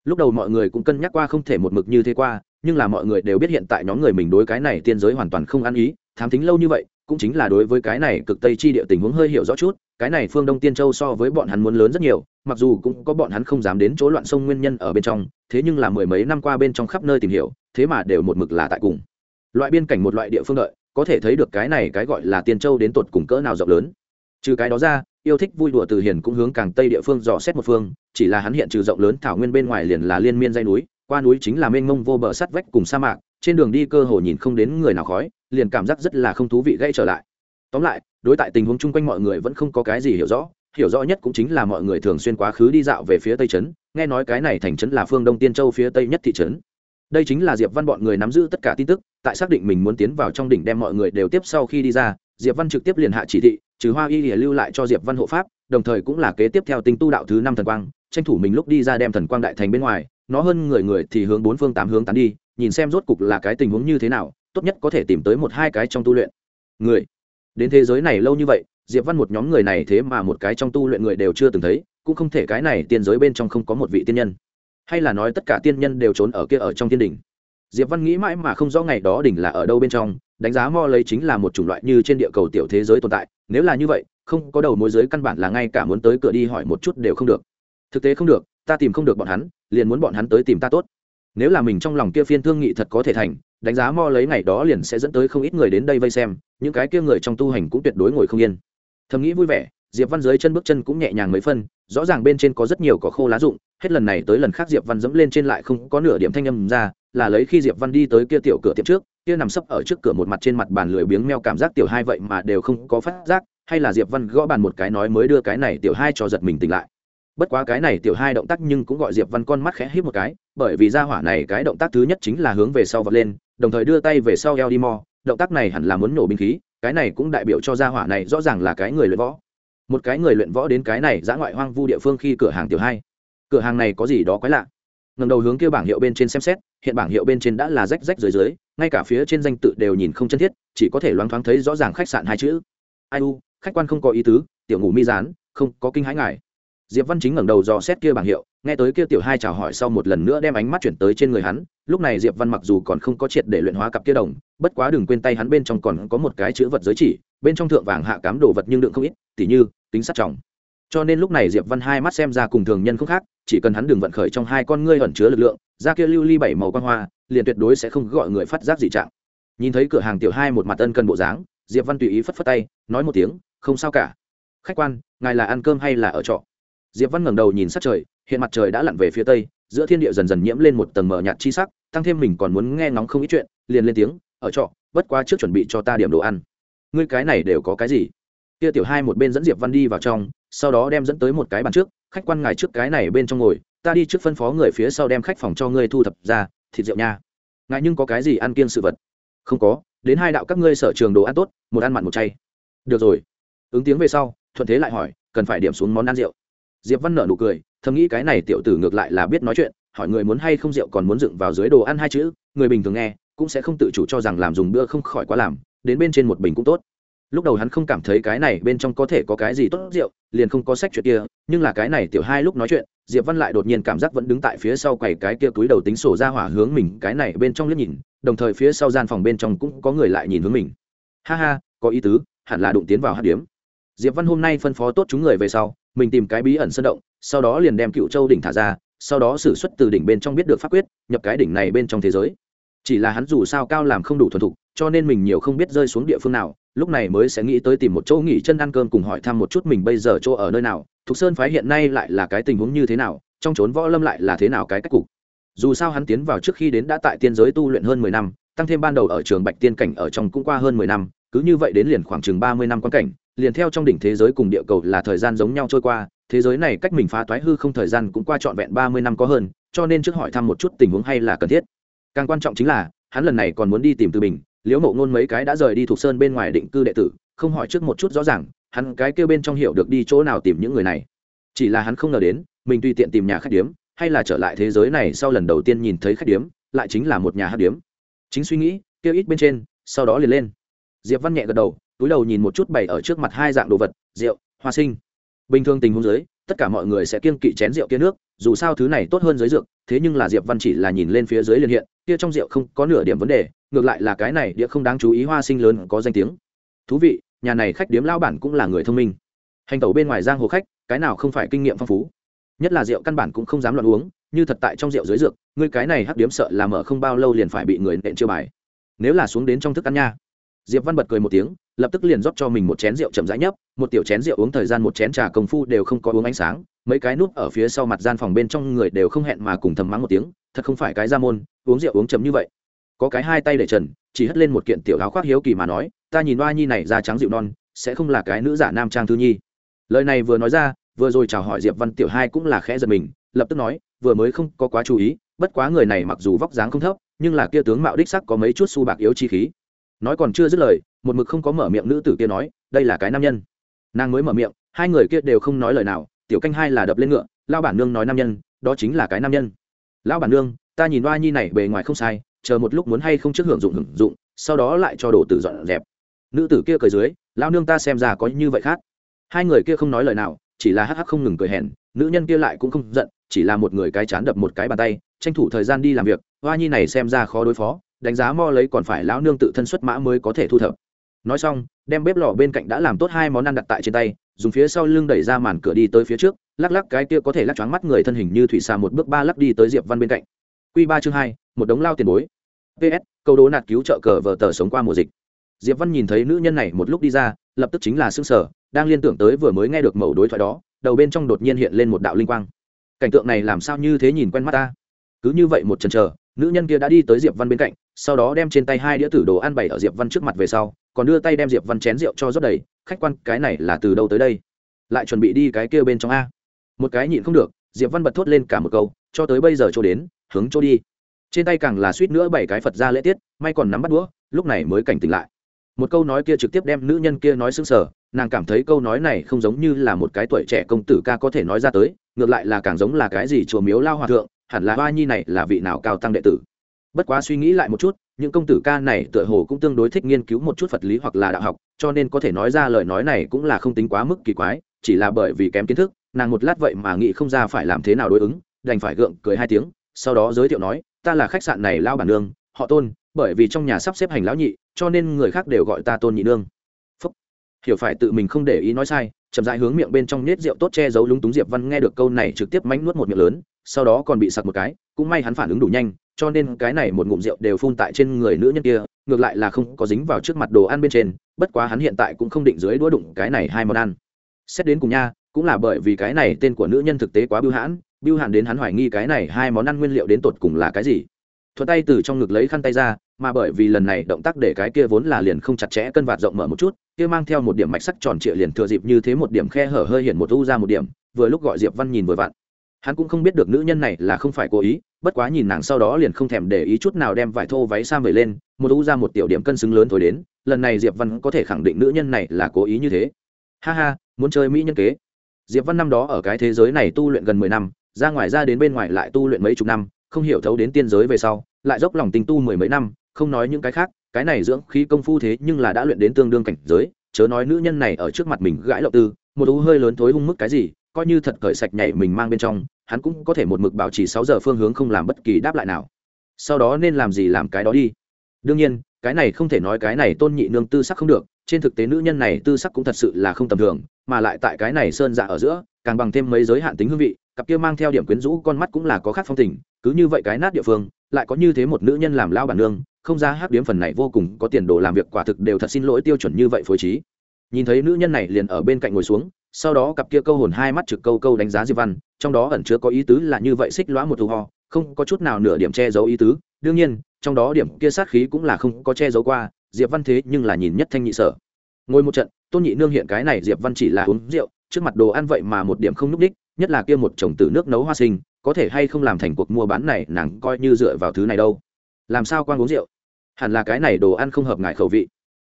Lúc đầu mọi người cũng cân nhắc qua không thể một mực như thế qua, nhưng là mọi người đều biết hiện tại nhóm người mình đối cái này tiên giới hoàn toàn không ăn ý, thám tính lâu như vậy cũng chính là đối với cái này cực tây chi địa tình huống hơi hiểu rõ chút, cái này phương đông tiên châu so với bọn hắn muốn lớn rất nhiều, mặc dù cũng có bọn hắn không dám đến chỗ loạn sông nguyên nhân ở bên trong, thế nhưng là mười mấy năm qua bên trong khắp nơi tìm hiểu, thế mà đều một mực là tại cùng. Loại biên cảnh một loại địa phương đợi, có thể thấy được cái này cái gọi là tiên châu đến tột cùng cỡ nào rộng lớn. Trừ cái đó ra, yêu thích vui đùa từ hiền cũng hướng càng tây địa phương dò xét một phương, chỉ là hắn hiện trừ rộng lớn thảo nguyên bên ngoài liền là liên miên dây núi, qua núi chính là mênh mông vô bờ sắt vách cùng sa mạc, trên đường đi cơ hồ nhìn không đến người nào khói liền cảm giác rất là không thú vị gây trở lại. Tóm lại, đối tại tình huống chung quanh mọi người vẫn không có cái gì hiểu rõ hiểu rõ nhất cũng chính là mọi người thường xuyên quá khứ đi dạo về phía tây trấn, nghe nói cái này thành trấn là phương đông tiên châu phía tây nhất thị trấn. Đây chính là diệp văn bọn người nắm giữ tất cả tin tức, tại xác định mình muốn tiến vào trong đỉnh đem mọi người đều tiếp sau khi đi ra, diệp văn trực tiếp liền hạ chỉ thị, trừ hoa y lìa lưu lại cho diệp văn hộ pháp, đồng thời cũng là kế tiếp theo tinh tu đạo thứ năm thần quang, tranh thủ mình lúc đi ra đem thần quang đại thành bên ngoài, nó hơn người người thì hướng bốn phương tám hướng tán đi, nhìn xem rốt cục là cái tình huống như thế nào tốt nhất có thể tìm tới một hai cái trong tu luyện. Người, đến thế giới này lâu như vậy, diệp văn một nhóm người này thế mà một cái trong tu luyện người đều chưa từng thấy, cũng không thể cái này tiên giới bên trong không có một vị tiên nhân. Hay là nói tất cả tiên nhân đều trốn ở kia ở trong tiên đỉnh diệp văn nghĩ mãi mà không rõ ngày đó đỉnh là ở đâu bên trong, đánh giá mo lấy chính là một chủng loại như trên địa cầu tiểu thế giới tồn tại, nếu là như vậy, không có đầu mối giới căn bản là ngay cả muốn tới cửa đi hỏi một chút đều không được. Thực tế không được, ta tìm không được bọn hắn, liền muốn bọn hắn tới tìm ta tốt. Nếu là mình trong lòng kia phiên thương nghị thật có thể thành đánh giá mo lấy ngày đó liền sẽ dẫn tới không ít người đến đây vây xem, những cái kia người trong tu hành cũng tuyệt đối ngồi không yên. Thầm nghĩ vui vẻ, diệp văn dưới chân bước chân cũng nhẹ nhàng mấy phân, rõ ràng bên trên có rất nhiều cỏ khô lá rụng, hết lần này tới lần khác diệp văn dẫm lên trên lại không có nửa điểm thanh âm ra, là lấy khi diệp văn đi tới kia tiểu cửa tiệm trước, kia nằm sấp ở trước cửa một mặt trên mặt bàn lười biếng meo cảm giác tiểu hai vậy mà đều không có phát giác, hay là diệp văn gõ bàn một cái nói mới đưa cái này tiểu hai cho giật mình tỉnh lại. Bất quá cái này tiểu hai động tác nhưng cũng gọi diệp văn con mắt khẽ hít một cái, bởi vì ra hỏa này cái động tác thứ nhất chính là hướng về sau vật lên đồng thời đưa tay về sau eo đi mò động tác này hẳn là muốn nổ binh khí, cái này cũng đại biểu cho gia hỏa này rõ ràng là cái người luyện võ. Một cái người luyện võ đến cái này giã ngoại hoang vu địa phương khi cửa hàng tiểu hai. Cửa hàng này có gì đó quái lạ. Ngầm đầu hướng kia bảng hiệu bên trên xem xét, hiện bảng hiệu bên trên đã là rách rách dưới dưới, ngay cả phía trên danh tự đều nhìn không chân thiết, chỉ có thể loáng thoáng thấy rõ ràng khách sạn hai chữ. Ai u, khách quan không có ý tứ, tiểu ngủ mi rán không có kinh hãi ngài. Diệp văn chính ngẩng đầu dò xét kia bảng hiệu, nghe tới kia tiểu hai chào hỏi sau một lần nữa đem ánh mắt chuyển tới trên người hắn lúc này diệp văn mặc dù còn không có triệt để luyện hóa cặp kia đồng, bất quá đừng quên tay hắn bên trong còn có một cái chữ vật giới chỉ, bên trong thượng vàng hạ cám đồ vật nhưng đựng không ít, tỉ như tính sắt trọng. Cho nên lúc này diệp văn hai mắt xem ra cùng thường nhân không khác, chỉ cần hắn đừng vận khởi trong hai con ngươi ẩn chứa lực lượng ra kia lưu ly bảy màu quan hoa, liền tuyệt đối sẽ không gọi người phát giác dị trạng. Nhìn thấy cửa hàng tiểu hai một mặt ân cần bộ dáng, diệp văn tùy ý phất phất tay, nói một tiếng, không sao cả. Khách quan, ngài là ăn cơm hay là ở trọ? Diệp văn ngẩng đầu nhìn sát trời hiện mặt trời đã lặn về phía tây, giữa thiên địa dần dần nhiễm lên một tầng mờ nhạt chi sắc, tăng thêm mình còn muốn nghe ngóng không ít chuyện, liền lên tiếng, ở trọ, bất quá trước chuẩn bị cho ta điểm đồ ăn. Ngươi cái này đều có cái gì? Kia tiểu hai một bên dẫn diệp văn đi vào trong, sau đó đem dẫn tới một cái bàn trước, khách quan ngài trước cái này bên trong ngồi, ta đi trước phân phó người phía sau đem khách phòng cho ngươi thu thập ra, thịt rượu nha. Ngài nhưng có cái gì ăn kiêng sự vật? Không có, đến hai đạo các ngươi sở trường đồ ăn tốt, một ăn mặn một chay. Được rồi. Ứng tiếng về sau, thuận thế lại hỏi, cần phải điểm xuống món ăn rượu? Diệp văn nở nụ cười, thầm nghĩ cái này tiểu tử ngược lại là biết nói chuyện, hỏi người muốn hay không rượu còn muốn dựng vào dưới đồ ăn hai chữ, người bình thường nghe, cũng sẽ không tự chủ cho rằng làm dùng bữa không khỏi quá làm, đến bên trên một bình cũng tốt. Lúc đầu hắn không cảm thấy cái này bên trong có thể có cái gì tốt rượu, liền không có sách chuyện kia, nhưng là cái này tiểu hai lúc nói chuyện, diệp văn lại đột nhiên cảm giác vẫn đứng tại phía sau quầy cái kia túi đầu tính sổ ra hỏa hướng mình, cái này bên trong liếc nhìn, đồng thời phía sau gian phòng bên trong cũng có người lại nhìn hướng mình. Ha ha, có ý tứ, hẳn là đụng tiến vào hát điếm. Diệp văn hôm nay phân phó tốt chúng người về sau mình tìm cái bí ẩn sân động, sau đó liền đem cựu châu đỉnh thả ra, sau đó xử xuất từ đỉnh bên trong biết được pháp quyết, nhập cái đỉnh này bên trong thế giới. Chỉ là hắn dù sao cao làm không đủ thuần thục, cho nên mình nhiều không biết rơi xuống địa phương nào, lúc này mới sẽ nghĩ tới tìm một chỗ nghỉ chân ăn cơm cùng hỏi thăm một chút mình bây giờ chỗ ở nơi nào. Thục sơn phái hiện nay lại là cái tình huống như thế nào, trong trốn võ lâm lại là thế nào cái cách cục. Dù sao hắn tiến vào trước khi đến đã tại tiên giới tu luyện hơn mười năm, tăng thêm ban đầu ở trường bạch tiên cảnh ở trong cũng qua hơn mười năm, cứ như vậy đến liền khoảng chừng ba mươi năm quan cảnh liền theo trong đỉnh thế giới cùng địa cầu là thời gian giống nhau trôi qua, thế giới này cách mình phá toái hư không thời gian cũng qua trọn vẹn ba mươi năm có hơn, cho nên trước hỏi thăm một chút tình huống hay là cần thiết. Càng quan trọng chính là, hắn lần này còn muốn đi tìm từ bình, liễu mộ ngôn mấy cái đã rời đi thuộc sơn bên ngoài định cư đệ tử, không hỏi trước một chút rõ ràng, hắn cái kêu bên trong hiểu được đi chỗ nào tìm những người này. Chỉ là hắn không ngờ đến, mình tùy tiện tìm nhà khách điếm, hay là trở lại thế giới này sau lần đầu tiên nhìn thấy khách điếm, lại chính là một nhà hát điếm. Chính suy nghĩ, kêu ít bên trên, sau đó liền lên. Diệp văn nhẹ gật đầu túi đầu nhìn một chút bày ở trước mặt hai dạng đồ vật, rượu, hoa sinh. Bình thường tình huống dưới, tất cả mọi người sẽ kiêng kỵ chén rượu kia nước, dù sao thứ này tốt hơn dưới dược, thế nhưng là diệp văn chỉ là nhìn lên phía dưới liền hiện, kia trong rượu không có nửa điểm vấn đề, ngược lại là cái này địa không đáng chú ý hoa sinh lớn có danh tiếng. Thú vị, nhà này khách điếm lao bản cũng là người thông minh. Hành tẩu bên ngoài giang hồ khách, cái nào không phải kinh nghiệm phong phú. Nhất là rượu căn bản cũng không dám loạn uống, như thật tại trong rượu dưới dược, ngươi cái này hắc điếm sợ là mở không bao lâu liền phải bị người nện chưa bài. Nếu là xuống đến trong thức ăn nha diệp văn bật cười một tiếng, lập tức liền rót cho mình một chén rượu chậm rãi nhấp, một tiểu chén rượu uống thời gian một chén trà công phu đều không có uống ánh sáng, mấy cái núp ở phía sau mặt gian phòng bên trong người đều không hẹn mà cùng thầm mắng một tiếng, thật không phải cái ra môn, uống rượu uống chấm như vậy. Có cái hai tay để trần, chỉ hất lên một kiện tiểu áo khoác hiếu kỳ mà nói, ta nhìn oa nhi này da trắng dịu non, sẽ không là cái nữ giả nam trang thư nhi. Lời này vừa nói ra, vừa rồi chào hỏi diệp văn tiểu hai cũng là khẽ giật mình, lập tức nói, vừa mới không có quá chú ý, bất quá người này mặc dù vóc dáng không thấp, nhưng là kia tướng mạo đích sắc có mấy chút su bạc yếu chi khí nói còn chưa dứt lời, một mực không có mở miệng nữ tử kia nói, đây là cái nam nhân. Nàng mới mở miệng, hai người kia đều không nói lời nào, tiểu canh hai là đập lên ngựa lao bản nương nói nam nhân, đó chính là cái nam nhân. Lão bản nương, ta nhìn oa nhi này bề ngoài không sai, chờ một lúc muốn hay không trước hưởng dụng hưởng dụng, sau đó lại cho đồ tử dọn dẹp. Nữ tử kia cười dưới lao nương ta xem ra có như vậy khác. Hai người kia không nói lời nào, chỉ là hắc hắc không ngừng cười hèn, nữ nhân kia lại cũng không giận, chỉ là một người cái chán đập một cái bàn tay, tranh thủ thời gian đi làm việc hoa nhi này xem ra khó đối phó đánh giá mo lấy còn phải lão nương tự thân xuất mã mới có thể thu thập. Nói xong, đem bếp lò bên cạnh đã làm tốt hai món ăn đặt tại trên tay, dùng phía sau lưng đẩy ra màn cửa đi tới phía trước, lắc lắc cái kia có thể lắc choáng mắt người thân hình như thủy xà một bước ba lắc đi tới diệp văn bên cạnh. Q ba chương hai, một đống lao tiền bối. Ps câu đố nạt cứu trợ cờ vờ tờ sống qua mùa dịch. Diệp văn nhìn thấy nữ nhân này một lúc đi ra, lập tức chính là xương sở đang liên tưởng tới vừa mới nghe được mẩu đối thoại đó, đầu bên trong đột nhiên hiện lên một đạo linh quang. Cảnh tượng này làm sao như thế nhìn quen mắt ta? Cứ như vậy một chần chờ, nữ nhân kia đã đi tới diệp văn bên cạnh sau đó đem trên tay hai đĩa tử đồ ăn bày ở diệp văn trước mặt về sau, còn đưa tay đem diệp văn chén rượu cho rót đầy, khách quan, cái này là từ đâu tới đây? Lại chuẩn bị đi cái kia bên trong a? Một cái nhịn không được, diệp văn bật thốt lên cả một câu, cho tới bây giờ chỗ đến, hướng chỗ đi. Trên tay càng là suýt nữa bảy cái phật ra lễ tiết, may còn nắm bắt đũa, lúc này mới cảnh tỉnh lại. Một câu nói kia trực tiếp đem nữ nhân kia nói xứng sở nàng cảm thấy câu nói này không giống như là một cái tuổi trẻ công tử ca có thể nói ra tới, ngược lại là càng giống là cái gì chùa miếu lao hòa thượng, hẳn là hoa nhi này là vị nào cao tăng đệ tử bất quá suy nghĩ lại một chút, những công tử ca này tựa hồ cũng tương đối thích nghiên cứu một chút phật lý hoặc là đạo học, cho nên có thể nói ra lời nói này cũng là không tính quá mức kỳ quái, chỉ là bởi vì kém kiến thức, nàng một lát vậy mà nghĩ không ra phải làm thế nào đối ứng, đành phải gượng cười hai tiếng, sau đó giới thiệu nói, ta là khách sạn này lao bản nương, họ tôn, bởi vì trong nhà sắp xếp hành lão nhị, cho nên người khác đều gọi ta tôn nhị nương Phúc. hiểu phải tự mình không để ý nói sai, chậm rãi hướng miệng bên trong nết rượu tốt che giấu lúng túng diệp văn nghe được câu này trực tiếp mánh nuốt một miệng lớn, sau đó còn bị sặc một cái, cũng may hắn phản ứng đủ nhanh cho nên cái này một ngụm rượu đều phun tại trên người nữ nhân kia, ngược lại là không có dính vào trước mặt đồ ăn bên trên, bất quá hắn hiện tại cũng không định dưới đũa đụng cái này hai món ăn. Xét đến cùng nha, cũng là bởi vì cái này tên của nữ nhân thực tế quá bưu hãn bưu hãn đến hắn hoài nghi cái này hai món ăn nguyên liệu đến tột cùng là cái gì. Thuận tay từ trong ngực lấy khăn tay ra, mà bởi vì lần này động tác để cái kia vốn là liền không chặt chẽ cân vạt rộng mở một chút, kia mang theo một điểm mạch sắc tròn trịa liền thừa dịp như thế một điểm khe hở hơi hiện một u ra một điểm, vừa lúc gọi diệp văn nhìn vừa vặn hắn cũng không biết được nữ nhân này là không phải cố ý, bất quá nhìn nàng sau đó liền không thèm để ý chút nào đem vải thô váy xa về lên, một u ra một tiểu điểm cân xứng lớn thổi đến, lần này diệp văn có thể khẳng định nữ nhân này là cố ý như thế. Ha ha, muốn chơi mỹ nhân kế. Diệp văn năm đó ở cái thế giới này tu luyện gần mười năm, ra ngoài ra đến bên ngoài lại tu luyện mấy chục năm, không hiểu thấu đến tiên giới về sau, lại dốc lòng tình tu mười mấy năm, không nói những cái khác, cái này dưỡng khí công phu thế nhưng là đã luyện đến tương đương cảnh giới, chớ nói nữ nhân này ở trước mặt mình gãi lậu tư, một u hơi lớn thối hung mức cái gì, coi như thật cởi sạch nhảy mình mang bên trong hắn cũng có thể một mực bảo trì sáu giờ phương hướng không làm bất kỳ đáp lại nào. Sau đó nên làm gì làm cái đó đi. Đương nhiên, cái này không thể nói cái này tôn nhị nương tư sắc không được, trên thực tế nữ nhân này tư sắc cũng thật sự là không tầm thường, mà lại tại cái này sơn dạ ở giữa, càng bằng thêm mấy giới hạn tính hương vị, cặp kia mang theo điểm quyến rũ con mắt cũng là có khác phong tình, cứ như vậy cái nát địa phương, lại có như thế một nữ nhân làm lao bản nương, không ra hát điếm phần này vô cùng có tiền đồ làm việc quả thực đều thật xin lỗi tiêu chuẩn như vậy phối trí. Nhìn thấy nữ nhân này liền ở bên cạnh ngồi xuống sau đó cặp kia câu hồn hai mắt trực câu câu đánh giá diệp văn, trong đó ẩn chứa có ý tứ là như vậy xích lõa một thù ho, không có chút nào nửa điểm che giấu ý tứ. Đương nhiên, trong đó điểm kia sát khí cũng là không có che giấu qua, diệp văn thế nhưng là nhìn nhất thanh nhị sở. Ngồi một trận, tôn nhị nương hiện cái này diệp văn chỉ là uống rượu, trước mặt đồ ăn vậy mà một điểm không núp đích, nhất là kia một chồng từ nước nấu hoa sinh, có thể hay không làm thành cuộc mua bán này, nàng coi như dựa vào thứ này đâu. Làm sao quan uống rượu? Hẳn là cái này đồ ăn không hợp ngại khẩu vị.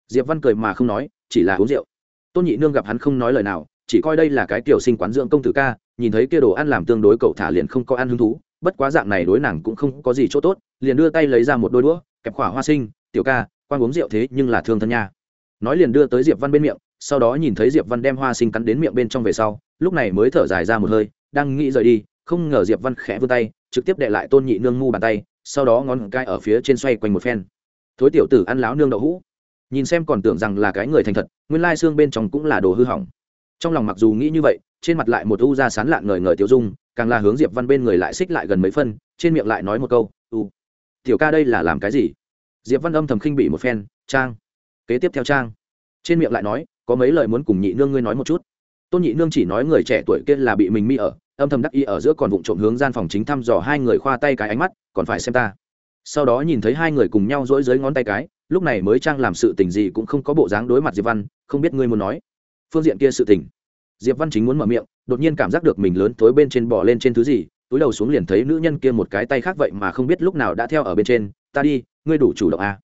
Diệp văn cười mà không nói, chỉ là uống rượu. Tôn nhị nương gặp hắn không nói lời nào chỉ coi đây là cái tiểu sinh quán dưỡng công tử ca, nhìn thấy kia đồ ăn làm tương đối cậu thả liền không có ăn hứng thú, bất quá dạng này đối nàng cũng không có gì chỗ tốt, liền đưa tay lấy ra một đôi đũa, kẹp khỏa hoa sinh, tiểu ca quan uống rượu thế nhưng là thương thân nha. Nói liền đưa tới diệp văn bên miệng, sau đó nhìn thấy diệp văn đem hoa sinh cắn đến miệng bên trong về sau, lúc này mới thở dài ra một hơi, đang nghĩ rời đi, không ngờ diệp văn khẽ vươn tay, trực tiếp đệ lại tôn nhị nương ngu bàn tay, sau đó ngón cái ở phía trên xoay quanh một phen. Thối tiểu tử ăn láo nương đậu hũ. Nhìn xem còn tưởng rằng là cái người thành thật, nguyên lai xương bên trong cũng là đồ hư hỏng trong lòng mặc dù nghĩ như vậy, trên mặt lại một u ra sán lạn ngời ngời tiêu dung, càng là hướng diệp văn bên người lại xích lại gần mấy phân, trên miệng lại nói một câu, u, tiểu ca đây là làm cái gì? Diệp văn âm thầm khinh bị một phen, trang, kế tiếp theo trang. Trên miệng lại nói, có mấy lời muốn cùng nhị nương ngươi nói một chút. Tôn nhị nương chỉ nói người trẻ tuổi kia là bị mình mi ở, âm thầm đắc ý ở giữa còn vụng trộm hướng gian phòng chính thăm dò hai người khoa tay cái ánh mắt, còn phải xem ta. Sau đó nhìn thấy hai người cùng nhau dỗi dưới ngón tay cái, lúc này mới trang làm sự tình gì cũng không có bộ dáng đối mặt diệp văn, không biết ngươi muốn nói phương diện kia sự tình. Diệp văn chính muốn mở miệng, đột nhiên cảm giác được mình lớn tối bên trên bò lên trên thứ gì, túi đầu xuống liền thấy nữ nhân kia một cái tay khác vậy mà không biết lúc nào đã theo ở bên trên, ta đi, ngươi đủ chủ động à.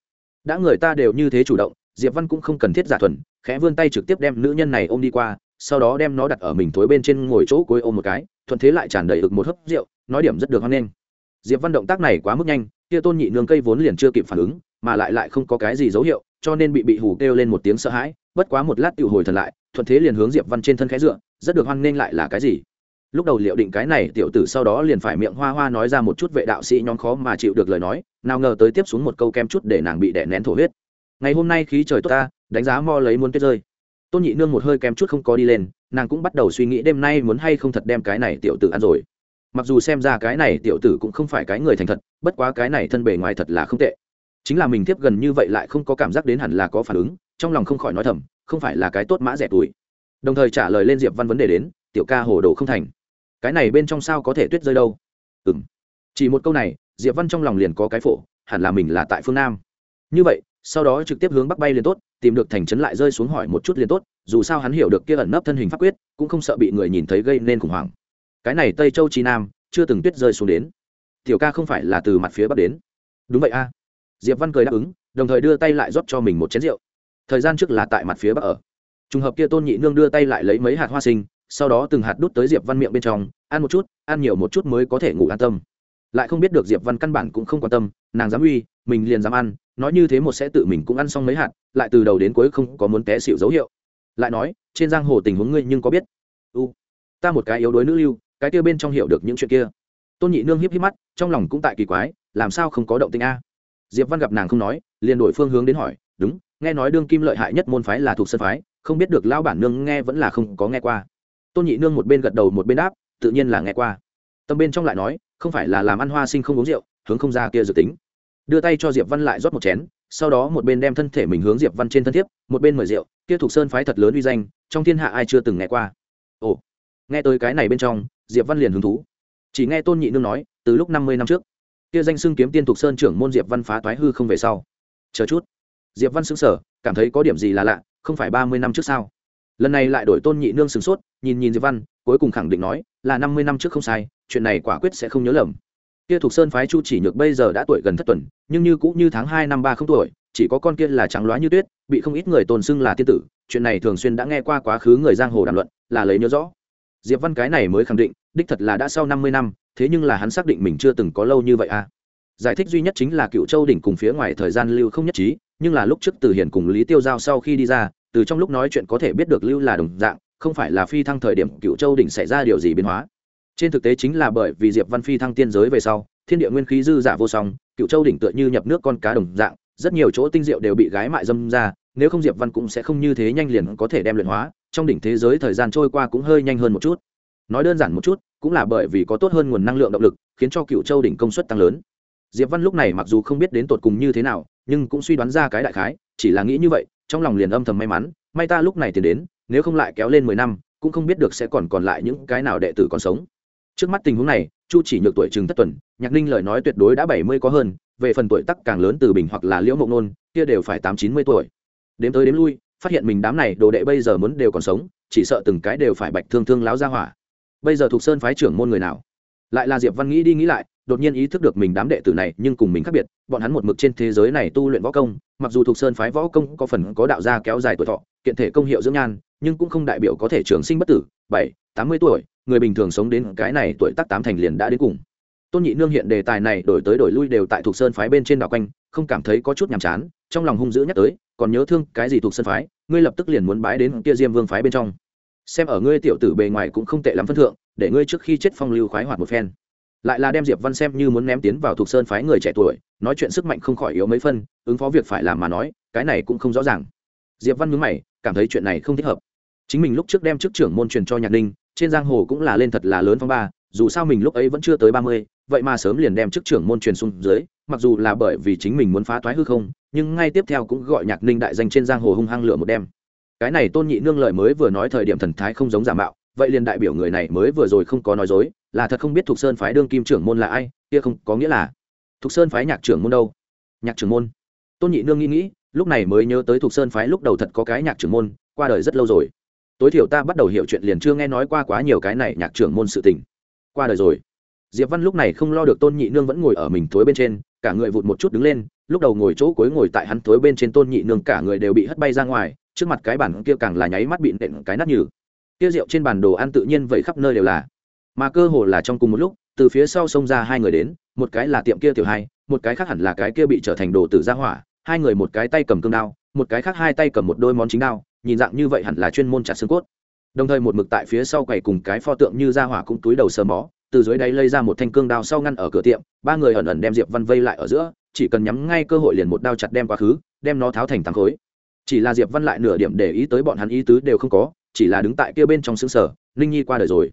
đã người ta đều như thế chủ động, diệp văn cũng không cần thiết giả thuần, khẽ vươn tay trực tiếp đem nữ nhân này ôm đi qua, sau đó đem nó đặt ở mình thối bên trên ngồi chỗ cuối ôm một cái, thuận thế lại tràn đầy ực một hớp rượu, nói điểm rất được hoan nghênh. Diệp văn động tác này quá mức nhanh, kia tôn nhị nương cây vốn liền chưa kịp phản ứng, mà lại lại không có cái gì dấu hiệu, cho nên bị bị hù kêu lên một tiếng sợ hãi bất quá một lát tự hồi thần lại, thuận thế liền hướng diệp văn trên thân khẽ dựa, rất được hoan nghênh lại là cái gì? Lúc đầu liệu định cái này tiểu tử sau đó liền phải miệng hoa hoa nói ra một chút vệ đạo sĩ nhóm khó mà chịu được lời nói, nào ngờ tới tiếp xuống một câu kem chút để nàng bị đè nén thổ huyết. Ngày hôm nay khí trời tốt ta, đánh giá mo lấy muốn tuyết rơi. Tôn nhị nương một hơi kem chút không có đi lên, nàng cũng bắt đầu suy nghĩ đêm nay muốn hay không thật đem cái này tiểu tử ăn rồi. Mặc dù xem ra cái này tiểu tử cũng không phải cái người thành thật, bất quá cái này thân bề ngoài thật là không tệ. Chính là mình tiếp gần như vậy lại không có cảm giác đến hẳn là có phản ứng trong lòng không khỏi nói thầm, không phải là cái tốt mã rẻ tuổi. Đồng thời trả lời lên diệp văn vấn đề đến, tiểu ca hồ đồ không thành. Cái này bên trong sao có thể tuyết rơi đâu? Ừ m chỉ một câu này, diệp văn trong lòng liền có cái phổ, hẳn là mình là tại phương nam. Như vậy, sau đó trực tiếp hướng bắc bay liền tốt, tìm được thành trấn lại rơi xuống hỏi một chút liền tốt, dù sao hắn hiểu được kia ẩn nấp thân hình pháp quyết, cũng không sợ bị người nhìn thấy gây nên khủng hoảng. Cái này tây châu trí nam, chưa từng tuyết rơi xuống đến. Tiểu ca không phải là từ mặt phía bắc đến. Đúng vậy a. Diệp văn cười đáp ứng, đồng thời đưa tay lại rót cho mình một chén rượu thời gian trước là tại mặt phía bắc ở. Trùng hợp kia tôn nhị nương đưa tay lại lấy mấy hạt hoa sinh, sau đó từng hạt đút tới diệp văn miệng bên trong, ăn một chút, ăn nhiều một chút mới có thể ngủ an tâm. Lại không biết được diệp văn căn bản cũng không quan tâm, nàng dám uy, mình liền dám ăn, nói như thế một sẽ tự mình cũng ăn xong mấy hạt, lại từ đầu đến cuối không có muốn té xịu dấu hiệu. Lại nói, trên giang hồ tình huống ngươi nhưng có biết? U, ta một cái yếu đuối nữ lưu, cái kia bên trong hiểu được những chuyện kia. Tôn nhị nương hiếp hiếp mắt, trong lòng cũng tại kỳ quái, làm sao không có động tình a? Diệp văn gặp nàng không nói, liền đổi phương hướng đến hỏi, đúng nghe nói đương kim lợi hại nhất môn phái là thuộc sân phái, không biết được lão bản nương nghe vẫn là không có nghe qua. Tôn nhị nương một bên gật đầu một bên đáp, tự nhiên là nghe qua. Tâm bên trong lại nói, không phải là làm ăn hoa sinh không uống rượu, hướng không ra kia dự tính. Đưa tay cho diệp văn lại rót một chén, sau đó một bên đem thân thể mình hướng diệp văn trên thân thiếp, một bên mời rượu, kia thuộc sơn phái thật lớn uy danh, trong thiên hạ ai chưa từng nghe qua. Ồ, nghe tới cái này bên trong, diệp văn liền hứng thú. Chỉ nghe tôn nhị nương nói, từ lúc năm mươi năm trước, kia danh xưng kiếm tiên thục sơn trưởng môn diệp văn phá toái hư không về sau. Chờ chút diệp văn xứng sở cảm thấy có điểm gì là lạ, không phải ba mươi năm trước sao? Lần này lại đổi tôn nhị nương sửng sốt, nhìn nhìn diệp văn, cuối cùng khẳng định nói, là năm mươi năm trước không sai, chuyện này quả quyết sẽ không nhớ lầm. Kia thuộc sơn phái chu chỉ nhược bây giờ đã tuổi gần thất tuần, nhưng như cũng như tháng hai năm ba không tuổi, chỉ có con kia là trắng loá như tuyết, bị không ít người tôn xưng là tiên tử, chuyện này thường xuyên đã nghe qua quá khứ người giang hồ đàm luận, là lấy nhớ rõ. Diệp văn cái này mới khẳng định, đích thật là đã sau năm mươi năm, thế nhưng là hắn xác định mình chưa từng có lâu như vậy à. Giải thích duy nhất chính là cựu châu đỉnh cùng phía ngoài thời gian lưu không nhất trí nhưng là lúc trước từ hiển cùng lý tiêu giao sau khi đi ra, từ trong lúc nói chuyện có thể biết được lưu là đồng dạng, không phải là phi thăng thời điểm cựu châu đỉnh xảy ra điều gì biến hóa. Trên thực tế chính là bởi vì diệp văn phi thăng tiên giới về sau, thiên địa nguyên khí dư giả vô song cựu châu đỉnh tựa như nhập nước con cá đồng dạng, rất nhiều chỗ tinh diệu đều bị gái mại dâm ra, nếu không diệp văn cũng sẽ không như thế nhanh liền có thể đem luyện hóa, trong đỉnh thế giới thời gian trôi qua cũng hơi nhanh hơn một chút. Nói đơn giản một chút, cũng là bởi vì có tốt hơn nguồn năng lượng động lực, khiến cho cựu châu đỉnh công suất tăng lớn. Diệp văn lúc này mặc dù không biết đến tột cùng như thế nào nhưng cũng suy đoán ra cái đại khái, chỉ là nghĩ như vậy, trong lòng liền âm thầm may mắn, may ta lúc này tiền đến, nếu không lại kéo lên mười năm, cũng không biết được sẽ còn còn lại những cái nào đệ tử còn sống. Trước mắt tình huống này, chu chỉ nhược tuổi chừng thất tuần, nhạc ninh lời nói tuyệt đối đã bảy mươi có hơn, về phần tuổi tắc càng lớn từ bình hoặc là liễu mộng nôn, kia đều phải tám chín mươi tuổi. Đếm tới đếm lui, phát hiện mình đám này đồ đệ bây giờ muốn đều còn sống, chỉ sợ từng cái đều phải bạch thương thương láo ra hỏa. Bây giờ thuộc sơn phái trưởng môn người nào? Lại là diệp văn nghĩ đi nghĩ lại đột nhiên ý thức được mình đám đệ tử này nhưng cùng mình khác biệt, bọn hắn một mực trên thế giới này tu luyện võ công, mặc dù thuộc sơn phái võ công có phần có đạo gia kéo dài tuổi thọ, kiện thể công hiệu dưỡng nhan, nhưng cũng không đại biểu có thể trường sinh bất tử, bảy, tám mươi tuổi, người bình thường sống đến cái này tuổi tác tám thành liền đã đến cùng. Tôn nhị nương hiện đề tài này đổi tới đổi lui đều tại thuộc sơn phái bên trên đảo quanh, không cảm thấy có chút nhàm chán, trong lòng hung dữ nhắc tới, còn nhớ thương cái gì thuộc sơn phái, ngươi lập tức liền muốn bái đến kia diêm vương phái bên trong. Xem ở ngươi tiểu tử bề ngoài cũng không tệ lắm phân thượng, để ngươi trước khi chết phong lưu khoái hoạt một phen lại là đem diệp văn xem như muốn ném tiến vào thuộc sơn phái người trẻ tuổi, nói chuyện sức mạnh không khỏi yếu mấy phân, ứng phó việc phải làm mà nói, cái này cũng không rõ ràng. Diệp văn nhướng mày, cảm thấy chuyện này không thích hợp. Chính mình lúc trước đem chức trưởng môn truyền cho nhạc ninh, trên giang hồ cũng là lên thật là lớn phong ba, dù sao mình lúc ấy vẫn chưa tới ba mươi, vậy mà sớm liền đem chức trưởng môn truyền xuống dưới, mặc dù là bởi vì chính mình muốn phá toái hư không, nhưng ngay tiếp theo cũng gọi nhạc ninh đại danh trên giang hồ hung hăng lửa một đêm. Cái này tôn nhị nương lợi mới vừa nói thời điểm thần thái không giống giả mạo, vậy liền đại biểu người này mới vừa rồi không có nói dối là thật không biết thuộc sơn phái đương kim trưởng môn là ai, kia không có nghĩa là thuộc sơn phái nhạc trưởng môn đâu. Nhạc trưởng môn? Tôn nhị nương nghĩ nghĩ, lúc này mới nhớ tới thuộc sơn phái lúc đầu thật có cái nhạc trưởng môn, qua đời rất lâu rồi. Tối thiểu ta bắt đầu hiểu chuyện liền chưa nghe nói qua quá nhiều cái này nhạc trưởng môn sự tình. Qua đời rồi. Diệp văn lúc này không lo được tôn nhị nương vẫn ngồi ở mình thối bên trên, cả người vụt một chút đứng lên, lúc đầu ngồi chỗ cuối ngồi tại hắn thối bên trên tôn nhị nương cả người đều bị hất bay ra ngoài, trước mặt cái bản kia càng là nháy mắt bị nện cái nát nhừ. Kia rượu trên bàn đồ ăn tự nhiên vậy khắp nơi đều là mà cơ hồ là trong cùng một lúc, từ phía sau xông ra hai người đến, một cái là tiệm kia tiểu hai, một cái khác hẳn là cái kia bị trở thành đồ tử gia hỏa, hai người một cái tay cầm cương đao, một cái khác hai tay cầm một đôi món chính đao, nhìn dạng như vậy hẳn là chuyên môn chặt xương cốt. Đồng thời một mực tại phía sau quầy cùng cái pho tượng như gia hỏa cũng túi đầu sờ mó, từ dưới đáy lây ra một thanh cương đao sau ngăn ở cửa tiệm, ba người ẩn ẩn đem diệp văn vây lại ở giữa, chỉ cần nhắm ngay cơ hội liền một đao chặt đem quá khứ, đem nó tháo thành thắng khối. Chỉ là diệp văn lại nửa điểm để ý tới bọn hắn ý tứ đều không có, chỉ là đứng tại kia bên trong xứng sở, ninh nhi qua đời rồi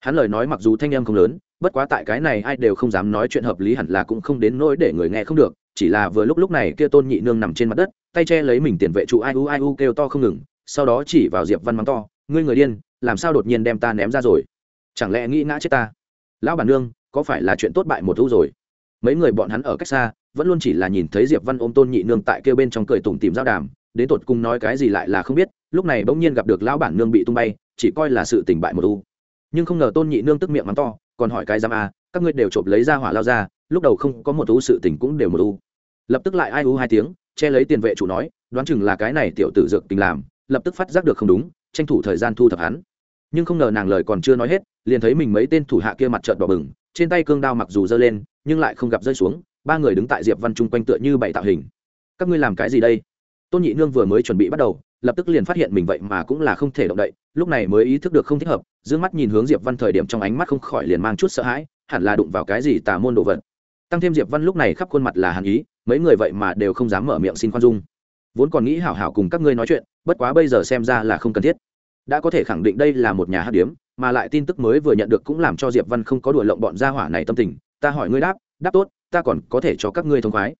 hắn lời nói mặc dù thanh em không lớn, bất quá tại cái này ai đều không dám nói chuyện hợp lý hẳn là cũng không đến nỗi để người nghe không được, chỉ là vừa lúc lúc này kia tôn nhị nương nằm trên mặt đất, tay che lấy mình tiền vệ trụ ai u ai u kêu to không ngừng, sau đó chỉ vào diệp văn mắng to, ngươi người điên, làm sao đột nhiên đem ta ném ra rồi? Chẳng lẽ nghĩ ngã chết ta? Lão bản nương, có phải là chuyện tốt bại một thu rồi? Mấy người bọn hắn ở cách xa, vẫn luôn chỉ là nhìn thấy diệp văn ôm tôn nhị nương tại kêu bên trong cười tủm tìm giao đàm, đến tột cùng nói cái gì lại là không biết, lúc này bỗng nhiên gặp được lão bản nương bị tung bay, chỉ coi là sự tình bại một u nhưng không ngờ tôn nhị nương tức miệng mắng to, còn hỏi cái giam à? các ngươi đều trộm lấy ra hỏa lao ra, lúc đầu không có một thú sự tình cũng đều một u. Lập tức lại ai u hai tiếng, che lấy tiền vệ chủ nói, đoán chừng là cái này tiểu tử dược tình làm, lập tức phát giác được không đúng, tranh thủ thời gian thu thập hắn. Nhưng không ngờ nàng lời còn chưa nói hết, liền thấy mình mấy tên thủ hạ kia mặt trợn đỏ bừng, trên tay cương đao mặc dù giơ lên, nhưng lại không gặp rơi xuống, ba người đứng tại diệp văn chung quanh tựa như bảy tạo hình. Các ngươi làm cái gì đây? Tôn nhị nương vừa mới chuẩn bị bắt đầu lập tức liền phát hiện mình vậy mà cũng là không thể động đậy, lúc này mới ý thức được không thích hợp d mắt nhìn hướng diệp văn thời điểm trong ánh mắt không khỏi liền mang chút sợ hãi, hẳn là đụng vào cái gì tà môn đồ vật. Tăng thêm diệp văn lúc này khắp khuôn mặt là hàn ý, mấy người vậy mà đều không dám mở miệng xin khoan dung. Vốn còn nghĩ hảo hảo cùng các ngươi nói chuyện, bất quá bây giờ xem ra là không cần thiết. Đã có thể khẳng định đây là một nhà hát điếm, mà lại tin tức mới vừa nhận được cũng làm cho diệp văn không có đùa lộng bọn gia hỏa này tâm tình, ta hỏi ngươi đáp đáp tốt, ta còn có thể cho các ngươi thông khoái.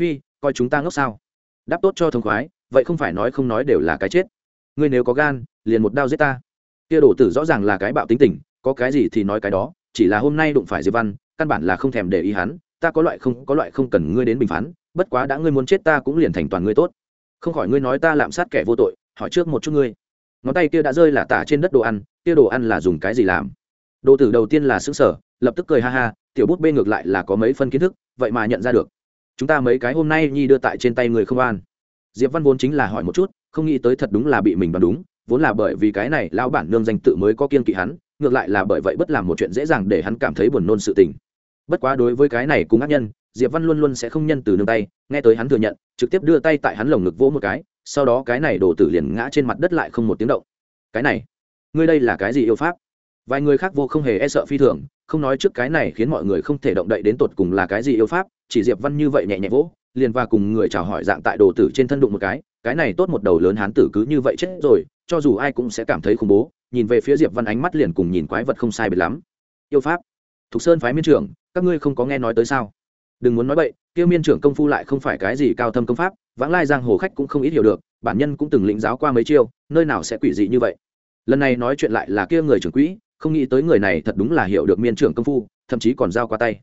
Phi, coi chúng ta ngốc sao? Đáp tốt cho thông khoái vậy không phải nói không nói đều là cái chết. Ngươi nếu có gan, liền một đao giết ta. Kia đồ tử rõ ràng là cái bạo tính tình, có cái gì thì nói cái đó, chỉ là hôm nay đụng phải diệp văn, căn bản là không thèm để ý hắn, ta có loại không, có loại không cần ngươi đến bình phán, bất quá đã ngươi muốn chết ta cũng liền thành toàn ngươi tốt. Không khỏi ngươi nói ta lạm sát kẻ vô tội, hỏi trước một chút ngươi. Ngón tay kia đã rơi là tả trên đất đồ ăn, kia đồ ăn là dùng cái gì làm? Đồ tử đầu tiên là xứng sở lập tức cười ha ha, tiểu bút bê ngược lại là có mấy phân kiến thức, vậy mà nhận ra được. Chúng ta mấy cái hôm nay nhi đưa tại trên tay người không an diệp văn vốn chính là hỏi một chút, không nghĩ tới thật đúng là bị mình đoán đúng, vốn là bởi vì cái này lão bản nương danh tự mới có kiên kỵ hắn, ngược lại là bởi vậy bất làm một chuyện dễ dàng để hắn cảm thấy buồn nôn sự tình. Bất quá đối với cái này cùng ác nhân, diệp văn luôn luôn sẽ không nhân từ nương tay, nghe tới hắn thừa nhận, trực tiếp đưa tay tại hắn lồng ngực vỗ một cái, sau đó cái này đổ tử liền ngã trên mặt đất lại không một tiếng động. Cái này, ngươi đây là cái gì yêu pháp? Vài người khác vô không hề e sợ phi thường không nói trước cái này khiến mọi người không thể động đậy đến tột cùng là cái gì yêu pháp, chỉ diệp văn như vậy nhẹ nhẹ vỗ, liền và cùng người chào hỏi dạng tại đồ tử trên thân đụng một cái cái này tốt một đầu lớn hán tử cứ như vậy chết rồi, cho dù ai cũng sẽ cảm thấy khủng bố, nhìn về phía diệp văn ánh mắt liền cùng nhìn quái vật không sai biệt lắm. Yêu pháp. Thục sơn phái miên trưởng, các ngươi không có nghe nói tới sao? Đừng muốn nói bậy, kêu miên trưởng công phu lại không phải cái gì cao thâm công pháp, vãng lai giang hồ khách cũng không ít hiểu được, bản nhân cũng từng lĩnh giáo qua mấy chiêu, nơi nào sẽ quỷ dị như vậy? Lần này nói chuyện lại là kia người trưởng quỹ không nghĩ tới người này thật đúng là hiểu được miên trưởng công phu, thậm chí còn giao qua tay.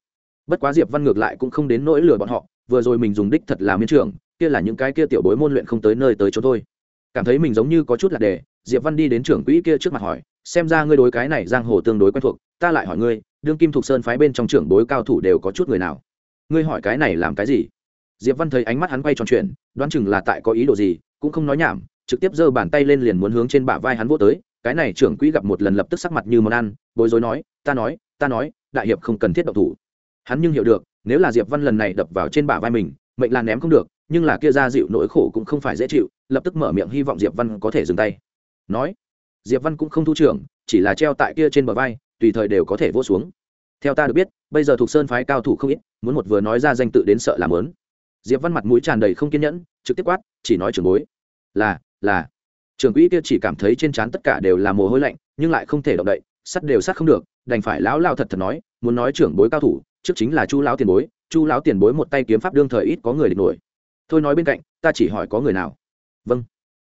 Bất quá diệp văn ngược lại cũng không đến nỗi lừa bọn họ, vừa rồi mình dùng đích thật là miên trưởng, kia là những cái kia tiểu bối môn luyện không tới nơi tới chỗ thôi. Cảm thấy mình giống như có chút là đề diệp văn đi đến trưởng quỹ kia trước mặt hỏi, xem ra ngươi đối cái này giang hồ tương đối quen thuộc, ta lại hỏi ngươi, đương kim thục sơn phái bên trong trưởng bối cao thủ đều có chút người nào? Ngươi hỏi cái này làm cái gì? Diệp văn thấy ánh mắt hắn quay tròn chuyện đoán chừng là tại có ý đồ gì, cũng không nói nhảm, trực tiếp giơ bàn tay lên liền muốn hướng trên bả vai hắn vô tới cái này trưởng quỹ gặp một lần lập tức sắc mặt như món ăn, bối rối nói, ta nói ta nói, đại hiệp không cần thiết động thủ. Hắn nhưng hiểu được, nếu là diệp văn lần này đập vào trên bả vai mình, mệnh là ném không được, nhưng là kia ra dịu nỗi khổ cũng không phải dễ chịu, lập tức mở miệng hy vọng diệp văn có thể dừng tay. Nói, diệp văn cũng không thu trưởng, chỉ là treo tại kia trên bờ vai, tùy thời đều có thể vỗ xuống. Theo ta được biết, bây giờ thuộc sơn phái cao thủ không ít, muốn một vừa nói ra danh tự đến sợ làm lớn diệp văn mặt mũi tràn đầy không kiên nhẫn, trực tiếp quát, chỉ nói trường bối. Là là trường quỹ kia chỉ cảm thấy trên trán tất cả đều là mồ hôi lạnh, nhưng lại không thể động đậy, sắt đều sắt không được, đành phải lão lao thật thật nói, muốn nói trưởng bối cao thủ, trước chính là chu lão tiền bối, chu lão tiền bối một tay kiếm pháp đương thời ít có người địch nổi. Thôi nói bên cạnh, ta chỉ hỏi có người nào? Vâng.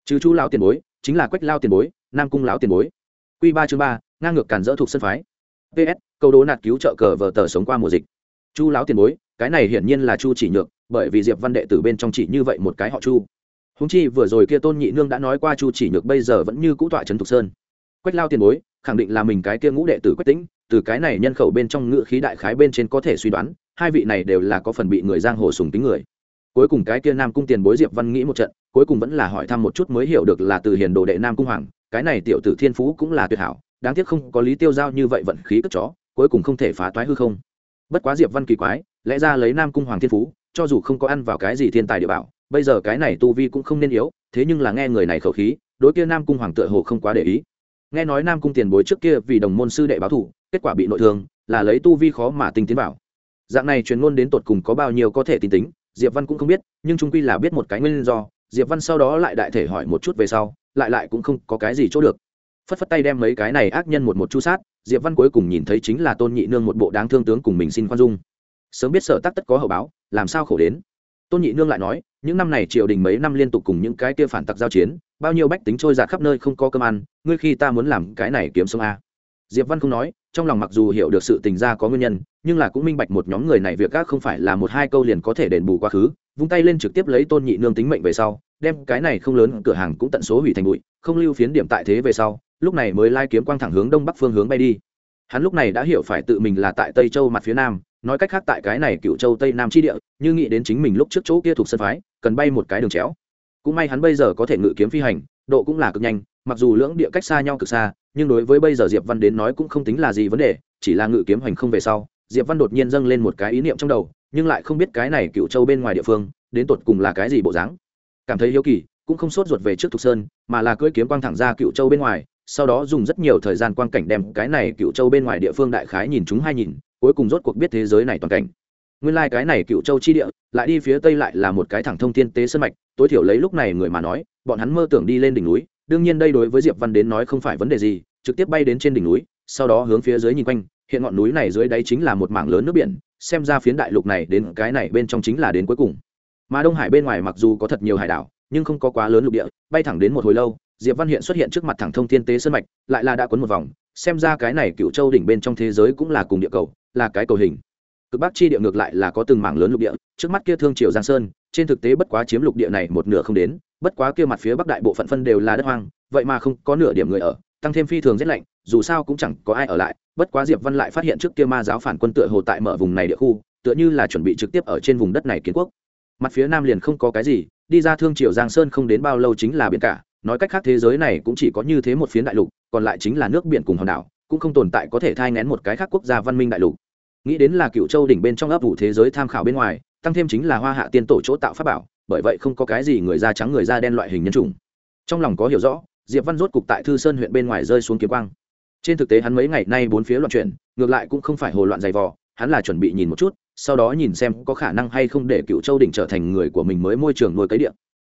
Chứ chu lão tiền bối, chính là quách lao tiền bối, nam cung lão tiền bối. Q ba chương ba, ngang ngược cản dỡ thuộc sân phái. Ps câu đố nạt cứu trợ cờ vờ tờ sống qua mùa dịch. Chu lão tiền bối, cái này hiển nhiên là chu chỉ nhược, bởi vì diệp văn đệ tử bên trong chỉ như vậy một cái họ chu húng chi vừa rồi kia tôn nhị nương đã nói qua chu chỉ nhược bây giờ vẫn như cũ tọa trấn thục sơn. Quách lao tiền bối, khẳng định là mình cái kia ngũ đệ tử quách tĩnh, từ cái này nhân khẩu bên trong ngữ khí đại khái bên trên có thể suy đoán, hai vị này đều là có phần bị người giang hồ sùng tính người. Cuối cùng cái kia nam cung tiền bối diệp văn nghĩ một trận, cuối cùng vẫn là hỏi thăm một chút mới hiểu được là từ hiền đồ đệ nam cung hoàng, cái này tiểu tử thiên phú cũng là tuyệt hảo, đáng tiếc không có lý tiêu giao như vậy vận khí cất chó, cuối cùng không thể phá toái hư không. Bất quá diệp văn kỳ quái, lẽ ra lấy nam cung hoàng thiên phú, cho dù không có ăn vào cái gì thiên tài địa bảo bây giờ cái này tu vi cũng không nên yếu, thế nhưng là nghe người này khẩu khí, đối kia nam cung hoàng tựa hồ không quá để ý. Nghe nói nam cung tiền bối trước kia vì đồng môn sư đệ báo thủ, kết quả bị nội thương, là lấy tu vi khó mà tinh tiến vào. Dạng này truyền ngôn đến tột cùng có bao nhiêu có thể tính tính, diệp văn cũng không biết, nhưng trung quy là biết một cái nguyên do, diệp văn sau đó lại đại thể hỏi một chút về sau, lại lại cũng không có cái gì chỗ được. Phất phất tay đem mấy cái này ác nhân một một chu sát, diệp văn cuối cùng nhìn thấy chính là tôn nhị nương một bộ đáng thương tướng cùng mình xin khoan dung. Sớm biết sở tắc tất có hậu báo, làm sao khổ đến? Tôn nhị nương lại nói, những năm này triều đình mấy năm liên tục cùng những cái kia phản tặc giao chiến, bao nhiêu bách tính trôi giạt khắp nơi không có cơm ăn, ngươi khi ta muốn làm cái này kiếm sống a. Diệp văn không nói, trong lòng mặc dù hiểu được sự tình ra có nguyên nhân, nhưng là cũng minh bạch một nhóm người này việc các không phải là một hai câu liền có thể đền bù quá khứ, vung tay lên trực tiếp lấy tôn nhị nương tính mệnh về sau, đem cái này không lớn cửa hàng cũng tận số hủy thành bụi, không lưu phiến điểm tại thế về sau, lúc này mới lai kiếm quang thẳng hướng đông bắc phương hướng bay đi. Hắn lúc này đã hiểu phải tự mình là tại tây châu mặt phía nam nói cách khác tại cái này cựu châu tây nam chi địa, như nghĩ đến chính mình lúc trước chỗ kia thuộc sân phái, cần bay một cái đường chéo. Cũng may hắn bây giờ có thể ngự kiếm phi hành, độ cũng là cực nhanh, mặc dù lưỡng địa cách xa nhau cực xa, nhưng đối với bây giờ diệp văn đến nói cũng không tính là gì vấn đề, chỉ là ngự kiếm hành không về sau, diệp văn đột nhiên dâng lên một cái ý niệm trong đầu, nhưng lại không biết cái này cựu châu bên ngoài địa phương, đến tột cùng là cái gì bộ dáng. Cảm thấy hiếu kỳ, cũng không sốt ruột về trước thục sơn, mà là cưỡi kiếm quang thẳng ra cựu châu bên ngoài, sau đó dùng rất nhiều thời gian quang cảnh đem cái này cựu châu bên ngoài địa phương đại khái nhìn chúng hai nhìn cuối cùng rốt cuộc biết thế giới này toàn cảnh. Nguyên lai、like、cái này cựu châu chi địa, lại đi phía tây lại là một cái thẳng thông thiên tế sân mạch, tối thiểu lấy lúc này người mà nói, bọn hắn mơ tưởng đi lên đỉnh núi, đương nhiên đây đối với diệp văn đến nói không phải vấn đề gì, trực tiếp bay đến trên đỉnh núi, sau đó hướng phía dưới nhìn quanh, hiện ngọn núi này dưới đáy chính là một mảng lớn nước biển, xem ra phiến đại lục này đến cái này bên trong chính là đến cuối cùng. Mà đông hải bên ngoài mặc dù có thật nhiều hải đảo, nhưng không có quá lớn lục địa, bay thẳng đến một hồi lâu, diệp văn hiện xuất hiện trước mặt thẳng thông thiên tế sân mạch, lại là đã quấn một vòng xem ra cái này cựu châu đỉnh bên trong thế giới cũng là cùng địa cầu, là cái cầu hình. Cực bắc chi địa ngược lại là có từng mảng lớn lục địa, trước mắt kia thương triều giang sơn, trên thực tế bất quá chiếm lục địa này một nửa không đến, bất quá kia mặt phía bắc đại bộ phận phân đều là đất hoang, vậy mà không có nửa điểm người ở, tăng thêm phi thường rất lạnh, dù sao cũng chẳng có ai ở lại, bất quá diệp văn lại phát hiện trước kia ma giáo phản quân tựa hồ tại mở vùng này địa khu, tựa như là chuẩn bị trực tiếp ở trên vùng đất này kiến quốc. Mặt phía nam liền không có cái gì, đi ra thương triều giang sơn không đến bao lâu chính là biển cả nói cách khác thế giới này cũng chỉ có như thế một phiến đại lục, còn lại chính là nước biển cùng hòn đảo, cũng không tồn tại có thể thai ngén một cái khác quốc gia văn minh đại lục. Nghĩ đến là cựu châu đỉnh bên trong ấp vụ thế giới tham khảo bên ngoài, tăng thêm chính là hoa hạ tiên tổ chỗ tạo pháp bảo, bởi vậy không có cái gì người da trắng người da đen loại hình nhân chủng. Trong lòng có hiểu rõ, diệp văn rốt cục tại thư sơn huyện bên ngoài rơi xuống kiếm quang. Trên thực tế hắn mấy ngày nay bốn phía loạn chuyển, ngược lại cũng không phải hồ loạn dày vò, hắn là chuẩn bị nhìn một chút, sau đó nhìn xem có khả năng hay không để cựu châu đỉnh trở thành người của mình mới môi trường nuôi cấy điện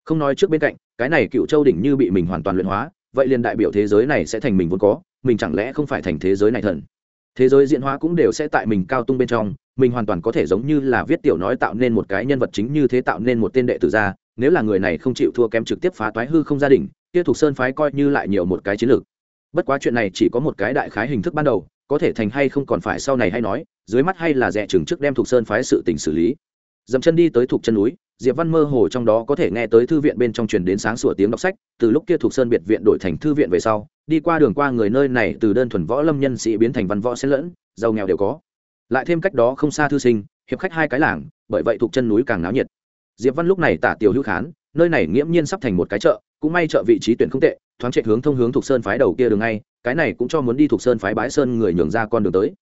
không nói trước bên cạnh, cái này cựu châu đỉnh như bị mình hoàn toàn luyện hóa, vậy liền đại biểu thế giới này sẽ thành mình vốn có, mình chẳng lẽ không phải thành thế giới này thần? Thế giới diễn hóa cũng đều sẽ tại mình cao tung bên trong, mình hoàn toàn có thể giống như là viết tiểu nói tạo nên một cái nhân vật chính như thế tạo nên một tên đệ tử gia nếu là người này không chịu thua kém trực tiếp phá toái hư không gia đình, kia thuộc sơn phái coi như lại nhiều một cái chiến lược. Bất quá chuyện này chỉ có một cái đại khái hình thức ban đầu, có thể thành hay không còn phải sau này hay nói, dưới mắt hay là rẻ chừng trước đem thuộc sơn phái sự tình xử lý. Dậm chân đi tới thuộc chân núi diệp văn mơ hồ trong đó có thể nghe tới thư viện bên trong truyền đến sáng sủa tiếng đọc sách, từ lúc kia thuộc sơn biệt viện đổi thành thư viện về sau, đi qua đường qua người nơi này từ đơn thuần võ lâm nhân sĩ biến thành văn võ xen lẫn, giàu nghèo đều có. Lại thêm cách đó không xa thư sinh, hiệp khách hai cái làng, bởi vậy thuộc chân núi càng náo nhiệt. Diệp văn lúc này tả tiểu hữu khán, nơi này nghiễm nhiên sắp thành một cái chợ, cũng may chợ vị trí tuyển không tệ, thoáng chạy hướng thông hướng thuộc sơn phái đầu kia đường ngay, cái này cũng cho muốn đi thuộc sơn phái bái sơn người nhường ra con đường tới.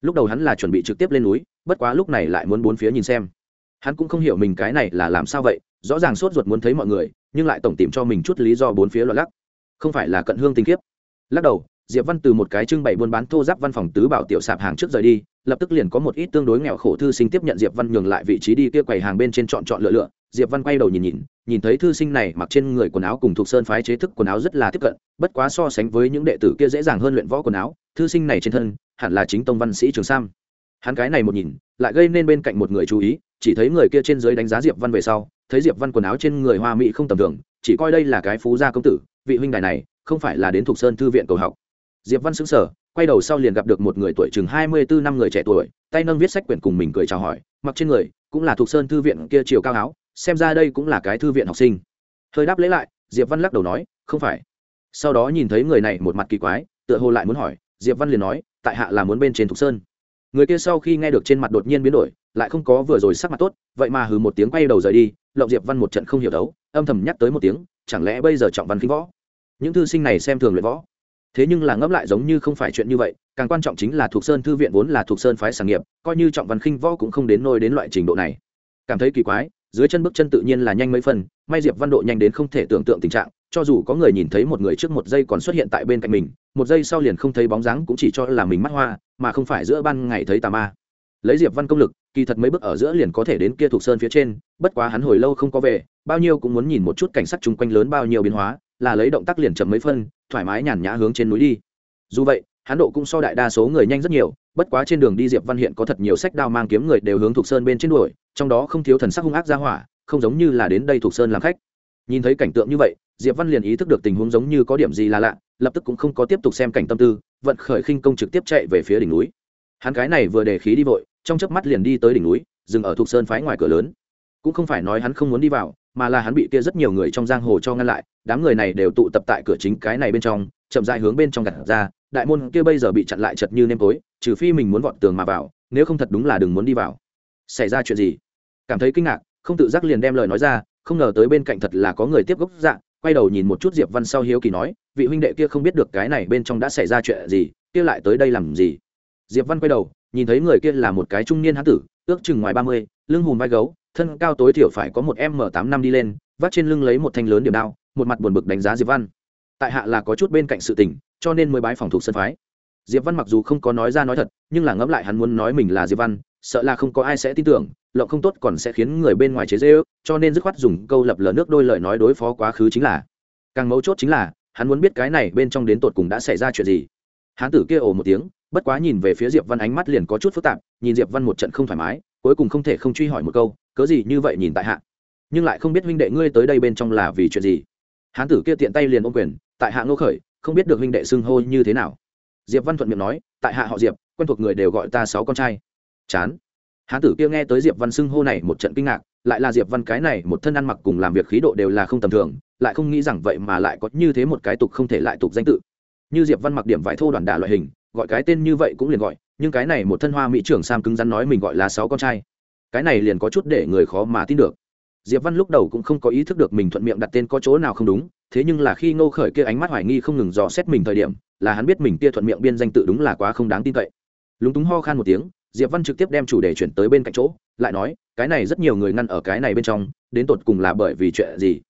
Lúc đầu hắn là chuẩn bị trực tiếp lên núi, bất quá lúc này lại muốn bốn phía nhìn xem hắn cũng không hiểu mình cái này là làm sao vậy, rõ ràng sốt ruột muốn thấy mọi người, nhưng lại tổng tìm cho mình chút lý do bốn phía loạn lắc. Không phải là cận hương tình kiếp. Lắc đầu, diệp văn từ một cái trưng bày buôn bán thô giáp văn phòng tứ bảo tiểu sạp hàng trước rời đi, lập tức liền có một ít tương đối nghèo khổ thư sinh tiếp nhận diệp văn nhường lại vị trí đi kia quầy hàng bên trên chọn chọn lựa lựa. Diệp văn quay đầu nhìn nhìn nhìn thấy thư sinh này mặc trên người quần áo cùng thuộc sơn phái chế thức quần áo rất là tiếp cận, bất quá so sánh với những đệ tử kia dễ dàng hơn luyện võ quần áo, thư sinh này trên thân hẳn là chính tông văn sĩ trường sam. Hắn cái này một nhìn, lại gây nên bên cạnh một người chú ý chỉ thấy người kia trên dưới đánh giá diệp văn về sau, thấy diệp văn quần áo trên người hoa mỹ không tầm thường, chỉ coi đây là cái phú gia công tử, vị huynh đài này, không phải là đến thuộc sơn thư viện cầu học. Diệp văn xứng sở quay đầu sau liền gặp được một người tuổi chừng hai mươi bốn năm người trẻ tuổi, tay nâng viết sách quyển cùng mình cười chào hỏi, mặc trên người cũng là thuộc sơn thư viện kia chiều cao áo, xem ra đây cũng là cái thư viện học sinh. Hơi đáp lễ lại, diệp văn lắc đầu nói, không phải. Sau đó nhìn thấy người này một mặt kỳ quái, tựa hồ lại muốn hỏi, diệp văn liền nói, tại hạ là muốn bên trên thục sơn người kia sau khi nghe được trên mặt đột nhiên biến đổi, lại không có vừa rồi sắc mặt tốt, vậy mà hừ một tiếng quay đầu rời đi, lộng diệp văn một trận không hiểu đấu, âm thầm nhắc tới một tiếng, chẳng lẽ bây giờ trọng văn khinh võ? Những thư sinh này xem thường luyện võ. Thế nhưng là ngẫm lại giống như không phải chuyện như vậy, càng quan trọng chính là thuộc sơn thư viện vốn là thuộc sơn phái sản nghiệp, coi như trọng văn khinh võ cũng không đến nôi đến loại trình độ này. Cảm thấy kỳ quái dưới chân bước chân tự nhiên là nhanh mấy phần, may diệp văn độ nhanh đến không thể tưởng tượng tình trạng, cho dù có người nhìn thấy một người trước một giây còn xuất hiện tại bên cạnh mình, một giây sau liền không thấy bóng dáng cũng chỉ cho là mình mắt hoa, mà không phải giữa ban ngày thấy tà ma. Lấy diệp văn công lực, kỳ thật mấy bước ở giữa liền có thể đến kia thuộc sơn phía trên, bất quá hắn hồi lâu không có về, bao nhiêu cũng muốn nhìn một chút cảnh sắc chung quanh lớn bao nhiêu biến hóa, là lấy động tác liền chậm mấy phân, thoải mái nhàn nhã hướng trên núi đi. Dù vậy, hắn độ cũng so đại đa số người nhanh rất nhiều bất quá trên đường đi diệp văn hiện có thật nhiều sách đao mang kiếm người đều hướng thuộc sơn bên trên đuổi, trong đó không thiếu thần sắc hung ác ra hỏa, không giống như là đến đây thuộc sơn làm khách. Nhìn thấy cảnh tượng như vậy, diệp văn liền ý thức được tình huống giống như có điểm gì là lạ, lập tức cũng không có tiếp tục xem cảnh tâm tư, vận khởi khinh công trực tiếp chạy về phía đỉnh núi. Hắn cái này vừa để khí đi vội, trong chớp mắt liền đi tới đỉnh núi, dừng ở thuộc sơn phái ngoài cửa lớn. Cũng không phải nói hắn không muốn đi vào mà là hắn bị kia rất nhiều người trong giang hồ cho ngăn lại, đám người này đều tụ tập tại cửa chính cái này bên trong, chậm dại hướng bên trong gặt ra, đại môn kia bây giờ bị chặn lại chật như nêm tối, trừ phi mình muốn vọt tường mà vào, nếu không thật đúng là đừng muốn đi vào. Xảy ra chuyện gì? Cảm thấy kinh ngạc, không tự giác liền đem lời nói ra, không ngờ tới bên cạnh thật là có người tiếp gốc dạ quay đầu nhìn một chút diệp văn sau hiếu kỳ nói, vị huynh đệ kia không biết được cái này bên trong đã xảy ra chuyện gì, kia lại tới đây làm gì? Diệp văn quay đầu, nhìn thấy người kia là một cái trung niên hán tử, ước chừng ngoài ba mươi, lưng hùm vai gấu thân cao tối thiểu phải có một m tám năm đi lên vắt trên lưng lấy một thanh lớn điểm đao, một mặt buồn bực đánh giá diệp văn. Tại hạ là có chút bên cạnh sự tình, cho nên mới bái phòng thuộc sân phái. Diệp văn mặc dù không có nói ra nói thật, nhưng là ngẫm lại hắn muốn nói mình là diệp văn, sợ là không có ai sẽ tin tưởng, lộng không tốt còn sẽ khiến người bên ngoài chế dễ ước cho nên dứt khoát dùng câu lập lờ nước đôi lời nói đối phó quá khứ chính là. Càng mấu chốt chính là, hắn muốn biết cái này bên trong đến tột cùng đã xảy ra chuyện gì. Hán tử kia ồ một tiếng, bất quá nhìn về phía diệp văn ánh mắt liền có chút phức tạp, nhìn diệp văn một trận không thoải mái, cuối cùng không thể không truy hỏi một câu cớ gì như vậy nhìn tại hạ? Nhưng lại không biết huynh đệ ngươi tới đây bên trong là vì chuyện gì? Hán tử kia tiện tay liền ôm quyền, tại hạ ngô khởi, không biết được huynh đệ xưng hô như thế nào. Diệp văn thuận miệng nói, tại hạ họ diệp, quen thuộc người đều gọi ta sáu con trai. Chán. Hán tử kia nghe tới diệp văn xưng hô này một trận kinh ngạc, lại là diệp văn cái này một thân ăn mặc cùng làm việc khí độ đều là không tầm thường, lại không nghĩ rằng vậy mà lại có như thế một cái tục không thể lại tục danh tự. Như diệp văn mặc điểm vải thô đoàn đà loại hình, gọi cái tên như vậy cũng liền gọi, nhưng cái này một thân hoa mỹ trưởng sam cứng rắn nói mình gọi là sáu con trai cái này liền có chút để người khó mà tin được. Diệp văn lúc đầu cũng không có ý thức được mình thuận miệng đặt tên có chỗ nào không đúng, thế nhưng là khi ngô khởi kia ánh mắt hoài nghi không ngừng dò xét mình thời điểm, là hắn biết mình kia thuận miệng biên danh tự đúng là quá không đáng tin cậy. Lúng túng ho khan một tiếng, diệp văn trực tiếp đem chủ đề chuyển tới bên cạnh chỗ, lại nói, cái này rất nhiều người ngăn ở cái này bên trong, đến tột cùng là bởi vì chuyện gì?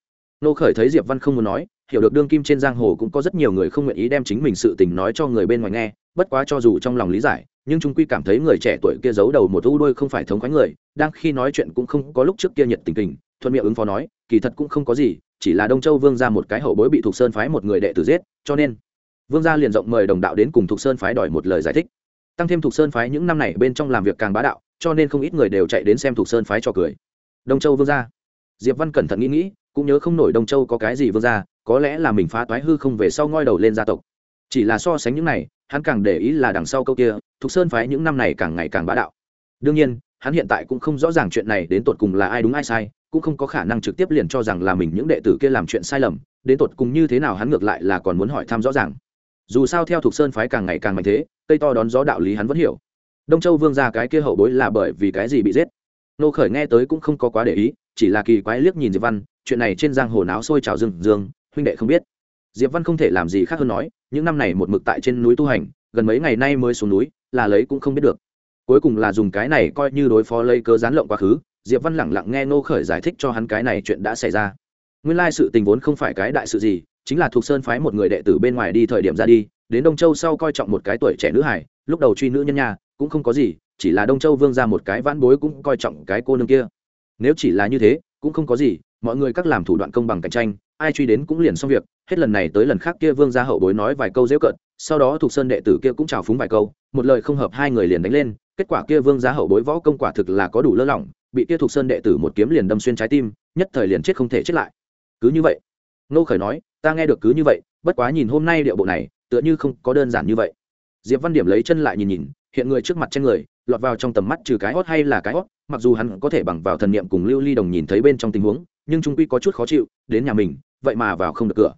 Nô khởi thấy diệp văn không muốn nói, hiểu được đương kim trên giang hồ cũng có rất nhiều người không nguyện ý đem chính mình sự tình nói cho người bên ngoài nghe, bất quá cho dù trong lòng lý giải nhưng trung quy cảm thấy người trẻ tuổi kia giấu đầu một u đuôi không phải thống khoái người, đang khi nói chuyện cũng không có lúc trước kia nhiệt tình tình thuận miệng ứng phó nói, kỳ thật cũng không có gì, chỉ là đông châu vương ra một cái hậu bối bị Thục sơn phái một người đệ tử giết, cho nên vương gia liền rộng mời đồng đạo đến cùng Thục sơn phái đòi một lời giải thích. Tăng thêm Thục sơn phái những năm này bên trong làm việc càng bá đạo, cho nên không ít người đều chạy đến xem Thục sơn phái cho cười. Đông châu vương gia. Diệp văn cẩn thận nghĩ nghĩ, cũng nhớ không nổi đông châu có cái gì vương gia, có lẽ là mình phá toái hư không về sau ngoi đầu lên gia tộc. Chỉ là so sánh những này hắn càng để ý là đằng sau câu kia, thục sơn phái những năm này càng ngày càng bá đạo. Đương nhiên, hắn hiện tại cũng không rõ ràng chuyện này đến tột cùng là ai đúng ai sai, cũng không có khả năng trực tiếp liền cho rằng là mình những đệ tử kia làm chuyện sai lầm, đến tột cùng như thế nào hắn ngược lại là còn muốn hỏi thăm rõ ràng. Dù sao theo thục sơn phái càng ngày càng mạnh thế, cây to đón gió đạo lý hắn vẫn hiểu. Đông châu vương ra cái kia hậu bối là bởi vì cái gì bị giết? Nô khởi nghe tới cũng không có quá để ý, chỉ là kỳ quái liếc nhìn diệp văn, chuyện này trên giang hồ náo sôi trào rừng dương huynh đệ không biết diệp văn không thể làm gì khác hơn nói, những năm này một mực tại trên núi tu hành, gần mấy ngày nay mới xuống núi, là lấy cũng không biết được. Cuối cùng là dùng cái này coi như đối phó lấy cớ gián lộng quá khứ, diệp văn lẳng lặng nghe nô khởi giải thích cho hắn cái này chuyện đã xảy ra. Nguyên lai sự tình vốn không phải cái đại sự gì, chính là thuộc sơn phái một người đệ tử bên ngoài đi thời điểm ra đi, đến đông châu sau coi trọng một cái tuổi trẻ nữ hải lúc đầu truy nữ nhân nhà cũng không có gì, chỉ là đông châu vương ra một cái vãn bối cũng coi trọng cái cô nương kia. Nếu chỉ là như thế, cũng không có gì, mọi người các làm thủ đoạn công bằng cạnh tranh ai truy đến cũng liền xong việc, hết lần này tới lần khác kia vương gia hậu bối nói vài câu dễ cận sau đó thuộc sơn đệ tử kia cũng chào phúng vài câu, một lời không hợp hai người liền đánh lên, kết quả kia vương gia hậu bối võ công quả thực là có đủ lơ lỏng, bị kia thuộc sơn đệ tử một kiếm liền đâm xuyên trái tim, nhất thời liền chết không thể chết lại. Cứ như vậy, nô khởi nói, ta nghe được cứ như vậy, bất quá nhìn hôm nay điệu bộ này, tựa như không có đơn giản như vậy. Diệp văn điểm lấy chân lại nhìn nhìn, hiện người trước mặt trên người, lọt vào trong tầm mắt trừ cái hót hay là cái hót mặc dù hắn có thể bằng vào thần niệm cùng lưu ly đồng nhìn thấy bên trong tình huống, nhưng trung quy có chút khó chịu, đến nhà mình vậy mà vào không được cửa.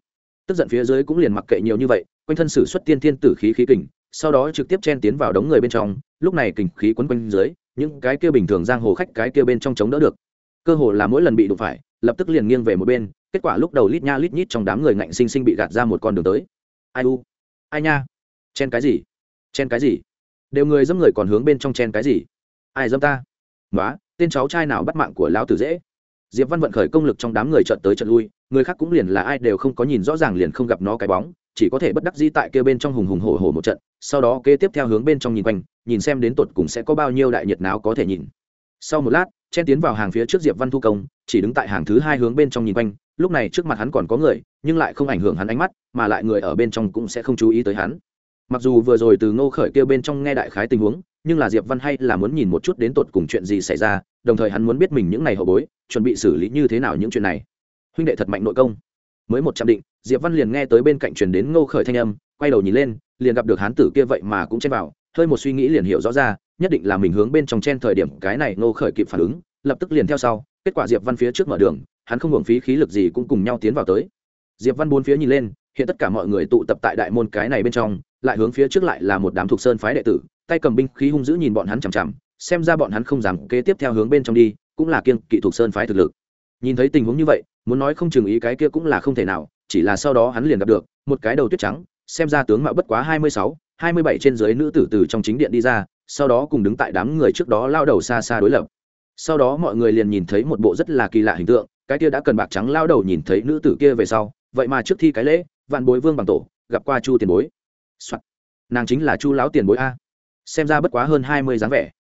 Tức giận phía dưới cũng liền mặc kệ nhiều như vậy, quanh thân sử xuất tiên thiên tử khí khí kình, sau đó trực tiếp chen tiến vào đống người bên trong, lúc này kình khí quấn quanh dưới, những cái kia bình thường giang hồ khách cái kia bên trong chống đỡ được. Cơ hồ là mỗi lần bị đụng phải, lập tức liền nghiêng về một bên, kết quả lúc đầu lít nha lít nhít trong đám người ngạnh sinh sinh bị gạt ra một con đường tới. Ai u? Ai nha? Chen cái gì? Chen cái gì? Đều người dâm người còn hướng bên trong chen cái gì? Ai dâm ta? Nói tên cháu trai nào bắt mạng của lão tử dễ? Diệp văn vận khởi công lực trong đám người trận tới trận lui người khác cũng liền là ai đều không có nhìn rõ ràng liền không gặp nó cái bóng, chỉ có thể bất đắc dĩ tại kia bên trong hùng hùng hổ hổ một trận, sau đó kế tiếp theo hướng bên trong nhìn quanh, nhìn xem đến tột cùng sẽ có bao nhiêu đại nhiệt náo có thể nhìn. Sau một lát, chen tiến vào hàng phía trước diệp văn thu công, chỉ đứng tại hàng thứ hai hướng bên trong nhìn quanh, lúc này trước mặt hắn còn có người, nhưng lại không ảnh hưởng hắn ánh mắt, mà lại người ở bên trong cũng sẽ không chú ý tới hắn. Mặc dù vừa rồi từ ngô khởi kêu bên trong nghe đại khái tình huống, nhưng là diệp văn hay là muốn nhìn một chút đến tột cùng chuyện gì xảy ra, đồng thời hắn muốn biết mình những ngày hậu bối, chuẩn bị xử lý như thế nào những chuyện này huynh đệ thật mạnh nội công. Mới một chạm định, diệp văn liền nghe tới bên cạnh truyền đến ngô khởi thanh âm, quay đầu nhìn lên, liền gặp được hán tử kia vậy mà cũng chen vào, hơi một suy nghĩ liền hiểu rõ ra, nhất định là mình hướng bên trong chen thời điểm cái này ngô khởi kịp phản ứng, lập tức liền theo sau, kết quả diệp văn phía trước mở đường, hắn không hưởng phí khí lực gì cũng cùng nhau tiến vào tới. Diệp văn bốn phía nhìn lên, hiện tất cả mọi người tụ tập tại đại môn cái này bên trong, lại hướng phía trước lại là một đám thuộc sơn phái đệ tử, tay cầm binh khí hung dữ nhìn bọn hắn chằm chằm, xem ra bọn hắn không dám kế tiếp theo hướng bên trong đi, cũng là kiên kỵ thuộc sơn phái thực lực. Nhìn thấy tình huống như vậy muốn nói không chừng ý cái kia cũng là không thể nào, chỉ là sau đó hắn liền gặp được, một cái đầu tuyết trắng, xem ra tướng mạo bất quá hai mươi sáu, hai mươi bảy trên dưới nữ tử từ trong chính điện đi ra, sau đó cùng đứng tại đám người trước đó lao đầu xa xa đối lập. Sau đó mọi người liền nhìn thấy một bộ rất là kỳ lạ hình tượng, cái kia đã cần bạc trắng lao đầu nhìn thấy nữ tử kia về sau, vậy mà trước thi cái lễ, vạn bối vương bằng tổ, gặp qua chu tiền bối、Soạn. nàng chính là chu lão tiền bối a. Xem ra bất quá hơn hai mươi dáng vẻ.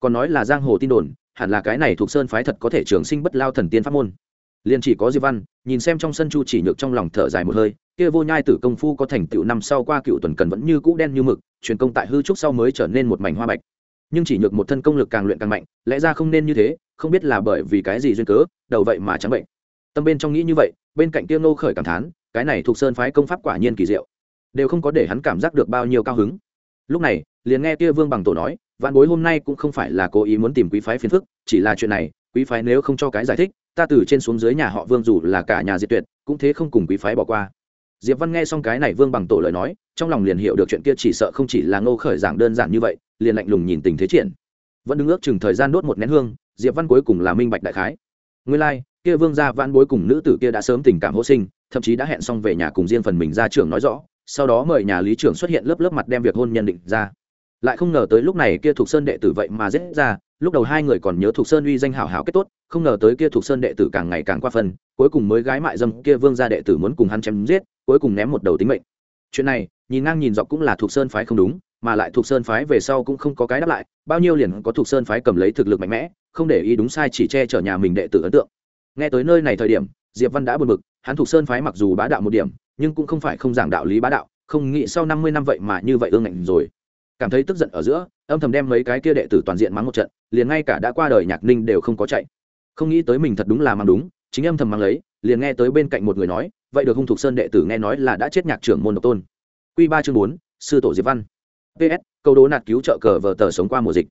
Còn nói là giang hồ tin đồn, hẳn là cái này thuộc sơn phái thật có thể trường sinh bất lao thần tiên pháp môn liền chỉ có diệp văn, nhìn xem trong sân chu chỉ nhược trong lòng thở dài một hơi, kia vô nhai tử công phu có thành tựu năm sau qua cựu tuần cần vẫn như cũ đen như mực, truyền công tại hư trúc sau mới trở nên một mảnh hoa bạch. Nhưng chỉ nhược một thân công lực càng luyện càng mạnh, lẽ ra không nên như thế, không biết là bởi vì cái gì duyên cớ, đầu vậy mà trắng bệnh. Tâm bên trong nghĩ như vậy, bên cạnh tiêu nô khởi cảm thán, cái này thuộc sơn phái công pháp quả nhiên kỳ diệu, đều không có để hắn cảm giác được bao nhiêu cao hứng. Lúc này, liền nghe kia vương bằng tổ nói, vạn bối hôm nay cũng không phải là cố ý muốn tìm quý phái phiền phức, chỉ là chuyện này quý phái nếu không cho cái giải thích ta từ trên xuống dưới nhà họ vương dù là cả nhà diệt tuyệt cũng thế không cùng quý phái bỏ qua. Diệp văn nghe xong cái này vương bằng tổ lời nói trong lòng liền hiểu được chuyện kia chỉ sợ không chỉ là ngô khởi giảng đơn giản như vậy liền lạnh lùng nhìn tình thế triển. Vẫn đứng ước chừng thời gian đốt một nén hương diệp văn cuối cùng là minh bạch đại khái. Nguyên lai like, kia vương gia vãn bối cùng nữ tử kia đã sớm tình cảm hô sinh thậm chí đã hẹn xong về nhà cùng riêng phần mình ra trưởng nói rõ sau đó mời nhà lý trưởng xuất hiện lớp lớp mặt đem việc hôn nhân định ra. Lại không ngờ tới lúc này kia thuộc sơn đệ tử vậy mà giết ra lúc đầu hai người còn nhớ thuộc sơn uy danh hảo hảo kết tốt, không ngờ tới kia thuộc sơn đệ tử càng ngày càng qua phần, cuối cùng mới gái mại dâm kia vương gia đệ tử muốn cùng hắn chém giết, cuối cùng ném một đầu tính mệnh. Chuyện này, nhìn ngang nhìn dọc cũng là thuộc sơn phái không đúng, mà lại thuộc sơn phái về sau cũng không có cái đáp lại, bao nhiêu liền có thuộc sơn phái cầm lấy thực lực mạnh mẽ, không để ý đúng sai chỉ che chở nhà mình đệ tử ấn tượng. Nghe tới nơi này thời điểm, diệp văn đã buồn bực, hắn thuộc sơn phái mặc dù bá đạo một điểm, nhưng cũng không phải không giảng đạo lý bá đạo, không nghĩ sau năm mươi năm vậy mà như vậy ương ngạnh rồi cảm thấy tức giận ở giữa, âm thầm đem mấy cái kia đệ tử toàn diện mắng một trận, liền ngay cả đã qua đời nhạc ninh đều không có chạy. Không nghĩ tới mình thật đúng là mang đúng, chính âm thầm mang lấy, liền nghe tới bên cạnh một người nói, vậy được hung thục sơn đệ tử nghe nói là đã chết nhạc trưởng môn độc tôn. Q ba chương bốn, sư tổ diệp văn. Ps câu đố nạt cứu trợ cờ vờ tờ sống qua mùa dịch.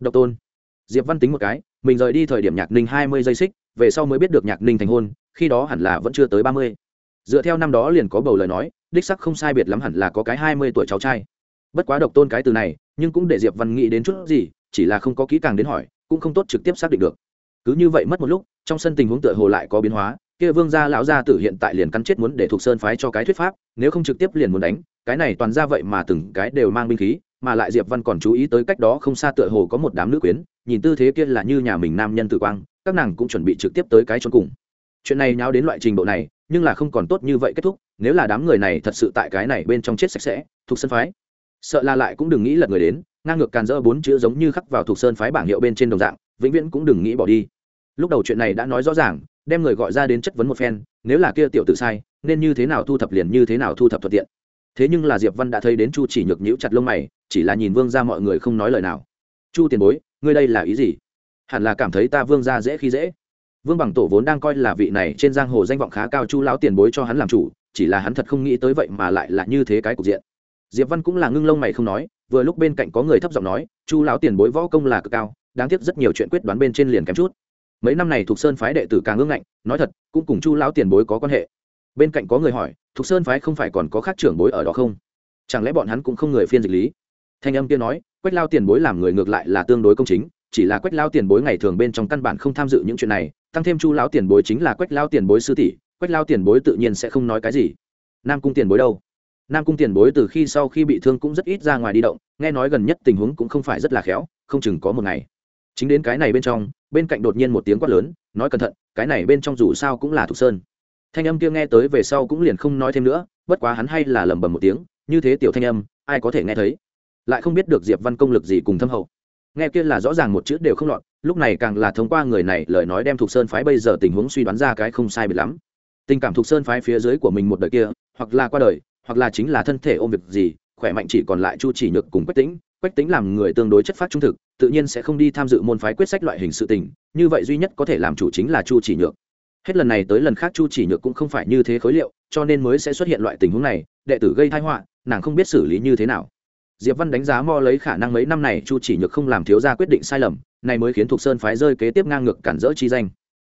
Độc tôn. Diệp văn tính một cái, mình rời đi thời điểm nhạc ninh hai mươi giây xích, về sau mới biết được nhạc ninh thành hôn, khi đó hẳn là vẫn chưa tới ba mươi. Dựa theo năm đó liền có bầu lời nói, đích sắc không sai biệt lắm hẳn là có cái hai mươi tuổi cháu trai bất quá độc tôn cái từ này, nhưng cũng để diệp văn nghĩ đến chút gì, chỉ là không có kỹ càng đến hỏi, cũng không tốt trực tiếp xác định được. Cứ như vậy mất một lúc, trong sân tình huống tựa hồ lại có biến hóa, kia vương gia lão gia tử hiện tại liền cắn chết muốn để thuộc sơn phái cho cái thuyết pháp, nếu không trực tiếp liền muốn đánh, cái này toàn ra vậy mà từng cái đều mang binh khí, mà lại diệp văn còn chú ý tới cách đó không xa tựa hồ có một đám nữ quyến, nhìn tư thế kia là như nhà mình nam nhân tử quang, các nàng cũng chuẩn bị trực tiếp tới cái chôn cùng. Chuyện này nháo đến loại trình độ này, nhưng là không còn tốt như vậy kết thúc, nếu là đám người này thật sự tại cái này bên trong chết sạch sẽ, thuộc sơn phái sợ là lại cũng đừng nghĩ lật người đến, ngang ngược càn dỡ bốn chữ giống như khắc vào thuộc sơn phái bảng hiệu bên trên đồng dạng, vĩnh viễn cũng đừng nghĩ bỏ đi. Lúc đầu chuyện này đã nói rõ ràng, đem người gọi ra đến chất vấn một phen, nếu là kia tiểu tự sai, nên như thế nào thu thập liền như thế nào thu thập thuận tiện. Thế nhưng là diệp văn đã thấy đến chu chỉ nhược nhíu chặt lông mày, chỉ là nhìn vương ra mọi người không nói lời nào. Chu tiền bối, ngươi đây là ý gì? Hẳn là cảm thấy ta vương ra dễ khi dễ. Vương bằng tổ vốn đang coi là vị này trên giang hồ danh vọng khá cao chu lão tiền bối cho hắn làm chủ, chỉ là hắn thật không nghĩ tới vậy mà lại là như thế cái cục diện diệp văn cũng là ngưng lông mày không nói, vừa lúc bên cạnh có người thấp giọng nói, chu lão tiền bối võ công là cực cao, đáng tiếc rất nhiều chuyện quyết đoán bên trên liền kém chút. Mấy năm này thuộc sơn phái đệ tử càng ngưng ngạnh, nói thật, cũng cùng chu lão tiền bối có quan hệ. Bên cạnh có người hỏi thuộc sơn phái không phải còn có khác trưởng bối ở đó không? Chẳng lẽ bọn hắn cũng không người phiên dịch lý? Thanh âm kia nói, quách lao tiền bối làm người ngược lại là tương đối công chính, chỉ là quách lao tiền bối ngày thường bên trong căn bản không tham dự những chuyện này, tăng thêm chu lão tiền bối chính là quách lao tiền bối sư tỷ, quách lao tiền bối tự nhiên sẽ không nói cái gì. Nam cung tiền bối đâu? Nam cung tiền bối từ khi sau khi bị thương cũng rất ít ra ngoài đi động, nghe nói gần nhất tình huống cũng không phải rất là khéo, không chừng có một ngày. Chính đến cái này bên trong, bên cạnh đột nhiên một tiếng quát lớn, nói cẩn thận, cái này bên trong dù sao cũng là thục sơn. Thanh âm kia nghe tới về sau cũng liền không nói thêm nữa, bất quá hắn hay là lẩm bẩm một tiếng, như thế tiểu thanh âm, ai có thể nghe thấy? Lại không biết được diệp văn công lực gì cùng thâm hậu. Nghe kia là rõ ràng một chữ đều không lọt, lúc này càng là thông qua người này lời nói đem thục sơn phái bây giờ tình huống suy đoán ra cái không sai biệt lắm. Tình cảm thục sơn phái phía dưới của mình một đời kia, hoặc là qua đời hoặc là chính là thân thể ôm việc gì, khỏe mạnh chỉ còn lại chu chỉ nhược cùng quách tính quách tính làm người tương đối chất phát trung thực, tự nhiên sẽ không đi tham dự môn phái quyết sách loại hình sự tình, như vậy duy nhất có thể làm chủ chính là chu chỉ nhược. Hết lần này tới lần khác chu chỉ nhược cũng không phải như thế khối liệu, cho nên mới sẽ xuất hiện loại tình huống này, đệ tử gây thai họa, nàng không biết xử lý như thế nào. Diệp văn đánh giá mo lấy khả năng mấy năm này chu chỉ nhược không làm thiếu ra quyết định sai lầm này mới khiến thục sơn phái rơi kế tiếp ngang ngược cản rỡ chi danh.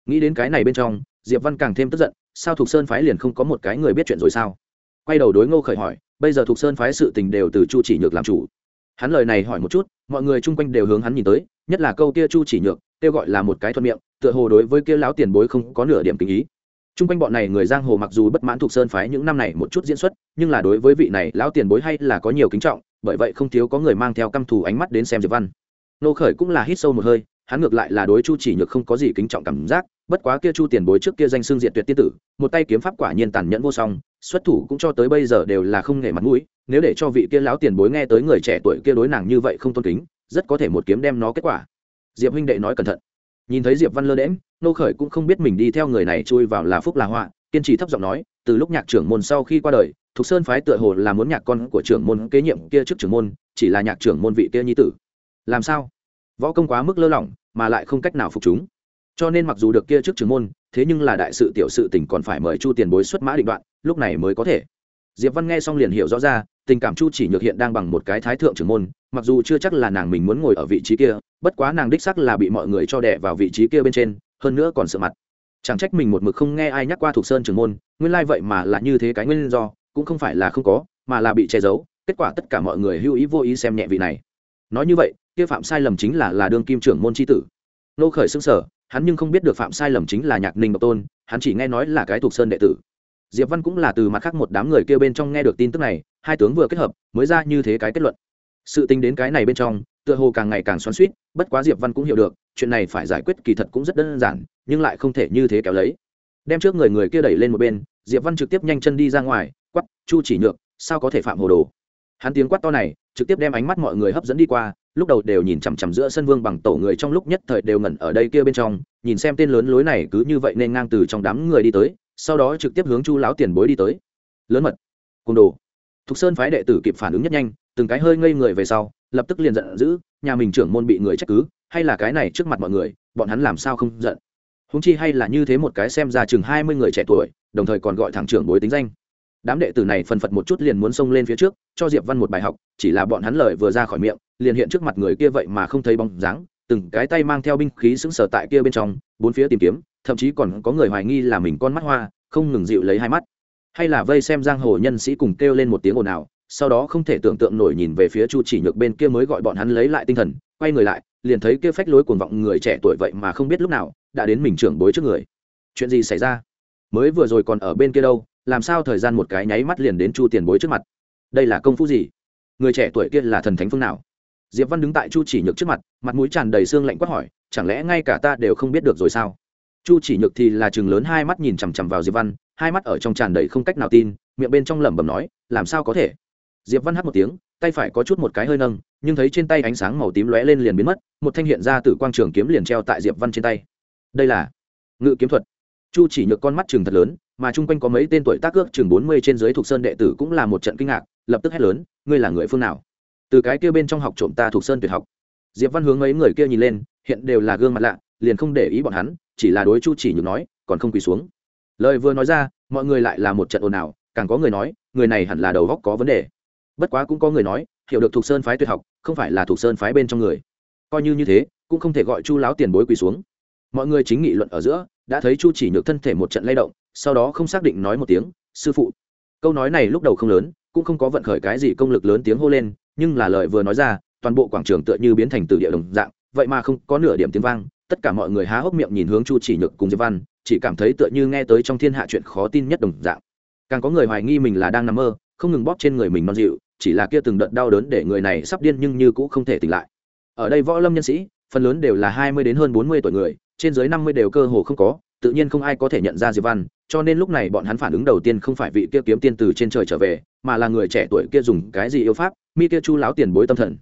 Nghĩ đến cái này bên trong, diệp văn càng thêm tức giận, sao thục sơn phái liền không có một cái người biết chuyện rồi sao? Quay đầu đối ngô khởi hỏi, bây giờ thuộc sơn phái sự tình đều từ chu chỉ nhược làm chủ. Hắn lời này hỏi một chút, mọi người chung quanh đều hướng hắn nhìn tới, nhất là câu kia chu chỉ nhược, kêu gọi là một cái thuận miệng, tựa hồ đối với kia lão tiền bối không có nửa điểm kính ý. Chung quanh bọn này người giang hồ mặc dù bất mãn thuộc sơn phái những năm này một chút diễn xuất, nhưng là đối với vị này lão tiền bối hay là có nhiều kính trọng, bởi vậy không thiếu có người mang theo căm thù ánh mắt đến xem diệp văn. Nô khởi cũng là hít sâu một hơi, hắn ngược lại là đối chu chỉ nhược không có gì kính trọng cảm giác, bất quá kia chu tiền bối trước kia danh xương diệt tuyệt tiên tử, một tay kiếm pháp quả nhiên tàn nhẫn vô song xuất thủ cũng cho tới bây giờ đều là không nể mặt mũi, nếu để cho vị kia lão tiền bối nghe tới người trẻ tuổi kia đối nàng như vậy không tôn kính, rất có thể một kiếm đem nó kết quả. Diệp huynh đệ nói cẩn thận. Nhìn thấy diệp văn lơ đễm nô khởi cũng không biết mình đi theo người này chui vào là phúc là họa, kiên trì thấp giọng nói, từ lúc nhạc trưởng môn sau khi qua đời, thục sơn phái tựa hồ là muốn nhạc con của trưởng môn kế nhiệm kia trước trưởng môn, chỉ là nhạc trưởng môn vị kia nhi tử. Làm sao? Võ công quá mức lơ lỏng, mà lại không cách nào phục chúng. Cho nên mặc dù được kia trước trưởng môn thế nhưng là đại sự tiểu sự tình còn phải mời chu tiền bối xuất mã định đoạn, lúc này mới có thể. Diệp văn nghe xong liền hiểu rõ ra, tình cảm chu chỉ nhược hiện đang bằng một cái thái thượng trưởng môn, mặc dù chưa chắc là nàng mình muốn ngồi ở vị trí kia, bất quá nàng đích sắc là bị mọi người cho đẻ vào vị trí kia bên trên, hơn nữa còn sợ mặt. Chẳng trách mình một mực không nghe ai nhắc qua thuộc sơn trưởng môn, nguyên lai vậy mà là như thế cái nguyên do, cũng không phải là không có, mà là bị che giấu, kết quả tất cả mọi người hưu ý vô ý xem nhẹ vị này. Nói như vậy, kia phạm sai lầm chính là là đương kim trưởng môn tri tử. Nô khởi xưng sở hắn nhưng không biết được phạm sai lầm chính là nhạc ninh độc tôn, hắn chỉ nghe nói là cái thuộc sơn đệ tử. Diệp văn cũng là từ mặt khác một đám người kia bên trong nghe được tin tức này, hai tướng vừa kết hợp, mới ra như thế cái kết luận. Sự tính đến cái này bên trong, tựa hồ càng ngày càng xoắn suýt bất quá diệp văn cũng hiểu được, chuyện này phải giải quyết kỳ thật cũng rất đơn giản, nhưng lại không thể như thế kéo lấy. Đem trước người người kia đẩy lên một bên, diệp văn trực tiếp nhanh chân đi ra ngoài, quắp, chu chỉ nhược, sao có thể phạm hồ đồ? Hắn tiếng quát to này, trực tiếp đem ánh mắt mọi người hấp dẫn đi qua lúc đầu đều nhìn chằm chằm giữa sân vương bằng tổ người trong lúc nhất thời đều ngẩn ở đây kia bên trong, nhìn xem tên lớn lối này cứ như vậy nên ngang từ trong đám người đi tới, sau đó trực tiếp hướng chu lão tiền bối đi tới. Lớn mật, côn đồ. Thục sơn phái đệ tử kịp phản ứng nhất nhanh, từng cái hơi ngây người về sau, lập tức liền giận dữ, nhà mình trưởng môn bị người trách cứ, hay là cái này trước mặt mọi người, bọn hắn làm sao không giận? Húng chi hay là như thế một cái xem ra chừng hai mươi người trẻ tuổi, đồng thời còn gọi thẳng trưởng bối tính danh đám đệ tử này phần phật một chút liền muốn xông lên phía trước, cho diệp văn một bài học, chỉ là bọn hắn lời vừa ra khỏi miệng, liền hiện trước mặt người kia vậy mà không thấy bóng dáng, từng cái tay mang theo binh khí sững sờ tại kia bên trong, bốn phía tìm kiếm, thậm chí còn có người hoài nghi là mình con mắt hoa, không ngừng dịu lấy hai mắt. Hay là vây xem giang hồ nhân sĩ cùng kêu lên một tiếng ồn ào, sau đó không thể tưởng tượng nổi nhìn về phía chu chỉ nhược bên kia mới gọi bọn hắn lấy lại tinh thần, quay người lại, liền thấy kia phách lối cuồng vọng người trẻ tuổi vậy mà không biết lúc nào đã đến mình trưởng bối trước người. Chuyện gì xảy ra? Mới vừa rồi còn ở bên kia đâu làm sao thời gian một cái nháy mắt liền đến chu tiền bối trước mặt? Đây là công phu gì? Người trẻ tuổi kia là thần thánh phương nào? Diệp văn đứng tại chu chỉ nhược trước mặt mặt mũi tràn đầy xương lạnh quát hỏi, chẳng lẽ ngay cả ta đều không biết được rồi sao? Chu chỉ nhược thì là chừng lớn hai mắt nhìn chằm chằm vào diệp văn, hai mắt ở trong tràn đầy không cách nào tin, miệng bên trong lẩm bẩm nói, làm sao có thể? Diệp văn hát một tiếng, tay phải có chút một cái hơi nâng, nhưng thấy trên tay ánh sáng màu tím lóe lên liền biến mất, một thanh hiện ra từ quang trường kiếm liền treo tại diệp văn trên tay. Đây là ngự kiếm thuật. Chu chỉ nhược con mắt chừng thật lớn mà chung quanh có mấy tên tuổi tác ước chừng bốn mươi trên dưới thuộc sơn đệ tử cũng là một trận kinh ngạc, lập tức hét lớn, ngươi là người phương nào? Từ cái kia bên trong học trộm ta thuộc sơn tuyệt học. Diệp văn hướng mấy người kia nhìn lên, hiện đều là gương mặt lạ, liền không để ý bọn hắn, chỉ là đối chu chỉ nhược nói, còn không quỳ xuống. Lời vừa nói ra, mọi người lại là một trận ồn ào, càng có người nói, người này hẳn là đầu góc có vấn đề. Bất quá cũng có người nói, hiểu được thuộc sơn phái tuyệt học, không phải là thuộc sơn phái bên trong người. Coi như như thế, cũng không thể gọi chu láo tiền bối quỳ xuống. Mọi người chính nghị luận ở giữa, đã thấy chu chỉ nhược thân thể một trận lay động sau đó không xác định nói một tiếng, sư phụ. Câu nói này lúc đầu không lớn, cũng không có vận khởi cái gì công lực lớn tiếng hô lên, nhưng là lời vừa nói ra, toàn bộ quảng trường tựa như biến thành từ địa đồng dạng, vậy mà không có nửa điểm tiếng vang, tất cả mọi người há hốc miệng nhìn hướng chu chỉ nhược cùng diệp văn, chỉ cảm thấy tựa như nghe tới trong thiên hạ chuyện khó tin nhất đồng dạng. Càng có người hoài nghi mình là đang nằm mơ, không ngừng bóp trên người mình non dịu, chỉ là kia từng đợt đau đớn để người này sắp điên nhưng như cũng không thể tỉnh lại. Ở đây võ lâm nhân sĩ, phần lớn đều là hai mươi đến hơn bốn mươi tuổi người, trên dưới năm mươi đều cơ hồ không có tự nhiên không ai có thể nhận ra diệp văn, cho nên lúc này bọn hắn phản ứng đầu tiên không phải vị kia kiếm tiên từ trên trời trở về, mà là người trẻ tuổi kia dùng cái gì yêu pháp, mi kia chu láo tiền bối tâm thần.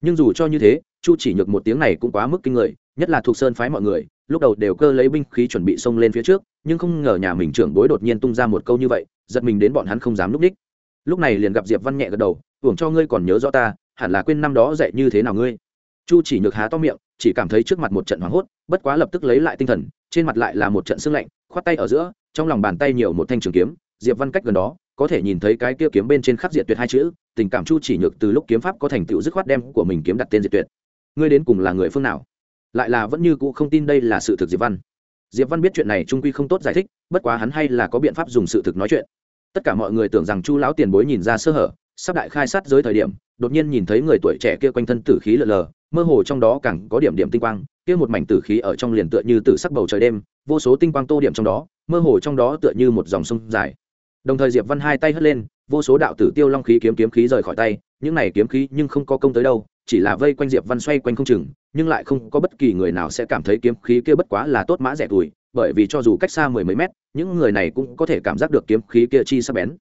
Nhưng dù cho như thế, chu chỉ nhược một tiếng này cũng quá mức kinh người, nhất là thuộc sơn phái mọi người, lúc đầu đều cơ lấy binh khí chuẩn bị xông lên phía trước, nhưng không ngờ nhà mình trưởng bối đột nhiên tung ra một câu như vậy, giật mình đến bọn hắn không dám lúc đích. Lúc này liền gặp diệp văn nhẹ gật đầu hưởng cho ngươi còn nhớ rõ ta, hẳn là quên năm đó dạy như thế nào ngươi? Chu chỉ nhược há to miệng, chỉ cảm thấy trước mặt một trận hoảng hốt, bất quá lập tức lấy lại tinh thần trên mặt lại là một trận sương lạnh, khoát tay ở giữa, trong lòng bàn tay nhiều một thanh trường kiếm, diệp văn cách gần đó, có thể nhìn thấy cái kia kiếm bên trên khắc diệt tuyệt hai chữ, tình cảm chu chỉ nhược từ lúc kiếm pháp có thành tựu dứt khoát đem của mình kiếm đặt tên diệt tuyệt. Ngươi đến cùng là người phương nào? Lại là vẫn như cũ không tin đây là sự thực diệp văn. Diệp văn biết chuyện này trung quy không tốt giải thích, bất quá hắn hay là có biện pháp dùng sự thực nói chuyện. Tất cả mọi người tưởng rằng chu lão tiền bối nhìn ra sơ hở, sắp đại khai sát giới thời điểm đột nhiên nhìn thấy người tuổi trẻ kia quanh thân tử khí lờ lờ, mơ hồ trong đó càng có điểm điểm tinh quang, kia một mảnh tử khí ở trong liền tựa như tử sắc bầu trời đêm, vô số tinh quang tô điểm trong đó, mơ hồ trong đó tựa như một dòng sông dài. Đồng thời diệp văn hai tay hất lên, vô số đạo tử tiêu long khí kiếm kiếm khí rời khỏi tay, những này kiếm khí nhưng không có công tới đâu, chỉ là vây quanh diệp văn xoay quanh không chừng, nhưng lại không có bất kỳ người nào sẽ cảm thấy kiếm khí kia bất quá là tốt mã rẻ tuổi, bởi vì cho dù cách xa mười mấy mét, những người này cũng có thể cảm giác được kiếm khí kia chi sắc bén.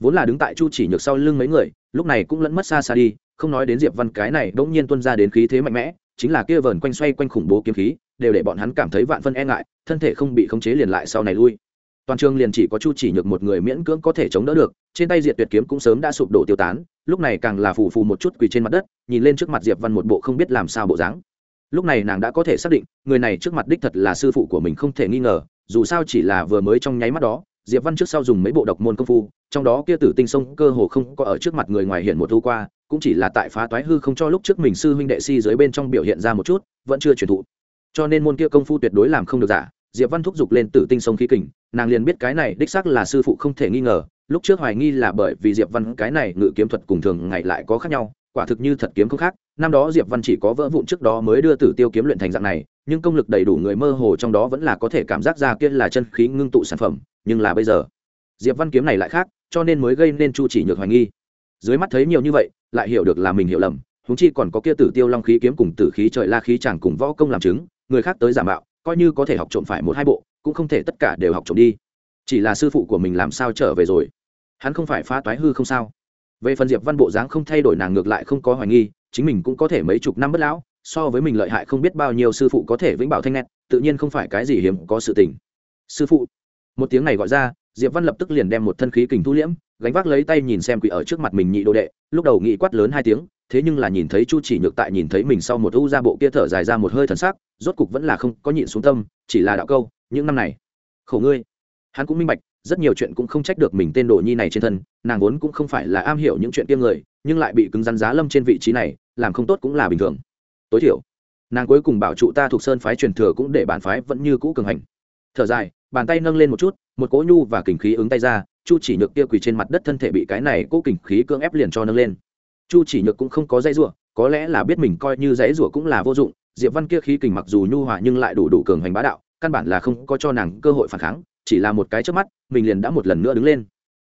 Vốn là đứng tại chu chỉ nhược sau lưng mấy người lúc này cũng lẫn mất xa xa đi, không nói đến diệp văn cái này bỗng nhiên tuân ra đến khí thế mạnh mẽ, chính là kia vờn quanh xoay quanh khủng bố kiếm khí, đều để bọn hắn cảm thấy vạn phân e ngại, thân thể không bị khống chế liền lại sau này lui. Toàn trường liền chỉ có chu chỉ nhược một người miễn cưỡng có thể chống đỡ được, trên tay diệt tuyệt kiếm cũng sớm đã sụp đổ tiêu tán, lúc này càng là phù phù một chút quỳ trên mặt đất, nhìn lên trước mặt diệp văn một bộ không biết làm sao bộ dáng. Lúc này nàng đã có thể xác định, người này trước mặt đích thật là sư phụ của mình không thể nghi ngờ, dù sao chỉ là vừa mới trong nháy mắt đó diệp văn trước sau dùng mấy bộ độc môn công phu, trong đó kia tử tinh sông cơ hồ không có ở trước mặt người ngoài hiện một thu qua, cũng chỉ là tại phá toái hư không cho lúc trước mình sư huynh đệ si dưới bên trong biểu hiện ra một chút, vẫn chưa truyền thụ. Cho nên môn kia công phu tuyệt đối làm không được giả. Diệp văn thúc giục lên tử tinh sông khí kình, nàng liền biết cái này đích xác là sư phụ không thể nghi ngờ, lúc trước hoài nghi là bởi vì diệp văn cái này ngự kiếm thuật cùng thường ngày lại có khác nhau quả thực như thật kiếm không khác, năm đó diệp văn chỉ có vỡ vụn trước đó mới đưa tử tiêu kiếm luyện thành dạng này, nhưng công lực đầy đủ người mơ hồ trong đó vẫn là có thể cảm giác ra kia là chân khí ngưng tụ sản phẩm, nhưng là bây giờ, diệp văn kiếm này lại khác, cho nên mới gây nên chu chỉ nhược hoài nghi. Dưới mắt thấy nhiều như vậy, lại hiểu được là mình hiểu lầm húng chi còn có kia tử tiêu long khí kiếm cùng tử khí trời la khí chẳng cùng võ công làm chứng, người khác tới giả mạo, coi như có thể học trộm phải một hai bộ, cũng không thể tất cả đều học trộm đi. Chỉ là sư phụ của mình làm sao trở về rồi? Hắn không phải phá toái hư không sao? Về phần diệp văn bộ dáng không thay đổi nàng ngược lại không có hoài nghi, chính mình cũng có thể mấy chục năm bất lão, so với mình lợi hại không biết bao nhiêu sư phụ có thể vĩnh bảo thanh nét, tự nhiên không phải cái gì hiếm có sự tình. Sư phụ. Một tiếng này gọi ra, diệp văn lập tức liền đem một thân khí kình thu liễm, gánh vác lấy tay nhìn xem quỷ ở trước mặt mình nhị đồ đệ, lúc đầu nghĩ quát lớn hai tiếng, thế nhưng là nhìn thấy chu chỉ nhược tại nhìn thấy mình sau một u ra bộ kia thở dài ra một hơi thần sắc, rốt cục vẫn là không có nhịn xuống tâm, chỉ là đạo câu, những năm này, khổ ngươi. Hắn cũng minh bạch rất nhiều chuyện cũng không trách được mình tên đồ nhi này trên thân, nàng vốn cũng không phải là am hiểu những chuyện tiêm người, nhưng lại bị cứng rắn giá lâm trên vị trí này, làm không tốt cũng là bình thường. Tối thiểu, nàng cuối cùng bảo trụ ta thuộc sơn phái truyền thừa cũng để bản phái vẫn như cũ cường hành. Thở dài, bàn tay nâng lên một chút, một cỗ nhu và kình khí ứng tay ra, chu chỉ nhược kia quỳ trên mặt đất thân thể bị cái này cỗ kình khí cưỡng ép liền cho nâng lên. Chu chỉ nhược cũng không có dãy rủa, có lẽ là biết mình coi như dãy rủa cũng là vô dụng, diệp văn kia khí kình mặc dù nhu hòa nhưng lại đủ đủ cường hành bá đạo, căn bản là không có cho nàng cơ hội phản kháng chỉ là một cái trước mắt, mình liền đã một lần nữa đứng lên.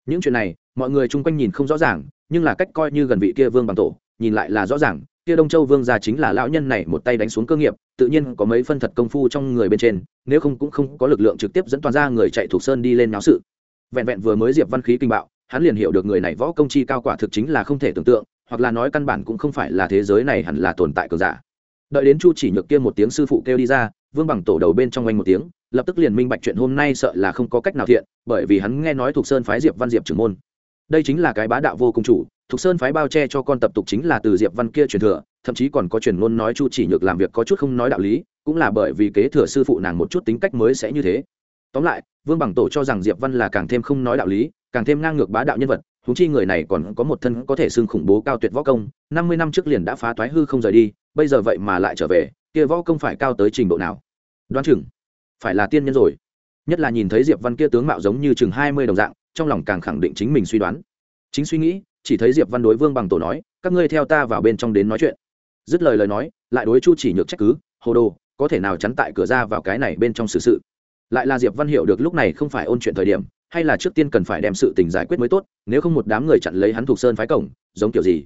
Những chuyện này, mọi người chung quanh nhìn không rõ ràng, nhưng là cách coi như gần vị kia vương bằng tổ, nhìn lại là rõ ràng, kia đông châu vương gia chính là lão nhân này một tay đánh xuống cơ nghiệp, tự nhiên có mấy phân thật công phu trong người bên trên, nếu không cũng không có lực lượng trực tiếp dẫn toàn ra người chạy thuộc sơn đi lên náo sự. Vẹn vẹn vừa mới diệp văn khí kinh bạo, hắn liền hiểu được người này võ công chi cao quả thực chính là không thể tưởng tượng, hoặc là nói căn bản cũng không phải là thế giới này hẳn là tồn tại cường giả. Đợi đến chu chỉ nhược kia một tiếng sư phụ kêu đi ra vương bằng tổ đầu bên trong anh một tiếng, lập tức liền minh bạch chuyện hôm nay sợ là không có cách nào thiện, bởi vì hắn nghe nói thuộc sơn phái diệp văn diệp trưởng môn. Đây chính là cái bá đạo vô cùng chủ thuộc sơn phái bao che cho con tập tục chính là từ diệp văn kia truyền thừa, thậm chí còn có truyền ngôn nói chu chỉ nhược làm việc có chút không nói đạo lý, cũng là bởi vì kế thừa sư phụ nàng một chút tính cách mới sẽ như thế. Tóm lại, vương bằng tổ cho rằng diệp văn là càng thêm không nói đạo lý, càng thêm ngang ngược bá đạo nhân vật thú chi người này còn có một thân có thể xưng khủng bố cao tuyệt võ công, năm mươi năm trước liền đã phá toái hư không rời đi, bây giờ vậy mà lại trở về kia võ công phải cao tới trình độ nào? Đoán chừng phải là tiên nhân rồi. Nhất là nhìn thấy diệp văn kia tướng mạo giống như chừng hai mươi đồng dạng trong lòng càng khẳng định chính mình suy đoán. Chính suy nghĩ chỉ thấy diệp văn đối vương bằng tổ nói các ngươi theo ta vào bên trong đến nói chuyện. Dứt lời lời nói lại đối chu chỉ nhược trách cứ hồ đồ có thể nào chắn tại cửa ra vào cái này bên trong xử sự, sự lại là diệp văn hiểu được lúc này không phải ôn chuyện thời điểm hay là trước tiên cần phải đem sự tình giải quyết mới tốt nếu không một đám người chặn lấy hắn thuộc sơn phái cổng giống kiểu gì.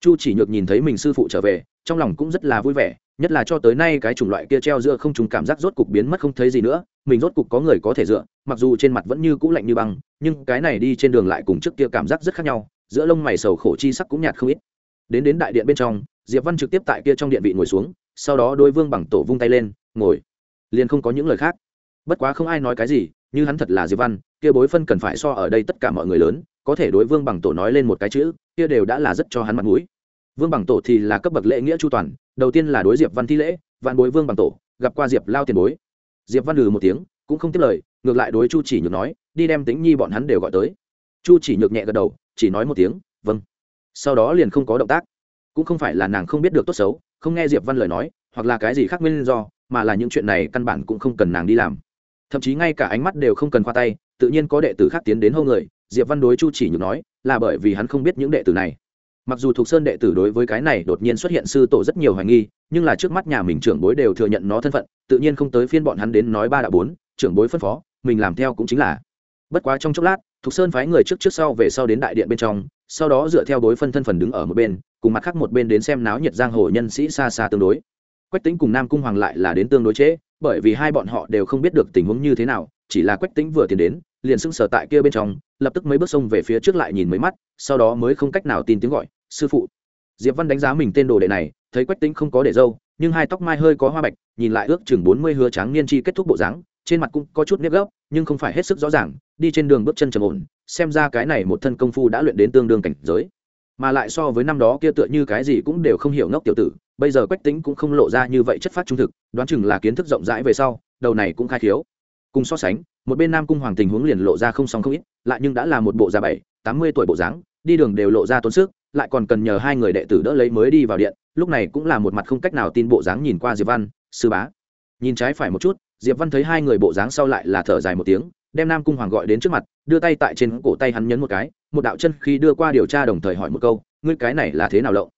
Chu chỉ nhược nhìn thấy mình sư phụ trở về trong lòng cũng rất là vui vẻ nhất là cho tới nay cái chủng loại kia treo giữa không trùng cảm giác rốt cục biến mất không thấy gì nữa, mình rốt cục có người có thể dựa, mặc dù trên mặt vẫn như cũ lạnh như băng, nhưng cái này đi trên đường lại cùng trước kia cảm giác rất khác nhau, giữa lông mày sầu khổ chi sắc cũng nhạt không ít. Đến đến đại điện bên trong, diệp văn trực tiếp tại kia trong điện vị ngồi xuống, sau đó đôi vương bằng tổ vung tay lên, ngồi. Liền không có những lời khác. Bất quá không ai nói cái gì, như hắn thật là diệp văn, kia bối phân cần phải so ở đây tất cả mọi người lớn, có thể đối vương bằng tổ nói lên một cái chữ, kia đều đã là rất cho hắn mặt mũi. Vương bằng tổ thì là cấp bậc lễ nghĩa chu toàn đầu tiên là đối diệp văn thi lễ, vạn bối vương bằng tổ, gặp qua diệp lao tiền bối. Diệp văn lừ một tiếng, cũng không tiếp lời, ngược lại đối chu chỉ nhược nói, đi đem tính nhi bọn hắn đều gọi tới. Chu chỉ nhược nhẹ gật đầu, chỉ nói một tiếng vâng. Sau đó liền không có động tác. Cũng không phải là nàng không biết được tốt xấu, không nghe diệp văn lời nói, hoặc là cái gì khác nguyên do, mà là những chuyện này căn bản cũng không cần nàng đi làm. Thậm chí ngay cả ánh mắt đều không cần khoa tay, tự nhiên có đệ tử khác tiến đến hô người, diệp văn đối chu chỉ nhược nói, là bởi vì hắn không biết những đệ tử này mặc dù thuộc sơn đệ tử đối với cái này đột nhiên xuất hiện sư tổ rất nhiều hoài nghi nhưng là trước mắt nhà mình trưởng bối đều thừa nhận nó thân phận tự nhiên không tới phiên bọn hắn đến nói ba đạo bốn trưởng bối phân phó mình làm theo cũng chính là. Bất quá trong chốc lát thuộc sơn phái người trước trước sau về sau đến đại điện bên trong sau đó dựa theo đối phân thân phần đứng ở một bên cùng mặt khác một bên đến xem náo nhiệt giang hồ nhân sĩ xa xa tương đối. Quách tính cùng nam cung hoàng lại là đến tương đối chế, bởi vì hai bọn họ đều không biết được tình huống như thế nào chỉ là quách tính vừa tiến đến liền sững sờ tại kia bên trong lập tức mấy bước xông về phía trước lại nhìn mấy mắt sau đó mới không cách nào tin tiếng gọi sư phụ. Diệp văn đánh giá mình tên đồ đệ này, thấy quách tính không có để dâu, nhưng hai tóc mai hơi có hoa bạch, nhìn lại ước chừng bốn mươi hứa tráng niên chi kết thúc bộ dáng, trên mặt cũng có chút nếp gấp, nhưng không phải hết sức rõ ràng, đi trên đường bước chân trầm ổn, xem ra cái này một thân công phu đã luyện đến tương đương cảnh giới. Mà lại so với năm đó kia tựa như cái gì cũng đều không hiểu ngốc tiểu tử, bây giờ quách tính cũng không lộ ra như vậy chất phát trung thực, đoán chừng là kiến thức rộng rãi về sau, đầu này cũng khai khiếu. Cùng so sánh, một bên nam cung hoàng tình huống liền lộ ra không song không ít, lại nhưng đã là một bộ già bảy, tám mươi tuổi bộ dáng, đi đường đều lộ ra tốn sức lại còn cần nhờ hai người đệ tử đỡ lấy mới đi vào điện, lúc này cũng là một mặt không cách nào tin bộ dáng nhìn qua diệp văn, sư bá. Nhìn trái phải một chút, diệp văn thấy hai người bộ dáng sau lại là thở dài một tiếng, đem nam cung hoàng gọi đến trước mặt, đưa tay tại trên cổ tay hắn nhấn một cái, một đạo chân khi đưa qua điều tra đồng thời hỏi một câu, ngươi cái này là thế nào lộng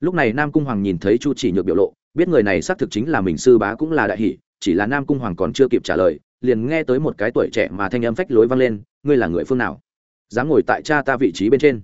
lúc này nam cung hoàng nhìn thấy chu chỉ nhược biểu lộ, biết người này xác thực chính là mình sư bá cũng là đại hỷ, chỉ là nam cung hoàng còn chưa kịp trả lời, liền nghe tới một cái tuổi trẻ mà thanh âm phách lối vang lên, ngươi là người phương nào? Dám ngồi tại cha ta vị trí bên trên.